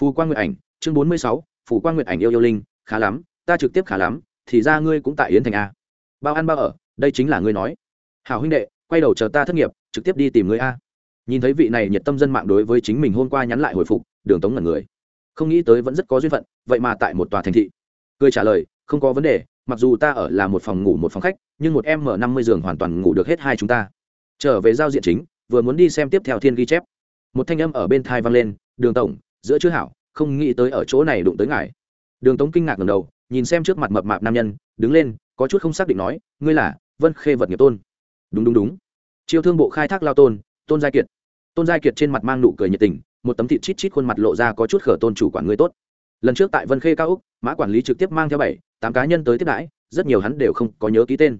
phù quan nguyện ảnh, chương bốn mươi sáu, phù quan nguyện ảnh yêu yêu linh, khá lắm, ta trực tiếp khá lắm, thì ra ngươi cũng tại yến thành a. Bao ăn bao ở, đây chính là ngươi nói. Hảo huynh đệ, quay đầu chờ ta thất nghiệp, trực tiếp đi tìm ngươi a. Nhìn thấy vị này nhiệt tâm dân mạng đối với chính mình hôm qua nhắn lại hồi phục, đường tống ngẩn người. Không nghĩ tới vẫn rất có duyên phận, vậy mà tại một tòa thành thị. Cười trả lời, không có vấn đề, mặc dù ta ở là một phòng ngủ một phòng khách, nhưng một em m năm mươi giường hoàn toàn ngủ được hết hai chúng ta trở về giao diện chính, vừa muốn đi xem tiếp theo thiên ghi chép. Một thanh âm ở bên thai vang lên, đường tổng, giữa chữ hảo, không nghĩ tới ở chỗ này đụng tới ngài. Đường tống kinh ngạc ngầm đầu, nhìn xem trước mặt mập mạp nam nhân, đứng lên, có chút không xác định nói, ngươi là vân khê vật nghiệp tôn. Đúng đúng đúng. Chiêu thương bộ khai thác lao tôn tôn giai kiệt. Tôn giai kiệt trên mặt mang nụ cười nhiệt tình, một tấm thịt chít chít khuôn mặt lộ ra có chút khở tôn chủ quản ngươi tốt. Lần trước tại vân khê cao úc mã quản lý trực tiếp mang theo bảy, tám cá nhân tới tiếp đãi, rất nhiều hắn đều không có nhớ ký tên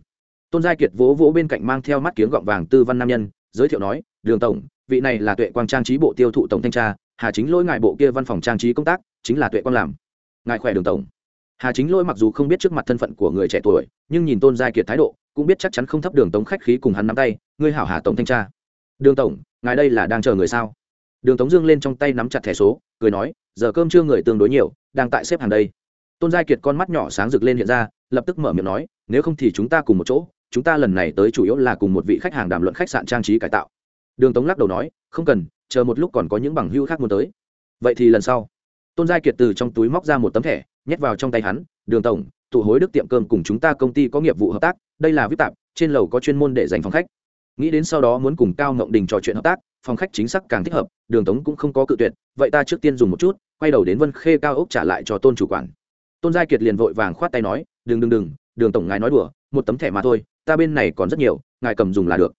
tôn giai kiệt vỗ vỗ bên cạnh mang theo mắt kiếng gọng vàng tư văn nam nhân, giới thiệu nói, đường tổng, vị này là tuệ quang trang trí bộ tiêu thụ tổng thanh tra, hà chính lỗi ngài bộ kia văn phòng trang trí công tác, chính là tuệ quang làm. Ngài khỏe, đường tổng. Hà chính lỗi mặc dù không biết trước mặt thân phận của người trẻ tuổi, nhưng nhìn tôn giai kiệt thái độ, cũng biết chắc chắn không thấp đường tống khách khí cùng hắn nắm tay, ngươi hảo hà tổng thanh tra. Đường tổng, ngài đây là đang chờ người sao? Đường tống dương lên trong tay nắm chặt thẻ số, cười nói, giờ cơm trưa người tương đối nhiều, đang tại xếp hàng đây. Tôn giai kiệt con mắt nhỏ sáng rực lên hiện ra, lập tức mở miệng nói, nếu không thì chúng ta cùng một chỗ chúng ta lần này tới chủ yếu là cùng một vị khách hàng đàm luận khách sạn trang trí cải tạo. Đường tống lắc đầu nói, không cần, chờ một lúc còn có những bằng hưu khác muốn tới. Vậy thì lần sau. Tôn giai kiệt từ trong túi móc ra một tấm thẻ, nhét vào trong tay hắn, đường tổng, tụ hối đức tiệm cơm cùng chúng ta công ty có nghiệp vụ hợp tác, đây là viết tạp, trên lầu có chuyên môn để dành phòng khách. Nghĩ đến sau đó muốn cùng cao ngộng đình trò chuyện hợp tác, phòng khách chính xác càng thích hợp, đường tống cũng không có cự tuyệt, vậy ta trước tiên dùng một chút. Quay đầu đến vân khê cao ốc trả lại cho tôn chủ quản. Tôn giai kiệt liền vội vàng khoát tay nói, đừng đừng đừng, đường tổng ngài nói đùa, một tấm thẻ mà thôi ta bên này còn rất nhiều, ngài cầm dùng là được.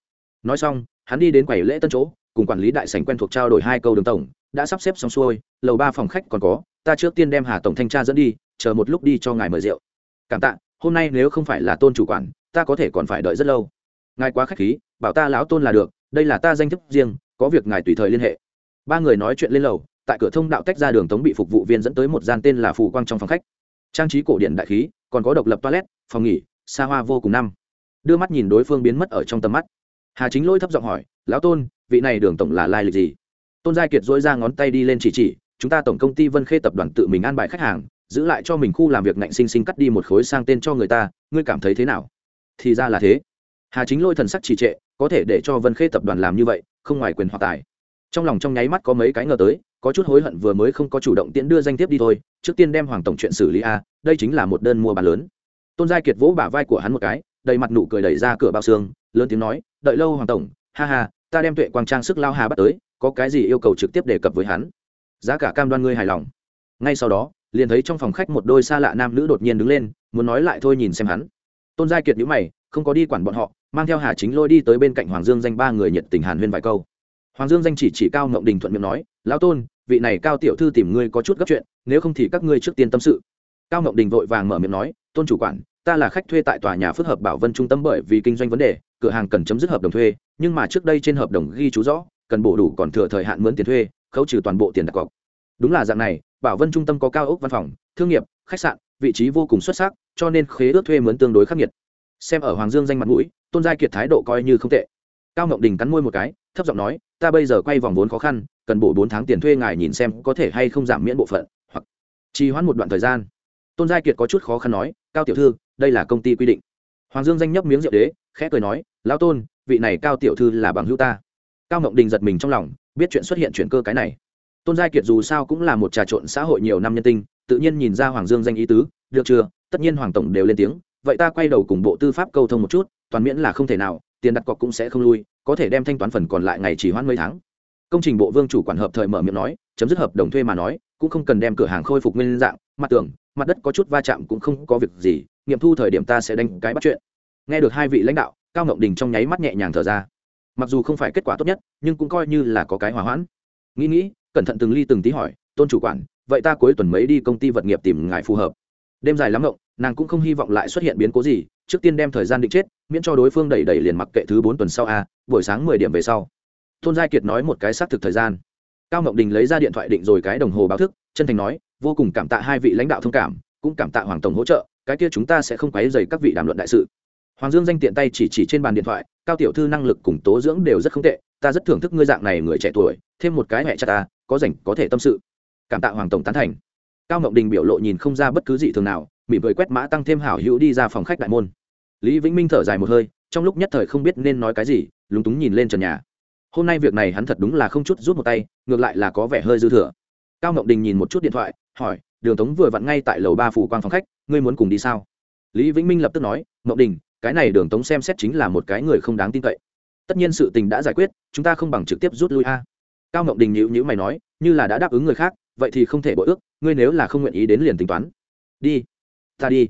Nói xong, hắn đi đến quầy lễ tân chỗ, cùng quản lý đại sành quen thuộc trao đổi hai câu đường tổng, đã sắp xếp xong xuôi, lầu ba phòng khách còn có, ta trước tiên đem hà tổng thanh tra dẫn đi, chờ một lúc đi cho ngài mời rượu. Cảm tạ, hôm nay nếu không phải là tôn chủ quản, ta có thể còn phải đợi rất lâu. Ngài quá khách khí, bảo ta lão tôn là được, đây là ta danh thức riêng, có việc ngài tùy thời liên hệ. Ba người nói chuyện lên lầu, tại cửa thông đạo tách ra đường tống bị phục vụ viên dẫn tới một gian tên là phù quang trong phòng khách. Trang trí cổ điện đại khí, còn có độc lập toilet, phòng nghỉ, xa hoa vô cùng năm đưa mắt nhìn đối phương biến mất ở trong tầm mắt. Hà chính lỗi thấp giọng hỏi, lão tôn, vị này đường tổng là lai lịch gì? Tôn giai kiệt dỗi ra ngón tay đi lên chỉ chỉ, chúng ta tổng công ty vân khê tập đoàn tự mình an bài khách hàng, giữ lại cho mình khu làm việc ngạnh sinh sinh cắt đi một khối sang tên cho người ta, ngươi cảm thấy thế nào? Thì ra là thế. Hà chính lôi thần sắc trì trệ, có thể để cho vân khê tập đoàn làm như vậy, không ngoài quyền hoặc tài. Trong lòng trong nháy mắt có mấy cái ngờ tới, có chút hối hận vừa mới không có chủ động tiễn đưa danh thiếp đi thôi, trước tiên đem hoàng tổng chuyện xử lý a, đây chính là một đơn mua bán lớn. Tôn giai kiệt vỗ bả vai của hắn một cái đầy mặt nụ cười đẩy ra cửa bao xương, lớn tiếng nói, đợi lâu hoàng tổng, ha ha, ta đem tuệ quang trang sức lao hà bắt tới, có cái gì yêu cầu trực tiếp đề cập với hắn? Giá cả cam đoan ngươi hài lòng. Ngay sau đó, liền thấy trong phòng khách một đôi xa lạ nam nữ đột nhiên đứng lên, muốn nói lại thôi nhìn xem hắn. Tôn giai kiệt nhữ mày, không có đi quản bọn họ, mang theo hà chính lôi đi tới bên cạnh hoàng dương danh ba người nhiệt tình hàn huyên vài câu. Hoàng dương danh chỉ chỉ cao ngộng đình thuận miệng nói, lão tôn, vị này cao tiểu thư tìm ngươi có chút gấp chuyện, nếu không thì các ngươi trước tiên tâm sự cao ngọc đình vội vàng mở miệng nói, tôn chủ quản, ta là khách thuê tại tòa nhà phức hợp bảo vân trung tâm bởi vì kinh doanh vấn đề, cửa hàng cần chấm dứt hợp đồng thuê, nhưng mà trước đây trên hợp đồng ghi chú rõ, cần bổ đủ còn thừa thời hạn mướn tiền thuê, khấu trừ toàn bộ tiền đặt cọc. Đúng là dạng này, bảo vân trung tâm có cao ốc văn phòng, thương nghiệp, khách sạn, vị trí vô cùng xuất sắc, cho nên khế ước thuê mướn tương đối khắc nghiệt. Xem ở hoàng dương danh mặt mũi, tôn giai kiệt thái độ coi như không tệ. Cao ngọc đình cắn môi một cái, thấp giọng nói, ta bây giờ quay vòng vốn khó khăn, cần bổ bốn tháng tiền thuê ngài nhìn xem có thể hay không giảm miễn bộ phận, hoặc trì hoãn một đoạn thời gian tôn giai kiệt có chút khó khăn nói, cao tiểu thư, đây là công ty quy định. Hoàng dương danh nhấp miếng rượu đế, khẽ cười nói, lão tôn, vị này cao tiểu thư là bằng hữu ta. Cao ngọc đình giật mình trong lòng, biết chuyện xuất hiện chuyện cơ cái này. Tôn giai kiệt dù sao cũng là một trà trộn xã hội nhiều năm nhân tinh, tự nhiên nhìn ra hoàng dương danh ý tứ, được chưa? Tất nhiên hoàng tổng đều lên tiếng, vậy ta quay đầu cùng bộ tư pháp câu thông một chút, toàn miễn là không thể nào, tiền đặt cọc cũng sẽ không lui, có thể đem thanh toán phần còn lại ngày chỉ hoãn mấy tháng. Công trình bộ vương chủ quản hợp thời mở miệng nói, chấm dứt hợp đồng thuê mà nói, cũng không cần đem cửa hàng khôi phục nguyên dạng, mặt tường mặt đất có chút va chạm cũng không có việc gì, nghiệm thu thời điểm ta sẽ đánh cái bắt chuyện. Nghe được hai vị lãnh đạo, cao ngọc đình trong nháy mắt nhẹ nhàng thở ra. Mặc dù không phải kết quả tốt nhất, nhưng cũng coi như là có cái hòa hoãn. Nghĩ nghĩ, cẩn thận từng ly từng tí hỏi, tôn chủ quản, vậy ta cuối tuần mấy đi công ty vật nghiệp tìm ngài phù hợp. Đêm dài lắm ngộng, nàng cũng không hy vọng lại xuất hiện biến cố gì, trước tiên đem thời gian định chết, miễn cho đối phương đẩy đẩy liền mặc kệ thứ bốn tuần sau a, buổi sáng mười điểm về sau. Tôn giai kiệt nói một cái xác thực thời gian. Cao ngọc đình lấy ra điện thoại định rồi cái đồng hồ báo thức, chân thành nói vô cùng cảm tạ hai vị lãnh đạo thông cảm, cũng cảm tạ hoàng tổng hỗ trợ, cái kia chúng ta sẽ không quấy dày các vị đàm luận đại sự. Hoàng dương danh tiện tay chỉ chỉ trên bàn điện thoại, cao tiểu thư năng lực cùng tố dưỡng đều rất không tệ, ta rất thưởng thức ngươi dạng này người trẻ tuổi, thêm một cái mẹ cha ta, có rảnh, có thể tâm sự. Cảm tạ hoàng tổng tán thành. Cao ngọc đình biểu lộ nhìn không ra bất cứ gì thường nào, mỉm cười quét mã tăng thêm hảo hữu đi ra phòng khách đại môn. Lý vĩnh minh thở dài một hơi, trong lúc nhất thời không biết nên nói cái gì, lúng túng nhìn lên trần nhà. Hôm nay việc này hắn thật đúng là không chút rút một tay, ngược lại là có vẻ hơi dư thừa. Cao ngọc đình nhìn một chút điện thoại hỏi, đường tống vừa vặn ngay tại lầu ba phủ quan phòng khách, ngươi muốn cùng đi sao? Lý vĩnh minh lập tức nói mậu đình, cái này đường tống xem xét chính là một cái người không đáng tin cậy. Tất nhiên sự tình đã giải quyết, chúng ta không bằng trực tiếp rút lui a. Cao mậu đình nhữ nhữ mày nói, như là đã đáp ứng người khác, vậy thì không thể bội ước, ngươi nếu là không nguyện ý đến liền tính toán. Đi, ta đi.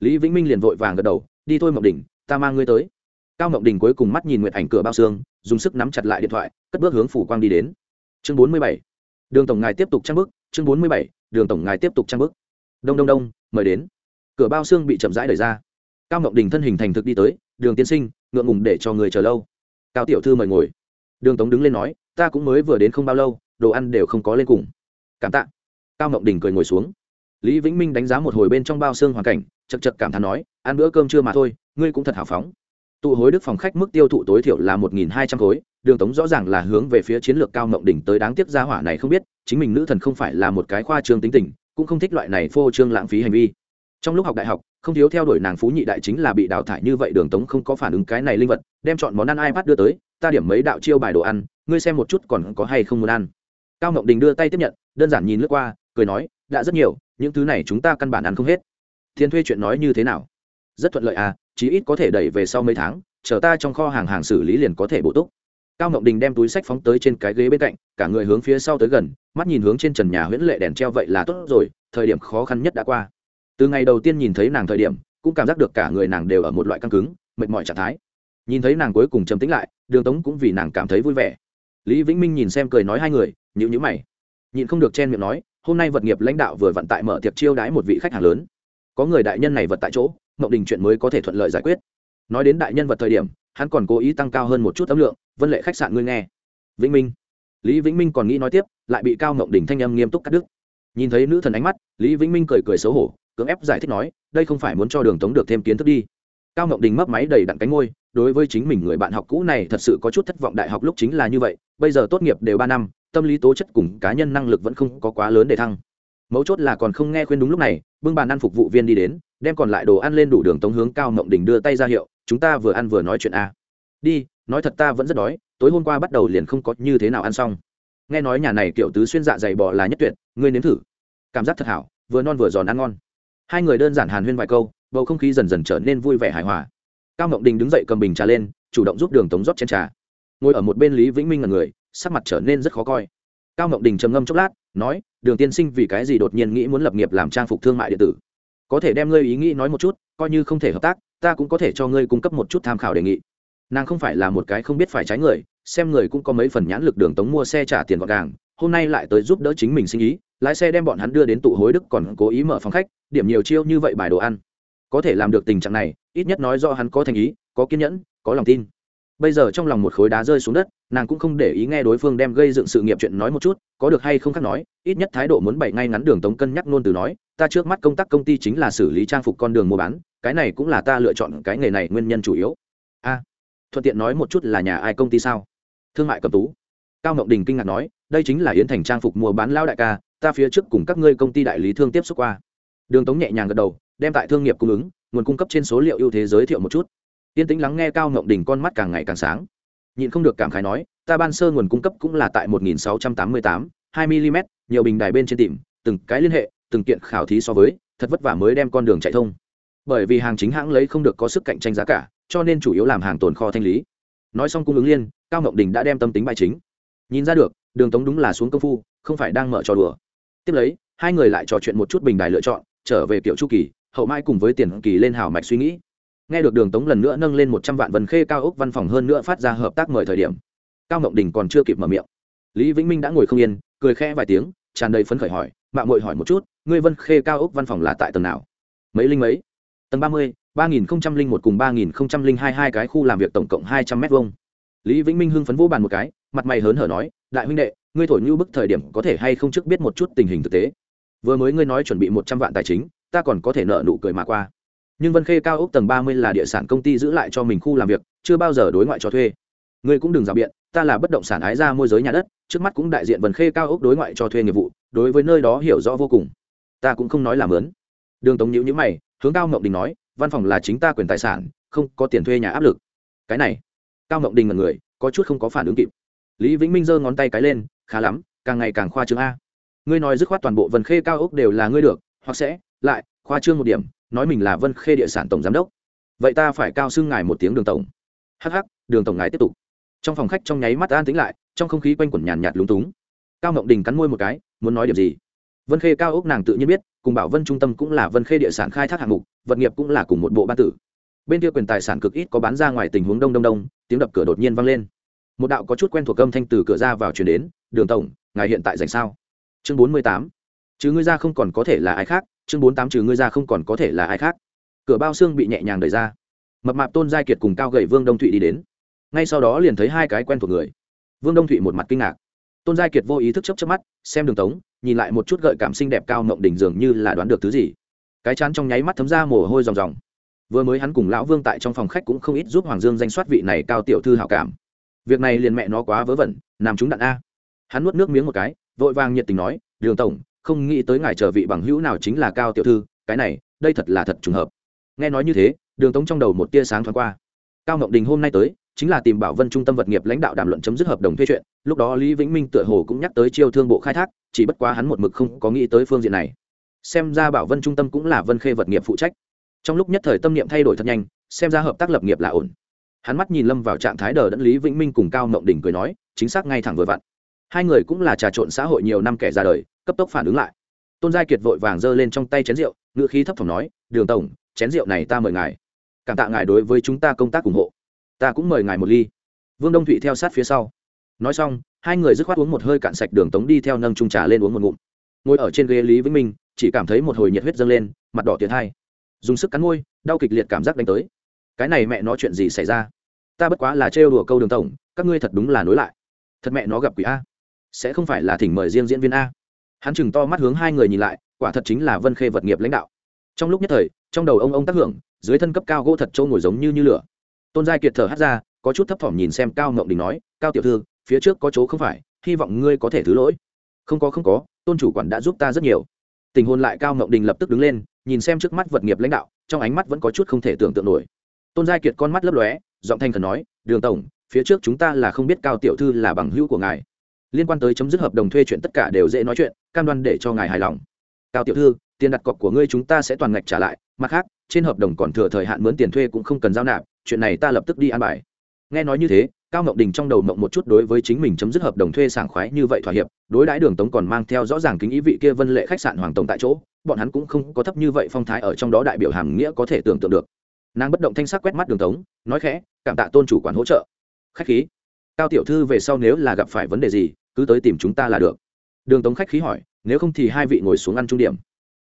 Lý vĩnh minh liền vội vàng gật đầu, đi thôi mậu đình, ta mang ngươi tới. Cao mậu đình cuối cùng mắt nhìn nguyện ảnh cửa bao xương, dùng sức nắm chặt lại điện thoại, cất bước hướng phủ quang đi đến. Chương bốn mươi bảy. Đường tổng ngài tiếp tục trang bức chương bốn mươi bảy đường tổng ngài tiếp tục trang bức. Đông đông đông, mời đến. Cửa bao xương bị chậm rãi đẩy ra. Cao ngọc đình thân hình thành thực đi tới, đường tiên sinh, ngượng ngùng để cho người chờ lâu. Cao tiểu thư mời ngồi. Đường tống đứng lên nói, ta cũng mới vừa đến không bao lâu, đồ ăn đều không có lên cùng. Cảm tạ. Cao ngọc đình cười ngồi xuống. Lý vĩnh minh đánh giá một hồi bên trong bao xương hoàn cảnh chật chật cảm thán nói, ăn bữa cơm trưa mà thôi, ngươi cũng thật hào phóng. Tụ hối đức phòng khách mức tiêu thụ tối thiểu là một nghìn hai trăm khối, đường tống rõ ràng là hướng về phía chiến lược cao ngọc đỉnh tới đáng tiếc gia hỏa này không biết chính mình nữ thần không phải là một cái khoa trương tính tình, cũng không thích loại này phô trương lãng phí hành vi. Trong lúc học đại học, không thiếu theo đuổi nàng phú nhị đại chính là bị đào thải như vậy đường tống không có phản ứng cái này linh vật, đem chọn món ăn ai bắt đưa tới, ta điểm mấy đạo chiêu bài đồ ăn, ngươi xem một chút còn có hay không muốn ăn. Cao ngọc đình đưa tay tiếp nhận, đơn giản nhìn lướt qua, cười nói, đã rất nhiều, những thứ này chúng ta căn bản ăn không hết. Thiên thuê chuyện nói như thế nào? Rất thuận lợi à chí ít có thể đẩy về sau mấy tháng, chờ ta trong kho hàng hàng xử lý liền có thể bổ túc cao ngọc đình đem túi sách phóng tới trên cái ghế bên cạnh, cả người hướng phía sau tới gần, mắt nhìn hướng trên trần nhà huyễn lệ đèn treo vậy là tốt rồi, thời điểm khó khăn nhất đã qua. Từ ngày đầu tiên nhìn thấy nàng thời điểm, cũng cảm giác được cả người nàng đều ở một loại căng cứng, mệt mỏi trạng thái. Nhìn thấy nàng cuối cùng trầm tĩnh lại, đường tống cũng vì nàng cảm thấy vui vẻ. Lý vĩnh minh nhìn xem cười nói hai người nhữ nhữ mày. Nhìn không được chen miệng nói, hôm nay vật nghiệp lãnh đạo vừa vận tại mở tiệc chiêu đãi một vị khách hàng lớn. Có người đại nhân này vật tại chỗ Ngọc đình chuyện mới có thể thuận lợi giải quyết. Nói đến đại nhân vật thời điểm hắn còn cố ý tăng cao hơn một chút âm lượng, vân lệ khách sạn ngươi nghe. Vĩnh minh. Lý vĩnh minh còn nghĩ nói tiếp, lại bị cao ngộng đình thanh âm nghiêm túc cắt đứt. Nhìn thấy nữ thần ánh mắt, lý vĩnh minh cười cười xấu hổ, cưỡng ép giải thích nói, đây không phải muốn cho đường tống được thêm kiến thức đi. Cao ngộng đình mấp máy đầy đặn cánh ngôi đối với chính mình người bạn học cũ này thật sự có chút thất vọng đại học lúc chính là như vậy, bây giờ tốt nghiệp đều ba năm, tâm lý tố chất cùng cá nhân năng lực vẫn không có quá lớn để thăng. Mấu chốt là còn không nghe khuyên đúng lúc này, bưng bàn ăn phục vụ viên đi đến đem còn lại đồ ăn lên đủ đường tống hướng cao mộng đình đưa tay ra hiệu, chúng ta vừa ăn vừa nói chuyện a à. đi, nói thật ta vẫn rất đói, tối hôm qua bắt đầu liền không có như thế nào ăn xong. Nghe nói nhà này kiểu tứ xuyên dạ dày bò là nhất tuyệt, ngươi nếm thử. Cảm giác thật hảo, vừa non vừa giòn ăn ngon. Hai người đơn giản hàn huyên vài câu, bầu không khí dần dần trở nên vui vẻ hài hòa. Cao mộng đình đứng dậy cầm bình trà lên, chủ động giúp đường tống rót trên trà. Ngồi ở một bên lý vĩnh minh là người, sắc mặt trở nên rất khó coi. Cao mộng đình trầm ngâm chốc lát, nói, đường tiên sinh vì cái gì đột nhiên nghĩ muốn lập nghiệp làm trang phục thương mại điện tử? Có thể đem ngươi ý nghĩ nói một chút, coi như không thể hợp tác, ta cũng có thể cho ngươi cung cấp một chút tham khảo đề nghị. Nàng không phải là một cái không biết phải trái người, xem người cũng có mấy phần nhãn lực đường tống mua xe trả tiền gọn gàng, hôm nay lại tới giúp đỡ chính mình sinh ý, lái xe đem bọn hắn đưa đến tụ hối đức còn cố ý mở phòng khách, điểm nhiều chiêu như vậy bài đồ ăn. Có thể làm được tình trạng này, ít nhất nói do hắn có thành ý, có kiên nhẫn, có lòng tin. Bây giờ trong lòng một khối đá rơi xuống đất, nàng cũng không để ý nghe đối phương đem gây dựng sự nghiệp chuyện nói một chút, có được hay không khác nói, ít nhất thái độ muốn bày ngay ngắn đường tống cân nhắc nôn từ nói ta trước mắt công tác công ty chính là xử lý trang phục con đường mua bán cái này cũng là ta lựa chọn cái nghề này nguyên nhân chủ yếu. A thuận tiện nói một chút là nhà ai công ty sao? Thương mại cầm tú. Cao ngọc đình kinh ngạc nói đây chính là yến thành trang phục mua bán lao đại ca ta phía trước cùng các ngươi công ty đại lý thương tiếp xúc qua. Đường tống nhẹ nhàng gật đầu đem tại thương nghiệp cung ứng nguồn cung cấp trên số liệu ưu thế giới thiệu một chút. Yên tĩnh lắng nghe cao ngọc đình con mắt càng ngày càng sáng. Nhịn không được cảm khái nói ta ban sơ nguồn cung cấp cũng là tại 1688, 2 mm nhiều bình đài bên trên tìm từng cái liên hệ từng kiện khảo thí so với, thật vất vả mới đem con đường chạy thông. Bởi vì hàng chính hãng lấy không được có sức cạnh tranh giá cả, cho nên chủ yếu làm hàng tồn kho thanh lý. Nói xong cung ứng liên, cao ngọc đình đã đem tâm tính bài chính. Nhìn ra được, đường tống đúng là xuống công phu, không phải đang mở trò đùa. Tiếp lấy, hai người lại trò chuyện một chút bình đài lựa chọn, trở về kiểu chu kỳ, hậu mai cùng với tiền kỳ lên hào mạch suy nghĩ. Nghe được đường tống lần nữa nâng lên một trăm vạn vần khê cao ốc văn phòng hơn nữa phát ra hợp tác mời thời điểm, cao ngọc đình còn chưa kịp mở miệng. Lý vĩnh minh đã ngồi không yên, cười khẽ vài tiếng, tràn đầy phấn khởi hỏi mạng mội hỏi một chút, ngươi vân khê cao ốc văn phòng là tại tầng nào? Mấy linh mấy? Tầng ba mươi, ba nghìn một cùng ba nghìn hai hai cái khu làm việc tổng cộng hai trăm m hai lý vĩnh minh hưng phấn vô bàn một cái, mặt mày hớn hở nói, đại huynh đệ, ngươi thổi như bức thời điểm có thể hay không trước biết một chút tình hình thực tế? Vừa mới ngươi nói chuẩn bị một trăm vạn tài chính, ta còn có thể nợ nụ cười mà qua. Nhưng vân khê cao ốc tầng ba mươi là địa sản công ty giữ lại cho mình khu làm việc, chưa bao giờ đối ngoại cho thuê ngươi cũng đừng rào biện, ta là bất động sản ái ra môi giới nhà đất, trước mắt cũng đại diện vân khê cao ốc đối ngoại cho thuê nghiệp vụ, đối với nơi đó hiểu rõ vô cùng. Ta cũng không nói làm lớn. đường tống nhữ nhữ mày, hướng cao ngọc đình nói, văn phòng là chính ta quyền tài sản, không có tiền thuê nhà áp lực. Cái này, cao ngọc đình là người, có chút không có phản ứng kịp. Lý vĩnh minh giơ ngón tay cái lên, khá lắm, càng ngày càng khoa trương a. Ngươi nói dứt khoát toàn bộ vần khê cao ốc đều là ngươi được, hoặc sẽ, lại, khoa trương một điểm, nói mình là vân khê địa sản tổng giám đốc. Vậy ta phải cao xưng ngài một tiếng đường tổng. Hh đường tổng ngài tiếp tục trong phòng khách trong nháy mắt an tĩnh lại, trong không khí quanh quẩn nhàn nhạt lúng túng. Cao ngộng đình cắn môi một cái, muốn nói điểm gì? Vân khê cao ốc nàng tự nhiên biết, cùng bảo vân trung tâm cũng là vân khê địa sản khai thác hạng mục, vật nghiệp cũng là cùng một bộ ban tử. Bên kia quyền tài sản cực ít có bán ra ngoài tình huống đông đông đông, tiếng đập cửa đột nhiên vang lên. Một đạo có chút quen thuộc âm thanh từ cửa ra vào chuyển đến, đường tổng, ngài hiện tại dành sao? Chương bốn mươi tám. Chứ ngươi ra không còn có thể là ai khác. Chương bốn tám, trừ ngươi ra không còn có thể là ai khác. Cửa bao xương bị nhẹ nhàng đẩy ra. Mập mạp tôn giai kiệt cùng cao gậy vương đông thụy đi đến ngay sau đó liền thấy hai cái quen thuộc người. Vương đông thụy một mặt kinh ngạc. Tôn giai kiệt vô ý thức chấp chấp mắt, xem đường tống, nhìn lại một chút gợi cảm xinh đẹp cao mộng đỉnh dường như là đoán được thứ gì. Cái chán trong nháy mắt thấm ra mồ hôi ròng ròng. Vừa mới hắn cùng lão vương tại trong phòng khách cũng không ít giúp hoàng dương danh soát vị này cao tiểu thư hảo cảm. Việc này liền mẹ nó quá vớ vẩn làm chúng đạn a. Hắn nuốt nước miếng một cái, vội vàng nhiệt tình nói, đường tổng, không nghĩ tới ngài trở vị bằng hữu nào chính là cao tiểu thư, cái này, đây thật là thật trùng hợp. Nghe nói như thế, đường tống trong đầu một tia sáng thoáng qua cao ngọc đình hôm nay tới, chính là tìm bảo vân trung tâm vật nghiệp lãnh đạo đàm luận chấm dứt hợp đồng thuê chuyện, lúc đó lý vĩnh minh tựa hồ cũng nhắc tới chiêu thương bộ khai thác, chỉ bất quá hắn một mực không có nghĩ tới phương diện này. Xem ra bảo vân trung tâm cũng là vân khê vật nghiệp phụ trách. Trong lúc nhất thời tâm niệm thay đổi thật nhanh, xem ra hợp tác lập nghiệp là ổn. Hắn mắt nhìn lâm vào trạng thái đờ đẫn lý vĩnh minh cùng cao mộng đình cười nói, chính xác ngay thẳng vừa vặn. Hai người cũng là trà trộn xã hội nhiều năm kẻ ra đời, cấp tốc phản ứng lại. Tôn giai kiệt vội vàng giơ lên trong tay chén rượu, ngữ khí thấp thỏm nói, đường tổng, chén rượu này ta mời ngài cảm tạ ngài đối với chúng ta công tác ủng hộ. Ta cũng mời ngài một ly. Vương đông thụy theo sát phía sau. Nói xong, hai người dứt khoát uống một hơi cạn sạch đường tống đi theo nâng trung trà lên uống một ngụm. Ngồi ở trên ghế lý vĩnh minh, chỉ cảm thấy một hồi nhiệt huyết dâng lên, mặt đỏ tiệt hai. Dùng sức cắn môi, đau kịch liệt cảm giác đánh tới. Cái này mẹ nó chuyện gì xảy ra? Ta bất quá là trêu đùa câu đường tổng, các ngươi thật đúng là nối lại. Thật mẹ nó gặp quỷ a. Sẽ không phải là thỉnh mời riêng diễn viên a. Hắn chừng to mắt hướng hai người nhìn lại, quả thật chính là vân khê vật nghiệp lãnh đạo. Trong lúc nhất thời, trong đầu ông ông tác hưởng dưới thân cấp cao gỗ thật trâu ngồi giống như như lửa. Tôn giai kiệt thở hắt ra, có chút thấp thỏm nhìn xem cao ngộng đình nói, cao tiểu thư, phía trước có chỗ không phải, hy vọng ngươi có thể thứ lỗi. Không có không có, tôn chủ quản đã giúp ta rất nhiều. Tình hôn lại cao ngộng đình lập tức đứng lên, nhìn xem trước mắt vật nghiệp lãnh đạo, trong ánh mắt vẫn có chút không thể tưởng tượng nổi. Tôn giai kiệt con mắt lấp lóe, giọng thanh thần nói, đường tổng, phía trước chúng ta là không biết cao tiểu thư là bằng hữu của ngài. Liên quan tới chấm dứt hợp đồng thuê chuyện tất cả đều dễ nói chuyện, cam đoan để cho ngài hài lòng. Cao tiểu thư tiền đặt cọc của ngươi chúng ta sẽ toàn ngạch trả lại, mặt khác, trên hợp đồng còn thừa thời hạn mướn tiền thuê cũng không cần giao nạp, chuyện này ta lập tức đi an bài. Nghe nói như thế, cao ngọc đình trong đầu mộng một chút đối với chính mình chấm dứt hợp đồng thuê sảng khoái như vậy thỏa hiệp, đối đãi đường tống còn mang theo rõ ràng kính ý vị kia vân lệ khách sạn hoàng tổng tại chỗ, bọn hắn cũng không có thấp như vậy phong thái ở trong đó đại biểu hàm nghĩa có thể tưởng tượng được. Nàng bất động thanh sắc quét mắt đường tống, nói khẽ, cảm tạ tôn chủ quản hỗ trợ. Khách khí. Cao tiểu thư về sau nếu là gặp phải vấn đề gì, cứ tới tìm chúng ta là được. Đường tống khách khí hỏi, nếu không thì hai vị ngồi xuống ăn trung điểm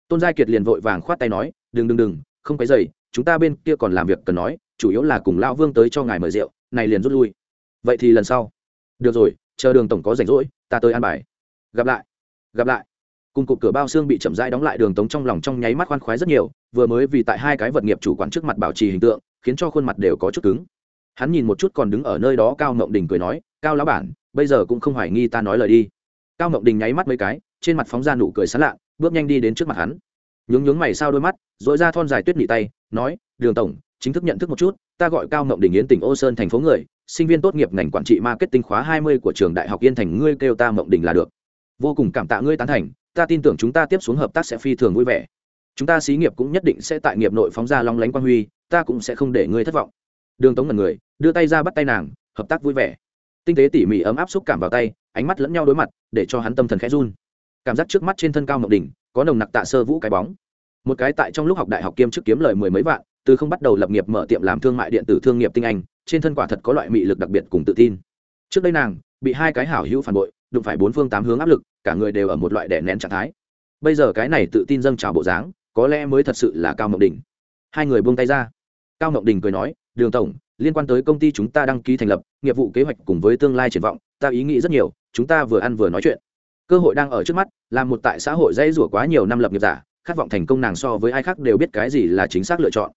tôn giai kiệt liền vội vàng khoát tay nói, đừng đừng đừng, không cái dày chúng ta bên kia còn làm việc cần nói, chủ yếu là cùng Lão vương tới cho ngài mời rượu, này liền rút lui. Vậy thì lần sau. Được rồi, chờ đường tổng có rảnh rỗi, ta tới ăn bài. Gặp lại gặp lại. Cùng cụm cửa bao xương bị chậm rãi đóng lại đường tống trong lòng trong nháy mắt khoan khoái rất nhiều, vừa mới vì tại hai cái vật nghiệp chủ quản trước mặt bảo trì hình tượng, khiến cho khuôn mặt đều có chút cứng. Hắn nhìn một chút còn đứng ở nơi đó cao ngộng đình cười nói, cao lão bản, bây giờ cũng không hoài nghi ta nói lời đi. Cao ngộng đình nháy mắt mấy cái, trên mặt phóng ra nụ cười sán lạ bước nhanh đi đến trước mặt hắn. Nhướng nhướng mày sao đôi mắt dội ra thon dài tuyết nị tay, nói, đường tổng, chính thức nhận thức một chút, ta gọi cao mộng đình yến tỉnh ô sơn thành phố người, sinh viên tốt nghiệp ngành quản trị marketing khóa hai mươi của trường đại học yên thành, ngươi kêu ta mộng đình là được. Vô cùng cảm tạ ngươi tán thành, ta tin tưởng chúng ta tiếp xuống hợp tác sẽ phi thường vui vẻ. Chúng ta xí nghiệp cũng nhất định sẽ tại nghiệp nội phóng ra long lánh quang huy, ta cũng sẽ không để ngươi thất vọng. Đường tống ngần người, đưa tay ra bắt tay nàng, hợp tác vui vẻ. Tinh tế tỉ mỉ ấm áp xúc cảm vào tay, ánh mắt lẫn nhau đối mặt, để cho hắn tâm thần khẽ run cảm giác trước mắt trên thân cao ngọc đỉnh, có nồng nặc tạ sơ vũ cái bóng. Một cái tại trong lúc học đại học kiêm chức kiếm lời mười mấy vạn, từ không bắt đầu lập nghiệp mở tiệm làm thương mại điện tử thương nghiệp tinh anh, trên thân quả thật có loại mị lực đặc biệt cùng tự tin. Trước đây nàng, bị hai cái hảo hữu phản bội, đụng phải bốn phương tám hướng áp lực, cả người đều ở một loại đè nén trạng thái. Bây giờ cái này tự tin dâng trào bộ dáng, có lẽ mới thật sự là cao ngọc đình hai người buông tay ra. Cao ngọc đình cười nói, đường tổng, liên quan tới công ty chúng ta đăng ký thành lập, nghiệp vụ kế hoạch cùng với tương lai triển vọng, ta ý nghĩ rất nhiều, chúng ta vừa ăn vừa nói chuyện cơ hội đang ở trước mắt, là một tại xã hội dây rủa quá nhiều năm lập nghiệp giả, khát vọng thành công nàng so với ai khác đều biết cái gì là chính xác lựa chọn.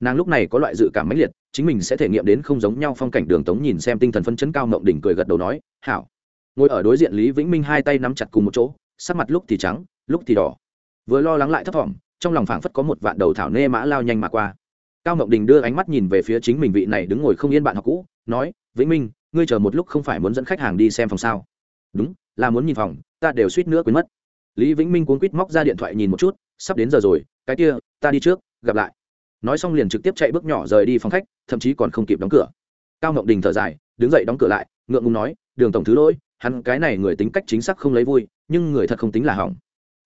Nàng lúc này có loại dự cảm mãnh liệt, chính mình sẽ thể nghiệm đến không giống nhau phong cảnh đường tống nhìn xem tinh thần phân chấn cao mộng đỉnh cười gật đầu nói, hảo. Ngồi ở đối diện lý vĩnh minh hai tay nắm chặt cùng một chỗ, sắc mặt lúc thì trắng, lúc thì đỏ. Vừa lo lắng lại thấp thỏm, trong lòng phảng phất có một vạn đầu thảo nê mã lao nhanh mà qua. Cao ngọc đình đưa ánh mắt nhìn về phía chính mình vị này đứng ngồi không yên bạn học cũ, nói, vĩnh minh, ngươi chờ một lúc không phải muốn dẫn khách hàng đi xem phòng sao? Đúng, là muốn nhìn phòng ta đều suýt nữa quên mất. Lý vĩnh minh cuốn quýt móc ra điện thoại nhìn một chút, sắp đến giờ rồi, cái kia, ta đi trước, gặp lại. Nói xong liền trực tiếp chạy bước nhỏ rời đi phòng khách, thậm chí còn không kịp đóng cửa. Cao ngọc đình thở dài, đứng dậy đóng cửa lại, ngượng ngùng nói, đường tổng thứ lỗi, hắn cái này người tính cách chính xác không lấy vui, nhưng người thật không tính là hỏng.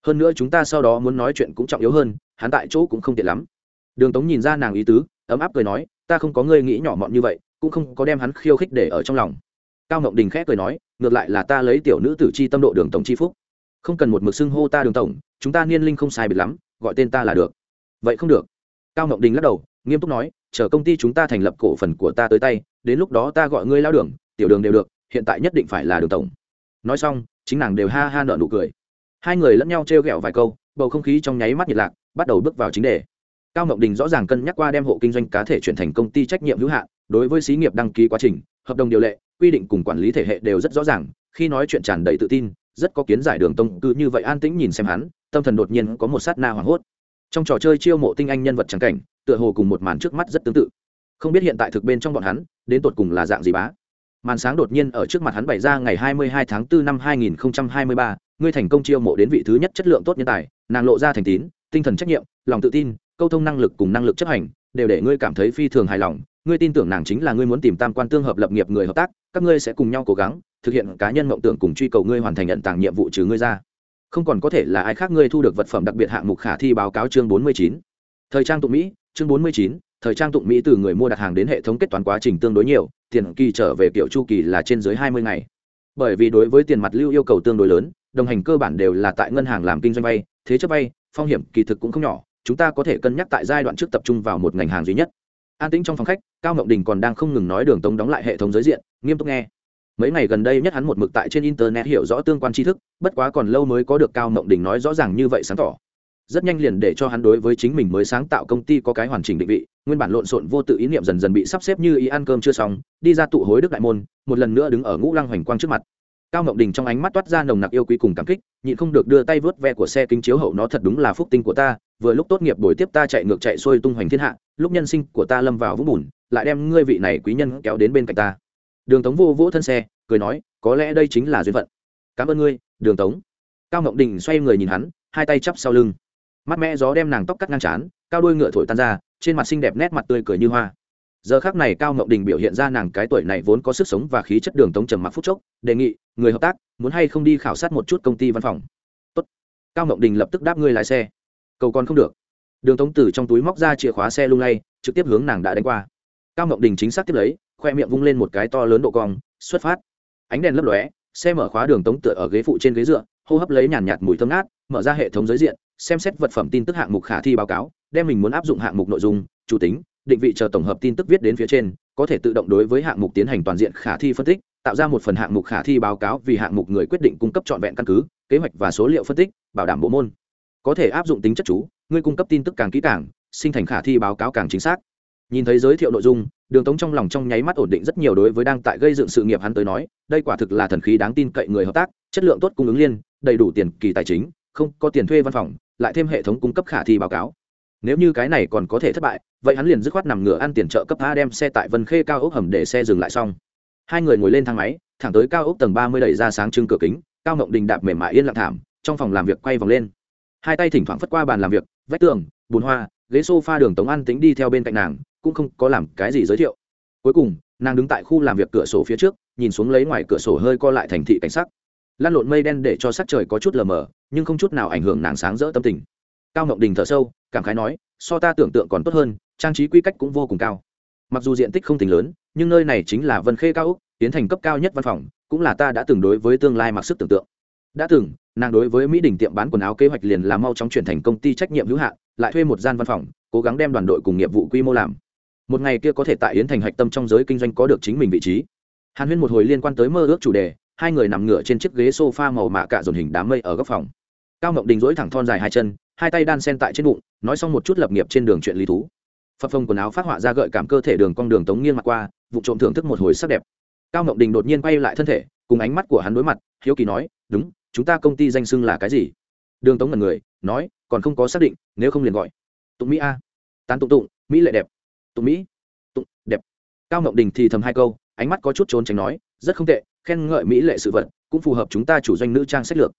Hơn nữa chúng ta sau đó muốn nói chuyện cũng trọng yếu hơn, hắn tại chỗ cũng không tiện lắm. Đường tống nhìn ra nàng ý tứ, ấm áp cười nói, ta không có ngươi nghĩ nhỏ mọn như vậy, cũng không có đem hắn khiêu khích để ở trong lòng. Cao ngọc đình khẽ cười nói ngược lại là ta lấy tiểu nữ tử chi tâm độ đường tổng chi phúc. Không cần một mực xưng hô ta đường tổng, chúng ta niên linh không sai biệt lắm, gọi tên ta là được. Vậy không được. Cao ngọc đình lắc đầu, nghiêm túc nói, chờ công ty chúng ta thành lập cổ phần của ta tới tay, đến lúc đó ta gọi ngươi lao đường, tiểu đường đều được, hiện tại nhất định phải là đường tổng. Nói xong, chính nàng đều ha ha nợ nụ cười. Hai người lẫn nhau t r e o g ẹ o vài câu, bầu không khí trong nháy mắt nhiệt lạc, bắt đầu bước vào chính đề. Cao ngọc đình rõ ràng cân nhắc qua đem hộ kinh doanh cá thể chuyển thành công ty trách nhiệm hữu hạn, đối với xí nghiệp đăng ký quá trình, hợp đồng điều lệ quy định cùng quản lý thể hệ đều rất rõ ràng khi nói chuyện tràn đầy tự tin rất có kiến giải đường tông cứ như vậy an tĩnh nhìn xem hắn tâm thần đột nhiên có một sát na hoảng hốt. Trong trò chơi chiêu mộ tinh anh nhân vật trắng cảnh tựa hồ cùng một màn trước mắt rất tương tự. Không biết hiện tại thực bên trong bọn hắn đến tột cùng là dạng gì bá? Màn sáng đột nhiên ở trước mặt hắn bày ra ngày 22 tháng 4 năm 2023, ngươi thành công chiêu mộ đến vị thứ nhất chất lượng tốt nhân tài nàng lộ ra thành tín tinh thần trách nhiệm lòng tự tin câu thông năng lực cùng năng lực chấp hành đều để ngươi cảm thấy phi thường hài lòng ngươi tin tưởng nàng chính là ngươi muốn tìm tam quan tương hợp lập nghiệp người hợp tác các ngươi sẽ cùng nhau cố gắng thực hiện cá nhân mộng tưởng cùng truy cầu ngươi hoàn thành nhận tàng nhiệm vụ trừ ngươi ra. Không còn có thể là ai khác ngươi thu được vật phẩm đặc biệt hạng mục khả thi báo cáo chương 49. thời trang tụng mỹ chương 49, thời trang tụng mỹ từ người mua đặt hàng đến hệ thống kết toán quá trình tương đối nhiều tiền kỳ trở về kiểu chu kỳ là trên dưới 20 ngày. Bởi vì đối với tiền mặt lưu yêu cầu tương đối lớn đồng hành cơ bản đều là tại ngân hàng làm kinh doanh vay thế chấp vay phong hiểm kỳ thực cũng không nhỏ chúng ta có thể cân nhắc tại giai đoạn trước tập trung vào một ngành hàng duy nhất an tĩnh trong phòng khách, cao ngọc đình còn đang không ngừng nói đường tống đóng lại hệ thống giới diện, nghiêm túc nghe. Mấy ngày gần đây nhất hắn một mực tại trên internet hiểu rõ tương quan tri thức, bất quá còn lâu mới có được cao ngọc đình nói rõ ràng như vậy sáng tỏ. Rất nhanh liền để cho hắn đối với chính mình mới sáng tạo công ty có cái hoàn chỉnh định vị, nguyên bản lộn xộn vô tự ý niệm dần dần bị sắp xếp như ý ăn cơm chưa xong, đi ra tụ hối đức đại môn, một lần nữa đứng ở ngũ lăng hoành quang trước mặt cao ngọc đình trong ánh mắt toát ra nồng nặc yêu quý cùng cảm kích, nhịn không được đưa tay vớt ve của xe kính chiếu hậu nó thật đúng là phúc tinh của ta, vừa lúc tốt nghiệp buổi tiếp ta chạy ngược chạy xuôi tung hoành thiên hạ, lúc nhân sinh của ta lâm vào vũng bùn, lại đem ngươi vị này quý nhân kéo đến bên cạnh ta. Đường tống vô vỗ thân xe, cười nói, có lẽ đây chính là duyên phận. Cảm ơn ngươi, đường tống. Cao ngọc đình xoay người nhìn hắn, hai tay chắp sau lưng. Mắt mẹ gió đem nàng tóc cắt ngang chán cao đôi ngựa thổi tan ra, trên mặt xinh đẹp nét mặt tươi cười như hoa giờ khác này cao ngọc đình biểu hiện ra nàng cái tuổi này vốn có sức sống và khí chất đường tống trầm mặc phúc chốc, đề nghị, người hợp tác, muốn hay không đi khảo sát một chút công ty văn phòng? Tốt. cao ngọc đình lập tức đáp, ngươi lái xe. Cầu còn không được. Đường tống từ trong túi móc ra chìa khóa xe lung lay, trực tiếp hướng nàng đã đánh qua. Cao ngọc đình chính xác tiếp lấy, khoe miệng vung lên một cái to lớn độ cong, xuất phát. Ánh đèn lấp lóe, xe mở khóa đường tống tựa ở ghế phụ trên ghế dựa, hô hấp lấy nhàn nhạt mùi thơm ngát, mở ra hệ thống giới diện, xem xét vật phẩm tin tức hạng mục khả thi báo cáo, đem mình muốn áp dụng hạng mục nội dung, chủ tính định vị chờ tổng hợp tin tức viết đến phía trên, có thể tự động đối với hạng mục tiến hành toàn diện khả thi phân tích, tạo ra một phần hạng mục khả thi báo cáo vì hạng mục người quyết định cung cấp trọn vẹn căn cứ, kế hoạch và số liệu phân tích, bảo đảm bộ môn. Có thể áp dụng tính chất chú, người cung cấp tin tức càng kỹ càng, sinh thành khả thi báo cáo càng chính xác. Nhìn thấy giới thiệu nội dung, đường tống trong lòng trong nháy mắt ổn định rất nhiều đối với đang tại gây dựng sự nghiệp hắn tới nói, đây quả thực là thần khí đáng tin cậy người hợp tác, chất lượng tốt cung ứng liên, đầy đủ tiền kỳ tài chính, không có tiền thuê văn phòng, lại thêm hệ thống cung cấp khả thi báo cáo nếu như cái này còn có thể thất bại, vậy hắn liền dứt khoát nằm ngửa ăn tiền trợ cấp a đem xe tại vân khê cao ốc hầm để xe dừng lại xong. Hai người ngồi lên thang máy, thẳng tới cao ốc tầng ba mươi đẩy ra sáng trưng cửa kính, cao ngộng đình đạp mềm mại yên lặng thảm, trong phòng làm việc quay vòng lên. Hai tay thỉnh thoảng phất qua bàn làm việc, vách tường, bùn hoa, ghế s o f a đường tống ăn tính đi theo bên cạnh nàng, cũng không có làm cái gì giới thiệu. Cuối cùng, nàng đứng tại khu làm việc cửa sổ phía trước, nhìn xuống lấy ngoài cửa sổ hơi co lại thành thị cảnh sắc. Lan lộn mây đen để cho sắc trời có chút lờ mờ, nhưng không chút nào ảnh hưởng nàng sáng rỡ tâm tình. Cao ngọc đình thở sâu cảm khái nói, so ta tưởng tượng còn tốt hơn, trang trí quy cách cũng vô cùng cao. Mặc dù diện tích không tính lớn, nhưng nơi này chính là vân khê cao úc tiến thành cấp cao nhất văn phòng, cũng là ta đã từng đối với tương lai mặc sức tưởng tượng. Đã từng, nàng đối với mỹ đình tiệm bán quần áo kế hoạch liền là mau chóng chuyển thành công ty trách nhiệm hữu hạn, lại thuê một gian văn phòng, cố gắng đem đoàn đội cùng nghiệp vụ quy mô làm. Một ngày kia có thể tại yến thành hạch tâm trong giới kinh doanh có được chính mình vị trí. Hàn huyên một hồi liên quan tới mơ ước chủ đề, hai người nằm ngửa trên chiếc ghế sofa màu mạ cả dồn hình đám mây ở góc phòng cao ngọc đình dỗi thẳng thon dài hai chân, hai tay đan sen tại trên bụng, nói xong một chút lập nghiệp trên đường chuyện lý thú. Phật phồng quần áo phát họa ra gợi cảm cơ thể đường cong đường tống nghiêng mặt qua, vụ trộm thưởng thức một hồi sắc đẹp. Cao ngọc đình đột nhiên quay lại thân thể, cùng ánh mắt của hắn đối mặt, hiếu kỳ nói, đúng, chúng ta công ty danh xưng là cái gì? Đường tống ngần người, nói, còn không có xác định, nếu không liền gọi. Tụng mỹ a. Tán tụng tụng, mỹ lệ đẹp. Tụng mỹ. Tụng, đẹp. Cao ngọc đình thì thầm hai câu, ánh mắt có chút trốn tránh nói, rất không tệ, khen ngợi mỹ lệ sự vật, cũng phù hợp chúng ta chủ doanh nữ trang sách lược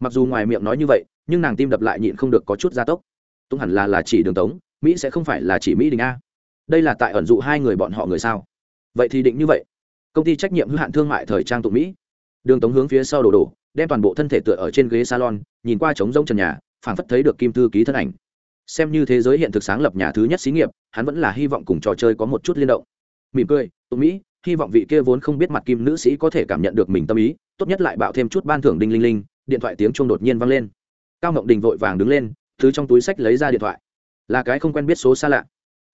mặc dù ngoài miệng nói như vậy, nhưng nàng tim đập lại nhịn không được có chút gia tốc. Tung hẳn là là chỉ đường tống, mỹ sẽ không phải là chỉ mỹ đình a. Đây là tại ẩn dụ hai người bọn họ người sao? Vậy thì định như vậy. Công ty trách nhiệm hữu hạn thương mại thời trang tụ mỹ. Đường tống hướng phía sau đổ đổ, đem toàn bộ thân thể tựa ở trên ghế salon, nhìn qua trống rông trần nhà, phảng phất thấy được kim thư ký thân ảnh. Xem như thế giới hiện thực sáng lập nhà thứ nhất xí nghiệp, hắn vẫn là hy vọng cùng trò chơi có một chút liên động. Mỉm cười tụ mỹ, hy vọng vị kia vốn không biết mặt kim nữ sĩ có thể cảm nhận được mình tâm ý, tốt nhất lại bạo thêm chút ban thưởng đinh linh linh điện thoại tiếng chuông đột nhiên vang lên. Cao ngọc đình vội vàng đứng lên thứ trong túi sách lấy ra điện thoại. Là cái không quen biết số xa lạ.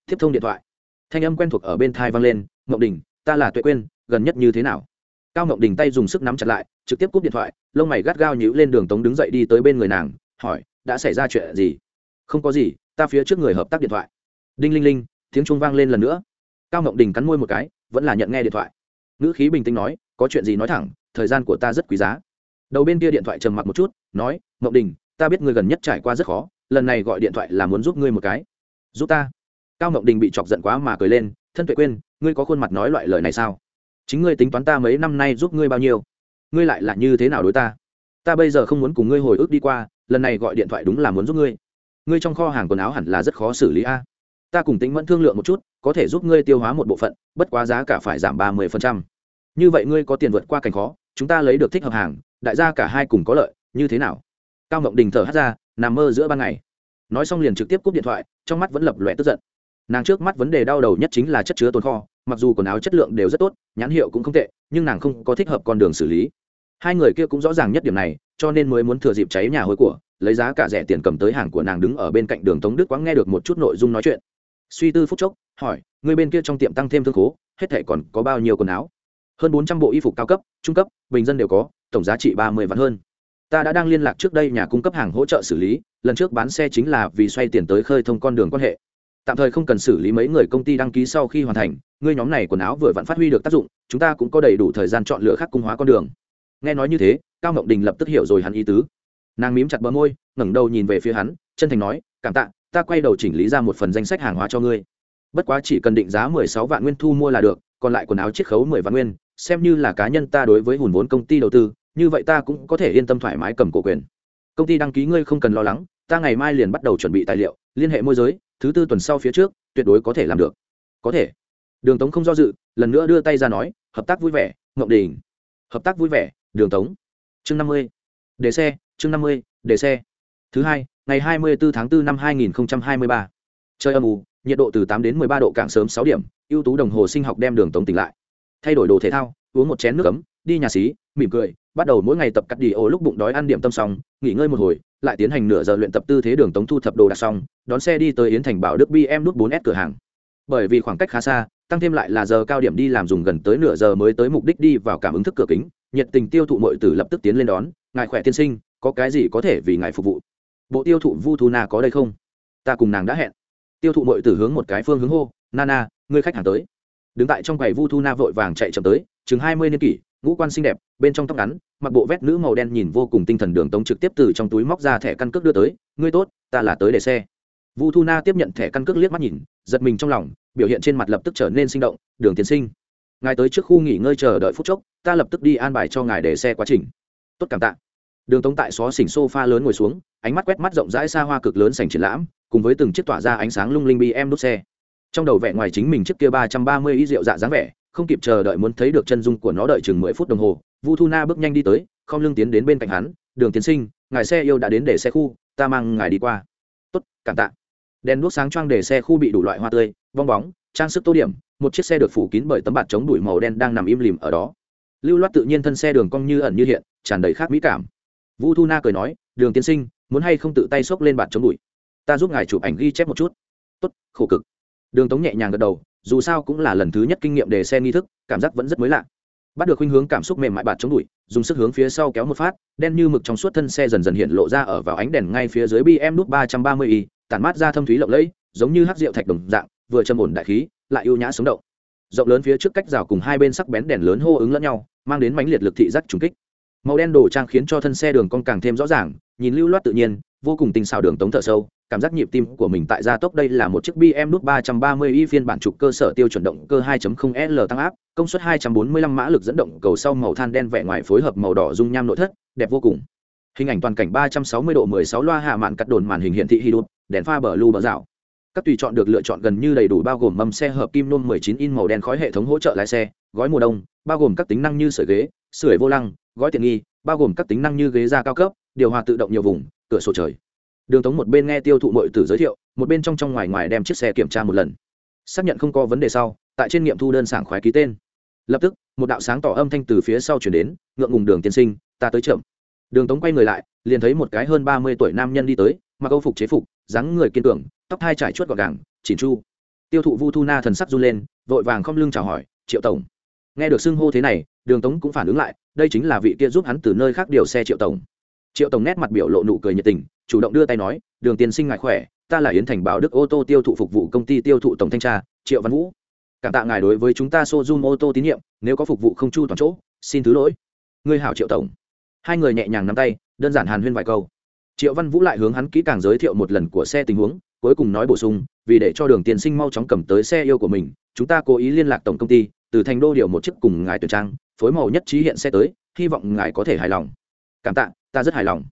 Tiếp thông điện thoại. Thanh âm quen thuộc ở bên thai vang lên ngọc đình, ta là tuệ quên gần nhất như thế nào? Cao ngọc đình tay dùng sức nắm chặt lại, trực tiếp cúp điện thoại, lông mày gắt gao nhíu lên đường tống đứng dậy đi tới bên người nàng, hỏi, đã xảy ra chuyện gì? Không có gì, ta phía trước người hợp tác điện thoại. Đinh linh linh, tiếng chuông vang lên lần nữa. Cao ngọc đình cắn môi một cái, vẫn là nhận nghe điện thoại. Ngữ khí bình tĩnh nói, có chuyện gì nói thẳng, thời gian của ta rất quý giá đầu bên kia điện thoại trầm mặc một chút, nói ngọc đình, ta biết ngươi gần nhất trải qua rất khó, lần này gọi điện thoại là muốn giúp ngươi một cái. Giúp ta? Cao ngọc đình bị chọc giận quá mà cười lên, thân tuệ quên ngươi có khuôn mặt nói loại lời này sao? Chính ngươi tính toán ta mấy năm nay giúp ngươi bao nhiêu? Ngươi lại là như thế nào đối ta? Ta bây giờ không muốn cùng ngươi hồi ức đi qua, lần này gọi điện thoại đúng là muốn giúp ngươi. Ngươi trong kho hàng quần áo hẳn là rất khó xử lý a. Ta cùng tính vẫn thương lượng một chút, có thể giúp ngươi tiêu hóa một bộ phận, bất quá giá cả phải giảm ba mươi như vậy ngươi có tiền vượt qua cảnh khó, chúng ta lấy được thích hợp hàng đại gia cả hai cùng có lợi, như thế nào? Cao mộng đình thở hắt ra, nằm mơ giữa ban ngày. Nói xong liền trực tiếp cúp điện thoại, trong mắt vẫn lập lòe tức giận. Nàng trước mắt vấn đề đau đầu nhất chính là chất chứa tồn kho, mặc dù quần áo chất lượng đều rất tốt, nhãn hiệu cũng không tệ, nhưng nàng không có thích hợp con đường xử lý. Hai người kia cũng rõ ràng nhất điểm này, cho nên mới muốn thừa dịp cháy nhà hối của, lấy giá cả rẻ tiền cầm tới hàng của nàng đứng ở bên cạnh đường tống đức quãng nghe được một chút nội dung nói chuyện. Suy tư phút chốc, hỏi, người bên kia trong tiệm tăng thêm thương khố, hết thể còn có bao nhiêu quần áo? Hơn bốn trăm bộ y phục cao cấp, trung cấp, bình dân đều có tổng giá trị ba mươi vạn hơn. Ta đã đang liên lạc trước đây nhà cung cấp hàng hỗ trợ xử lý, lần trước bán xe chính là vì xoay tiền tới khơi thông con đường quan hệ. Tạm thời không cần xử lý mấy người công ty đăng ký sau khi hoàn thành, ngươi nhóm này quần áo vừa vặn phát huy được tác dụng, chúng ta cũng có đầy đủ thời gian chọn lựa khác cung hóa con đường. Nghe nói như thế, cao ngọc đình lập tức hiểu rồi hắn ý tứ. Nàng mím chặt bờ môi, ngẩng đầu nhìn về phía hắn, chân thành nói, cảm tạ, ta quay đầu chỉnh lý ra một phần danh sách hàng hóa cho ngươi. Bất quá chỉ cần định giá mười sáu vạn nguyên thu mua là được, còn lại quần áo chiết khấu mười vạn nguyên, xem như là cá nhân ta đối với hùn vốn công ty đầu tư như vậy ta cũng có thể yên tâm thoải mái cầm cổ quyền. Công ty đăng ký ngươi không cần lo lắng, ta ngày mai liền bắt đầu chuẩn bị tài liệu, liên hệ môi giới, thứ tư tuần sau phía trước, tuyệt đối có thể làm được. Có thể. Đường tống không do dự, lần nữa đưa tay ra nói, hợp tác vui vẻ, ngộng đình. Hợp tác vui vẻ, đường tống. Chương năm mươi. Đề xe, chương năm mươi đề xe. Thứ hai, ngày hai mươi bốn tháng 4 năm hai nghìn hai mươi ba. Trời âm ù nhiệt độ từ tám đến mười ba độ càng sớm sáu điểm, ưu tú đồng hồ sinh học đem đường tống tỉnh lại. Thay đổi đồ thể thao, uống một chén nước ấm, đi nhà xí, mỉm cười bắt đầu mỗi ngày tập cắt đi ô lúc bụng đói ăn điểm tâm xong, nghỉ ngơi một hồi, lại tiến hành nửa giờ luyện tập tư thế đường tống thu thập đồ đạc xong, đón xe đi tới yến thành bảo đức bm nút 4 s cửa hàng. Bởi vì khoảng cách khá xa, tăng thêm lại là giờ cao điểm đi làm dùng gần tới nửa giờ mới tới mục đích đi vào cảm ứng thức cửa kính, nhiệt tình tiêu thụ mọi tử lập tức tiến lên đón, ngài khỏe tiên sinh, có cái gì có thể vì ngài phục vụ? Bộ tiêu thụ vu thu na có đây không? Ta cùng nàng đã hẹn. Tiêu thụ mọi tử hướng một cái phương hướng hô nana ngươi khách hàng tới. Đứng tại trong quầy vu thu na vội vàng chạy chậm tới, chừng hai mươi niên kỷ ngũ quan xinh đẹp, bên trong tóc ngắn, mặc bộ vét nữ màu đen nhìn vô cùng tinh thần đường tống trực tiếp từ trong túi móc ra thẻ căn cước đưa tới, ngươi tốt, ta là tới để xe. Vu thu na tiếp nhận thẻ căn cước liếc mắt nhìn, giật mình trong lòng, biểu hiện trên mặt lập tức trở nên sinh động, đường tiến sinh, ngài tới trước khu nghỉ ngơi chờ đợi phút chốc, ta lập tức đi an bài cho ngài để xe quá trình. Tốt, cảm tạ. Đường tống tại xó xỉnh sofa lớn ngồi xuống, ánh mắt quét mắt rộng rãi xa hoa cực lớn sành triển lãm, cùng với từng chiếc tỏa ra ánh sáng lung linh bi em đốt xe. Trong đầu vẻ ngoài chính mình chiếc kia ba trăm ba mươi ý rượu dạ dáng vẻ không kịp chờ đợi muốn thấy được chân dung của nó đợi chừng mười phút đồng hồ, vu thu na bước nhanh đi tới không lưng tiến đến bên cạnh hắn, đường tiến sinh, ngài xe yêu đã đến để xe khu, ta mang ngài đi qua. Tốt, cảm tạ. Đèn đuốc sáng choang để xe khu bị đủ loại hoa tươi bong bóng, trang sức tô điểm, một chiếc xe được phủ kín bởi tấm bạt chống đuổi màu đen đang nằm im lìm ở đó. Lưu loát tự nhiên thân xe đường cong như ẩn như hiện, tràn đầy khác mỹ cảm. Vu thu na cười nói, đường tiên sinh, muốn hay không tự tay xốc lên bạt chống đuổi? Ta giúp ngài chụp ảnh ghi chép một chút. Tốt, khổ cực. Đường tống nhẹ nhàng gật đầu dù sao cũng là lần thứ nhất kinh nghiệm đề xe nghi thức, cảm giác vẫn rất mới lạ. Bắt được khuynh hướng cảm xúc mềm mại bạt chống đuổi dùng sức hướng phía sau kéo một phát, đen như mực trong suốt thân xe dần dần hiện lộ ra ở vào ánh đèn ngay phía dưới bm nút ba trăm ba mươi y tản mát ra thâm thúy lộng lẫy, giống như hắc rượu thạch đồng dạng, vừa châm ổn đại khí, lại ưu nhã sống động. Rộng lớn phía trước cách rào cùng hai bên sắc bén đèn lớn hô ứng lẫn nhau, mang đến mãnh liệt lực thị giác trùng kích. Màu đen đổ trang khiến cho thân xe đường cong càng thêm rõ ràng, nhìn lưu loát tự nhiên, vô cùng tinh xào đường tống thở sâu cảm giác nhịp tim của mình tại gia tốc đây là một chiếc bm nút 330 i phiên bản trục cơ sở tiêu chuẩn động cơ 2.0 l tăng áp, công suất 245 mã lực dẫn động cầu sau màu than đen vẻ ngoài phối hợp màu đỏ dung nham nội thất, đẹp vô cùng. Hình ảnh toàn cảnh 360 độ 16 loa hạ mạn cắt đồn màn hình hiển thị hy đèn pha bờ lưu bờ rào. Các tùy chọn được lựa chọn gần như đầy đủ bao gồm mâm xe hợp kim nôm 19 in màu đen khói hệ thống hỗ trợ lái xe, gói mùa đông, bao gồm các tính năng như sưởi ghế, sưởi vô lăng, gói tiện nghi, bao gồm các tính năng như ghế da cao cấp, điều hòa tự động nhiều vùng, cửa sổ trời đường tống một bên nghe tiêu thụ mọi từ giới thiệu, một bên trong trong ngoài ngoài đem chiếc xe kiểm tra một lần. Xác nhận không có vấn đề sau, tại trên nghiệm thu đơn sảng khoái ký tên. Lập tức, một đạo sáng tỏ âm thanh từ phía sau chuyển đến, ngượng ngùng đường tiên sinh, ta tới chậm. Đường tống quay người lại, liền thấy một cái hơn ba mươi tuổi nam nhân đi tới, mặc âu phục chế phục, dáng người kiên cường, tóc hai trải chuốt gọn gàng, chỉn chu. Tiêu thụ vu thu na thần sắc run lên, vội vàng không lưng chào hỏi, triệu tổng. Nghe được xưng hô thế này, đường tống cũng phản ứng lại, đây chính là vị kia giúp hắn từ nơi khác điều xe triệu tổng triệu tổng nét mặt biểu lộ nụ cười nhiệt tình, chủ động đưa tay nói, đường tiên sinh ngại khỏe, ta là yến thành bảo đức ô tô tiêu thụ phục vụ công ty tiêu thụ tổng thanh tra, triệu văn vũ. Cảm tạ ngài đối với chúng ta sozum ô tô tín nhiệm, nếu có phục vụ không chu toàn chỗ, xin thứ lỗi. Ngươi hảo triệu tổng. Hai người nhẹ nhàng nắm tay, đơn giản hàn huyên vài câu. Triệu văn vũ lại hướng hắn kỹ càng giới thiệu một lần của xe tình huống, cuối cùng nói bổ sung, vì để cho đường tiên sinh mau chóng cầm tới xe yêu của mình, chúng ta cố ý liên lạc tổng công ty, từ thành đô điều một chiếc cùng ngài tuyển trang, phối màu nhất trí hiện xe tới, hy vọng ngài có thể hài lòng. Cảm tạ ta rất hài lòng.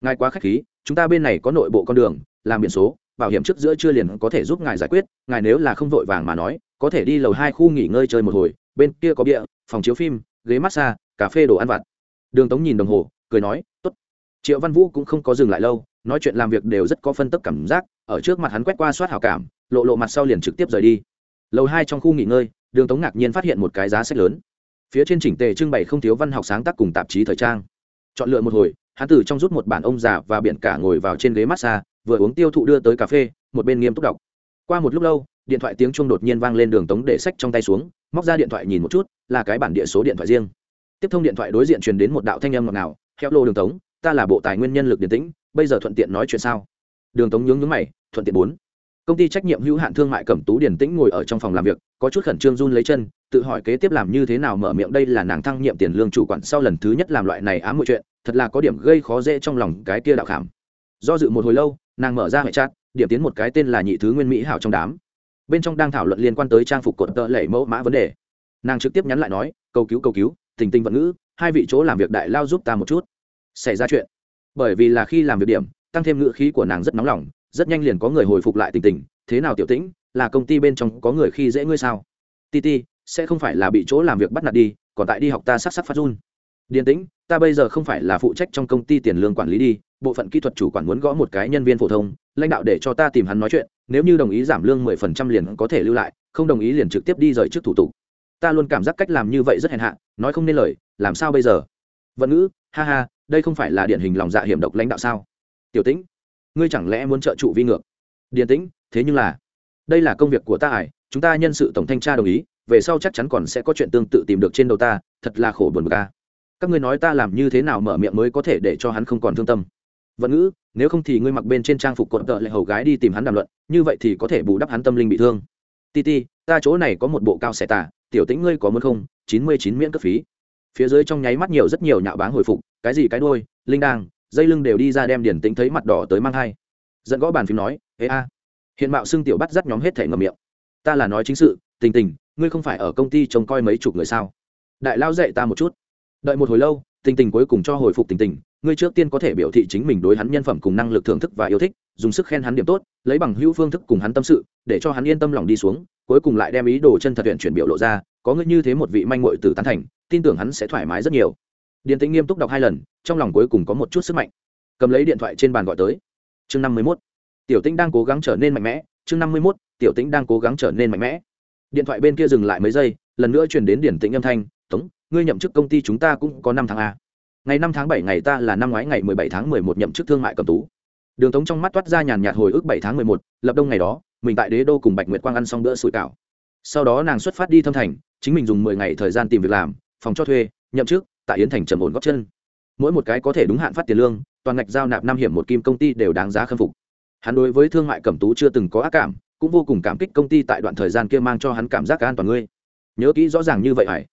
Ngài quá k h á c h khí, chúng ta bên này có nội bộ con đường, làm biển số, bảo hiểm trước giữa chưa liền có thể giúp ngài giải quyết, ngài nếu là không vội vàng mà nói, có thể đi lầu hai khu nghỉ ngơi chơi một hồi, bên kia có bia, phòng chiếu phim, ghế massage, cà phê đồ ăn vặt. Đường tống nhìn đồng hồ, cười nói t ố t triệu văn vũ cũng không có dừng lại lâu, nói chuyện làm việc đều rất có phân tức cảm giác, ở trước mặt hắn quét qua soát hào cảm, lộ lộ mặt sau liền trực tiếp rời đi. Lầu hai trong khu nghỉ ngơi, đường tống ngạc nhiên phát hiện một cái giá sách lớn. Phía trên chỉnh tề trưng bày không thiếu văn học sáng tác cùng tạp chí thời trang. Chọn lựa một hồi hắn từ trong rút một bản ông già và biển cả ngồi vào trên ghế massage, vừa uống tiêu thụ đưa tới cà phê, một bên nghiêm túc đọc. Qua một lúc lâu, điện thoại tiếng chuông đột nhiên vang lên đường tống để sách trong tay xuống, móc ra điện thoại nhìn một chút, là cái bản địa số điện thoại riêng. Tiếp thông điện thoại đối diện truyền đến một đạo thanh âm ngọt nào theo lô đường tống, ta là bộ tài nguyên nhân lực điển tĩnh, bây giờ thuận tiện nói chuyện sao? Đường tống nhướng nhướng mày, thuận tiện bốn. Công ty trách nhiệm hữu hạn thương mại cẩm tú điển tĩnh ngồi ở trong phòng làm việc, có chút khẩn trương run lấy chân, tự hỏi kế tiếp làm như thế nào mở miệng đây là nàng thăng nhiệm tiền lương chủ quản sau lần thứ nhất làm loại này ám mọi chuyện thật là có điểm gây khó dễ trong lòng cái kia đạo khảm. Do dự một hồi lâu, nàng mở ra hệ chat, điểm tiến một cái tên là nhị thứ nguyên mỹ hảo trong đám. Bên trong đang thảo luận liên quan tới trang phục cột tợ lẩy mẫu mã vấn đề. Nàng trực tiếp nhắn lại nói, cầu cứu cầu cứu, tình tình vận ngữ, hai vị chỗ làm việc đại lao giúp ta một chút. Xảy ra chuyện. Bởi vì là khi làm việc điểm, tăng thêm ngữ khí của nàng rất nóng lòng, rất nhanh liền có người hồi phục lại tình tình, thế nào tiểu tĩnh, là công ty bên trong có người khi dễ ngươi sao? Titi sẽ không phải là bị chỗ làm việc bắt nạt đi, còn tại đi học ta sắc sắc phát run điền tĩnh, ta bây giờ không phải là phụ trách trong công ty tiền lương quản lý đi, bộ phận kỹ thuật chủ quản muốn gõ một cái nhân viên phổ thông, lãnh đạo để cho ta tìm hắn nói chuyện, nếu như đồng ý giảm lương mười phần trăm liền có thể lưu lại, không đồng ý liền trực tiếp đi rời trước thủ tục. Ta luôn cảm giác cách làm như vậy rất hèn hạ, nói không nên lời, làm sao bây giờ? Vận ngữ, ha ha, đây không phải là điển hình lòng dạ hiểm độc lãnh đạo sao? Tiểu tĩnh, ngươi chẳng lẽ muốn trợ trụ vi ngược? Điền tĩnh, thế nhưng là, đây là công việc của ta ải, chúng ta nhân sự tổng thanh tra đồng ý, về sau chắc chắn còn sẽ có chuyện tương tự tìm được trên đầu ta, thật là khổ buồn bực ca các ngươi nói ta làm như thế nào mở miệng mới có thể để cho hắn không còn thương tâm? Vận ngữ, nếu không thì ngươi mặc bên trên trang phục cột tợ lại hầu gái đi tìm hắn đàm luận, như vậy thì có thể bù đắp hắn tâm linh bị thương. Ti ti, ta chỗ này có một bộ cao xẻ tả tiểu tĩnh ngươi có muốn không? Chín mươi chín miễn cấp phí. Phía dưới trong nháy mắt nhiều rất nhiều nhạo báng hồi phục, cái gì cái đôi linh đang dây lưng đều đi ra đem điển tính thấy mặt đỏ tới mang hai dẫn gõ bàn phím nói, ê a. Hiện mạo xưng tiểu bắt dắt nhóm hết thể ngầm miệng. Ta là nói chính sự, tình tình, ngươi không phải ở công ty trông coi mấy chục người sao? Đại lao dạy ta một chút đợi một hồi lâu, tình tình cuối cùng cho hồi phục tình tình, ngươi trước tiên có thể biểu thị chính mình đối hắn nhân phẩm cùng năng lực thưởng thức và yêu thích, dùng sức khen hắn điểm tốt, lấy bằng hữu phương thức cùng hắn tâm sự, để cho hắn yên tâm lòng đi xuống, cuối cùng lại đem ý đồ chân thật huyện chuyển biểu lộ ra, có ngươi như thế một vị manh mội từ tán thành, tin tưởng hắn sẽ thoải mái rất nhiều. Điền tĩnh nghiêm túc đọc hai lần, trong lòng cuối cùng có một chút sức mạnh. Cầm lấy điện thoại trên bàn gọi tới. Chương năm mươi mốt. Tiểu tĩnh đang cố gắng trở nên mạnh mẽ, chương năm mươi mốt, tiểu tĩnh đang cố gắng trở nên mạnh mẽ. Điện thoại bên kia dừng lại mấy giây, lần nữa truyền đến điển tĩnh âm thanh, tống ngươi nhậm chức công ty chúng ta cũng có năm tháng a. Ngày năm tháng bảy ngày ta là năm ngoái ngày mười bảy tháng mười một nhậm chức thương mại cầm tú. Đường tống trong mắt toát ra nhàn nhạt hồi ức bảy tháng mười một, lập đông ngày đó, mình tại đế đô cùng bạch nguyệt quang ăn xong bữa sủi cảo. Sau đó nàng xuất phát đi thâm thành, chính mình dùng mười ngày thời gian tìm việc làm, phòng cho thuê, nhậm chức, tại yến thành trầm ổn góp chân. Mỗi một cái có thể đúng hạn phát tiền lương, toàn ngạch giao nạp năm hiểm một kim công ty đều đáng giá khâm phục. Hắn đối với thương mại cẩm tú chưa từng có ác cảm, cũng vô cùng cảm kích công ty tại đoạn thời gian kia mang cho hắn cảm giác an toàn ngươi. Nhớ kỹ rõ ràng như vậy hải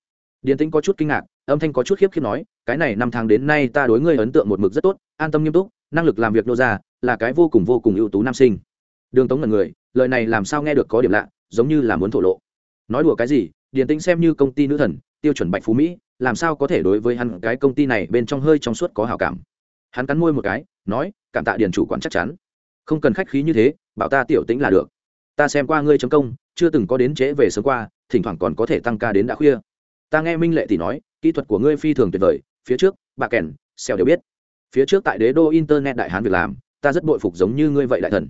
điền tĩnh có chút kinh ngạc, âm thanh có chút khiếp khiếp nói, cái này năm tháng đến nay ta đối ngươi ấn tượng một mực rất tốt, an tâm nghiêm túc, năng lực làm việc nô ra, là cái vô cùng vô cùng ưu tú nam sinh. Đường tống là người, lời này làm sao nghe được có điểm lạ, giống như là muốn thổ lộ. Nói đùa cái gì, điền tĩnh xem như công ty nữ thần, tiêu chuẩn bạch phú mỹ, làm sao có thể đối với hắn cái công ty này bên trong hơi trong suốt có hảo cảm. Hắn cắn môi một cái, nói, cảm tạ điền chủ quản chắc chắn. Không cần khách khí như thế, bảo ta tiểu tĩnh là được. Ta xem qua ngươi chấm công, chưa từng có đến trễ về sớm qua, thỉnh thoảng còn có thể tăng ca đến đã khuya ta nghe minh lệ tỷ nói, kỹ thuật của ngươi phi thường tuyệt vời, phía trước, bà kèn xèo đều biết. Phía trước tại đế đô internet đại hán việc làm, ta rất bội phục giống như ngươi vậy đại thần.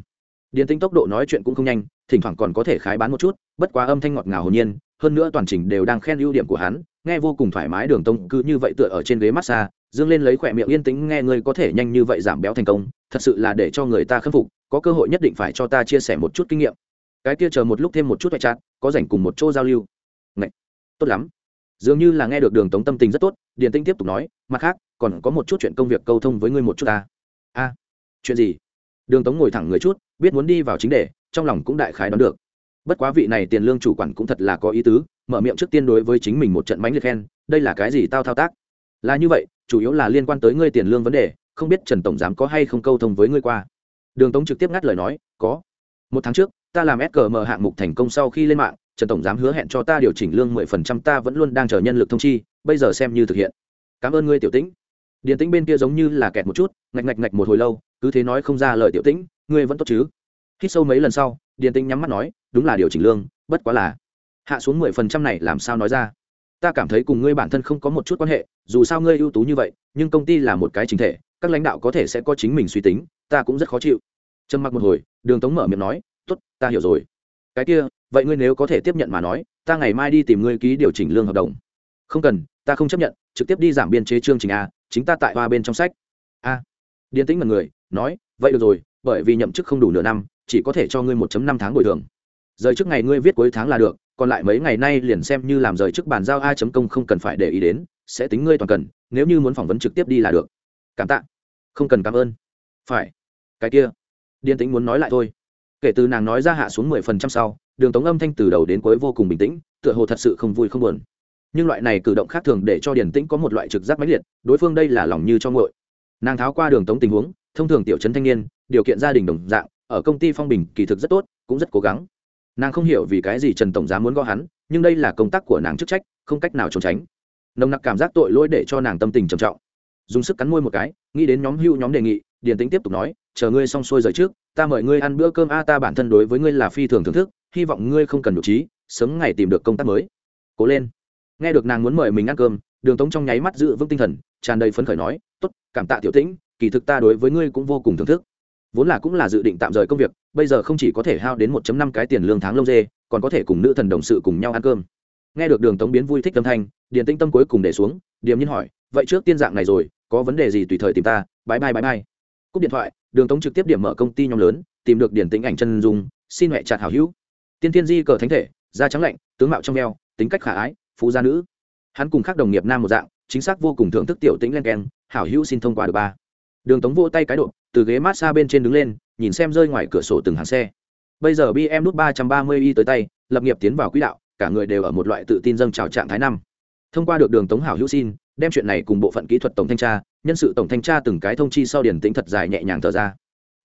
Điền tinh tốc độ nói chuyện cũng không nhanh, thỉnh thoảng còn có thể khái bán một chút, bất quá âm thanh ngọt ngào hồn nhiên, hơn nữa toàn trình đều đang khen ưu điểm của hắn, nghe vô cùng thoải mái đường tông cứ như vậy tựa ở trên ghế massage, dương lên lấy khỏe miệng yên tĩnh nghe ngươi có thể nhanh như vậy giảm béo thành công, thật sự là để cho người ta khâm phục, có cơ hội nhất định phải cho ta chia sẻ một chút kinh nghiệm. Cái kia chờ một lúc thêm một chút vạch chặt có rảnh cùng một chỗ giao lưu. Ngậy! tốt lắm dường như là nghe được đường tống tâm tình rất tốt, điền tinh tiếp tục nói, mặt khác, còn có một chút chuyện công việc câu thông với ngươi một chút ta. A, chuyện gì? Đường tống ngồi thẳng người chút, biết muốn đi vào chính đề, trong lòng cũng đại khái đón được. Bất quá vị này tiền lương chủ quản cũng thật là có ý tứ, mở miệng trước tiên đối với chính mình một trận mánh liệt khen, đây là cái gì tao thao tác? Là như vậy, chủ yếu là liên quan tới ngươi tiền lương vấn đề, không biết trần tổng giám có hay không câu thông với ngươi qua. Đường tống trực tiếp ngắt lời nói, có. Một tháng trước, ta làm skm hạng mục thành công sau khi lên mạng trần tổng giám hứa hẹn cho ta điều chỉnh lương mười phần trăm, ta vẫn luôn đang chờ nhân lực thông chi, bây giờ xem như thực hiện. Cảm ơn ngươi, tiểu tĩnh. Điền tĩnh bên kia giống như là kẹt một chút, ngạch ngạch ngạch một hồi lâu, cứ thế nói không ra lời tiểu tĩnh, ngươi vẫn tốt chứ? Hít sâu mấy lần sau, điền tĩnh nhắm mắt nói, đúng là điều chỉnh lương, bất quá là. Hạ xuống mười phần trăm này làm sao nói ra? Ta cảm thấy cùng ngươi bản thân không có một chút quan hệ, dù sao ngươi ưu tú như vậy, nhưng công ty là một cái chính thể, các lãnh đạo có thể sẽ có chính mình suy tính, ta cũng rất khó chịu. Trầm mặc một hồi, đường tống mở miệng nói t ố t ta hiểu rồi. Cái kia vậy ngươi nếu có thể tiếp nhận mà nói, ta ngày mai đi tìm ngươi ký điều chỉnh lương hợp đồng. Không cần, ta không chấp nhận, trực tiếp đi giảm biên chế chương trình a, chính ta tại hoa bên trong sách. A. Điên tĩnh mật người, nói, vậy được rồi, bởi vì nhậm chức không đủ nửa năm, chỉ có thể cho ngươi một năm tháng bồi thường. Rời trước ngày ngươi viết cuối tháng là được, còn lại mấy ngày nay liền xem như làm rời trước bàn giao a công không cần phải để ý đến, sẽ tính ngươi toàn cần, nếu như muốn phỏng vấn trực tiếp đi là được. Cảm tạ. Không cần cảm ơn. Phải. Cái kia. Điên tĩnh muốn nói lại thôi. Kể từ nàng nói ra hạ xuống mười phần trăm sau đường tống âm thanh từ đầu đến cuối vô cùng bình tĩnh, tựa hồ thật sự không vui không buồn. Nhưng loại này cử động khác thường để cho điền tĩnh có một loại trực giác mãnh liệt, đối phương đây là lòng như cho ngội nàng tháo qua đường tống tình huống, thông thường tiểu trấn thanh niên, điều kiện gia đình đồng dạng, ở công ty phong bình kỳ thực rất tốt, cũng rất cố gắng. Nàng không hiểu vì cái gì trần tổng giá muốn gõ hắn, nhưng đây là công tác của nàng chức trách, không cách nào trốn tránh. Nồng nặc cảm giác tội lỗi để cho nàng tâm tình trầm trọng. Dùng sức cắn môi một cái, nghĩ đến nhóm hưu nhóm đề nghị, điền Tĩnh tiếp tục nói, chờ ngươi xong xuôi rời trước, ta mời ngươi ăn bữa cơm a, ta bản thân đối với ngươi là phi thường thưởng thức hy vọng ngươi không cần nhục trí, sớm ngày tìm được công tác mới. Cố lên. Nghe được nàng muốn mời mình ăn cơm, đường tống trong nháy mắt giữ vững tinh thần, tràn đầy phấn khởi nói, tốt, cảm tạ tiểu tĩnh, kỳ thực ta đối với ngươi cũng vô cùng thưởng thức. Vốn là cũng là dự định tạm rời công việc, bây giờ không chỉ có thể hao đến một năm cái tiền lương tháng lông dê, còn có thể cùng nữ thần đồng sự cùng nhau ăn cơm. Nghe được đường tống biến vui thích tâm thanh, điền Tĩnh tâm cuối cùng để xuống, điềm nhiên hỏi, vậy trước tiên dạng này rồi, có vấn đề gì tùy thời tìm ta bãi bay bãi bay cúp điện thoại, đường tống trực tiếp điểm mở công ty nhóm lớn, tìm được điển Tĩnh ảnh chân dung, xin mẹ chặt hảo hữu tiên tiên di cờ thánh thể, da trắng lạnh, tướng mạo trong veo, tính cách khả ái, phú gia nữ. Hắn cùng các đồng nghiệp nam một dạng, chính xác vô cùng thưởng thức tiểu tĩnh len keng, hảo hữu xin thông qua được ba. Đường tống vô tay cái độ, từ ghế mát xa bên trên đứng lên, nhìn xem rơi ngoài cửa sổ từng hàng xe. Bây giờ bm nút ba trăm ba mươi y tới tay, lập nghiệp tiến vào quỹ đạo, cả người đều ở một loại tự tin dâng trào trạng thái năm. Thông qua được đường tống hảo hữu xin, đem chuyện này cùng bộ phận kỹ thuật tổng thanh tra, nhân sự tổng thanh tra từng cái thông chi sau điển tính thật dài nhẹ nhàng thở ra.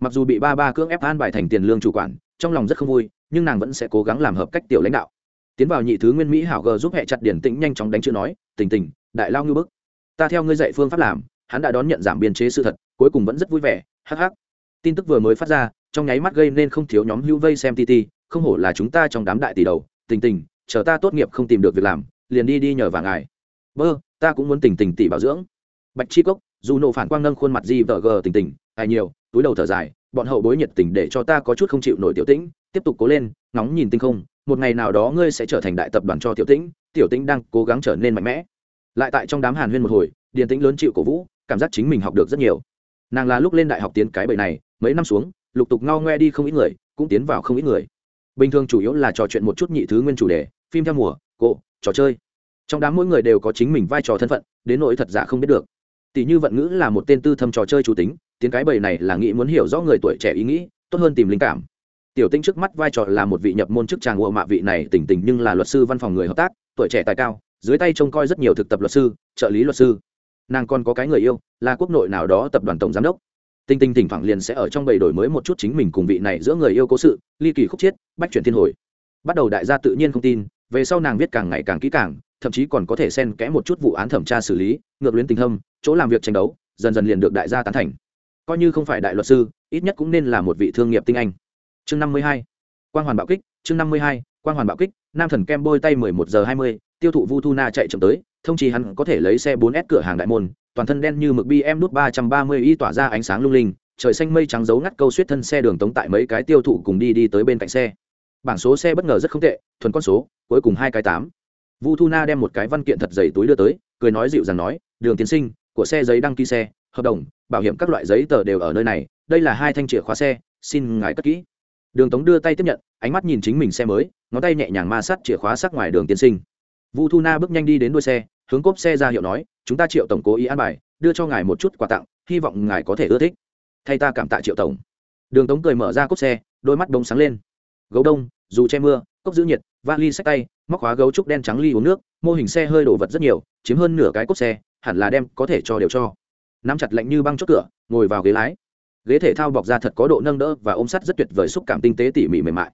Mặc dù bị ba ba cưỡng ép an bài thành tiền lương chủ quản trong lòng rất không vui, nhưng nàng vẫn sẽ cố gắng làm hợp cách tiểu lãnh đạo. Tiến vào nhị thứ nguyên mỹ hảo g giúp hệ chặt điển tĩnh nhanh chóng đánh chữ nói, tình tình, đại lao như bức. Ta theo ngươi dạy phương pháp làm, hắn đã đón nhận giảm biên chế sự thật, cuối cùng vẫn rất vui vẻ hh tin tức vừa mới phát ra, trong nháy mắt gây nên không thiếu nhóm hữu vây xem tt không hổ là chúng ta trong đám đại tỷ đầu, tình tình, chờ ta tốt nghiệp không tìm được việc làm, liền đi đi nhờ vàng ngài. Bơ, ta cũng muốn tình tình tỷ bảo dưỡng. Bạch chi cốc, dù nộ phản quang nâng khuôn mặt di vợ gờ tình tình, ai nhiều, túi đầu thở dài bọn hậu bối nhiệt tình để cho ta có chút không chịu nổi tiểu tĩnh, tiếp tục cố lên nóng nhìn tinh không, một ngày nào đó ngươi sẽ trở thành đại tập đoàn cho tiểu tĩnh tiểu tĩnh đang cố gắng trở nên mạnh mẽ. Lại tại trong đám hàn huyên một hồi, điền tĩnh lớn chịu cổ vũ, cảm giác chính mình học được rất nhiều. Nàng là lúc lên đại học tiến cái bậy này, mấy năm xuống, lục tục ngao ngoe đi không ít người, cũng tiến vào không ít người. Bình thường chủ yếu là trò chuyện một chút nhị thứ nguyên chủ đề, phim theo mùa cộ trò chơi. Trong đám mỗi người đều có chính mình vai trò thân phận, đến nỗi thật giả không biết được. Tỷ như vận ngữ là một tên tư thâm trò chơi chủ tính tiếng cái bầy này là nghĩ muốn hiểu rõ người tuổi trẻ ý nghĩ, tốt hơn tìm linh cảm. Tiểu tinh trước mắt vai trò là một vị nhập môn chức tràng ngộ mạ vị này tỉnh tỉnh nhưng là luật sư văn phòng người hợp tác, tuổi trẻ tài cao, dưới tay trông coi rất nhiều thực tập luật sư, trợ lý luật sư. Nàng còn có cái người yêu, là quốc nội nào đó tập đoàn tổng giám đốc. Tinh tinh thỉnh thoảng liền sẽ ở trong bầy đổi mới một chút chính mình cùng vị này giữa người yêu cố sự, ly kỳ khúc chiết, bách chuyển thiên hồi. Bắt đầu đại gia tự nhiên không tin, về sau nàng viết càng ngày càng kỹ càng, thậm chí còn có thể xen kẽ một chút vụ án thẩm tra xử lý, ngược luyến tình hâm chỗ làm việc tranh đấu, dần dần liền được đại gia tán thành coi như không phải đại luật sư, ít nhất cũng nên là một vị thương nghiệp tinh anh. Chương năm mươi hai, quang hoàn bạo kích, chương năm mươi hai, quang hoàn bạo kích, nam thần kem bôi tay mười một giờ hai mươi, tiêu thụ vu thu na chạy chậm tới, thông chí hắn có thể lấy xe 4S cửa hàng đại môn, toàn thân đen như mực bm nút ba trăm ba mươi y tỏa ra ánh sáng lung linh, trời xanh mây trắng giấu ngắt câu suýt thân xe đường tống tại mấy cái tiêu thụ cùng đi đi tới bên cạnh xe. Bảng số xe bất ngờ rất không tệ, thuần con số, cuối cùng hai cái tám. Vu thu na đem một cái văn kiện thật dày túi đưa tới, cười nói dịu dàng nói, đường tiến sinh, của xe giấy đăng ký xe hợp đồng, bảo hiểm các loại giấy tờ đều ở nơi này, đây là hai thanh chìa khóa xe, xin ngài cất kỹ. Đường tống đưa tay tiếp nhận, ánh mắt nhìn chính mình xe mới, ngón tay nhẹ nhàng ma sát chìa khóa sát ngoài đường tiên sinh. Vu thu na bước nhanh đi đến đuôi xe, hướng cốp xe ra hiệu nói, chúng ta triệu tổng cố ý an bài, đưa cho ngài một chút quà tặng, hy vọng ngài có thể ưa thích. Thay ta cảm tạ triệu tổng. Đường tống cười mở ra cốp xe, đôi mắt bông sáng lên. Gấu đông, dù che mưa, cốc giữ nhiệt, vali sách tay, móc khóa gấu trúc đen trắng ly uống nước, mô hình xe hơi đổ vật rất nhiều, chiếm hơn nửa cái cốp xe, hẳn là đem có thể cho đều cho nắm chặt lạnh như băng chốt cửa, ngồi vào ghế lái. Ghế thể thao bọc ra thật có độ nâng đỡ và ôm sắt rất tuyệt vời xúc cảm tinh tế tỉ mỉ mềm mại.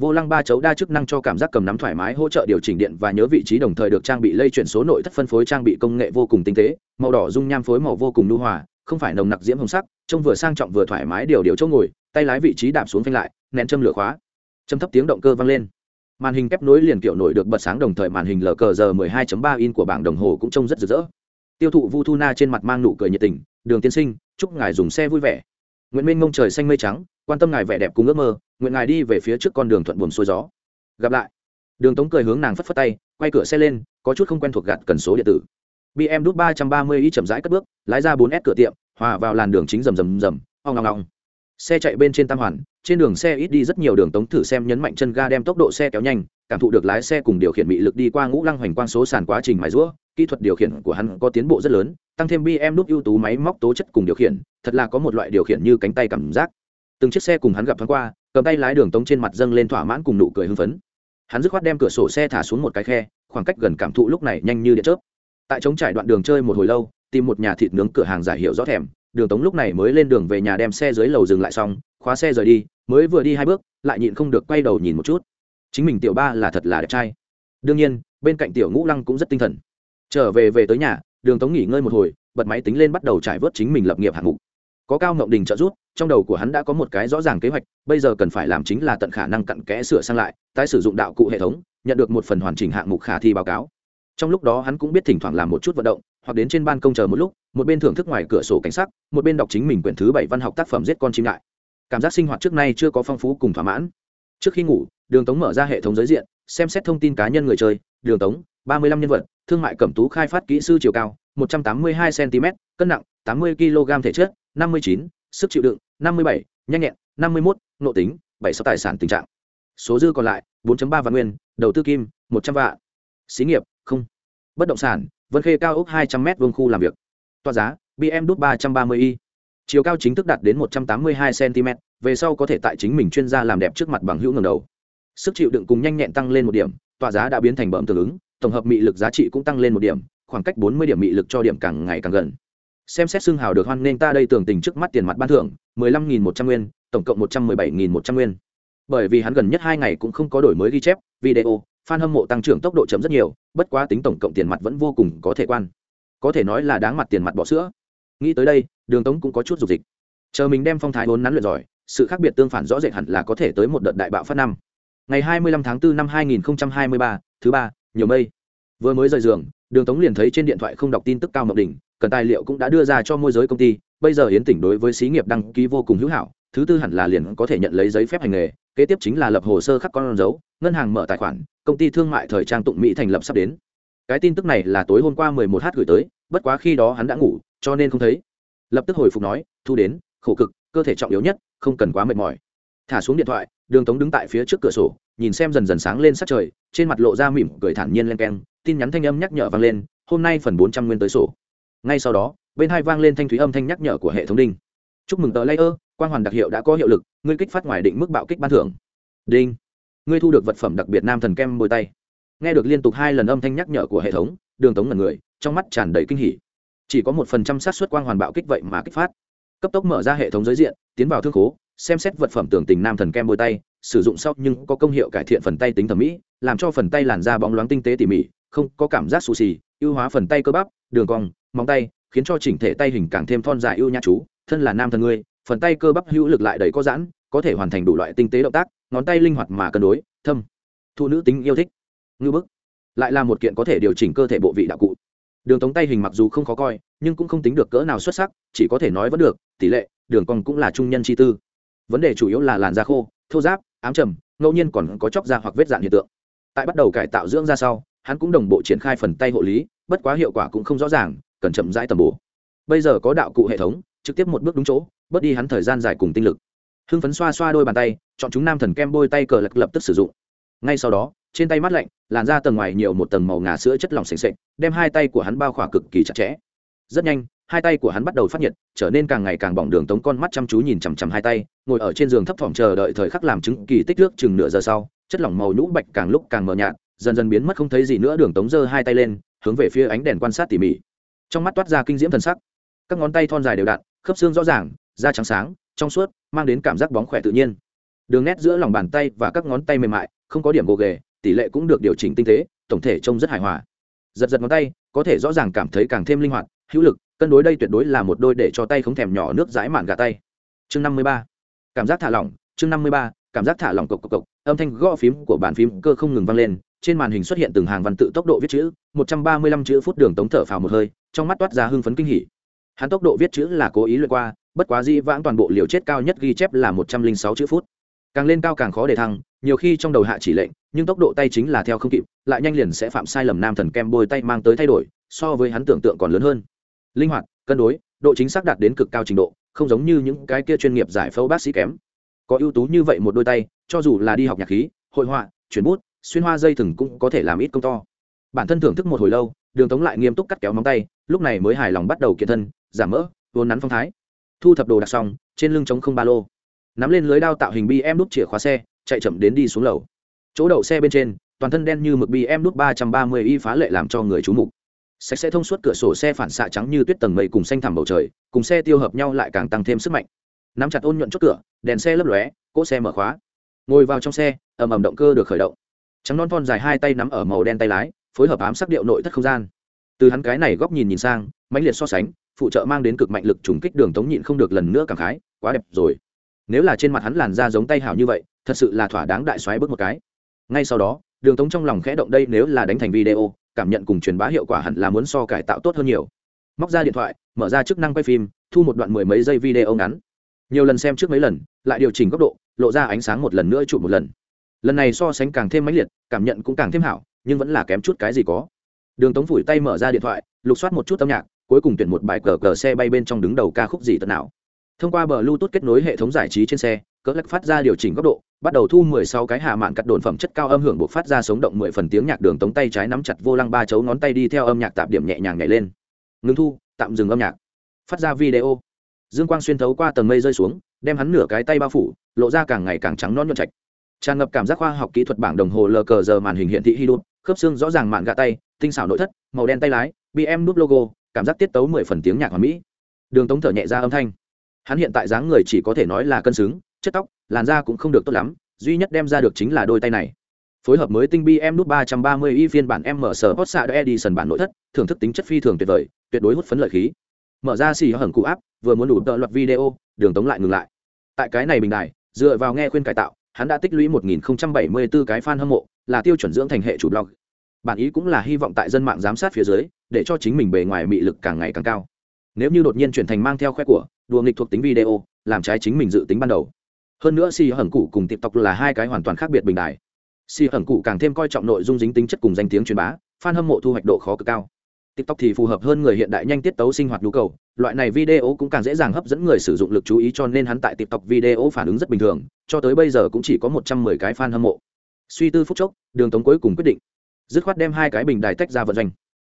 Vô lăng ba chấu đa chức năng cho cảm giác cầm nắm thoải mái, hỗ trợ điều chỉnh điện và nhớ vị trí đồng thời được trang bị lây chuyển số nội thất phân phối trang bị công nghệ vô cùng tinh tế, màu đỏ dung nham phối màu vô cùng nhu hòa, không phải nồng nặc diễm hồng sắc, trông vừa sang trọng vừa thoải mái điều điều chỗ ngồi, tay lái vị trí đạp xuống phanh lại, nén châm lửa khóa. Châm thấp tiếng động cơ vang lên. Màn hình kép nối liền kiểu nổi được bật sáng đồng thời màn hình lờ cờ giờ 12.3 in của bảng đồng hồ cũng trông rất rực rỡ tiêu thụ vu thu na trên mặt mang nụ cười nhiệt tình, đường tiên sinh, chúc ngài dùng xe vui vẻ. Nguyễn minh mông trời xanh mây trắng, quan tâm ngài vẻ đẹp cùng ước mơ, nguyện ngài đi về phía trước con đường thuận buồm xuôi gió. Gặp lại. Đường tống cười hướng nàng phất phất tay, quay cửa xe lên, có chút không quen thuộc gạt cần số điện tử. Bm đút ba trăm ba mươi y chậm rãi cất bước, lái ra bốn s cửa tiệm, hòa vào làn đường chính rầm rầm rầm, ong ong ong. Xe chạy bên trên tam hoàn, trên đường xe ít đi rất nhiều đường tống thử xem nhấn mạnh chân ga đem tốc độ xe kéo nhanh, cảm thụ được lái xe cùng điều khiển bị lực đi qua ngũ lăng hoành quang số sàn quá trình mài rũa kỹ thuật điều khiển của hắn có tiến bộ rất lớn, tăng thêm bm nút ưu tú máy móc tố chất cùng điều khiển, thật là có một loại điều khiển như cánh tay cảm giác. Từng chiếc xe cùng hắn gặp thoáng qua, cầm tay lái đường tống trên mặt dâng lên thỏa mãn cùng nụ cười hưng phấn. Hắn dứt khoát đem cửa sổ xe thả xuống một cái khe, khoảng cách gần cảm thụ lúc này nhanh như điện chớp. Tại trống trải đoạn đường chơi một hồi lâu, tìm một nhà thịt nướng cửa hàng giải hiệu rõ thèm, đường tống lúc này mới lên đường về nhà đem xe dưới lầu dừng lại xong, khóa xe rời đi, mới vừa đi hai bước, lại nhịn không được quay đầu nhìn một chút. Chính mình tiểu ba là thật là đẹp trai. Đương nhiên, bên cạnh tiểu ngũ lăng cũng rất tinh thần trở về về tới nhà, đường tống nghỉ ngơi một hồi, bật máy tính lên bắt đầu trải vớt chính mình lập nghiệp hạng mục. Có cao ngộng đình trợ giúp, trong đầu của hắn đã có một cái rõ ràng kế hoạch, bây giờ cần phải làm chính là tận khả năng cặn kẽ sửa sang lại, tái sử dụng đạo cụ hệ thống, nhận được một phần hoàn chỉnh hạng mục khả thi báo cáo. Trong lúc đó hắn cũng biết thỉnh thoảng làm một chút vận động, hoặc đến trên ban công chờ một lúc, một bên thưởng thức ngoài cửa sổ cảnh sắc, một bên đọc chính mình quyển thứ bảy văn học tác phẩm giết con chim lại. Cảm giác sinh hoạt trước nay chưa có phong phú cùng thỏa mãn. Trước khi ngủ, đường tống mở ra hệ thống giới diện, xem xét thông tin cá nhân người chơi đường tống, ba mươi lăm nhân vật, thương mại cẩm tú khai phát kỹ sư chiều cao, một trăm tám mươi hai cm cân nặng, tám mươi kg thể chất, năm mươi chín, sức chịu đựng, năm mươi bảy, nhanh nhẹn, năm mươi một nộ tính, bảy sáu tài sản tình trạng. Số dư còn lại 4 ba vạn nguyên, đầu tư kim, một trăm vạn. Xí nghiệp, không. Bất động sản, vân khê cao ốc hai trăm m vương khu làm việc. Toa giá bm đút ba trăm ba mươi y chiều cao chính thức đạt đến một trăm tám mươi hai cm về sau có thể tại chính mình chuyên gia làm đẹp trước mặt bằng hữu ngầm đầu. Sức chịu đựng cùng nhanh nhẹn tăng lên một điểm tọa giá đã biến thành bẩm tương ứng, tổng hợp mị lực giá trị cũng tăng lên một điểm, khoảng cách bốn mươi điểm mị lực cho điểm càng ngày càng gần. Xem xét xương hào được hoan nghênh ta đây tưởng tình trước mắt tiền mặt ban thưởng, mười lăm nghìn một trăm nguyên, tổng cộng một trăm mười bảy nghìn một trăm nguyên. Bởi vì hắn gần nhất hai ngày cũng không có đổi mới ghi chép, video, fan hâm mộ tăng trưởng tốc độ chậm rất nhiều, bất quá tính tổng cộng tiền mặt vẫn vô cùng có thể quan. Có thể nói là đáng mặt tiền mặt bỏ sữa. Nghĩ tới đây, đường tống cũng có chút dục dịch. Chờ mình đem phong thái vốn nắn luyện giỏi, sự khác biệt tương phản rõ rệt hẳn là có thể tới một đợt đại bạo phát năm ngày 25 tháng 4 năm 2023, thứ ba nhiều mây. Vừa mới rời giường đường tống liền thấy trên điện thoại không đọc tin tức cao mộng đỉnh cần tài liệu cũng đã đưa ra cho môi giới công ty. Bây giờ yến tỉnh đối với xí nghiệp đăng ký vô cùng hữu hảo thứ tư hẳn là liền có thể nhận lấy giấy phép hành nghề kế tiếp chính là lập hồ sơ khắc con dấu ngân hàng mở tài khoản công ty thương mại thời trang tụng mỹ thành lập sắp đến. Cái tin tức này là tối hôm qua 11 h gửi tới bất quá khi đó hắn đã ngủ cho nên không thấy. Lập tức hồi phục nói thu đến khổ cực cơ thể trọng yếu nhất không cần quá mệt mỏi. Thả xuống điện thoại đường tống đứng tại phía trước cửa sổ, nhìn xem dần dần sáng lên sát trời, trên mặt lộ ra mỉm cười thản nhiên len keng, tin nhắn thanh âm nhắc nhở vang lên, hôm nay phần bốn trăm nguyên tới sổ. Ngay sau đó, bên hai vang lên thanh thúy âm thanh nhắc nhở của hệ thống đinh. Chúc mừng tờ layer, quang hoàn đặc hiệu đã có hiệu lực, ngươi kích phát ngoài định mức bạo kích ban thưởng. Đinh, ngươi thu được vật phẩm đặc biệt nam thần kem bôi tay. Nghe được liên tục hai lần âm thanh nhắc nhở của hệ thống, đường tống ngẩn người, trong mắt tràn đầy kinh hỉ. Chỉ có một phần trăm xác suất quang hoàn bạo kích vậy mà kích phát. Cấp tốc mở ra hệ thống giới diện, tiến vào thương khố xem xét vật phẩm tưởng tình nam thần kem bôi tay, sử dụng sau nhưng có công hiệu cải thiện phần tay tính thẩm mỹ, làm cho phần tay làn da bóng loáng tinh tế tỉ mỉ, không có cảm giác xù xì, ưu hóa phần tay cơ bắp, đường cong, móng tay, khiến cho chỉnh thể tay hình càng thêm thon dài ưu nhã chú. Thân là nam thần ngươi, phần tay cơ bắp hữu lực lại đầy có giãn, có thể hoàn thành đủ loại tinh tế động tác, ngón tay linh hoạt mà cân đối, thâm. Thu nữ tính yêu thích. Ngư bức. Lại là một kiện có thể điều chỉnh cơ thể bộ vị đạo cụ. Đường tống tay hình mặc dù không khó coi, nhưng cũng không tính được cỡ nào xuất sắc, chỉ có thể nói vẫn được, tỷ lệ, đường cong cũng là trung nhân chi tư vấn đề chủ yếu là làn da khô, thô giáp ám trầm, ngẫu nhiên còn có chóc da hoặc vết dạn hiện tượng. Tại bắt đầu cải tạo dưỡng da sau, hắn cũng đồng bộ triển khai phần tay hộ lý, bất quá hiệu quả cũng không rõ ràng, cần chậm rãi tầm bổ. Bây giờ có đạo cụ hệ thống, trực tiếp một bước đúng chỗ, bớt đi hắn thời gian dài cùng tinh lực. Hưng phấn xoa xoa đôi bàn tay, chọn chúng nam thần kem bôi tay cờ lập lập tức sử dụng. Ngay sau đó, trên tay mát lạnh, làn da tầng ngoài nhiều một tầng màu ngà sữa chất lỏng s ề đem hai tay của hắn bao khỏa cực kỳ chặt chẽ. Rất nhanh hai tay của hắn bắt đầu phát nhiệt, trở nên càng ngày càng bỏng đường tống con mắt chăm chú nhìn chằm chằm hai tay, ngồi ở trên giường thấp thỏm chờ đợi thời khắc làm chứng kỳ tích nước chừng nửa giờ sau, chất lỏng màu nhũ bạch càng lúc càng mờ nhạt, dần dần biến mất không thấy gì nữa, đường tống giơ hai tay lên, hướng về phía ánh đèn quan sát tỉ mỉ. Trong mắt toát ra kinh diễm thần sắc, các ngón tay thon dài đều đặn, khớp xương rõ ràng, da trắng sáng, trong suốt, mang đến cảm giác bóng khỏe tự nhiên. Đường nét giữa lòng bàn tay và các ngón tay mềm mại, không có điểm gồ ghề, tỷ lệ cũng được điều chỉnh tinh tế, tổng thể trông rất hài hòa. Giật giật ngón tay, có thể rõ ràng cảm thấy càng thêm linh hoạt, hữu lực cân đối đây tuyệt đối là một đôi để cho tay không thèm nhỏ nước dãi mạn gà tay. Chương năm mươi ba. Cảm giác thả lỏng. Chương năm mươi ba, cảm giác thả lỏng cộc cộc cộc. Âm thanh gõ phím của bàn phím cơ không ngừng vang lên, trên màn hình xuất hiện từng hàng văn tự tốc độ viết chữ, một trăm ba mươi lăm chữ phút đường tống thở phào một hơi, trong mắt toát ra hưng phấn kinh hỉ. Hắn tốc độ viết chữ là cố ý lượt qua, bất quá dĩ vãng toàn bộ liều chết cao nhất ghi chép là một trăm linh sáu chữ phút. Càng lên cao càng khó để thăng, nhiều khi trong đầu hạ chỉ lệnh, nhưng tốc độ tay chính là theo không kịp, lại nhanh liền sẽ phạm sai lầm nam thần kem bôi tay mang tới thay đổi, so với hắn tưởng tượng còn lớn hơn linh hoạt, cân đối, độ chính xác đạt đến cực cao trình độ, không giống như những cái kia chuyên nghiệp giải phẫu bác sĩ kém. Có ưu tú như vậy một đôi tay, cho dù là đi học nhạc khí, hội họa, chuyển bút, xuyên hoa dây thừng cũng có thể làm ít công to. Bản thân thưởng thức một hồi lâu, đường tống lại nghiêm túc cắt kéo móng tay, lúc này mới hài lòng bắt đầu kiện thân, giảm mỡ vốn nắn phong thái. Thu thập đồ đặt xong, trên lưng chống không ba lô. Nắm lên lưới đao tạo hình bi em đút chìa khóa xe, chạy chậm đến đi xuống lầu. Chỗ đậu xe bên trên, toàn thân đen như mực bi em đút ba trăm ba mươi y phá lệ làm cho người trú mục sạch sẽ thông suốt cửa sổ xe phản xạ trắng như tuyết tầng mây cùng xanh thẳm bầu trời, cùng xe tiêu hợp nhau lại càng tăng thêm sức mạnh. Nắm chặt ôn nhuận chốt cửa, đèn xe lấp lóe, cỗ xe mở khóa. Ngồi vào trong xe, ầm ầm động cơ được khởi động. Trắng non thon dài hai tay nắm ở màu đen tay lái, phối hợp ám sắc điệu nội thất không gian. Từ hắn cái này góc nhìn nhìn sang, mãnh liệt so sánh, phụ trợ mang đến cực mạnh lực trùng kích đường tống nhịn không được lần nữa cảm khái, quá đẹp rồi. Nếu là trên mặt hắn làn da giống tay hảo như vậy, thật sự là thỏa đáng đại xoáy bước một cái. Ngay sau đó, đường tống trong lòng khẽ động đây nếu là đánh thành video cảm nhận cùng truyền bá hiệu quả hẳn là muốn so cải tạo tốt hơn nhiều. Móc ra điện thoại, mở ra chức năng quay phim, thu một đoạn mười mấy giây video ngắn. Nhiều lần xem trước mấy lần, lại điều chỉnh góc độ, lộ ra ánh sáng một lần nữa chụp một lần. Lần này so sánh càng thêm mãnh liệt, cảm nhận cũng càng thêm hảo, nhưng vẫn là kém chút cái gì có. Đường tống phủi tay mở ra điện thoại, lục soát một chút âm nhạc, cuối cùng tuyển một bài cờ cờ xe bay bên trong đứng đầu ca khúc gì tận nào. Thông qua bờ bluetooth kết nối hệ thống giải trí trên xe cỡ lắc phát ra điều chỉnh góc độ, bắt đầu thu 16 cái hạ mạn cắt đồn phẩm chất cao âm hưởng buộc phát ra sống động 10 phần tiếng nhạc đường tống tay trái nắm chặt vô lăng ba chấu ngón tay đi theo âm nhạc tạm điểm nhẹ nhàng nhảy lên. Ngưng thu, tạm dừng âm nhạc. Phát ra video. Dương quang xuyên thấu qua tầng mây rơi xuống, đem hắn nửa cái tay bao phủ, lộ ra càng ngày càng trắng non nhuận trạch. Tràn ngập cảm giác khoa học kỹ thuật bảng đồng hồ lờ cờ giờ màn hình hiện thị hy đốt khớp xương rõ ràng mạn gạ tay, tinh xảo nội thất, màu đen tay lái bm nút logo, cảm giác tiết tấu mười phần tiếng nhạc hoàn mỹ. Đường tống thở nhẹ ra âm thanh. Hắn hiện tại dáng người chỉ có thể nói là cân xứng chất tóc làn da cũng không được tốt lắm duy nhất đem ra được chính là đôi tay này phối hợp mới tinh bm nút ba trăm ba mươi y phiên bản m mở sở hot xạ edison bản nội thất thưởng thức tính chất phi thường tuyệt vời tuyệt đối hút phấn lợi khí mở ra xì hởng cụ áp vừa muốn đủ tợ loạt video đường tống lại ngừng lại tại cái này bình đài dựa vào nghe khuyên cải tạo hắn đã tích lũy 1074 cái fan hâm mộ, là tiêu chuẩn dưỡng thành hệ chủ blog. Bản ý cũng là hy vọng tại dân mạng giám sát phía dưới, để cho chính mình bề ngoài mị lực càng ngày càng cao. Nếu như đột nhiên chuyển thành mang theo khoe của, đùa nghịch thuộc tính video, làm trái chính mình dự tính ban đầu. Hơn nữa Si Hẩn Cụ cùng TikTok là hai cái hoàn toàn khác biệt bình đại. Si Hẩn Cụ càng thêm coi trọng nội dung dính tính chất cùng danh tiếng truyền bá, fan hâm mộ thu hoạch độ khó cực cao. Tiktok thì phù hợp hơn người hiện đại nhanh tiết tấu sinh hoạt nhu cầu loại này video cũng càng dễ dàng hấp dẫn người sử dụng lực chú ý cho nên hắn tại tiktok video phản ứng rất bình thường cho tới bây giờ cũng chỉ có một trăm mười cái fan hâm mộ. Suy tư phút chốc đường tống cuối cùng quyết định dứt khoát đem hai cái bình đài tách ra vận doanh.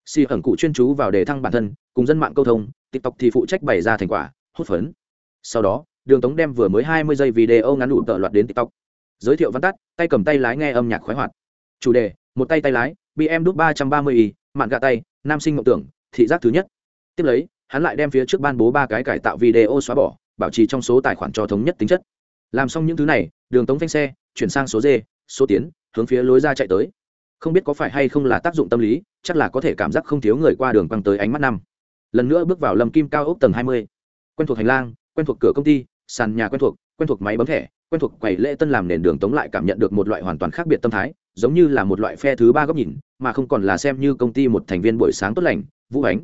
Si ẩn cụ chuyên chú vào đề thăng bản thân cùng dân mạng câu thông tiktok thì phụ trách bày ra thành quả hốt phấn. Sau đó đường tống đem vừa mới hai mươi giây video ngắn đủ tợ loạt đến tiktok. Giới thiệu văn tắt, tay cầm tay lái nghe âm nhạc khoái hoạt. Chủ đề, một tay tay lái bm đút ba trăm ba mươi y mạn gạ tay, nam sinh mộng tưởng, thị giác thứ nhất. Tiếp lấy, hắn lại đem phía trước ban bố ba cái cải tạo video xóa bỏ, bảo trì trong số tài khoản cho thống nhất tính chất. Làm xong những thứ này, đường tống phanh xe, chuyển sang số d, số tiến, hướng phía lối ra chạy tới. Không biết có phải hay không là tác dụng tâm lý, chắc là có thể cảm giác không thiếu người qua đường băng tới ánh mắt năm. Lần nữa bước vào lầm kim cao ốc tầng hai mươi. Quen thuộc hành lang, quen thuộc cửa công ty sàn nhà quen thuộc quen thuộc máy bấm thẻ, quen thuộc quầy lễ tân làm nền đường tống lại cảm nhận được một loại hoàn toàn khác biệt tâm thái, giống như là một loại phe thứ ba góc nhìn, mà không còn là xem như công ty một thành viên buổi sáng tốt lành, vũ ánh.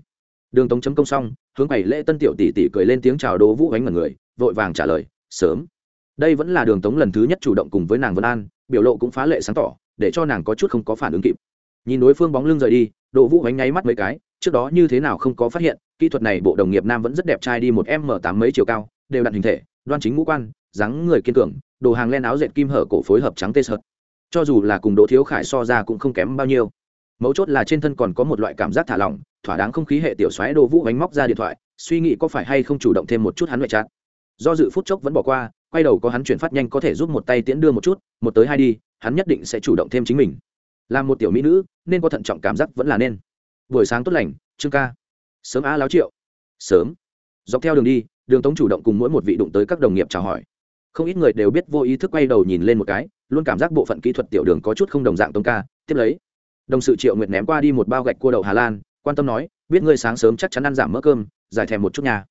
Đường tống chấm công xong, hướng quầy lễ tân tiểu tỷ tỷ cười lên tiếng chào đố vũ ánh mật người, vội vàng trả lời, sớm. Đây vẫn là đường tống lần thứ nhất chủ động cùng với nàng vân an, biểu lộ cũng phá lệ sáng tỏ, để cho nàng có chút không có phản ứng kịp. Nhìn đối phương bóng lưng rời đi đỗ vũ ánh nháy mắt mấy cái, trước đó như thế nào không có phát hiện, kỹ thuật này bộ đồng nghiệp nam vẫn rất đẹp trai đi một m tám mấy chiều cao, đều đặn hình thể đoan chính ngũ quan, dáng người kiên cường, đồ hàng len áo dệt kim hở cổ phối hợp trắng tê sợt. Cho dù là cùng đỗ thiếu khải so ra cũng không kém bao nhiêu. Mấu chốt là trên thân còn có một loại cảm giác thả lỏng, thỏa đáng không khí hệ tiểu xoáy đồ vũ bánh móc ra điện thoại, suy nghĩ có phải hay không chủ động thêm một chút hắn ngoại trạng. do dự phút chốc vẫn bỏ qua, quay đầu có hắn chuyển phát nhanh có thể giúp một tay tiễn đưa một chút, một tới hai đi, hắn nhất định sẽ chủ động thêm chính mình. Làm một tiểu mỹ nữ, nên có thận trọng cảm giác vẫn là nên. Buổi sáng tốt lành, trương ca. Sớm á láo triệu. Sớm. Dọc theo đường đi đường tống chủ động cùng mỗi một vị đụng tới các đồng nghiệp chào hỏi. Không ít người đều biết vô ý thức quay đầu nhìn lên một cái, luôn cảm giác bộ phận kỹ thuật tiểu đường có chút không đồng dạng tống ca, tiếp lấy. Đồng sự triệu nguyệt ném qua đi một bao gạch cua đậu hà lan, quan tâm nói, biết ngươi sáng sớm chắc chắn ăn giảm mỡ cơm, giải thèm một chút nhà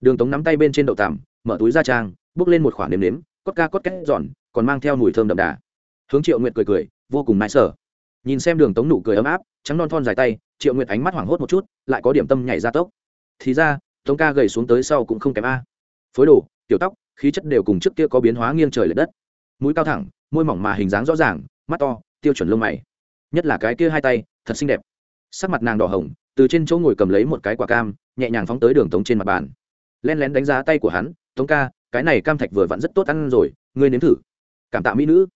đường tống nắm tay bên trên đậu tằm, mở túi ra trang, bước lên một khoản nếm nếm, cốt ca cốt két giòn, còn mang theo mùi thơm đậm đà. Hướng triệu nguyệt cười cười, vô cùng nãi sở nhìn xem đường tống nụ cười ấm áp, trắng non thon dài tay, triệu nguyệt ánh mắt hoảng hốt một chút, lại có điểm tâm nhảy ra tốc. Thì ra tống ca gầy xuống tới sau cũng không kém a. Phối đồ, tiểu tóc, khí chất đều cùng trước kia có biến hóa nghiêng trời l ệ đất. Mũi cao thẳng, môi mỏng mà hình dáng rõ ràng, mắt to, tiêu chuẩn lông mày. Nhất là cái kia hai tay, thật xinh đẹp. Sắc mặt nàng đỏ hồng, từ trên chỗ ngồi cầm lấy một cái quả cam, nhẹ nhàng phóng tới đường tống trên mặt bàn. Len lén đánh giá tay của hắn, tống ca, cái này cam thạch vừa vặn rất tốt ăn rồi, ngươi nếm thử. Cảm tạ mỹ nữ.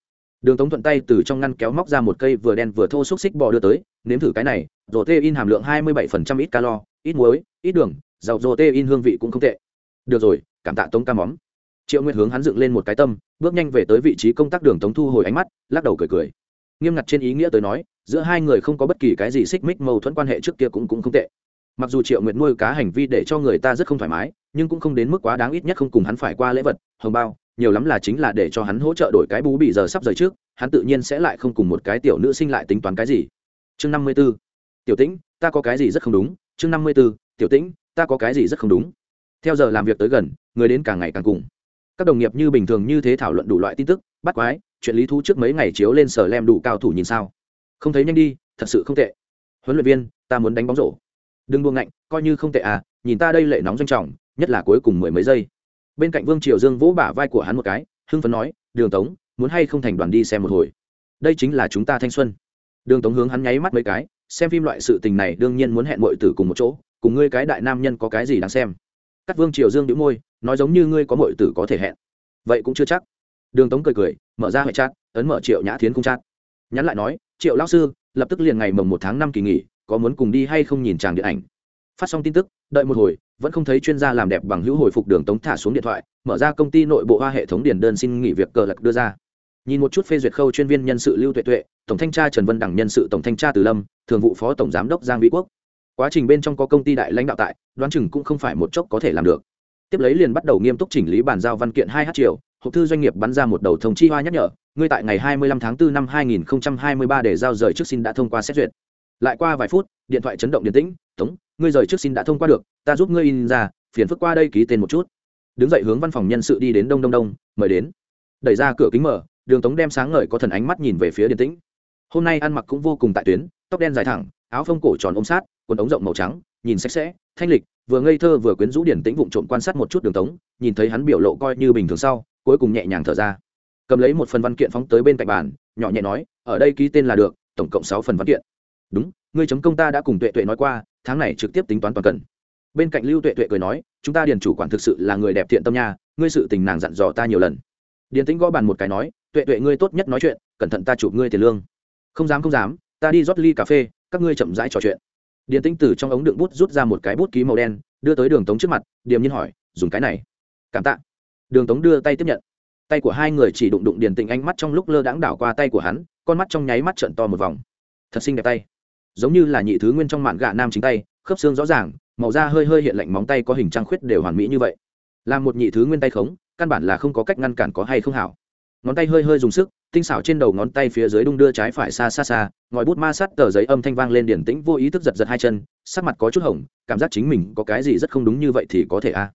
Đường tống thuận tay từ trong ngăn kéo móc ra một cây vừa đen vừa thô xúc xích bò đưa tới, nếm thử cái này rổ tê in hàm lượng hai mươi bảy phần trăm ít calo, ít muối, ít đường dầu dô tê in hương vị cũng không tệ. Được rồi, cảm tạ tống ca móm triệu nguyệt hướng hắn dựng lên một cái tâm, bước nhanh về tới vị trí công tác đường tống thu hồi ánh mắt, lắc đầu cười cười. Nghiêm ngặt trên ý nghĩa tới nói, giữa hai người không có bất kỳ cái gì xích mích mâu thuẫn quan hệ trước kia cũng cũng không tệ. Mặc dù triệu nguyệt nuôi cá hành vi để cho người ta rất không thoải mái, nhưng cũng không đến mức quá đáng ít nhất không cùng hắn phải qua lễ vật, hồng bao, nhiều lắm là chính là để cho hắn hỗ trợ đổi cái bú bị giờ sắp rời trước, hắn tự nhiên sẽ lại không cùng một cái tiểu nữ sinh lại tính toán cái gì. Chương năm mươi b ố tiểu tĩnh, ta có cái gì rất không đúng? Chương năm mươi b ố tiểu tĩnh ta có cái gì rất không đúng? Theo giờ làm việc tới gần, người đến càng ngày càng cùng. Các đồng nghiệp như bình thường như thế thảo luận đủ loại tin tức, bắt quái, chuyện lý thú trước mấy ngày chiếu lên sở lem đủ cao thủ nhìn sao? Không thấy nhanh đi, thật sự không tệ. Huấn luyện viên, ta muốn đánh bóng rổ. Đừng buông ngạnh, coi như không tệ à nhìn ta đây lệ nóng doanh trọng, nhất là cuối cùng mười mấy giây. Bên cạnh vương triều dương vỗ bả vai của hắn một cái, hưng phấn nói, đường tống, muốn hay không thành đoàn đi xem một hồi? Đây chính là chúng ta thanh xuân. Đường tống hướng hắn nháy mắt mấy cái, xem phim loại sự tình này đương nhiên muốn hẹn mọi tử cùng một chỗ cùng ngươi cái đại nam nhân có cái gì đáng xem? Các vương triều dương đĩu môi, nói giống như ngươi có mọi tử có thể hẹn. Vậy cũng chưa chắc. Đường tống cười cười, mở ra hệ chat, ấn mở triệu nhã thiến cung chat. Nhắn lại nói, triệu lão sư, lập tức liền ngày mồng một tháng năm kỳ nghỉ, có muốn cùng đi hay không nhìn chàng điện ảnh? Phát xong tin tức, đợi một hồi, vẫn không thấy chuyên gia làm đẹp bằng hữu hồi phục đường tống thả xuống điện thoại, mở ra công ty nội bộ hoa hệ thống điền đơn xin nghỉ việc cờ lật đưa ra. Nhìn một chút phê duyệt khâu chuyên viên nhân sự lưu tuệ tuệ, tổng thanh tra trần vân đẳng nhân sự tổng thanh tra từ lâm, thường vụ phó tổng giám đốc giang vĩ quốc quá trình bên trong có công ty đại lãnh đạo tại, đoán chừng cũng không phải một chốc có thể làm được. Tiếp lấy liền bắt đầu nghiêm túc chỉnh lý bàn giao văn kiện hai h triệu hộp thư doanh nghiệp bắn ra một đầu thông chi hoa nhắc nhở, ngươi tại ngày 25 tháng 4 năm 2023 để giao rời trước xin đã thông qua xét duyệt. Lại qua vài phút, điện thoại chấn động điện tĩnh, tống, ngươi rời trước xin đã thông qua được, ta giúp ngươi in ra, phiền phức qua đây ký tên một chút. Đứng dậy hướng văn phòng nhân sự đi đến đông đông đông, mời đến. Đẩy ra cửa kính mở, đường tống đem sáng ngời có thần ánh mắt nhìn về phía điện tĩnh. Hôm nay ăn mặc cũng vô cùng tại tuyến, tóc đen dài thẳng, áo phông cổ tròn ôm sát quần ống rộng màu trắng, nhìn sạch sẽ, thanh lịch, vừa ngây thơ vừa quyến rũ điển tĩnh vụng trộm quan sát một chút đường tống, nhìn thấy hắn biểu lộ coi như bình thường sau, cuối cùng nhẹ nhàng thở ra. Cầm lấy một phần văn kiện phóng tới bên cạnh bàn, nhỏ nhẹ nói, ở đây ký tên là được, tổng cộng sáu phần văn kiện. Đúng, ngươi chấm công ta đã cùng tuệ tuệ nói qua, tháng này trực tiếp tính toán toàn cần. Bên cạnh lưu tuệ tuệ cười nói, chúng ta điền chủ quản thực sự là người đẹp thiện tâm nha, ngươi sự tình nàng dặn dò ta nhiều lần. Điền tĩnh gõ bàn một cái nói, tuệ tuệ ngươi tốt nhất nói chuyện, cẩn thận ta chụp ngươi tiền lương. Không dám không dám, ta đi rót ly cà phê, các ngươi chậm rãi trò chuyện điền tĩnh từ trong ống đựng bút rút ra một cái bút ký màu đen, đưa tới đường tống trước mặt, điềm nhiên hỏi, dùng cái này. Cảm tạ. Đường tống đưa tay tiếp nhận. Tay của hai người chỉ đụng đụng điền tĩnh ánh mắt trong lúc lơ đãng đảo qua tay của hắn, con mắt trong nháy mắt trận to một vòng. Thật xinh đẹp tay. Giống như là nhị thứ nguyên trong mạn gạ nam chính tay, khớp xương rõ ràng, màu da hơi hơi hiện lạnh móng tay có hình trang khuyết đều hoàn mỹ như vậy. Là một nhị thứ nguyên tay khống, căn bản là không có cách ngăn cản có hay không hảo. Ngón tay hơi hơi dùng sức tinh xảo trên đầu ngón tay phía dưới đung đưa trái phải xa xa xa, ngòi bút ma sát tờ giấy âm thanh vang lên điển tĩnh, vô ý thức giật giật hai chân, sắc mặt có chút hỏng cảm giác chính mình có cái gì rất không đúng như vậy thì có thể a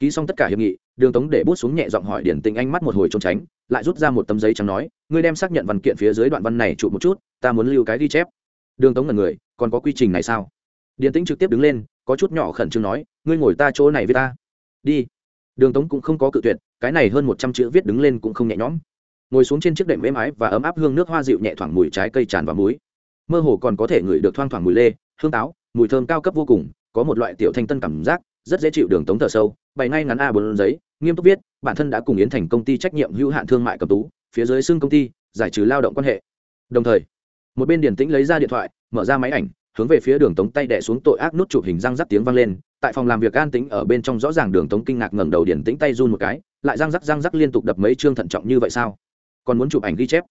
ký xong tất cả hiệp nghị, đường tống để bút xuống nhẹ giọng hỏi điển tĩnh ánh mắt một hồi trốn tránh, lại rút ra một tấm giấy trắng nói, ngươi đem xác nhận văn kiện phía dưới đoạn văn này trụ một chút, ta muốn lưu cái ghi chép. Đường tống là người, còn có quy trình này sao? Điển tĩnh trực tiếp đứng lên, có chút nhỏ khẩn trương nói, ngươi ngồi ta chỗ này với ta. Đi. Đường tống cũng không có cự tuyệt, cái này hơn một trăm chữ viết đứng lên cũng không nhẹ nhõm ngồi xuống trên chiếc đệm êm ái và ấm áp hương nước hoa dịu nhẹ thoảng mùi trái cây tràn vào muối mơ hồ còn có thể ngửi được thoang thoảng mùi lê, hương táo, mùi thơm cao cấp vô cùng, có một loại tiểu thanh tân cảm giác, rất dễ chịu đường tống thở sâu, bày ngay ngắn a bốn giấy, nghiêm túc viết, bản thân đã cùng yến thành công ty trách nhiệm hữu hạn thương mại cầm tú, phía dưới xưng công ty, giải trừ lao động quan hệ. Đồng thời, một bên điển tĩnh lấy ra điện thoại, mở ra máy ảnh, hướng về phía đường tống tay đẻ xuống tội ác nút chụp hình răng rắc tiếng vang lên, tại phòng làm việc an tĩnh ở bên trong rõ ràng đường tống kinh ngạc ngẩng đầu điển tĩnh tay run một cái, lại răng rắc răng rắc liên tục đập mấy chương thận trọng như vậy sao? Còn muốn chụp ảnh ghi chép.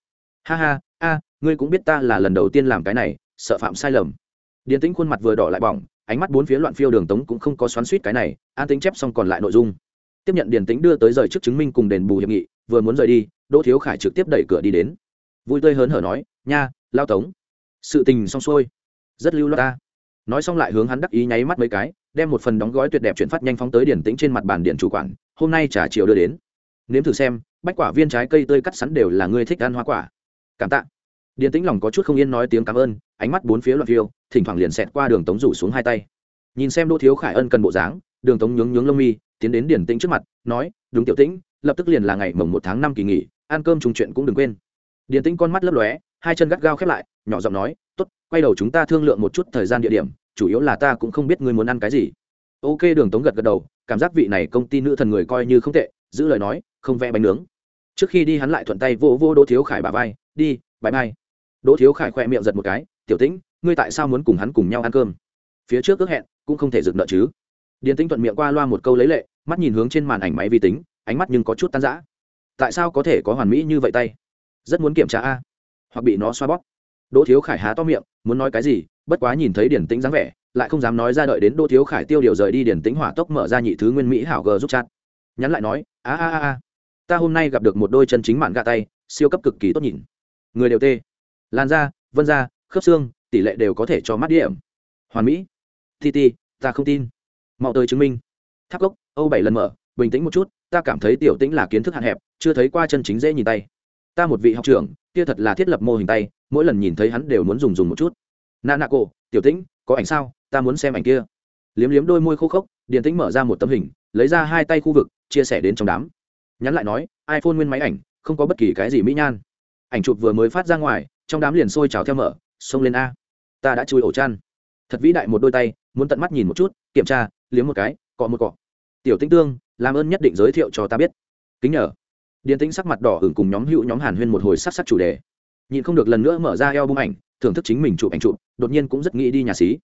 Ha ha, a, ngươi cũng biết ta là lần đầu tiên làm cái này, sợ phạm sai lầm. Điền tĩnh khuôn mặt vừa đỏ lại bỏng, ánh mắt bốn phía loạn phiêu đường tống cũng không có xoắn suýt cái này, an tính chép xong còn lại nội dung. Tiếp nhận Điền tĩnh đưa tới rời trước chứng minh cùng đền bù hiệp nghị, vừa muốn rời đi, đỗ thiếu khải trực tiếp đẩy cửa đi đến. Vui tươi hớn hở nói, nha, lao tống, sự tình xong xuôi, rất lưu loát ta. Nói xong lại hướng hắn đắc ý nháy mắt mấy cái, đem một phần đóng gói tuyệt đẹp chuyển phát nhanh phóng tới điển tĩnh trên mặt bàn điện chủ quản, hôm nay trả chiều đưa đến nếm thử xem, bách quả viên trái cây tươi cắt sắn đều là ngươi thích ăn hoa quả. Cảm tạ. Điền tĩnh lòng có chút không yên nói tiếng cảm ơn, ánh mắt bốn phía loạn phiêu, thỉnh thoảng liền xẹt qua đường tống rủ xuống hai tay. Nhìn xem đỗ thiếu khải ân cần bộ dáng, đường tống nhướng nhướng lông mi, tiến đến điển tĩnh trước mặt, nói, đúng tiểu tĩnh, lập tức liền là ngày mồng một tháng năm kỳ nghỉ, ăn cơm trùng chuyện cũng đừng quên. Điển tĩnh con mắt lấp lóe, hai chân gắt gao khép lại, nhỏ giọng nói, tốt, quay đầu chúng ta thương lượng một chút thời gian địa điểm, chủ yếu là ta cũng không biết ngươi muốn ăn cái gì. Ok, đường tống gật gật đầu, cảm giác vị này công ty nữ thần người coi như không tệ, giữ lời nói không vẽ bánh nướng. Trước khi đi hắn lại thuận tay vô vô đỗ thiếu khải bà vai, đi bãi mai đỗ thiếu khải khoe miệng giật một cái, tiểu tĩnh, ngươi tại sao muốn cùng hắn cùng nhau ăn cơm? Phía trước ước hẹn, cũng không thể dựng nợ chứ. Điền tĩnh thuận miệng qua loa một câu lấy lệ, mắt nhìn hướng trên màn ảnh máy vi tính, ánh mắt nhưng có chút tan rã. Tại sao có thể có hoàn mỹ như vậy tay? Rất muốn kiểm tra a. Hoặc bị nó xoa bóp. Đỗ thiếu khải há to miệng, muốn nói cái gì, bất quá nhìn thấy điển tĩnh dáng vẻ, lại không dám nói ra đợi đến đỗ thiếu khải tiêu điều rời đi điển tĩnh hỏa tốc mở ra nhị thứ nguyên mỹ hảo g giúp chat. Nhắn lại nói, a a a a ta hôm nay gặp được một đôi chân chính mạn gạ tay, siêu cấp cực kỳ tốt nhìn. Người đều tê. Lan da, vân da, khớp xương, tỷ lệ đều có thể cho mắt điểm. Hoàn mỹ. Ti ti, ta không tin. Mau tới chứng minh. Tháp gốc, âu bảy lần mở, bình tĩnh một chút, ta cảm thấy tiểu tĩnh là kiến thức hạn hẹp, chưa thấy qua chân chính dễ nhìn tay. Ta một vị học trưởng, kia thật là thiết lập mô hình tay, mỗi lần nhìn thấy hắn đều muốn dùng dùng một chút. Nà nà cổ tiểu tĩnh, có ảnh sao? Ta muốn xem ảnh kia. Liếm liếm đôi môi khô khốc, điền tĩnh mở ra một tấm hình, lấy ra hai tay khu vực, chia sẻ đến trong đám nhắn lại nói, iphone nguyên máy ảnh, không có bất kỳ cái gì mỹ nhan. Ảnh chụp vừa mới phát ra ngoài, trong đám liền sôi trào theo mở, xông lên a, ta đã chui ổ chăn. Thật vĩ đại một đôi tay, muốn tận mắt nhìn một chút, kiểm tra, liếm một cái, cọ một cọ. Tiểu tinh tương, làm ơn nhất định giới thiệu cho ta biết. Kính nhờ. Điền tĩnh sắc mặt đỏ hưởng cùng nhóm hữu nhóm hàn huyên một hồi sắc sắc chủ đề. Nhìn không được lần nữa mở ra eo bung ảnh, thưởng thức chính mình chụp ảnh chụp, đột nhiên cũng rất nghĩ đi nhà xí.